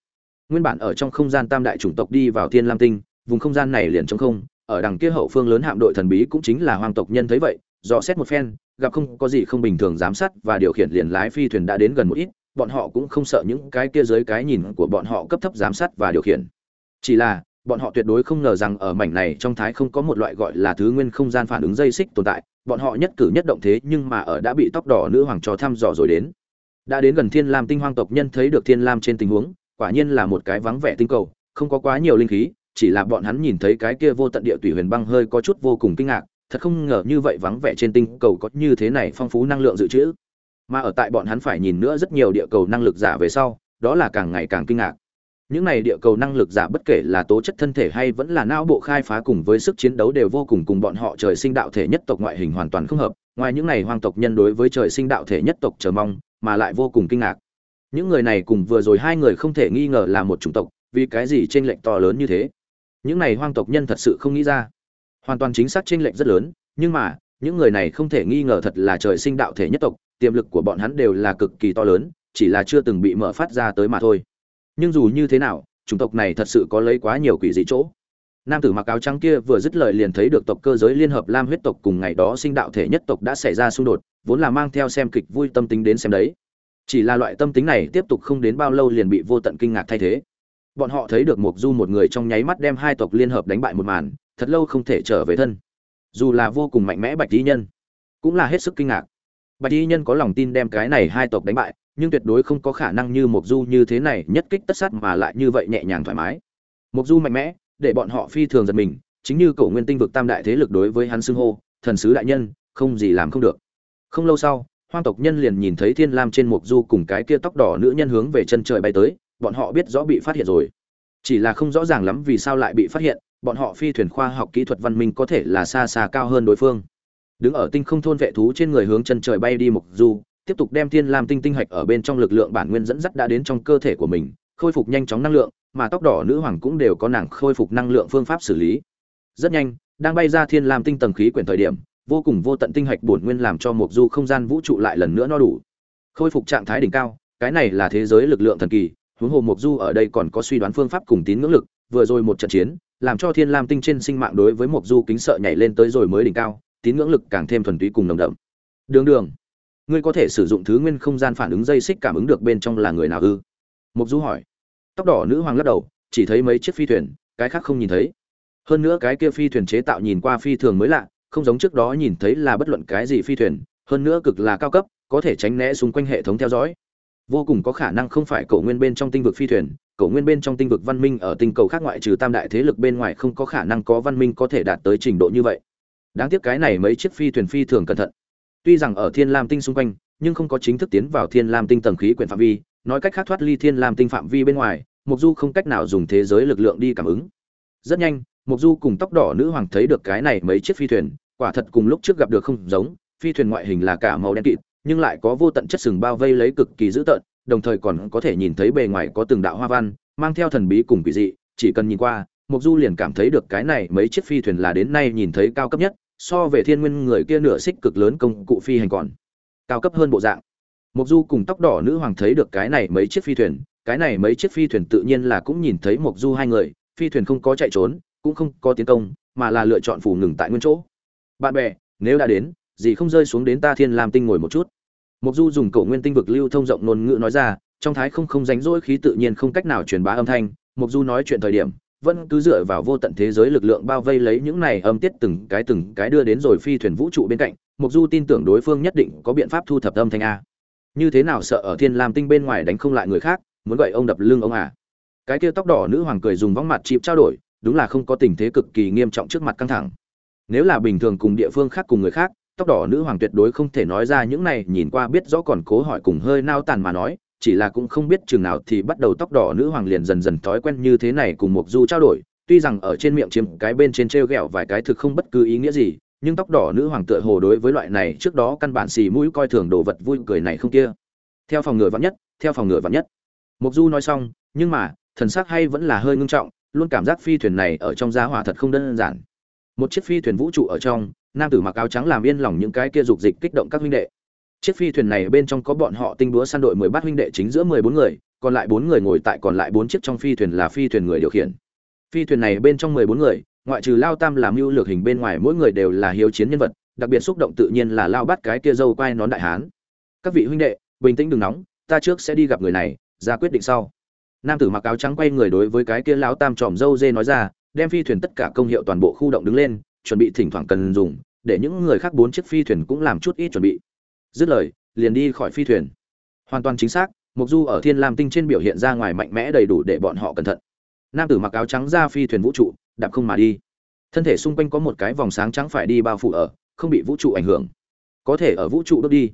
nguyên bản ở trong không gian tam đại chủng tộc đi vào thiên lam tinh, vùng không gian này liền trống không, ở đằng kia hậu phương lớn hạm đội thần bí cũng chính là hoàng tộc nhân thấy vậy, dò xét một phen, gặp không có gì không bình thường giám sát và điều khiển liền lái phi thuyền đã đến gần một ít, bọn họ cũng không sợ những cái kia dưới cái nhìn của bọn họ cấp thấp giám sát và điều khiển. Chỉ là, bọn họ tuyệt đối không ngờ rằng ở mảnh này trong thái không có một loại gọi là thứ nguyên không gian phản ứng dây xích tồn tại, bọn họ nhất cử nhất động thế nhưng mà ở đã bị tóc đỏ nữ hoàng cho thăm dò rồi đến. Đã đến gần thiên lam tinh hoang tộc nhân thấy được thiên lam trên tình huống quả nhiên là một cái vắng vẻ tinh cầu, không có quá nhiều linh khí, chỉ là bọn hắn nhìn thấy cái kia vô tận địa tùy huyền băng hơi có chút vô cùng kinh ngạc, thật không ngờ như vậy vắng vẻ trên tinh cầu có như thế này phong phú năng lượng dự trữ. Mà ở tại bọn hắn phải nhìn nữa rất nhiều địa cầu năng lực giả về sau, đó là càng ngày càng kinh ngạc. Những này địa cầu năng lực giả bất kể là tố chất thân thể hay vẫn là não bộ khai phá cùng với sức chiến đấu đều vô cùng cùng bọn họ trời sinh đạo thể nhất tộc ngoại hình hoàn toàn không hợp, ngoài những này hoang tộc nhân đối với trời sinh đạo thể nhất tộc chờ mong, mà lại vô cùng kinh ngạc những người này cùng vừa rồi hai người không thể nghi ngờ là một chủng tộc, vì cái gì t r ê n lệch to lớn như thế? Những này hoang tộc nhân thật sự không nghĩ ra. Hoàn toàn chính xác t r ê n lệch rất lớn, nhưng mà, những người này không thể nghi ngờ thật là trời sinh đạo thể nhất tộc, tiềm lực của bọn hắn đều là cực kỳ to lớn, chỉ là chưa từng bị mở phát ra tới mà thôi. Nhưng dù như thế nào, chủng tộc này thật sự có lấy quá nhiều quỷ dị chỗ. Nam tử mặc áo trắng kia vừa dứt lời liền thấy được tộc cơ giới liên hợp lam huyết tộc cùng ngày đó sinh đạo thể nhất tộc đã xảy ra xung đột, vốn là mang theo xem kịch vui tâm tính đến xem đấy chỉ là loại tâm tính này tiếp tục không đến bao lâu liền bị vô tận kinh ngạc thay thế bọn họ thấy được mục du một người trong nháy mắt đem hai tộc liên hợp đánh bại một màn thật lâu không thể trở về thân dù là vô cùng mạnh mẽ bạch tý nhân cũng là hết sức kinh ngạc bạch tý nhân có lòng tin đem cái này hai tộc đánh bại nhưng tuyệt đối không có khả năng như mục Du như thế này nhất kích tất sát mà lại như vậy nhẹ nhàng thoải mái. mục Du mạnh mẽ, để bọn họ phi thường giật mình, chính như cổ nguyên tinh vực tam đại thế lực đối với hắn xưng hô, thần sứ đại nhân, không gì làm không được. Không lâu sau, hoang tộc nhân liền nhìn thấy Thiên Lam trên mục Du cùng cái kia tóc đỏ nữ nhân hướng về chân trời bay tới, bọn họ biết rõ bị phát hiện rồi. Chỉ là không rõ ràng lắm vì sao lại bị phát hiện, bọn họ phi thuyền khoa học kỹ thuật văn minh có thể là xa xa cao hơn đối phương đứng ở tinh không thôn vệ thú trên người hướng chân trời bay đi mục du tiếp tục đem thiên lam tinh tinh hạch ở bên trong lực lượng bản nguyên dẫn dắt đã đến trong cơ thể của mình khôi phục nhanh chóng năng lượng mà tóc đỏ nữ hoàng cũng đều có nàng khôi phục năng lượng phương pháp xử lý rất nhanh đang bay ra thiên lam tinh tầng khí quyển thời điểm vô cùng vô tận tinh hạch bổn nguyên làm cho mục du không gian vũ trụ lại lần nữa no đủ. Khôi phục trạng thái đỉnh cao, cái này là thế giới lực lượng thần kỳ, huống hồ mục du ở đây còn có suy đoán phương pháp cùng tín ngưỡng lực, vừa rồi một trận chiến, làm cho thiên lam tinh trên sinh mạng đối với mục du kính sợ nhảy lên tới rồi mới đỉnh cao, tín ngưỡng lực càng thêm thuần túy cùng nồng đậm. Đường đường, ngươi có thể sử dụng thứ nguyên không gian phản ứng dây xích cảm ứng được bên trong là người nào ư? Mục du hỏi. Tóc đỏ nữ hoàng lắc đầu, chỉ thấy mấy chiếc phi thuyền, cái khác không nhìn thấy. Hơn nữa cái kia phi thuyền chế tạo nhìn qua phi thường mới lạ không giống trước đó nhìn thấy là bất luận cái gì phi thuyền, hơn nữa cực là cao cấp, có thể tránh né xung quanh hệ thống theo dõi. Vô cùng có khả năng không phải cổ nguyên bên trong tinh vực phi thuyền, cổ nguyên bên trong tinh vực văn minh ở tinh cầu khác ngoại trừ tam đại thế lực bên ngoài không có khả năng có văn minh có thể đạt tới trình độ như vậy. Đáng tiếc cái này mấy chiếc phi thuyền phi thường cẩn thận. Tuy rằng ở thiên lam tinh xung quanh, nhưng không có chính thức tiến vào thiên lam tinh tầng khí quyển phạm vi, nói cách khác thoát ly thiên lam tinh phạm vi bên ngoài mục du không cách nào dùng thế giới lực lượng đi cảm ứng. Rất nhanh mục du cùng tóc đỏ nữ hoàng thấy được cái này mấy chiếc phi thuyền quả thật cùng lúc trước gặp được không giống, phi thuyền ngoại hình là cả màu đen kịt, nhưng lại có vô tận chất sừng bao vây lấy cực kỳ dữ tợn, đồng thời còn có thể nhìn thấy bề ngoài có từng đạo hoa văn, mang theo thần bí cùng quỷ dị, chỉ cần nhìn qua mục du liền cảm thấy được cái này mấy chiếc phi thuyền là đến nay nhìn thấy cao cấp nhất, so về thiên nguyên người kia nửa xích cực lớn công cụ phi hành còn cao cấp hơn bộ dạng. Mục du cùng tóc đỏ nữ hoàng thấy được cái này mấy chiếc phi thuyền, cái này mấy chiếc phi thuyền tự nhiên là cũng nhìn thấy mục du hai người, phi thuyền không có chạy trốn, cũng không có tiến công, mà là lựa chọn phủ ngừng tại nguyên chỗ bạn bè, nếu đã đến, gì không rơi xuống đến ta thiên lam tinh ngồi một chút. Mục du dùng cổ nguyên tinh vực lưu thông rộng ngôn ngữ nói ra, trong thái không không rảnh rỗi khí tự nhiên không cách nào truyền bá âm thanh. Mục du nói chuyện thời điểm, vẫn cứ dựa vào vô tận thế giới lực lượng bao vây lấy những này âm tiết từng cái từng cái đưa đến rồi phi thuyền vũ trụ bên cạnh. Mục du tin tưởng đối phương nhất định có biện pháp thu thập âm thanh a. Như thế nào sợ ở thiên lam tinh bên ngoài đánh không lại người khác, muốn gọi ông đập lưng ông à? Cái kia tóc đỏ nữ hoàng cười dùng vắng mặt chịp trao đổi, đúng là không có tình thế cực kỳ nghiêm trọng trước mặt căng thẳng nếu là bình thường cùng địa phương khác cùng người khác, tóc đỏ nữ hoàng tuyệt đối không thể nói ra những này, nhìn qua biết rõ còn cố hỏi cùng hơi nao tàn mà nói, chỉ là cũng không biết chừng nào thì bắt đầu tóc đỏ nữ hoàng liền dần dần thói quen như thế này cùng Mộc du trao đổi. Tuy rằng ở trên miệng chiếm cái bên trên treo gẹo vài cái thực không bất cứ ý nghĩa gì, nhưng tóc đỏ nữ hoàng tựa hồ đối với loại này trước đó căn bản xì mũi coi thường đồ vật vui cười này không kia. Theo phòng ngừa vạn nhất, theo phòng ngừa vạn nhất. Mộc du nói xong, nhưng mà, thần sắc hay vẫn là hơi ngưng trọng, luôn cảm giác phi thuyền này ở trong giá hỏa thật không đơn giản một chiếc phi thuyền vũ trụ ở trong, nam tử mặc áo trắng làm yên lòng những cái kia dục dịch kích động các huynh đệ. Chiếc phi thuyền này bên trong có bọn họ tinh búa săn đội mười bát huynh đệ chính giữa mười bốn người, còn lại bốn người ngồi tại còn lại bốn chiếc trong phi thuyền là phi thuyền người điều khiển. Phi thuyền này bên trong mười bốn người, ngoại trừ lao tam làm mưu lược hình bên ngoài mỗi người đều là hiếu chiến nhân vật, đặc biệt xúc động tự nhiên là lao bắt cái kia dâu quai nón đại hán. Các vị huynh đệ, bình tĩnh đừng nóng, ta trước sẽ đi gặp người này, ra quyết định sau. Nam tử mặc áo trắng quay người đối với cái kia lão tam tròm dâu dê nói ra đem phi thuyền tất cả công hiệu toàn bộ khu động đứng lên, chuẩn bị thỉnh thoảng cần dùng, để những người khác bốn chiếc phi thuyền cũng làm chút ít chuẩn bị. Dứt lời, liền đi khỏi phi thuyền. Hoàn toàn chính xác mục du ở thiên lam tinh trên biểu hiện ra ngoài mạnh mẽ đầy đủ để bọn họ cẩn thận. Nam tử mặc áo trắng ra phi thuyền vũ trụ, đạp không mà đi. Thân thể xung quanh có một cái vòng sáng trắng phải đi bao phủ ở, không bị vũ trụ ảnh hưởng. Có thể ở vũ trụ bước đi.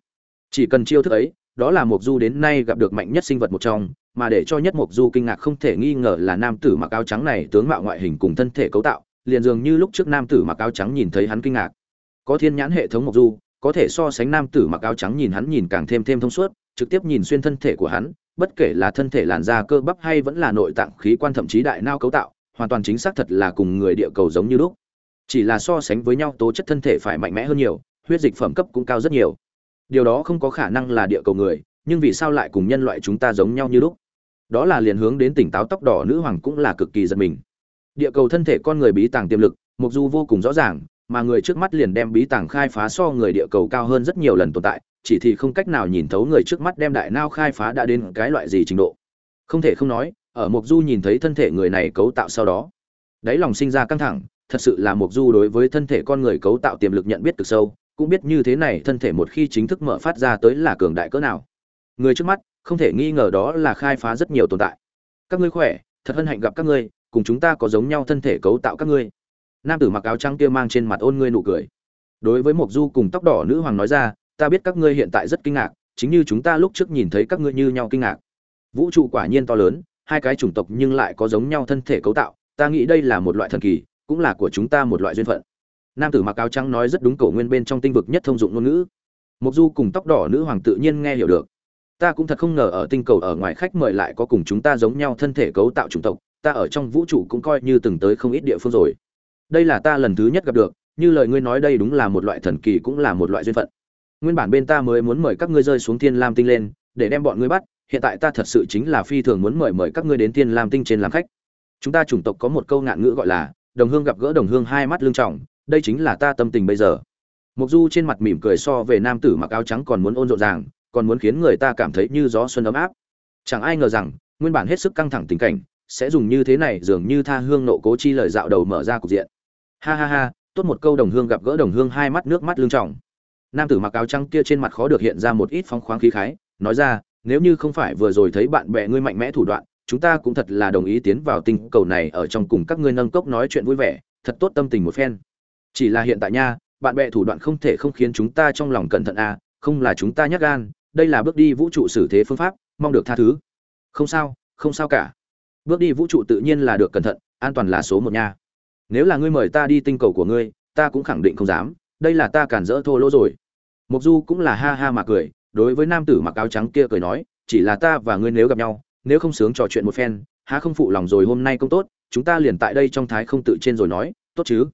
Chỉ cần chiêu thức ấy, đó là mục du đến nay gặp được mạnh nhất sinh vật một trong mà để cho nhất mục du kinh ngạc không thể nghi ngờ là nam tử mặc áo trắng này tướng mạo ngoại hình cùng thân thể cấu tạo, liền dường như lúc trước nam tử mặc áo trắng nhìn thấy hắn kinh ngạc. Có thiên nhãn hệ thống mục du, có thể so sánh nam tử mặc áo trắng nhìn hắn nhìn càng thêm thêm thông suốt, trực tiếp nhìn xuyên thân thể của hắn, bất kể là thân thể làn da cơ bắp hay vẫn là nội tạng khí quan thậm chí đại nao cấu tạo, hoàn toàn chính xác thật là cùng người địa cầu giống như lúc. Chỉ là so sánh với nhau tố chất thân thể phải mạnh mẽ hơn nhiều, huyết dịch phẩm cấp cũng cao rất nhiều. Điều đó không có khả năng là địa cầu người nhưng vì sao lại cùng nhân loại chúng ta giống nhau như lúc? Đó là liền hướng đến tỉnh táo tóc đỏ nữ hoàng cũng là cực kỳ giật mình. Địa cầu thân thể con người bí tàng tiềm lực, mục du vô cùng rõ ràng, mà người trước mắt liền đem bí tàng khai phá so người địa cầu cao hơn rất nhiều lần tồn tại, chỉ thì không cách nào nhìn thấu người trước mắt đem đại nao khai phá đã đến cái loại gì trình độ. Không thể không nói, ở mục du nhìn thấy thân thể người này cấu tạo sau đó, đáy lòng sinh ra căng thẳng, thật sự là mục du đối với thân thể con người cấu tạo tiềm lực nhận biết cực sâu, cũng biết như thế này thân thể một khi chính thức mở phát ra tới là cường đại cỡ nào người trước mắt, không thể nghi ngờ đó là khai phá rất nhiều tồn tại. Các ngươi khỏe, thật hân hạnh gặp các ngươi, cùng chúng ta có giống nhau thân thể cấu tạo các ngươi. Nam tử mặc áo trắng kia mang trên mặt ôn ngươi nụ cười. Đối với mộc du cùng tóc đỏ nữ hoàng nói ra, ta biết các ngươi hiện tại rất kinh ngạc, chính như chúng ta lúc trước nhìn thấy các ngươi như nhau kinh ngạc. Vũ trụ quả nhiên to lớn, hai cái chủng tộc nhưng lại có giống nhau thân thể cấu tạo, ta nghĩ đây là một loại thần kỳ, cũng là của chúng ta một loại duyên phận. Nam tử mặc áo trắng nói rất đúng cổ nguyên bên trong tinh vực nhất thông dụng ngôn ngữ. Mộc du cùng tóc đỏ nữ hoàng tự nhiên nghe hiểu được ta cũng thật không ngờ ở tinh cầu ở ngoài khách mời lại có cùng chúng ta giống nhau thân thể cấu tạo chủng tộc, ta ở trong vũ trụ cũng coi như từng tới không ít địa phương rồi. Đây là ta lần thứ nhất gặp được, như lời ngươi nói đây đúng là một loại thần kỳ cũng là một loại duyên phận. Nguyên bản bên ta mới muốn mời các ngươi rơi xuống thiên lam tinh lên, để đem bọn ngươi bắt, hiện tại ta thật sự chính là phi thường muốn mời mời các ngươi đến thiên lam tinh trên làm khách. Chúng ta chủng tộc có một câu ngạn ngữ gọi là, đồng hương gặp gỡ đồng hương hai mắt lương trọng, đây chính là ta tâm tình bây giờ. Mục du trên mặt mỉm cười so về nam tử mặc áo trắng còn muốn ôn rộn ràng còn muốn khiến người ta cảm thấy như gió xuân ấm áp. Chẳng ai ngờ rằng, nguyên bản hết sức căng thẳng tình cảnh, sẽ dùng như thế này dường như tha hương nộ cố chi lời dạo đầu mở ra cục diện. Ha ha ha, tốt một câu đồng hương gặp gỡ đồng hương hai mắt nước mắt lương trọng nam tử mặc áo trắng kia trên mặt khó được hiện ra một ít phong khoáng khí khái, nói ra, nếu như không phải vừa rồi thấy bạn bè ngươi mạnh mẽ thủ đoạn, chúng ta cũng thật là đồng ý tiến vào tình cầu này ở trong cùng các ngươi nâng cốc nói chuyện vui vẻ, thật tốt tâm tình một phen. Chỉ là hiện tại nha, bạn bè thủ đoạn không thể không khiến chúng ta trong lòng cẩn thận à không là chúng ta nhắc gan đây là bước đi vũ trụ xử thế phương pháp, mong được tha thứ. Không sao không sao cả. Bước đi vũ trụ tự nhiên là được cẩn thận, an toàn là số một nha. Nếu là ngươi mời ta đi tinh cầu của ngươi, ta cũng khẳng định không dám. Đây là ta cản rỡ thô lỗ rồi. Mục du cũng là ha ha mà cười, đối với nam tử mặc áo trắng kia cười nói, chỉ là ta và ngươi nếu gặp nhau, nếu không sướng trò chuyện một phen, há không phụ lòng rồi hôm nay công tốt, chúng ta liền tại đây trong thái không tự trên rồi nói, tốt chứ?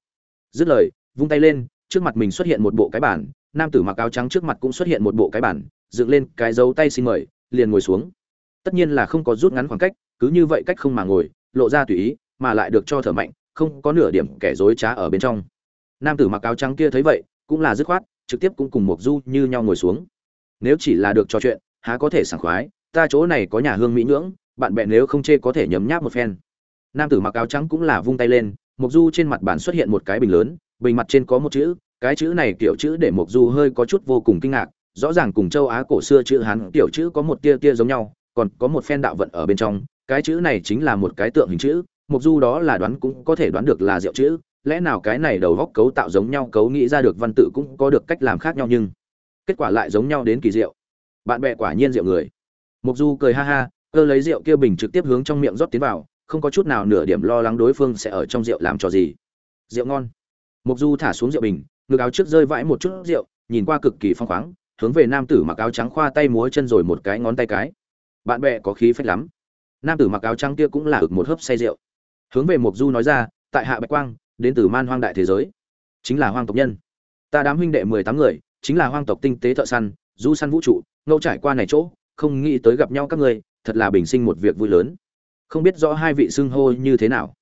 Dứt lời, vung tay lên, trước mặt mình xuất hiện một bộ cái bản, nam tử mặc áo trắng trước mặt cũng xuất hiện một bộ cái bản dựng lên cái dấu tay xin mời, liền ngồi xuống. Tất nhiên là không có rút ngắn khoảng cách, cứ như vậy cách không mà ngồi, lộ ra tùy ý, mà lại được cho thở mạnh, không có nửa điểm kẻ dối trá ở bên trong. Nam tử mặc áo trắng kia thấy vậy, cũng là dứt khoát, trực tiếp cũng cùng mộc du như nhau ngồi xuống. Nếu chỉ là được trò chuyện, há có thể sảng khoái, ta chỗ này có nhà hương mỹ nhưỡng, bạn bè nếu không chê có thể nhấm nháp một phen. Nam tử mặc áo trắng cũng là vung tay lên, mộc du trên mặt bàn xuất hiện một cái bình lớn, bình mặt trên có một chữ, cái chữ này kiểu chữ để mộc du hơi có chút vô cùng kinh ngạc rõ ràng cùng châu á cổ xưa chữ hán tiểu chữ có một tia tia giống nhau, còn có một phen đạo vận ở bên trong, cái chữ này chính là một cái tượng hình chữ mục du đó là đoán cũng có thể đoán được là diệu chữ, lẽ nào cái này đầu góc cấu tạo giống nhau cấu nghĩ ra được văn tự cũng có được cách làm khác nhau nhưng kết quả lại giống nhau đến kỳ diệu. Bạn bè quả nhiên diệu người. Mục du cười ha ha, cơ lấy rượu kia bình trực tiếp hướng trong miệng rót tiến vào, không có chút nào nửa điểm lo lắng đối phương sẽ ở trong rượu làm trò gì. Rượu ngon. Mục du thả xuống rượu bình, ngực áo trước rơi vãi một chút rượu, nhìn qua cực kỳ phong khoáng hướng về nam tử mặc áo trắng khoa tay múa chân rồi một cái ngón tay cái. Bạn bè có khí phách lắm. Nam tử mặc áo trắng kia cũng là ực một hớp say rượu. Hướng về mục du nói ra, tại hạ bạch quang, đến từ man hoang đại thế giới. Chính là hoang tộc nhân. Ta đám huynh đệ mười tám người, chính là hoang tộc tinh tế thợ săn, du săn vũ trụ, ngẫu trải qua này chỗ, không nghĩ tới gặp nhau các người thật là bình sinh một việc vui lớn. Không biết rõ hai vị xưng hô như thế nào.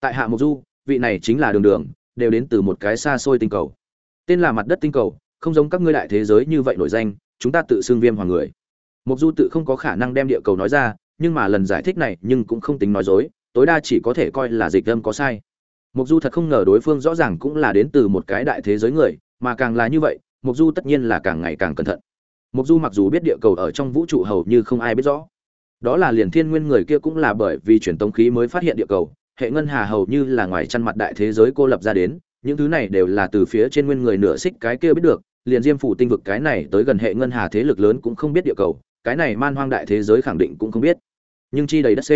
Tại hạ mục du, vị này chính là đường đường, đều đến từ một cái xa xôi tinh cầu. Tên là mặt đất tinh cầu không giống các ngươi đại thế giới như vậy nổi danh, chúng ta tự xưng viêm hoàng người. Mục du tự không có khả năng đem địa cầu nói ra, nhưng mà lần giải thích này nhưng cũng không tính nói dối, tối đa chỉ có thể coi là dịch âm có sai. Mục du thật không ngờ đối phương rõ ràng cũng là đến từ một cái đại thế giới người, mà càng là như vậy mục du tất nhiên là càng ngày càng cẩn thận. Mục du mặc dù biết địa cầu ở trong vũ trụ hầu như không ai biết rõ. Đó là liền thiên nguyên người kia cũng là bởi vì truyền tống khí mới phát hiện địa cầu, hệ ngân hà hầu như là ngoài chăn mặt đại thế giới cô lập ra đến, những thứ này đều là từ phía trên nguyên người nửa xích cái kia biết được liền diêm phủ tinh vực cái này tới gần hệ ngân hà thế lực lớn cũng không biết địa cầu, cái này man hoang đại thế giới khẳng định cũng không biết. Nhưng chi đầy đất c.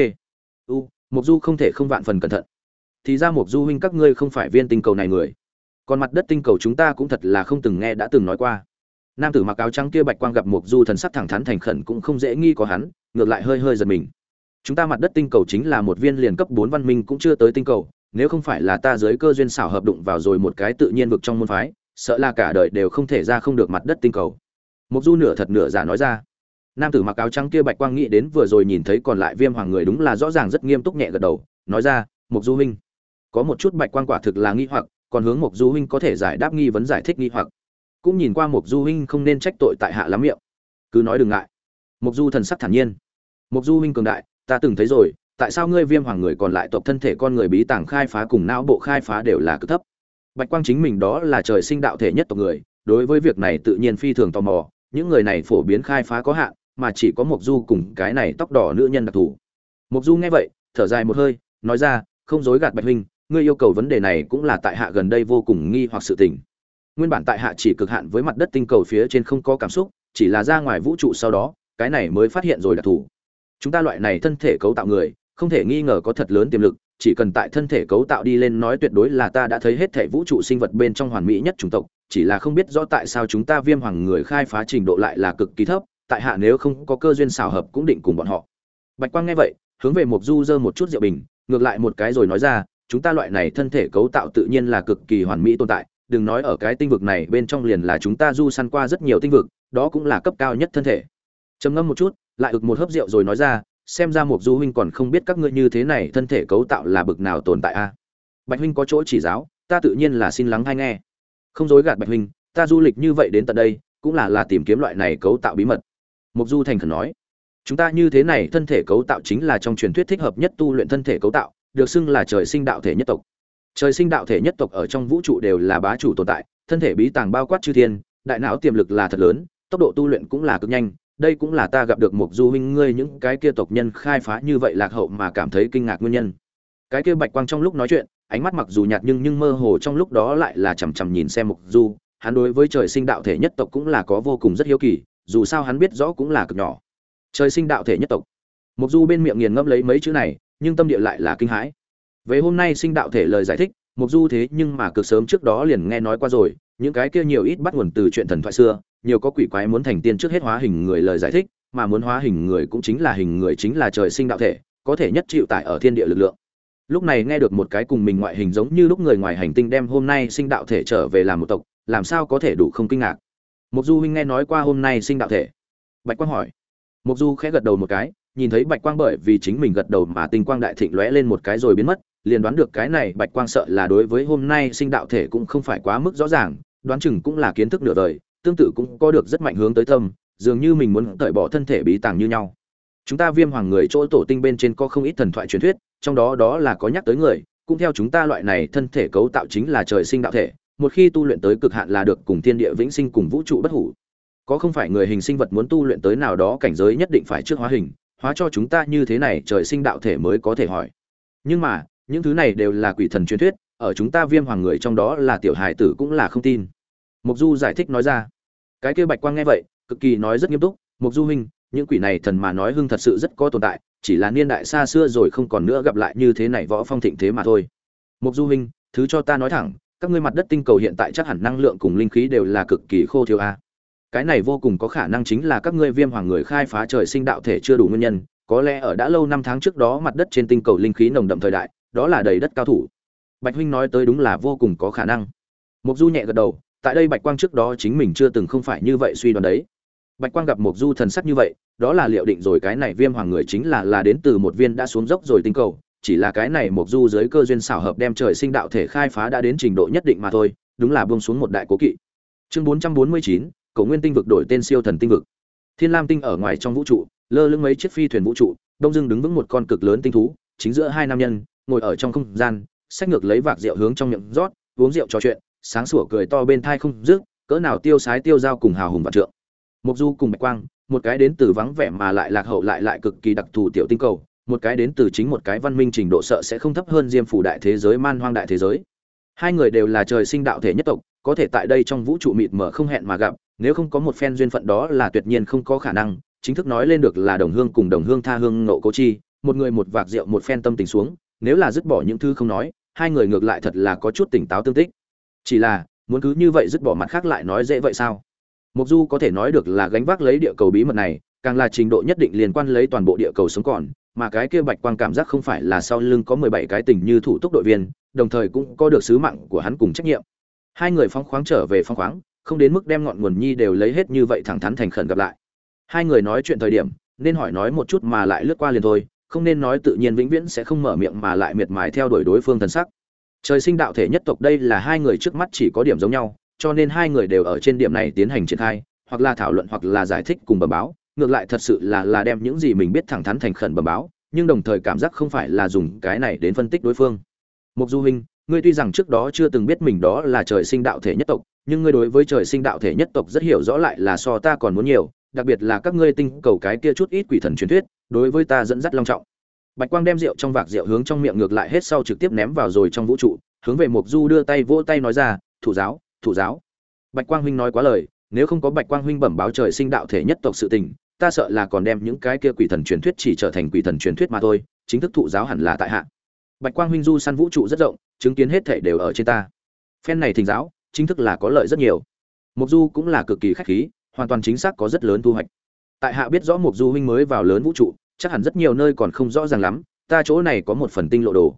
U mục du không thể không vạn phần cẩn thận. Thì ra mục du huynh các ngươi không phải viên tinh cầu này người. Còn mặt đất tinh cầu chúng ta cũng thật là không từng nghe đã từng nói qua. Nam tử mặc áo trắng kia bạch quang gặp mục du thần sắc thẳng thắn thành khẩn cũng không dễ nghi có hắn, ngược lại hơi hơi giật mình. Chúng ta mặt đất tinh cầu chính là một viên liền cấp bốn văn minh cũng chưa tới tinh cầu, nếu không phải là ta dưới cơ duyên xảo hợp đụng vào rồi một cái tự nhiên vực trong môn phái sợ là cả đời đều không thể ra không được mặt đất tinh cầu. Mục du nửa thật nửa giả nói ra. Nam tử mặc áo trắng kia bạch quang nghĩ đến vừa rồi nhìn thấy còn lại viêm hoàng người đúng là rõ ràng rất nghiêm túc nhẹ gật đầu, nói ra mục du huynh, có một chút bạch quang quả thực là nghi hoặc, còn hướng mục du huynh có thể giải đáp nghi vấn giải thích nghi hoặc. Cũng nhìn qua mục du huynh không nên trách tội tại hạ lắm miệng. Cứ nói đừng ngại. Mục du thần sắc thản nhiên. Mục du huynh cường đại, ta từng thấy rồi, tại sao ngươi viêm hoàng người còn lại tộc thân thể con người bí tàng khai phá cùng não bộ khai phá đều là cực thấp? Bạch quang chính mình đó là trời sinh đạo thể nhất tộc người đối với việc này tự nhiên phi thường tò mò những người này phổ biến khai phá có hạn mà chỉ có Mộc Du cùng cái này tóc đỏ nữ nhân đặc thù. Mộc Du nghe vậy, thở dài một hơi, nói ra, không dối gạt Bạch huynh, ngươi yêu cầu vấn đề này cũng là tại hạ gần đây vô cùng nghi hoặc sự tình. Nguyên bản tại hạ chỉ cực hạn với mặt đất tinh cầu phía trên không có cảm xúc, chỉ là ra ngoài vũ trụ sau đó, cái này mới phát hiện rồi đặc thù. Chúng ta loại này thân thể cấu tạo người, không thể nghi ngờ có thật lớn tiềm lực, chỉ cần tại thân thể cấu tạo đi lên nói tuyệt đối là ta đã thấy hết thể vũ trụ sinh vật bên trong hoàn mỹ nhất chủng tộc, chỉ là không biết rõ tại sao chúng ta viêm hoàng người khai phá trình độ lại là cực kỳ thấp, tại hạ nếu không có cơ duyên xảo hợp cũng định cùng bọn họ. Bạch quang nghe vậy, hướng về mục du dơ một chút rượu bình, ngược lại một cái rồi nói ra, chúng ta loại này thân thể cấu tạo tự nhiên là cực kỳ hoàn mỹ tồn tại, đừng nói ở cái tinh vực này, bên trong liền là chúng ta du săn qua rất nhiều tinh vực, đó cũng là cấp cao nhất thân thể. Trầm ngâm một chút, lại ực một hớp rượu rồi nói ra xem ra mục du huynh còn không biết các ngươi như thế này thân thể cấu tạo là bực nào tồn tại a. Bạch huynh có chỗ chỉ giáo, ta tự nhiên là xin lắng hay nghe. Không dối gạt bạch huynh, ta du lịch như vậy đến tận đây, cũng là là tìm kiếm loại này cấu tạo bí mật. Mục du thành khẩn nói, chúng ta như thế này thân thể cấu tạo chính là trong truyền thuyết thích hợp nhất tu luyện thân thể cấu tạo, được xưng là trời sinh đạo thể nhất tộc. Trời sinh đạo thể nhất tộc ở trong vũ trụ đều là bá chủ tồn tại, thân thể bí tàng bao quát chư thiên, đại não tiềm lực là thật lớn, tốc độ tu luyện cũng là cực nhanh đây cũng là ta gặp được một du huynh, ngươi những cái kia tộc nhân khai phá như vậy lạc hậu mà cảm thấy kinh ngạc nguyên nhân. Cái kia bạch quang trong lúc nói chuyện, ánh mắt mặc dù nhạt nhưng nhưng mơ hồ trong lúc đó lại là chằm chằm nhìn xem mục du. Hắn đối với trời sinh đạo thể nhất tộc cũng là có vô cùng rất hiếu kỳ, dù sao hắn biết rõ cũng là cực nhỏ. Trời sinh đạo thể nhất tộc. Mục du bên miệng nghiền ngẫm lấy mấy chữ này, nhưng tâm địa lại là kinh hãi. Về hôm nay sinh đạo thể lời giải thích mục du thế nhưng mà cực sớm trước đó liền nghe nói qua rồi, những cái kia nhiều ít bắt nguồn từ chuyện thần thoại xưa nhiều có quỷ quái muốn thành tiên trước hết hóa hình người lời giải thích, mà muốn hóa hình người cũng chính là hình người chính là trời sinh đạo thể, có thể nhất chịu tại ở thiên địa lực lượng. Lúc này nghe được một cái cùng mình ngoại hình giống như lúc người ngoài hành tinh đem hôm nay sinh đạo thể trở về làm một tộc, làm sao có thể đủ không kinh ngạc? Mục du huynh nghe nói qua hôm nay sinh đạo thể. Bạch quang hỏi. Mục du khẽ gật đầu một cái, nhìn thấy bạch quang bởi vì chính mình gật đầu mà tinh quang đại thịnh lóe lên một cái rồi biến mất, liền đoán được cái này bạch quang sợ là đối với hôm nay sinh đạo thể cũng không phải quá mức rõ ràng, đoán chừng cũng là kiến thức nửa đời tương tự cũng có được rất mạnh hướng tới tâm dường như mình muốn tẩy bỏ thân thể bí tàng như nhau. Chúng ta viêm hoàng người chỗ tổ tinh bên trên có không ít thần thoại truyền thuyết, trong đó đó là có nhắc tới người, cũng theo chúng ta loại này thân thể cấu tạo chính là trời sinh đạo thể, một khi tu luyện tới cực hạn là được cùng thiên địa vĩnh sinh cùng vũ trụ bất hủ. Có không phải người hình sinh vật muốn tu luyện tới nào đó cảnh giới nhất định phải trước hóa hình, hóa cho chúng ta như thế này trời sinh đạo thể mới có thể hỏi. Nhưng mà, những thứ này đều là quỷ thần truyền thuyết, ở chúng ta viêm hoàng người trong đó là tiểu hài tử cũng là không tin. Mục du giải thích nói ra cái kia bạch quang nghe vậy, cực kỳ nói rất nghiêm túc mục du huynh, những quỷ này thần mà nói hưng thật sự rất có tồn tại, chỉ là niên đại xa xưa rồi không còn nữa gặp lại như thế này võ phong thịnh thế mà thôi. Mục du huynh, thứ cho ta nói thẳng, các ngươi mặt đất tinh cầu hiện tại chắc hẳn năng lượng cùng linh khí đều là cực kỳ khô thiếu a. Cái này vô cùng có khả năng chính là các ngươi viêm hoàng người khai phá trời sinh đạo thể chưa đủ nguyên nhân, có lẽ ở đã lâu năm tháng trước đó mặt đất trên tinh cầu linh khí nồng đậm thời đại, đó là đầy đất cao thủ. Bạch huynh nói tới đúng là vô cùng có khả năng. Mục du nhẹ gật đầu tại đây bạch quang trước đó chính mình chưa từng không phải như vậy suy đoán đấy. Bạch quang gặp mộc du thần sắc như vậy đó là liệu định rồi cái này viêm hoàng người chính là là đến từ một viên đã xuống dốc rồi tinh cầu chỉ là cái này mộc du dưới cơ duyên xảo hợp đem trời sinh đạo thể khai phá đã đến trình độ nhất định mà thôi đúng là buông xuống một đại cố kỵ. Chương 449, cầu nguyên tinh vực đổi tên siêu thần tinh vực. Thiên lam tinh ở ngoài trong vũ trụ lơ lửng mấy chiếc phi thuyền vũ trụ đông dương đứng vững một con cực lớn tinh thú chính giữa hai nam nhân ngồi ở trong không gian sách ngược lấy vạc rượu hướng trong miệng rót uống rượu trò chuyện sáng sủa cười to bên thai không dứt, cỡ nào tiêu sái tiêu giao cùng hào hùng vạn trượng. Mục du cùng bạch quang, một cái đến từ vắng vẻ mà lại lạc hậu lại lại cực kỳ đặc thù tiểu tinh cầu, một cái đến từ chính một cái văn minh trình độ sợ sẽ không thấp hơn diêm phủ đại thế giới, man hoang đại thế giới. Hai người đều là trời sinh đạo thể nhất tộc, có thể tại đây trong vũ trụ mịt mờ không hẹn mà gặp, nếu không có một phen duyên phận đó là tuyệt nhiên không có khả năng, chính thức nói lên được là đồng hương cùng đồng hương tha hương nộ cố chi, một người một vạc rượu một phen tâm tình xuống, nếu là dứt bỏ những thứ không nói, hai người ngược lại thật là có chút tỉnh táo tương tích chỉ là, muốn cứ như vậy dứt bỏ mặt khác lại nói dễ vậy sao? Mục du có thể nói được là gánh vác lấy địa cầu bí mật này, càng là trình độ nhất định liên quan lấy toàn bộ địa cầu sống còn, mà cái kia bạch quang cảm giác không phải là sau lưng có mười bảy cái tình như thủ tốc đội viên, đồng thời cũng có được sứ mạng của hắn cùng trách nhiệm. Hai người phóng khoáng trở về phóng khoáng, không đến mức đem ngọn nguồn nhi đều lấy hết như vậy thẳng thắn thành khẩn gặp lại. Hai người nói chuyện thời điểm, nên hỏi nói một chút mà lại lướt qua liền thôi, không nên nói tự nhiên vĩnh viễn sẽ không mở miệng mà lại miệt mài theo đuổi đối phương thần sắc trời sinh đạo thể nhất tộc đây là hai người trước mắt chỉ có điểm giống nhau, cho nên hai người đều ở trên điểm này tiến hành triển khai, hoặc là thảo luận hoặc là giải thích cùng bẩm báo. Ngược lại thật sự là là đem những gì mình biết thẳng thắn thành khẩn bẩm báo, nhưng đồng thời cảm giác không phải là dùng cái này đến phân tích đối phương. Mục du huynh, ngươi tuy rằng trước đó chưa từng biết mình đó là trời sinh đạo thể nhất tộc, nhưng ngươi đối với trời sinh đạo thể nhất tộc rất hiểu rõ lại là so ta còn muốn nhiều, đặc biệt là các ngươi tinh cầu cái kia chút ít quỷ thần truyền thuyết, đối với ta dẫn dắt long trọng bạch quang đem rượu trong vạc rượu hướng trong miệng ngược lại hết sau trực tiếp ném vào rồi trong vũ trụ, hướng về mục du đưa tay vỗ tay nói ra, thủ giáo thủ giáo. Bạch quang huynh nói quá lời, nếu không có bạch quang huynh bẩm báo trời sinh đạo thể nhất tộc sự tình, ta sợ là còn đem những cái kia quỷ thần truyền thuyết chỉ trở thành quỷ thần truyền thuyết mà thôi, chính thức thụ giáo hẳn là tại hạ. Bạch quang huynh du săn vũ trụ rất rộng, chứng kiến hết thảy đều ở trên ta. Phen này thỉnh giáo, chính thức là có lợi rất nhiều. Mục du cũng là cực kỳ khách khí, hoàn toàn chính xác có rất lớn thu hoạch. Tại hạ biết rõ mục du huynh mới vào lớn vũ trụ chắc hẳn rất nhiều nơi còn không rõ ràng lắm, ta chỗ này có một phần tinh lộ đồ,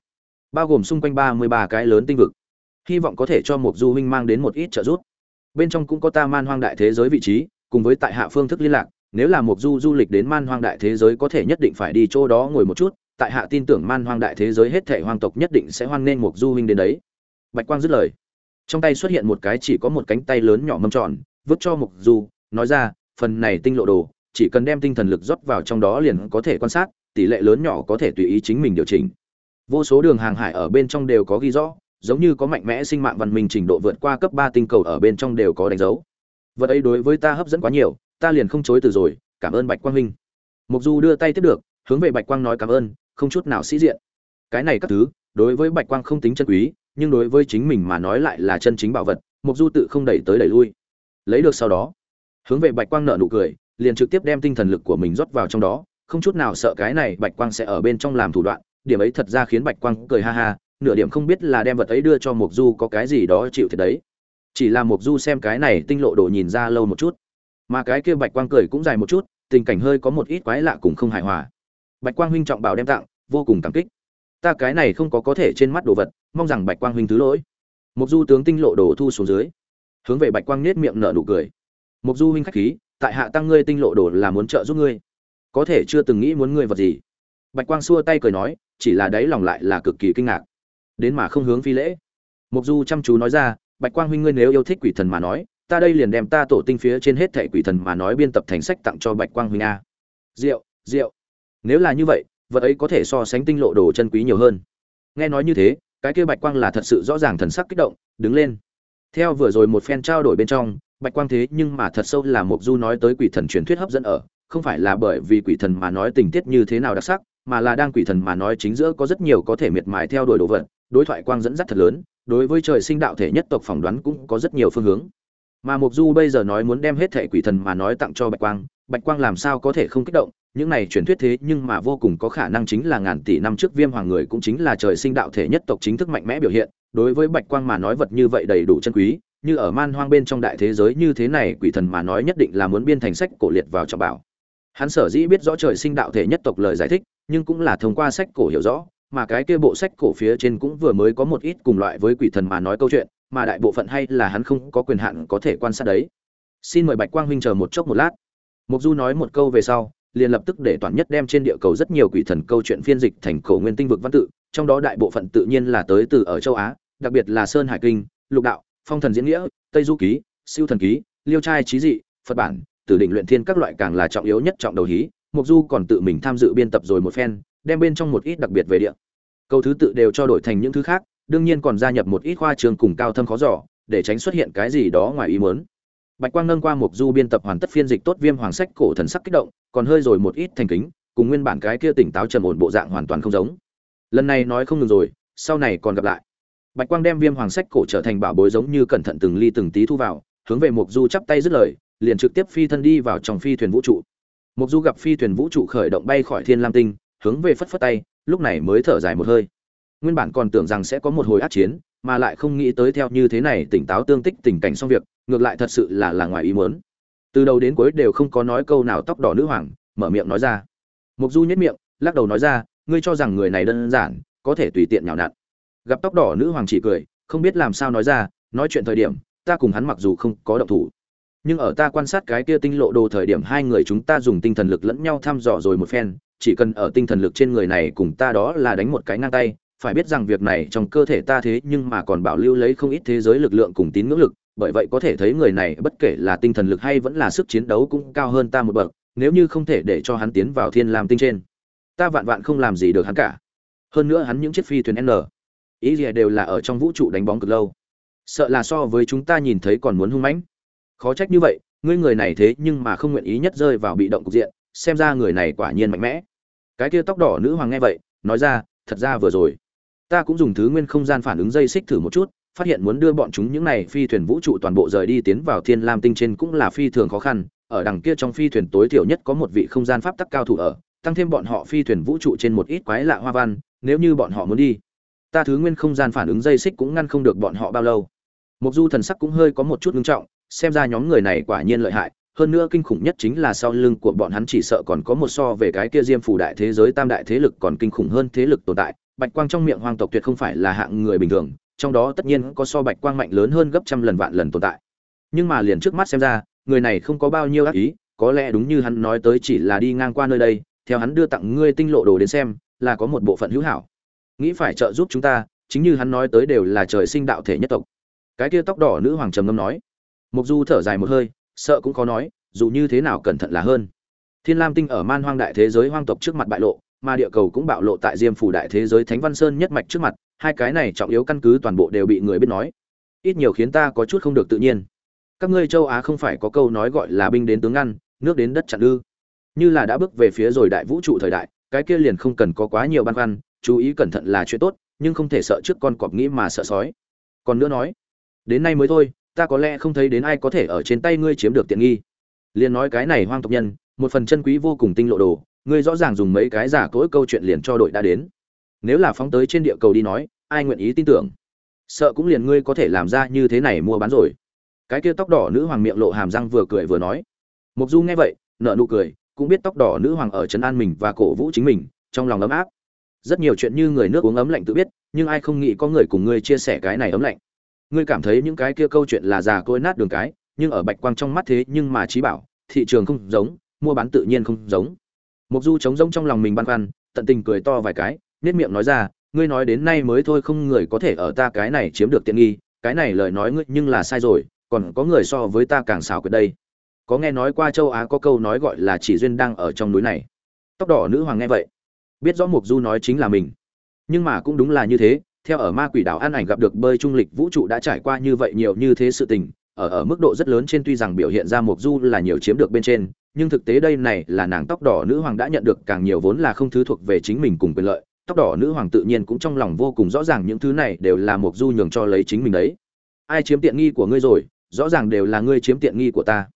bao gồm xung quanh ba mươi ba cái lớn tinh vực. Hy vọng có thể cho một du huynh mang đến một ít trợ giúp. Bên trong cũng có ta man hoang đại thế giới vị trí, cùng với tại hạ phương thức liên lạc, nếu là một du du lịch đến man hoang đại thế giới có thể nhất định phải đi chỗ đó ngồi một chút, tại hạ tin tưởng man hoang đại thế giới hết thể hoang tộc nhất định sẽ hoan nghênh một du huynh đến đấy. Bạch quang dứt lời. Trong tay xuất hiện một cái chỉ có một cánh tay lớn nhỏ mâm tròn, vứt cho mục du, nói ra, phần này tinh lộ đồ chỉ cần đem tinh thần lực rót vào trong đó liền có thể quan sát, tỷ lệ lớn nhỏ có thể tùy ý chính mình điều chỉnh. Vô số đường hàng hải ở bên trong đều có ghi rõ, giống như có mạnh mẽ sinh mạng văn minh trình độ vượt qua cấp ba tinh cầu ở bên trong đều có đánh dấu. Vật ấy đối với ta hấp dẫn quá nhiều, ta liền không chối từ rồi, cảm ơn bạch quang huynh mục du đưa tay tiếp được, hướng về bạch quang nói cảm ơn, không chút nào sĩ diện. Cái này các thứ, đối với bạch quang không tính chân quý, nhưng đối với chính mình mà nói lại là chân chính bảo vật, mục du tự không đẩy tới đẩy lui. Lấy được sau đó, hướng về bạch quang nợ nụ cười liền trực tiếp đem tinh thần lực của mình rót vào trong đó, không chút nào sợ cái này bạch quang sẽ ở bên trong làm thủ đoạn, điểm ấy thật ra khiến bạch quang cười ha ha, nửa điểm không biết là đem vật ấy đưa cho mục du có cái gì đó chịu thiệt đấy. Chỉ là mục du xem cái này tinh lộ đồ nhìn ra lâu một chút, mà cái kia bạch quang cười cũng dài một chút, tình cảnh hơi có một ít quái lạ cùng không hài hòa. Bạch quang huynh trọng bảo đem tặng, vô cùng cảm kích. Ta cái này không có có thể trên mắt đồ vật, mong rằng bạch quang huynh thứ lỗi. Mục du tướng tinh lộ đồ thu xuống dưới, hướng về bạch quang nết miệng nở nụ cười. Mục du huynh khách khí tại hạ tăng ngươi tinh lộ đồ là muốn trợ giúp ngươi. Có thể chưa từng nghĩ muốn ngươi vật gì. Bạch quang xua tay cười nói, chỉ là đấy lòng lại là cực kỳ kinh ngạc. Đến mà không hướng phi lễ. Mục du chăm chú nói ra, bạch quang huynh ngươi nếu yêu thích quỷ thần mà nói, ta đây liền đem ta tổ tinh phía trên hết thệ quỷ thần mà nói biên tập thành sách tặng cho bạch quang huynh a. Rượu rượu. Nếu là như vậy, vật ấy có thể so sánh tinh lộ đồ chân quý nhiều hơn. Nghe nói như thế, cái kia bạch quang là thật sự rõ ràng thần sắc kích động, đứng lên. Theo vừa rồi một phen trao đổi bên trong bạch quang thế nhưng mà thật sâu là mục du nói tới quỷ thần truyền thuyết hấp dẫn ở, không phải là bởi vì quỷ thần mà nói tình tiết như thế nào đặc sắc, mà là đang quỷ thần mà nói chính giữa có rất nhiều có thể miệt mài theo đuổi đồ vật, đối thoại quang dẫn dắt thật lớn, đối với trời sinh đạo thể nhất tộc phỏng đoán cũng có rất nhiều phương hướng. Mà mục du bây giờ nói muốn đem hết thể quỷ thần mà nói tặng cho bạch quang bạch quang làm sao có thể không kích động, những này truyền thuyết thế nhưng mà vô cùng có khả năng chính là ngàn tỷ năm trước viêm hoàng người cũng chính là trời sinh đạo thể nhất tộc chính thức mạnh mẽ biểu hiện, đối với bạch quang mà nói vật như vậy đầy đủ chân quý như ở man hoang bên trong đại thế giới như thế này, quỷ thần mà nói nhất định là muốn biên thành sách cổ liệt vào trọng bảo. Hắn sở dĩ biết rõ trời sinh đạo thể nhất tộc lời giải thích, nhưng cũng là thông qua sách cổ hiểu rõ, mà cái kia bộ sách cổ phía trên cũng vừa mới có một ít cùng loại với quỷ thần mà nói câu chuyện, mà đại bộ phận hay là hắn không có quyền hạn có thể quan sát đấy. Xin mời bạch quang huynh chờ một chốc một lát. Mục du nói một câu về sau, liền lập tức để toàn nhất đem trên địa cầu rất nhiều quỷ thần câu chuyện phiên dịch thành cổ nguyên tinh vực văn tự, trong đó đại bộ phận tự nhiên là tới từ ở châu á, đặc biệt là sơn hải kinh, lục đạo phong thần diễn nghĩa, tây du ký, siêu thần ký, liêu trai trí dị, phật bản, tử định luyện thiên các loại càng là trọng yếu nhất trọng đầu hí mục du còn tự mình tham dự biên tập rồi một phen, đem bên trong một ít đặc biệt về địa. Câu thứ tự đều cho đổi thành những thứ khác, đương nhiên còn gia nhập một ít khoa trường cùng cao thâm khó giỏ để tránh xuất hiện cái gì đó ngoài ý muốn. Bạch quang nâng qua mục du biên tập hoàn tất phiên dịch tốt viêm hoàng sách cổ thần sắc kích động, còn hơi rồi một ít thành kính, cùng nguyên bản cái kia tỉnh táo trầm ổn bộ dạng hoàn toàn không giống. Lần này nói không ngừng rồi, sau này còn gặp lại bạch quang đem viêm hoàng sách cổ trở thành bảo bối giống như cẩn thận từng ly từng tí thu vào, hướng về mục du chắp tay dứt lời, liền trực tiếp phi thân đi vào trong phi thuyền vũ trụ. Mục du gặp phi thuyền vũ trụ khởi động bay khỏi thiên lam tinh, hướng về phất phất tay, lúc này mới thở dài một hơi. Nguyên bản còn tưởng rằng sẽ có một hồi át chiến, mà lại không nghĩ tới theo như thế này tỉnh táo tương tích tình cảnh xong việc, ngược lại thật sự là là ngoài ý muốn. Từ đầu đến cuối đều không có nói câu nào tóc đỏ nữ hoàng, mở miệng nói ra. Mục du nhất miệng, lắc đầu nói ra, ngươi cho rằng người này đơn giản, có thể tùy tiện nhào nặn gặp tóc đỏ nữ hoàng chỉ cười, không biết làm sao nói ra, nói chuyện thời điểm, ta cùng hắn mặc dù không có động thủ, nhưng ở ta quan sát cái kia tinh lộ đồ thời điểm hai người chúng ta dùng tinh thần lực lẫn nhau thăm dò rồi một phen, chỉ cần ở tinh thần lực trên người này cùng ta đó là đánh một cái ngang tay, phải biết rằng việc này trong cơ thể ta thế nhưng mà còn bảo lưu lấy không ít thế giới lực lượng cùng tín ngưỡng lực, bởi vậy có thể thấy người này bất kể là tinh thần lực hay vẫn là sức chiến đấu cũng cao hơn ta một bậc, nếu như không thể để cho hắn tiến vào thiên lam tinh trên, ta vạn vạn không làm gì được hắn cả. Hơn nữa hắn những chiếc phi thuyền n ý gì đều là ở trong vũ trụ đánh bóng cực lâu. Sợ là so với chúng ta nhìn thấy còn muốn hung mãnh. Khó trách như vậy, ngươi người này thế nhưng mà không nguyện ý nhất rơi vào bị động cục diện, xem ra người này quả nhiên mạnh mẽ. Cái kia tóc đỏ nữ hoàng nghe vậy, nói ra, thật ra vừa rồi, ta cũng dùng thứ nguyên không gian phản ứng dây xích thử một chút, phát hiện muốn đưa bọn chúng những này phi thuyền vũ trụ toàn bộ rời đi tiến vào thiên lam tinh trên cũng là phi thường khó khăn, ở đằng kia trong phi thuyền tối thiểu nhất có một vị không gian pháp tắc cao thủ ở, tăng thêm bọn họ phi thuyền vũ trụ trên một ít quái lạ hoa văn, nếu như bọn họ muốn đi ta thứ nguyên không gian phản ứng dây xích cũng ngăn không được bọn họ bao lâu. Mục du thần sắc cũng hơi có một chút ngưng trọng, xem ra nhóm người này quả nhiên lợi hại, hơn nữa kinh khủng nhất chính là sau lưng của bọn hắn chỉ sợ còn có một so về cái kia diêm phủ đại thế giới tam đại thế lực còn kinh khủng hơn thế lực tồn tại, bạch quang trong miệng hoang tộc tuyệt không phải là hạng người bình thường, trong đó tất nhiên có so bạch quang mạnh lớn hơn gấp trăm lần vạn lần tồn tại. Nhưng mà liền trước mắt xem ra, người này không có bao nhiêu ác ý, có lẽ đúng như hắn nói tới chỉ là đi ngang qua nơi đây, theo hắn đưa tặng ngươi tinh lộ đồ đến xem, là có một bộ phận hữu hảo nghĩ phải trợ giúp chúng ta, chính như hắn nói tới đều là trời sinh đạo thể nhất tộc. Cái kia tóc đỏ nữ hoàng trầm ngâm nói. Mục du thở dài một hơi, sợ cũng khó nói, dù như thế nào cẩn thận là hơn. Thiên lam tinh ở man hoang đại thế giới hoang tộc trước mặt bại lộ, mà địa cầu cũng bạo lộ tại diêm phủ đại thế giới thánh văn sơn nhất mạch trước mặt, hai cái này trọng yếu căn cứ toàn bộ đều bị người biết nói. Ít nhiều khiến ta có chút không được tự nhiên. Các ngươi châu á không phải có câu nói gọi là binh đến tướng ngăn nước đến đất chặn ư. Như là đã bước về phía rồi đại vũ trụ thời đại, cái kia liền không cần có quá nhiều băn khoăn chú ý cẩn thận là chuyện tốt, nhưng không thể sợ trước con cọp nghĩ mà sợ sói. Còn nữa nói, đến nay mới thôi, ta có lẽ không thấy đến ai có thể ở trên tay ngươi chiếm được tiện nghi. Liền nói cái này hoang tộc nhân, một phần chân quý vô cùng tinh lộ đồ, ngươi rõ ràng dùng mấy cái giả cỗi câu chuyện liền cho đội đã đến. Nếu là phóng tới trên địa cầu đi nói, ai nguyện ý tin tưởng? Sợ cũng liền ngươi có thể làm ra như thế này mua bán rồi. Cái kia tóc đỏ nữ hoàng miệng lộ hàm răng vừa cười vừa nói. Mục du nghe vậy nợ nụ cười, cũng biết tóc đỏ nữ hoàng ở trấn an mình và cổ vũ chính mình, trong lòng ấm áp rất nhiều chuyện như người nước uống ấm lạnh tự biết, nhưng ai không nghĩ có người cùng ngươi chia sẻ cái này ấm lạnh. Ngươi cảm thấy những cái kia câu chuyện là già côi nát đường cái, nhưng ở bạch quang trong mắt thế nhưng mà trí bảo, thị trường không giống, mua bán tự nhiên không giống. Mục du trống rỗng trong lòng mình băn khoăn, tận tình cười to vài cái nết miệng nói ra, ngươi nói đến nay mới thôi không người có thể ở ta cái này chiếm được tiện nghi, cái này lời nói ngươi nhưng là sai rồi, còn có người so với ta càng xảo quyệt đây. Có nghe nói qua châu á có câu nói gọi là chỉ duyên đang ở trong núi này. Tóc đỏ nữ hoàng nghe vậy biết rõ mục du nói chính là mình. Nhưng mà cũng đúng là như thế, theo ở ma quỷ đảo an ảnh gặp được bơi trung lịch vũ trụ đã trải qua như vậy nhiều như thế sự tình, ở ở mức độ rất lớn trên tuy rằng biểu hiện ra mục du là nhiều chiếm được bên trên, nhưng thực tế đây này là nàng tóc đỏ nữ hoàng đã nhận được càng nhiều vốn là không thứ thuộc về chính mình cùng quyền lợi, tóc đỏ nữ hoàng tự nhiên cũng trong lòng vô cùng rõ ràng những thứ này đều là mục du nhường cho lấy chính mình đấy. Ai chiếm tiện nghi của ngươi rồi, rõ ràng đều là ngươi chiếm tiện nghi của ta.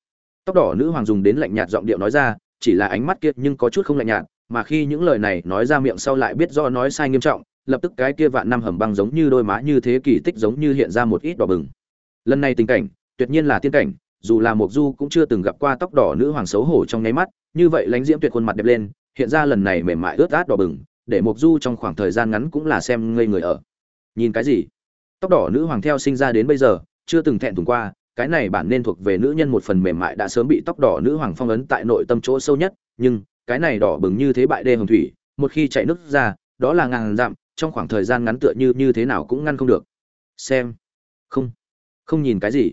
Tóc đỏ nữ hoàng dùng đến lạnh nhạt giọng điệu nói ra, chỉ là ánh mắt kiệt nhưng có chút không lạnh nhạt mà khi những lời này nói ra miệng sau lại biết do nói sai nghiêm trọng, lập tức cái kia vạn năm hầm băng giống như đôi má như thế kỷ tích giống như hiện ra một ít đỏ bừng. Lần này tình cảnh, tuyệt nhiên là tiên cảnh, dù là mộc du cũng chưa từng gặp qua tóc đỏ nữ hoàng xấu hổ trong nháy mắt, như vậy lãnh diễm tuyệt khuôn mặt đẹp lên, hiện ra lần này mềm mại ướt át đỏ bừng, để mộc du trong khoảng thời gian ngắn cũng là xem ngây người ở. Nhìn cái gì? Tóc đỏ nữ hoàng theo sinh ra đến bây giờ, chưa từng thẹn thùng qua, cái này bản nên thuộc về nữ nhân một phần mềm mại đã sớm bị tóc đỏ nữ hoàng phong ấn tại nội tâm chỗ sâu nhất, nhưng cái này đỏ bừng như thế bại đê hồng thủy, một khi chạy nước ra, đó là ngàn dặm, trong khoảng thời gian ngắn tựa như như thế nào cũng ngăn không được. Xem. Không. Không nhìn cái gì.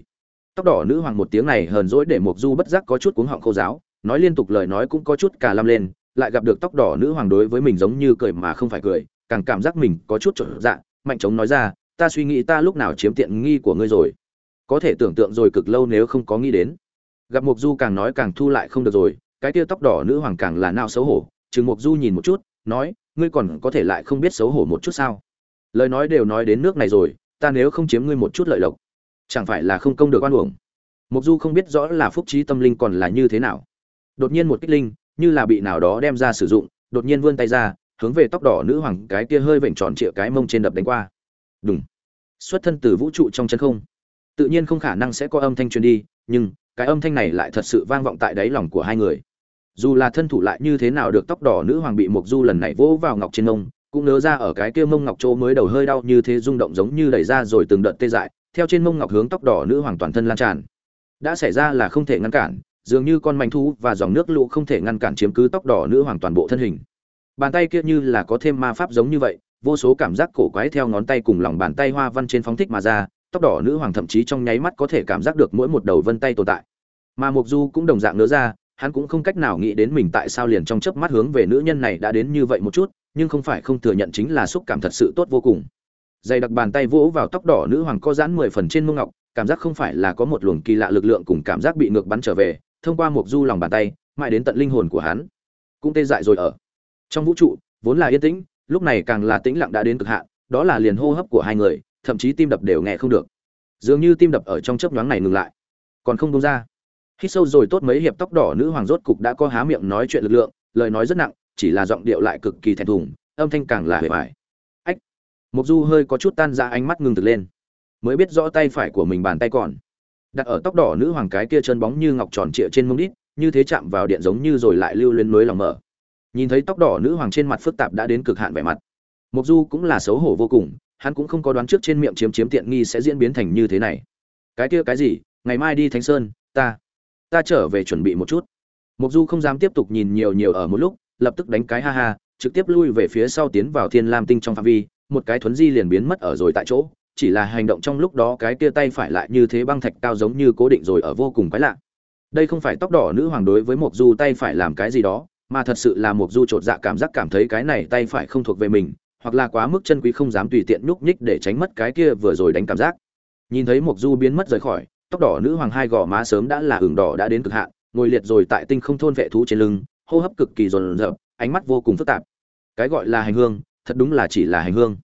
Tóc đỏ nữ hoàng một tiếng này hờn dỗi để mục du bất giác có chút cuống họng khô giáo, nói liên tục lời nói cũng có chút cả lâm lên, lại gặp được tóc đỏ nữ hoàng đối với mình giống như cười mà không phải cười, càng cảm giác mình có chút trộn dạ mạnh chống nói ra, ta suy nghĩ ta lúc nào chiếm tiện nghi của ngươi rồi. Có thể tưởng tượng rồi cực lâu nếu không có nghĩ đến. Gặp mục du càng nói càng thu lại không được rồi cái tia tóc đỏ nữ hoàng càng là nao xấu hổ. Chừng mục du nhìn một chút, nói, ngươi còn có thể lại không biết xấu hổ một chút sao? Lời nói đều nói đến nước này rồi, ta nếu không chiếm ngươi một chút lợi lộc, chẳng phải là không công được oan uổng? Mục du không biết rõ là phúc trí tâm linh còn là như thế nào. Đột nhiên một kích linh, như là bị nào đó đem ra sử dụng, đột nhiên vươn tay ra, hướng về tóc đỏ nữ hoàng cái kia hơi vểnh tròn trịa cái mông trên đập đánh qua. Đúng xuất thân từ vũ trụ trong chân không. Tự nhiên không khả năng sẽ có âm thanh truyền đi, nhưng cái âm thanh này lại thật sự vang vọng tại đáy lòng của hai người dù là thân thủ lại như thế nào được tóc đỏ nữ hoàng bị mộc du lần này vỗ vào ngọc trên mông, cũng nỡ ra ở cái kia mông ngọc chỗ mới đầu hơi đau như thế rung động giống như đẩy ra rồi từng đợt tê dại, theo trên mông ngọc hướng tóc đỏ nữ hoàng toàn thân lan tràn. Đã xảy ra là không thể ngăn cản, dường như con manh thu và dòng nước lũ không thể ngăn cản chiếm cứ tóc đỏ nữ hoàng toàn bộ thân hình. Bàn tay kia như là có thêm ma pháp giống như vậy, vô số cảm giác cổ quái theo ngón tay cùng lòng bàn tay hoa văn trên phóng thích mà ra, tóc đỏ nữ hoàng thậm chí trong nháy mắt có thể cảm giác được mỗi một đầu vân tay tồn tại. Mà mục du cũng đồng dạng nỡ ra hắn cũng không cách nào nghĩ đến mình tại sao liền trong chớp mắt hướng về nữ nhân này đã đến như vậy một chút, nhưng không phải không thừa nhận chính là xúc cảm thật sự tốt vô cùng. Dày đặc bàn tay vỗ vào tóc đỏ nữ hoàng có giãn mười phần trên mông ngọc, cảm giác không phải là có một luồng kỳ lạ lực lượng cùng cảm giác bị ngược bắn trở về, thông qua mục du lòng bàn tay, mãi đến tận linh hồn của hắn. Cũng tê dại rồi ở. Trong vũ trụ, vốn là yên tĩnh, lúc này càng là tĩnh lặng đã đến cực hạn, đó là liền hô hấp của hai người, thậm chí tim đập đều nghe không được. Dường như tim đập ở trong chớp nhoáng này ngừng lại. Còn không bông ra hít sâu rồi tốt mấy hiệp tóc đỏ nữ hoàng rốt cục đã có há miệng nói chuyện lực lượng, lời nói rất nặng, chỉ là giọng điệu lại cực kỳ thẹn thùng, âm thanh càng là hề vải ách! Mục du hơi có chút tan ra ánh mắt ngưng thực lên. Mới biết rõ tay phải của mình bàn tay còn. Đặt ở tóc đỏ nữ hoàng cái kia chân bóng như ngọc tròn trịa trên mông đít, như thế chạm vào điện giống như rồi lại lưu lên núi lòng mở. Nhìn thấy tóc đỏ nữ hoàng trên mặt phức tạp đã đến cực hạn vẻ mặt. Mục du cũng là xấu hổ vô cùng, hắn cũng không có đoán trước trên miệng chiếm chiếm tiện nghi sẽ diễn biến thành như thế này. Cái kia cái gì? Ngày mai đi thánh sơn, ta ta trở về chuẩn bị một chút. Mục du không dám tiếp tục nhìn nhiều nhiều ở một lúc, lập tức đánh cái ha ha, trực tiếp lui về phía sau tiến vào thiên lam tinh trong phạm vi, một cái thuấn di liền biến mất ở rồi tại chỗ, chỉ là hành động trong lúc đó cái kia tay phải lại như thế băng thạch cao giống như cố định rồi ở vô cùng quái lạ. Đây không phải tóc đỏ nữ hoàng đối với mộc du tay phải làm cái gì đó, mà thật sự là mộc du trột dạ cảm giác cảm thấy cái này tay phải không thuộc về mình, hoặc là quá mức chân quý không dám tùy tiện nhúc nhích để tránh mất cái kia vừa rồi đánh cảm giác. Nhìn thấy mộc du biến mất rời khỏi tóc đỏ nữ hoàng hai gò má sớm đã là ửng đỏ đã đến cực hạn ngồi liệt rồi tại tinh không thôn vệ thú trên lưng hô hấp cực kỳ rồn dập, ánh mắt vô cùng phức tạp. Cái gọi là hành hương thật đúng là chỉ là hành hương.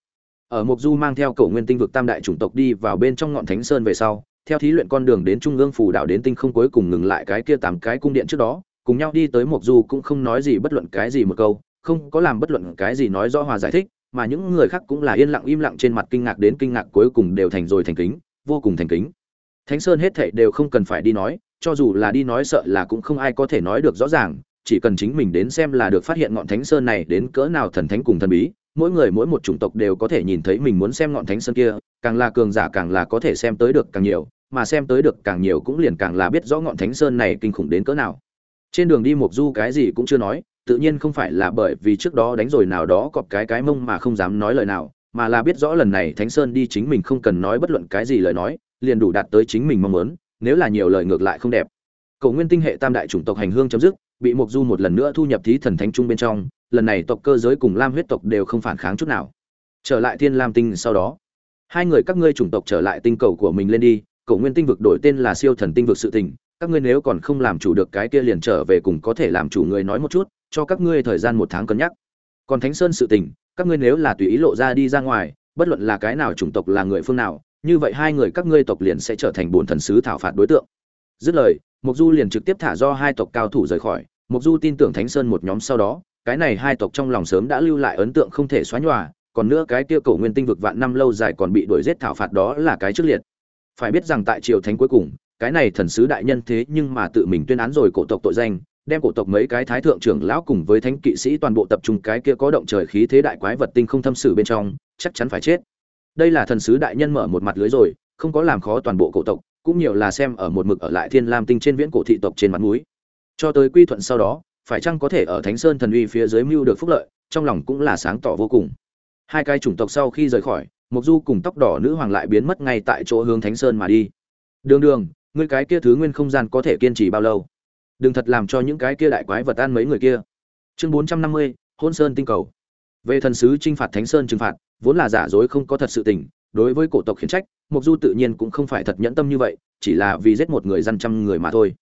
Ở mộc du mang theo cổ nguyên tinh vực tam đại chủng tộc đi vào bên trong ngọn thánh sơn về sau theo thí luyện con đường đến trung ương phủ đảo đến tinh không cuối cùng ngừng lại cái kia tám cái cung điện trước đó cùng nhau đi tới mộc du cũng không nói gì bất luận cái gì một câu không có làm bất luận cái gì nói rõ hòa giải thích mà những người khác cũng là yên lặng im lặng trên mặt kinh ngạc đến kinh ngạc cuối cùng đều thành rồi thành kính vô cùng thành kính thánh sơn hết thảy đều không cần phải đi nói, cho dù là đi nói sợ là cũng không ai có thể nói được rõ ràng, chỉ cần chính mình đến xem là được phát hiện ngọn thánh sơn này đến cỡ nào thần thánh cùng thần bí, mỗi người mỗi một chủng tộc đều có thể nhìn thấy mình muốn xem ngọn thánh sơn kia, càng là cường giả càng là có thể xem tới được càng nhiều, mà xem tới được càng nhiều cũng liền càng là biết rõ ngọn thánh sơn này kinh khủng đến cỡ nào. Trên đường đi Mộc du cái gì cũng chưa nói, tự nhiên không phải là bởi vì trước đó đánh rồi nào đó cọp cái cái mông mà không dám nói lời nào, mà là biết rõ lần này thánh sơn đi chính mình không cần nói bất luận cái gì lời nói liền đủ đạt tới chính mình mong muốn, nếu là nhiều lời ngược lại không đẹp. Cầu nguyên tinh hệ tam đại chủng tộc hành hương chấm dứt, bị mục du một lần nữa thu nhập thí thần thánh trung bên trong, lần này tộc cơ giới cùng lam huyết tộc đều không phản kháng chút nào. Trở lại thiên lam tinh sau đó, hai người các ngươi chủng tộc trở lại tinh cầu của mình lên đi, cổ nguyên tinh vực đổi tên là siêu thần tinh vực sự tình, các ngươi nếu còn không làm chủ được cái kia liền trở về cùng có thể làm chủ người nói một chút, cho các ngươi thời gian một tháng cân nhắc. Còn thánh sơn sự tình, các ngươi nếu là tùy ý lộ ra đi ra ngoài, bất luận là cái nào chủng tộc là người phương nào như vậy hai người các ngươi tộc liền sẽ trở thành bổn thần sứ thảo phạt đối tượng. Dứt lời mục du liền trực tiếp thả do hai tộc cao thủ rời khỏi. Mục du tin tưởng thánh sơn một nhóm sau đó, cái này hai tộc trong lòng sớm đã lưu lại ấn tượng không thể xóa nhòa, còn nữa cái kia cổ nguyên tinh vực vạn năm lâu dài còn bị đuổi giết thảo phạt đó là cái trước liệt. Phải biết rằng tại triều thánh cuối cùng, cái này thần sứ đại nhân thế nhưng mà tự mình tuyên án rồi cổ tộc tội danh, đem cổ tộc mấy cái thái thượng trưởng lão cùng với thánh kỵ sĩ toàn bộ tập trung cái kia có động trời khí thế đại quái vật tinh không thâm sử bên trong, chắc chắn phải chết đây là thần sứ đại nhân mở một mặt lưới rồi, không có làm khó toàn bộ cổ tộc, cũng nhiều là xem ở một mực ở lại thiên lam tinh trên viễn cổ thị tộc trên mặt núi cho tới quy thuận sau đó, phải chăng có thể ở thánh sơn thần uy phía dưới mưu được phúc lợi, trong lòng cũng là sáng tỏ vô cùng. Hai cái chủng tộc sau khi rời khỏi mục du cùng tóc đỏ nữ hoàng lại biến mất ngay tại chỗ hướng thánh sơn mà đi. Đường đường, ngươi cái kia thứ nguyên không gian có thể kiên trì bao lâu? Đừng thật làm cho những cái kia đại quái vật ăn mấy người kia. Chương bốn trăm năm mươi hôn sơn tinh cầu. Về thần sứ trinh phạt thánh sơn trừng phạt vốn là giả dối không có thật sự tình đối với cổ tộc khiển trách mục du tự nhiên cũng không phải thật nhẫn tâm như vậy chỉ là vì giết một người dân trăm người mà thôi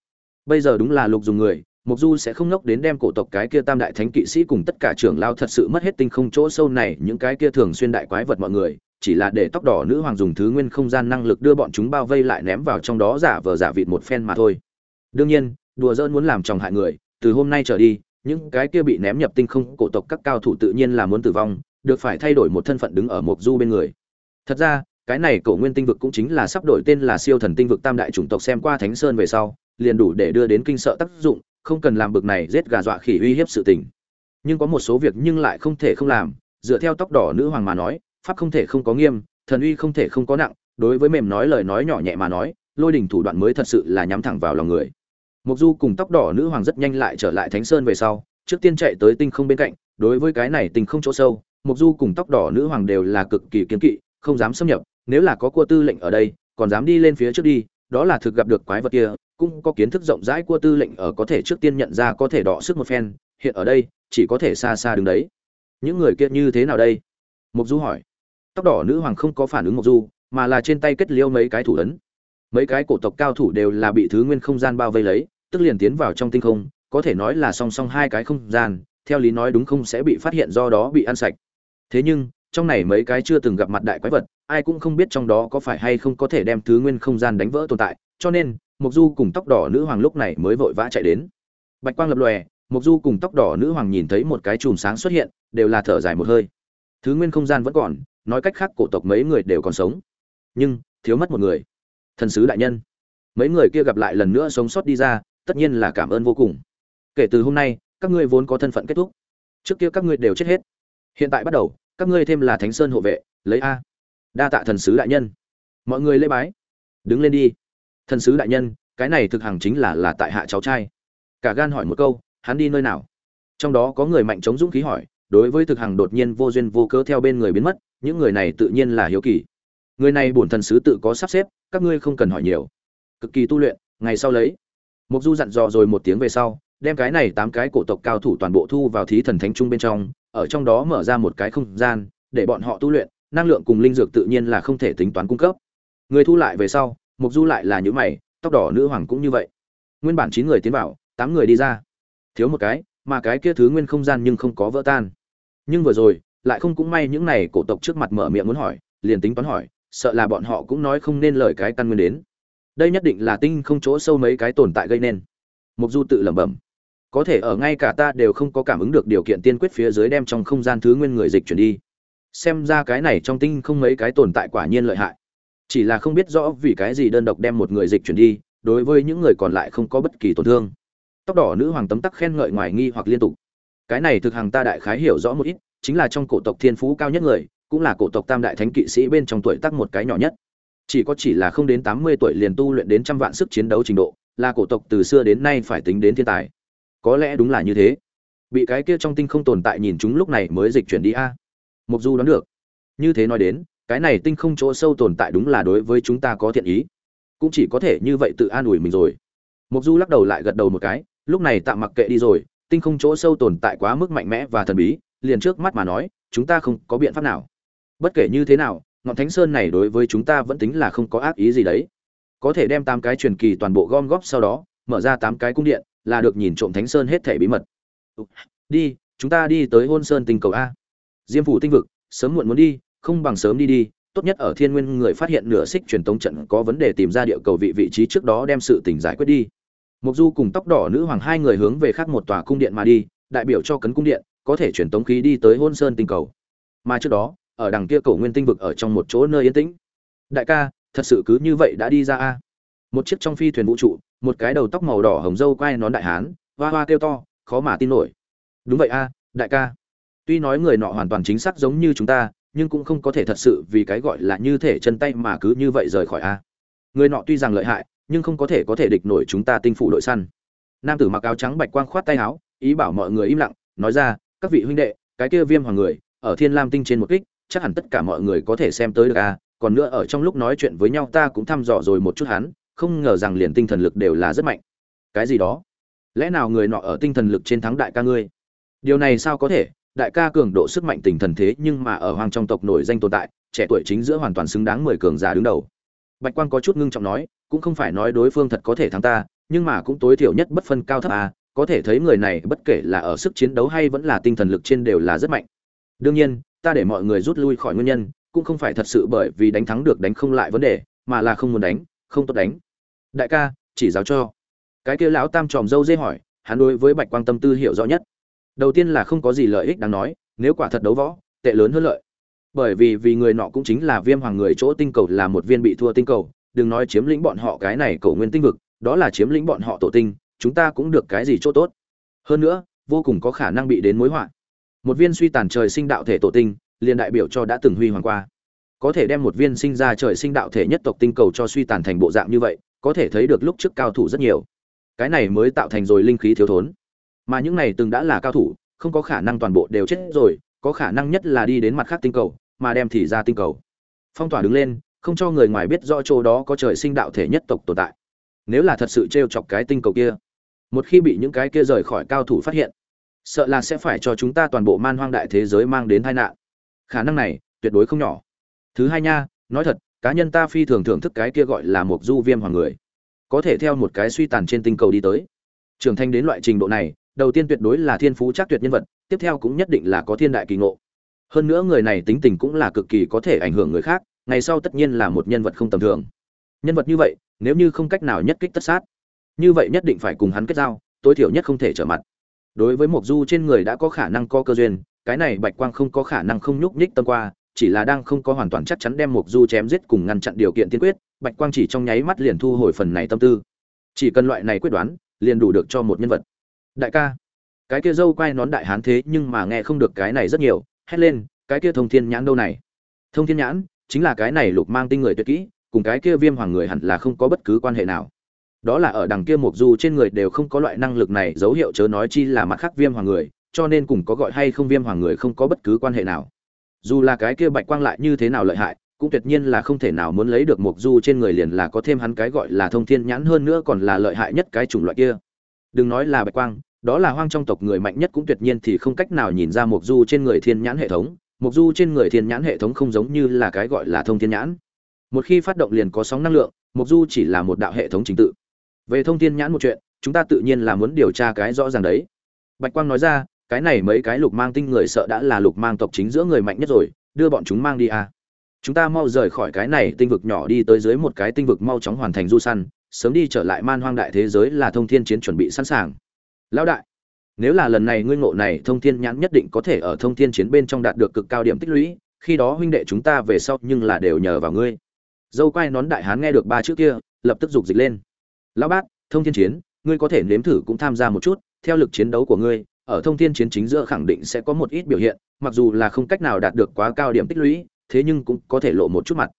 bây giờ đúng là lục dùng người Mộc Du sẽ không nốc đến đem cổ tộc cái kia tam đại thánh kỵ sĩ cùng tất cả trưởng lao thật sự mất hết tinh không chỗ sâu này, những cái kia thường xuyên đại quái vật mọi người, chỉ là để tóc đỏ nữ hoàng dùng thứ nguyên không gian năng lực đưa bọn chúng bao vây lại ném vào trong đó giả vờ giả vịt một phen mà thôi. Đương nhiên, đùa giỡn muốn làm chồng hại người, từ hôm nay trở đi, những cái kia bị ném nhập tinh không cổ tộc các cao thủ tự nhiên là muốn tử vong, được phải thay đổi một thân phận đứng ở Mộc Du bên người. Thật ra, cái này cổ nguyên tinh vực cũng chính là sắp đổi tên là siêu thần tinh vực tam đại chủng tộc xem qua thánh sơn về sau, liền đủ để đưa đến kinh sợ tác dụng, không cần làm bực này giết gà dọa khỉ uy hiếp sự tình nhưng có một số việc nhưng lại không thể không làm dựa theo tóc đỏ nữ hoàng mà nói pháp không thể không có nghiêm thần uy không thể không có nặng đối với mềm nói lời nói nhỏ nhẹ mà nói lôi đỉnh thủ đoạn mới thật sự là nhắm thẳng vào lòng người Mộc du cùng tóc đỏ nữ hoàng rất nhanh lại trở lại thánh sơn về sau trước tiên chạy tới tinh không bên cạnh đối với cái này tinh không chỗ sâu mục du cùng tóc đỏ nữ hoàng đều là cực kỳ kiên kỵ, không dám xâm nhập, nếu là có cua tư lệnh ở đây, còn dám đi lên phía trước đi, đó là thực gặp được quái vật kia, cũng có kiến thức rộng rãi Cua tư lệnh ở có thể trước tiên nhận ra có thể đọ sức một phen, hiện ở đây, chỉ có thể xa xa đứng đấy. Những người kia như thế nào đây? Mục du hỏi. Tóc đỏ nữ hoàng không có phản ứng mục du, mà là trên tay kết liêu mấy cái thủ ấn. Mấy cái cổ tộc cao thủ đều là bị thứ nguyên không gian bao vây lấy, tức liền tiến vào trong tinh không, có thể nói là song song hai cái không gian, theo lý nói đúng không sẽ bị phát hiện do đó bị ăn sạch thế nhưng trong này mấy cái chưa từng gặp mặt đại quái vật ai cũng không biết trong đó có phải hay không có thể đem thứ nguyên không gian đánh vỡ tồn tại cho nên mục Du cùng tóc đỏ nữ hoàng lúc này mới vội vã chạy đến. Bạch quang lập lòe, mục Du cùng tóc đỏ nữ hoàng nhìn thấy một cái chùm sáng xuất hiện, đều là thở dài một hơi. Thứ nguyên không gian vẫn còn, nói cách khác cổ tộc mấy người đều còn sống. Nhưng thiếu mất một người. Thần sứ đại nhân. Mấy người kia gặp lại lần nữa sống sót đi ra tất nhiên là cảm ơn vô cùng. Kể từ hôm nay các ngươi vốn có thân phận kết thúc. Trước kia các ngươi đều chết hết. Hiện tại bắt đầu các ngươi thêm là thánh sơn hộ vệ, lấy a. Đa tạ thần sứ đại nhân. Mọi người lễ bái. Đứng lên đi. Thần sứ đại nhân, cái này thực hàng chính là là tại hạ cháu trai. Cả gan hỏi một câu, hắn đi nơi nào? Trong đó có người mạnh chống dũng khí hỏi, đối với thực hàng đột nhiên vô duyên vô cớ theo bên người biến mất, những người này tự nhiên là hiếu kỳ. Người này bổn thần sứ tự có sắp xếp, các ngươi không cần hỏi nhiều. Cực kỳ tu luyện, ngày sau lấy. Mục du dặn dò rồi một tiếng về sau, đem cái này tám cái cổ tộc cao thủ toàn bộ thu vào thí thần thánh trung bên trong ở trong đó mở ra một cái không gian, để bọn họ tu luyện, năng lượng cùng linh dược tự nhiên là không thể tính toán cung cấp. Người thu lại về sau mục du lại là những mày, tóc đỏ nữ hoàng cũng như vậy. Nguyên bản chín người tiến vào, tám người đi ra. Thiếu một cái, mà cái kia thứ nguyên không gian nhưng không có vỡ tan. Nhưng vừa rồi, lại không cũng may những này cổ tộc trước mặt mở miệng muốn hỏi, liền tính toán hỏi, sợ là bọn họ cũng nói không nên lời cái căn nguyên đến. Đây nhất định là tinh không chỗ sâu mấy cái tồn tại gây nên. Mục du tự lẩm bẩm có thể ở ngay cả ta đều không có cảm ứng được điều kiện tiên quyết phía dưới đem trong không gian thứ nguyên người dịch chuyển đi. Xem ra cái này trong tinh không mấy cái tồn tại quả nhiên lợi hại. Chỉ là không biết rõ vì cái gì đơn độc đem một người dịch chuyển đi, đối với những người còn lại không có bất kỳ tổn thương. Tóc đỏ nữ hoàng tấm tắc khen ngợi ngoài nghi hoặc liên tục. Cái này thực hàng ta đại khái hiểu rõ một ít, chính là trong cổ tộc thiên phú cao nhất người, cũng là cổ tộc tam đại thánh kỵ sĩ bên trong tuổi tác một cái nhỏ nhất. Chỉ có chỉ là không đến tám mươi tuổi liền tu luyện đến trăm vạn sức chiến đấu trình độ, là cổ tộc từ xưa đến nay phải tính đến thiên tài có lẽ đúng là như thế. Bị cái kia trong tinh không tồn tại nhìn chúng lúc này mới dịch chuyển đi a. Mục du đoán được. Như thế nói đến, cái này tinh không chỗ sâu tồn tại đúng là đối với chúng ta có thiện ý. Cũng chỉ có thể như vậy tự an ủi mình rồi. Mục du lắc đầu lại gật đầu một cái, lúc này tạm mặc kệ đi rồi, tinh không chỗ sâu tồn tại quá mức mạnh mẽ và thần bí, liền trước mắt mà nói, chúng ta không có biện pháp nào. Bất kể như thế nào, ngọn thánh sơn này đối với chúng ta vẫn tính là không có ác ý gì đấy. Có thể đem tám cái truyền kỳ toàn bộ gom góp sau đó, mở ra tám cái cung điện là được nhìn trộm thánh sơn hết thể bí mật. Đi, chúng ta đi tới hôn sơn tinh cầu a. Diêm phủ tinh vực, sớm muộn muốn đi, không bằng sớm đi đi, tốt nhất ở thiên nguyên người phát hiện nửa xích truyền tống trận có vấn đề tìm ra địa cầu vị vị trí trước đó đem sự tình giải quyết đi. Mục du cùng tóc đỏ nữ hoàng hai người hướng về khác một tòa cung điện mà đi, đại biểu cho cấn cung điện, có thể truyền tống khí đi tới hôn sơn tinh cầu. Mà trước đó, ở đằng kia cầu nguyên tinh vực ở trong một chỗ nơi yên tĩnh. Đại ca, thật sự cứ như vậy đã đi ra a? Một chiếc trong phi thuyền vũ trụ, một cái đầu tóc màu đỏ hồng dâu quai nón đại hán, hoa hoa kêu to, khó mà tin nổi. Đúng vậy a, đại ca. Tuy nói người nọ hoàn toàn chính xác giống như chúng ta, nhưng cũng không có thể thật sự vì cái gọi là như thể chân tay mà cứ như vậy rời khỏi a. Người nọ tuy rằng lợi hại, nhưng không có thể có thể địch nổi chúng ta tinh phủ đội săn. Nam tử mặc áo trắng bạch quang khoát tay áo, ý bảo mọi người im lặng, nói ra, các vị huynh đệ, cái kia viêm hoàng người, ở thiên lam tinh trên một kích, chắc hẳn tất cả mọi người có thể xem tới được a, còn nữa ở trong lúc nói chuyện với nhau ta cũng thăm dò rồi một chút hắn không ngờ rằng liền tinh thần lực đều là rất mạnh. Cái gì đó? Lẽ nào người nọ ở tinh thần lực trên thắng đại ca ngươi? Điều này sao có thể? Đại ca cường độ sức mạnh tinh thần thế nhưng mà ở hoàng trong tộc nổi danh tồn tại, trẻ tuổi chính giữa hoàn toàn xứng đáng mười cường giả đứng đầu. Bạch Quang có chút ngưng trọng nói, cũng không phải nói đối phương thật có thể thắng ta, nhưng mà cũng tối thiểu nhất bất phân cao thấp à có thể thấy người này bất kể là ở sức chiến đấu hay vẫn là tinh thần lực trên đều là rất mạnh. Đương nhiên, ta để mọi người rút lui khỏi nguyên nhân, cũng không phải thật sự bởi vì đánh thắng được đánh không lại vấn đề, mà là không muốn đánh không tốt đánh. Đại ca, chỉ giáo cho. Cái kia lão tam tròm dâu dê hỏi, hắn đối với bạch quang tâm tư hiểu rõ nhất. Đầu tiên là không có gì lợi ích đáng nói, nếu quả thật đấu võ, tệ lớn hơn lợi. Bởi vì vì người nọ cũng chính là viêm hoàng người chỗ tinh cầu là một viên bị thua tinh cầu, đừng nói chiếm lĩnh bọn họ cái này cầu nguyên tinh vực, đó là chiếm lĩnh bọn họ tổ tinh, chúng ta cũng được cái gì chỗ tốt. Hơn nữa, vô cùng có khả năng bị đến mối họa. Một viên suy tàn trời sinh đạo thể tổ tinh, liền đại biểu cho đã từng huy hoàng qua có thể đem một viên sinh ra trời sinh đạo thể nhất tộc tinh cầu cho suy tàn thành bộ dạng như vậy, có thể thấy được lúc trước cao thủ rất nhiều. Cái này mới tạo thành rồi linh khí thiếu thốn. Mà những này từng đã là cao thủ, không có khả năng toàn bộ đều chết rồi, có khả năng nhất là đi đến mặt khác tinh cầu, mà đem thì ra tinh cầu. Phong tỏa đứng lên, không cho người ngoài biết rõ chỗ đó có trời sinh đạo thể nhất tộc tồn tại. Nếu là thật sự trêu chọc cái tinh cầu kia, một khi bị những cái kia rời khỏi cao thủ phát hiện, sợ là sẽ phải cho chúng ta toàn bộ man hoang đại thế giới mang đến tai nạn. Khả năng này tuyệt đối không nhỏ thứ hai nha, nói thật, cá nhân ta phi thường thưởng thức cái kia gọi là một du viêm hoàng người. Có thể theo một cái suy tàn trên tinh cầu đi tới. Trưởng thành đến loại trình độ này, đầu tiên tuyệt đối là thiên phú chắc tuyệt nhân vật, tiếp theo cũng nhất định là có thiên đại kỳ ngộ. Hơn nữa người này tính tình cũng là cực kỳ có thể ảnh hưởng người khác, ngày sau tất nhiên là một nhân vật không tầm thường. Nhân vật như vậy, nếu như không cách nào nhất kích tất sát, như vậy nhất định phải cùng hắn kết giao, tối thiểu nhất không thể trở mặt. Đối với mộc du trên người đã có khả năng có cơ duyên, cái này bạch quang không có khả năng không nhúc nhích tâm qua chỉ là đang không có hoàn toàn chắc chắn đem mục du chém giết cùng ngăn chặn điều kiện tiên quyết, bạch quang chỉ trong nháy mắt liền thu hồi phần này tâm tư. Chỉ cần loại này quyết đoán, liền đủ được cho một nhân vật. Đại ca, cái kia dâu quay nón đại hán thế nhưng mà nghe không được cái này rất nhiều, hét lên, cái kia thông thiên nhãn đâu này? Thông thiên nhãn chính là cái này lục mang tinh người tuyệt kỹ, cùng cái kia viêm hoàng người hẳn là không có bất cứ quan hệ nào. Đó là ở đằng kia mục du trên người đều không có loại năng lực này, dấu hiệu chớ nói chi là mặt khác viêm hoàng người, cho nên cùng có gọi hay không viêm hoàng người không có bất cứ quan hệ nào dù là cái kia bạch quang lại như thế nào lợi hại, cũng tuyệt nhiên là không thể nào muốn lấy được mục du trên người liền là có thêm hắn cái gọi là thông thiên nhãn hơn nữa còn là lợi hại nhất cái chủng loại kia. Đừng nói là bạch quang, đó là hoang trong tộc người mạnh nhất cũng tuyệt nhiên thì không cách nào nhìn ra mục du trên người thiên nhãn hệ thống. Mục du trên người thiên nhãn hệ thống không giống như là cái gọi là thông thiên nhãn. Một khi phát động liền có sóng năng lượng mục du chỉ là một đạo hệ thống chính tự. Về thông thiên nhãn một chuyện, chúng ta tự nhiên là muốn điều tra cái rõ ràng đấy. Bạch quang nói ra cái này mấy cái lục mang tinh người sợ đã là lục mang tộc chính giữa người mạnh nhất rồi, đưa bọn chúng mang đi à. chúng ta mau rời khỏi cái này tinh vực nhỏ đi tới dưới một cái tinh vực mau chóng hoàn thành du săn, sớm đi trở lại man hoang đại thế giới là thông thiên chiến chuẩn bị sẵn sàng. Lão đại, nếu là lần này ngươi ngộ này thông thiên nhãn nhất định có thể ở thông thiên chiến bên trong đạt được cực cao điểm tích lũy, khi đó huynh đệ chúng ta về sau nhưng là đều nhờ vào ngươi. Dâu quai nón đại hán nghe được ba chữ kia, lập tức dục dịch lên. Lão bát, thông thiên chiến, ngươi có thể nếm thử cũng tham gia một chút, theo lực chiến đấu của ngươi ở thông thiên chiến chính giữa khẳng định sẽ có một ít biểu hiện, mặc dù là không cách nào đạt được quá cao điểm tích lũy, thế nhưng cũng có thể lộ một chút mặt.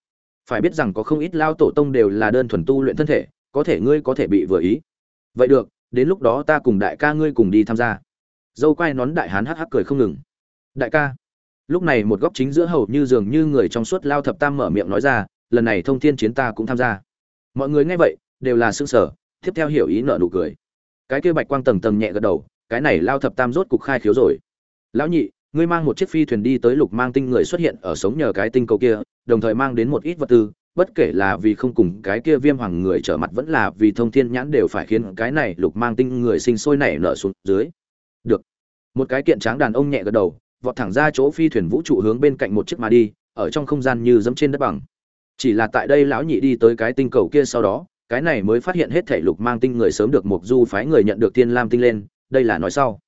Phải biết rằng có không ít lao tổ tông đều là đơn thuần tu luyện thân thể, có thể ngươi có thể bị vừa ý. Vậy được, đến lúc đó ta cùng đại ca ngươi cùng đi tham gia. Dâu quai nón đại hán hắc hắc cười không ngừng. Đại ca. Lúc này một góc chính giữa hầu như dường như người trong suốt lao thập tam mở miệng nói ra, lần này thông thiên chiến ta cũng tham gia. Mọi người nghe vậy, đều là sững sở tiếp theo hiểu ý nợ nụ cười. Cái kia bạch quang tầng tầng nhẹ gật đầu cái này lao thập tam rốt cục khai khiếu rồi. Lão nhị, ngươi mang một chiếc phi thuyền đi tới lục mang tinh người xuất hiện ở sống nhờ cái tinh cầu kia, đồng thời mang đến một ít vật tư, bất kể là vì không cùng cái kia viêm hoàng người trở mặt vẫn là vì thông thiên nhãn đều phải khiến cái này lục mang tinh người sinh sôi nảy nở xuống dưới. Được. Một cái kiện tráng đàn ông nhẹ gật đầu, vọt thẳng ra chỗ phi thuyền vũ trụ hướng bên cạnh một chiếc mà đi, ở trong không gian như dẫm trên đất bằng. Chỉ là tại đây lão nhị đi tới cái tinh cầu kia sau đó, cái này mới phát hiện hết thể lục mang tinh người sớm được một du phái người nhận được tiên lam tinh lên đây là nói sau.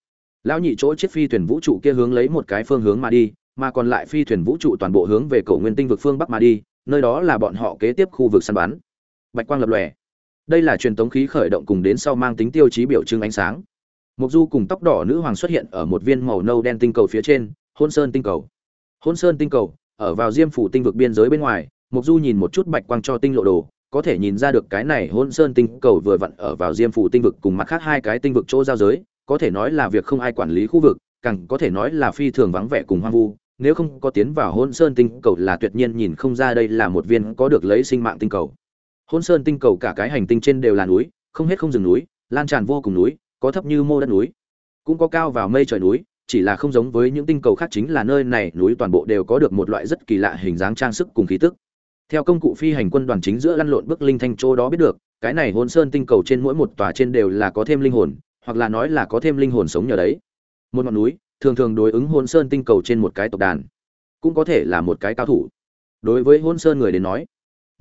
Lão nhị chỗ chiếc phi thuyền vũ trụ kia hướng lấy một cái phương hướng mà đi, mà còn lại phi thuyền vũ trụ toàn bộ hướng về cổ nguyên tinh vực phương bắc mà đi, nơi đó là bọn họ kế tiếp khu vực săn bắn. Bạch quang lập lòe. Đây là truyền tống khí khởi động cùng đến sau mang tính tiêu chí biểu trưng ánh sáng. Mục du cùng tóc đỏ nữ hoàng xuất hiện ở một viên màu nâu đen tinh cầu phía trên hôn sơn tinh cầu. Hôn sơn tinh cầu, ở vào diêm phủ tinh vực biên giới bên ngoài mục du nhìn một chút bạch quang cho tinh lộ đồ có thể nhìn ra được cái này hôn sơn tinh cầu vừa vặn ở vào diêm phủ tinh vực cùng mặt khác hai cái tinh vực chỗ giao giới, có thể nói là việc không ai quản lý khu vực, càng có thể nói là phi thường vắng vẻ cùng hoang vu. Nếu không có tiến vào hôn sơn tinh cầu là tuyệt nhiên nhìn không ra đây là một viên có được lấy sinh mạng tinh cầu. Hôn sơn tinh cầu cả cái hành tinh trên đều là núi, không hết không rừng núi, lan tràn vô cùng núi, có thấp như mô đất núi, cũng có cao vào mây trời núi, chỉ là không giống với những tinh cầu khác chính là nơi này núi toàn bộ đều có được một loại rất kỳ lạ hình dáng trang sức cùng khí tức theo công cụ phi hành quân đoàn chính giữa lăn lộn bước linh thanh châu đó biết được, cái này hôn sơn tinh cầu trên mỗi một tòa trên đều là có thêm linh hồn, hoặc là nói là có thêm linh hồn sống nhờ đấy. Một ngọn núi, thường thường đối ứng hôn sơn tinh cầu trên một cái tộc đàn, cũng có thể là một cái cao thủ. Đối với hôn sơn người đến nói,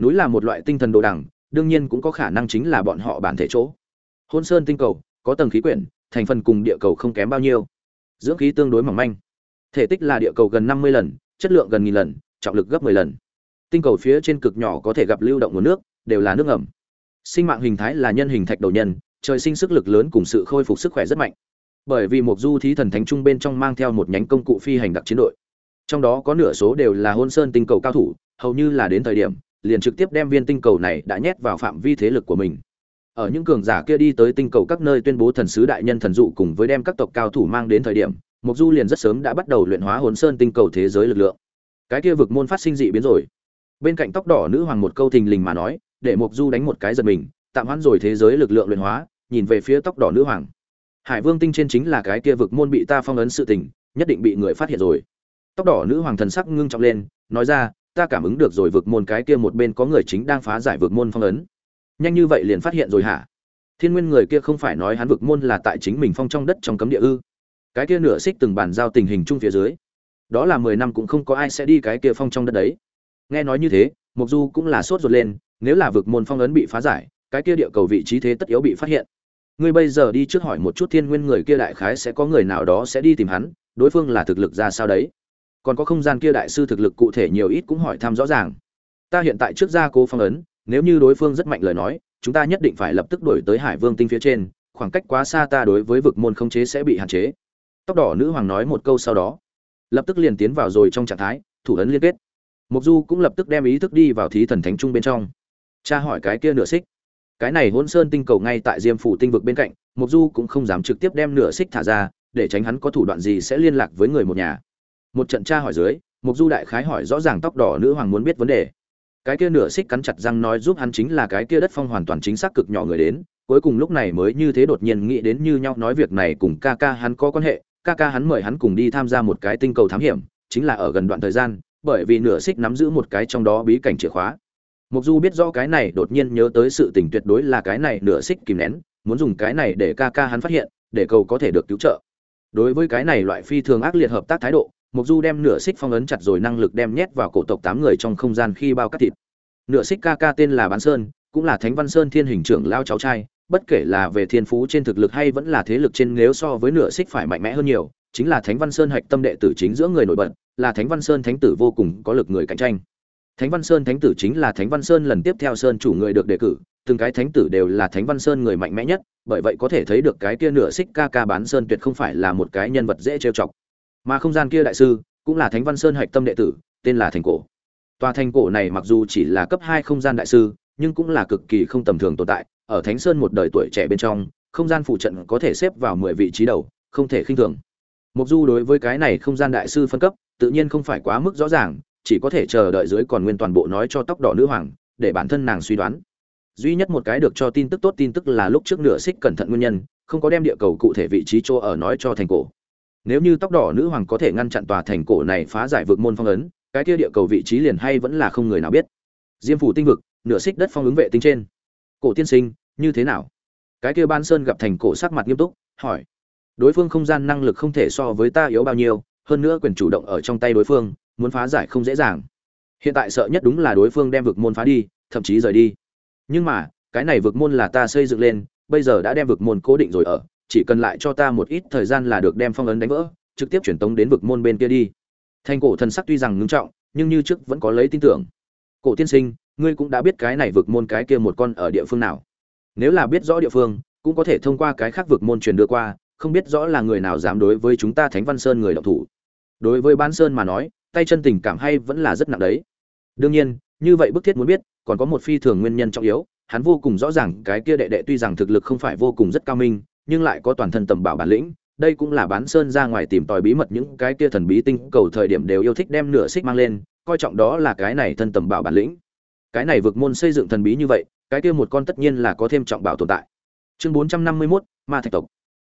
núi là một loại tinh thần đồ đẳng, đương nhiên cũng có khả năng chính là bọn họ bản thể chỗ. Hôn sơn tinh cầu, có tầng khí quyển, thành phần cùng địa cầu không kém bao nhiêu. Dưỡng khí tương đối mỏng manh. Thể tích là địa cầu gần năm mươi lần, chất lượng gần nghìn lần, trọng lực gấp 10 lần tinh cầu phía trên cực nhỏ có thể gặp lưu động nguồn nước, đều là nước ngầm. Sinh mạng hình thái là nhân hình thạch đầu nhân, trời sinh sức lực lớn cùng sự khôi phục sức khỏe rất mạnh. Bởi vì một du thí thần thánh trung bên trong mang theo một nhánh công cụ phi hành đặc chiến đội. Trong đó có nửa số đều là hôn sơn tinh cầu cao thủ, hầu như là đến thời điểm, liền trực tiếp đem viên tinh cầu này đã nhét vào phạm vi thế lực của mình. Ở những cường giả kia đi tới tinh cầu các nơi tuyên bố thần sứ đại nhân thần dụ cùng với đem các tộc cao thủ mang đến thời điểm mục du liền rất sớm đã bắt đầu luyện hóa hồn sơn tinh cầu thế giới lực lượng. Cái kia vực môn phát sinh dị biến rồi bên cạnh tóc đỏ nữ hoàng một câu thình lình mà nói, để mục du đánh một cái giật mình, tạm hoãn rồi thế giới lực lượng luyện hóa, nhìn về phía tóc đỏ nữ hoàng. Hải vương tinh trên chính là cái kia vực môn bị ta phong ấn sự tình, nhất định bị người phát hiện rồi. Tóc đỏ nữ hoàng thần sắc ngưng trọng lên, nói ra, ta cảm ứng được rồi vực môn cái kia một bên có người chính đang phá giải vực môn phong ấn. Nhanh như vậy liền phát hiện rồi hả? Thiên nguyên người kia không phải nói hắn vực môn là tại chính mình phong trong đất trong cấm địa ư? Cái kia nửa xích từng bàn giao tình hình chung phía dưới. Đó là mười năm cũng không có ai sẽ đi cái kia phong trong đất đấy nghe nói như thế mục du cũng là sốt ruột lên, nếu là vực môn phong ấn bị phá giải, cái kia địa cầu vị trí thế tất yếu bị phát hiện. Ngươi bây giờ đi trước hỏi một chút thiên nguyên người kia đại khái sẽ có người nào đó sẽ đi tìm hắn, đối phương là thực lực ra sao đấy. Còn có không gian kia đại sư thực lực cụ thể nhiều ít cũng hỏi thăm rõ ràng. Ta hiện tại trước ra cố phong ấn, nếu như đối phương rất mạnh lời nói, chúng ta nhất định phải lập tức đổi tới hải vương tinh phía trên, khoảng cách quá xa ta đối với vực môn không chế sẽ bị hạn chế. Tóc đỏ nữ hoàng nói một câu sau đó, lập tức liền tiến vào rồi trong trạng thái, thủ ấn liên kết mục du cũng lập tức đem ý thức đi vào thí thần thánh trung bên trong. Cha hỏi cái kia nửa xích. Cái này hôn sơn tinh cầu ngay tại diêm phủ tinh vực bên cạnh, mục du cũng không dám trực tiếp đem nửa xích thả ra, để tránh hắn có thủ đoạn gì sẽ liên lạc với người một nhà. Một trận tra hỏi dưới, mục du đại khái hỏi rõ ràng tóc đỏ nữ hoàng muốn biết vấn đề. Cái kia nửa xích cắn chặt răng nói giúp hắn chính là cái kia đất phong hoàn toàn chính xác cực nhỏ người đến, cuối cùng lúc này mới như thế đột nhiên nghĩ đến như nhau nói việc này cùng ca ca hắn có quan hệ, ca ca hắn mời hắn cùng đi tham gia một cái tinh cầu thám hiểm, chính là ở gần đoạn thời gian bởi vì nửa xích nắm giữ một cái trong đó bí cảnh chìa khóa. Mục du biết rõ cái này, đột nhiên nhớ tới sự tình tuyệt đối là cái này nửa xích kìm nén, muốn dùng cái này để ca ca hắn phát hiện, để cầu có thể được cứu trợ. Đối với cái này loại phi thường ác liệt hợp tác thái độ, mục du đem nửa xích phong ấn chặt rồi năng lực đem nhét vào cổ tộc tám người trong không gian khi bao cắt thịt. Nửa xích ca ca tên là bán sơn, cũng là thánh văn sơn thiên hình trưởng lao cháu trai, bất kể là về thiên phú trên thực lực hay vẫn là thế lực trên nếu so với nửa xích phải mạnh mẽ hơn nhiều chính là thánh văn sơn hạch tâm đệ tử chính giữa người nổi bật, là thánh văn sơn thánh tử vô cùng có lực người cạnh tranh. Thánh văn sơn thánh tử chính là thánh văn sơn lần tiếp theo sơn chủ người được đề cử, từng cái thánh tử đều là thánh văn sơn người mạnh mẽ nhất, bởi vậy có thể thấy được cái kia nửa xích ca ca bán sơn tuyệt không phải là một cái nhân vật dễ trêu chọc. Mà không gian kia đại sư, cũng là thánh văn sơn hạch tâm đệ tử, tên là thành cổ. Tòa thành cổ này mặc dù chỉ là cấp hai không gian đại sư, nhưng cũng là cực kỳ không tầm thường tồn tại, ở thánh sơn một đời tuổi trẻ bên trong, không gian phụ trận có thể xếp vào mười vị trí đầu, không thể khinh thường. Mộc du đối với cái này không gian đại sư phân cấp, tự nhiên không phải quá mức rõ ràng, chỉ có thể chờ đợi dưới còn nguyên toàn bộ nói cho tóc đỏ nữ hoàng, để bản thân nàng suy đoán. Duy nhất một cái được cho tin tức tốt tin tức là lúc trước nửa xích cẩn thận nguyên nhân, không có đem địa cầu cụ thể vị trí chỗ ở nói cho thành cổ. Nếu như tóc đỏ nữ hoàng có thể ngăn chặn tòa thành cổ này phá giải vực môn phong ấn, cái kia địa cầu vị trí liền hay vẫn là không người nào biết. Diêm phủ tinh vực, nửa xích đất phong ứng vệ tinh trên. Cổ tiên sinh, như thế nào? Cái kia ban sơn gặp thành cổ sắc mặt nghiêm túc, hỏi đối phương không gian năng lực không thể so với ta yếu bao nhiêu, hơn nữa quyền chủ động ở trong tay đối phương, muốn phá giải không dễ dàng. Hiện tại sợ nhất đúng là đối phương đem vực môn phá đi, thậm chí rời đi. Nhưng mà, cái này vực môn là ta xây dựng lên, bây giờ đã đem vực môn cố định rồi ở, chỉ cần lại cho ta một ít thời gian là được đem phong ấn đánh vỡ, trực tiếp chuyển tống đến vực môn bên kia đi. Thành cổ thần sắc tuy rằng ngưng trọng, nhưng như trước vẫn có lấy tin tưởng. Cổ tiên sinh, ngươi cũng đã biết cái này vực môn cái kia một con ở địa phương nào. Nếu là biết rõ địa phương, cũng có thể thông qua cái khác vực môn truyền đưa qua không biết rõ là người nào dám đối với chúng ta thánh văn sơn người động thủ. Đối với bán sơn mà nói tay chân tình cảm hay vẫn là rất nặng đấy. Đương nhiên như vậy bức thiết muốn biết còn có một phi thường nguyên nhân trọng yếu hắn vô cùng rõ ràng cái kia đệ đệ tuy rằng thực lực không phải vô cùng rất cao minh nhưng lại có toàn thân tầm bảo bản lĩnh đây cũng là bán sơn ra ngoài tìm tòi bí mật những cái kia thần bí tinh cầu thời điểm đều yêu thích đem nửa xích mang lên coi trọng đó là cái này thân tầm bảo bản lĩnh. Cái này vượt môn xây dựng thần bí như vậy cái kia một con tất nhiên là có thêm trọng bảo tồn tại. Chương bốn trăm năm mươi 451, ma thạch tộc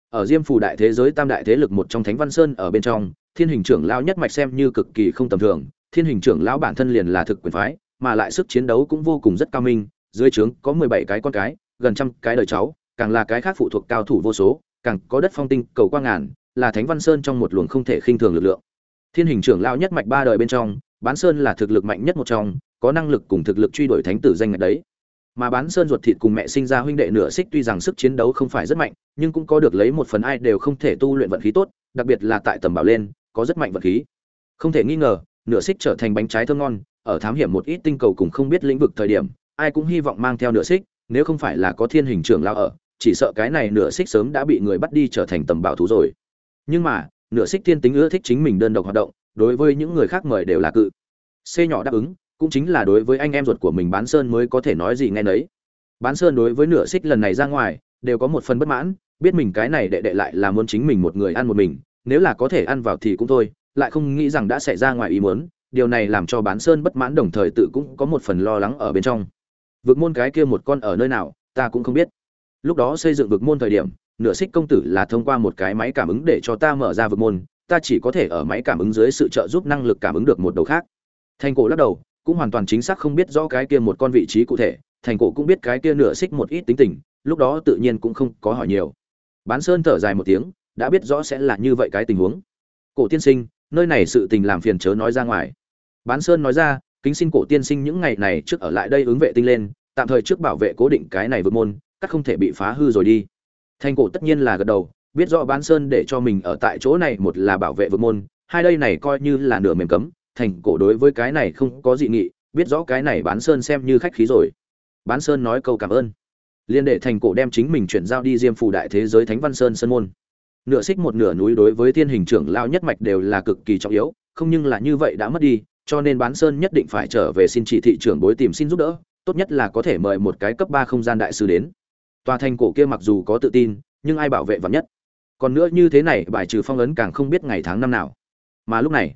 ở diêm phù đại thế giới tam đại thế lực một trong thánh văn sơn ở bên trong, thiên hình trưởng lão nhất mạch xem như cực kỳ không tầm thường, thiên hình trưởng lão bản thân liền là thực quyền phái, mà lại sức chiến đấu cũng vô cùng rất cao minh, dưới trướng có mười bảy cái con cái, gần trăm cái đời cháu, càng là cái khác phụ thuộc cao thủ vô số, càng có đất phong tinh, cầu quang ngàn, là thánh văn sơn trong một luồng không thể khinh thường lực lượng. Thiên hình trưởng lão nhất mạch ba đời bên trong, bán sơn là thực lực mạnh nhất một trong, có năng lực cùng thực lực truy đuổi thánh tử danh ngạch đấy mà bán sơn ruột thịt cùng mẹ sinh ra huynh đệ nửa xích tuy rằng sức chiến đấu không phải rất mạnh, nhưng cũng có được lấy một phần ai đều không thể tu luyện vận khí tốt, đặc biệt là tại tầm bảo lên, có rất mạnh vận khí. Không thể nghi ngờ, nửa xích trở thành bánh trái thơm ngon, ở thám hiểm một ít tinh cầu cùng không biết lĩnh vực thời điểm, ai cũng hy vọng mang theo nửa xích, nếu không phải là có thiên hình trưởng lao ở, chỉ sợ cái này nửa xích sớm đã bị người bắt đi trở thành tầm bảo thú rồi. Nhưng mà, nửa xích thiên tính ưa thích chính mình đơn độc hoạt động, đối với những người khác mời đều là cự. C nhỏ đáp ứng cũng chính là đối với anh em ruột của mình bán sơn mới có thể nói gì nghe nấy. Bán sơn đối với nửa xích lần này ra ngoài, đều có một phần bất mãn, biết mình cái này đệ đệ lại là muốn chính mình một người ăn một mình, nếu là có thể ăn vào thì cũng thôi, lại không nghĩ rằng đã xảy ra ngoài ý muốn, điều này làm cho bán sơn bất mãn đồng thời tự cũng có một phần lo lắng ở bên trong. Vực môn cái kia một con ở nơi nào, ta cũng không biết. Lúc đó xây dựng vực môn thời điểm, nửa xích công tử là thông qua một cái máy cảm ứng để cho ta mở ra vực môn, ta chỉ có thể ở máy cảm ứng dưới sự trợ giúp năng lực cảm ứng được một đầu khác. Thành cổ lắc đầu cũng hoàn toàn chính xác không biết rõ cái kia một con vị trí cụ thể, thành cổ cũng biết cái kia nửa xích một ít tính tình, lúc đó tự nhiên cũng không có hỏi nhiều. Bán sơn thở dài một tiếng, đã biết rõ sẽ là như vậy cái tình huống. Cổ tiên sinh, nơi này sự tình làm phiền chớ nói ra ngoài. Bán sơn nói ra, kính xin cổ tiên sinh những ngày này trước ở lại đây ứng vệ tinh lên, tạm thời trước bảo vệ cố định cái này vượt môn, các không thể bị phá hư rồi đi. Thành cổ tất nhiên là gật đầu, biết rõ bán sơn để cho mình ở tại chỗ này một là bảo vệ vượt môn, hai đây này coi như là nửa mềm cấm thành cổ đối với cái này không có dị nghị, biết rõ cái này bán sơn xem như khách khí rồi. Bán sơn nói câu cảm ơn. Liên đệ thành cổ đem chính mình chuyển giao đi diêm phủ đại thế giới thánh văn sơn sơn môn. Nửa xích một nửa núi đối với thiên hình trưởng lao nhất mạch đều là cực kỳ trọng yếu, không nhưng là như vậy đã mất đi, cho nên bán sơn nhất định phải trở về xin chỉ thị trưởng bối tìm xin giúp đỡ, tốt nhất là có thể mời một cái cấp ba không gian đại sư đến. Tòa thành cổ kia mặc dù có tự tin, nhưng ai bảo vệ vắn nhất? Còn nữa như thế này, bài trừ phong ấn càng không biết ngày tháng năm nào. Mà lúc này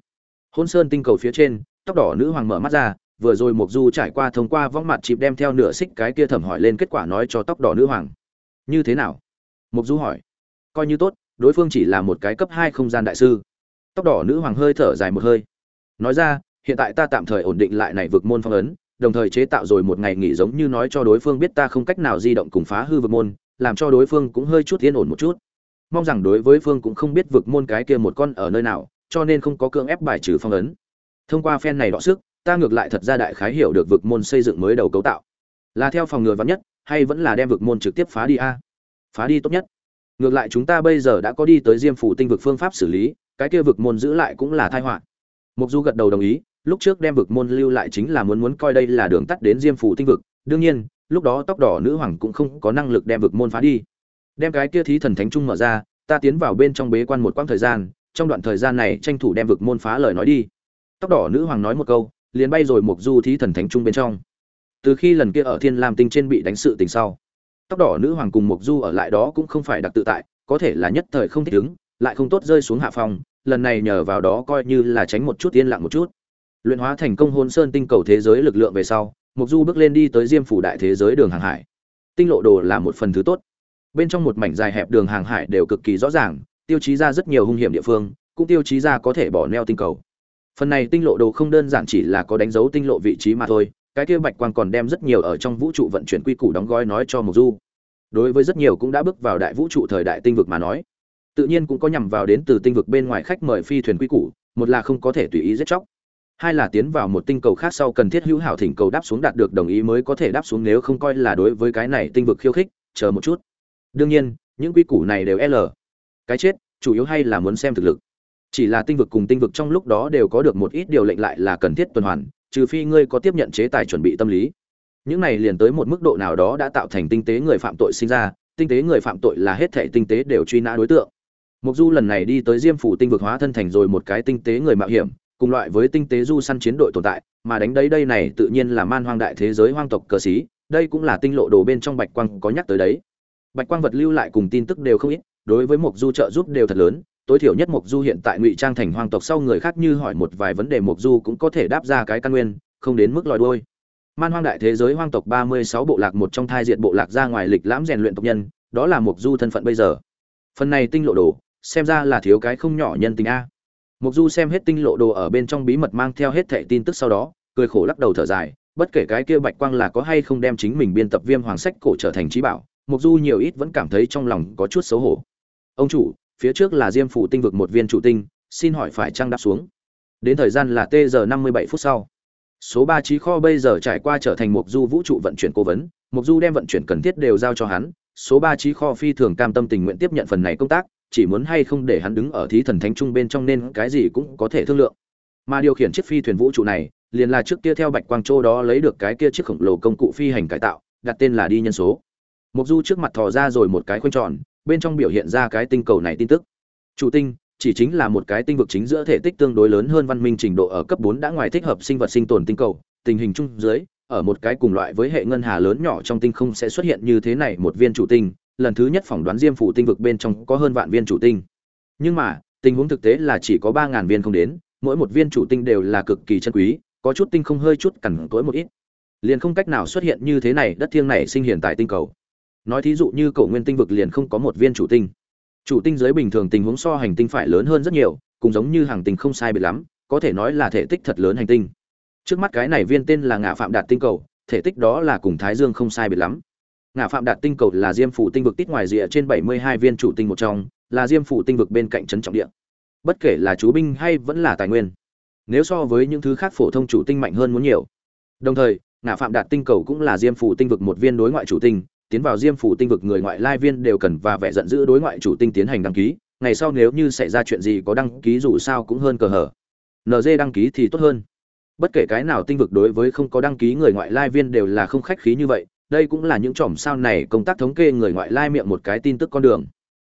hôn sơn tinh cầu phía trên, tóc đỏ nữ hoàng mở mắt ra, vừa rồi mục du trải qua thông qua võng mặt chịp đem theo nửa xích cái kia thẩm hỏi lên kết quả nói cho tóc đỏ nữ hoàng. Như thế nào? Mục du hỏi. Coi như tốt, đối phương chỉ là một cái cấp hai không gian đại sư. Tóc đỏ nữ hoàng hơi thở dài một hơi. Nói ra, hiện tại ta tạm thời ổn định lại này vực môn phong ấn, đồng thời chế tạo rồi một ngày nghỉ giống như nói cho đối phương biết ta không cách nào di động cùng phá hư vực môn, làm cho đối phương cũng hơi chút yên ổn một chút. Mong rằng đối với phương cũng không biết vực môn cái kia một con ở nơi nào cho nên không có cưỡng ép bài trừ phong ấn. Thông qua phen này đọ sức, ta ngược lại thật ra đại khái hiểu được vực môn xây dựng mới đầu cấu tạo. Là theo phòng ngừa vắn nhất, hay vẫn là đem vực môn trực tiếp phá đi a? Phá đi tốt nhất. Ngược lại chúng ta bây giờ đã có đi tới diêm phủ tinh vực phương pháp xử lý, cái kia vực môn giữ lại cũng là tai họa. Mục du gật đầu đồng ý, lúc trước đem vực môn lưu lại chính là muốn muốn coi đây là đường tắt đến diêm phủ tinh vực, đương nhiên, lúc đó tóc đỏ nữ hoàng cũng không có năng lực đem vực môn phá đi. Đem cái kia thí thần thánh trung mở ra, ta tiến vào bên trong bế quan một quãng thời gian trong đoạn thời gian này tranh thủ đem vực môn phá lời nói đi. Tóc đỏ nữ hoàng nói một câu, liền bay rồi mục du thí thần thánh trung bên trong. Từ khi lần kia ở thiên lam tinh trên bị đánh sự tình sau, tóc đỏ nữ hoàng cùng mục du ở lại đó cũng không phải đặc tự tại, có thể là nhất thời không thích ứng, lại không tốt rơi xuống hạ phòng, lần này nhờ vào đó coi như là tránh một chút yên lặng một chút. Luyện hóa thành công hôn sơn tinh cầu thế giới lực lượng về sau mục du bước lên đi tới diêm phủ đại thế giới đường hàng hải. Tinh lộ đồ là một phần thứ tốt. Bên trong một mảnh dài hẹp đường hàng hải đều cực kỳ rõ ràng tiêu chí ra rất nhiều hung hiểm địa phương, cũng tiêu chí ra có thể bỏ neo tinh cầu. Phần này tinh lộ đồ không đơn giản chỉ là có đánh dấu tinh lộ vị trí mà thôi, cái kia bạch quang còn đem rất nhiều ở trong vũ trụ vận chuyển quy củ đóng gói nói cho mục du. Đối với rất nhiều cũng đã bước vào đại vũ trụ thời đại tinh vực mà nói, tự nhiên cũng có nhằm vào đến từ tinh vực bên ngoài khách mời phi thuyền quy củ, một là không có thể tùy ý giết chóc, hai là tiến vào một tinh cầu khác sau cần thiết hữu hảo thỉnh cầu đáp xuống đạt được đồng ý mới có thể đáp xuống nếu không coi là đối với cái này tinh vực khiêu khích, chờ một chút. Đương nhiên, những quy củ này đều l cái chết, chủ yếu hay là muốn xem thực lực. Chỉ là tinh vực cùng tinh vực trong lúc đó đều có được một ít điều lệnh lại là cần thiết tuần hoàn, trừ phi ngươi có tiếp nhận chế tài chuẩn bị tâm lý. Những này liền tới một mức độ nào đó đã tạo thành tinh tế người phạm tội sinh ra, tinh tế người phạm tội là hết thể tinh tế đều truy nã đối tượng. Mục du lần này đi tới diêm phủ tinh vực hóa thân thành rồi một cái tinh tế người mạo hiểm, cùng loại với tinh tế du săn chiến đội tồn tại, mà đánh đấy đây này tự nhiên là man hoang đại thế giới hoang tộc cờ xí đây cũng là tinh lộ đồ bên trong bạch quang có nhắc tới đấy. Bạch quang vật lưu lại cùng tin tức đều không ít đối với mục du trợ giúp đều thật lớn, tối thiểu nhất mục du hiện tại ngụy trang thành hoang tộc sau người khác như hỏi một vài vấn đề mục du cũng có thể đáp ra cái căn nguyên, không đến mức lòi đuôi. Man hoang đại thế giới hoang tộc ba mươi sáu bộ lạc một trong thai diện bộ lạc ra ngoài lịch lãm rèn luyện tộc nhân, đó là mục du thân phận bây giờ. Phần này tinh lộ đồ, xem ra là thiếu cái không nhỏ nhân tình a. Mục du xem hết tinh lộ đồ ở bên trong bí mật mang theo hết thệ tin tức sau đó, cười khổ lắc đầu thở dài, bất kể cái kia bạch quang là có hay không đem chính mình biên tập viêm hoàng sách cổ trở thành trí bảo mục du nhiều ít vẫn cảm thấy trong lòng có chút xấu hổ ông chủ, phía trước là diêm phủ tinh vực một viên chủ tinh, xin hỏi phải trăng đáp xuống? Đến thời gian là t giờ năm mươi bảy phút sau. Số ba trí kho bây giờ trải qua trở thành mục du vũ trụ vận chuyển cố vấn mục du đem vận chuyển cần thiết đều giao cho hắn, số ba trí kho phi thường cam tâm tình nguyện tiếp nhận phần này công tác, chỉ muốn hay không để hắn đứng ở thí thần thánh trung bên trong nên cái gì cũng có thể thương lượng. Mà điều khiển chiếc phi thuyền vũ trụ này, liền là trước kia theo bạch quang châu đó lấy được cái kia chiếc khổng lồ công cụ phi hành cải tạo, đặt tên là đi nhân số. Mục du trước mặt thò ra rồi một cái khoanh tròn bên trong biểu hiện ra cái tinh cầu này tin tức chủ tinh chỉ chính là một cái tinh vực chính giữa thể tích tương đối lớn hơn văn minh trình độ ở cấp 4 đã ngoài thích hợp sinh vật sinh tồn tinh cầu, tình hình chung dưới, ở một cái cùng loại với hệ ngân hà lớn nhỏ trong tinh không sẽ xuất hiện như thế này một viên chủ tinh, lần thứ nhất phỏng đoán Diêm phủ tinh vực bên trong có hơn vạn viên chủ tinh. Nhưng mà, tình huống thực tế là chỉ có 3000 viên không đến, mỗi một viên chủ tinh đều là cực kỳ chân quý, có chút tinh không hơi chút cẩn tối một ít. Liền không cách nào xuất hiện như thế này đất thiêng này sinh hiện tại tinh cầu. Nói thí dụ như cổ nguyên tinh vực liền không có một viên chủ tinh. Chủ tinh giới bình thường tình huống so hành tinh phải lớn hơn rất nhiều, cũng giống như hàng tinh không sai biệt lắm, có thể nói là thể tích thật lớn hành tinh. Trước mắt cái này viên tên là ngã phạm đạt tinh cầu, thể tích đó là cùng thái dương không sai biệt lắm. Ngã phạm đạt tinh cầu là diêm phủ tinh vực tít ngoài rìa trên bảy mươi hai viên chủ tinh một trong, là diêm phủ tinh vực bên cạnh trấn trọng địa. Bất kể là chú binh hay vẫn là tài nguyên, nếu so với những thứ khác phổ thông chủ tinh mạnh hơn muốn nhiều. Đồng thời ngã phạm đạt tinh cầu cũng là diêm phủ tinh vực một viên đối ngoại chủ tinh tiến vào diêm phủ tinh vực người ngoại lai viên đều cần và vẻ giận dữ đối ngoại chủ tinh tiến hành đăng ký. Ngày sau nếu như xảy ra chuyện gì có đăng ký dù sao cũng hơn cờ hở. Nd đăng ký thì tốt hơn. Bất kể cái nào tinh vực đối với không có đăng ký người ngoại lai viên đều là không khách khí như vậy, đây cũng là những chòm sao này công tác thống kê người ngoại lai miệng một cái tin tức con đường.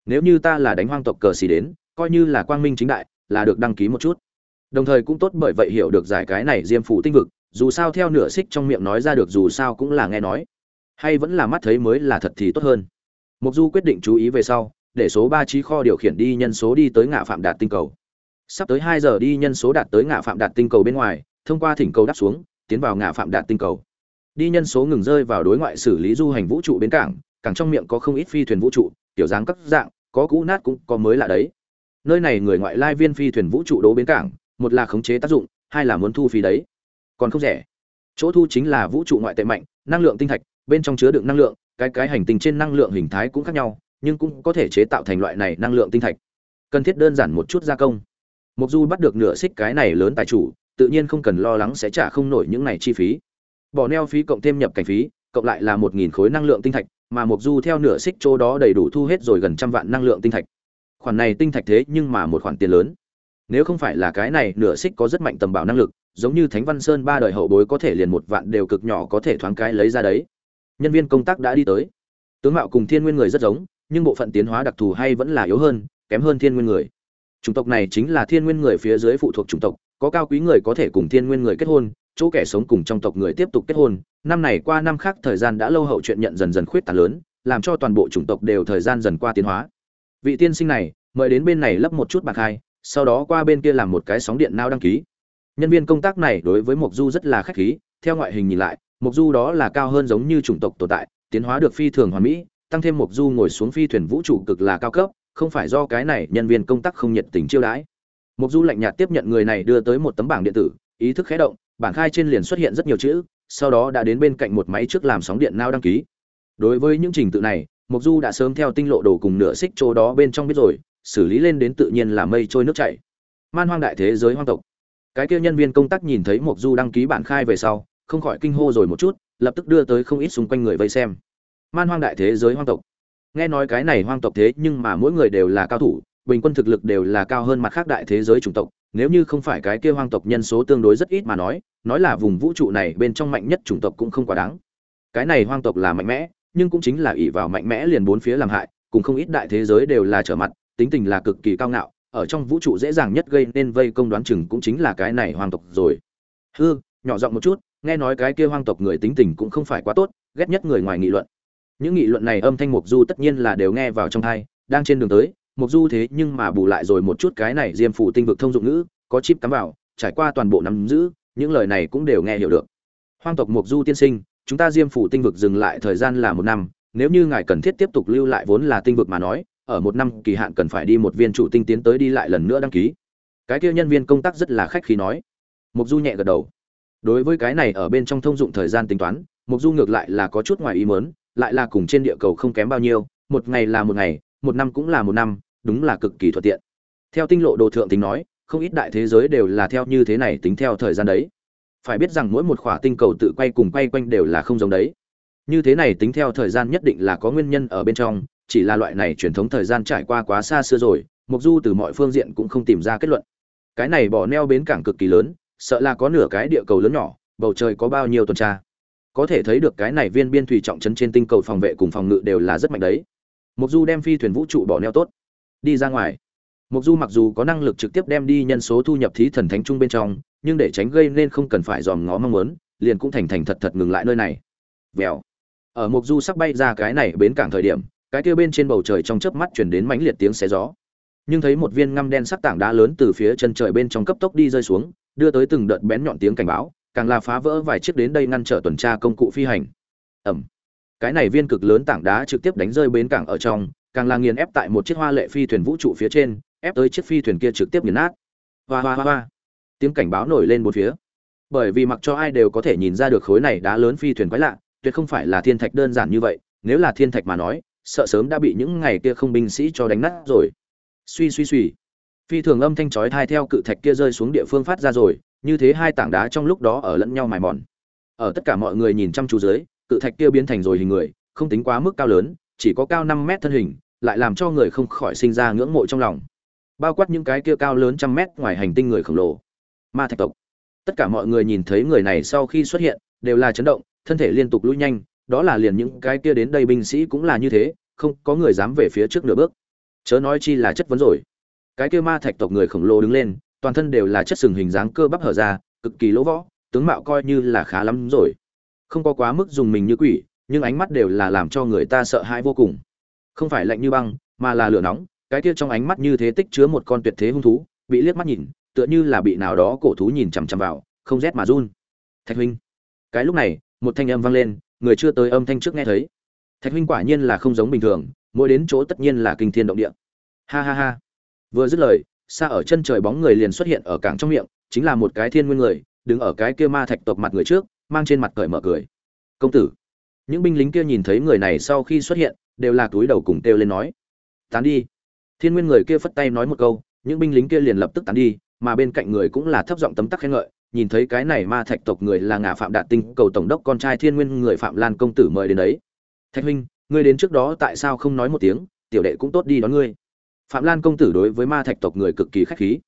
Nếu như ta là đánh hoang tộc cờ xì đến, coi như là quang minh chính đại, là được đăng ký một chút. Đồng thời cũng tốt bởi vậy hiểu được giải cái này diêm phủ tinh vực, dù sao theo nửa xích trong miệng nói ra được dù sao cũng là nghe nói hay vẫn là mắt thấy mới là thật thì tốt hơn. Mục du quyết định chú ý về sau, để số ba trí kho điều khiển đi nhân số đi tới ngã phạm đạt tinh cầu. Sắp tới hai giờ đi nhân số đạt tới ngã phạm đạt tinh cầu bên ngoài, thông qua thỉnh cầu đáp xuống, tiến vào ngã phạm đạt tinh cầu. Đi nhân số ngừng rơi vào đối ngoại xử lý du hành vũ trụ bến cảng cảng trong miệng có không ít phi thuyền vũ trụ tiểu dáng các dạng, có cũ nát cũng có mới lạ đấy. Nơi này người ngoại lai viên phi thuyền vũ trụ đố bến cảng, một là khống chế tác dụng, hai là muốn thu phí đấy. Còn không rẻ. Chỗ thu chính là vũ trụ ngoại tệ mạnh, năng lượng tinh thạch bên trong chứa đựng năng lượng, cái cái hành tinh trên năng lượng hình thái cũng khác nhau, nhưng cũng có thể chế tạo thành loại này năng lượng tinh thạch. Cần thiết đơn giản một chút gia công. Mục du bắt được nửa xích cái này lớn tài chủ, tự nhiên không cần lo lắng sẽ trả không nổi những này chi phí. Bỏ neo phí cộng thêm nhập cảnh phí, cộng lại là một nghìn khối năng lượng tinh thạch, mà mục du theo nửa xích chỗ đó đầy đủ thu hết rồi gần trăm vạn năng lượng tinh thạch. Khoản này tinh thạch thế nhưng mà một khoản tiền lớn. Nếu không phải là cái này, nửa xích có rất mạnh tầm bảo năng lực, giống như thánh văn sơn ba đời hậu bối có thể liền một vạn đều cực nhỏ có thể thoáng cái lấy ra đấy nhân viên công tác đã đi tới. Tướng mạo cùng thiên nguyên người rất giống, nhưng bộ phận tiến hóa đặc thù hay vẫn là yếu hơn, kém hơn thiên nguyên người. Chủng tộc này chính là thiên nguyên người phía dưới phụ thuộc chủng tộc, có cao quý người có thể cùng thiên nguyên người kết hôn, chỗ kẻ sống cùng trong tộc người tiếp tục kết hôn. Năm này qua năm khác, thời gian đã lâu hậu chuyện nhận dần dần khuyết tàn lớn, làm cho toàn bộ chủng tộc đều thời gian dần qua tiến hóa. Vị tiên sinh này, mời đến bên này lấp một chút bạc hai, sau đó qua bên kia làm một cái sóng điện nao đăng ký. Nhân viên công tác này đối với mộc du rất là khách khí, theo ngoại hình nhìn lại mộc du đó là cao hơn giống như chủng tộc tồn tại, tiến hóa được phi thường hoàn mỹ, tăng thêm mộc du ngồi xuống phi thuyền vũ trụ cực là cao cấp, không phải do cái này nhân viên công tác không nhiệt tình chiêu đãi. Mộc du lạnh nhạt tiếp nhận người này đưa tới một tấm bảng điện tử, ý thức khé động, bảng khai trên liền xuất hiện rất nhiều chữ, sau đó đã đến bên cạnh một máy trước làm sóng điện nao đăng ký. Đối với những trình tự này, mộc du đã sớm theo tinh lộ đồ cùng nửa xích chỗ đó bên trong biết rồi, xử lý lên đến tự nhiên là mây trôi nước chảy. Man hoang đại thế giới hoang tộc. Cái kia nhân viên công tác nhìn thấy mộc du đăng ký bản khai về sau không khỏi kinh hô rồi một chút, lập tức đưa tới không ít xung quanh người vây xem. Man hoang đại thế giới hoang tộc. Nghe nói cái này hoang tộc thế nhưng mà mỗi người đều là cao thủ, bình quân thực lực đều là cao hơn mặt khác đại thế giới chủng tộc. Nếu như không phải cái kia hoang tộc nhân số tương đối rất ít mà nói nói là vùng vũ trụ này bên trong mạnh nhất chủng tộc cũng không quá đáng. Cái này hoang tộc là mạnh mẽ, nhưng cũng chính là ỷ vào mạnh mẽ liền bốn phía làm hại, cùng không ít đại thế giới đều là trở mặt, tính tình là cực kỳ cao ngạo, ở trong vũ trụ dễ dàng nhất gây nên vây công đoán chừng cũng chính là cái này hoang tộc rồi. Hư, nhỏ giọng một chút nghe nói cái kia hoang tộc người tính tình cũng không phải quá tốt, ghét nhất người ngoài nghị luận. Những nghị luận này âm thanh mục du tất nhiên là đều nghe vào trong thai đang trên đường tới mục du thế nhưng mà bù lại rồi một chút cái này diêm phủ tinh vực thông dụng ngữ, có chip cắm vào, trải qua toàn bộ nắm giữ, những lời này cũng đều nghe hiểu được. Hoang tộc mục du tiên sinh, chúng ta diêm phủ tinh vực dừng lại thời gian là một năm, nếu như ngài cần thiết tiếp tục lưu lại vốn là tinh vực mà nói, ở một năm kỳ hạn cần phải đi một viên chủ tinh tiến tới đi lại lần nữa đăng ký. Cái kia nhân viên công tác rất là khách khí nói. Mục du nhẹ gật đầu đối với cái này ở bên trong thông dụng thời gian tính toán mục du ngược lại là có chút ngoài ý mớn lại là cùng trên địa cầu không kém bao nhiêu, một ngày là một ngày, một năm cũng là một năm, đúng là cực kỳ thuận tiện. Theo tinh lộ đồ thượng tính nói, không ít đại thế giới đều là theo như thế này tính theo thời gian đấy. Phải biết rằng mỗi một khỏa tinh cầu tự quay cùng quay quanh đều là không giống đấy. Như thế này tính theo thời gian nhất định là có nguyên nhân ở bên trong, chỉ là loại này truyền thống thời gian trải qua quá xa xưa rồi mục du từ mọi phương diện cũng không tìm ra kết luận. Cái này bỏ neo bến cảng cực kỳ lớn sợ là có nửa cái địa cầu lớn nhỏ, bầu trời có bao nhiêu tuần tra. Có thể thấy được cái này viên biên thủy trọng trấn trên tinh cầu phòng vệ cùng phòng ngự đều là rất mạnh đấy. Mục du đem phi thuyền vũ trụ bỏ neo tốt, đi ra ngoài. Mục du mặc dù có năng lực trực tiếp đem đi nhân số thu nhập thí thần thánh trung bên trong, nhưng để tránh gây nên không cần phải dòm ngó mong muốn, liền cũng thành thành thật thật ngừng lại nơi này. Vèo. Ở mục du sắp bay ra cái này bến cảng thời điểm, cái kia bên trên bầu trời trong chớp mắt chuyển đến mãnh liệt tiếng xé gió. Nhưng thấy một viên ngăm đen sắc tảng đá lớn từ phía chân trời bên trong cấp tốc đi rơi xuống đưa tới từng đợt bén nhọn tiếng cảnh báo, càng là phá vỡ vài chiếc đến đây ngăn trở tuần tra công cụ phi hành. Ẩm cái này viên cực lớn tảng đá trực tiếp đánh rơi bến cảng ở trong, càng là nghiền ép tại một chiếc hoa lệ phi thuyền vũ trụ phía trên, ép tới chiếc phi thuyền kia trực tiếp nghiền nát. Hoa hoa hoa hoa. Tiếng cảnh báo nổi lên bốn phía. Bởi vì mặc cho ai đều có thể nhìn ra được khối này đá lớn phi thuyền quái lạ, tuyệt không phải là thiên thạch đơn giản như vậy, nếu là thiên thạch mà nói, sợ sớm đã bị những ngày kia không binh sĩ cho đánh nát rồi. Suy suy suy phi thường âm thanh chói thai theo cự thạch kia rơi xuống địa phương phát ra rồi, như thế hai tảng đá trong lúc đó ở lẫn nhau mài mòn. Ở tất cả mọi người nhìn chăm chú dưới, cự thạch kia biến thành rồi hình người, không tính quá mức cao lớn, chỉ có cao năm mét thân hình, lại làm cho người không khỏi sinh ra ngưỡng mộ trong lòng. Bao quát những cái kia cao lớn trăm mét ngoài hành tinh người khổng lồ. Ma thạch tộc. Tất cả mọi người nhìn thấy người này sau khi xuất hiện, đều là chấn động, thân thể liên tục lũi nhanh, đó là liền những cái kia đến đây binh sĩ cũng là như thế, không có người dám về phía trước nửa bước. Chớ nói chi là chất vấn rồi cái kia ma thạch tộc người khổng lồ đứng lên, toàn thân đều là chất sừng hình dáng cơ bắp hở ra, cực kỳ lỗ võ, tướng mạo coi như là khá lắm rồi. Không có quá mức dùng mình như quỷ, nhưng ánh mắt đều là làm cho người ta sợ hãi vô cùng. Không phải lạnh như băng, mà là lửa nóng, cái kia trong ánh mắt như thế tích chứa một con tuyệt thế hung thú, bị liếc mắt nhìn, tựa như là bị nào đó cổ thú nhìn chằm chằm vào, không rét mà run. Thạch huynh. Cái lúc này, một thanh âm vang lên, người chưa tới âm thanh trước nghe thấy. Thạch huynh quả nhiên là không giống bình thường, mỗi đến chỗ tất nhiên là kinh thiên động địa. Ha ha ha vừa dứt lời, xa ở chân trời bóng người liền xuất hiện ở cảng trong miệng, chính là một cái thiên nguyên người, đứng ở cái kia ma thạch tộc mặt người trước, mang trên mặt cởi mở cười. Công tử. Những binh lính kia nhìn thấy người này sau khi xuất hiện, đều là túi đầu cùng kêu lên nói. Tán đi. Thiên nguyên người kia phất tay nói một câu, những binh lính kia liền lập tức tán đi, mà bên cạnh người cũng là thấp giọng tấm tắc khen ngợi, nhìn thấy cái này ma thạch tộc người là ngã phạm đạt tinh, cầu tổng đốc con trai thiên nguyên người phạm lan công tử mời đến đấy. Thạch huynh, ngươi đến trước đó tại sao không nói một tiếng, tiểu đệ cũng tốt đi đón ngươi phạm lan công tử đối với ma thạch tộc người cực kỳ khách khí.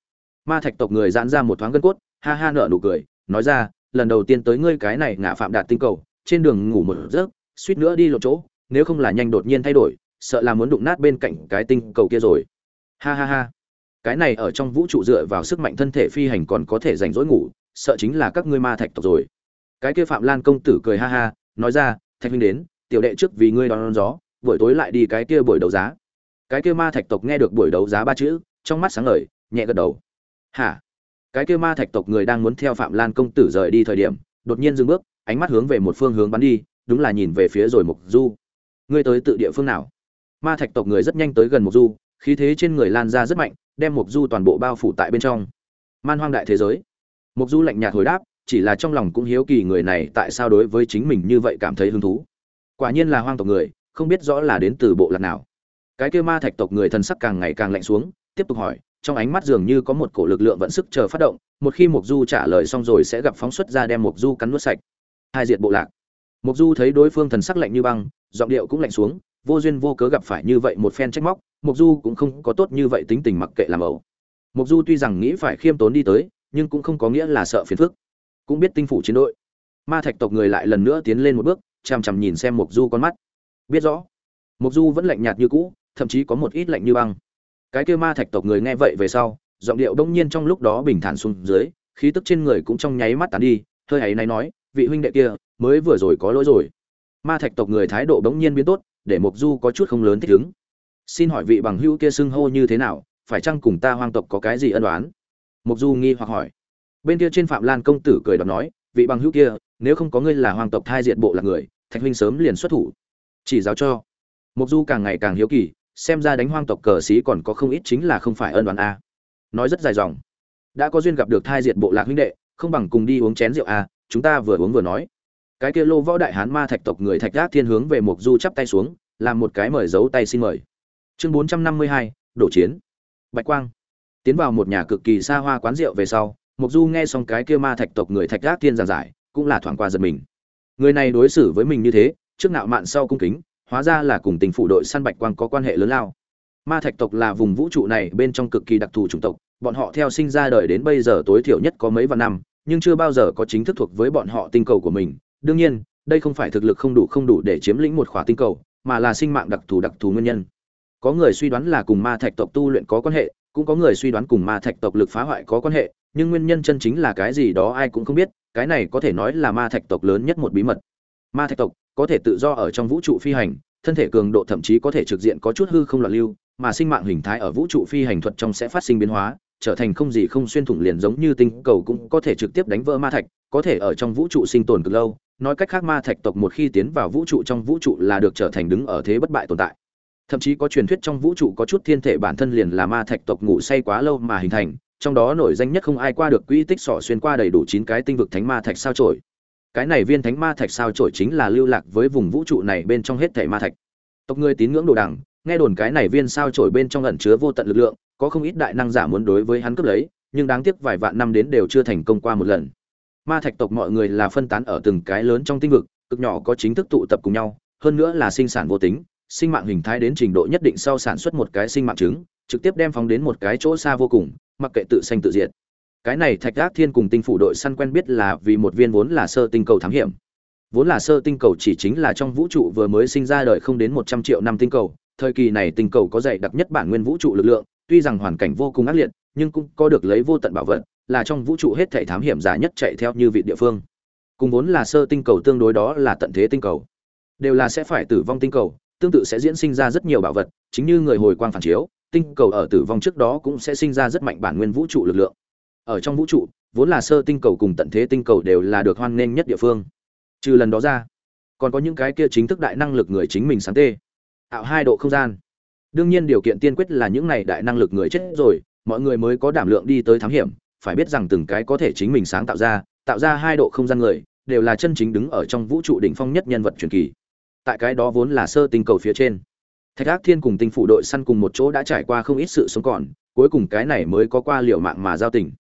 Ma thạch tộc người giãn ra một thoáng gân cốt, ha ha nợ nụ cười, nói ra, lần đầu tiên tới ngươi cái này ngã phạm đạt tinh cầu, trên đường ngủ một giấc, suýt nữa đi lộ chỗ, nếu không là nhanh đột nhiên thay đổi, sợ là muốn đụng nát bên cạnh cái tinh cầu kia rồi. Ha ha ha. Cái này ở trong vũ trụ dựa vào sức mạnh thân thể phi hành còn có thể rảnh rỗi ngủ, sợ chính là các ngươi ma thạch tộc rồi. Cái kia phạm lan công tử cười ha ha, nói ra, thạch huynh đến, tiểu đệ trước vì ngươi đón gió, buổi tối lại đi cái kia buổi đấu giá cái kia ma thạch tộc nghe được buổi đấu giá ba chữ, trong mắt sáng ngời, nhẹ gật đầu. Hả? Cái kia ma thạch tộc người đang muốn theo phạm lan công tử rời đi thời điểm, đột nhiên dừng bước, ánh mắt hướng về một phương hướng bắn đi, đúng là nhìn về phía rồi mục du. Ngươi tới tự địa phương nào? Ma thạch tộc người rất nhanh tới gần mục du, khí thế trên người lan ra rất mạnh, đem mục du toàn bộ bao phủ tại bên trong. Man hoang đại thế giới. Mục du lạnh nhạt hồi đáp, chỉ là trong lòng cũng hiếu kỳ người này tại sao đối với chính mình như vậy cảm thấy hứng thú. Quả nhiên là hoang tộc người, không biết rõ là đến từ bộ lạc nào cái kia ma thạch tộc người thần sắc càng ngày càng lạnh xuống, tiếp tục hỏi, trong ánh mắt dường như có một cổ lực lượng vận sức chờ phát động, một khi mục du trả lời xong rồi sẽ gặp phóng xuất ra đem mục du cắn nuốt sạch. Hai diệt bộ lạc. Mục du thấy đối phương thần sắc lạnh như băng, giọng điệu cũng lạnh xuống, vô duyên vô cớ gặp phải như vậy một phen trách móc mục du cũng không có tốt như vậy tính tình mặc kệ làm ẩu. Mục du tuy rằng nghĩ phải khiêm tốn đi tới, nhưng cũng không có nghĩa là sợ phiền phức. Cũng biết tinh phủ chiến đội. Ma thạch tộc người lại lần nữa tiến lên một bước, chằm chằm nhìn xem mục du con mắt. Biết rõ mục du vẫn lạnh nhạt như cũ thậm chí có một ít lạnh như băng. Cái kia ma thạch tộc người nghe vậy về sau, giọng điệu đông nhiên trong lúc đó bình thản xuống dưới, khí tức trên người cũng trong nháy mắt tán đi, hơi ấy này nói, vị huynh đệ kia, mới vừa rồi có lỗi rồi. Ma thạch tộc người thái độ bỗng nhiên biến tốt, để mục du có chút không lớn thích ứng. Xin hỏi vị bằng hữu kia xưng hô như thế nào, phải chăng cùng ta hoang tộc có cái gì ân đoán mục du nghi hoặc hỏi. Bên kia trên phạm lan công tử cười đọc nói, vị bằng hữu kia, nếu không có ngươi là hoàng tộc thai diện bộ là người, thạch huynh sớm liền xuất thủ. Chỉ giáo cho. Mục du càng ngày càng hiếu kỳ xem ra đánh hoang tộc cờ sĩ còn có không ít chính là không phải ân đoán a. Nói rất dài dòng. Đã có duyên gặp được thai diệt bộ lạc huynh đệ, không bằng cùng đi uống chén rượu a, chúng ta vừa uống vừa nói. Cái kia lô võ đại hán ma thạch tộc người thạch gác thiên hướng về mục du chắp tay xuống, làm một cái mời giấu tay xin mời. Chương bốn trăm năm mươi hai, đổ chiến. Bạch quang. Tiến vào một nhà cực kỳ xa hoa quán rượu về sau mục du nghe xong cái kia ma thạch tộc người thạch gác thiên giảng giải, cũng là thoảng qua giật mình. Người này đối xử với mình như thế, trước nạo mạn sau cung kính hóa ra là cùng tình phủ đội săn bạch quang có quan hệ lớn lao. Ma thạch tộc là vùng vũ trụ này bên trong cực kỳ đặc thù chủng tộc, bọn họ theo sinh ra đời đến bây giờ tối thiểu nhất có mấy vạn năm, nhưng chưa bao giờ có chính thức thuộc với bọn họ tinh cầu của mình. Đương nhiên, đây không phải thực lực không đủ không đủ để chiếm lĩnh một khỏa tinh cầu, mà là sinh mạng đặc thù đặc thù nguyên nhân. Có người suy đoán là cùng ma thạch tộc tu luyện có quan hệ, cũng có người suy đoán cùng ma thạch tộc lực phá hoại có quan hệ, nhưng nguyên nhân chân chính là cái gì đó ai cũng không biết, cái này có thể nói là ma thạch tộc lớn nhất một bí mật. Ma thạch tộc có thể tự do ở trong vũ trụ phi hành, thân thể cường độ thậm chí có thể trực diện có chút hư không loạn lưu, mà sinh mạng hình thái ở vũ trụ phi hành thuật trong sẽ phát sinh biến hóa, trở thành không gì không xuyên thủng liền giống như tinh cầu cũng có thể trực tiếp đánh vỡ ma thạch, có thể ở trong vũ trụ sinh tồn cực lâu. Nói cách khác ma thạch tộc một khi tiến vào vũ trụ trong vũ trụ là được trở thành đứng ở thế bất bại tồn tại. Thậm chí có truyền thuyết trong vũ trụ có chút thiên thể bản thân liền là ma thạch tộc ngủ say quá lâu mà hình thành, trong đó nổi danh nhất không ai qua được quỹ tích sỏ xuyên qua đầy đủ chín cái tinh vực thánh ma thạch sao trổi cái này viên thánh ma thạch sao trổi chính là lưu lạc với vùng vũ trụ này bên trong hết thể ma thạch. Tộc người tín ngưỡng đồ đằng, nghe đồn cái này viên sao trổi bên trong ẩn chứa vô tận lực lượng, có không ít đại năng giả muốn đối với hắn cướp lấy, nhưng đáng tiếc vài vạn năm đến đều chưa thành công qua một lần. Ma thạch tộc mọi người là phân tán ở từng cái lớn trong tinh vực, cực nhỏ có chính thức tụ tập cùng nhau, hơn nữa là sinh sản vô tính, sinh mạng hình thái đến trình độ nhất định sau sản xuất một cái sinh mạng trứng, trực tiếp đem phóng đến một cái chỗ xa vô cùng, mặc kệ tự sanh tự diệt cái này thạch ác thiên cùng tinh phủ đội săn quen biết là vì một viên vốn là sơ tinh cầu thám hiểm. Vốn là sơ tinh cầu chỉ chính là trong vũ trụ vừa mới sinh ra đời không đến một trăm triệu năm tinh cầu, thời kỳ này tinh cầu có dày đặc nhất bản nguyên vũ trụ lực lượng, tuy rằng hoàn cảnh vô cùng ác liệt, nhưng cũng có được lấy vô tận bảo vật, là trong vũ trụ hết thảy thám hiểm giả nhất chạy theo như vị địa phương. Cùng vốn là sơ tinh cầu tương đối đó là tận thế tinh cầu. Đều là sẽ phải tử vong tinh cầu, tương tự sẽ diễn sinh ra rất nhiều bảo vật, chính như người hồi quang phản chiếu, tinh cầu ở tử vong trước đó cũng sẽ sinh ra rất mạnh bản nguyên vũ trụ lực lượng ở trong vũ trụ, vốn là sơ tinh cầu cùng tận thế tinh cầu đều là được hoan nghênh nhất địa phương. Trừ lần đó ra, còn có những cái kia chính thức đại năng lực người chính mình sáng tê. Ảo hai độ không gian. Đương nhiên điều kiện tiên quyết là những này đại năng lực người chết rồi, mọi người mới có đảm lượng đi tới thám hiểm, phải biết rằng từng cái có thể chính mình sáng tạo ra tạo ra hai độ không gian người, đều là chân chính đứng ở trong vũ trụ đỉnh phong nhất nhân vật truyền kỳ. Tại cái đó vốn là sơ tinh cầu phía trên, thạch ác thiên cùng tinh phủ đội săn cùng một chỗ đã trải qua không ít sự sống còn, cuối cùng cái này mới có qua liều mạng mà giao tình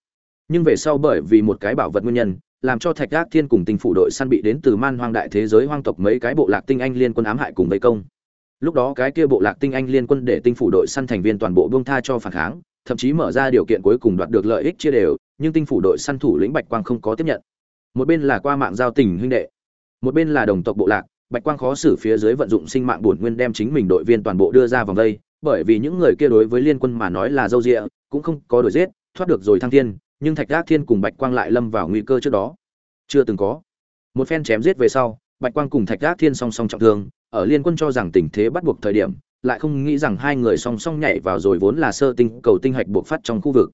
nhưng về sau bởi vì một cái bảo vật nguyên nhân, làm cho thạch ác thiên cùng tinh phủ đội săn bị đến từ man hoang đại thế giới hoang tộc mấy cái bộ lạc tinh anh liên quân ám hại cùng vây công. Lúc đó cái kia bộ lạc tinh anh liên quân để tinh phủ đội săn thành viên toàn bộ buông tha cho phản kháng, thậm chí mở ra điều kiện cuối cùng đoạt được lợi ích chia đều, nhưng tinh phủ đội săn thủ lĩnh bạch quang không có tiếp nhận. Một bên là qua mạng giao tình huynh đệ, một bên là đồng tộc bộ lạc, bạch quang khó xử phía dưới vận dụng sinh mạng bổn nguyên đem chính mình đội viên toàn bộ đưa ra vòng đây bởi vì những người kia đối với liên quân mà nói là dâu rịa cũng không có đổi giết, thoát được rồi thăng thiên nhưng thạch gác thiên cùng bạch quang lại lâm vào nguy cơ trước đó. Chưa từng có. Một phen chém giết về sau, bạch quang cùng thạch gác thiên song song trọng thương, ở liên quân cho rằng tình thế bắt buộc thời điểm, lại không nghĩ rằng hai người song song nhảy vào rồi vốn là sơ tinh, cầu tinh hạch buộc phát trong khu vực.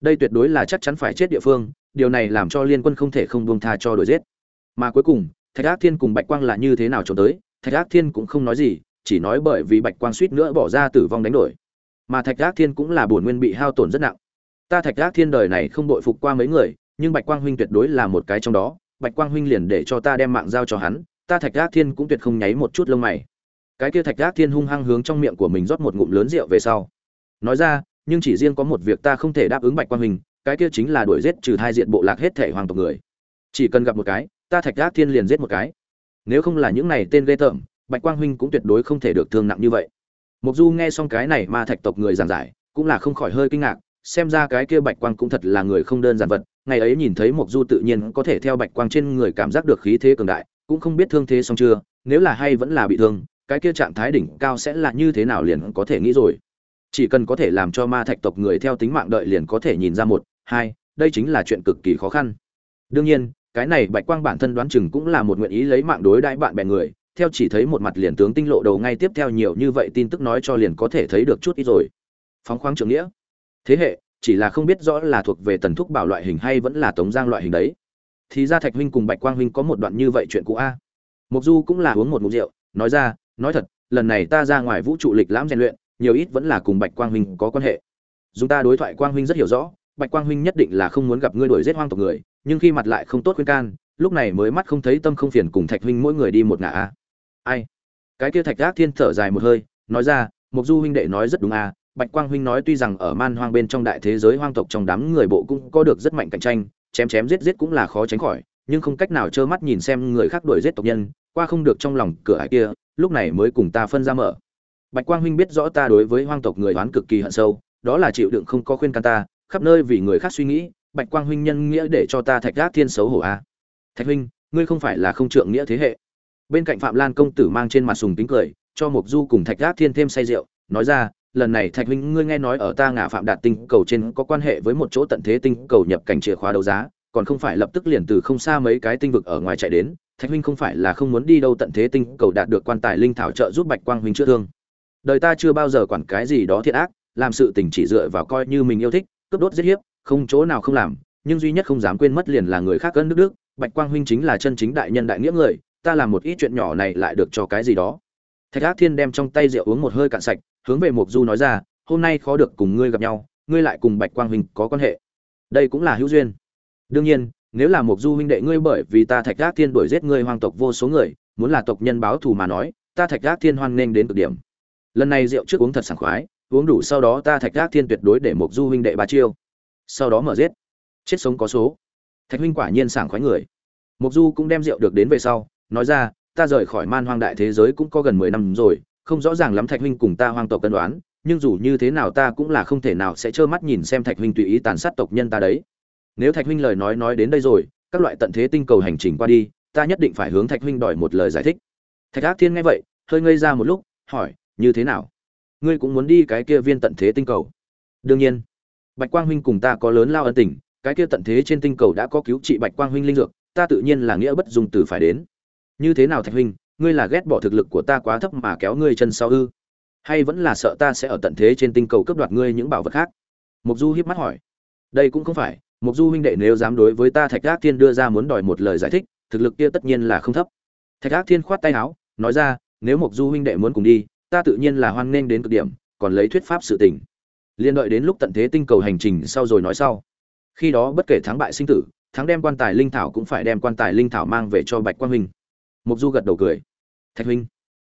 Đây tuyệt đối là chắc chắn phải chết địa phương, điều này làm cho liên quân không thể không buông tha cho đổi giết. Mà cuối cùng, thạch ác thiên cùng bạch quang là như thế nào trốn tới, thạch ác thiên cũng không nói gì, chỉ nói bởi vì bạch quang suýt nữa bỏ ra tử vong đánh đổi. Mà thạch ác thiên cũng là bổn nguyên bị hao tổn rất nặng ta thạch gác thiên đời này không đội phục qua mấy người, nhưng bạch quang huynh tuyệt đối là một cái trong đó. Bạch quang huynh liền để cho ta đem mạng giao cho hắn, ta thạch gác thiên cũng tuyệt không nháy một chút lông mày. Cái kia thạch gác thiên hung hăng hướng trong miệng của mình rót một ngụm lớn rượu về sau. Nói ra, nhưng chỉ riêng có một việc ta không thể đáp ứng bạch quang huynh, cái kia chính là đuổi giết trừ thai diện bộ lạc hết thể hoàng tộc người. Chỉ cần gặp một cái, ta thạch gác thiên liền giết một cái. Nếu không là những này tên ghê tởm, bạch quang huynh cũng tuyệt đối không thể được thương nặng như vậy. Mục du nghe xong cái này ma thạch tộc người giảng giải, cũng là không khỏi hơi kinh ngạc xem ra cái kia bạch quang cũng thật là người không đơn giản vật, ngày ấy nhìn thấy mộc du tự nhiên có thể theo bạch quang trên người cảm giác được khí thế cường đại, cũng không biết thương thế xong chưa, nếu là hay vẫn là bị thương, cái kia trạng thái đỉnh cao sẽ là như thế nào liền có thể nghĩ rồi. Chỉ cần có thể làm cho ma thạch tộc người theo tính mạng đợi liền có thể nhìn ra một, hai, đây chính là chuyện cực kỳ khó khăn. Đương nhiên, cái này bạch quang bản thân đoán chừng cũng là một nguyện ý lấy mạng đối đãi bạn bè người, theo chỉ thấy một mặt liền tướng tinh lộ đầu ngay tiếp theo nhiều như vậy tin tức nói cho liền có thể thấy được chút ít rồi. Phóng khoáng trưởng nghĩa thế hệ, chỉ là không biết rõ là thuộc về tần thúc bảo loại hình hay vẫn là tống giang loại hình đấy. Thì ra thạch huynh cùng bạch quang huynh có một đoạn như vậy chuyện cũ a. Mục du cũng là uống một ngụm rượu, nói ra, nói thật, lần này ta ra ngoài vũ trụ lịch lãm rèn luyện, nhiều ít vẫn là cùng bạch quang huynh có quan hệ. Dùng ta đối thoại quang huynh rất hiểu rõ, bạch quang huynh nhất định là không muốn gặp ngươi đuổi giết hoang tộc người, nhưng khi mặt lại không tốt khuyên can, lúc này mới mắt không thấy tâm không phiền cùng thạch huynh mỗi người đi một ngã a. Ai? Cái kia thạch gác thiên thở dài một hơi, nói ra mục du huynh đệ nói rất đúng a bạch quang huynh nói tuy rằng ở man hoang bên trong đại thế giới hoang tộc trong đám người bộ cũng có được rất mạnh cạnh tranh, chém chém giết giết cũng là khó tránh khỏi, nhưng không cách nào trơ mắt nhìn xem người khác đuổi giết tộc nhân, qua không được trong lòng cửa hải kia, lúc này mới cùng ta phân ra mở bạch quang huynh biết rõ ta đối với hoang tộc người đoán cực kỳ hận sâu, đó là chịu đựng không có khuyên can ta, khắp nơi vì người khác suy nghĩ, bạch quang huynh nhân nghĩa để cho ta thạch gác thiên xấu hổ a à. thạch huynh, ngươi không phải là không trượng nghĩa thế hệ bên cạnh phạm lan công tử mang trên mặt sùng tính cười, cho mục du cùng thạch gác thiên thêm say rượu, nói ra lần này thạch huynh ngươi nghe nói ở ta ngả phạm đạt tinh cầu trên có quan hệ với một chỗ tận thế tinh cầu nhập cảnh chìa khóa đấu giá, còn không phải lập tức liền từ không xa mấy cái tinh vực ở ngoài chạy đến, thạch huynh không phải là không muốn đi đâu tận thế tinh cầu đạt được quan tài linh thảo trợ giúp bạch quang huynh chữa thương. Đời ta chưa bao giờ quản cái gì đó thiện ác, làm sự tình chỉ dựa vào coi như mình yêu thích, cướp đốt giết hiếp, không chỗ nào không làm, nhưng duy nhất không dám quên mất liền là người khác cân nước đức, bạch quang huynh chính là chân chính đại nhân đại nghĩa người, ta làm một ít chuyện nhỏ này lại được cho cái gì đó thạch ác thiên đem trong tay rượu uống một hơi cạn sạch, hướng về mục du nói ra, hôm nay khó được cùng ngươi gặp nhau, ngươi lại cùng bạch quang huynh có quan hệ. Đây cũng là hữu duyên. Đương nhiên, nếu là mục du huynh đệ ngươi bởi vì ta thạch ác thiên đuổi giết ngươi hoang tộc vô số người, muốn là tộc nhân báo thù mà nói, ta thạch ác thiên hoan nghênh đến cực điểm. Lần này rượu trước uống thật sảng khoái, uống đủ sau đó ta thạch ác thiên tuyệt đối để mục du huynh đệ ba chiêu. Sau đó mở giết. Chết sống có số. Thạch huynh quả nhiên sảng khoái người. Mục du cũng đem rượu được đến về sau, nói ra ta rời khỏi man hoang đại thế giới cũng có gần mười năm rồi, không rõ ràng lắm thạch huynh cùng ta hoang tộc cân đoán, nhưng dù như thế nào ta cũng là không thể nào sẽ trơ mắt nhìn xem thạch huynh tùy ý tàn sát tộc nhân ta đấy. Nếu thạch huynh lời nói nói đến đây rồi, các loại tận thế tinh cầu hành trình qua đi, ta nhất định phải hướng thạch huynh đòi một lời giải thích. Thạch ác thiên nghe vậy, hơi ngây ra một lúc, hỏi, như thế nào? Ngươi cũng muốn đi cái kia viên tận thế tinh cầu? Đương nhiên. Bạch quang huynh cùng ta có lớn lao ân tình, cái kia tận thế trên tinh cầu đã có cứu trị bạch quang huynh linh dược, ta tự nhiên là nghĩa bất dung từ phải đến như thế nào thạch huynh, ngươi là ghét bỏ thực lực của ta quá thấp mà kéo ngươi chân sau ư? Hay vẫn là sợ ta sẽ ở tận thế trên tinh cầu cướp đoạt ngươi những bảo vật khác? Mục du hiếp mắt hỏi. Đây cũng không phải mục du huynh đệ nếu dám đối với ta thạch ác thiên đưa ra muốn đòi một lời giải thích, thực lực kia tất nhiên là không thấp. Thạch ác thiên khoát tay áo, nói ra, nếu mục du huynh đệ muốn cùng đi, ta tự nhiên là hoan nghênh đến cực điểm, còn lấy thuyết pháp sự tình. Liên đợi đến lúc tận thế tinh cầu hành trình sau rồi nói sau. Khi đó bất kể thắng bại sinh tử, thắng đem quan tài linh thảo cũng phải đem quan tài linh thảo mang về cho bạch quang huynh mục du gật đầu cười. Thạch huynh,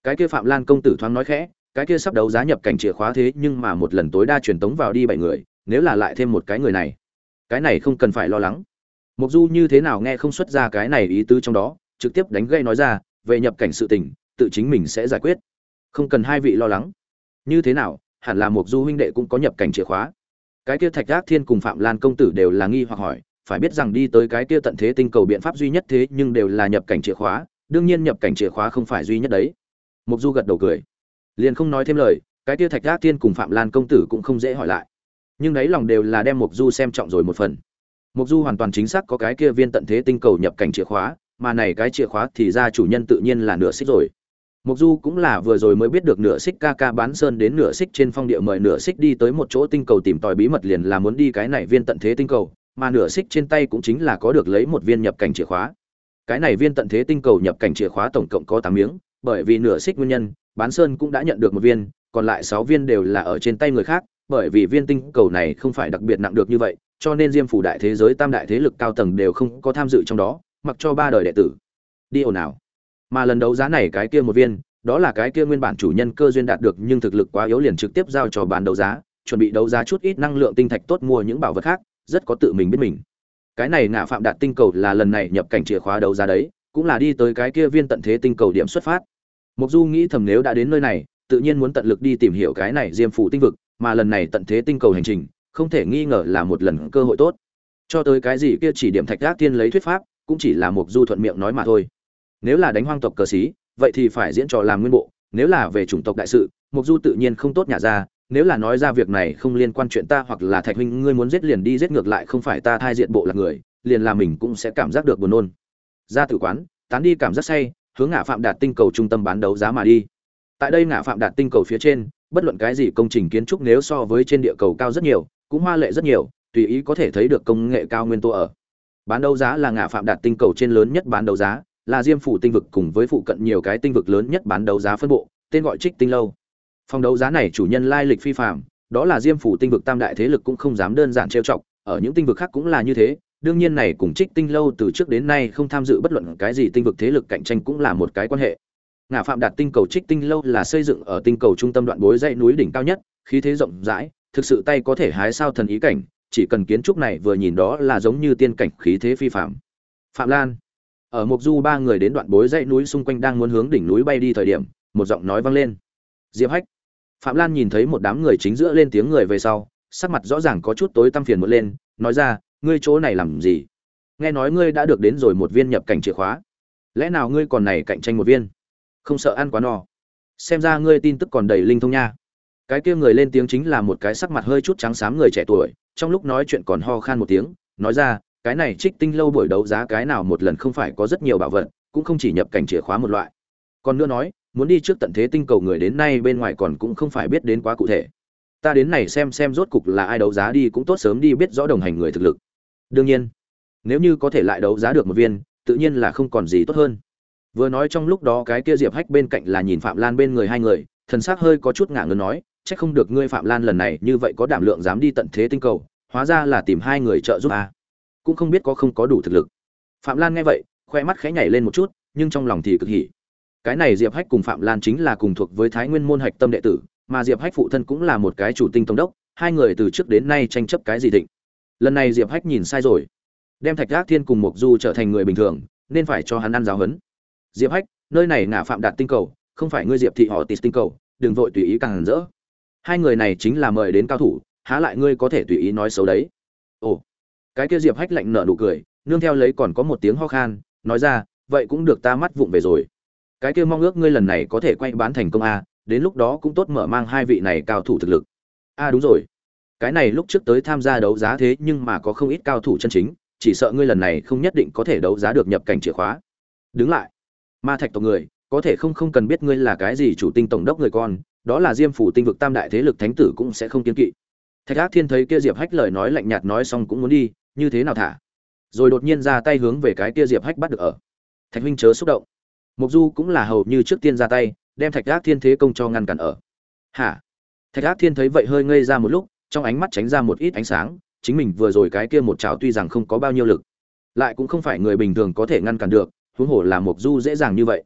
cái kia phạm lan công tử thoáng nói khẽ, cái kia sắp đấu giá nhập cảnh chìa khóa thế nhưng mà một lần tối đa truyền tống vào đi bảy người, nếu là lại thêm một cái người này, cái này không cần phải lo lắng. Mục du như thế nào nghe không xuất ra cái này ý tứ trong đó, trực tiếp đánh gây nói ra, về nhập cảnh sự tình, tự chính mình sẽ giải quyết. Không cần hai vị lo lắng. Như thế nào, hẳn là mục du huynh đệ cũng có nhập cảnh chìa khóa. Cái kia thạch gác thiên cùng phạm lan công tử đều là nghi hoặc hỏi, phải biết rằng đi tới cái kia tận thế tinh cầu biện pháp duy nhất thế nhưng đều là nhập cảnh chìa khóa đương nhiên nhập cảnh chìa khóa không phải duy nhất đấy. Mục du gật đầu cười. Liền không nói thêm lời cái kia thạch gác tiên cùng phạm lan công tử cũng không dễ hỏi lại. Nhưng đấy lòng đều là đem mục du xem trọng rồi một phần. Mục du hoàn toàn chính xác có cái kia viên tận thế tinh cầu nhập cảnh chìa khóa mà này cái chìa khóa thì ra chủ nhân tự nhiên là nửa xích rồi. Mục Du cũng là vừa rồi mới biết được nửa xích ca ca bán sơn đến nửa xích trên phong địa mời nửa xích đi tới một chỗ tinh cầu tìm tòi bí mật liền là muốn đi cái này viên tận thế tinh cầu, mà nửa xích trên tay cũng chính là có được lấy một viên nhập cảnh chìa khóa. Cái này viên tận thế tinh cầu nhập cảnh chìa khóa tổng cộng có 8 miếng, bởi vì nửa xích nguyên nhân, bán sơn cũng đã nhận được một viên, còn lại 6 viên đều là ở trên tay người khác, bởi vì viên tinh cầu này không phải đặc biệt nặng được như vậy, cho nên Diêm phủ đại thế giới tam đại thế lực cao tầng đều không có tham dự trong đó, mặc cho ba đời đệ tử. Đi ồn nào. Mà lần đấu giá này cái kia một viên, đó là cái kia nguyên bản chủ nhân cơ duyên đạt được nhưng thực lực quá yếu liền trực tiếp giao cho bán đấu giá, chuẩn bị đấu giá chút ít năng lượng tinh thạch tốt mua những bảo vật khác, rất có tự mình biết mình. Cái này ngạ phạm đạt tinh cầu là lần này nhập cảnh chìa khóa đấu giá đấy, cũng là đi tới cái kia viên tận thế tinh cầu điểm xuất phát. Mục Du nghĩ thầm nếu đã đến nơi này, tự nhiên muốn tận lực đi tìm hiểu cái này Diêm phủ tinh vực, mà lần này tận thế tinh cầu hành trình, không thể nghi ngờ là một lần cơ hội tốt. Cho tới cái gì kia chỉ điểm thạch gác tiên lấy thuyết pháp, cũng chỉ là Mục Du thuận miệng nói mà thôi. Nếu là đánh hoang tộc cờ sĩ, vậy thì phải diễn trò làm nguyên bộ nếu là về chủng tộc đại sự mục du tự nhiên không tốt nhả ra nếu là nói ra việc này không liên quan chuyện ta hoặc là thạch huynh ngươi muốn giết liền đi giết ngược lại không phải ta thai diện bộ là người liền là mình cũng sẽ cảm giác được buồn nôn. Ra tử quán tán đi cảm giác say hướng ngã phạm đạt tinh cầu trung tâm bán đấu giá mà đi. Tại đây ngã phạm đạt tinh cầu phía trên bất luận cái gì công trình kiến trúc nếu so với trên địa cầu cao rất nhiều cũng hoa lệ rất nhiều tùy ý có thể thấy được công nghệ cao nguyên tố ở. Bán đấu giá là ngã phạm đạt tinh cầu trên lớn nhất bán đấu giá là Diêm phủ tinh vực cùng với phụ cận nhiều cái tinh vực lớn nhất bán đấu giá phân bộ, tên gọi Trích Tinh lâu. Phòng đấu giá này chủ nhân lai lịch phi phàm, đó là Diêm phủ tinh vực tam đại thế lực cũng không dám đơn giản trêu chọc, ở những tinh vực khác cũng là như thế, đương nhiên này cùng Trích Tinh lâu từ trước đến nay không tham dự bất luận cái gì tinh vực thế lực cạnh tranh cũng là một cái quan hệ. Ngã Phạm đạt tinh cầu Trích Tinh lâu là xây dựng ở tinh cầu trung tâm đoạn bối dãy núi đỉnh cao nhất, khí thế rộng rãi, thực sự tay có thể hái sao thần ý cảnh, chỉ cần kiến trúc này vừa nhìn đó là giống như tiên cảnh khí thế phi phàm. Phạm Lan ở mục du ba người đến đoạn bối dãy núi xung quanh đang muốn hướng đỉnh núi bay đi thời điểm một giọng nói vang lên diệp hách phạm lan nhìn thấy một đám người chính giữa lên tiếng người về sau, sắc mặt rõ ràng có chút tối tăm phiền một lên, nói ra, ngươi chỗ này làm gì? Nghe nói ngươi đã được đến rồi một viên nhập cảnh chìa khóa. Lẽ nào ngươi còn này cạnh tranh một viên? Không sợ ăn quá no. Xem ra ngươi tin tức còn đầy linh thông nha. Cái kia người lên tiếng chính là một cái sắc mặt hơi chút trắng xám người trẻ tuổi, trong lúc nói chuyện còn ho khan một tiếng, nói ra, cái này trích tinh lâu buổi đấu giá cái nào một lần không phải có rất nhiều bảo vật, cũng không chỉ nhập cảnh chìa khóa một loại. Còn nữa nói muốn đi trước tận thế tinh cầu người đến nay bên ngoài còn cũng không phải biết đến quá cụ thể. Ta đến này xem xem rốt cục là ai đấu giá đi cũng tốt sớm đi biết rõ đồng hành người thực lực. Đương nhiên, nếu như có thể lại đấu giá được một viên, tự nhiên là không còn gì tốt hơn. Vừa nói trong lúc đó cái kia diệp hách bên cạnh là nhìn phạm lan bên người hai người, thần s ắ c hơi có chút ngả ngớn nói c h ắ c không được ngươi phạm lan lần này như vậy có đảm lượng dám đi tận thế tinh cầu, hóa ra là tìm hai người trợ giúp à cũng không biết có không có đủ thực lực. Phạm lan nghe vậy, khoe mắt khẽ nhảy lên một chút, nhưng trong lòng thì cực hỉ cái này diệp hách cùng phạm lan chính là cùng thuộc với thái nguyên môn hạch tâm đệ tử, mà diệp hách phụ thân cũng là một cái chủ tinh tổng đốc, hai người từ trước đến nay tranh chấp cái gì thịnh lần này diệp hách nhìn sai rồi. Đem thạch gác thiên cùng mục du trở thành người bình thường, nên phải cho hắn ăn giáo huấn. Diệp hách, nơi này ngả phạm đạt tinh cầu, không phải ngươi diệp thị họ tịt tinh cầu, đừng vội tùy ý càng rỡ. Hai người này chính là mời đến cao thủ, há lại ngươi có thể tùy ý nói xấu đấy. Ồ. Cái kia diệp hách lạnh nở nụ cười, nương theo lấy còn có một tiếng ho khan, nói ra, vậy cũng được ta mắt vụng về rồi cái kia mong ước ngươi lần này có thể quay bán thành công a, đến lúc đó cũng tốt mở mang hai vị này cao thủ thực lực. A, đúng rồi. Cái này lúc trước tới tham gia đấu giá thế nhưng mà có không ít cao thủ chân chính, chỉ sợ ngươi lần này không nhất định có thể đấu giá được nhập cảnh chìa khóa. Đứng lại. Ma thạch tộc người, có thể không không cần biết ngươi là cái gì chủ tinh tổng đốc người con, đó là diêm phủ tinh vực tam đại thế lực thánh tử cũng sẽ không kiên kỵ. Thạch ác thiên thấy kia diệp hách lời nói lạnh nhạt nói xong cũng muốn đi, như thế nào thả? Rồi đột nhiên ra tay hướng về cái kia diệp hách bắt được ở. Thạch huynh chớ xúc động mục du cũng là hầu như trước tiên ra tay, đem thạch ác thiên thế công cho ngăn cản ở. Hả? Thạch ác thiên thấy vậy hơi ngây ra một lúc, trong ánh mắt tránh ra một ít ánh sáng, chính mình vừa rồi cái kia một chảo tuy rằng không có bao nhiêu lực, lại cũng không phải người bình thường có thể ngăn cản được, huống hồ là mục du dễ dàng như vậy.